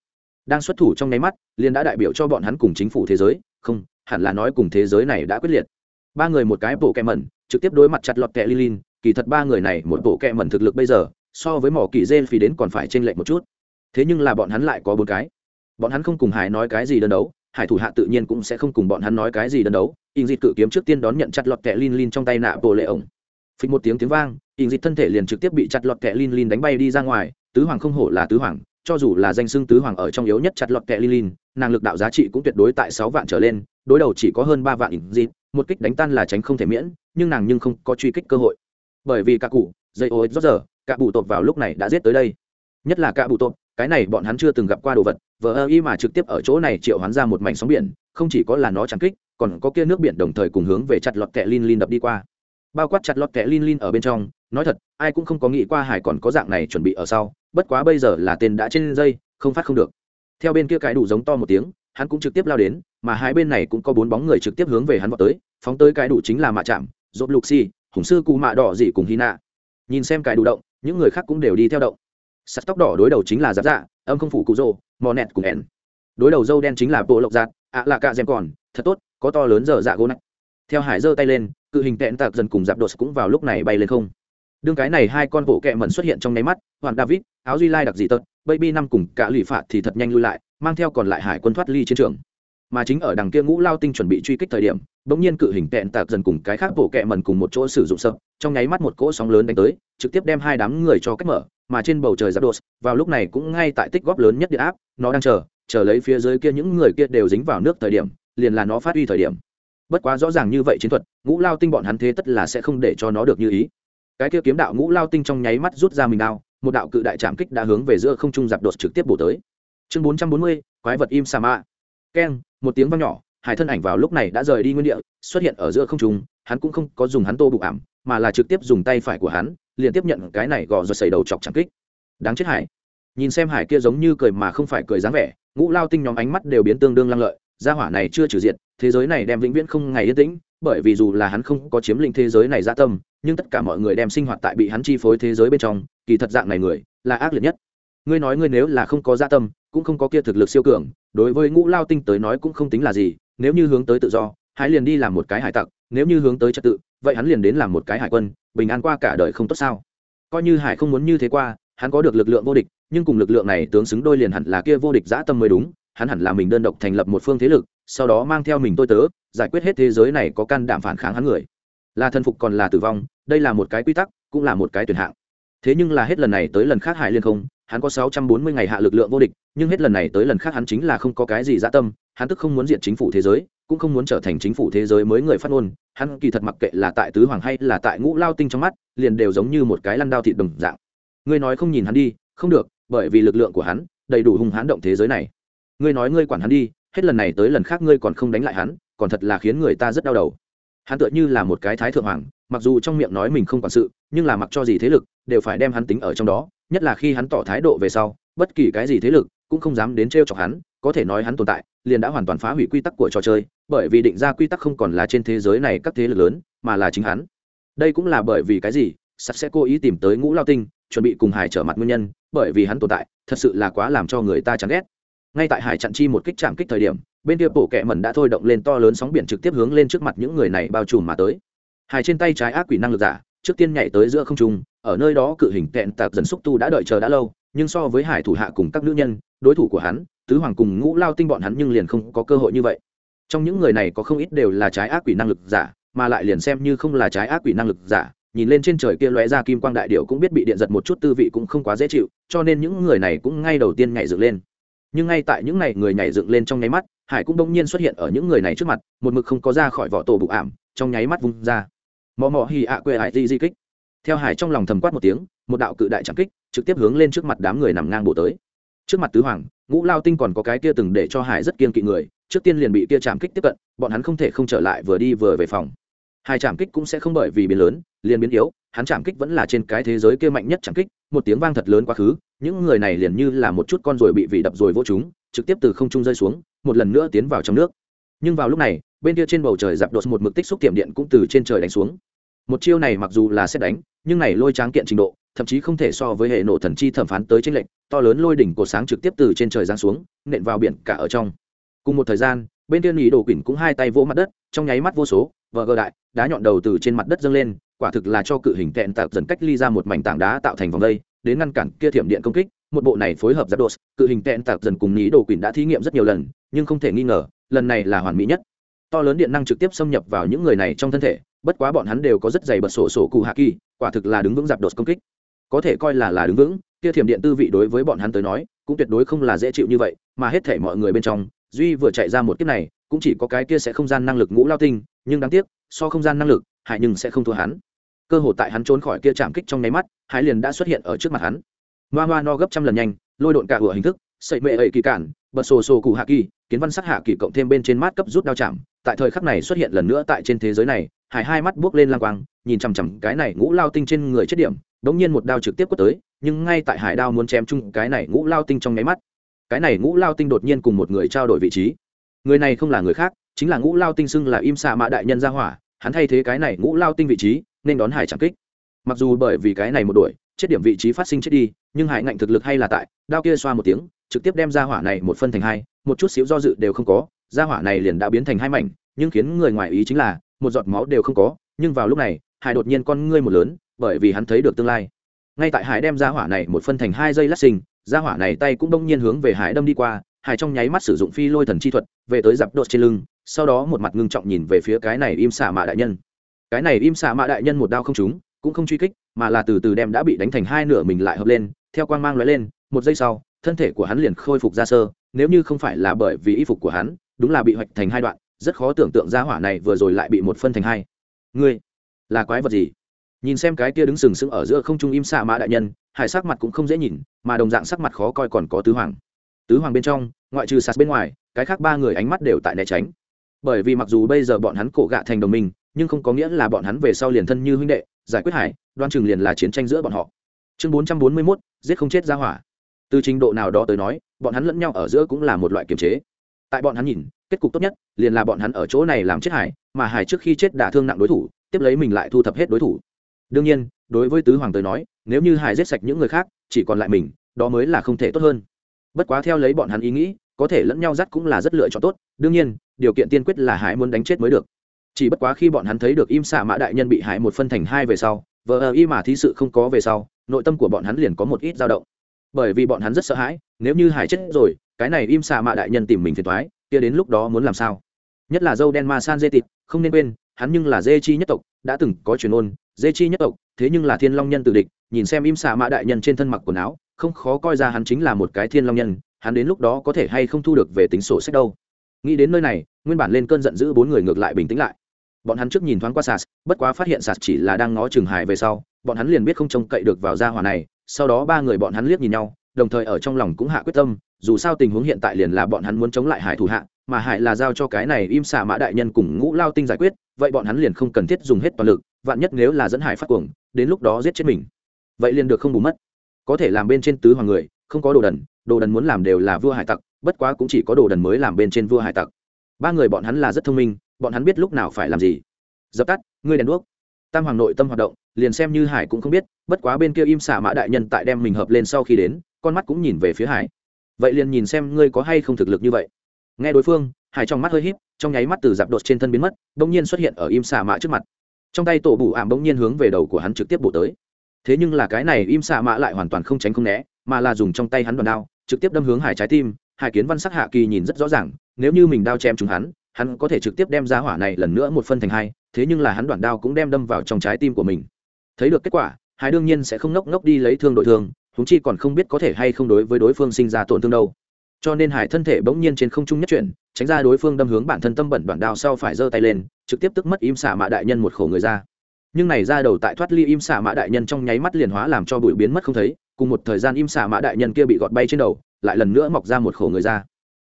Đang xuất thủ trong nháy mắt liên đã đại biểu cho bọn hắn cùng chính phủ thế giới. Không, hẳn là nói cùng thế giới này đã quyết liệt. Ba người một cái bộ kẹ mẩn, trực tiếp đối mặt chặt lọt kẹ lilin. Kỳ thật ba người này một bộ kẹ mẩn thực lực bây giờ, so với mỏ kỳ gen phi đến còn phải chênh lệch một chút. Thế nhưng là bọn hắn lại có bốn cái. Bọn hắn không cùng hải nói cái gì đơn đấu, hải thủ hạ tự nhiên cũng sẽ không cùng bọn hắn nói cái gì đơn đấu. In dịt cự kiếm trước tiên đón nhận chặt lọt kẹ lin lin trong tay nạ bộ lệ ổng. Phịch một tiếng tiếng vang in dịt thân thể liền trực tiếp bị chặt lọt kẹ lin lin đánh bay đi ra ngoài tứ hoàng không hổ là tứ hoàng cho dù là danh xưng tứ hoàng ở trong yếu nhất chặt lọt kẹ lin lin nàng lực đạo giá trị cũng tuyệt đối tại sáu vạn trở lên đối đầu chỉ có hơn ba vạn ỉn dịt một kích đánh tan là tránh không thể miễn nhưng nàng nhưng không có truy kích cơ hội. Bởi vì cả cụ dây ô rót giờ cả bụ tộp vào lúc này đã giết tới đây. Nhất là cả bụ tộp, cái này bọn hắn chưa từng gặp qua đồ vật vờ ơ y mà trực tiếp ở chỗ này triệu hắn ra một mảnh sóng biển không chỉ có là nó chẳng kích còn có kia nước biển đồng thời cùng hướng về chặt lọt kẹ lin lin đập đi qua. Bao quát chặt lọt kẹ lin lin ở bên trong nói thật, ai cũng không có nghĩ qua hải còn có dạng này chuẩn bị ở sau, bất quá bây giờ là tên đã trên dây, không phát không được. Theo bên kia cái đủ giống to một tiếng, hắn cũng trực tiếp lao đến, mà hai bên này cũng có bốn bóng người trực tiếp hướng về hắn vào tới, phóng tới cái đủ chính là mạ chạm dốt lục xi, hùng sư cụ mạ đỏ dị cùng hy nạ. Nhìn xem cái đủ động, những người khác cũng đều đi theo động. Sắt tóc đỏ đối đầu chính là giáp dạ âm không phủ cụ rô mò nẹt cùng ẻn đối đầu dâu đen chính là bộ lộc giạt ạ là cạ dèm còn, thật tốt, có to lớn dở dạ gỗ nặng. Theo hải giơ tay lên, cự hình tẹn tạc dần cùng giáp đột cũng vào lúc này bay lên không đương cái này hai con bộ kẹ mẩn xuất hiện trong nháy mắt hoàng david, áo duy lai đặc dị tật baby năm cùng cả lụy phạt thì thật nhanh lui lại, mang theo còn lại hải quân thoát ly chiến trường. Mà chính ở đằng kia ngũ lao tinh chuẩn bị truy kích thời điểm, bỗng nhiên cự hình tẹn tạc dần cùng cái khác bộ kẹ mẩn cùng một chỗ sử dụng sập, trong nháy mắt một cỗ sóng lớn đánh tới, trực tiếp đem hai đám người cho cách mở, mà trên bầu trời giáp đột, vào lúc này cũng ngay tại tích góp lớn nhất điện áp, nó đang chờ chờ lấy phía dưới kia những người kia đều dính vào nước thời điểm, liền là nó phát huy thời điểm. Bất quá rõ ràng như vậy chiến thuật, ngũ lao tinh bọn hắn thế tất là sẽ không để cho nó được như ý cái kia kiếm đạo ngũ lao tinh trong nháy mắt rút ra mình đao, một đạo cự đại trạm kích đã hướng về giữa không trung giặc đột trực tiếp bổ tới. Chương bốn trăm bốn mươi, quái vật im sa mạ. Keng, một tiếng vang nhỏ, hải thân ảnh vào lúc này đã rời đi nguyên địa, xuất hiện ở giữa không trung, hắn cũng không có dùng hắn tô bụng ảm, mà là trực tiếp dùng tay phải của hắn, liền tiếp nhận cái này gò rồi xảy đầu chọc trạm kích. Đáng chết hải. Nhìn xem hải kia giống như cười mà không phải cười dáng vẻ, ngũ lao tinh nhóm ánh mắt đều biến tương đương lăng lợi, gia hỏa này chưa trừ diệt, thế giới này đem vĩnh viễn không ngày yên tĩnh bởi vì dù là hắn không có chiếm lĩnh thế giới này gia tâm, nhưng tất cả mọi người đem sinh hoạt tại bị hắn chi phối thế giới bên trong, kỳ thật dạng này người, là ác liệt nhất. Ngươi nói ngươi nếu là không có gia tâm, cũng không có kia thực lực siêu cường, đối với ngũ lao tinh tới nói cũng không tính là gì, nếu như hướng tới tự do, hãy liền đi làm một cái hải tặc, nếu như hướng tới trật tự, vậy hắn liền đến làm một cái hải quân, bình an qua cả đời không tốt sao? Coi như hải không muốn như thế qua, hắn có được lực lượng vô địch, nhưng cùng lực lượng này tướng xứng đôi liền hẳn là kia vô địch dã tâm mới đúng, hắn hẳn là mình đơn độc thành lập một phương thế lực sau đó mang theo mình tôi tớ, giải quyết hết thế giới này có can đảm phản kháng hắn người. Là thần phục còn là tử vong, đây là một cái quy tắc, cũng là một cái tuyển hạng. Thế nhưng là hết lần này tới lần khác hải liên không, hắn có sáu trăm bốn mươi ngày hạ lực lượng vô địch, nhưng hết lần này tới lần khác hắn chính là không có cái gì dã tâm, hắn tức không muốn diện chính phủ thế giới, cũng không muốn trở thành chính phủ thế giới mới người phát ngôn. Hắn kỳ thật mặc kệ là tại tứ hoàng hay là tại ngũ lao tinh trong mắt, liền đều giống như một cái lăn đao thịt đồng dạng. Ngươi nói không nhìn hắn đi, không được, bởi vì lực lượng của hắn, đầy đủ hung hãn động thế giới này. Ngươi nói ngươi quản hắn đi hết lần này tới lần khác ngươi còn không đánh lại hắn, còn thật là khiến người ta rất đau đầu. Hắn tựa như là một cái thái thượng hoàng, mặc dù trong miệng nói mình không quản sự, nhưng là mặc cho gì thế lực, đều phải đem hắn tính ở trong đó, nhất là khi hắn tỏ thái độ về sau, bất kỳ cái gì thế lực cũng không dám đến t chọc hắn, có thể nói hắn tồn tại, liền đã hoàn toàn phá hủy quy tắc của trò chơi, bởi vì định ra quy tắc không còn là trên thế giới này các thế lực lớn, mà là chính hắn. Đây cũng là bởi vì cái gì? Sắt sẽ cố ý tìm tới ngũ lao tinh, chuẩn bị cùng hải trở mặt nguyên nhân, bởi vì hắn tồn tại, thật sự là quá làm cho người ta chán ghét ngay tại hải chặn chi một kích chạm kích thời điểm, bên kia bộ kẹ mẩn đã thôi động lên to lớn sóng biển trực tiếp hướng lên trước mặt những người này bao trùm mà tới. Hải trên tay trái ác quỷ năng lực giả, trước tiên nhảy tới giữa không trung, ở nơi đó cự hình tẹn tạp dần xúc tu đã đợi chờ đã lâu, nhưng so với hải thủ hạ cùng các nữ nhân, đối thủ của hắn, tứ hoàng cùng ngũ lao tinh bọn hắn nhưng liền không có cơ hội như vậy. Trong những người này có không ít đều là trái ác quỷ năng lực giả, mà lại liền xem như không là trái ác quỷ năng lực giả, nhìn lên trên trời kia lóe ra kim quang đại điệu cũng biết bị điện giật một chút tư vị cũng không quá dễ chịu, cho nên những người này cũng ngay đầu tiên nhảy dựng lên nhưng ngay tại những này người nhảy dựng lên trong nháy mắt, hải cũng đông nhiên xuất hiện ở những người này trước mặt, một mực không có ra khỏi vỏ tổ bụ ảm, trong nháy mắt vung ra. Mò mò hì ạ quê hải di di kích. Theo hải trong lòng thầm quát một tiếng, một đạo cự đại trạm kích, trực tiếp hướng lên trước mặt đám người nằm ngang bổ tới. Trước mặt tứ hoàng, ngũ lao tinh còn có cái kia từng để cho hải rất kiên kỵ người, trước tiên liền bị kia chạm kích tiếp cận, bọn hắn không thể không trở lại vừa đi vừa về phòng. Hai chạm kích cũng sẽ không bởi vì biến lớn, liền biến yếu, hắn chạm kích vẫn là trên cái thế giới kia mạnh nhất chạm kích một tiếng vang thật lớn quá khứ, những người này liền như là một chút con ruồi bị vị đập rồi vô chúng, trực tiếp từ không trung rơi xuống, một lần nữa tiến vào trong nước. Nhưng vào lúc này, bên kia trên bầu trời giặc đột một mực tích xúc tiệm điện cũng từ trên trời đánh xuống. Một chiêu này mặc dù là xét đánh, nhưng này lôi tráng kiện trình độ, thậm chí không thể so với hệ nổ thần chi thẩm phán tới trên lệnh to lớn lôi đỉnh cột sáng trực tiếp từ trên trời giáng xuống, nện vào biển cả ở trong. Cùng một thời gian, bên tiên ý đồ quỷ cũng hai tay vỗ mặt đất, trong nháy mắt vô số, vờ gờ đại, đá nhọn đầu từ trên mặt đất dâng lên quả thực là cho cự hình tẹn tạp dần cách ly ra một mảnh tảng đá tạo thành vòng đây, đến ngăn cản kia thiểm điện công kích, một bộ này phối hợp giáp đột, cự hình tẹn tạp dần cùng ní đồ quỷ đã thí nghiệm rất nhiều lần, nhưng không thể nghi ngờ, lần này là hoàn mỹ nhất. To lớn điện năng trực tiếp xâm nhập vào những người này trong thân thể, bất quá bọn hắn đều có rất dày bật sổ sổ cụ hạ kỳ, quả thực là đứng vững giáp đột công kích. Có thể coi là là đứng vững, kia thiểm điện tư vị đối với bọn hắn tới nói, cũng tuyệt đối không là dễ chịu như vậy, mà hết thể mọi người bên trong, duy vừa chạy ra một kiếp này, cũng chỉ có cái kia sẽ không gian năng lực ngũ lao tinh, nhưng đáng tiếc, so không gian năng lực, hại nhưng sẽ không thua hắn cơ hội tại hắn trốn khỏi kia chạm kích trong nháy mắt hải liền đã xuất hiện ở trước mặt hắn. Noa noa no gấp trăm lần nhanh, lôi độn cả hửa hình thức sậy mệ ấy kỳ cản, bật sổ sổ cụ hạ kỳ, kiến văn sắc hạ kỳ cộng thêm bên trên mát cấp rút đao chạm. Tại thời khắc này xuất hiện lần nữa tại trên thế giới này hải hai mắt buốc lên lang quang, nhìn chằm chằm cái này ngũ lao tinh trên người chết điểm, đống nhiên một đao trực tiếp quất tới, nhưng ngay tại hải đao muốn chém chung cái này ngũ lao tinh trong nháy mắt, cái này ngũ lao tinh đột nhiên cùng một người trao đổi vị trí. Người này không là người khác, chính là ngũ lao tinh xưng là im xạ mã đại nhân gia hỏa hắn thay thế cái này ngũ lao tinh vị trí, nên đón hải chẳng kích. Mặc dù bởi vì cái này một đuổi, chết điểm vị trí phát sinh chết đi, nhưng hải ngạnh thực lực hay là tại, đao kia xoa một tiếng, trực tiếp đem ra hỏa này một phân thành hai, một chút xíu do dự đều không có, ra hỏa này liền đã biến thành hai mảnh, nhưng khiến người ngoài ý chính là, một giọt máu đều không có, nhưng vào lúc này, hải đột nhiên con ngươi một lớn, bởi vì hắn thấy được tương lai. Ngay tại hải đem ra hỏa này một phân thành hai giây lát sinh, ra hỏa này tay cũng đông nhiên hướng về hải đâm đi qua, hải trong nháy mắt sử dụng phi lôi thần chi thuật, về tới dạp đột trên lưng sau đó một mặt ngưng trọng nhìn về phía cái này im xả mạ đại nhân. Cái này im xả mạ đại nhân một đao không trúng, cũng không truy kích, mà là từ từ đem đã bị đánh thành hai nửa mình lại hợp lên, theo quang mang lóe lên, một giây sau, thân thể của hắn liền khôi phục ra sơ, nếu như không phải là bởi vì y phục của hắn, đúng là bị hoạch thành hai đoạn, rất khó tưởng tượng ra hỏa này vừa rồi lại bị một phân thành hai. Ngươi, là quái vật gì? Nhìn xem cái kia đứng sừng sững ở giữa không trung im xạ mã đại nhân, hải sắc mặt cũng không dễ nhìn, mà đồng dạng sắc mặt khó coi còn có tứ hoàng. Tứ hoàng bên trong, ngoại trừ sạt bên ngoài, cái khác ba người ánh mắt đều tại né tránh bởi vì mặc dù bây giờ bọn hắn cổ gạ thành đồng minh, nhưng không có nghĩa là bọn hắn về sau liền thân như huynh đệ, giải quyết hải đoan chừng liền là chiến tranh giữa bọn họ. Chương bốn trăm bốn mươi mốt, giết không chết ra hỏa. Từ trình độ nào đó tới nói, bọn hắn lẫn nhau ở giữa cũng là một loại kiềm chế. Tại bọn hắn nhìn, kết cục tốt nhất liền là bọn hắn ở chỗ này làm chết hải mà hải trước khi chết đả thương nặng đối thủ, tiếp lấy mình lại thu thập hết đối thủ. Đương nhiên, đối với tứ hoàng tới nói, nếu như hải giết sạch những người khác, chỉ còn lại mình, đó mới là không thể tốt hơn. Bất quá theo lấy bọn hắn ý nghĩ, có thể lẫn nhau dắt cũng là rất lựa chọn tốt. Đương nhiên điều kiện tiên quyết là hải muốn đánh chết mới được. Chỉ bất quá khi bọn hắn thấy được im xạ mã đại nhân bị hải một phân thành hai về sau, vờ ờ y mà thí sự không có về sau, nội tâm của bọn hắn liền có một ít dao động. Bởi vì bọn hắn rất sợ hãi, nếu như hải chết rồi, cái này im xạ mã đại nhân tìm mình phiền thoái kia đến lúc đó muốn làm sao? Nhất là dâu đen ma san dê tịt không nên quên, hắn nhưng là dê chi nhất tộc, đã từng có truyền ôn, dê chi nhất tộc, thế nhưng là thiên long nhân Tử địch, nhìn xem im xạ mã đại nhân trên thân mặc quần áo, không khó coi ra hắn chính là một cái thiên long nhân, hắn đến lúc đó có thể hay không thu được về tính sổ sách đâu nghĩ đến nơi này, nguyên bản lên cơn giận dữ bốn người ngược lại bình tĩnh lại. Bọn hắn trước nhìn thoáng qua sas, bất quá phát hiện sas chỉ là đang ngó chừng hải về sau, bọn hắn liền biết không trông cậy được vào gia hỏa này, sau đó ba người bọn hắn liếc nhìn nhau, đồng thời ở trong lòng cũng hạ quyết tâm, dù sao tình huống hiện tại liền là bọn hắn muốn chống lại hải thủ hạ, mà hải là giao cho cái này im xả mã đại nhân cùng ngũ lao tinh giải quyết, vậy bọn hắn liền không cần thiết dùng hết toàn lực, vạn nhất nếu là dẫn hải phát cuồng, đến lúc đó giết chết mình. Vậy liền được không bù mất. Có thể làm bên trên tứ hoàng người, không có đồ đần đồ đần muốn làm đều là vua hải tặc bất quá cũng chỉ có đồ đần mới làm bên trên vua hải tặc. Ba người bọn hắn là rất thông minh, bọn hắn biết lúc nào phải làm gì. Dập tắt, ngươi đèn đuốc. Tam hoàng nội tâm hoạt động, liền xem như hải cũng không biết, bất quá bên kia im xả mã đại nhân tại đem mình hợp lên sau khi đến, con mắt cũng nhìn về phía hải. Vậy liền nhìn xem ngươi có hay không thực lực như vậy. Nghe đối phương, hải trong mắt hơi híp, trong nháy mắt từ dạp đột trên thân biến mất, bỗng nhiên xuất hiện ở im xả mã trước mặt. Trong tay tổ bù ảm bỗng nhiên hướng về đầu của hắn trực tiếp bổ tới. Thế nhưng là cái này im xả mã lại hoàn toàn không tránh không né, mà là dùng trong tay hắn đòn đao, trực tiếp đâm hướng hải trái tim hải kiến văn sắc hạ kỳ nhìn rất rõ ràng, nếu như mình đao chém chúng hắn hắn có thể trực tiếp đem ra hỏa này lần nữa một phân thành hai, thế nhưng là hắn đoạn đao cũng đem đâm vào trong trái tim của mình. Thấy được kết quả, hải đương nhiên sẽ không ngốc ngốc đi lấy thương đội thương húng chi còn không biết có thể hay không đối với đối phương sinh ra tổn thương đâu. Cho nên hải thân thể bỗng nhiên trên không trung nhất chuyển, tránh ra đối phương đâm hướng bản thân tâm bẩn đoạn đao sau phải giơ tay lên, trực tiếp tức mất im xả mạ đại nhân một khổ người ra. Nhưng này ra đầu tại thoát ly im xả mạ đại nhân trong nháy mắt liền hóa làm cho bụi biến mất không thấy, cùng một thời gian im xả mạ đại nhân kia bị gọt bay trên đầu lại lần nữa mọc ra một khổ người ra.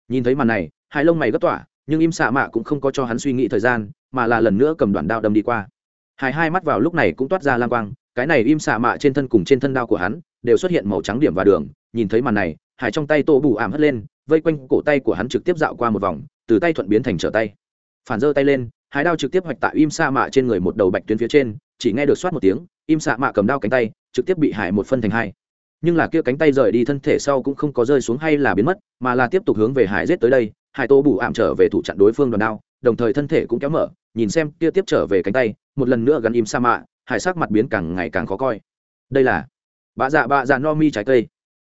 Nhìn thấy màn này, hai lông mày gấp tỏa, nhưng im xạ mạ cũng không có cho hắn suy nghĩ thời gian, mà là lần nữa cầm đoạn đao đâm đi qua. Hai hai mắt vào lúc này cũng toát ra lang quang, cái này im xạ mạ trên thân cùng trên thân đao của hắn đều xuất hiện màu trắng điểm và đường. Nhìn thấy màn này hải trong tay tô bù ảm hất lên, vây quanh cổ tay của hắn trực tiếp dạo qua một vòng, từ tay thuận biến thành trở tay. Phản giơ tay lên hải đao trực tiếp hoạch tại im xạ mạ trên người một đầu bạch tuyến phía trên, chỉ nghe được soát một tiếng, im xạ mạ cầm đao cánh tay, trực tiếp bị hải một phân thành hai nhưng là kia cánh tay rời đi thân thể sau cũng không có rơi xuống hay là biến mất, mà là tiếp tục hướng về hải giết tới đây, hải tô bù ảm trở về thủ chặn đối phương đòn đao, đồng thời thân thể cũng kéo mở, nhìn xem kia tiếp trở về cánh tay, một lần nữa gắn im sa mạ, hải sắc mặt biến càng ngày càng khó coi. Đây là bạ dạ bạ dạ no mi trái cây.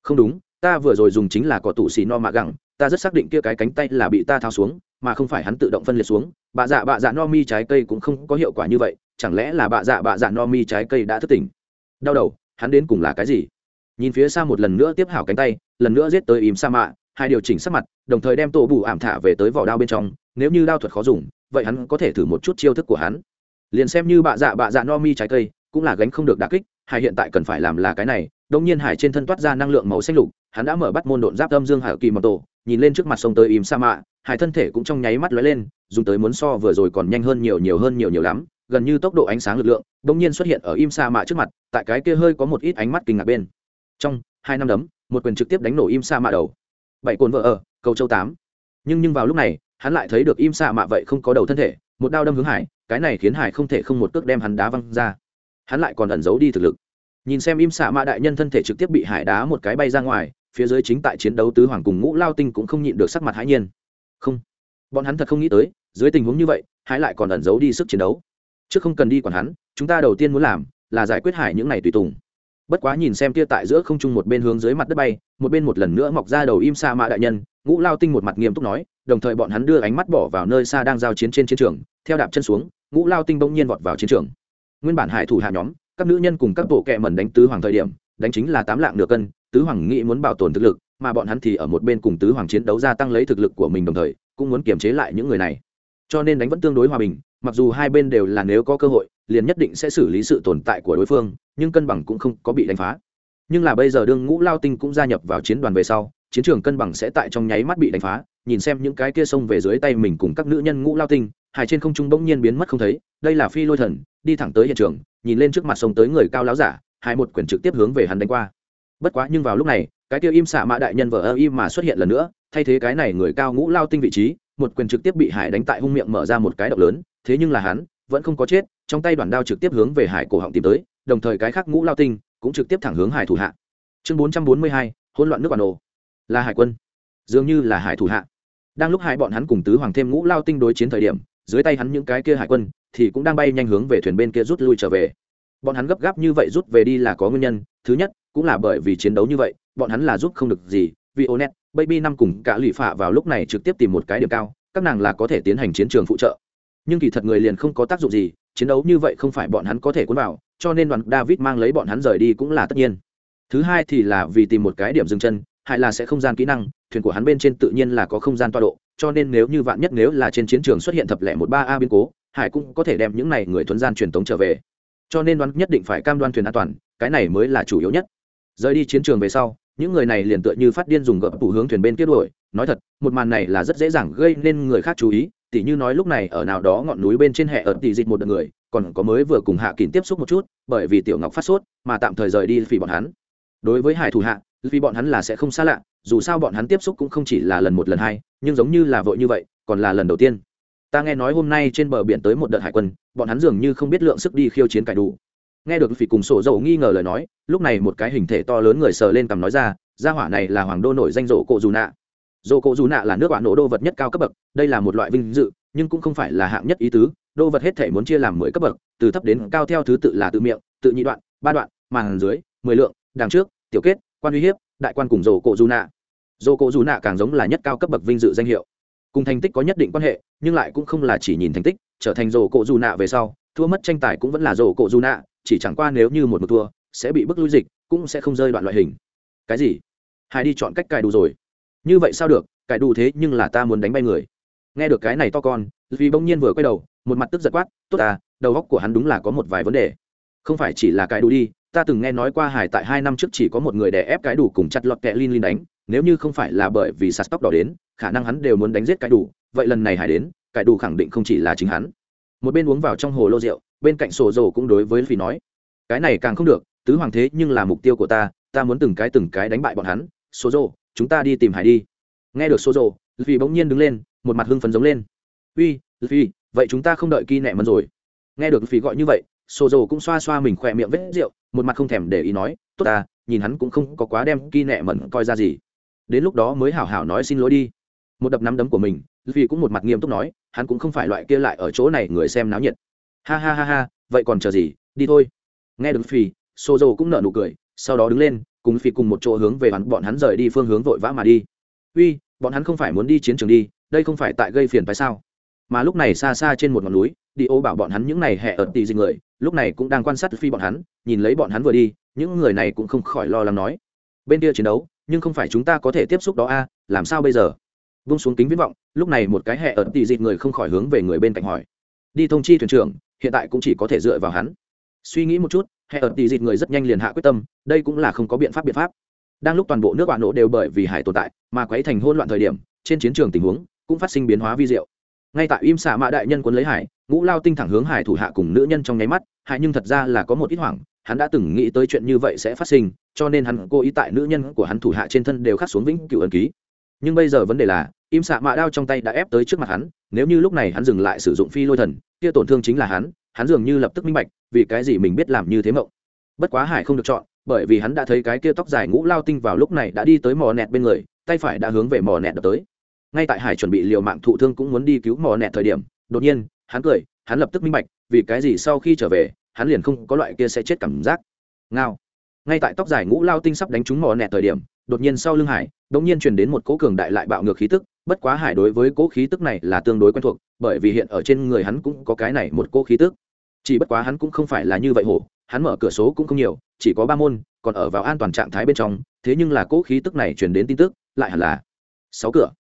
Không đúng, ta vừa rồi dùng chính là cỏ tủ xì no mạ gẳng, ta rất xác định kia cái cánh tay là bị ta thao xuống, mà không phải hắn tự động phân liệt xuống. Bạ dạ bạ dạ no mi trái cây cũng không có hiệu quả như vậy, chẳng lẽ là bạ dạ bạ dạ no mi trái cây đã thức tỉnh? Đau đầu, hắn đến cùng là cái gì? Nhìn phía xa một lần nữa tiếp hảo cánh tay, lần nữa giết tới im sa mạ hai điều chỉnh sắc mặt, đồng thời đem tổ bù ảm thả về tới vỏ đao bên trong, nếu như đao thuật khó dùng, vậy hắn có thể thử một chút chiêu thức của hắn. Liền xem như bạ dạ bạ dạ no mi trái cây, cũng là gánh không được đà kích, hải hiện tại cần phải làm là cái này, đông nhiên hải trên thân toát ra năng lượng màu xanh lục, hắn đã mở bắt môn độn giáp âm dương hải kỳ mật tổ, nhìn lên trước mặt sông tới im sa mạ hải thân thể cũng trong nháy mắt lóe lên, dùng tới muốn so vừa rồi còn nhanh hơn nhiều nhiều hơn nhiều nhiều lắm, gần như tốc độ ánh sáng lực lượng, đông nhiên xuất hiện ở im sa mạ trước mặt, tại cái kia hơi có một ít ánh mắt kinh ngạc bên trong hai năm đấm, một quyền trực tiếp đánh nổ im sa mạ đầu. Bảy cồn vợ ở, cầu châu tám. Nhưng nhưng vào lúc này, hắn lại thấy được im sa mạ vậy không có đầu thân thể, một đao đâm hướng hải, cái này khiến hải không thể không một cước đem hắn đá văng ra. Hắn lại còn ẩn giấu đi thực lực. Nhìn xem im sa mạ đại nhân thân thể trực tiếp bị hải đá một cái bay ra ngoài, phía dưới chính tại chiến đấu tứ hoàng cùng ngũ lao tinh cũng không nhịn được sắc mặt hãi nhiên. Không. Bọn hắn thật không nghĩ tới, dưới tình huống như vậy, hải lại còn ẩn giấu đi sức chiến đấu. Chứ không cần đi còn hắn, chúng ta đầu tiên muốn làm là giải quyết hải những này tùy tùng bất quá nhìn xem tia tại giữa không trung một bên hướng dưới mặt đất bay, một bên một lần nữa mọc ra đầu im sa mạ đại nhân, ngũ lao tinh một mặt nghiêm túc nói, đồng thời bọn hắn đưa ánh mắt bỏ vào nơi xa đang giao chiến trên chiến trường, theo đạp chân xuống, ngũ lao tinh bỗng nhiên vọt vào chiến trường. Nguyên bản hải thủ hạ nhóm, các nữ nhân cùng các bộ kẹ mẩn đánh tứ hoàng thời điểm, đánh chính là tám lạng nửa cân, tứ hoàng nghĩ muốn bảo tồn thực lực, mà bọn hắn thì ở một bên cùng tứ hoàng chiến đấu gia tăng lấy thực lực của mình đồng thời, cũng muốn kiềm chế lại những người này. Cho nên đánh vẫn tương đối hòa bình, mặc dù hai bên đều là nếu có cơ hội liền nhất định sẽ xử lý sự tồn tại của đối phương, nhưng cân bằng cũng không có bị đánh phá. Nhưng là bây giờ đương ngũ lao tinh cũng gia nhập vào chiến đoàn về sau, chiến trường cân bằng sẽ tại trong nháy mắt bị đánh phá. Nhìn xem những cái kia xông về dưới tay mình cùng các nữ nhân ngũ lao tinh hải trên không trung bỗng nhiên biến mất không thấy, đây là phi lôi thần, đi thẳng tới hiện trường, nhìn lên trước mặt sông tới người cao láo giả Hải một quyển trực tiếp hướng về hắn đánh qua. Bất quá nhưng vào lúc này, cái kia im xạ mã đại nhân vợ ơ im mà xuất hiện lần nữa, thay thế cái này người cao ngũ lao tinh vị trí, một quyền trực tiếp bị hải đánh tại hung miệng mở ra một cái động lớn, thế nhưng là hắn vẫn không có chết, trong tay đoàn đao trực tiếp hướng về hải cổ họng tìm tới, đồng thời cái khác ngũ lao tinh cũng trực tiếp thẳng hướng hải thủ hạ. Chương bốn trăm bốn mươi hai, hỗn loạn nước bản đồ là hải quân. Dường như là hải thủ hạ. Đang lúc hai bọn hắn cùng tứ hoàng thêm ngũ lao tinh đối chiến thời điểm, dưới tay hắn những cái kia hải quân thì cũng đang bay nhanh hướng về thuyền bên kia rút lui trở về. Bọn hắn gấp gáp như vậy rút về đi là có nguyên nhân. Thứ nhất, cũng là bởi vì chiến đấu như vậy, bọn hắn là giúp không được gì. Vì onet, baby năm cùng cả lụy phạ vào lúc này trực tiếp tìm một cái điểm cao, các nàng là có thể tiến hành chiến trường phụ trợ nhưng kỳ thật người liền không có tác dụng gì, chiến đấu như vậy không phải bọn hắn có thể cuốn vào, cho nên đoàn david mang lấy bọn hắn rời đi cũng là tất nhiên. Thứ hai thì là vì tìm một cái điểm dừng chân, hay là sẽ không gian kỹ năng, thuyền của hắn bên trên tự nhiên là có không gian toa độ, cho nên nếu như vạn nhất nếu là trên chiến trường xuất hiện thập lẻ một ba a biến cố, hải cũng có thể đem những này người thuấn gian truyền tống trở về. Cho nên đoán nhất định phải cam đoan thuyền an toàn, cái này mới là chủ yếu nhất. Rời đi chiến trường về sau, những người này liền tựa như phát điên dùng gợp tủ hướng thuyền bên kia đuổi, nói thật, một màn này là rất dễ dàng gây nên người khác chú ý tỉ như nói lúc này ở nào đó ngọn núi bên trên hệ ở tỷ dịch một đợt người, còn có mới vừa cùng hạ kín tiếp xúc một chút, bởi vì tiểu ngọc phát sốt, mà tạm thời rời đi vì bọn hắn. Đối với hải thủ hạ, vì bọn hắn là sẽ không xa lạ, dù sao bọn hắn tiếp xúc cũng không chỉ là lần một lần hai, nhưng giống như là vội như vậy, còn là lần đầu tiên. Ta nghe nói hôm nay trên bờ biển tới một đợt hải quân, bọn hắn dường như không biết lượng sức đi khiêu chiến cải đủ. Nghe được phỉ cùng sổ dầu nghi ngờ lời nói, lúc này một cái hình thể to lớn người sờ lên cằm nói ra, gia hỏa này là hoàng đô nổi danh rộ cộ dù nạ dồ cộ dù nạ là nước bạn nổ đô vật nhất cao cấp bậc, đây là một loại vinh dự, nhưng cũng không phải là hạng nhất ý tứ. Đô vật hết thể muốn chia làm mười cấp bậc, từ thấp đến cao theo thứ tự là tự miệng, tự nhị đoạn, ba đoạn màn dưới, mười lượng, đằng trước, tiểu kết, quan uy hiếp, đại quan cùng dồ cộ dù nạ. Dồ cộ dù nạ càng giống là nhất cao cấp bậc vinh dự danh hiệu. Cùng thành tích có nhất định quan hệ, nhưng lại cũng không là chỉ nhìn thành tích, trở thành dồ cộ dù nạ về sau, thua mất tranh tài cũng vẫn là dồ cộ dù nạ, chỉ chẳng qua nếu như một một thua, sẽ bị bức lui dịch, cũng sẽ không rơi đoạn loại hình. Cái gì? Hai đi chọn cách cài đủ rồi như vậy sao được, cải đủ thế nhưng là ta muốn đánh bay người. Nghe được cái này to con vì bỗng nhiên vừa quay đầu, một mặt tức giật quát, tốt à đầu góc của hắn đúng là có một vài vấn đề. Không phải chỉ là cái đủ đi, ta từng nghe nói qua hải tại hai năm trước chỉ có một người đè ép cái đủ cùng chặt lọt kẹ linh linh đánh, nếu như không phải là bởi vì sạt tóc đỏ đến, khả năng hắn đều muốn đánh giết cái đủ, vậy lần này hải đến cái đủ khẳng định không chỉ là chính hắn. Một bên uống vào trong hồ lô rượu, bên cạnh sổ dầu cũng đối với vì nói, cái này càng không được, tứ hoàng thế nhưng là mục tiêu của ta ta muốn từng cái từng cái đánh bại bọn hắn số rồ chúng ta đi tìm hải đi. Nghe được số rồ vì bỗng nhiên đứng lên, một mặt hưng phấn giống lên. Uy phi vậy chúng ta không đợi kỳ nẹ mần rồi. Nghe được phi gọi như vậy xô rồ cũng xoa xoa mình khỏe miệng vết rượu, một mặt không thèm để ý nói, tốt ta, nhìn hắn cũng không có quá đem kỳ nẹ mẩn coi ra gì. Đến lúc đó mới hảo hảo nói xin lỗi đi. Một đập nắm đấm của mình vì cũng một mặt nghiêm túc nói, hắn cũng không phải loại kia lại ở chỗ này người xem náo nhiệt. Ha ha ha ha, vậy còn chờ gì? Đi thôi. Nghe được phi xô dầu cũng nở nụ cười, sau đó đứng lên cùng phi cùng một chỗ hướng về hắn, bọn hắn rời đi phương hướng vội vã mà đi. Uy, bọn hắn không phải muốn đi chiến trường đi, đây không phải tại gây phiền phải sao? Mà lúc này xa xa trên một ngọn núi, đi ô bảo bọn hắn những này hẹ ở tì dịch người, lúc này cũng đang quan sát phi bọn hắn, nhìn lấy bọn hắn vừa đi, những người này cũng không khỏi lo lắng nói, bên kia chiến đấu, nhưng không phải chúng ta có thể tiếp xúc đó a, làm sao bây giờ? Vung xuống kính viễn vọng, lúc này một cái hẹ ở tì dịch người không khỏi hướng về người bên cạnh hỏi, đi thông chi thuyền trưởng, hiện tại cũng chỉ có thể dựa vào hắn. Suy nghĩ một chút hệ ở tỷ dịt người rất nhanh liền hạ quyết tâm, đây cũng là không có biện pháp biện pháp. Đang lúc toàn bộ nước bạn nổ đều bởi vì hải tồn tại mà quấy thành hôn loạn thời điểm, trên chiến trường tình huống cũng phát sinh biến hóa vi diệu. Ngay tại im xạ mạ đại nhân quân lấy hải, ngũ lao tinh thẳng hướng hải thủ hạ cùng nữ nhân trong nháy mắt, hải nhưng thật ra là có một ít hoảng, hắn đã từng nghĩ tới chuyện như vậy sẽ phát sinh, cho nên hắn cố ý tại nữ nhân của hắn thủ hạ trên thân đều khắc xuống vĩnh cửu ấn ký. Nhưng bây giờ vấn đề là, im xạ mạ đao trong tay đã ép tới trước mặt hắn, nếu như lúc này hắn dừng lại sử dụng phi lôi thần, kia tổn thương chính là hắn hắn dường như lập tức minh bạch, vì cái gì mình biết làm như thế mộng. Bất quá hải không được chọn, bởi vì hắn đã thấy cái kia tóc dài ngũ lao tinh vào lúc này đã đi tới mò nẹt bên người, tay phải đã hướng về mò nẹt đập tới. Ngay tại hải chuẩn bị liều mạng thụ thương cũng muốn đi cứu mò nẹt thời điểm, đột nhiên, hắn cười, hắn lập tức minh bạch, vì cái gì sau khi trở về, hắn liền không có loại kia sẽ chết cảm giác. Ngao. Ngay tại tóc dài ngũ lao tinh sắp đánh trúng mò nẹt thời điểm, đột nhiên sau lưng hải, đột nhiên truyền đến một cỗ cường đại lại bạo ngược khí tức bất quá hải đối với cỗ khí tức này là tương đối quen thuộc, bởi vì hiện ở trên người hắn cũng có cái này một cỗ khí tức. Chỉ bất quá hắn cũng không phải là như vậy hổ, hắn mở cửa số cũng không nhiều, chỉ có ba môn, còn ở vào an toàn trạng thái bên trong, thế nhưng là cỗ khí tức này truyền đến tin tức, lại hẳn là sáu cửa.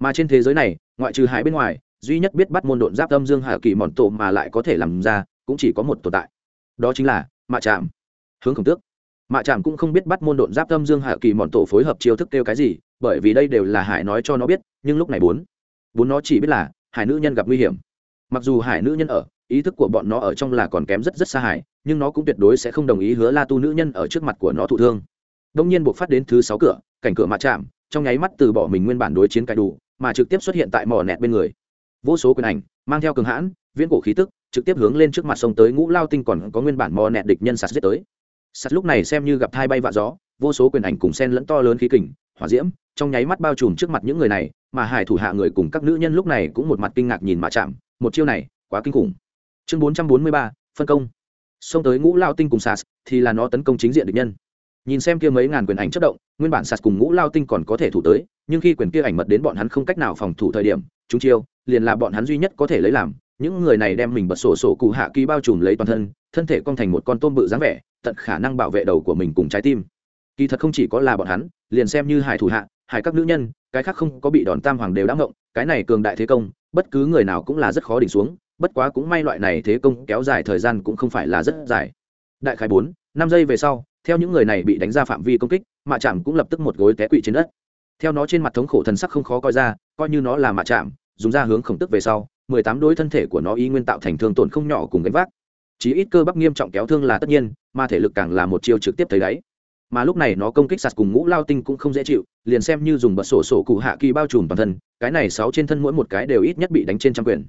Mà trên thế giới này, ngoại trừ hải bên ngoài, duy nhất biết bắt môn độn giáp âm dương hà kỳ mòn tổ mà lại có thể làm ra, cũng chỉ có một tồn tại. Đó chính là mạ trạm hướng khổng tước. Mạ trạm cũng không biết bắt môn độn giáp âm dương hà kỳ mòn tổ phối hợp chiêu thức kêu cái gì, bởi vì đây đều là hải nói cho nó biết nhưng lúc này bốn bốn nó chỉ biết là hải nữ nhân gặp nguy hiểm. Mặc dù hải nữ nhân ở, ý thức của bọn nó ở trong là còn kém rất rất xa hải, nhưng nó cũng tuyệt đối sẽ không đồng ý hứa la tu nữ nhân ở trước mặt của nó thụ thương. Đông nhiên buộc phát đến thứ sáu cửa, cảnh cửa mặt chạm, trong nháy mắt từ bỏ mình nguyên bản đối chiến cài đủ, mà trực tiếp xuất hiện tại mỏ nẹt bên người. Vô số quyền ảnh, mang theo cường hãn, viễn cổ khí tức, trực tiếp hướng lên trước mặt sông tới, ngũ lao tinh còn có nguyên bản mò nẹt địch nhân sạt giết tới. Sạt lúc này xem như gặp thai bay vạ gió, vô số quyền ảnh cùng sen lẫn to lớn khí kình, hỏa diễm, trong nháy mắt bao trùm trước mặt những người này mà hải thủ hạ người cùng các nữ nhân lúc này cũng một mặt kinh ngạc nhìn mà chạm, một chiêu này, quá kinh khủng. Chương bốn trăm bốn mươi ba, phân công. Xông tới ngũ lao tinh cùng sạt thì là nó tấn công chính diện địch nhân. Nhìn xem kia mấy ngàn quyền ảnh chất động, nguyên bản sạt cùng ngũ lao tinh còn có thể thủ tới, nhưng khi quyền kia ảnh mật đến bọn hắn không cách nào phòng thủ thời điểm, chúng chiêu, liền là bọn hắn duy nhất có thể lấy làm. Những người này đem mình bật sổ sổ cụ hạ kỳ bao trùm lấy toàn thân thân thể cong thành một con tôm bự dáng vẻ, tận khả năng bảo vệ đầu của mình cùng trái tim. Kỳ thật không chỉ có là bọn hắn, liền xem như hải thủ hạ hải các nữ nhân, cái khác không có bị đòn tam hoàng đều đã ngộng, cái này cường đại thế công, bất cứ người nào cũng là rất khó đỉnh xuống, bất quá cũng may loại này thế công kéo dài thời gian cũng không phải là rất dài. Đại khái bốn, năm giây về sau, theo những người này bị đánh ra phạm vi công kích, mạ chạm cũng lập tức một gối té quỵ trên đất. Theo nó trên mặt thống khổ thần sắc không khó coi ra, coi như nó là mạ chạm, dùng ra hướng khổng tức về sau, mười tám đối thân thể của nó y nguyên tạo thành thương tổn không nhỏ cùng gánh vác. Chí ít cơ bắp nghiêm trọng kéo thương là tất nhiên, mà thể lực càng là một chiêu trực tiếp thấy đáy mà lúc này nó công kích sạt cùng ngũ lao tinh cũng không dễ chịu, liền xem như dùng bật sổ sổ cụ hạ kỳ bao trùm toàn thân, cái này sáu trên thân mỗi một cái đều ít nhất bị đánh trên trăm quyền.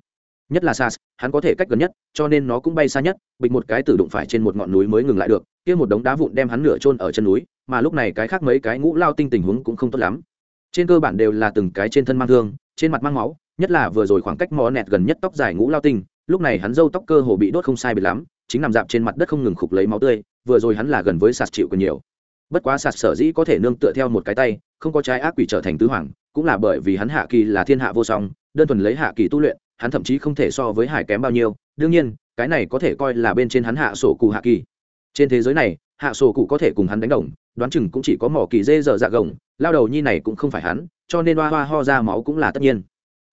Nhất là sas, hắn có thể cách gần nhất, cho nên nó cũng bay xa nhất bịch một cái tử đụng phải trên một ngọn núi mới ngừng lại được, kia một đống đá vụn đem hắn nửa trôn ở chân núi, mà lúc này cái khác mấy cái ngũ lao tinh tình huống cũng không tốt lắm. Trên cơ bản đều là từng cái trên thân mang thương, trên mặt mang máu, nhất là vừa rồi khoảng cách mò nẹt gần nhất tóc dài ngũ lao tinh, lúc này hắn râu tóc cơ hồ bị đốt không sai biệt lắm, chính nằm dạp trên mặt đất không ngừng khục lấy máu tươi, vừa rồi hắn là gần với sạt chịu còn nhiều bất quá sạt sở dĩ có thể nương tựa theo một cái tay, không có trái ác quỷ trở thành tứ hoàng, cũng là bởi vì hắn hạ kỳ là thiên hạ vô song, đơn thuần lấy hạ kỳ tu luyện, hắn thậm chí không thể so với hải kém bao nhiêu. Đương nhiên, cái này có thể coi là bên trên hắn hạ sổ cụ hạ kỳ. Trên thế giới này, hạ sổ cụ có thể cùng hắn đánh đồng, đoán chừng cũng chỉ có mỏ kỳ dê dở dạ gồng, lao đầu nhi này cũng không phải hắn, cho nên hoa hoa ho ra máu cũng là tất nhiên.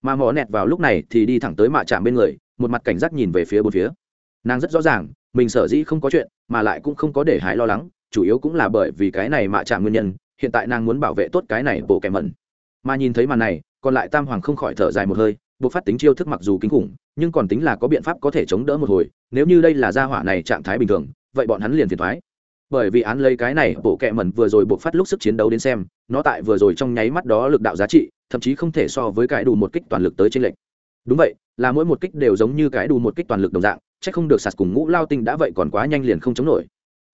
Mà mỏ nẹt vào lúc này thì đi thẳng tới mạ chạm bên người, một mặt cảnh giác nhìn về phía bốn phía. Nàng rất rõ ràng, mình sở dĩ không có chuyện, mà lại cũng không có để hải lo lắng chủ yếu cũng là bởi vì cái này mạ chạm nguyên nhân, hiện tại nàng muốn bảo vệ tốt cái này bộ kẻ mẩn. Mà nhìn thấy màn này, còn lại tam hoàng không khỏi thở dài một hơi buộc phát tính chiêu thức mặc dù kinh khủng, nhưng còn tính là có biện pháp có thể chống đỡ một hồi, nếu như đây là gia hỏa này trạng thái bình thường, vậy bọn hắn liền phiền thoái bởi vì án lấy cái này, bộ kẹ mẩn vừa rồi buộc phát lúc sức chiến đấu đến xem, nó tại vừa rồi trong nháy mắt đó lực đạo giá trị, thậm chí không thể so với cái đủ một kích toàn lực tới trên lệnh đúng vậy, là mỗi một kích đều giống như cái đủ một kích toàn lực đồng dạng c h ắ c không được sạt cùng ngũ lao tinh đã vậy còn quá nhanh liền không chống nổi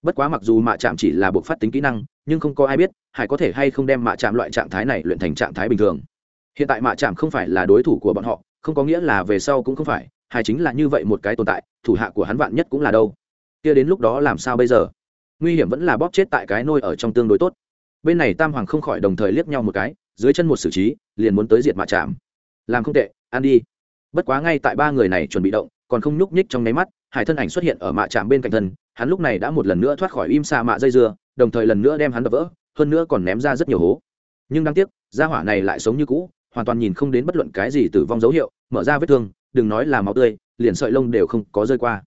bất quá mặc dù mạ chạm chỉ là buộc phát tính kỹ năng, nhưng không có ai biết, hải có thể hay không đem mạ chạm loại trạng thái này luyện thành trạng thái bình thường. Hiện tại mạ chạm không phải là đối thủ của bọn họ, không có nghĩa là về sau cũng không phải, hải chính là như vậy một cái tồn tại, thủ hạ của hắn vạn nhất cũng là đâu. Kia đến lúc đó làm sao bây giờ? Nguy hiểm vẫn là bóp chết tại cái nôi ở trong tương đối tốt. Bên này tam hoàng không khỏi đồng thời liếc nhau một cái, dưới chân một xử trí, liền muốn tới diệt mạ chạm. Làm không tệ, ăn đi. Bất quá ngay tại ba người này chuẩn bị động, còn không nhúc nhích trong nháy mắt hải thân ảnh xuất hiện ở mạ chạm bên cạnh thân, hắn lúc này đã một lần nữa thoát khỏi im xa mạ dây dưa, đồng thời lần nữa đem hắn đập vỡ, hơn nữa còn ném ra rất nhiều hố. Nhưng đáng tiếc, gia hỏa này lại sống như cũ, hoàn toàn nhìn không đến bất luận cái gì tử vong dấu hiệu, mở ra vết thương, đừng nói là máu tươi, liền sợi lông đều không có rơi qua.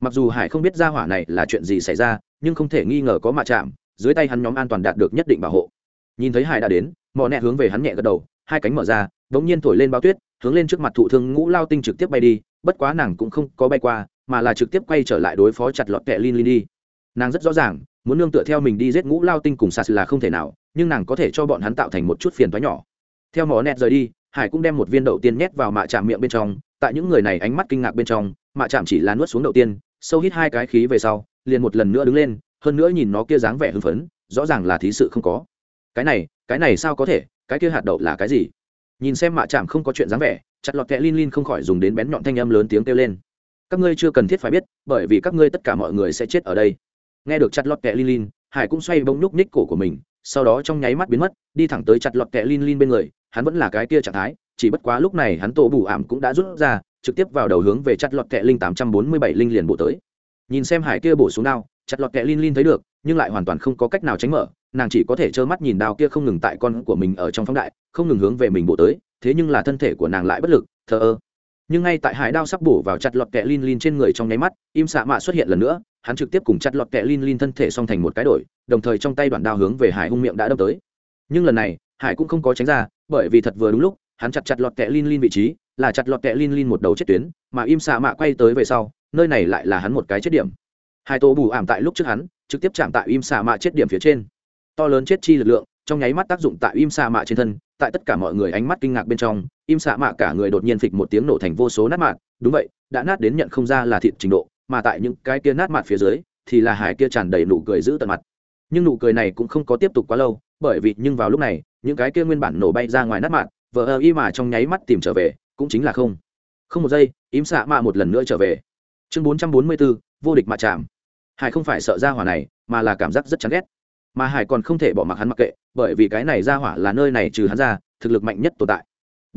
Mặc dù hải không biết gia hỏa này là chuyện gì xảy ra, nhưng không thể nghi ngờ có mạ chạm dưới tay hắn nhóm an toàn đạt được nhất định bảo hộ. Nhìn thấy hải đã đến mò nẹ hướng về hắn nhẹ gật đầu, hai cánh mở ra đ ỗ n g nhiên thổi lên bao tuyết, hướng lên trước mặt thụ thương ngũ lao tinh trực tiếp bay đi, bất quá nàng cũng không có bay qua mà là trực tiếp quay trở lại đối phó chặt lọt kẹ lin lin đi. Nàng rất rõ ràng, muốn nương tựa theo mình đi giết ngũ lao tinh cùng sạt là không thể nào, nhưng nàng có thể cho bọn hắn tạo thành một chút phiền thoái nhỏ. Theo mỏ nẹt rời đi, hải cũng đem một viên đậu tiên nhét vào mạ chạm miệng bên trong, tại những người này ánh mắt kinh ngạc bên trong, mạ chạm chỉ là nuốt xuống đậu tiên, sâu hít hai cái khí về sau, liền một lần nữa đứng lên, hơn nữa nhìn nó kia dáng vẻ hưng phấn, rõ ràng là thí sự không có. Cái này cái này sao có thể, cái kia hạt đậu là cái gì? Nhìn xem mạ chạm không có chuyện dáng vẻ, chặt lọt kẹ lin lin không khỏi dùng đến bén nhọn thanh âm lớn tiếng kêu lên các ngươi chưa cần thiết phải biết, bởi vì các ngươi tất cả mọi người sẽ chết ở đây. Nghe được chặt lọt kẹ lin lin, hải cũng xoay bông nhúc ních cổ của mình, sau đó trong nháy mắt biến mất, đi thẳng tới chặt lọt kẹ lin lin bên người, hắn vẫn là cái kia trạng thái, chỉ bất quá lúc này hắn tổ bù ảm cũng đã rút ra, trực tiếp vào đầu hướng về chặt lọt kẹ linh tám trăm bốn mươi bảy linh liền bộ tới. Nhìn xem hải kia bổ xuống đao, chặt lọt kẹ lin lin thấy được, nhưng lại hoàn toàn không có cách nào tránh mở, nàng chỉ có thể trơ mắt nhìn đao kia không ngừng tại con của mình ở trong phóng đại, không ngừng hướng về mình bộ tới, thế nhưng là thân thể của nàng lại bất lực, thờ ơ nhưng ngay tại hải đao sắp bổ vào chặt lọt kẹ lin lin trên người trong nháy mắt, im xạ mạ xuất hiện lần nữa, hắn trực tiếp cùng chặt lọt kẹ lin lin thân thể xong thành một cái đổi, đồng thời trong tay đoạn đao hướng về hải hung miệng đã đâm tới. Nhưng lần này, hải cũng không có tránh ra, bởi vì thật vừa đúng lúc, hắn chặt chặt lọt kẹ lin lin vị trí, là chặt lọt kẹ lin lin một đầu chết tuyến, mà im xạ mạ quay tới về sau, nơi này lại là hắn một cái chết điểm. Hai tổ bù ảm tại lúc trước hắn, trực tiếp chạm tại im xạ mạ chết điểm phía trên. To lớn chết chi lực lượng, trong nháy mắt tác dụng tại im xạ mạ trên thân, tại tất cả mọi người ánh mắt kinh ngạc bên trong im xạ mạ cả người đột nhiên phịch một tiếng nổ thành vô số nát mạt đúng vậy, đã nát đến nhận không ra là thịt trình độ, mà tại những cái kia nát mạt phía dưới, thì là hải kia tràn đầy nụ cười giữ tận mặt. Nhưng nụ cười này cũng không có tiếp tục quá lâu, bởi vì nhưng vào lúc này, những cái kia nguyên bản nổ bay ra ngoài nát mạt vờ ơ y mà trong nháy mắt tìm trở về, cũng chính là không. Không một giây, im xạ mạ một lần nữa trở về. Chương bốn trăm bốn mươi bốn vô địch mạ chạm. Hải không phải sợ ra hỏa này, mà là cảm giác rất chán ghét. Mà hải còn không thể bỏ mặc hắn mặc kệ, bởi vì cái này ra hỏa là nơi này trừ hắn ra, thực lực mạnh nhất tồn tại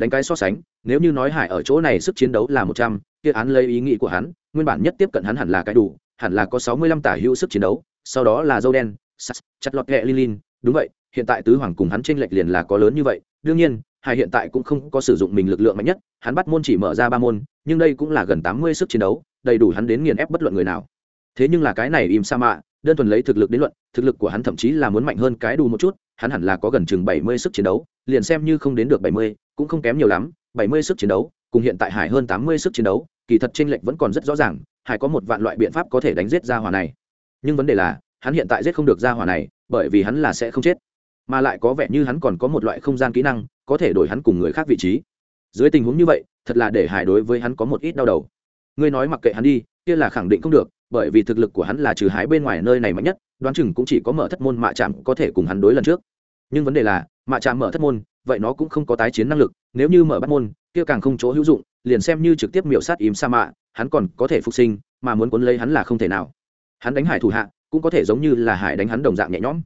đánh cái so sánh, nếu như nói hải ở chỗ này sức chiến đấu là một trăm, kia án lấy ý nghĩ của hắn, nguyên bản nhất tiếp cận hắn hẳn là cái đủ, hẳn là có sáu mươi lăm tả hữu sức chiến đấu, sau đó là dâu đen sas chặt lọt ghẹ lin lin. Đúng vậy, hiện tại tứ hoàng cùng hắn tranh lệch liền là có lớn như vậy. Đương nhiên, hải hiện tại cũng không có sử dụng mình lực lượng mạnh nhất, hắn bắt môn chỉ mở ra ba môn, nhưng đây cũng là gần tám mươi sức chiến đấu, đầy đủ hắn đến nghiền ép bất luận người nào. Thế nhưng là cái này im sa mạ, đơn thuần lấy thực lực đến luận, thực lực của hắn thậm chí là muốn mạnh hơn cái đủ một chút, hắn hẳn là có gần chừng bảy mươi sức chiến đấu, liền xem như không đến được bảy mươi cũng không kém nhiều lắm, bảy mươi sức chiến đấu, cùng hiện tại hải hơn tám mươi sức chiến đấu, kỳ thật chênh lệch vẫn còn rất rõ ràng, hải có một vạn loại biện pháp có thể đánh giết ra hỏa này. Nhưng vấn đề là, hắn hiện tại giết không được ra hỏa này, bởi vì hắn là sẽ không chết. Mà lại có vẻ như hắn còn có một loại không gian kỹ năng, có thể đổi hắn cùng người khác vị trí. Dưới tình huống như vậy, thật là để hải đối với hắn có một ít đau đầu. Ngươi nói mặc kệ hắn đi, kia là khẳng định không được, bởi vì thực lực của hắn là trừ hải bên ngoài nơi này mạnh nhất, đoán chừng cũng chỉ có mở thất môn mạ chạm có thể cùng hắn đối lần trước. Nhưng vấn đề là, mạ chạm mở thất môn vậy nó cũng không có tái chiến năng lực, nếu như mở bắt môn, kia càng không chỗ hữu dụng, liền xem như trực tiếp miểu sát im sa mạ, hắn còn có thể phục sinh, mà muốn cuốn lấy hắn là không thể nào. Hắn đánh hải thủ hạ, cũng có thể giống như là hải đánh hắn đồng dạng nhẹ nhõm.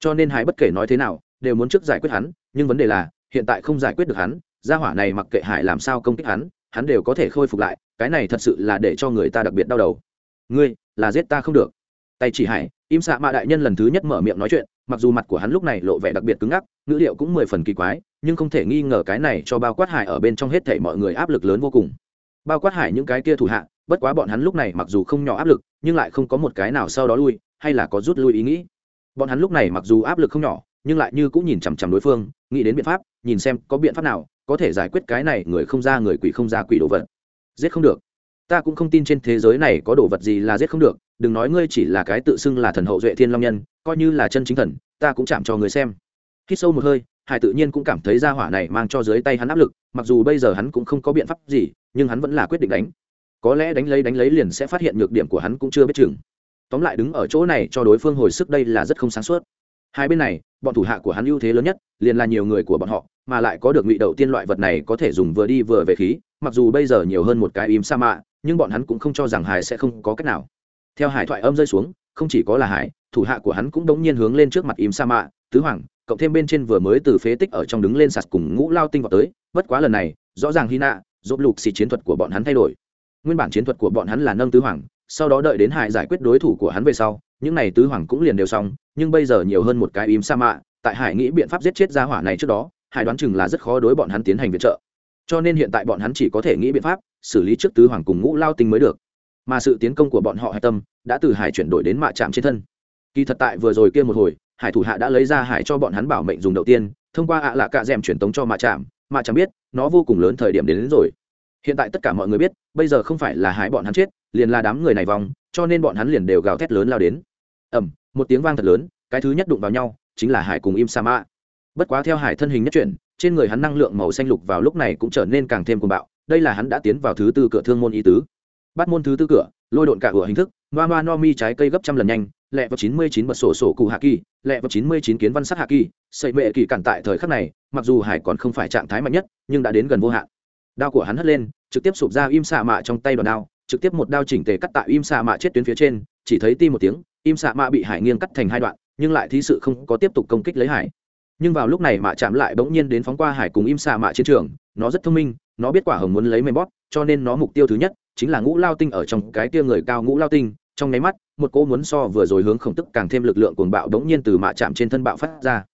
Cho nên hải bất kể nói thế nào, đều muốn trước giải quyết hắn, nhưng vấn đề là, hiện tại không giải quyết được hắn, gia hỏa này mặc kệ hải làm sao công kích hắn hắn đều có thể khôi phục lại, cái này thật sự là để cho người ta đặc biệt đau đầu. Ngươi, là giết ta không được. Tay chỉ hải im xạ mạ đại nhân lần thứ nhất mở miệng nói chuyện mặc dù mặt của hắn lúc này lộ vẻ đặc biệt cứng ngắc, ngữ liệu cũng mười phần kỳ quái, nhưng không thể nghi ngờ cái này cho bao quát hải ở bên trong hết thể mọi người áp lực lớn vô cùng. Bao quát hải những cái kia thủ hạ, bất quá bọn hắn lúc này mặc dù không nhỏ áp lực, nhưng lại không có một cái nào sau đó lui, hay là có rút lui ý nghĩ. Bọn hắn lúc này mặc dù áp lực không nhỏ, nhưng lại như cũng nhìn chằm chằm đối phương, nghĩ đến biện pháp, nhìn xem có biện pháp nào có thể giải quyết cái này người không ra người quỷ không ra quỷ đồ vật. Giết không được ta cũng không tin trên thế giới này có đồ vật gì là giết không được, đừng nói ngươi chỉ là cái tự xưng là thần hậu duệ thiên long nhân, coi như là chân chính thần, ta cũng chạm cho người xem. Khi sâu một hơi, hải tự nhiên cũng cảm thấy ra hỏa này mang cho dưới tay hắn áp lực, mặc dù bây giờ hắn cũng không có biện pháp gì, nhưng hắn vẫn là quyết định đánh. Có lẽ đánh lấy đánh lấy liền sẽ phát hiện nhược điểm của hắn cũng chưa biết chừng. Tóm lại đứng ở chỗ này cho đối phương hồi sức đây là rất không sáng suốt. Hai bên này, bọn thủ hạ của hắn ưu thế lớn nhất, liền là nhiều người của bọn họ, mà lại có được ngụy đầu tiên loại vật này có thể dùng vừa đi vừa về khí, mặc dù bây giờ nhiều hơn một cái im sa mạ nhưng bọn hắn cũng không cho rằng hải sẽ không có cách nào. Theo hải thoại âm rơi xuống, không chỉ có là hải, thủ hạ của hắn cũng đống nhiên hướng lên trước mặt im sa mạ, tứ hoàng, cộng thêm bên trên vừa mới từ phế tích ở trong đứng lên sạt cùng ngũ lao tinh vào tới, bất quá lần này, rõ ràng hy nạ dốt lục xì chiến thuật của bọn hắn thay đổi. Nguyên bản chiến thuật của bọn hắn là nâng tứ hoàng, sau đó đợi đến hải giải quyết đối thủ của hắn về sau, những n à y tứ hoàng cũng liền đều xong, nhưng bây giờ nhiều hơn một cái im sa mạ, tại hải nghĩ biện pháp giết chết gia hỏa này trước đó, hải đoán chừng là rất khó đối bọn hắn tiến hành viện trợ. Cho nên hiện tại bọn hắn chỉ có thể nghĩ biện pháp xử lý trước tứ hoàng cùng ngũ lao tinh mới được. Mà sự tiến công của bọn họ hạch tâm đã từ hải chuyển đổi đến mạ trạm trên thân. Kỳ thật tại vừa rồi kia một hồi hải thủ hạ đã lấy ra hải cho bọn hắn bảo mệnh dùng đầu tiên thông qua ạ à lạ cạ d è m truyền tống cho mạ trạm mạ trạm biết nó vô cùng lớn thời điểm đến, đến rồi. Hiện tại tất cả mọi người biết bây giờ không phải là hải bọn hắn chết liền là đám người này vòng cho nên bọn hắn liền đều gào thét lớn lao đến. Ẩm một tiếng vang thật lớn cái thứ nhất đụng vào nhau chính là hải cùng im sa mạ bất quá theo hải thân hình nhất chuyển trên người hắn năng lượng màu xanh lục vào lúc này cũng trở nên càng thêm cuồng bạo đây là hắn đã tiến vào thứ tư cửa thương môn ý tứ. Bắt môn thứ tư cửa, lôi độn cả cửa hình thức noa noa no mi trái cây gấp trăm lần nhanh, lẹ vào chín mươi chín bật sổ sổ cụ hạ kỳ, lẹ vào chín mươi chín kiến văn sắc hạ kỳ sậy mệ kỳ cản tại thời khắc này, mặc dù hải còn không phải trạng thái mạnh nhất, nhưng đã đến gần vô hạn. Đao của hắn hất lên, trực tiếp sụp ra im xạ mạ trong tay đòn đao, trực tiếp một đao chỉnh tề cắt tại im xạ mạ chết tuyến phía trên, chỉ thấy ti một tiếng, im xạ mạ bị hải nghiêng cắt thành hai đoạn, nhưng lại thí sự không có tiếp tục công kích lấy hải. Nhưng vào lúc này mạ chạm lại bỗng nhiên đến phóng qua hải cùng im xạ mạ chiến trường, nó rất thông minh nó biết quả hồng muốn lấy mềm bóp, cho nên nó mục tiêu thứ nhất chính là ngũ lao tinh ở trong cái tia người cao ngũ lao tinh. Trong nháy mắt, một cỗ muốn so vừa rồi hướng khổng tức càng thêm lực lượng cuồng bạo đống nhiên từ mạ chạm trên thân bạo phát ra.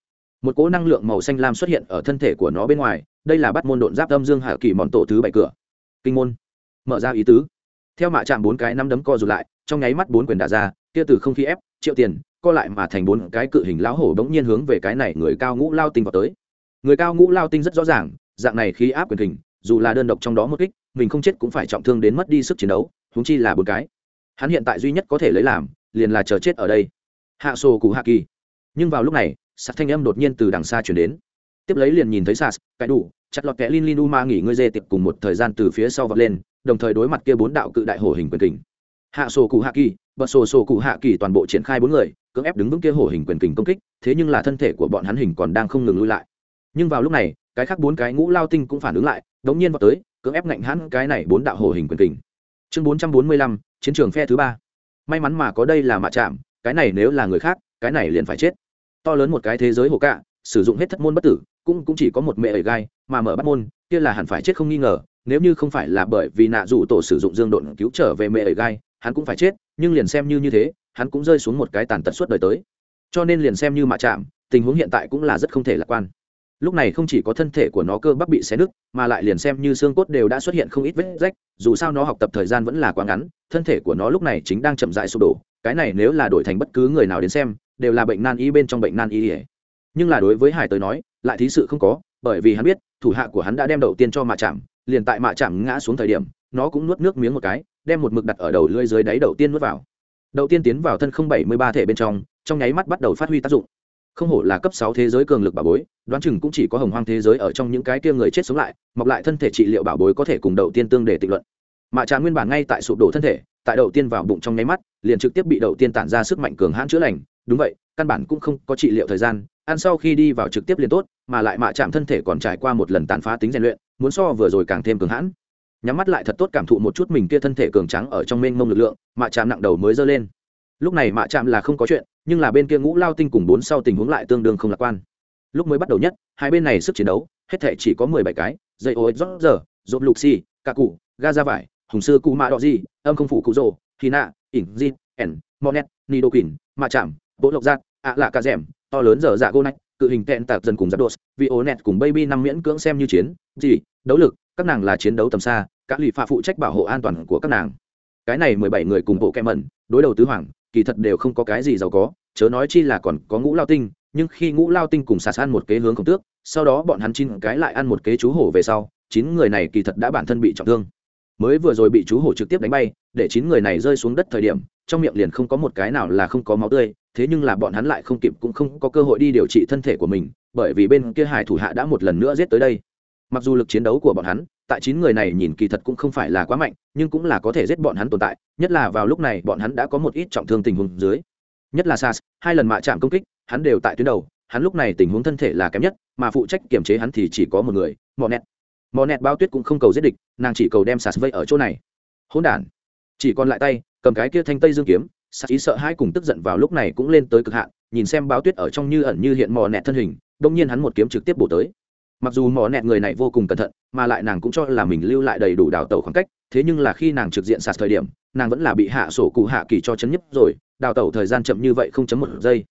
Một cỗ năng lượng màu xanh lam xuất hiện ở thân thể của nó bên ngoài, đây là bắt môn độn giáp âm dương hạ kỳ mòn tổ thứ bảy cửa. Kinh môn. Mở ra ý tứ. Theo mạ chạm bốn cái năm đấm co rụt lại, trong nháy mắt bốn quyền đả ra, kia từ không khí ép, triệu tiền, co lại mà thành bốn cái cự hình lão hổ đống nhiên hướng về cái này người cao ngũ lao tinh vào tới. Người cao ngũ lao tinh rất rõ ràng, dạng này khi áp quyền hình dù là đơn độc trong đó một kích, mình không chết cũng phải trọng thương đến mất đi sức chiến đấu húng chi là bốn cái. Hắn hiện tại duy nhất có thể lấy làm, liền là chờ chết ở đây. Hạ sổ cụ hạ kỳ. Nhưng vào lúc này sạt thanh âm đột nhiên từ đằng xa chuyển đến. Tiếp lấy liền nhìn thấy sas cái đủ, chặt lọt kẽ lin lin u ma nghỉ ngơi dê tiệp cùng một thời gian từ phía sau vọt lên, đồng thời đối mặt kia bốn đạo cự đại hổ hình quyền kình. Hạ sổ cụ hạ kỳ, bật sổ sổ cụ hạ kỳ toàn bộ triển khai bốn người, cưỡng ép đứng vững kia hổ hình quyền kình công kích, thế nhưng là thân thể của bọn hắn hình còn đang không ngừng lui lại. Nhưng vào lúc này, cái khác bốn cái ngũ lao tinh cũng phản ứng lại đống nhiên vào tới, cưỡng ép ngạnh hãn cái này bốn đạo hổ hình quyền kình. Chương bốn trăm bốn mươi lăm, chiến trường phe thứ ba. May mắn mà có đây là mạ chạm cái này nếu là người khác, cái này liền phải chết. To lớn một cái thế giới hồ cạ, sử dụng hết thất môn bất tử, cũng cũng chỉ có một mẹ ẩy gai, mà mở bắt môn, kia là hẳn phải chết không nghi ngờ, nếu như không phải là bởi vì nạ dụ tổ sử dụng dương độn cứu trở về mẹ ẩy gai, hắn cũng phải chết, nhưng liền xem như như thế, hắn cũng rơi xuống một cái tàn tật suốt đời tới. Cho nên liền xem như mạ chạm tình huống hiện tại cũng là rất không thể lạc quan lúc này không chỉ có thân thể của nó cơ bắp bị xé nứt, mà lại liền xem như xương cốt đều đã xuất hiện không ít vết rách, dù sao nó học tập thời gian vẫn là quá ngắn, thân thể của nó lúc này chính đang chậm dại sụp đổ, cái này nếu là đổi thành bất cứ người nào đến xem, đều là bệnh nan y bên trong bệnh nan y nhưng là đối với hải tới nói, lại thí sự không có, bởi vì hắn biết, thủ hạ của hắn đã đem đầu tiên cho mạ chạm, liền tại mạ chạm ngã xuống thời điểm, nó cũng nuốt nước miếng một cái, đem một mực đặt ở đầu lưỡi dưới đáy đầu tiên nuốt vào. Đầu tiên tiến vào thân không bảy mươi ba thể bên trong trong nháy mắt bắt đầu phát huy tác dụng không hổ là cấp sáu thế giới cường lực bảo bối, đoán chừng cũng chỉ có hồng hoang thế giới ở trong những cái kia người chết sống lại, mọc lại thân thể trị liệu bảo bối có thể cùng đầu tiên tương để tịnh luận. Mạ trà nguyên bản ngay tại sụp đổ thân thể, tại đầu tiên vào bụng trong nháy mắt, liền trực tiếp bị đầu tiên tản ra sức mạnh cường hãn chữa lành. Đúng vậy, căn bản cũng không có trị liệu thời gian, ăn sau khi đi vào trực tiếp liền tốt, mà lại mạ chạm thân thể còn trải qua một lần tàn phá tính rèn luyện, muốn so vừa rồi càng thêm cường hãn. Nhắm mắt lại thật tốt cảm thụ một chút mình kia thân thể cường trắng ở trong mênh mông lực lượng, mạ chạm nặng đầu mới dơ lên lúc này mạ chạm là không có chuyện, nhưng là bên kia ngũ lao tinh cùng bốn sau tình huống lại tương đương không lạc quan. Lúc mới bắt đầu nhất, hai bên này sức chiến đấu, hết thể chỉ có mười bảy cái, dây ô rót giờ dốt lục xì cà cụ, ga ra vải, hùng sư cụ mạ đỏ gì, âm không phủ cụ rồ, thì nạ, ỉn, di, ẻn monet ni đô quỳnh, mạ chạm bộ lộc giác, ạ lạ cà rèm to lớn giờ dạ gô nách, cự hình tẹn tạc dần cùng giáp đột, vì ố nẹt cùng baby năm miễn cưỡng xem như chiến, gì, đấu lực, các nàng là chiến đấu tầm xa các lụy pha phụ trách bảo hộ an toàn của các nàng. Cái này mười bảy người cùng bộ kem mẩn, đối đầu tứ hoàng kỳ thật đều không có cái gì giàu có, chớ nói chi là còn có ngũ lao tinh, nhưng khi ngũ lao tinh cùng sạt ăn một kế hướng khổng tước, sau đó bọn hắn chín cái lại ăn một kế chú hổ về sau, chín người này kỳ thật đã bản thân bị trọng thương. Mới vừa rồi bị chú hổ trực tiếp đánh bay, để chín người này rơi xuống đất thời điểm, trong miệng liền không có một cái nào là không có máu tươi, thế nhưng là bọn hắn lại không kịp cũng không có cơ hội đi điều trị thân thể của mình, bởi vì bên kia hải thủ hạ đã một lần nữa giết tới đây mặc dù lực chiến đấu của bọn hắn, tại chín người này nhìn kỳ thật cũng không phải là quá mạnh, nhưng cũng là có thể giết bọn hắn tồn tại, nhất là vào lúc này bọn hắn đã có một ít trọng thương tình huống dưới. Nhất là sas, hai lần mạ chạm công kích, hắn đều tại tuyến đầu, hắn lúc này tình huống thân thể là kém nhất, mà phụ trách kiểm chế hắn thì chỉ có một người mò nẹt. Mò nẹt bao tuyết cũng không cầu giết địch, nàng chỉ cầu đem sas vây ở chỗ này. Hỗn đản. Chỉ còn lại tay, cầm cái kia thanh tây dương kiếm, sas ý sợ hai cùng tức giận vào lúc này cũng lên tới cực hạn, nhìn xem bao tuyết ở trong như ẩn như hiện mò nẹt thân hình, đông nhiên hắn một kiếm trực tiếp bổ tới mặc dù mỏ nẹt người này vô cùng cẩn thận, mà lại nàng cũng cho là mình lưu lại đầy đủ đào tẩu khoảng cách, thế nhưng là khi nàng trực diện sạt thời điểm, nàng vẫn là bị hạ sổ cụ hạ kỳ cho chấn nhấp rồi, đào tẩu thời gian chậm như vậy không chấm một giây.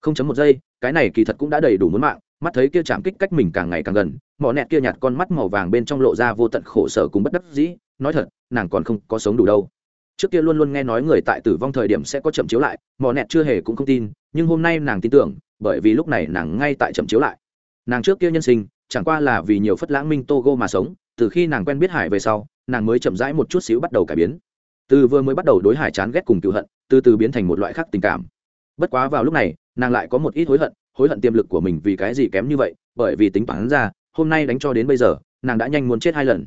Không chấm một giây, cái này kỳ thật cũng đã đầy đủ muốn mạng, mắt thấy kia chạm kích cách mình càng ngày càng gần, mỏ nẹt kia nhạt con mắt màu vàng bên trong lộ ra vô tận khổ sở cùng bất đắc dĩ, nói thật, nàng còn không có sống đủ đâu. Trước kia luôn luôn nghe nói người tại tử vong thời điểm sẽ có chậm chiếu lại, mỏ nẹt chưa hề cũng không tin, nhưng hôm nay nàng tin tưởng, bởi vì lúc này nàng ngay tại chậm chiếu lại. Nàng trước kia nhân sinh chẳng qua là vì nhiều phất lãng minh togo mà sống, từ khi nàng quen biết hải về sau, nàng mới chậm rãi một chút xíu bắt đầu cải biến. Từ vừa mới bắt đầu đối hải chán ghét cùng cựu hận, từ từ biến thành một loại khác tình cảm. Bất quá vào lúc này, nàng lại có một ít hối hận hối hận tiềm lực của mình vì cái gì kém như vậy, bởi vì tính toán ra, hôm nay đánh cho đến bây giờ, nàng đã nhanh muốn chết hai lần.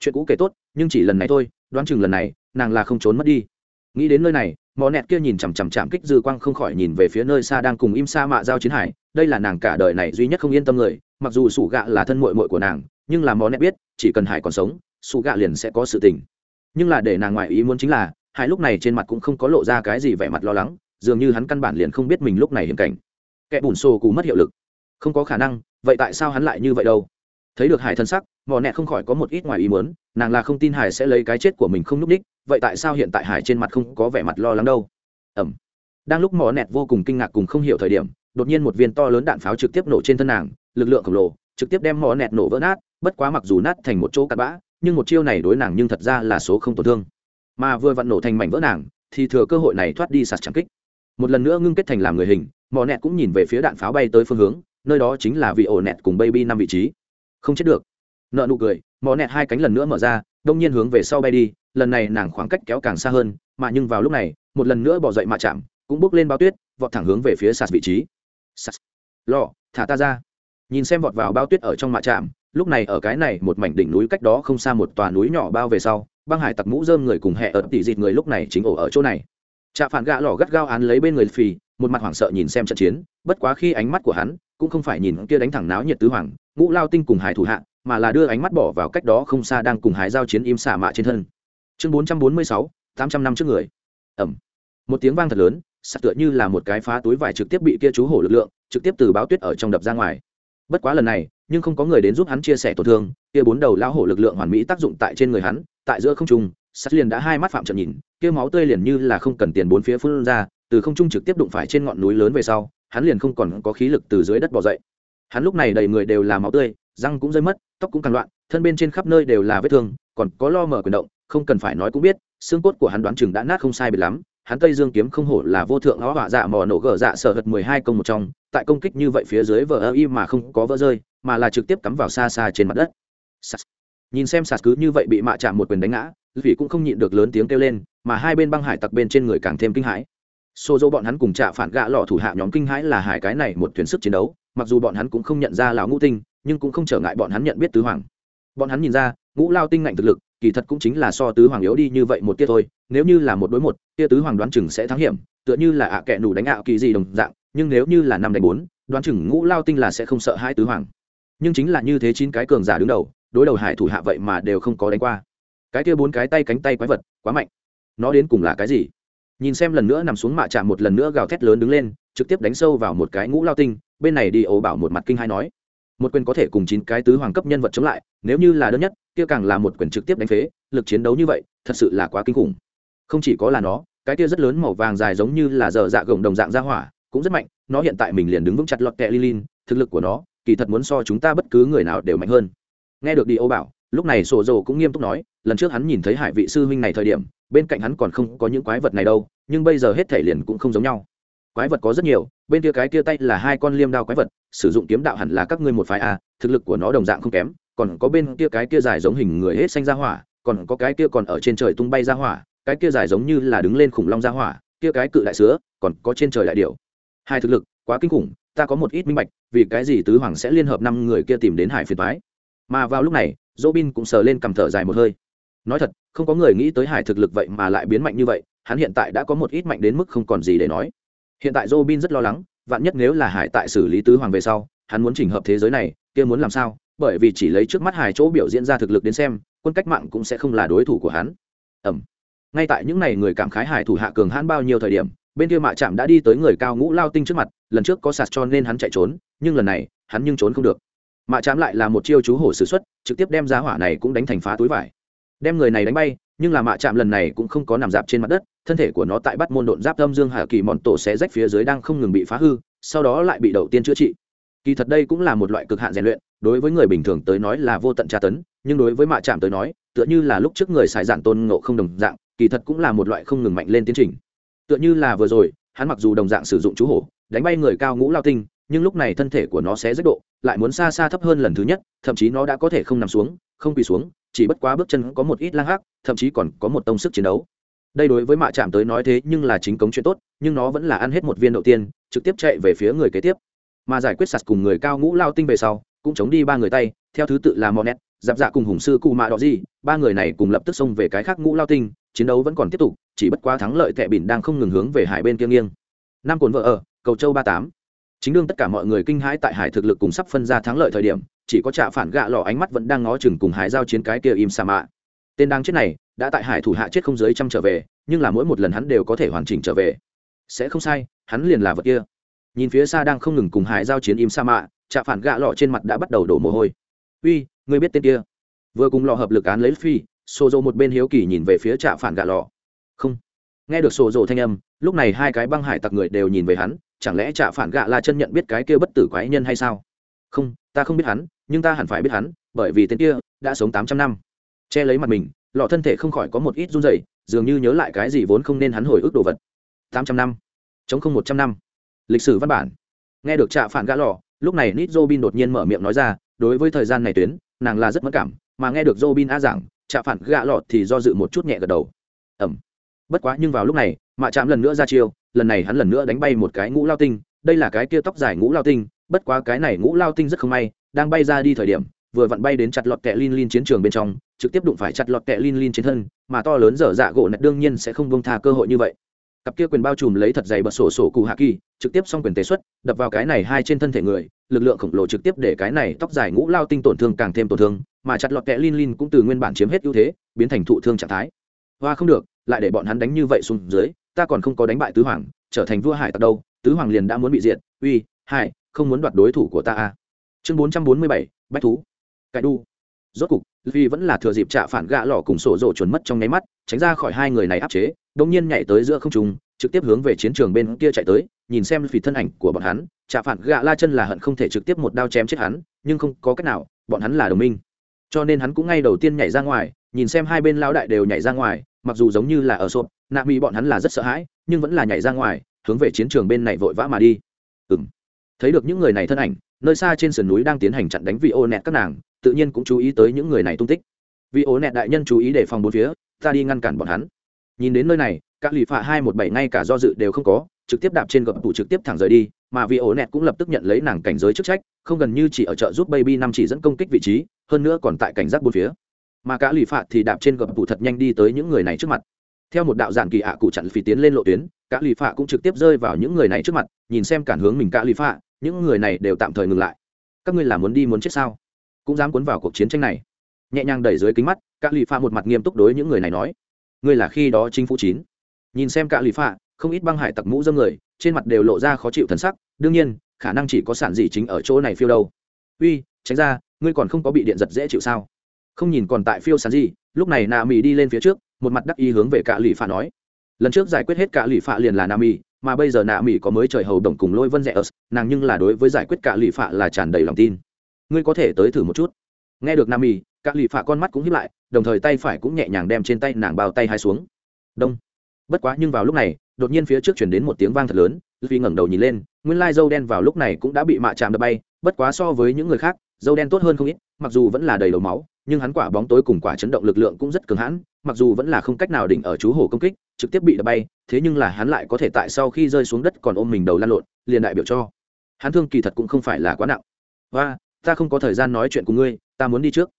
Chuyện cũ kể tốt, nhưng chỉ lần này thôi, đoán chừng lần này, nàng là không trốn mất đi. Nghĩ đến nơi này mò nẹt kia nhìn chằm chằm chạm kích dư quang không khỏi nhìn về phía nơi xa đang cùng im sa mạ giao chiến hải. Đây là nàng cả đời này duy nhất không yên tâm người. Mặc dù sủ gạ là thân mội mội của nàng, nhưng là mò nẹt biết, chỉ cần hải còn sống, sủ gạ liền sẽ có sự tình. Nhưng là để nàng ngoại ý muốn chính là, hải lúc này trên mặt cũng không có lộ ra cái gì vẻ mặt lo lắng, dường như hắn căn bản liền không biết mình lúc này hiểm cảnh. Kẻ bùn xô cù mất hiệu lực. Không có khả năng, vậy tại sao hắn lại như vậy đâu? Thấy được hải thân sắc mò nẹt không khỏi có một ít ngoài ý muốn, nàng là không tin hải sẽ lấy cái chết của mình không n ú c ních vậy tại sao hiện tại hải trên mặt không có vẻ mặt lo lắng đâu? Ẩm. Đang lúc mỏ nẹt vô cùng kinh ngạc cùng không hiểu thời điểm, đột nhiên một viên to lớn đạn pháo trực tiếp nổ trên thân nàng, lực lượng khổng lồ trực tiếp đem mỏ nẹt nổ vỡ nát, bất quá mặc dù nát thành một chỗ cặn bã, nhưng một chiêu này đối nàng nhưng thật ra là số không tổn thương. Mà vừa vặn nổ thành mảnh vỡ nàng, thì thừa cơ hội này thoát đi sạt trắng kích. Một lần nữa ngưng kết thành làm người hình, mỏ nẹt cũng nhìn về phía đạn pháo bay tới phương hướng, nơi đó chính là vị ổ nẹt cùng baby năm vị trí. Không chết được. Nợ nụ cười, mỏ nẹt hai cánh lần nữa mở ra, đông nhiên hướng về sau bay đi lần này nàng khoảng cách kéo càng xa hơn, mà nhưng vào lúc này, một lần nữa bỏ dậy mạ chạm, cũng bước lên bao tuyết, vọt thẳng hướng về phía sạt vị trí. Sạt. Lò, thả ta ra. Nhìn xem vọt vào bao tuyết ở trong mạ chạm, lúc này ở cái này một mảnh đỉnh núi cách đó không xa một tòa núi nhỏ bao về sau, băng hải tặc mũ dơm người cùng hẹ ở tỉ dịt người lúc này chính ổ ở chỗ này. Trạ phản gạ lò gắt gao án lấy bên người phì, một mặt hoảng sợ nhìn xem trận chiến, bất quá khi ánh mắt của hắn cũng không phải nhìn kia đánh thẳng náo nhiệt tứ hoàng, ngũ lao tinh cùng hải thủ hạ, mà là đưa ánh mắt bỏ vào cách đó không xa đang cùng hải giao chiến im xả mạ trên thân chương bốn trăm bốn mươi sáu, tám trăm năm trước người. Ẩm một tiếng vang thật lớn, sặc tựa như là một cái phá túi vải trực tiếp bị kia chú hổ lực lượng, trực tiếp từ báo tuyết ở trong đập ra ngoài. Bất quá lần này, nhưng không có người đến giúp hắn chia sẻ tổn thương, kia bốn đầu lao hổ lực lượng hoàn mỹ tác dụng tại trên người hắn, tại giữa không trung sắt liền đã hai mắt phạm trận nhìn, kia máu tươi liền như là không cần tiền bốn phía phun ra, từ không trung trực tiếp đụng phải trên ngọn núi lớn về sau, hắn liền không còn có khí lực từ dưới đất bỏ dậy. Hắn lúc này đầy người đều là máu tươi, răng cũng rơi mất, tóc cũng càng loạn, thân bên trên khắp nơi đều là vết thương, còn có lo mở quyền động không cần phải nói cũng biết, xương cốt của hắn đoán chừng đã nát không sai biệt lắm, hắn tây dương kiếm không hổ là vô thượng nó hỏa dạ mò nổ gở dạ sở hật mười hai công một trong, tại công kích như vậy phía dưới vờ ơ y mà không có vỡ rơi, mà là trực tiếp cắm vào xa xa trên mặt đất. Nhìn xem sạt cứ như vậy bị mạ chạm một quyền đánh ngã vì cũng không nhịn được lớn tiếng kêu lên, mà hai bên băng hải tặc bên trên người càng thêm kinh hãi. Xô dỗ bọn hắn cùng chạ phản gạ lọ thủ hạ nhóm kinh hãi là hải cái này một thuyền sức chiến đấu, mặc dù bọn hắn cũng không nhận ra lão ngũ tinh, nhưng cũng không trở ngại bọn hắn nhận biết tứ hoàng. Bọn hắn nhìn ra, ngũ lao tinh ngạnh thực lực kỳ thật cũng chính là so tứ hoàng yếu đi như vậy một tiết thôi, nếu như là một đối một, tia tứ hoàng đoán chừng sẽ thắng hiểm, tựa như là ạ à đủ nủ đánh ạ kỳ gì đồng dạng, nhưng nếu như là năm đánh bốn, đoán chừng ngũ lao tinh là sẽ không sợ hai tứ hoàng. Nhưng chính là như thế chín cái cường giả đứng đầu, đối đầu hải thủ hạ vậy mà đều không có đánh qua. Cái kia bốn cái tay cánh tay quái vật, quá mạnh. Nó đến cùng là cái gì? Nhìn xem lần nữa nằm xuống mạ chạm một lần nữa gào thét lớn đứng lên, trực tiếp đánh sâu vào một cái ngũ lao tinh, bên này đi ấu bảo một mặt kinh hai nói. Một quyền có thể cùng chín cái tứ hoàng cấp nhân vật chống lại, nếu như là đơn nhất kia càng là một quyền trực tiếp đánh phế, lực chiến đấu như vậy, thật sự là quá kinh khủng. Không chỉ có là nó, cái kia rất lớn màu vàng dài giống như là dở dạ gồng đồng dạng ra hỏa, cũng rất mạnh, nó hiện tại mình liền đứng vững chặt lọt kẹ lilin, thực lực của nó, kỳ thật muốn so chúng ta bất cứ người nào đều mạnh hơn. Nghe được đi ô bảo, lúc này sổ dồ cũng nghiêm túc nói, lần trước hắn nhìn thấy hải vị sư huynh này thời điểm, bên cạnh hắn còn không có những quái vật này đâu, nhưng bây giờ hết thể liền cũng không giống nhau. Quái vật có rất nhiều, bên kia cái kia tay là hai con liêm đao quái vật, sử dụng kiếm đạo hẳn là các ngươi một phái a, thực lực của nó đồng dạng không kém còn có bên kia cái kia dài giống hình người hết xanh ra hỏa, còn có cái kia còn ở trên trời tung bay ra hỏa, cái kia dài giống như là đứng lên khủng long ra hỏa, kia cái cự đại sứa còn có trên trời đại điểu. Hai thực lực, quá kinh khủng, ta có một ít minh bạch, vì cái gì tứ hoàng sẽ liên hợp năm người kia tìm đến hải phiệt phái mà vào lúc này dỗ bin cũng sờ lên cầm thở dài một hơi. Nói thật, không có người nghĩ tới hải thực lực vậy mà lại biến mạnh như vậy, hắn hiện tại đã có một ít mạnh đến mức không còn gì để nói. Hiện tại dỗ bin rất lo lắng, vạn nhất nếu là hải tại xử lý tứ hoàng về sau, hắn muốn chỉnh hợp thế giới này, kia muốn làm sao? Bởi vì chỉ lấy trước mắt hải chỗ biểu diễn ra thực lực đến xem, quân cách mạng cũng sẽ không là đối thủ của hắn. Ẩm ngay tại những ngày người cảm khái hải thủ hạ cường hãn bao nhiêu thời điểm, bên kia mạ chạm đã đi tới người cao ngũ lao tinh trước mặt, lần trước có sạt cho nên hắn chạy trốn, nhưng lần này, hắn nhưng trốn không được. Mạ chạm lại là một chiêu chú hổ s ử x u ấ t trực tiếp đem giá hỏa này cũng đánh thành phá túi vải. Đem người này đánh bay, nhưng là mạ chạm lần này cũng không có nằm dạp trên mặt đất, thân thể của nó tại bắt môn độn giáp âm dương hà kỳ mòn tổ xé rách phía dưới đang không ngừng bị phá hư, sau đó lại bị đầu tiên chữa trị. Kỳ thật đây cũng là một loại cực hạn rèn luyện đối với người bình thường tới nói là vô tận tra tấn, nhưng đối với mạ Trạm tới nói, tựa như là lúc trước người xài giản tôn ngộ không đồng dạng, kỳ thật cũng là một loại không ngừng mạnh lên tiến trình. Tựa như là vừa rồi, hắn mặc dù đồng dạng sử dụng chú hổ, đánh bay người cao ngũ lao tinh, nhưng lúc này thân thể của nó sẽ rất độ, lại muốn xa xa thấp hơn lần thứ nhất, thậm chí nó đã có thể không nằm xuống, không quỳ xuống, chỉ bất quá bước chân có một ít lang hắc, thậm chí còn có một tông sức chiến đấu. Đây đối với mạ chạm tới nói thế nhưng là chính cống chuyện tốt, nhưng nó vẫn là ăn hết một viên đầu tiên, trực tiếp chạy về phía người kế tiếp. Mà giải quyết sạt cùng người cao ngũ lao tinh về sau cũng chống đi ba người tay, theo thứ tự là monet, giáp dạ cùng hùng sư cụ mạ đỏ gì ba người này cùng lập tức xông về cái khác ngũ lao tinh, chiến đấu vẫn còn tiếp tục, chỉ bất quá thắng lợi tệ bỉn đang không ngừng hướng về hải bên kia nghiêng. Năm cồn vợ ở, cầu châu ba tám. Chính đương tất cả mọi người kinh hãi tại hải thực lực cùng sắp phân ra thắng lợi thời điểm, chỉ có trạ phản gạ lò ánh mắt vẫn đang ngó chừng cùng hải giao chiến cái kia im sa mạ. Tên đang chết này, đã tại hải thủ hạ chết không dưới trăm trở về, nhưng là mỗi một lần hắn đều có thể hoàn chỉnh trở về. Sẽ không sai, hắn liền là vật kia. Nhìn phía xa đang không ngừng cùng hải giao chiến im sa mạ trạ phản gạ lọ trên mặt đã bắt đầu đổ mồ hôi. Uy, ngươi biết tên kia? Vừa cùng lò hợp lực án lấy phi xô dô một bên hiếu kỳ nhìn về phía trạ phản gạ lọ. không. Nghe được xô dô thanh âm, lúc này hai cái băng hải tặc người đều nhìn về hắn, chẳng lẽ trạ phản gạ là chân nhận biết cái kia bất tử quái nhân hay sao? Không, ta không biết hắn, nhưng ta hẳn phải biết hắn, bởi vì tên kia đã sống tám trăm năm. Che lấy mặt mình, lọ thân thể không khỏi có một ít run rẩy, dường như nhớ lại cái gì vốn không nên hắn hồi ức đồ vật. Tám trăm năm. Chống không một trăm năm. Lịch sử văn bản. Nghe được trạ phản gã lò lúc này nít robin đột nhiên mở miệng nói ra, đối với thời gian này tuyến, nàng là rất mất cảm, mà nghe được robin a giảng chạ phản gạ lọt thì do dự một chút nhẹ gật đầu. Ẩm. Bất quá nhưng vào lúc này, mạ chạm lần nữa ra chiêu, lần này hắn lần nữa đánh bay một cái ngũ lao tinh, đây là cái kia tóc dài ngũ lao tinh, bất quá cái này ngũ lao tinh rất không may, đang bay ra đi thời điểm, vừa vặn bay đến chặt lọt kẹ lin lin chiến trường bên trong, trực tiếp đụng phải chặt lọt kẹ lin lin trên thân, mà to lớn dở dạ gỗ nạch đương nhiên sẽ không bông tha cơ hội như vậy cặp kia quyền bao trùm lấy thật dày bật sổ sổ cụ hạ kỳ, trực tiếp xong quyền tế xuất, đập vào cái này hai trên thân thể người, lực lượng khổng lồ trực tiếp để cái này tóc dài ngũ lao tinh tổn thương càng thêm tổn thương, mà chặt lọt kẹ lin lin cũng từ nguyên bản chiếm hết ưu thế, biến thành thụ thương trạng thái. Hoa không được, lại để bọn hắn đánh như vậy xuống dưới, ta còn không có đánh bại tứ hoàng, trở thành vua hải tặc đâu, tứ hoàng liền đã muốn bị diệt, uy, hải, không muốn đoạt đối thủ của ta a chương bốn trăm bốn mươi bảy, bách thú. Cải đu. Rốt cục vì vẫn là thừa dịp trạ phản gạ lò cùng sổ rộ chuẩn mất trong nháy mắt, tránh ra khỏi hai người này áp chế đột nhiên nhảy tới giữa không trung, trực tiếp hướng về chiến trường bên kia chạy tới, nhìn xem vì thân ảnh của bọn hắn, trạ phản gạ la chân là hận không thể trực tiếp một đao chém chết hắn, nhưng không có cách nào, bọn hắn là đồng minh. Cho nên hắn cũng ngay đầu tiên nhảy ra ngoài, nhìn xem hai bên lão đại đều nhảy ra ngoài, mặc dù giống như là ở sộp, nạ mỹ bọn hắn là rất sợ hãi, nhưng vẫn là nhảy ra ngoài, hướng về chiến trường bên này vội vã mà đi. Ừm. thấy được những người này thân ảnh, nơi xa trên sườn núi đang tiến hành chặn đánh vị ô nẹt các nàng, tự nhiên cũng chú ý tới những người này tung tích. Vị ô nẹt đại nhân chú ý để phòng bốn phía, ta đi ngăn cản bọn hắn nhìn đến nơi này các lì phạ hai một bảy ngay cả do dự đều không có, trực tiếp đạp trên gập tủ trực tiếp thẳng rời đi, mà vị ổ nẹt cũng lập tức nhận lấy nàng cảnh giới chức trách, không gần như chỉ ở chợ giúp baby năm chỉ dẫn công kích vị trí, hơn nữa còn tại cảnh giác bốn phía. Mà cả lì phạ thì đạp trên gập tủ thật nhanh đi tới những người này trước mặt. Theo một đạo giản kỳ ạ cụ chặn phí tiến lên lộ tuyến, cả lì phạ cũng trực tiếp rơi vào những người này trước mặt, nhìn xem cản hướng mình cả lì phạ, những người này đều tạm thời ngừng lại. Các ngươi là muốn đi muốn chết sao? Cũng dám cuốn vào cuộc chiến tranh này. Nhẹ nhàng đẩy dưới kính mắt, cả lì phạ một mặt nghiêm túc đối những người này nói ngươi là khi đó chính phủ chín. Nhìn xem cả lì phạ, không ít băng hải tặc mũ dâm người, trên mặt đều lộ ra khó chịu thần sắc, đương nhiên, khả năng chỉ có sản gì chính ở chỗ này phiêu đâu. Uy, tránh ra, ngươi còn không có bị điện giật dễ chịu sao? Không nhìn còn tại phiêu sản gì lúc này nà mỹ đi lên phía trước, một mặt đắc ý hướng về cả lì phạ nói. Lần trước giải quyết hết cả lì phạ liền là nà mỹ mà bây giờ nà mỹ có mới trời hầu đồng cùng lôi vân rẽ ớt, nàng nhưng là đối với giải quyết cả lì phạ là tràn đầy lòng tin. Ngươi có thể tới thử một chút. Nghe được nà mỹ cả lì phạ con mắt cũng hiếp lại, đồng thời tay phải cũng nhẹ nhàng đem trên tay nàng bao tay hai xuống. Đông. Bất quá nhưng vào lúc này, đột nhiên phía trước chuyển đến một tiếng vang thật lớn vì ngẩng đầu nhìn lên, nguyên lai dâu đen vào lúc này cũng đã bị mạ chạm đập bay, bất quá so với những người khác, dâu đen tốt hơn không ít, mặc dù vẫn là đầy đầu máu, nhưng hắn quả bóng tối cùng quả chấn động lực lượng cũng rất cường hãn, mặc dù vẫn là không cách nào đỉnh ở chú hổ công kích, trực tiếp bị đập bay, thế nhưng là hắn lại có thể tại sau khi rơi xuống đất còn ôm mình đầu lan lộn, liền đại biểu cho. Hắn thương kỳ thật cũng không phải là quá nặng. Và ta không có thời gian nói chuyện cùng ngươi, ta muốn đi trước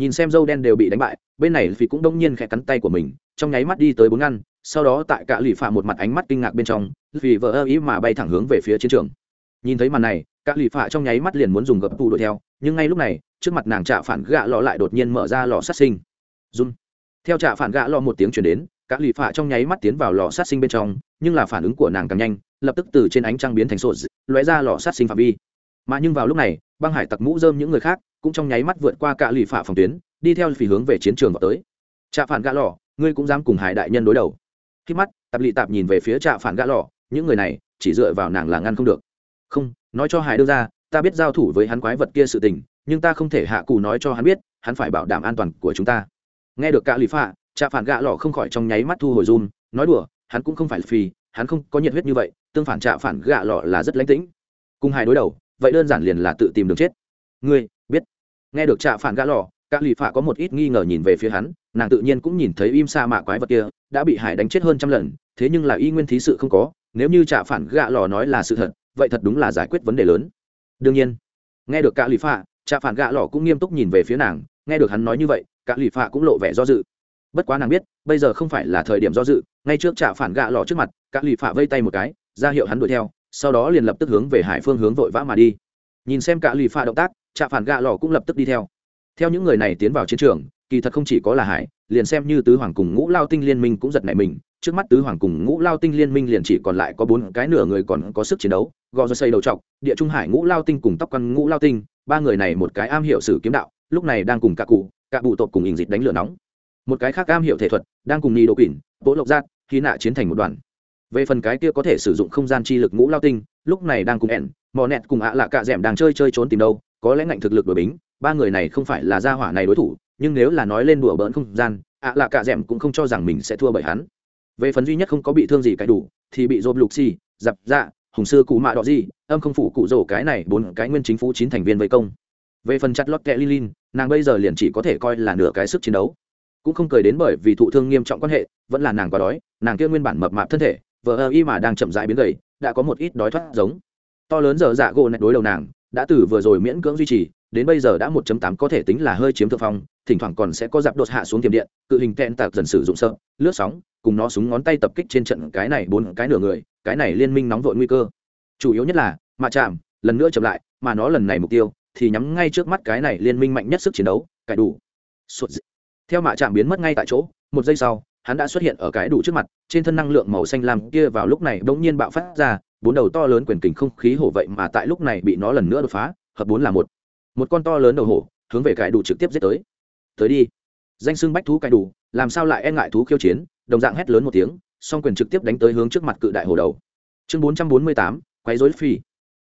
nhìn xem dâu đen đều bị đánh bại, bên này vì cũng đông nhiên khẽ cắn tay của mình, trong nháy mắt đi tới bốn ngăn, sau đó tại cả lì phạ một mặt ánh mắt kinh ngạc bên trong, vì vợ ơ ý mà bay thẳng hướng về phía chiến trường. Nhìn thấy màn này, cả lì phạ trong nháy mắt liền muốn dùng gập tù đuổi theo, nhưng ngay lúc này, trước mặt nàng trạ phản gạ lọ lại đột nhiên mở ra lò sát sinh. Run. Theo trạ phản gạ lọ một tiếng chuyển đến, cả lì phạ trong nháy mắt tiến vào lò sát sinh bên trong, nhưng là phản ứng của nàng càng nhanh, lập tức từ trên ánh trăng biến thành sột lóe ra lò sát sinh phạm vi. Mà nhưng vào lúc này, băng hải tặc mũ dơm những người khác cũng trong nháy mắt vượt qua cả lì phạ phòng tuyến, đi theo phỉ hướng về chiến trường vào tới. Trạ phản gã lọ, ngươi cũng dám cùng hải đại nhân đối đầu. Khi mắt, tạp lì tạp nhìn về phía trạ phản gã lọ, những người này chỉ dựa vào nàng là ngăn không được. Không, nói cho hải đưa ra, ta biết giao thủ với hắn quái vật kia sự tình, nhưng ta không thể hạ cù nói cho hắn biết, hắn phải bảo đảm an toàn của chúng ta. Nghe được cả lì phạ trạ phản gạ lọ không khỏi trong nháy mắt thu hồi run, nói đùa, hắn cũng không phải phì, hắn không có nhiệt huyết như vậy, tương phản trạ phản gạ lọ là rất lánh tĩnh. Cùng hai đối đầu, vậy đơn giản liền là tự tìm đường chết. Ngươi nghe được trạ phản gạ lò, cả lì phạ có một ít nghi ngờ nhìn về phía hắn nàng tự nhiên cũng nhìn thấy im sa mạ quái vật kia đã bị hải đánh chết hơn trăm lần thế nhưng là y nguyên thí sự không có nếu như trạ phản gạ lò nói là sự thật vậy thật đúng là giải quyết vấn đề lớn. Đương nhiên nghe được cả lì phạ trạ phản gạ lò cũng nghiêm túc nhìn về phía nàng nghe được hắn nói như vậy cả lì phạ cũng lộ vẻ do dự. Bất quá nàng biết bây giờ không phải là thời điểm do dự ngay trước trạ phản gạ lò trước mặt cả lì phạ vây tay một cái ra hiệu hắn đuổi theo sau đó liền lập tức hướng về hải phương hướng vội vã mà đi nhìn xem cả lì pha động tác, trạ phản gạ lò cũng lập tức đi theo. Theo những người này tiến vào chiến trường, kỳ thật không chỉ có là hải, liền xem như tứ hoàng cùng ngũ lao tinh liên minh cũng giật nảy mình. Trước mắt tứ hoàng cùng ngũ lao tinh liên minh liền chỉ còn lại có bốn cái nửa người còn có sức chiến đấu, gò do xây đầu trọc, địa trung hải ngũ lao tinh cùng tóc căn ngũ lao tinh, ba người này một cái am hiểu sử kiếm đạo, lúc này đang cùng cả cụ, cả bụ tộc cùng hình dịch đánh lửa nóng. Một cái khác am hiểu thể thuật, đang cùng ni đồ quỷ bố lộc giác khi nạ chiến thành một đoàn về phần cái kia có thể sử dụng không gian chi lực ngũ lao tinh, lúc này đang cùng ẻn, mò nẹt cùng ạ à lạ cạ d đang chơi chơi trốn tìm đâu, có lẽ ngạnh thực lực đổi bính, ba người này không phải là gia hỏa này đối thủ, nhưng nếu là nói lên đùa bỡn không gian, ạ à lạ cạ d cũng không cho rằng mình sẽ thua bởi hắn. Về phần duy nhất không có bị thương gì cái đủ, thì bị dồn lục xì dập dạ hùng sư cụ mạ đỏ gì, âm không phủ cụ rổ cái này bốn cái nguyên chính phủ chín thành viên vây công. Về phần chặt lót kẹ lilin nàng bây giờ liền chỉ có thể coi là nửa cái sức chiến đấu. Cũng không cười đến bởi vì thụ thương nghiêm trọng quan hệ, vẫn là nàng quá đói, nàng kia nguyên bản mập mạp thân thể vờ ơ y mà đang chậm rãi biến gầy, đã có một ít đói thoát giống. To lớn giờ dạ gỗ nạch đối đầu nàng, đã từ vừa rồi miễn cưỡng duy trì, đến bây giờ đã một tám có thể tính là hơi chiếm thượng phong, thỉnh thoảng còn sẽ có dạp đột hạ xuống tiềm điện, cự hình tẹn tạc dần sử dụng sợ, lướt sóng, cùng nó súng ngón tay tập kích trên trận cái này bốn cái nửa người, cái này liên minh nóng vội nguy cơ. Chủ yếu nhất là mạ chạm, lần nữa chậm lại, mà nó lần này mục tiêu, thì nhắm ngay trước mắt cái này liên minh mạnh nhất sức chiến đấu, cải đủ. Suột dị. theo mạ chạm biến mất ngay tại chỗ, một giây sau hắn đã xuất hiện ở cái đủ trước mặt, trên thân năng lượng màu xanh lam kia vào lúc này bỗng nhiên bạo phát ra, bốn đầu to lớn quyền kình không khí hổ vậy mà tại lúc này bị nó lần nữa đột phá, hợp bốn là một. Một con to lớn đầu hổ, hướng về cái đủ trực tiếp giết tới. Tới đi. Danh xưng bách thú cái đủ, làm sao lại e ngại thú khiêu chiến, đồng dạng hét lớn một tiếng, song quyền trực tiếp đánh tới hướng trước mặt cự đại hổ đầu. Chương bốn trăm bốn mươi tám, quấy rối phi.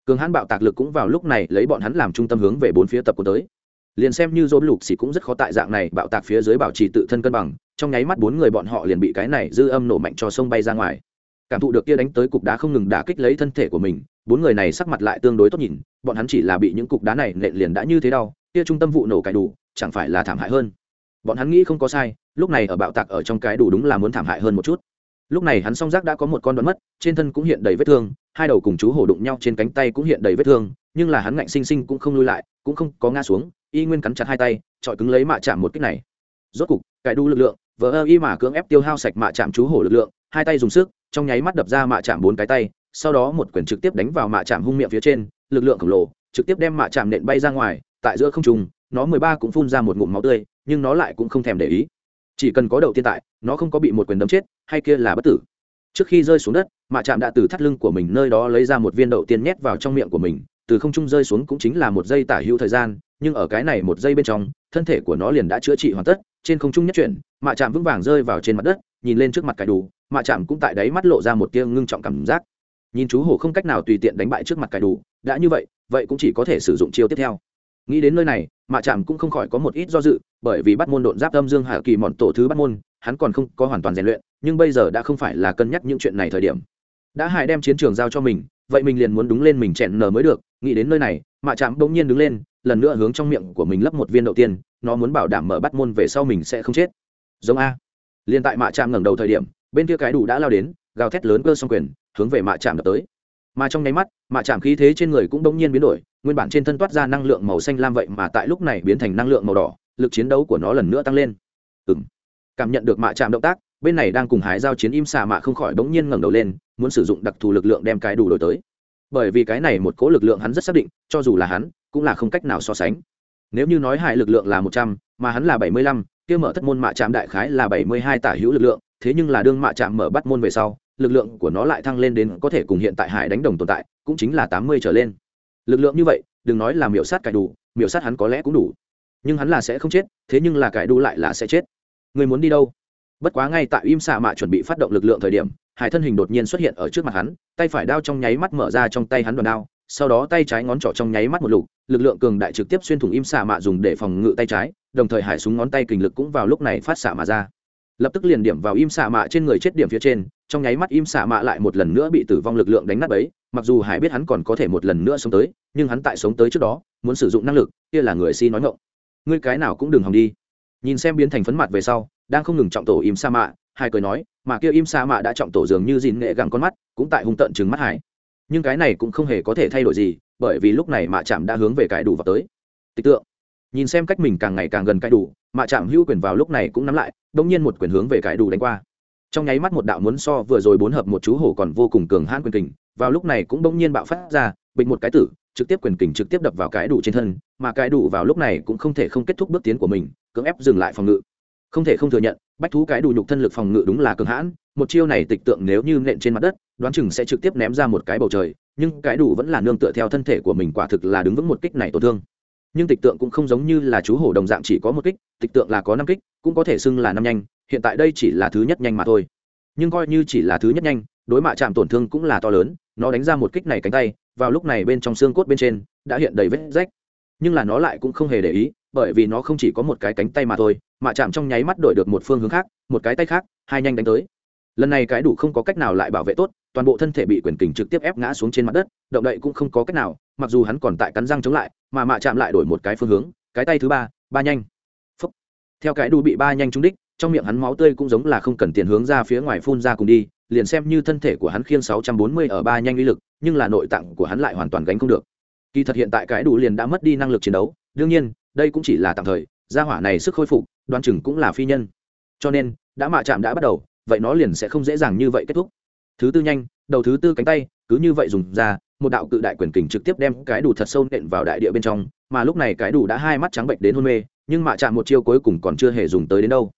Cường hãn bạo tạc lực cũng vào lúc này lấy bọn hắn làm trung tâm hướng về bốn phía tập của tới liền xem như dỗ lục xì cũng rất khó tại dạng này bạo tạc phía dưới bảo trì tự thân cân bằng, trong nháy mắt bốn người bọn họ liền bị cái này dư âm nổ mạnh cho sông bay ra ngoài. Cảm thụ được kia đánh tới cục đá không ngừng đả kích lấy thân thể của mình, bốn người này sắc mặt lại tương đối tốt nhìn, bọn hắn chỉ là bị những cục đá này nện liền đã như thế đau, kia trung tâm vụ nổ cái đủ, chẳng phải là thảm hại hơn. Bọn hắn nghĩ không có sai, lúc này ở bạo tạc ở trong cái đủ đúng là muốn thảm hại hơn một chút. Lúc này hắn song giác đã có một con đoán mất, trên thân cũng hiện đầy vết thương, hai đầu cùng chú hổ đụng nhau trên cánh tay cũng hiện đầy vết thương, nhưng là hắn ngạnh sinh sinh cũng không lui lại, cũng không có ngã xuống y nguyên cắn chặt hai tay, chọi cứng lấy mạ chạm một cách này. Rốt cục, cải đu lực lượng, vờ ơ y mà cưỡng ép tiêu hao sạch mạ chạm chú hổ lực lượng, hai tay dùng sức, trong nháy mắt đập ra mạ chạm bốn cái tay, sau đó một quyền trực tiếp đánh vào mạ chạm hung miệng phía trên, lực lượng khổng lồ trực tiếp đem mạ chạm nện bay ra ngoài, tại giữa không trùng nó mười ba cũng phun ra một ngụm máu tươi, nhưng nó lại cũng không thèm để ý. Chỉ cần có đầu tiên tại, nó không có bị một quyền đấm chết, hay kia là bất tử. Trước khi rơi xuống đất, mạ chạm đã từ thắt lưng của mình nơi đó lấy ra một viên đậu tiên nhét vào trong miệng của mình từ không trung rơi xuống cũng chính là một giây tả hữu thời gian, nhưng ở cái này một giây bên trong, thân thể của nó liền đã chữa trị hoàn tất, trên không trung nhất chuyển, mạ chạm vững vàng rơi vào trên mặt đất, nhìn lên trước mặt cải đủ, mạ chạm cũng tại đấy mắt lộ ra một tia ngưng trọng cảm giác. Nhìn chú hổ không cách nào tùy tiện đánh bại trước mặt cải đủ, đã như vậy vậy cũng chỉ có thể sử dụng chiêu tiếp theo. Nghĩ đến nơi này, mạ chạm cũng không khỏi có một ít do dự, bởi vì bắt môn độn giáp âm dương hạ kỳ mọn tổ thứ bắt môn, hắn còn không có hoàn toàn rèn luyện, nhưng bây giờ đã không phải là cân nhắc những chuyện này thời điểm. Đã hải đem chiến trường giao cho mình, vậy mình liền muốn đúng lên mình chẹn nở mới được nghĩ đến nơi này, mạ chạm bỗng nhiên đứng lên, lần nữa hướng trong miệng của mình lấp một viên đầu tiên, nó muốn bảo đảm mở bắt môn về sau mình sẽ không chết. Giống a. Liền tại mạ chạm ngẩng đầu thời điểm, bên kia cái đủ đã lao đến, gào thét lớn cơ song quyền, hướng về mạ chạm đập tới. Mà trong nháy mắt, mạ chạm khí thế trên người cũng đống nhiên biến đổi, nguyên bản trên thân toát ra năng lượng màu xanh lam vậy mà tại lúc này biến thành năng lượng màu đỏ, lực chiến đấu của nó lần nữa tăng lên. Ừng cảm nhận được mạ chạm động tác, bên này đang cùng hái giao chiến im xà mạ không khỏi bỗng nhiên ngẩng đầu lên, muốn sử dụng đặc thù lực lượng đem cái đủ đổi tới bởi vì cái này một cố lực lượng hắn rất xác định, cho dù là hắn, cũng là không cách nào so sánh. Nếu như nói hại lực lượng là một trăm, mà hắn là bảy mươi lăm, kia mở thất môn mạ chạm đại khái là bảy mươi hai tả hữu lực lượng, thế nhưng là đương mạ chạm mở bắt môn về sau, lực lượng của nó lại thăng lên đến có thể cùng hiện tại hải đánh đồng tồn tại, cũng chính là tám mươi trở lên. Lực lượng như vậy, đừng nói là miểu sát cải đủ, miểu sát hắn có lẽ cũng đủ. Nhưng hắn là sẽ không chết, thế nhưng là cải đủ lại là sẽ chết. Người muốn đi đâu? Bất quá ngay tại im xạ mạ chuẩn bị phát động lực lượng thời điểm hải thân hình đột nhiên xuất hiện ở trước mặt hắn, tay phải đao trong nháy mắt mở ra trong tay hắn đoàn đao, sau đó tay trái ngón trỏ trong nháy mắt một lục, lực lượng cường đại trực tiếp xuyên thủng im xạ mạ dùng để phòng ngự tay trái, đồng thời hải súng ngón tay kình lực cũng vào lúc này phát xạ mà ra. Lập tức liền điểm vào im xạ mạ trên người chết điểm phía trên, trong nháy mắt im xạ mạ lại một lần nữa bị tử vong lực lượng đánh nát ấy mặc dù hải biết hắn còn có thể một lần nữa sống tới, nhưng hắn tại sống tới trước đó, muốn sử dụng năng lực, kia là người si nói ngộng ngươi cái nào cũng đừng hòng đi. Nhìn xem biến thành phấn mặt về sau đang không ngừng trọng tổ im sa mạ, hai cười nói, mà kia im sa mạ đã trọng tổ dường như dìn nghệ gẳng con mắt, cũng tại hung tận chừng mắt hải. Nhưng cái này cũng không hề có thể thay đổi gì, bởi vì lúc này mạ chạm đã hướng về cải đủ vào tới. Tịch tượng. Nhìn xem cách mình càng ngày càng gần cải đủ, mạ chạm hữu quyền vào lúc này cũng nắm lại đông nhiên một quyền hướng về cải đủ đánh qua. Trong nháy mắt một đạo muốn so vừa rồi bốn hợp một chú hổ còn vô cùng cường hãn quyền kình, vào lúc này cũng đông nhiên bạo phát ra, bình một cái tử, trực tiếp quyền kình trực tiếp đập vào cái đủ trên thân, mà cái đủ vào lúc này cũng không thể không kết thúc bước tiến của mình, cưỡng ép dừng lại phòng ngự không thể không thừa nhận, bách thú cái đủ nhục thân lực phòng ngự đúng là cường hãn, một chiêu này tịch tượng nếu như nện trên mặt đất, đoán chừng sẽ trực tiếp ném ra một cái bầu trời, nhưng cái đủ vẫn là nương tựa theo thân thể của mình quả thực là đứng vững một kích này tổn thương. Nhưng tịch tượng cũng không giống như là chú hổ đồng dạng chỉ có một kích, tịch tượng là có năm kích, cũng có thể xưng là năm nhanh, hiện tại đây chỉ là thứ nhất nhanh mà thôi. Nhưng coi như chỉ là thứ nhất nhanh, đối mạ chạm tổn thương cũng là to lớn, nó đánh ra một kích này cánh tay, vào lúc này bên trong xương cốt bên trên, đã hiện đầy vết rách nhưng là nó lại cũng không hề để ý, bởi vì nó không chỉ có một cái cánh tay mà thôi mạ chạm trong nháy mắt đổi được một phương hướng khác, một cái tay khác, hai nhanh đánh tới. Lần này cái đủ không có cách nào lại bảo vệ tốt, toàn bộ thân thể bị quyền kình trực tiếp ép ngã xuống trên mặt đất, động đậy cũng không có cách nào, mặc dù hắn còn tại cắn răng chống lại, mà mạ chạm lại đổi một cái phương hướng, cái tay thứ ba ba nhanh. Phúc. theo cái đu bị ba nhanh trúng đích, trong miệng hắn máu tươi cũng giống là không cần tiền hướng ra phía ngoài phun ra cùng đi, liền xem như thân thể của hắn khiêng 640 ở ba nhanh uy lực, nhưng là nội tạng của hắn lại hoàn toàn gánh không được kỳ thật hiện tại cái đủ liền đã mất đi năng lực chiến đấu, đương nhiên, đây cũng chỉ là tạm thời, gia hỏa này sức khôi phục đoan chừng cũng là phi nhân. Cho nên, đã mạ chạm đã bắt đầu, vậy nó liền sẽ không dễ dàng như vậy kết thúc. Thứ tư nhanh, đầu thứ tư cánh tay, cứ như vậy dùng ra, một đạo cự đại quyền kình trực tiếp đem cái đủ thật sâu nện vào đại địa bên trong, mà lúc này cái đủ đã hai mắt trắng bệnh đến hôn mê, nhưng mạ chạm một chiêu cuối cùng còn chưa hề dùng tới đến đâu.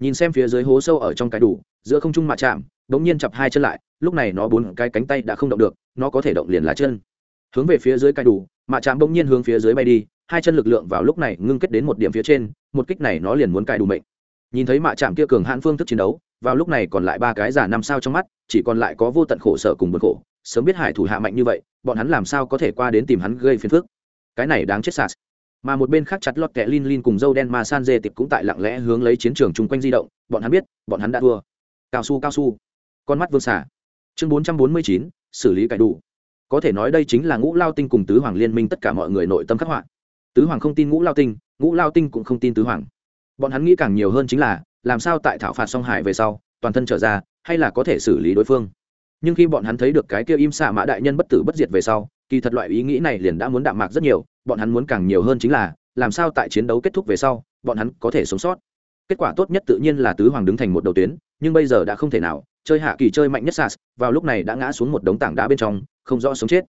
Nhìn xem phía dưới hố sâu ở trong cái đủ, giữa không trung mạ chạm đ ố n g nhiên chập hai chân lại, lúc này nó bốn cái cánh tay đã không động được, nó có thể động liền là chân hướng về phía dưới cai đủ, mạ chạm bỗng nhiên hướng phía dưới bay đi, hai chân lực lượng vào lúc này ngưng kết đến một điểm phía trên, một kích này nó liền muốn cai đủ mệnh. Nhìn thấy mạ chạm kia cường hãn phương thức chiến đấu, vào lúc này còn lại ba cái giả năm sao trong mắt, chỉ còn lại có vô tận khổ sở cùng bực khổ, sớm biết hải thủ hạ mạnh như vậy, bọn hắn làm sao có thể qua đến tìm hắn gây phiền phức. Cái này đáng chết sạt. Mà một bên khác chặt lọt kẹ lin lin cùng dâu đen mà san dê tiệp cũng tại lặng lẽ hướng lấy chiến trường chung quanh di động, bọn hắn biết, bọn hắn đã thua. Cao su cao su. Con mắt vương xả. Chương bốn trăm bốn mươi chín, xử lý cải đủ có thể nói đây chính là ngũ lao tinh cùng tứ hoàng liên minh tất cả mọi người nội tâm khắc họa. Tứ hoàng không tin ngũ lao tinh, ngũ lao tinh cũng không tin tứ hoàng. Bọn hắn nghĩ càng nhiều hơn chính là, làm sao tại thảo phạt song hải về sau, toàn thân trở ra, hay là có thể xử lý đối phương. Nhưng khi bọn hắn thấy được cái kia im xạ mã đại nhân bất tử bất diệt về sau, kỳ thật loại ý nghĩ này liền đã muốn đạm mạc rất nhiều, bọn hắn muốn càng nhiều hơn chính là, làm sao tại chiến đấu kết thúc về sau, bọn hắn có thể sống sót. Kết quả tốt nhất tự nhiên là tứ hoàng đứng thành một đầu tuyến, nhưng bây giờ đã không thể nào chơi hạ kỳ chơi mạnh nhất sas vào lúc này đã ngã xuống một đống tảng đá bên trong, không rõ sống chết.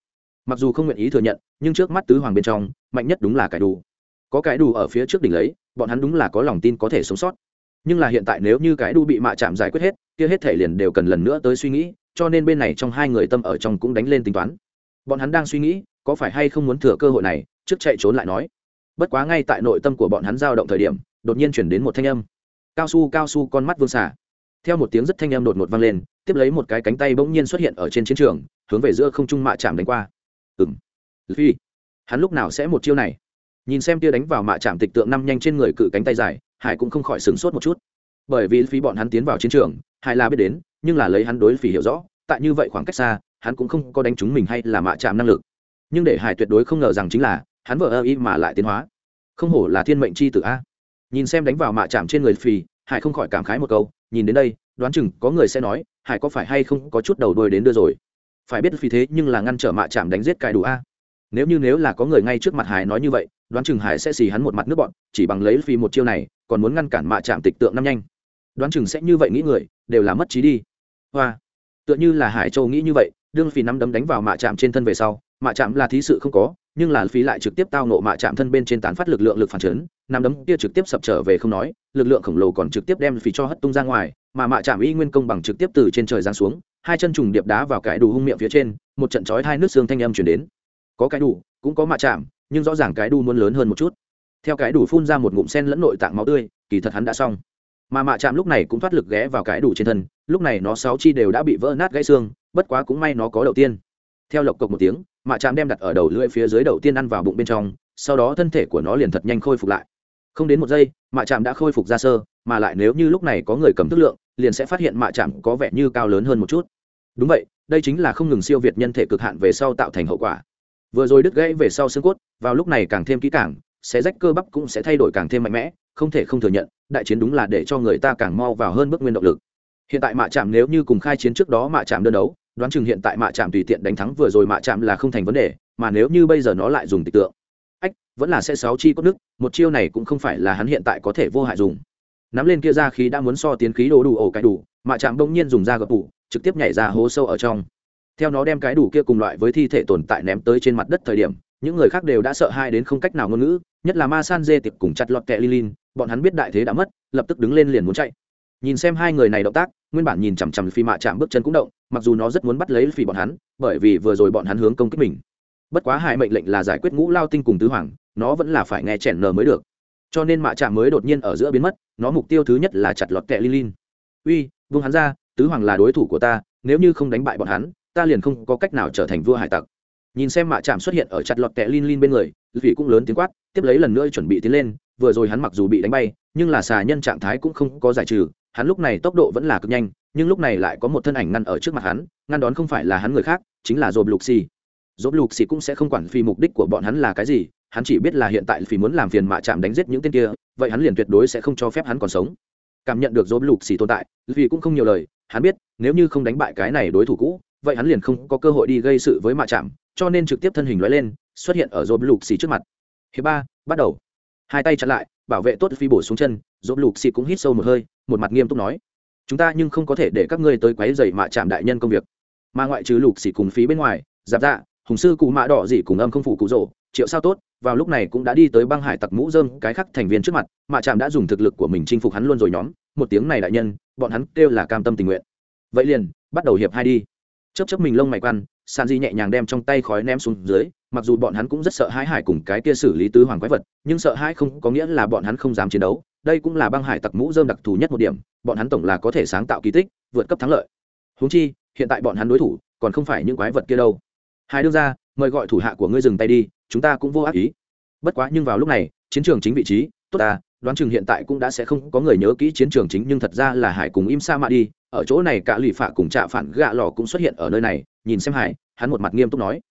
Mặc dù không nguyện ý thừa nhận, nhưng trước mắt tứ hoàng bên trong, mạnh nhất đúng là cải đủ. Có cái đủ ở phía trước đỉnh lấy, bọn hắn đúng là có lòng tin có thể sống sót. Nhưng là hiện tại nếu như cái đu bị mạ chạm giải quyết hết, kia hết thể liền đều cần lần nữa tới suy nghĩ, cho nên bên này trong hai người tâm ở trong cũng đánh lên tính toán. Bọn hắn đang suy nghĩ, có phải hay không muốn thừa cơ hội này, trước chạy trốn lại nói. Bất quá ngay tại nội tâm của bọn hắn dao động thời điểm, đột nhiên chuyển đến một thanh âm. Cao su cao su, con mắt vương xả theo một tiếng rất thanh âm đột ngột vang lên, tiếp lấy một cái cánh tay bỗng nhiên xuất hiện ở trên chiến trường, hướng về giữa không trung mạ chạm đánh qua. Ừng phi hắn lúc nào sẽ một chiêu này? Nhìn xem tia đánh vào mạ chạm tịch tượng năm nhanh trên người cự cánh tay dài, hải cũng không khỏi sửng sốt một chút. Bởi vì phí bọn hắn tiến vào chiến trường, hải là biết đến, nhưng là lấy hắn đối phí hiểu rõ, tại như vậy khoảng cách xa, hắn cũng không có đánh chúng mình hay là mạ chạm năng lực. Nhưng để hải tuyệt đối không ngờ rằng chính là, hắn vợ ơ y mà lại tiến hóa. Không hổ là thiên mệnh c h i tử a. Nhìn xem đánh vào mạ chạm trên người phì hải không khỏi cảm khái một câu nhìn đến đây, đoán chừng có người sẽ nói, hải có phải hay không có chút đầu đuôi đến đưa rồi? Phải biết vì thế nhưng là ngăn trở mạ chạm đánh giết cài đủ a. Nếu như nếu là có người ngay trước mặt hải nói như vậy, đoán chừng hải sẽ xì hắn một mặt nước bọn, chỉ bằng lấy phi một chiêu này, còn muốn ngăn cản mạ chạm tịch tượng năm nhanh. Đoán chừng sẽ như vậy nghĩ người, đều là mất trí đi. Hoa. Tựa như là hải châu nghĩ như vậy, đương phi nắm đấm đánh vào mạ chạm trên thân về sau, mạ chạm là thí sự không có, nhưng là phí lại trực tiếp tao nộ mạ chạm thân bên trên tán phát lực lượng lực phản chấn nằm đấm kia trực tiếp sập trở về không nói, lực lượng khổng lồ còn trực tiếp đem phì cho hất tung ra ngoài, mà mạ chạm y nguyên công bằng trực tiếp từ trên trời giáng xuống, hai chân trùng điệp đá vào cái đủ hung miệng phía trên, một trận chói hai nước xương thanh âm chuyển đến. Có cái đủ cũng có mạ chạm, nhưng rõ ràng cái đu muốn lớn hơn một chút. Theo cái đủ phun ra một ngụm sen lẫn nội tạng máu tươi, kỳ thật hắn đã xong. Mà mạ chạm lúc này cũng thoát lực ghé vào cái đủ trên thân, lúc này nó sáu chi đều đã bị vỡ nát gãy xương, bất quá cũng may nó có đầu tiên. Theo lộc cộc một tiếng, mạ chạm đem đặt ở đầu lưỡi phía dưới đầu tiên ăn vào bụng bên trong, sau đó thân thể của nó liền thật nhanh khôi phục lại không đến một giây, mạ Trạm đã khôi phục ra sơ, mà lại nếu như lúc này có người cầm thức lượng, liền sẽ phát hiện mạ Trạm có vẻ như cao lớn hơn một chút. Đúng vậy, đây chính là không ngừng siêu việt nhân thể cực hạn về sau tạo thành hậu quả. Vừa rồi đứt gãy về sau xương cốt, vào lúc này càng thêm kỹ càng sẽ rách cơ bắp cũng sẽ thay đổi càng thêm mạnh mẽ, không thể không thừa nhận, đại chiến đúng là để cho người ta càng mau vào hơn bước nguyên động lực. Hiện tại mạ Trạm nếu như cùng khai chiến trước đó mạ Trạm đơn đấu, đoán chừng hiện tại mạ Trạm tùy tiện đánh thắng vừa rồi mạ Trạm là không thành vấn đề, mà nếu như bây giờ nó lại dùng tịch tượng vẫn là sẽ sáu chi cốt nước, một chiêu này cũng không phải là hắn hiện tại có thể vô hại dùng. Nắm lên kia ra khí đã muốn so tiến khí đồ đủ ổ cái đủ mạ chạm bỗng nhiên dùng ra gập tủ, trực tiếp nhảy ra hố sâu ở trong. Theo nó đem cái đủ kia cùng loại với thi thể tồn tại ném tới trên mặt đất thời điểm, những người khác đều đã sợ hai đến không cách nào ngôn ngữ, nhất là ma san dê tiệp cùng chặt lọt kẹ lilin bọn hắn biết đại thế đã mất, lập tức đứng lên liền muốn chạy. Nhìn xem hai người này động tác, nguyên bản nhìn chằm chằm phi mạ chạm bước chân cũng động, mặc dù nó rất muốn bắt lấy phi bọn hắn, bởi vì vừa rồi bọn hắn hướng công kích mình. Bất quá hai mệnh lệnh là giải quyết ngũ lao tinh cùng tứ hoàng nó vẫn là phải nghe chèn nờ mới được. Cho nên mạ chạm mới đột nhiên ở giữa biến mất, nó mục tiêu thứ nhất là chặt lọt kẹ lilin. Uy vương hắn ra, tứ hoàng là đối thủ của ta, nếu như không đánh bại bọn hắn, ta liền không có cách nào trở thành vua hải tặc. Nhìn xem mạ chạm xuất hiện ở chặt lọt kẹ lilin bên người vị cũng lớn tiếng quát, tiếp lấy lần nữa chuẩn bị tiến lên, vừa rồi hắn mặc dù bị đánh bay, nhưng là xà nhân trạng thái cũng không có giải trừ, hắn lúc này tốc độ vẫn là cực nhanh, nhưng lúc này lại có một thân ảnh ngăn ở trước mặt hắn, ngăn đón không phải là hắn người khác, chính là dồn lục xì. Dồn lục xì cũng sẽ không quản vì mục đích của bọn hắn là cái gì hắn chỉ biết là hiện tại phỉ muốn làm phiền mạ chạm đánh giết những tên kia, vậy hắn liền tuyệt đối sẽ không cho phép hắn còn sống. Cảm nhận được dồn lục xì tồn tại, vì cũng không nhiều lời, hắn biết, nếu như không đánh bại cái này đối thủ cũ, vậy hắn liền không có cơ hội đi gây sự với mạ chạm, cho nên trực tiếp thân hình nói lên, xuất hiện ở dồn lục xì trước mặt. Hiệp ba, bắt đầu. Hai tay chặn lại, bảo vệ tốt phi bổ xuống chân dồn lục xì cũng hít sâu một hơi, một mặt nghiêm túc nói. Chúng ta nhưng không có thể để các ngươi tới quấy dày mạ chạm đại nhân công việc. Mà ngoại trừ lục xì cùng phí bên ngoài, giáp dạ hùng sư cụ mạ đỏ dị cùng âm không phụ cụ rỗ triệu sao tốt, vào lúc này cũng đã đi tới băng hải tặc mũ dơm cái khắc thành viên trước mặt mạ chạm đã dùng thực lực của mình chinh phục hắn luôn rồi nhóm, một tiếng này đại nhân, bọn hắn kêu là cam tâm tình nguyện. Vậy liền, bắt đầu hiệp hai đi. Chấp chấp mình lông mày quan, san di nhẹ nhàng đem trong tay khói ném xuống dưới, mặc dù bọn hắn cũng rất sợ hãi hải cùng cái kia xử lý tứ hoàng quái vật, nhưng sợ hãi không có nghĩa là bọn hắn không dám chiến đấu, đây cũng là băng hải tặc mũ dơm đặc thù nhất một điểm, bọn hắn tổng là có thể sáng tạo kỳ tích, vượt cấp thắng lợi. Húng chi, hiện tại bọn hắn đối thủ, còn không phải những quái vật kia đâu. Hai đương ra, mời gọi thủ hạ của ngươi dừng tay đi chúng ta cũng vô ác ý. Bất quá nhưng vào lúc này, chiến trường chính vị trí, tốt ta, đoán chừng hiện tại cũng đã sẽ không có người nhớ kỹ chiến trường chính, nhưng thật ra là hải cùng im sa mạ đi, ở chỗ này cả lụy phạ cùng trạ phản gạ lò cũng xuất hiện ở nơi này, nhìn xem hải, hắn một mặt nghiêm túc nói.